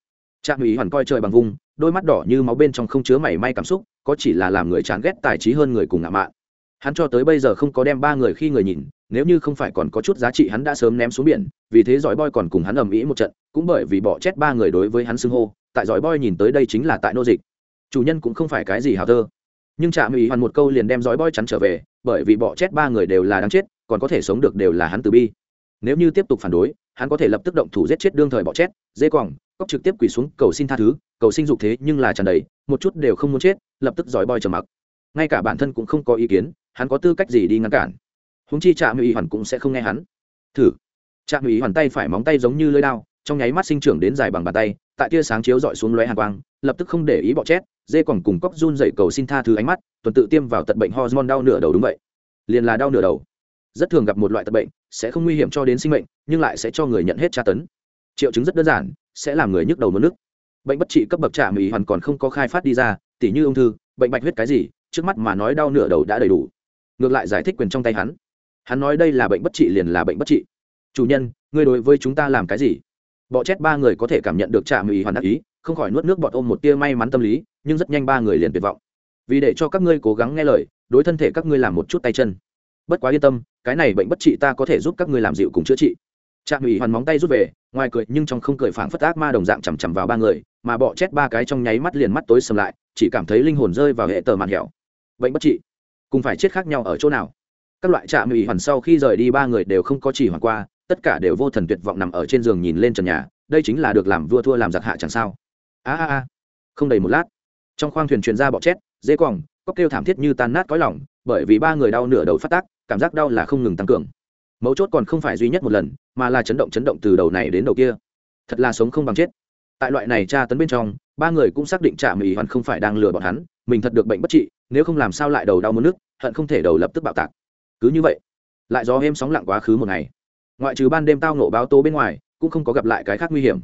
S1: Trạm ý hoàn coi trời bằng vùng, đôi mắt đỏ như máu bên trong không chứa mảy may cảm xúc, có chỉ là làm người chán ghét tài trí hơn người cùng ngạo mạn hắn cho tới bây giờ không có đem ba người khi người nhìn, nếu như không phải còn có chút giá trị hắn đã sớm ném xuống biển, vì thế giỏi boy còn cùng hắn ầm ĩ một trận, cũng bởi vì bỏ chết ba người đối với hắn xưng hô, tại giỏi boy nhìn tới đây chính là tại nô dịch. Chủ nhân cũng không phải cái gì hào thơ. Nhưng trạm ý hoàn một câu liền đem giỏi boy chắn trở về, bởi vì bỏ chết ba người đều là đáng chết, còn có thể sống được đều là hắn từ bi. Nếu như tiếp tục phản đối, hắn có thể lập tức động thủ giết chết đương thời bỏ chết, dê quòng cóc trực tiếp quỳ xuống cầu xin tha thứ, cầu sinh dục thế nhưng là tràn đầy, một chút đều không muốn chết, lập tức giỏi boy trầm mặc. Ngay cả bản thân cũng không có ý kiến hắn có tư cách gì đi ngăn cản? Húng chi trạm ý hoàn cũng sẽ không nghe hắn. Thử. Trạm ý hoàn tay phải móng tay giống như lưỡi đao, trong nháy mắt sinh trưởng đến dài bằng bàn tay, tại tia sáng chiếu dọi xuống lóe hàn quang, lập tức không để ý bọ chét dê còn cùng cóc run dậy cầu xin tha thứ ánh mắt, tuần tự tiêm vào tận bệnh hormone đau nửa đầu đúng vậy. Liền là đau nửa đầu. Rất thường gặp một loại tật bệnh, sẽ không nguy hiểm cho đến sinh mệnh, nhưng lại sẽ cho người nhận hết tra tấn. Triệu chứng rất đơn giản, sẽ làm người nhức đầu mất nước. Bệnh bất trị cấp bậc trạm ý hoàn còn không có khai phát đi ra, tỉ như ung thư, bệnh bạch huyết cái gì, trước mắt mà nói đau nửa đầu đã đầy đủ ngược lại giải thích quyền trong tay hắn. Hắn nói đây là bệnh bất trị liền là bệnh bất trị. Chủ nhân, ngươi đối với chúng ta làm cái gì? Bọ chét ba người có thể cảm nhận được trạm ý hoàn đắc ý, không khỏi nuốt nước bọt ôm một tia may mắn tâm lý, nhưng rất nhanh ba người liền tuyệt vọng. Vì để cho các ngươi cố gắng nghe lời, đối thân thể các ngươi làm một chút tay chân. Bất quá yên tâm, cái này bệnh bất trị ta có thể giúp các ngươi làm dịu cùng chữa trị. Trạm ủy hoàn móng tay rút về, ngoài cười nhưng trong không cười phảng phất ác ma đồng dạng chằm chằm vào ba người, mà bọ chét ba cái trong nháy mắt liền mắt tối sầm lại, chỉ cảm thấy linh hồn rơi vào hệ tờ màn hẻo. Bệnh bất trị cùng phải chết khác nhau ở chỗ nào. Các loại trạm ủy hoàn sau khi rời đi, ba người đều không có chỉ hoàn qua, tất cả đều vô thần tuyệt vọng nằm ở trên giường nhìn lên trần nhà, đây chính là được làm vua thua làm giặc hạ chẳng sao. A a a. Không đầy một lát, trong khoang thuyền truyền ra bọ chét dễ quòng, có kêu thảm thiết như tan nát cõi lỏng bởi vì ba người đau nửa đầu phát tác, cảm giác đau là không ngừng tăng cường. Mấu chốt còn không phải duy nhất một lần, mà là chấn động chấn động từ đầu này đến đầu kia. Thật là sống không bằng chết. Tại loại này tra tấn bên trong, ba người cũng xác định trả mỹ hoàn không phải đang lừa bọn hắn, mình thật được bệnh bất trị nếu không làm sao lại đầu đau mất nước, hận không thể đầu lập tức bạo tạc. Cứ như vậy, lại gió êm sóng lặng quá khứ một ngày. Ngoại trừ ban đêm tao nổ báo tố bên ngoài, cũng không có gặp lại cái khác nguy hiểm.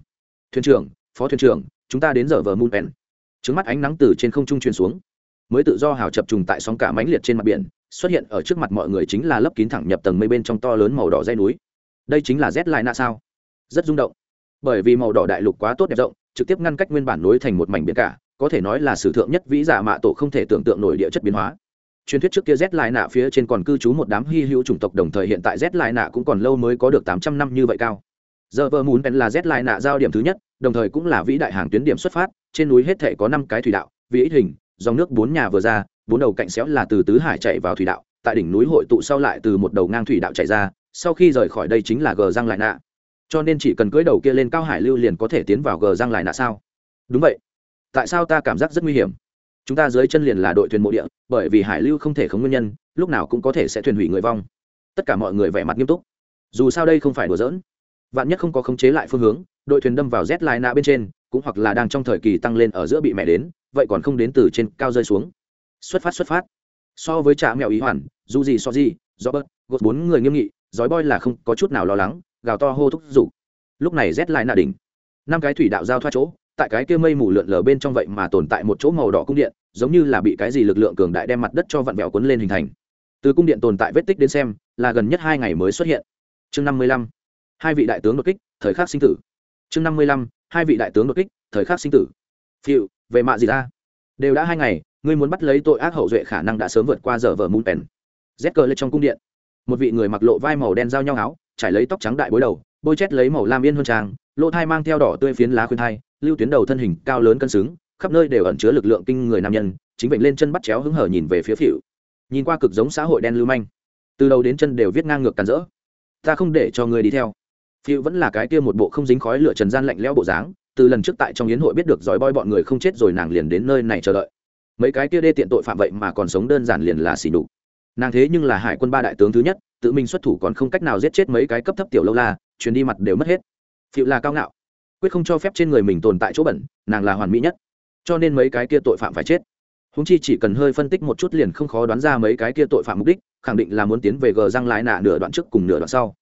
S1: Thuyền trưởng, phó thuyền trưởng, chúng ta đến giờ vờ moon pen. Trứng mắt ánh nắng từ trên không trung truyền xuống. Mới tự do hào chập trùng tại sóng cả mãnh liệt trên mặt biển, xuất hiện ở trước mặt mọi người chính là lớp kín thẳng nhập tầng mây bên trong to lớn màu đỏ dây núi. Đây chính là z lại nạ sao? Rất rung động. Bởi vì màu đỏ đại lục quá tốt đẹp rộng, trực tiếp ngăn cách nguyên bản nối thành một mảnh biển cả có thể nói là sử thượng nhất vĩ giả mạ tổ không thể tưởng tượng nổi địa chất biến hóa. Truyền thuyết trước kia z lại nạ phía trên còn cư trú một đám hy hữu chủng tộc đồng thời hiện tại z lại nạ cũng còn lâu mới có được tám trăm năm như vậy cao. Giờ vợ muốn là z lại nạ giao điểm thứ nhất, đồng thời cũng là vĩ đại hàng tuyến điểm xuất phát, trên núi hết thể có năm cái thủy đạo, vì ít hình, dòng nước bốn nhà vừa ra, bốn đầu cạnh xéo là từ tứ hải chạy vào thủy đạo, tại đỉnh núi hội tụ sau lại từ một đầu ngang thủy đạo chạy ra, sau khi rời khỏi đây chính là gờ răng lại nạ. Cho nên chỉ cần cưỡi đầu kia lên cao hải lưu liền có thể tiến vào gờ răng lại nạ sao? Đúng vậy tại sao ta cảm giác rất nguy hiểm? Chúng ta dưới chân liền là đội thuyền mộ địa, bởi vì hải lưu không thể không nguyên nhân, lúc nào cũng có thể sẽ thuyền hủy người vong. Tất cả mọi người vẻ mặt nghiêm túc. Dù sao đây không phải đùa giỡn. Vạn nhất không có khống chế lại phương hướng, đội thuyền đâm vào z lai nạ bên trên, cũng hoặc là đang trong thời kỳ tăng lên ở giữa bị mẹ đến, vậy còn không đến từ trên cao rơi xuống. Xuất phát xuất phát. So với trà mèo ý hoàn dù gì so gì do bớt gột bốn người nghiêm nghị giói boy là không có chút nào lo lắng, gào to hô thúc giục. Lúc này rét lại nạ đỉnh. Năm cái thủy đạo giao thoa chỗ tại cái kia mây mù lượn lờ bên trong vậy mà tồn tại một chỗ màu đỏ cung điện, giống như là bị cái gì lực lượng cường đại đem mặt đất cho vặn vẹo cuốn lên hình thành. Từ cung điện tồn tại vết tích đến xem, là gần nhất hai ngày mới xuất hiện. Chương năm mươi lăm. Hai vị đại tướng đột kích, thời khắc sinh tử. Chương năm mươi lăm. Hai vị đại tướng đột kích, thời khắc sinh tử. Phiệu về mạ gì ra? Đều đã hai ngày, ngươi muốn bắt lấy tội ác hậu duệ khả năng đã sớm vượt qua giờ vở moon pen Rét cờ lên trong cung điện. Một vị người mặc lộ vai màu đen giao nhau áo, trải lấy tóc trắng đại bối đầu, bôi chét lấy màu lam yên hơn trang lỗ thai mang theo đỏ tươi phiến lá khuyên thai, lưu tuyến đầu thân hình cao lớn cân xứng, khắp nơi đều ẩn chứa lực lượng kinh người nam nhân, chính bệnh lên chân bắt chéo hứng hở nhìn về phía phịu. Nhìn qua cực giống xã hội đen lưu manh. Từ đầu đến chân đều viết ngang ngược càn rỡ. Ta không để cho người đi theo. Phịu vẫn là cái kia một bộ không dính khói lửa trần gian lạnh lẽo bộ dáng, từ lần trước tại trong yến hội biết được giỏi boi bọn người không chết rồi nàng liền đến nơi này chờ đợi. Mấy cái kia đê tiện tội phạm vậy mà còn sống đơn giản liền là xỉ đục nàng thế nhưng là hải quân ba đại tướng thứ nhất, tự mình xuất thủ còn không cách nào giết chết mấy cái cấp thấp tiểu lâu la chuyến đi mặt đều mất hết phiệu là cao ngạo, quyết không cho phép trên người mình tồn tại chỗ bẩn, nàng là hoàn mỹ nhất. Cho nên mấy cái kia tội phạm phải chết. Húng chi chỉ cần hơi phân tích một chút liền không khó đoán ra mấy cái kia tội phạm mục đích, khẳng định là muốn tiến về gờ răng lái nạ nửa đoạn trước cùng nửa đoạn sau.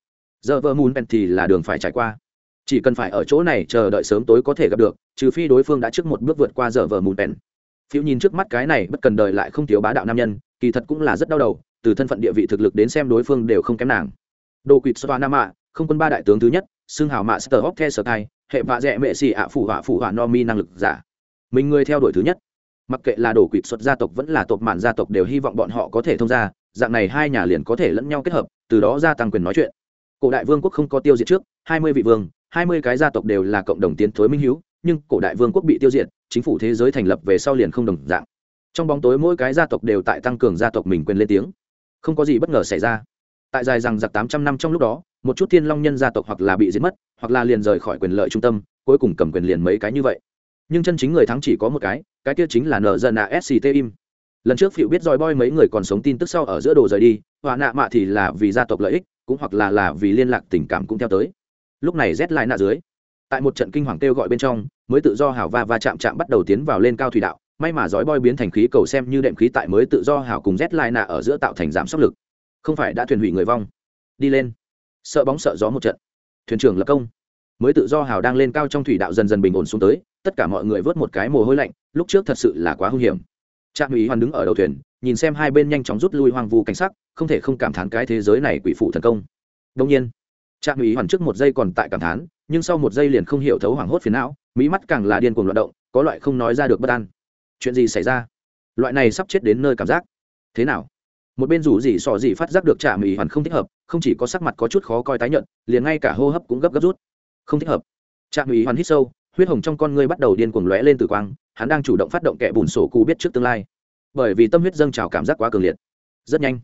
S1: Giờ vơ mùn pen thì là đường phải trải qua. Chỉ cần phải ở chỗ này chờ đợi sớm tối có thể gặp được, trừ phi đối phương đã trước một bước vượt qua giờ vờ mùn pen phiêu nhìn trước mắt cái này bất cần đời lại không thiếu bá đạo nam nhân, kỳ thật cũng là rất đau đầu, từ thân phận địa vị thực lực đến xem đối phương đều không kém nàng. Đồ quỵt xoa nam ạ không quân ba đại tướng thứ nhất, xưng hào mạ sơ hóc the sơ thai hệ vạ dẹ mệ xì ạ phủ họa phủ họa no mi năng lực giả. Mình người theo đuổi thứ nhất. Mặc kệ là đổ quỵt xuất gia tộc vẫn là tộc mạn gia tộc đều hy vọng bọn họ có thể thông ra dạng này hai nhà liền có thể lẫn nhau kết hợp, từ đó gia tăng quyền nói chuyện. Cổ đại vương quốc không có tiêu diệt trước, hai mươi vị vương, hai mươi cái gia tộc đều là cộng đồng tiến thối minh hiếu, nhưng cổ đại vương quốc bị tiêu diệt, chính phủ thế giới thành lập về sau liền không đồng dạng. Trong bóng tối mỗi cái gia tộc đều tại tăng cường gia tộc mình quyền lên tiếng. Không có gì bất ngờ xảy ra. Tại dài rằng giặc tám trăm năm trong lúc đó một chút thiên long nhân gia tộc hoặc là bị giết mất, hoặc là liền rời khỏi quyền lợi trung tâm, cuối cùng cầm quyền liền mấy cái như vậy. Nhưng chân chính người thắng chỉ có một cái cái kia chính là nợ dân à sct im lần trước phiệu biết roi boy mấy người còn sống tin tức sau ở giữa đồ rời đi họa nạ mạ thì là vì gia tộc lợi ích, cũng hoặc là là vì liên lạc tình cảm cũng theo tới. Lúc này rét lại nạ dưới, tại một trận kinh hoàng kêu gọi bên trong, mới tự do hảo va va chạm chạm bắt đầu tiến vào lên cao thủy đạo, may mà giói boy biến thành khí cầu xem như đệm khí tại mới tự do hảo cùng rét lại nạ ở giữa tạo thành giảm sốc lực. Không phải đã thuyền hủy người vong, đi lên sợ bóng sợ gió một trận. Thuyền trưởng lập công. Mới tự do hào đang lên cao trong thủy đạo dần dần bình ổn xuống tới, tất cả mọi người vớt một cái mồ hôi lạnh, lúc trước thật sự là quá hung hiểm. Trạm ủy hoàn đứng ở đầu thuyền, nhìn xem hai bên nhanh chóng rút lui hoang vu cảnh sắc, không thể không cảm thán cái thế giới này quỷ phụ thần công. Đông nhiên, trạm ủy hoàn trước một giây còn tại cảm thán, nhưng sau một giây liền không hiểu thấu hoảng hốt phiền não mỹ mắt càng là điên cuồng loạt động, có loại không nói ra được bất an. Chuyện gì xảy ra? Loại này sắp chết đến nơi cảm giác. Thế nào? Một bên rủ gì sò gì phát giác được trạm ủy hoàn không thích hợp không chỉ có sắc mặt có chút khó coi tái nhợt, liền ngay cả hô hấp cũng gấp gấp rút. Không thích hợp. Trạm ủy hoàn hít sâu, huyết hồng trong con ngươi bắt đầu điên cuồng lóe lên từ quang, hắn đang chủ động phát động kẻ bùn sổ cụ biết trước tương lai. Bởi vì tâm huyết dâng trào cảm giác quá cường liệt. Rất nhanh,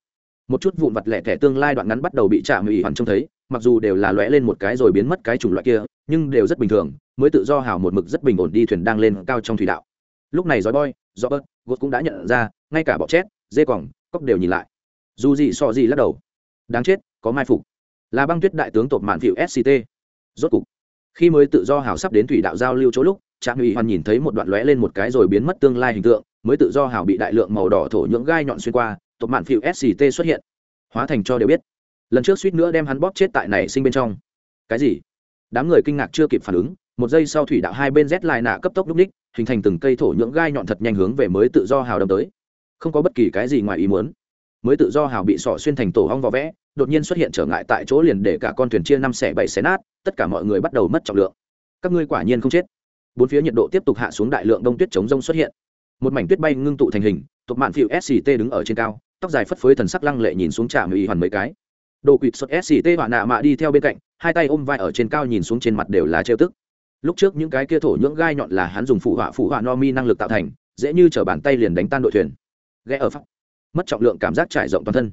S1: một chút vụn vặt lẻ thẻ tương lai đoạn ngắn bắt đầu bị trạm ủy hoàn trông thấy, mặc dù đều là lóe lên một cái rồi biến mất cái chủng loại kia, nhưng đều rất bình thường, mới tự do hào một mực rất bình ổn đi thuyền đang lên cao trong thủy đạo. Lúc này giói boy do bớt gột cũng đã nhận ra, ngay cả bọ chét, dê còng cóc đều nhìn lại. Dù gì so gì lắc đầu. Đáng chết có mai phục. Là băng tuyết đại tướng tộc mạn phiệu sct rốt cục, khi mới tự do hào sắp đến thủy đạo giao lưu chỗ lúc trạm ủy hoàn nhìn thấy một đoạn lóe lên một cái rồi biến mất tương lai hình tượng, mới tự do hào bị đại lượng màu đỏ thổ nhưỡng gai nhọn xuyên qua tộc mạn phiệu sct xuất hiện. Hóa thành cho đều biết. Lần trước suýt nữa đem hắn bóp chết tại này sinh bên trong. Cái gì? Đám người kinh ngạc chưa kịp phản ứng, một giây sau thủy đạo hai bên z lại nạ cấp tốc lúc ních hình thành từng cây thổ nhưỡng gai nhọn thật nhanh hướng về mới tự do hào đâm tới. Không có bất kỳ cái gì ngoài ý muốn mới tự do hào bị sỏ xuyên thành tổ hong vỏ vẽ, đột nhiên xuất hiện trở ngại tại chỗ liền để cả con thuyền chia năm xẻ bảy xé nát, tất cả mọi người bắt đầu mất trọng lượng. Các ngươi quả nhiên không chết. Bốn phía nhiệt độ tiếp tục hạ xuống đại lượng đông tuyết chống rông xuất hiện. Một mảnh tuyết bay ngưng tụ thành hình tục mạn phiệu sct đứng ở trên cao, tóc dài phất phới thần sắc lăng lệ nhìn xuống trạm ủy hoàn mấy cái. Đồ quỵt xuất sct và nạ mạ đi theo bên cạnh, hai tay ôm vai ở trên cao nhìn xuống trên mặt đều là trêu tức. Lúc trước những cái kia thổ nhưỡng gai nhọn là hắn dùng phụ họa phụ họa no mi năng lực tạo thành, dễ như chở bàn tay liền đánh tan đội thuyền. Ghé ở pháp mất trọng lượng cảm giác trải rộng toàn thân.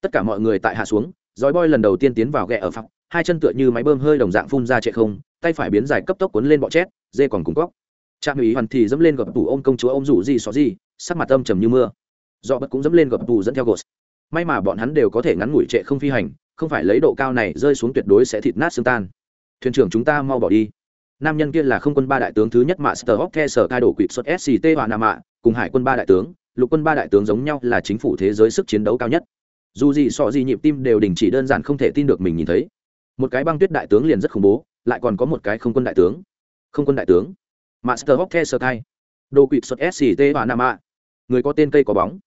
S1: Tất cả mọi người tại hạ xuống dòi boy lần đầu tiên tiến vào ghẹ ở phòng hai chân tựa như máy bơm hơi đồng dạng phun ra chạy không tay phải biến dài cấp tốc cuốn lên bọ chét dê còn cùng cóc. Trạm ủy hoàn thì dẫm lên gập tủ ôm công chúa ôm rủ gì xó gì sắc mặt âm trầm như mưa. Do bất cũng dẫm lên gập tủ dẫn theo gột may mà bọn hắn đều có thể ngắn ngủi trệ không phi hành không phải lấy độ cao này rơi xuống tuyệt đối sẽ thịt nát xương tan. Thuyền trưởng chúng ta mau bỏ đi. Nam nhân kia là không quân ba đại tướng thứ nhất Master hóc The sở cai đổ quỵt xuất SCT và Nam Mạ, cùng hải quân ba đại tướng, lục quân ba đại tướng giống nhau là chính phủ thế giới sức chiến đấu cao nhất. Dù gì sọ gì nhịp tim đều đình chỉ đơn giản không thể tin được mình nhìn thấy. Một cái băng tuyết đại tướng liền rất khủng bố, lại còn có một cái không quân đại tướng. Không quân đại tướng. Master of The sơ thai Đồ quỵt xuất SCT và Nam A, Người có tên cây có bóng.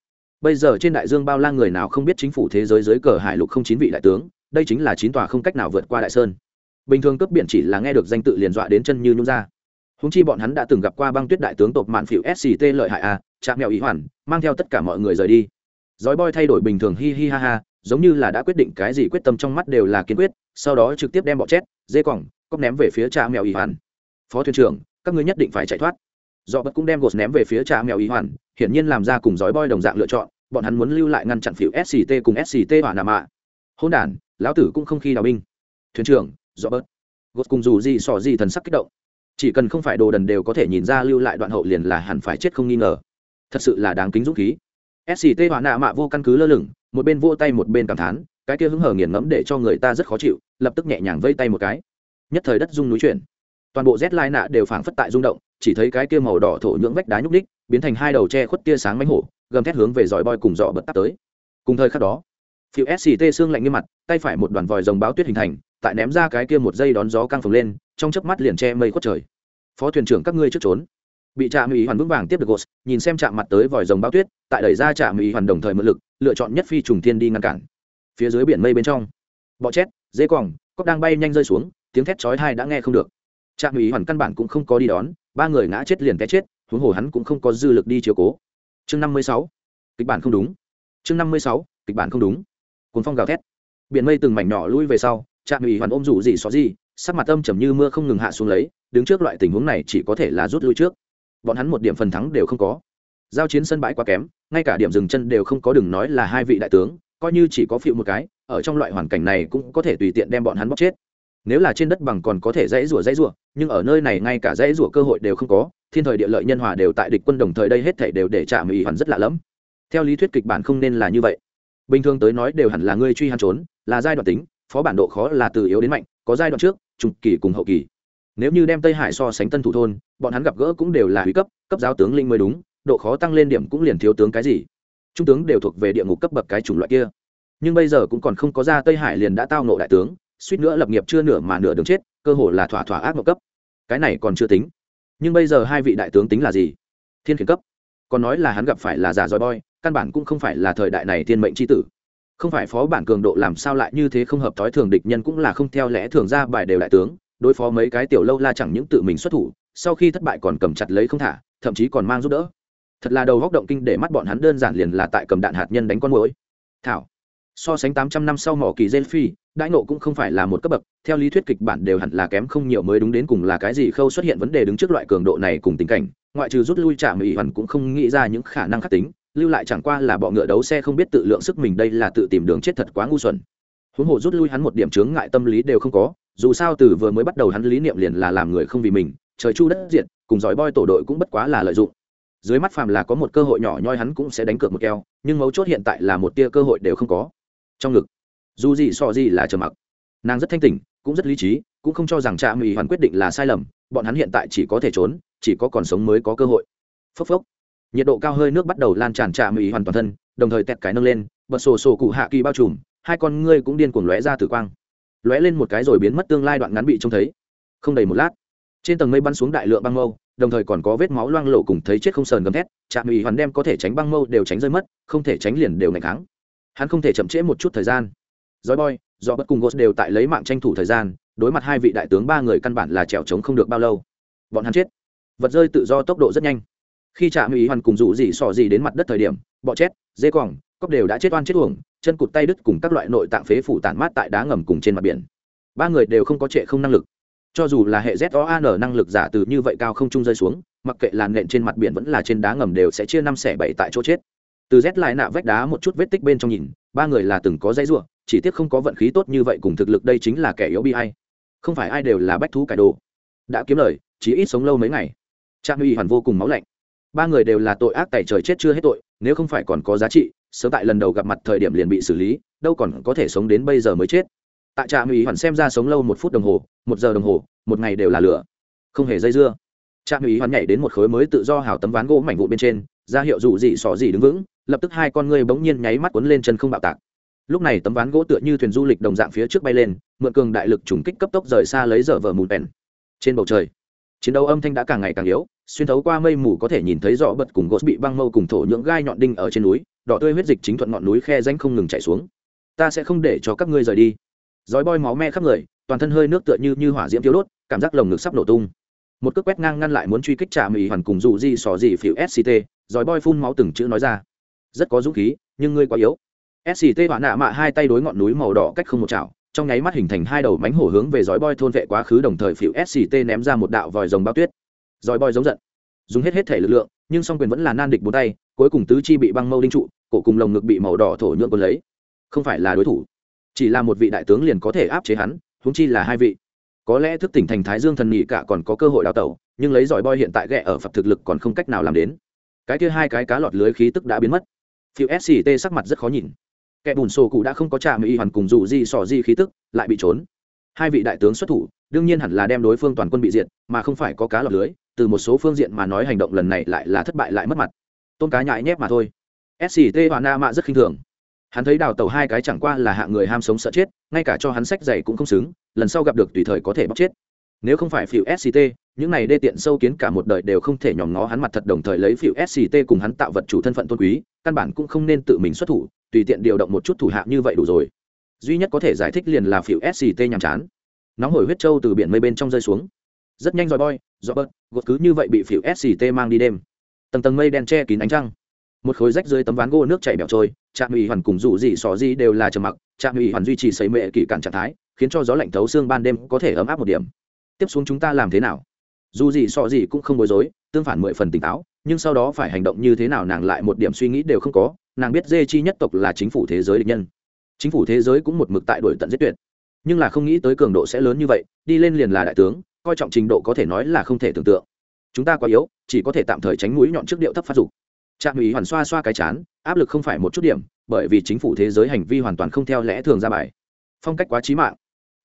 S1: Bây giờ trên đại dương bao la người nào không biết chính phủ thế giới dưới cờ hải lục không chín vị đại tướng, đây chính là chín tòa không cách nào vượt qua đại sơn bình thường cướp biển chỉ là nghe được danh tự liền dọa đến chân như nhung ra húng chi bọn hắn đã từng gặp qua băng tuyết đại tướng tộc mạn phịu sct lợi hại a chạm mèo ý hoàn, mang theo tất cả mọi người rời đi. Dói boy thay đổi bình thường hi hi ha ha, giống như là đã quyết định cái gì quyết tâm trong mắt đều là kiên quyết, sau đó trực tiếp đem bọ chét dê quòng cóc ném về phía cha mèo ý hoàn. Phó thuyền trưởng, các ngươi nhất định phải chạy thoát. Dọ bất cũng đem gột ném về phía cha mèo ý hoàn, hiển nhiên làm ra cùng dõi boy đồng dạng lựa chọn, bọn hắn muốn lưu lại ngăn chặn phiểu sct cùng sct hỏa nà mạ. Hôn đản, lão tử cũng không khi đào binh. Thuyền trưởng dọ bớt gột cùng dù gì sỏ gì thần sắc kích động chỉ cần không phải đồ đần đều có thể nhìn ra lưu lại đoạn hậu liền là hẳn phải chết không nghi ngờ. Thật sự là đáng kính dũng khí. Sct hỏa nạ mạ vô căn cứ lơ lửng, một bên vô tay một bên cảm thán, cái kia hứng hở nghiền ngẫm để cho người ta rất khó chịu, lập tức nhẹ nhàng vây tay một cái. Nhất thời đất rung núi chuyển. Toàn bộ z lai nạ đều phảng phất tại rung động, chỉ thấy cái kia màu đỏ thổ nhưỡng vách đá nhúc ních biến thành hai đầu tre khuất tia sáng mánh hổ, gầm thét hướng về dòi boi cùng dọ bật tắt tới. Cùng thời khắc đó, phiêu sct xương lạnh như mặt, tay phải một đoàn vòi rồng báo tuyết hình thành tại ném ra cái kia một dây đón gió căng phồng lên, trong chớp mắt liền che mây khuất trời. Phó thuyền trưởng các ngươi trước trốn. Bị trạm ý hoàn vững vàng tiếp được gos nhìn xem chạm mặt tới vòi rồng bao tuyết, tại đẩy ra trạm ý hoàn đồng thời mượn lực, lựa chọn nhất phi trùng thiên đi ngăn cản. Phía dưới biển mây bên trong, bọ chét, dê quòng cóc đang bay nhanh rơi xuống, tiếng thét chói tai đã nghe không được. Trạm ý hoàn căn bản cũng không có đi đón, ba người ngã chết liền té chết, huống hồ hắn cũng không có dư lực đi chiếu cố. Chương năm mươi sáu, kịch bản không đúng. Chương năm mươi sáu, kịch bản không đúng. Cuốn phong gào thét. Biển mây từng mảnh nhỏ lui về sau trạm ủy hoàn ôm rủ gì xó gì, sắc mặt âm trầm như mưa không ngừng hạ xuống lấy, đứng trước loại tình huống này chỉ có thể là rút lui trước. Bọn hắn một điểm phần thắng đều không có. Giao chiến sân bãi quá kém, ngay cả điểm dừng chân đều không có đừng nói là hai vị đại tướng, coi như chỉ có phịu một cái, ở trong loại hoàn cảnh này cũng có thể tùy tiện đem bọn hắn bóc chết. Nếu là trên đất bằng còn có thể dãy rủa dãy rủa, nhưng ở nơi này ngay cả dãy rủa cơ hội đều không có, thiên thời địa lợi nhân hòa đều tại địch quân đồng thời đây hết thể đều để trả mỹ hoàn rất lạ lẫm. Theo lý thuyết kịch bản không nên là như vậy. Bình thường tới nói đều hẳn là ngươi truy hắn trốn, là giai đoạn tính phó bản độ khó là từ yếu đến mạnh, có giai đoạn trước, trung kỳ cùng hậu kỳ. Nếu như đem tây hải so sánh tân thủ thôn, bọn hắn gặp gỡ cũng đều là hủy cấp cấp giáo tướng linh mới đúng, độ khó tăng lên điểm cũng liền thiếu tướng cái gì. Trung tướng đều thuộc về địa ngục cấp bậc cái chủng loại kia. Nhưng bây giờ cũng còn không có ra tây hải liền đã tao nộ đại tướng, suýt nữa lập nghiệp chưa nửa mà nửa đường chết, cơ hội là thỏa thỏa ác mộng cấp. Cái này còn chưa tính. Nhưng bây giờ hai vị đại tướng tính là gì? Thiên khiển cấp. Còn nói là hắn gặp phải là giả dòi boy, căn bản cũng không phải là thời đại này thiên mệnh chi tử không phải phó bản cường độ làm sao lại như thế không hợp thói thường địch nhân cũng là không theo lẽ thường ra bài đều đại tướng, đối phó mấy cái tiểu lâu la chẳng những tự mình xuất thủ, sau khi thất bại còn cầm chặt lấy không thả, thậm chí còn mang giúp đỡ. Thật là đầu góc động kinh để mắt bọn hắn đơn giản liền là tại cầm đạn hạt nhân đánh con mũi thảo. So sánh tám trăm năm sau mỏ kỳ gen phi đãi nộ cũng không phải là một cấp bậc, theo lý thuyết kịch bản đều hẳn là kém không nhiều mới đúng đến cùng là cái gì khâu xuất hiện vấn đề đứng trước loại cường độ này cùng tình cảnh, ngoại trừ rút lui trả mỹ hoàn cũng không nghĩ ra những khả năng khắc tính lưu lại chẳng qua là bọ ngựa đấu xe không biết tự lượng sức mình đây là tự tìm đường chết thật quá ngu xuẩn. Huống hồ rút lui hắn một điểm chướng ngại tâm lý đều không có, dù sao từ vừa mới bắt đầu hắn lý niệm liền là làm người không vì mình, trời chu đất diện cùng giỏi boi tổ đội cũng bất quá là lợi dụng. Dưới mắt phàm là có một cơ hội nhỏ nhoi hắn cũng sẽ đánh cược một keo, nhưng mấu chốt hiện tại là một tia cơ hội đều không có. Trong ngực, dù gì so gì là trầm mặc. Nàng rất thanh tỉnh, cũng rất lý trí, cũng không cho rằng cha mỹ hoàn quyết định là sai lầm, bọn hắn hiện tại chỉ có thể trốn, chỉ có còn sống mới có cơ hội. Phốc phốc nhiệt độ cao hơi nước bắt đầu lan tràn trà mỹ hoàn toàn thân, đồng thời tẹt cái nâng lên, bật sổ sổ cụ hạ kỳ bao trùm, hai con ngươi cũng điên cuồng lóe ra tử quang. Lóe lên một cái rồi biến mất tương lai đoạn ngắn bị trông thấy. Không đầy một lát, trên tầng mây bắn xuống đại lượng băng mâu, đồng thời còn có vết máu loang lộ cùng thấy chết không sờn gầm thét trạm ủy hoàn đem có thể tránh băng mâu đều tránh rơi mất, không thể tránh liền đều ngày tháng hắn không thể chậm trễ một chút thời gian. Dói boy do bất cùng gos đều tại lấy mạng tranh thủ thời gian, đối mặt hai vị đại tướng ba người căn bản là trèo trống không được bao lâu. Bọn hắn chết. Vật rơi tự do tốc độ rất nhanh khi trạm ý hoàn cùng rủ gì sò gì đến mặt đất thời điểm, bọ chết, dê quòng cóc đều đã chết oan chết uổng, chân cụt tay đứt cùng các loại nội tạng phế phủ tản mát tại đá ngầm cùng trên mặt biển. Ba người đều không có trệ không năng lực. Cho dù là hệ z o năng lực giả từ như vậy cao không trung rơi xuống, mặc kệ làn nện trên mặt biển vẫn là trên đá ngầm đều sẽ chia năm xẻ bảy tại chỗ chết. Từ z lại nạ vách đá một chút vết tích bên trong nhìn, ba người là từng có dây ruộng chỉ tiếc không có vận khí tốt như vậy cùng thực lực đây chính là kẻ yếu bi hay không phải ai đều là bách thú cải đồ. Đã kiếm lời chỉ ít sống lâu mấy ngày. Trang uy hoàn vô cùng máu lạnh ba người đều là tội ác tại trời chết chưa hết tội, nếu không phải còn có giá trị, sớm tại lần đầu gặp mặt thời điểm liền bị xử lý, đâu còn có thể sống đến bây giờ mới chết. Tại trạm ủy hoàn xem ra sống lâu một phút đồng hồ, một giờ đồng hồ, một ngày đều là lửa. Không hề dây dưa. Trạm ủy hoàn nhảy đến một khối mới tự do hào tấm ván gỗ mảnh vụ bên trên, ra hiệu dù gì xỏ gì đứng vững, lập tức hai con ngươi bỗng nhiên nháy mắt cuốn lên chân không bạo tạc. Lúc này tấm ván gỗ tựa như thuyền du lịch đồng dạng phía trước bay lên, mượn cường đại lực trùng kích cấp tốc rời xa lấy dở vở mùn bèn. Trên bầu trời, chiến đấu âm thanh đã càng ngày càng yếu xuyên thấu qua mây mù có thể nhìn thấy rõ bật cùng gỗ bị băng mâu cùng thổ nhưỡng gai nhọn đinh ở trên núi, đỏ tươi huyết dịch chính thuận ngọn núi khe danh không ngừng chảy xuống. Ta sẽ không để cho các ngươi rời đi. Dói boi máu me khắp người, toàn thân hơi nước tựa như như hỏa diễm thiếu đốt, cảm giác lồng ngực sắp nổ tung. Một cước quét ngang ngăn lại muốn truy kích trả mỹ hoàn cùng dù gì xò gì phiểu sct dói boi phun máu từng chữ nói ra. Rất có dũng khí, nhưng ngươi quá yếu. Sct hỏa nạ mạ hai tay đối ngọn núi màu đỏ cách không một chảo, trong nháy mắt hình thành hai đầu mánh hổ hướng về dói bôi thôn vệ quá khứ đồng thời phiểu sct ném ra một đạo vòi rồng bao tuyết dòi bòi giống giận. Dùng hết hết thể lực lượng, nhưng song quyền vẫn là nan địch bốn tay, cuối cùng tứ chi bị băng mâu đinh trụ, cổ cùng lồng ngực bị màu đỏ thổ nhuộm quân lấy. Không phải là đối thủ, chỉ là một vị đại tướng liền có thể áp chế hắn húng chi là hai vị. Có lẽ thức tỉnh thành thái dương thần nhị cả còn có cơ hội đào tẩu, nhưng lấy giỏi boy hiện tại ghẹ ở phật thực lực còn không cách nào làm đến. Cái kia hai cái cá lọt lưới khí tức đã biến mất. Phiêu sct sắc mặt rất khó nhìn. Kẻ bùn sổ cụ đã không có trà mỹ hoàn cùng dù di sò di khí tức, lại bị trốn. Hai vị đại tướng xuất thủ, đương nhiên hẳn là đem đối phương toàn quân bị diệt, mà không phải có cá lọt lưới từ một số phương diện mà nói hành động lần này lại là thất bại lại mất mặt. Tôn cá nhại nhép mà thôi. Sct và na mạ rất khinh thường. Hắn thấy đào tẩu hai cái chẳng qua là hạ người ham sống sợ chết, ngay cả cho hắn sách giày cũng không xứng, lần sau gặp được tùy thời có thể bóc chết. Nếu không phải phiêu sct những này đê tiện sâu kiến cả một đời đều không thể nhòm ngó hắn mặt thật đồng thời lấy phiêu sct cùng hắn tạo vật chủ thân phận tôn quý, căn bản cũng không nên tự mình xuất thủ, tùy tiện điều động một chút thủ hạ như vậy đủ rồi. Duy nhất có thể giải thích liền là phiêu sct nhàm chán. Nóng hổi huyết trâu từ biển mây bên trong rơi xuống rất nhanh dòi boy, do bớt, gột cứ như vậy bị phiêu sct mang đi đêm. Tầng tầng mây đen che kín ánh trăng. Một khối rách dưới tấm ván gỗ nước chảy bẹo trôi, trạm ủy hoàn cùng rủ gì xò gì đều là trầm mặc, trạm ủy hoàn duy trì sấy mệ kỳ cản trạng thái, khiến cho gió lạnh thấu xương ban đêm có thể ấm áp một điểm. Tiếp xuống chúng ta làm thế nào? Dù gì xò gì cũng không bối rối, tương phản mười phần tỉnh táo, nhưng sau đó phải hành động như thế nào nàng lại một điểm suy nghĩ đều không có, nàng biết dê chi nhất tộc là chính phủ thế giới địch nhân. Chính phủ thế giới cũng một mực tại đuổi tận giết tuyệt. Nhưng là không nghĩ tới cường độ sẽ lớn như vậy, đi lên liền là đại tướng coi trọng trình độ có thể nói là không thể tưởng tượng. Chúng ta quá yếu, chỉ có thể tạm thời tránh mũi nhọn trước điệu thấp phát dục. Trạm ủy hoàn xoa xoa cái chán, áp lực không phải một chút điểm, bởi vì chính phủ thế giới hành vi hoàn toàn không theo lẽ thường ra bài. Phong cách quá trí mạng.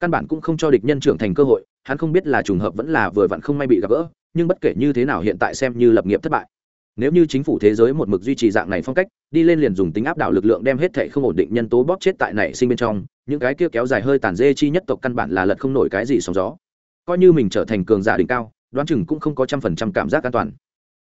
S1: Căn bản cũng không cho địch nhân trưởng thành cơ hội, hắn không biết là trùng hợp vẫn là vừa vặn không may bị gặp gỡ, nhưng bất kể như thế nào hiện tại xem như lập nghiệp thất bại. Nếu như chính phủ thế giới một mực duy trì dạng này phong cách, đi lên liền dùng tính áp đảo lực lượng đem hết thệ không ổn định nhân tố bóp chết tại nảy sinh bên trong, những cái kia kéo dài hơi tàn dê chi nhất tộc căn bản là lật không nổi cái gì sóng gió coi như mình trở thành cường giả đỉnh cao, đoán chừng cũng không có trăm phần trăm cảm giác an toàn.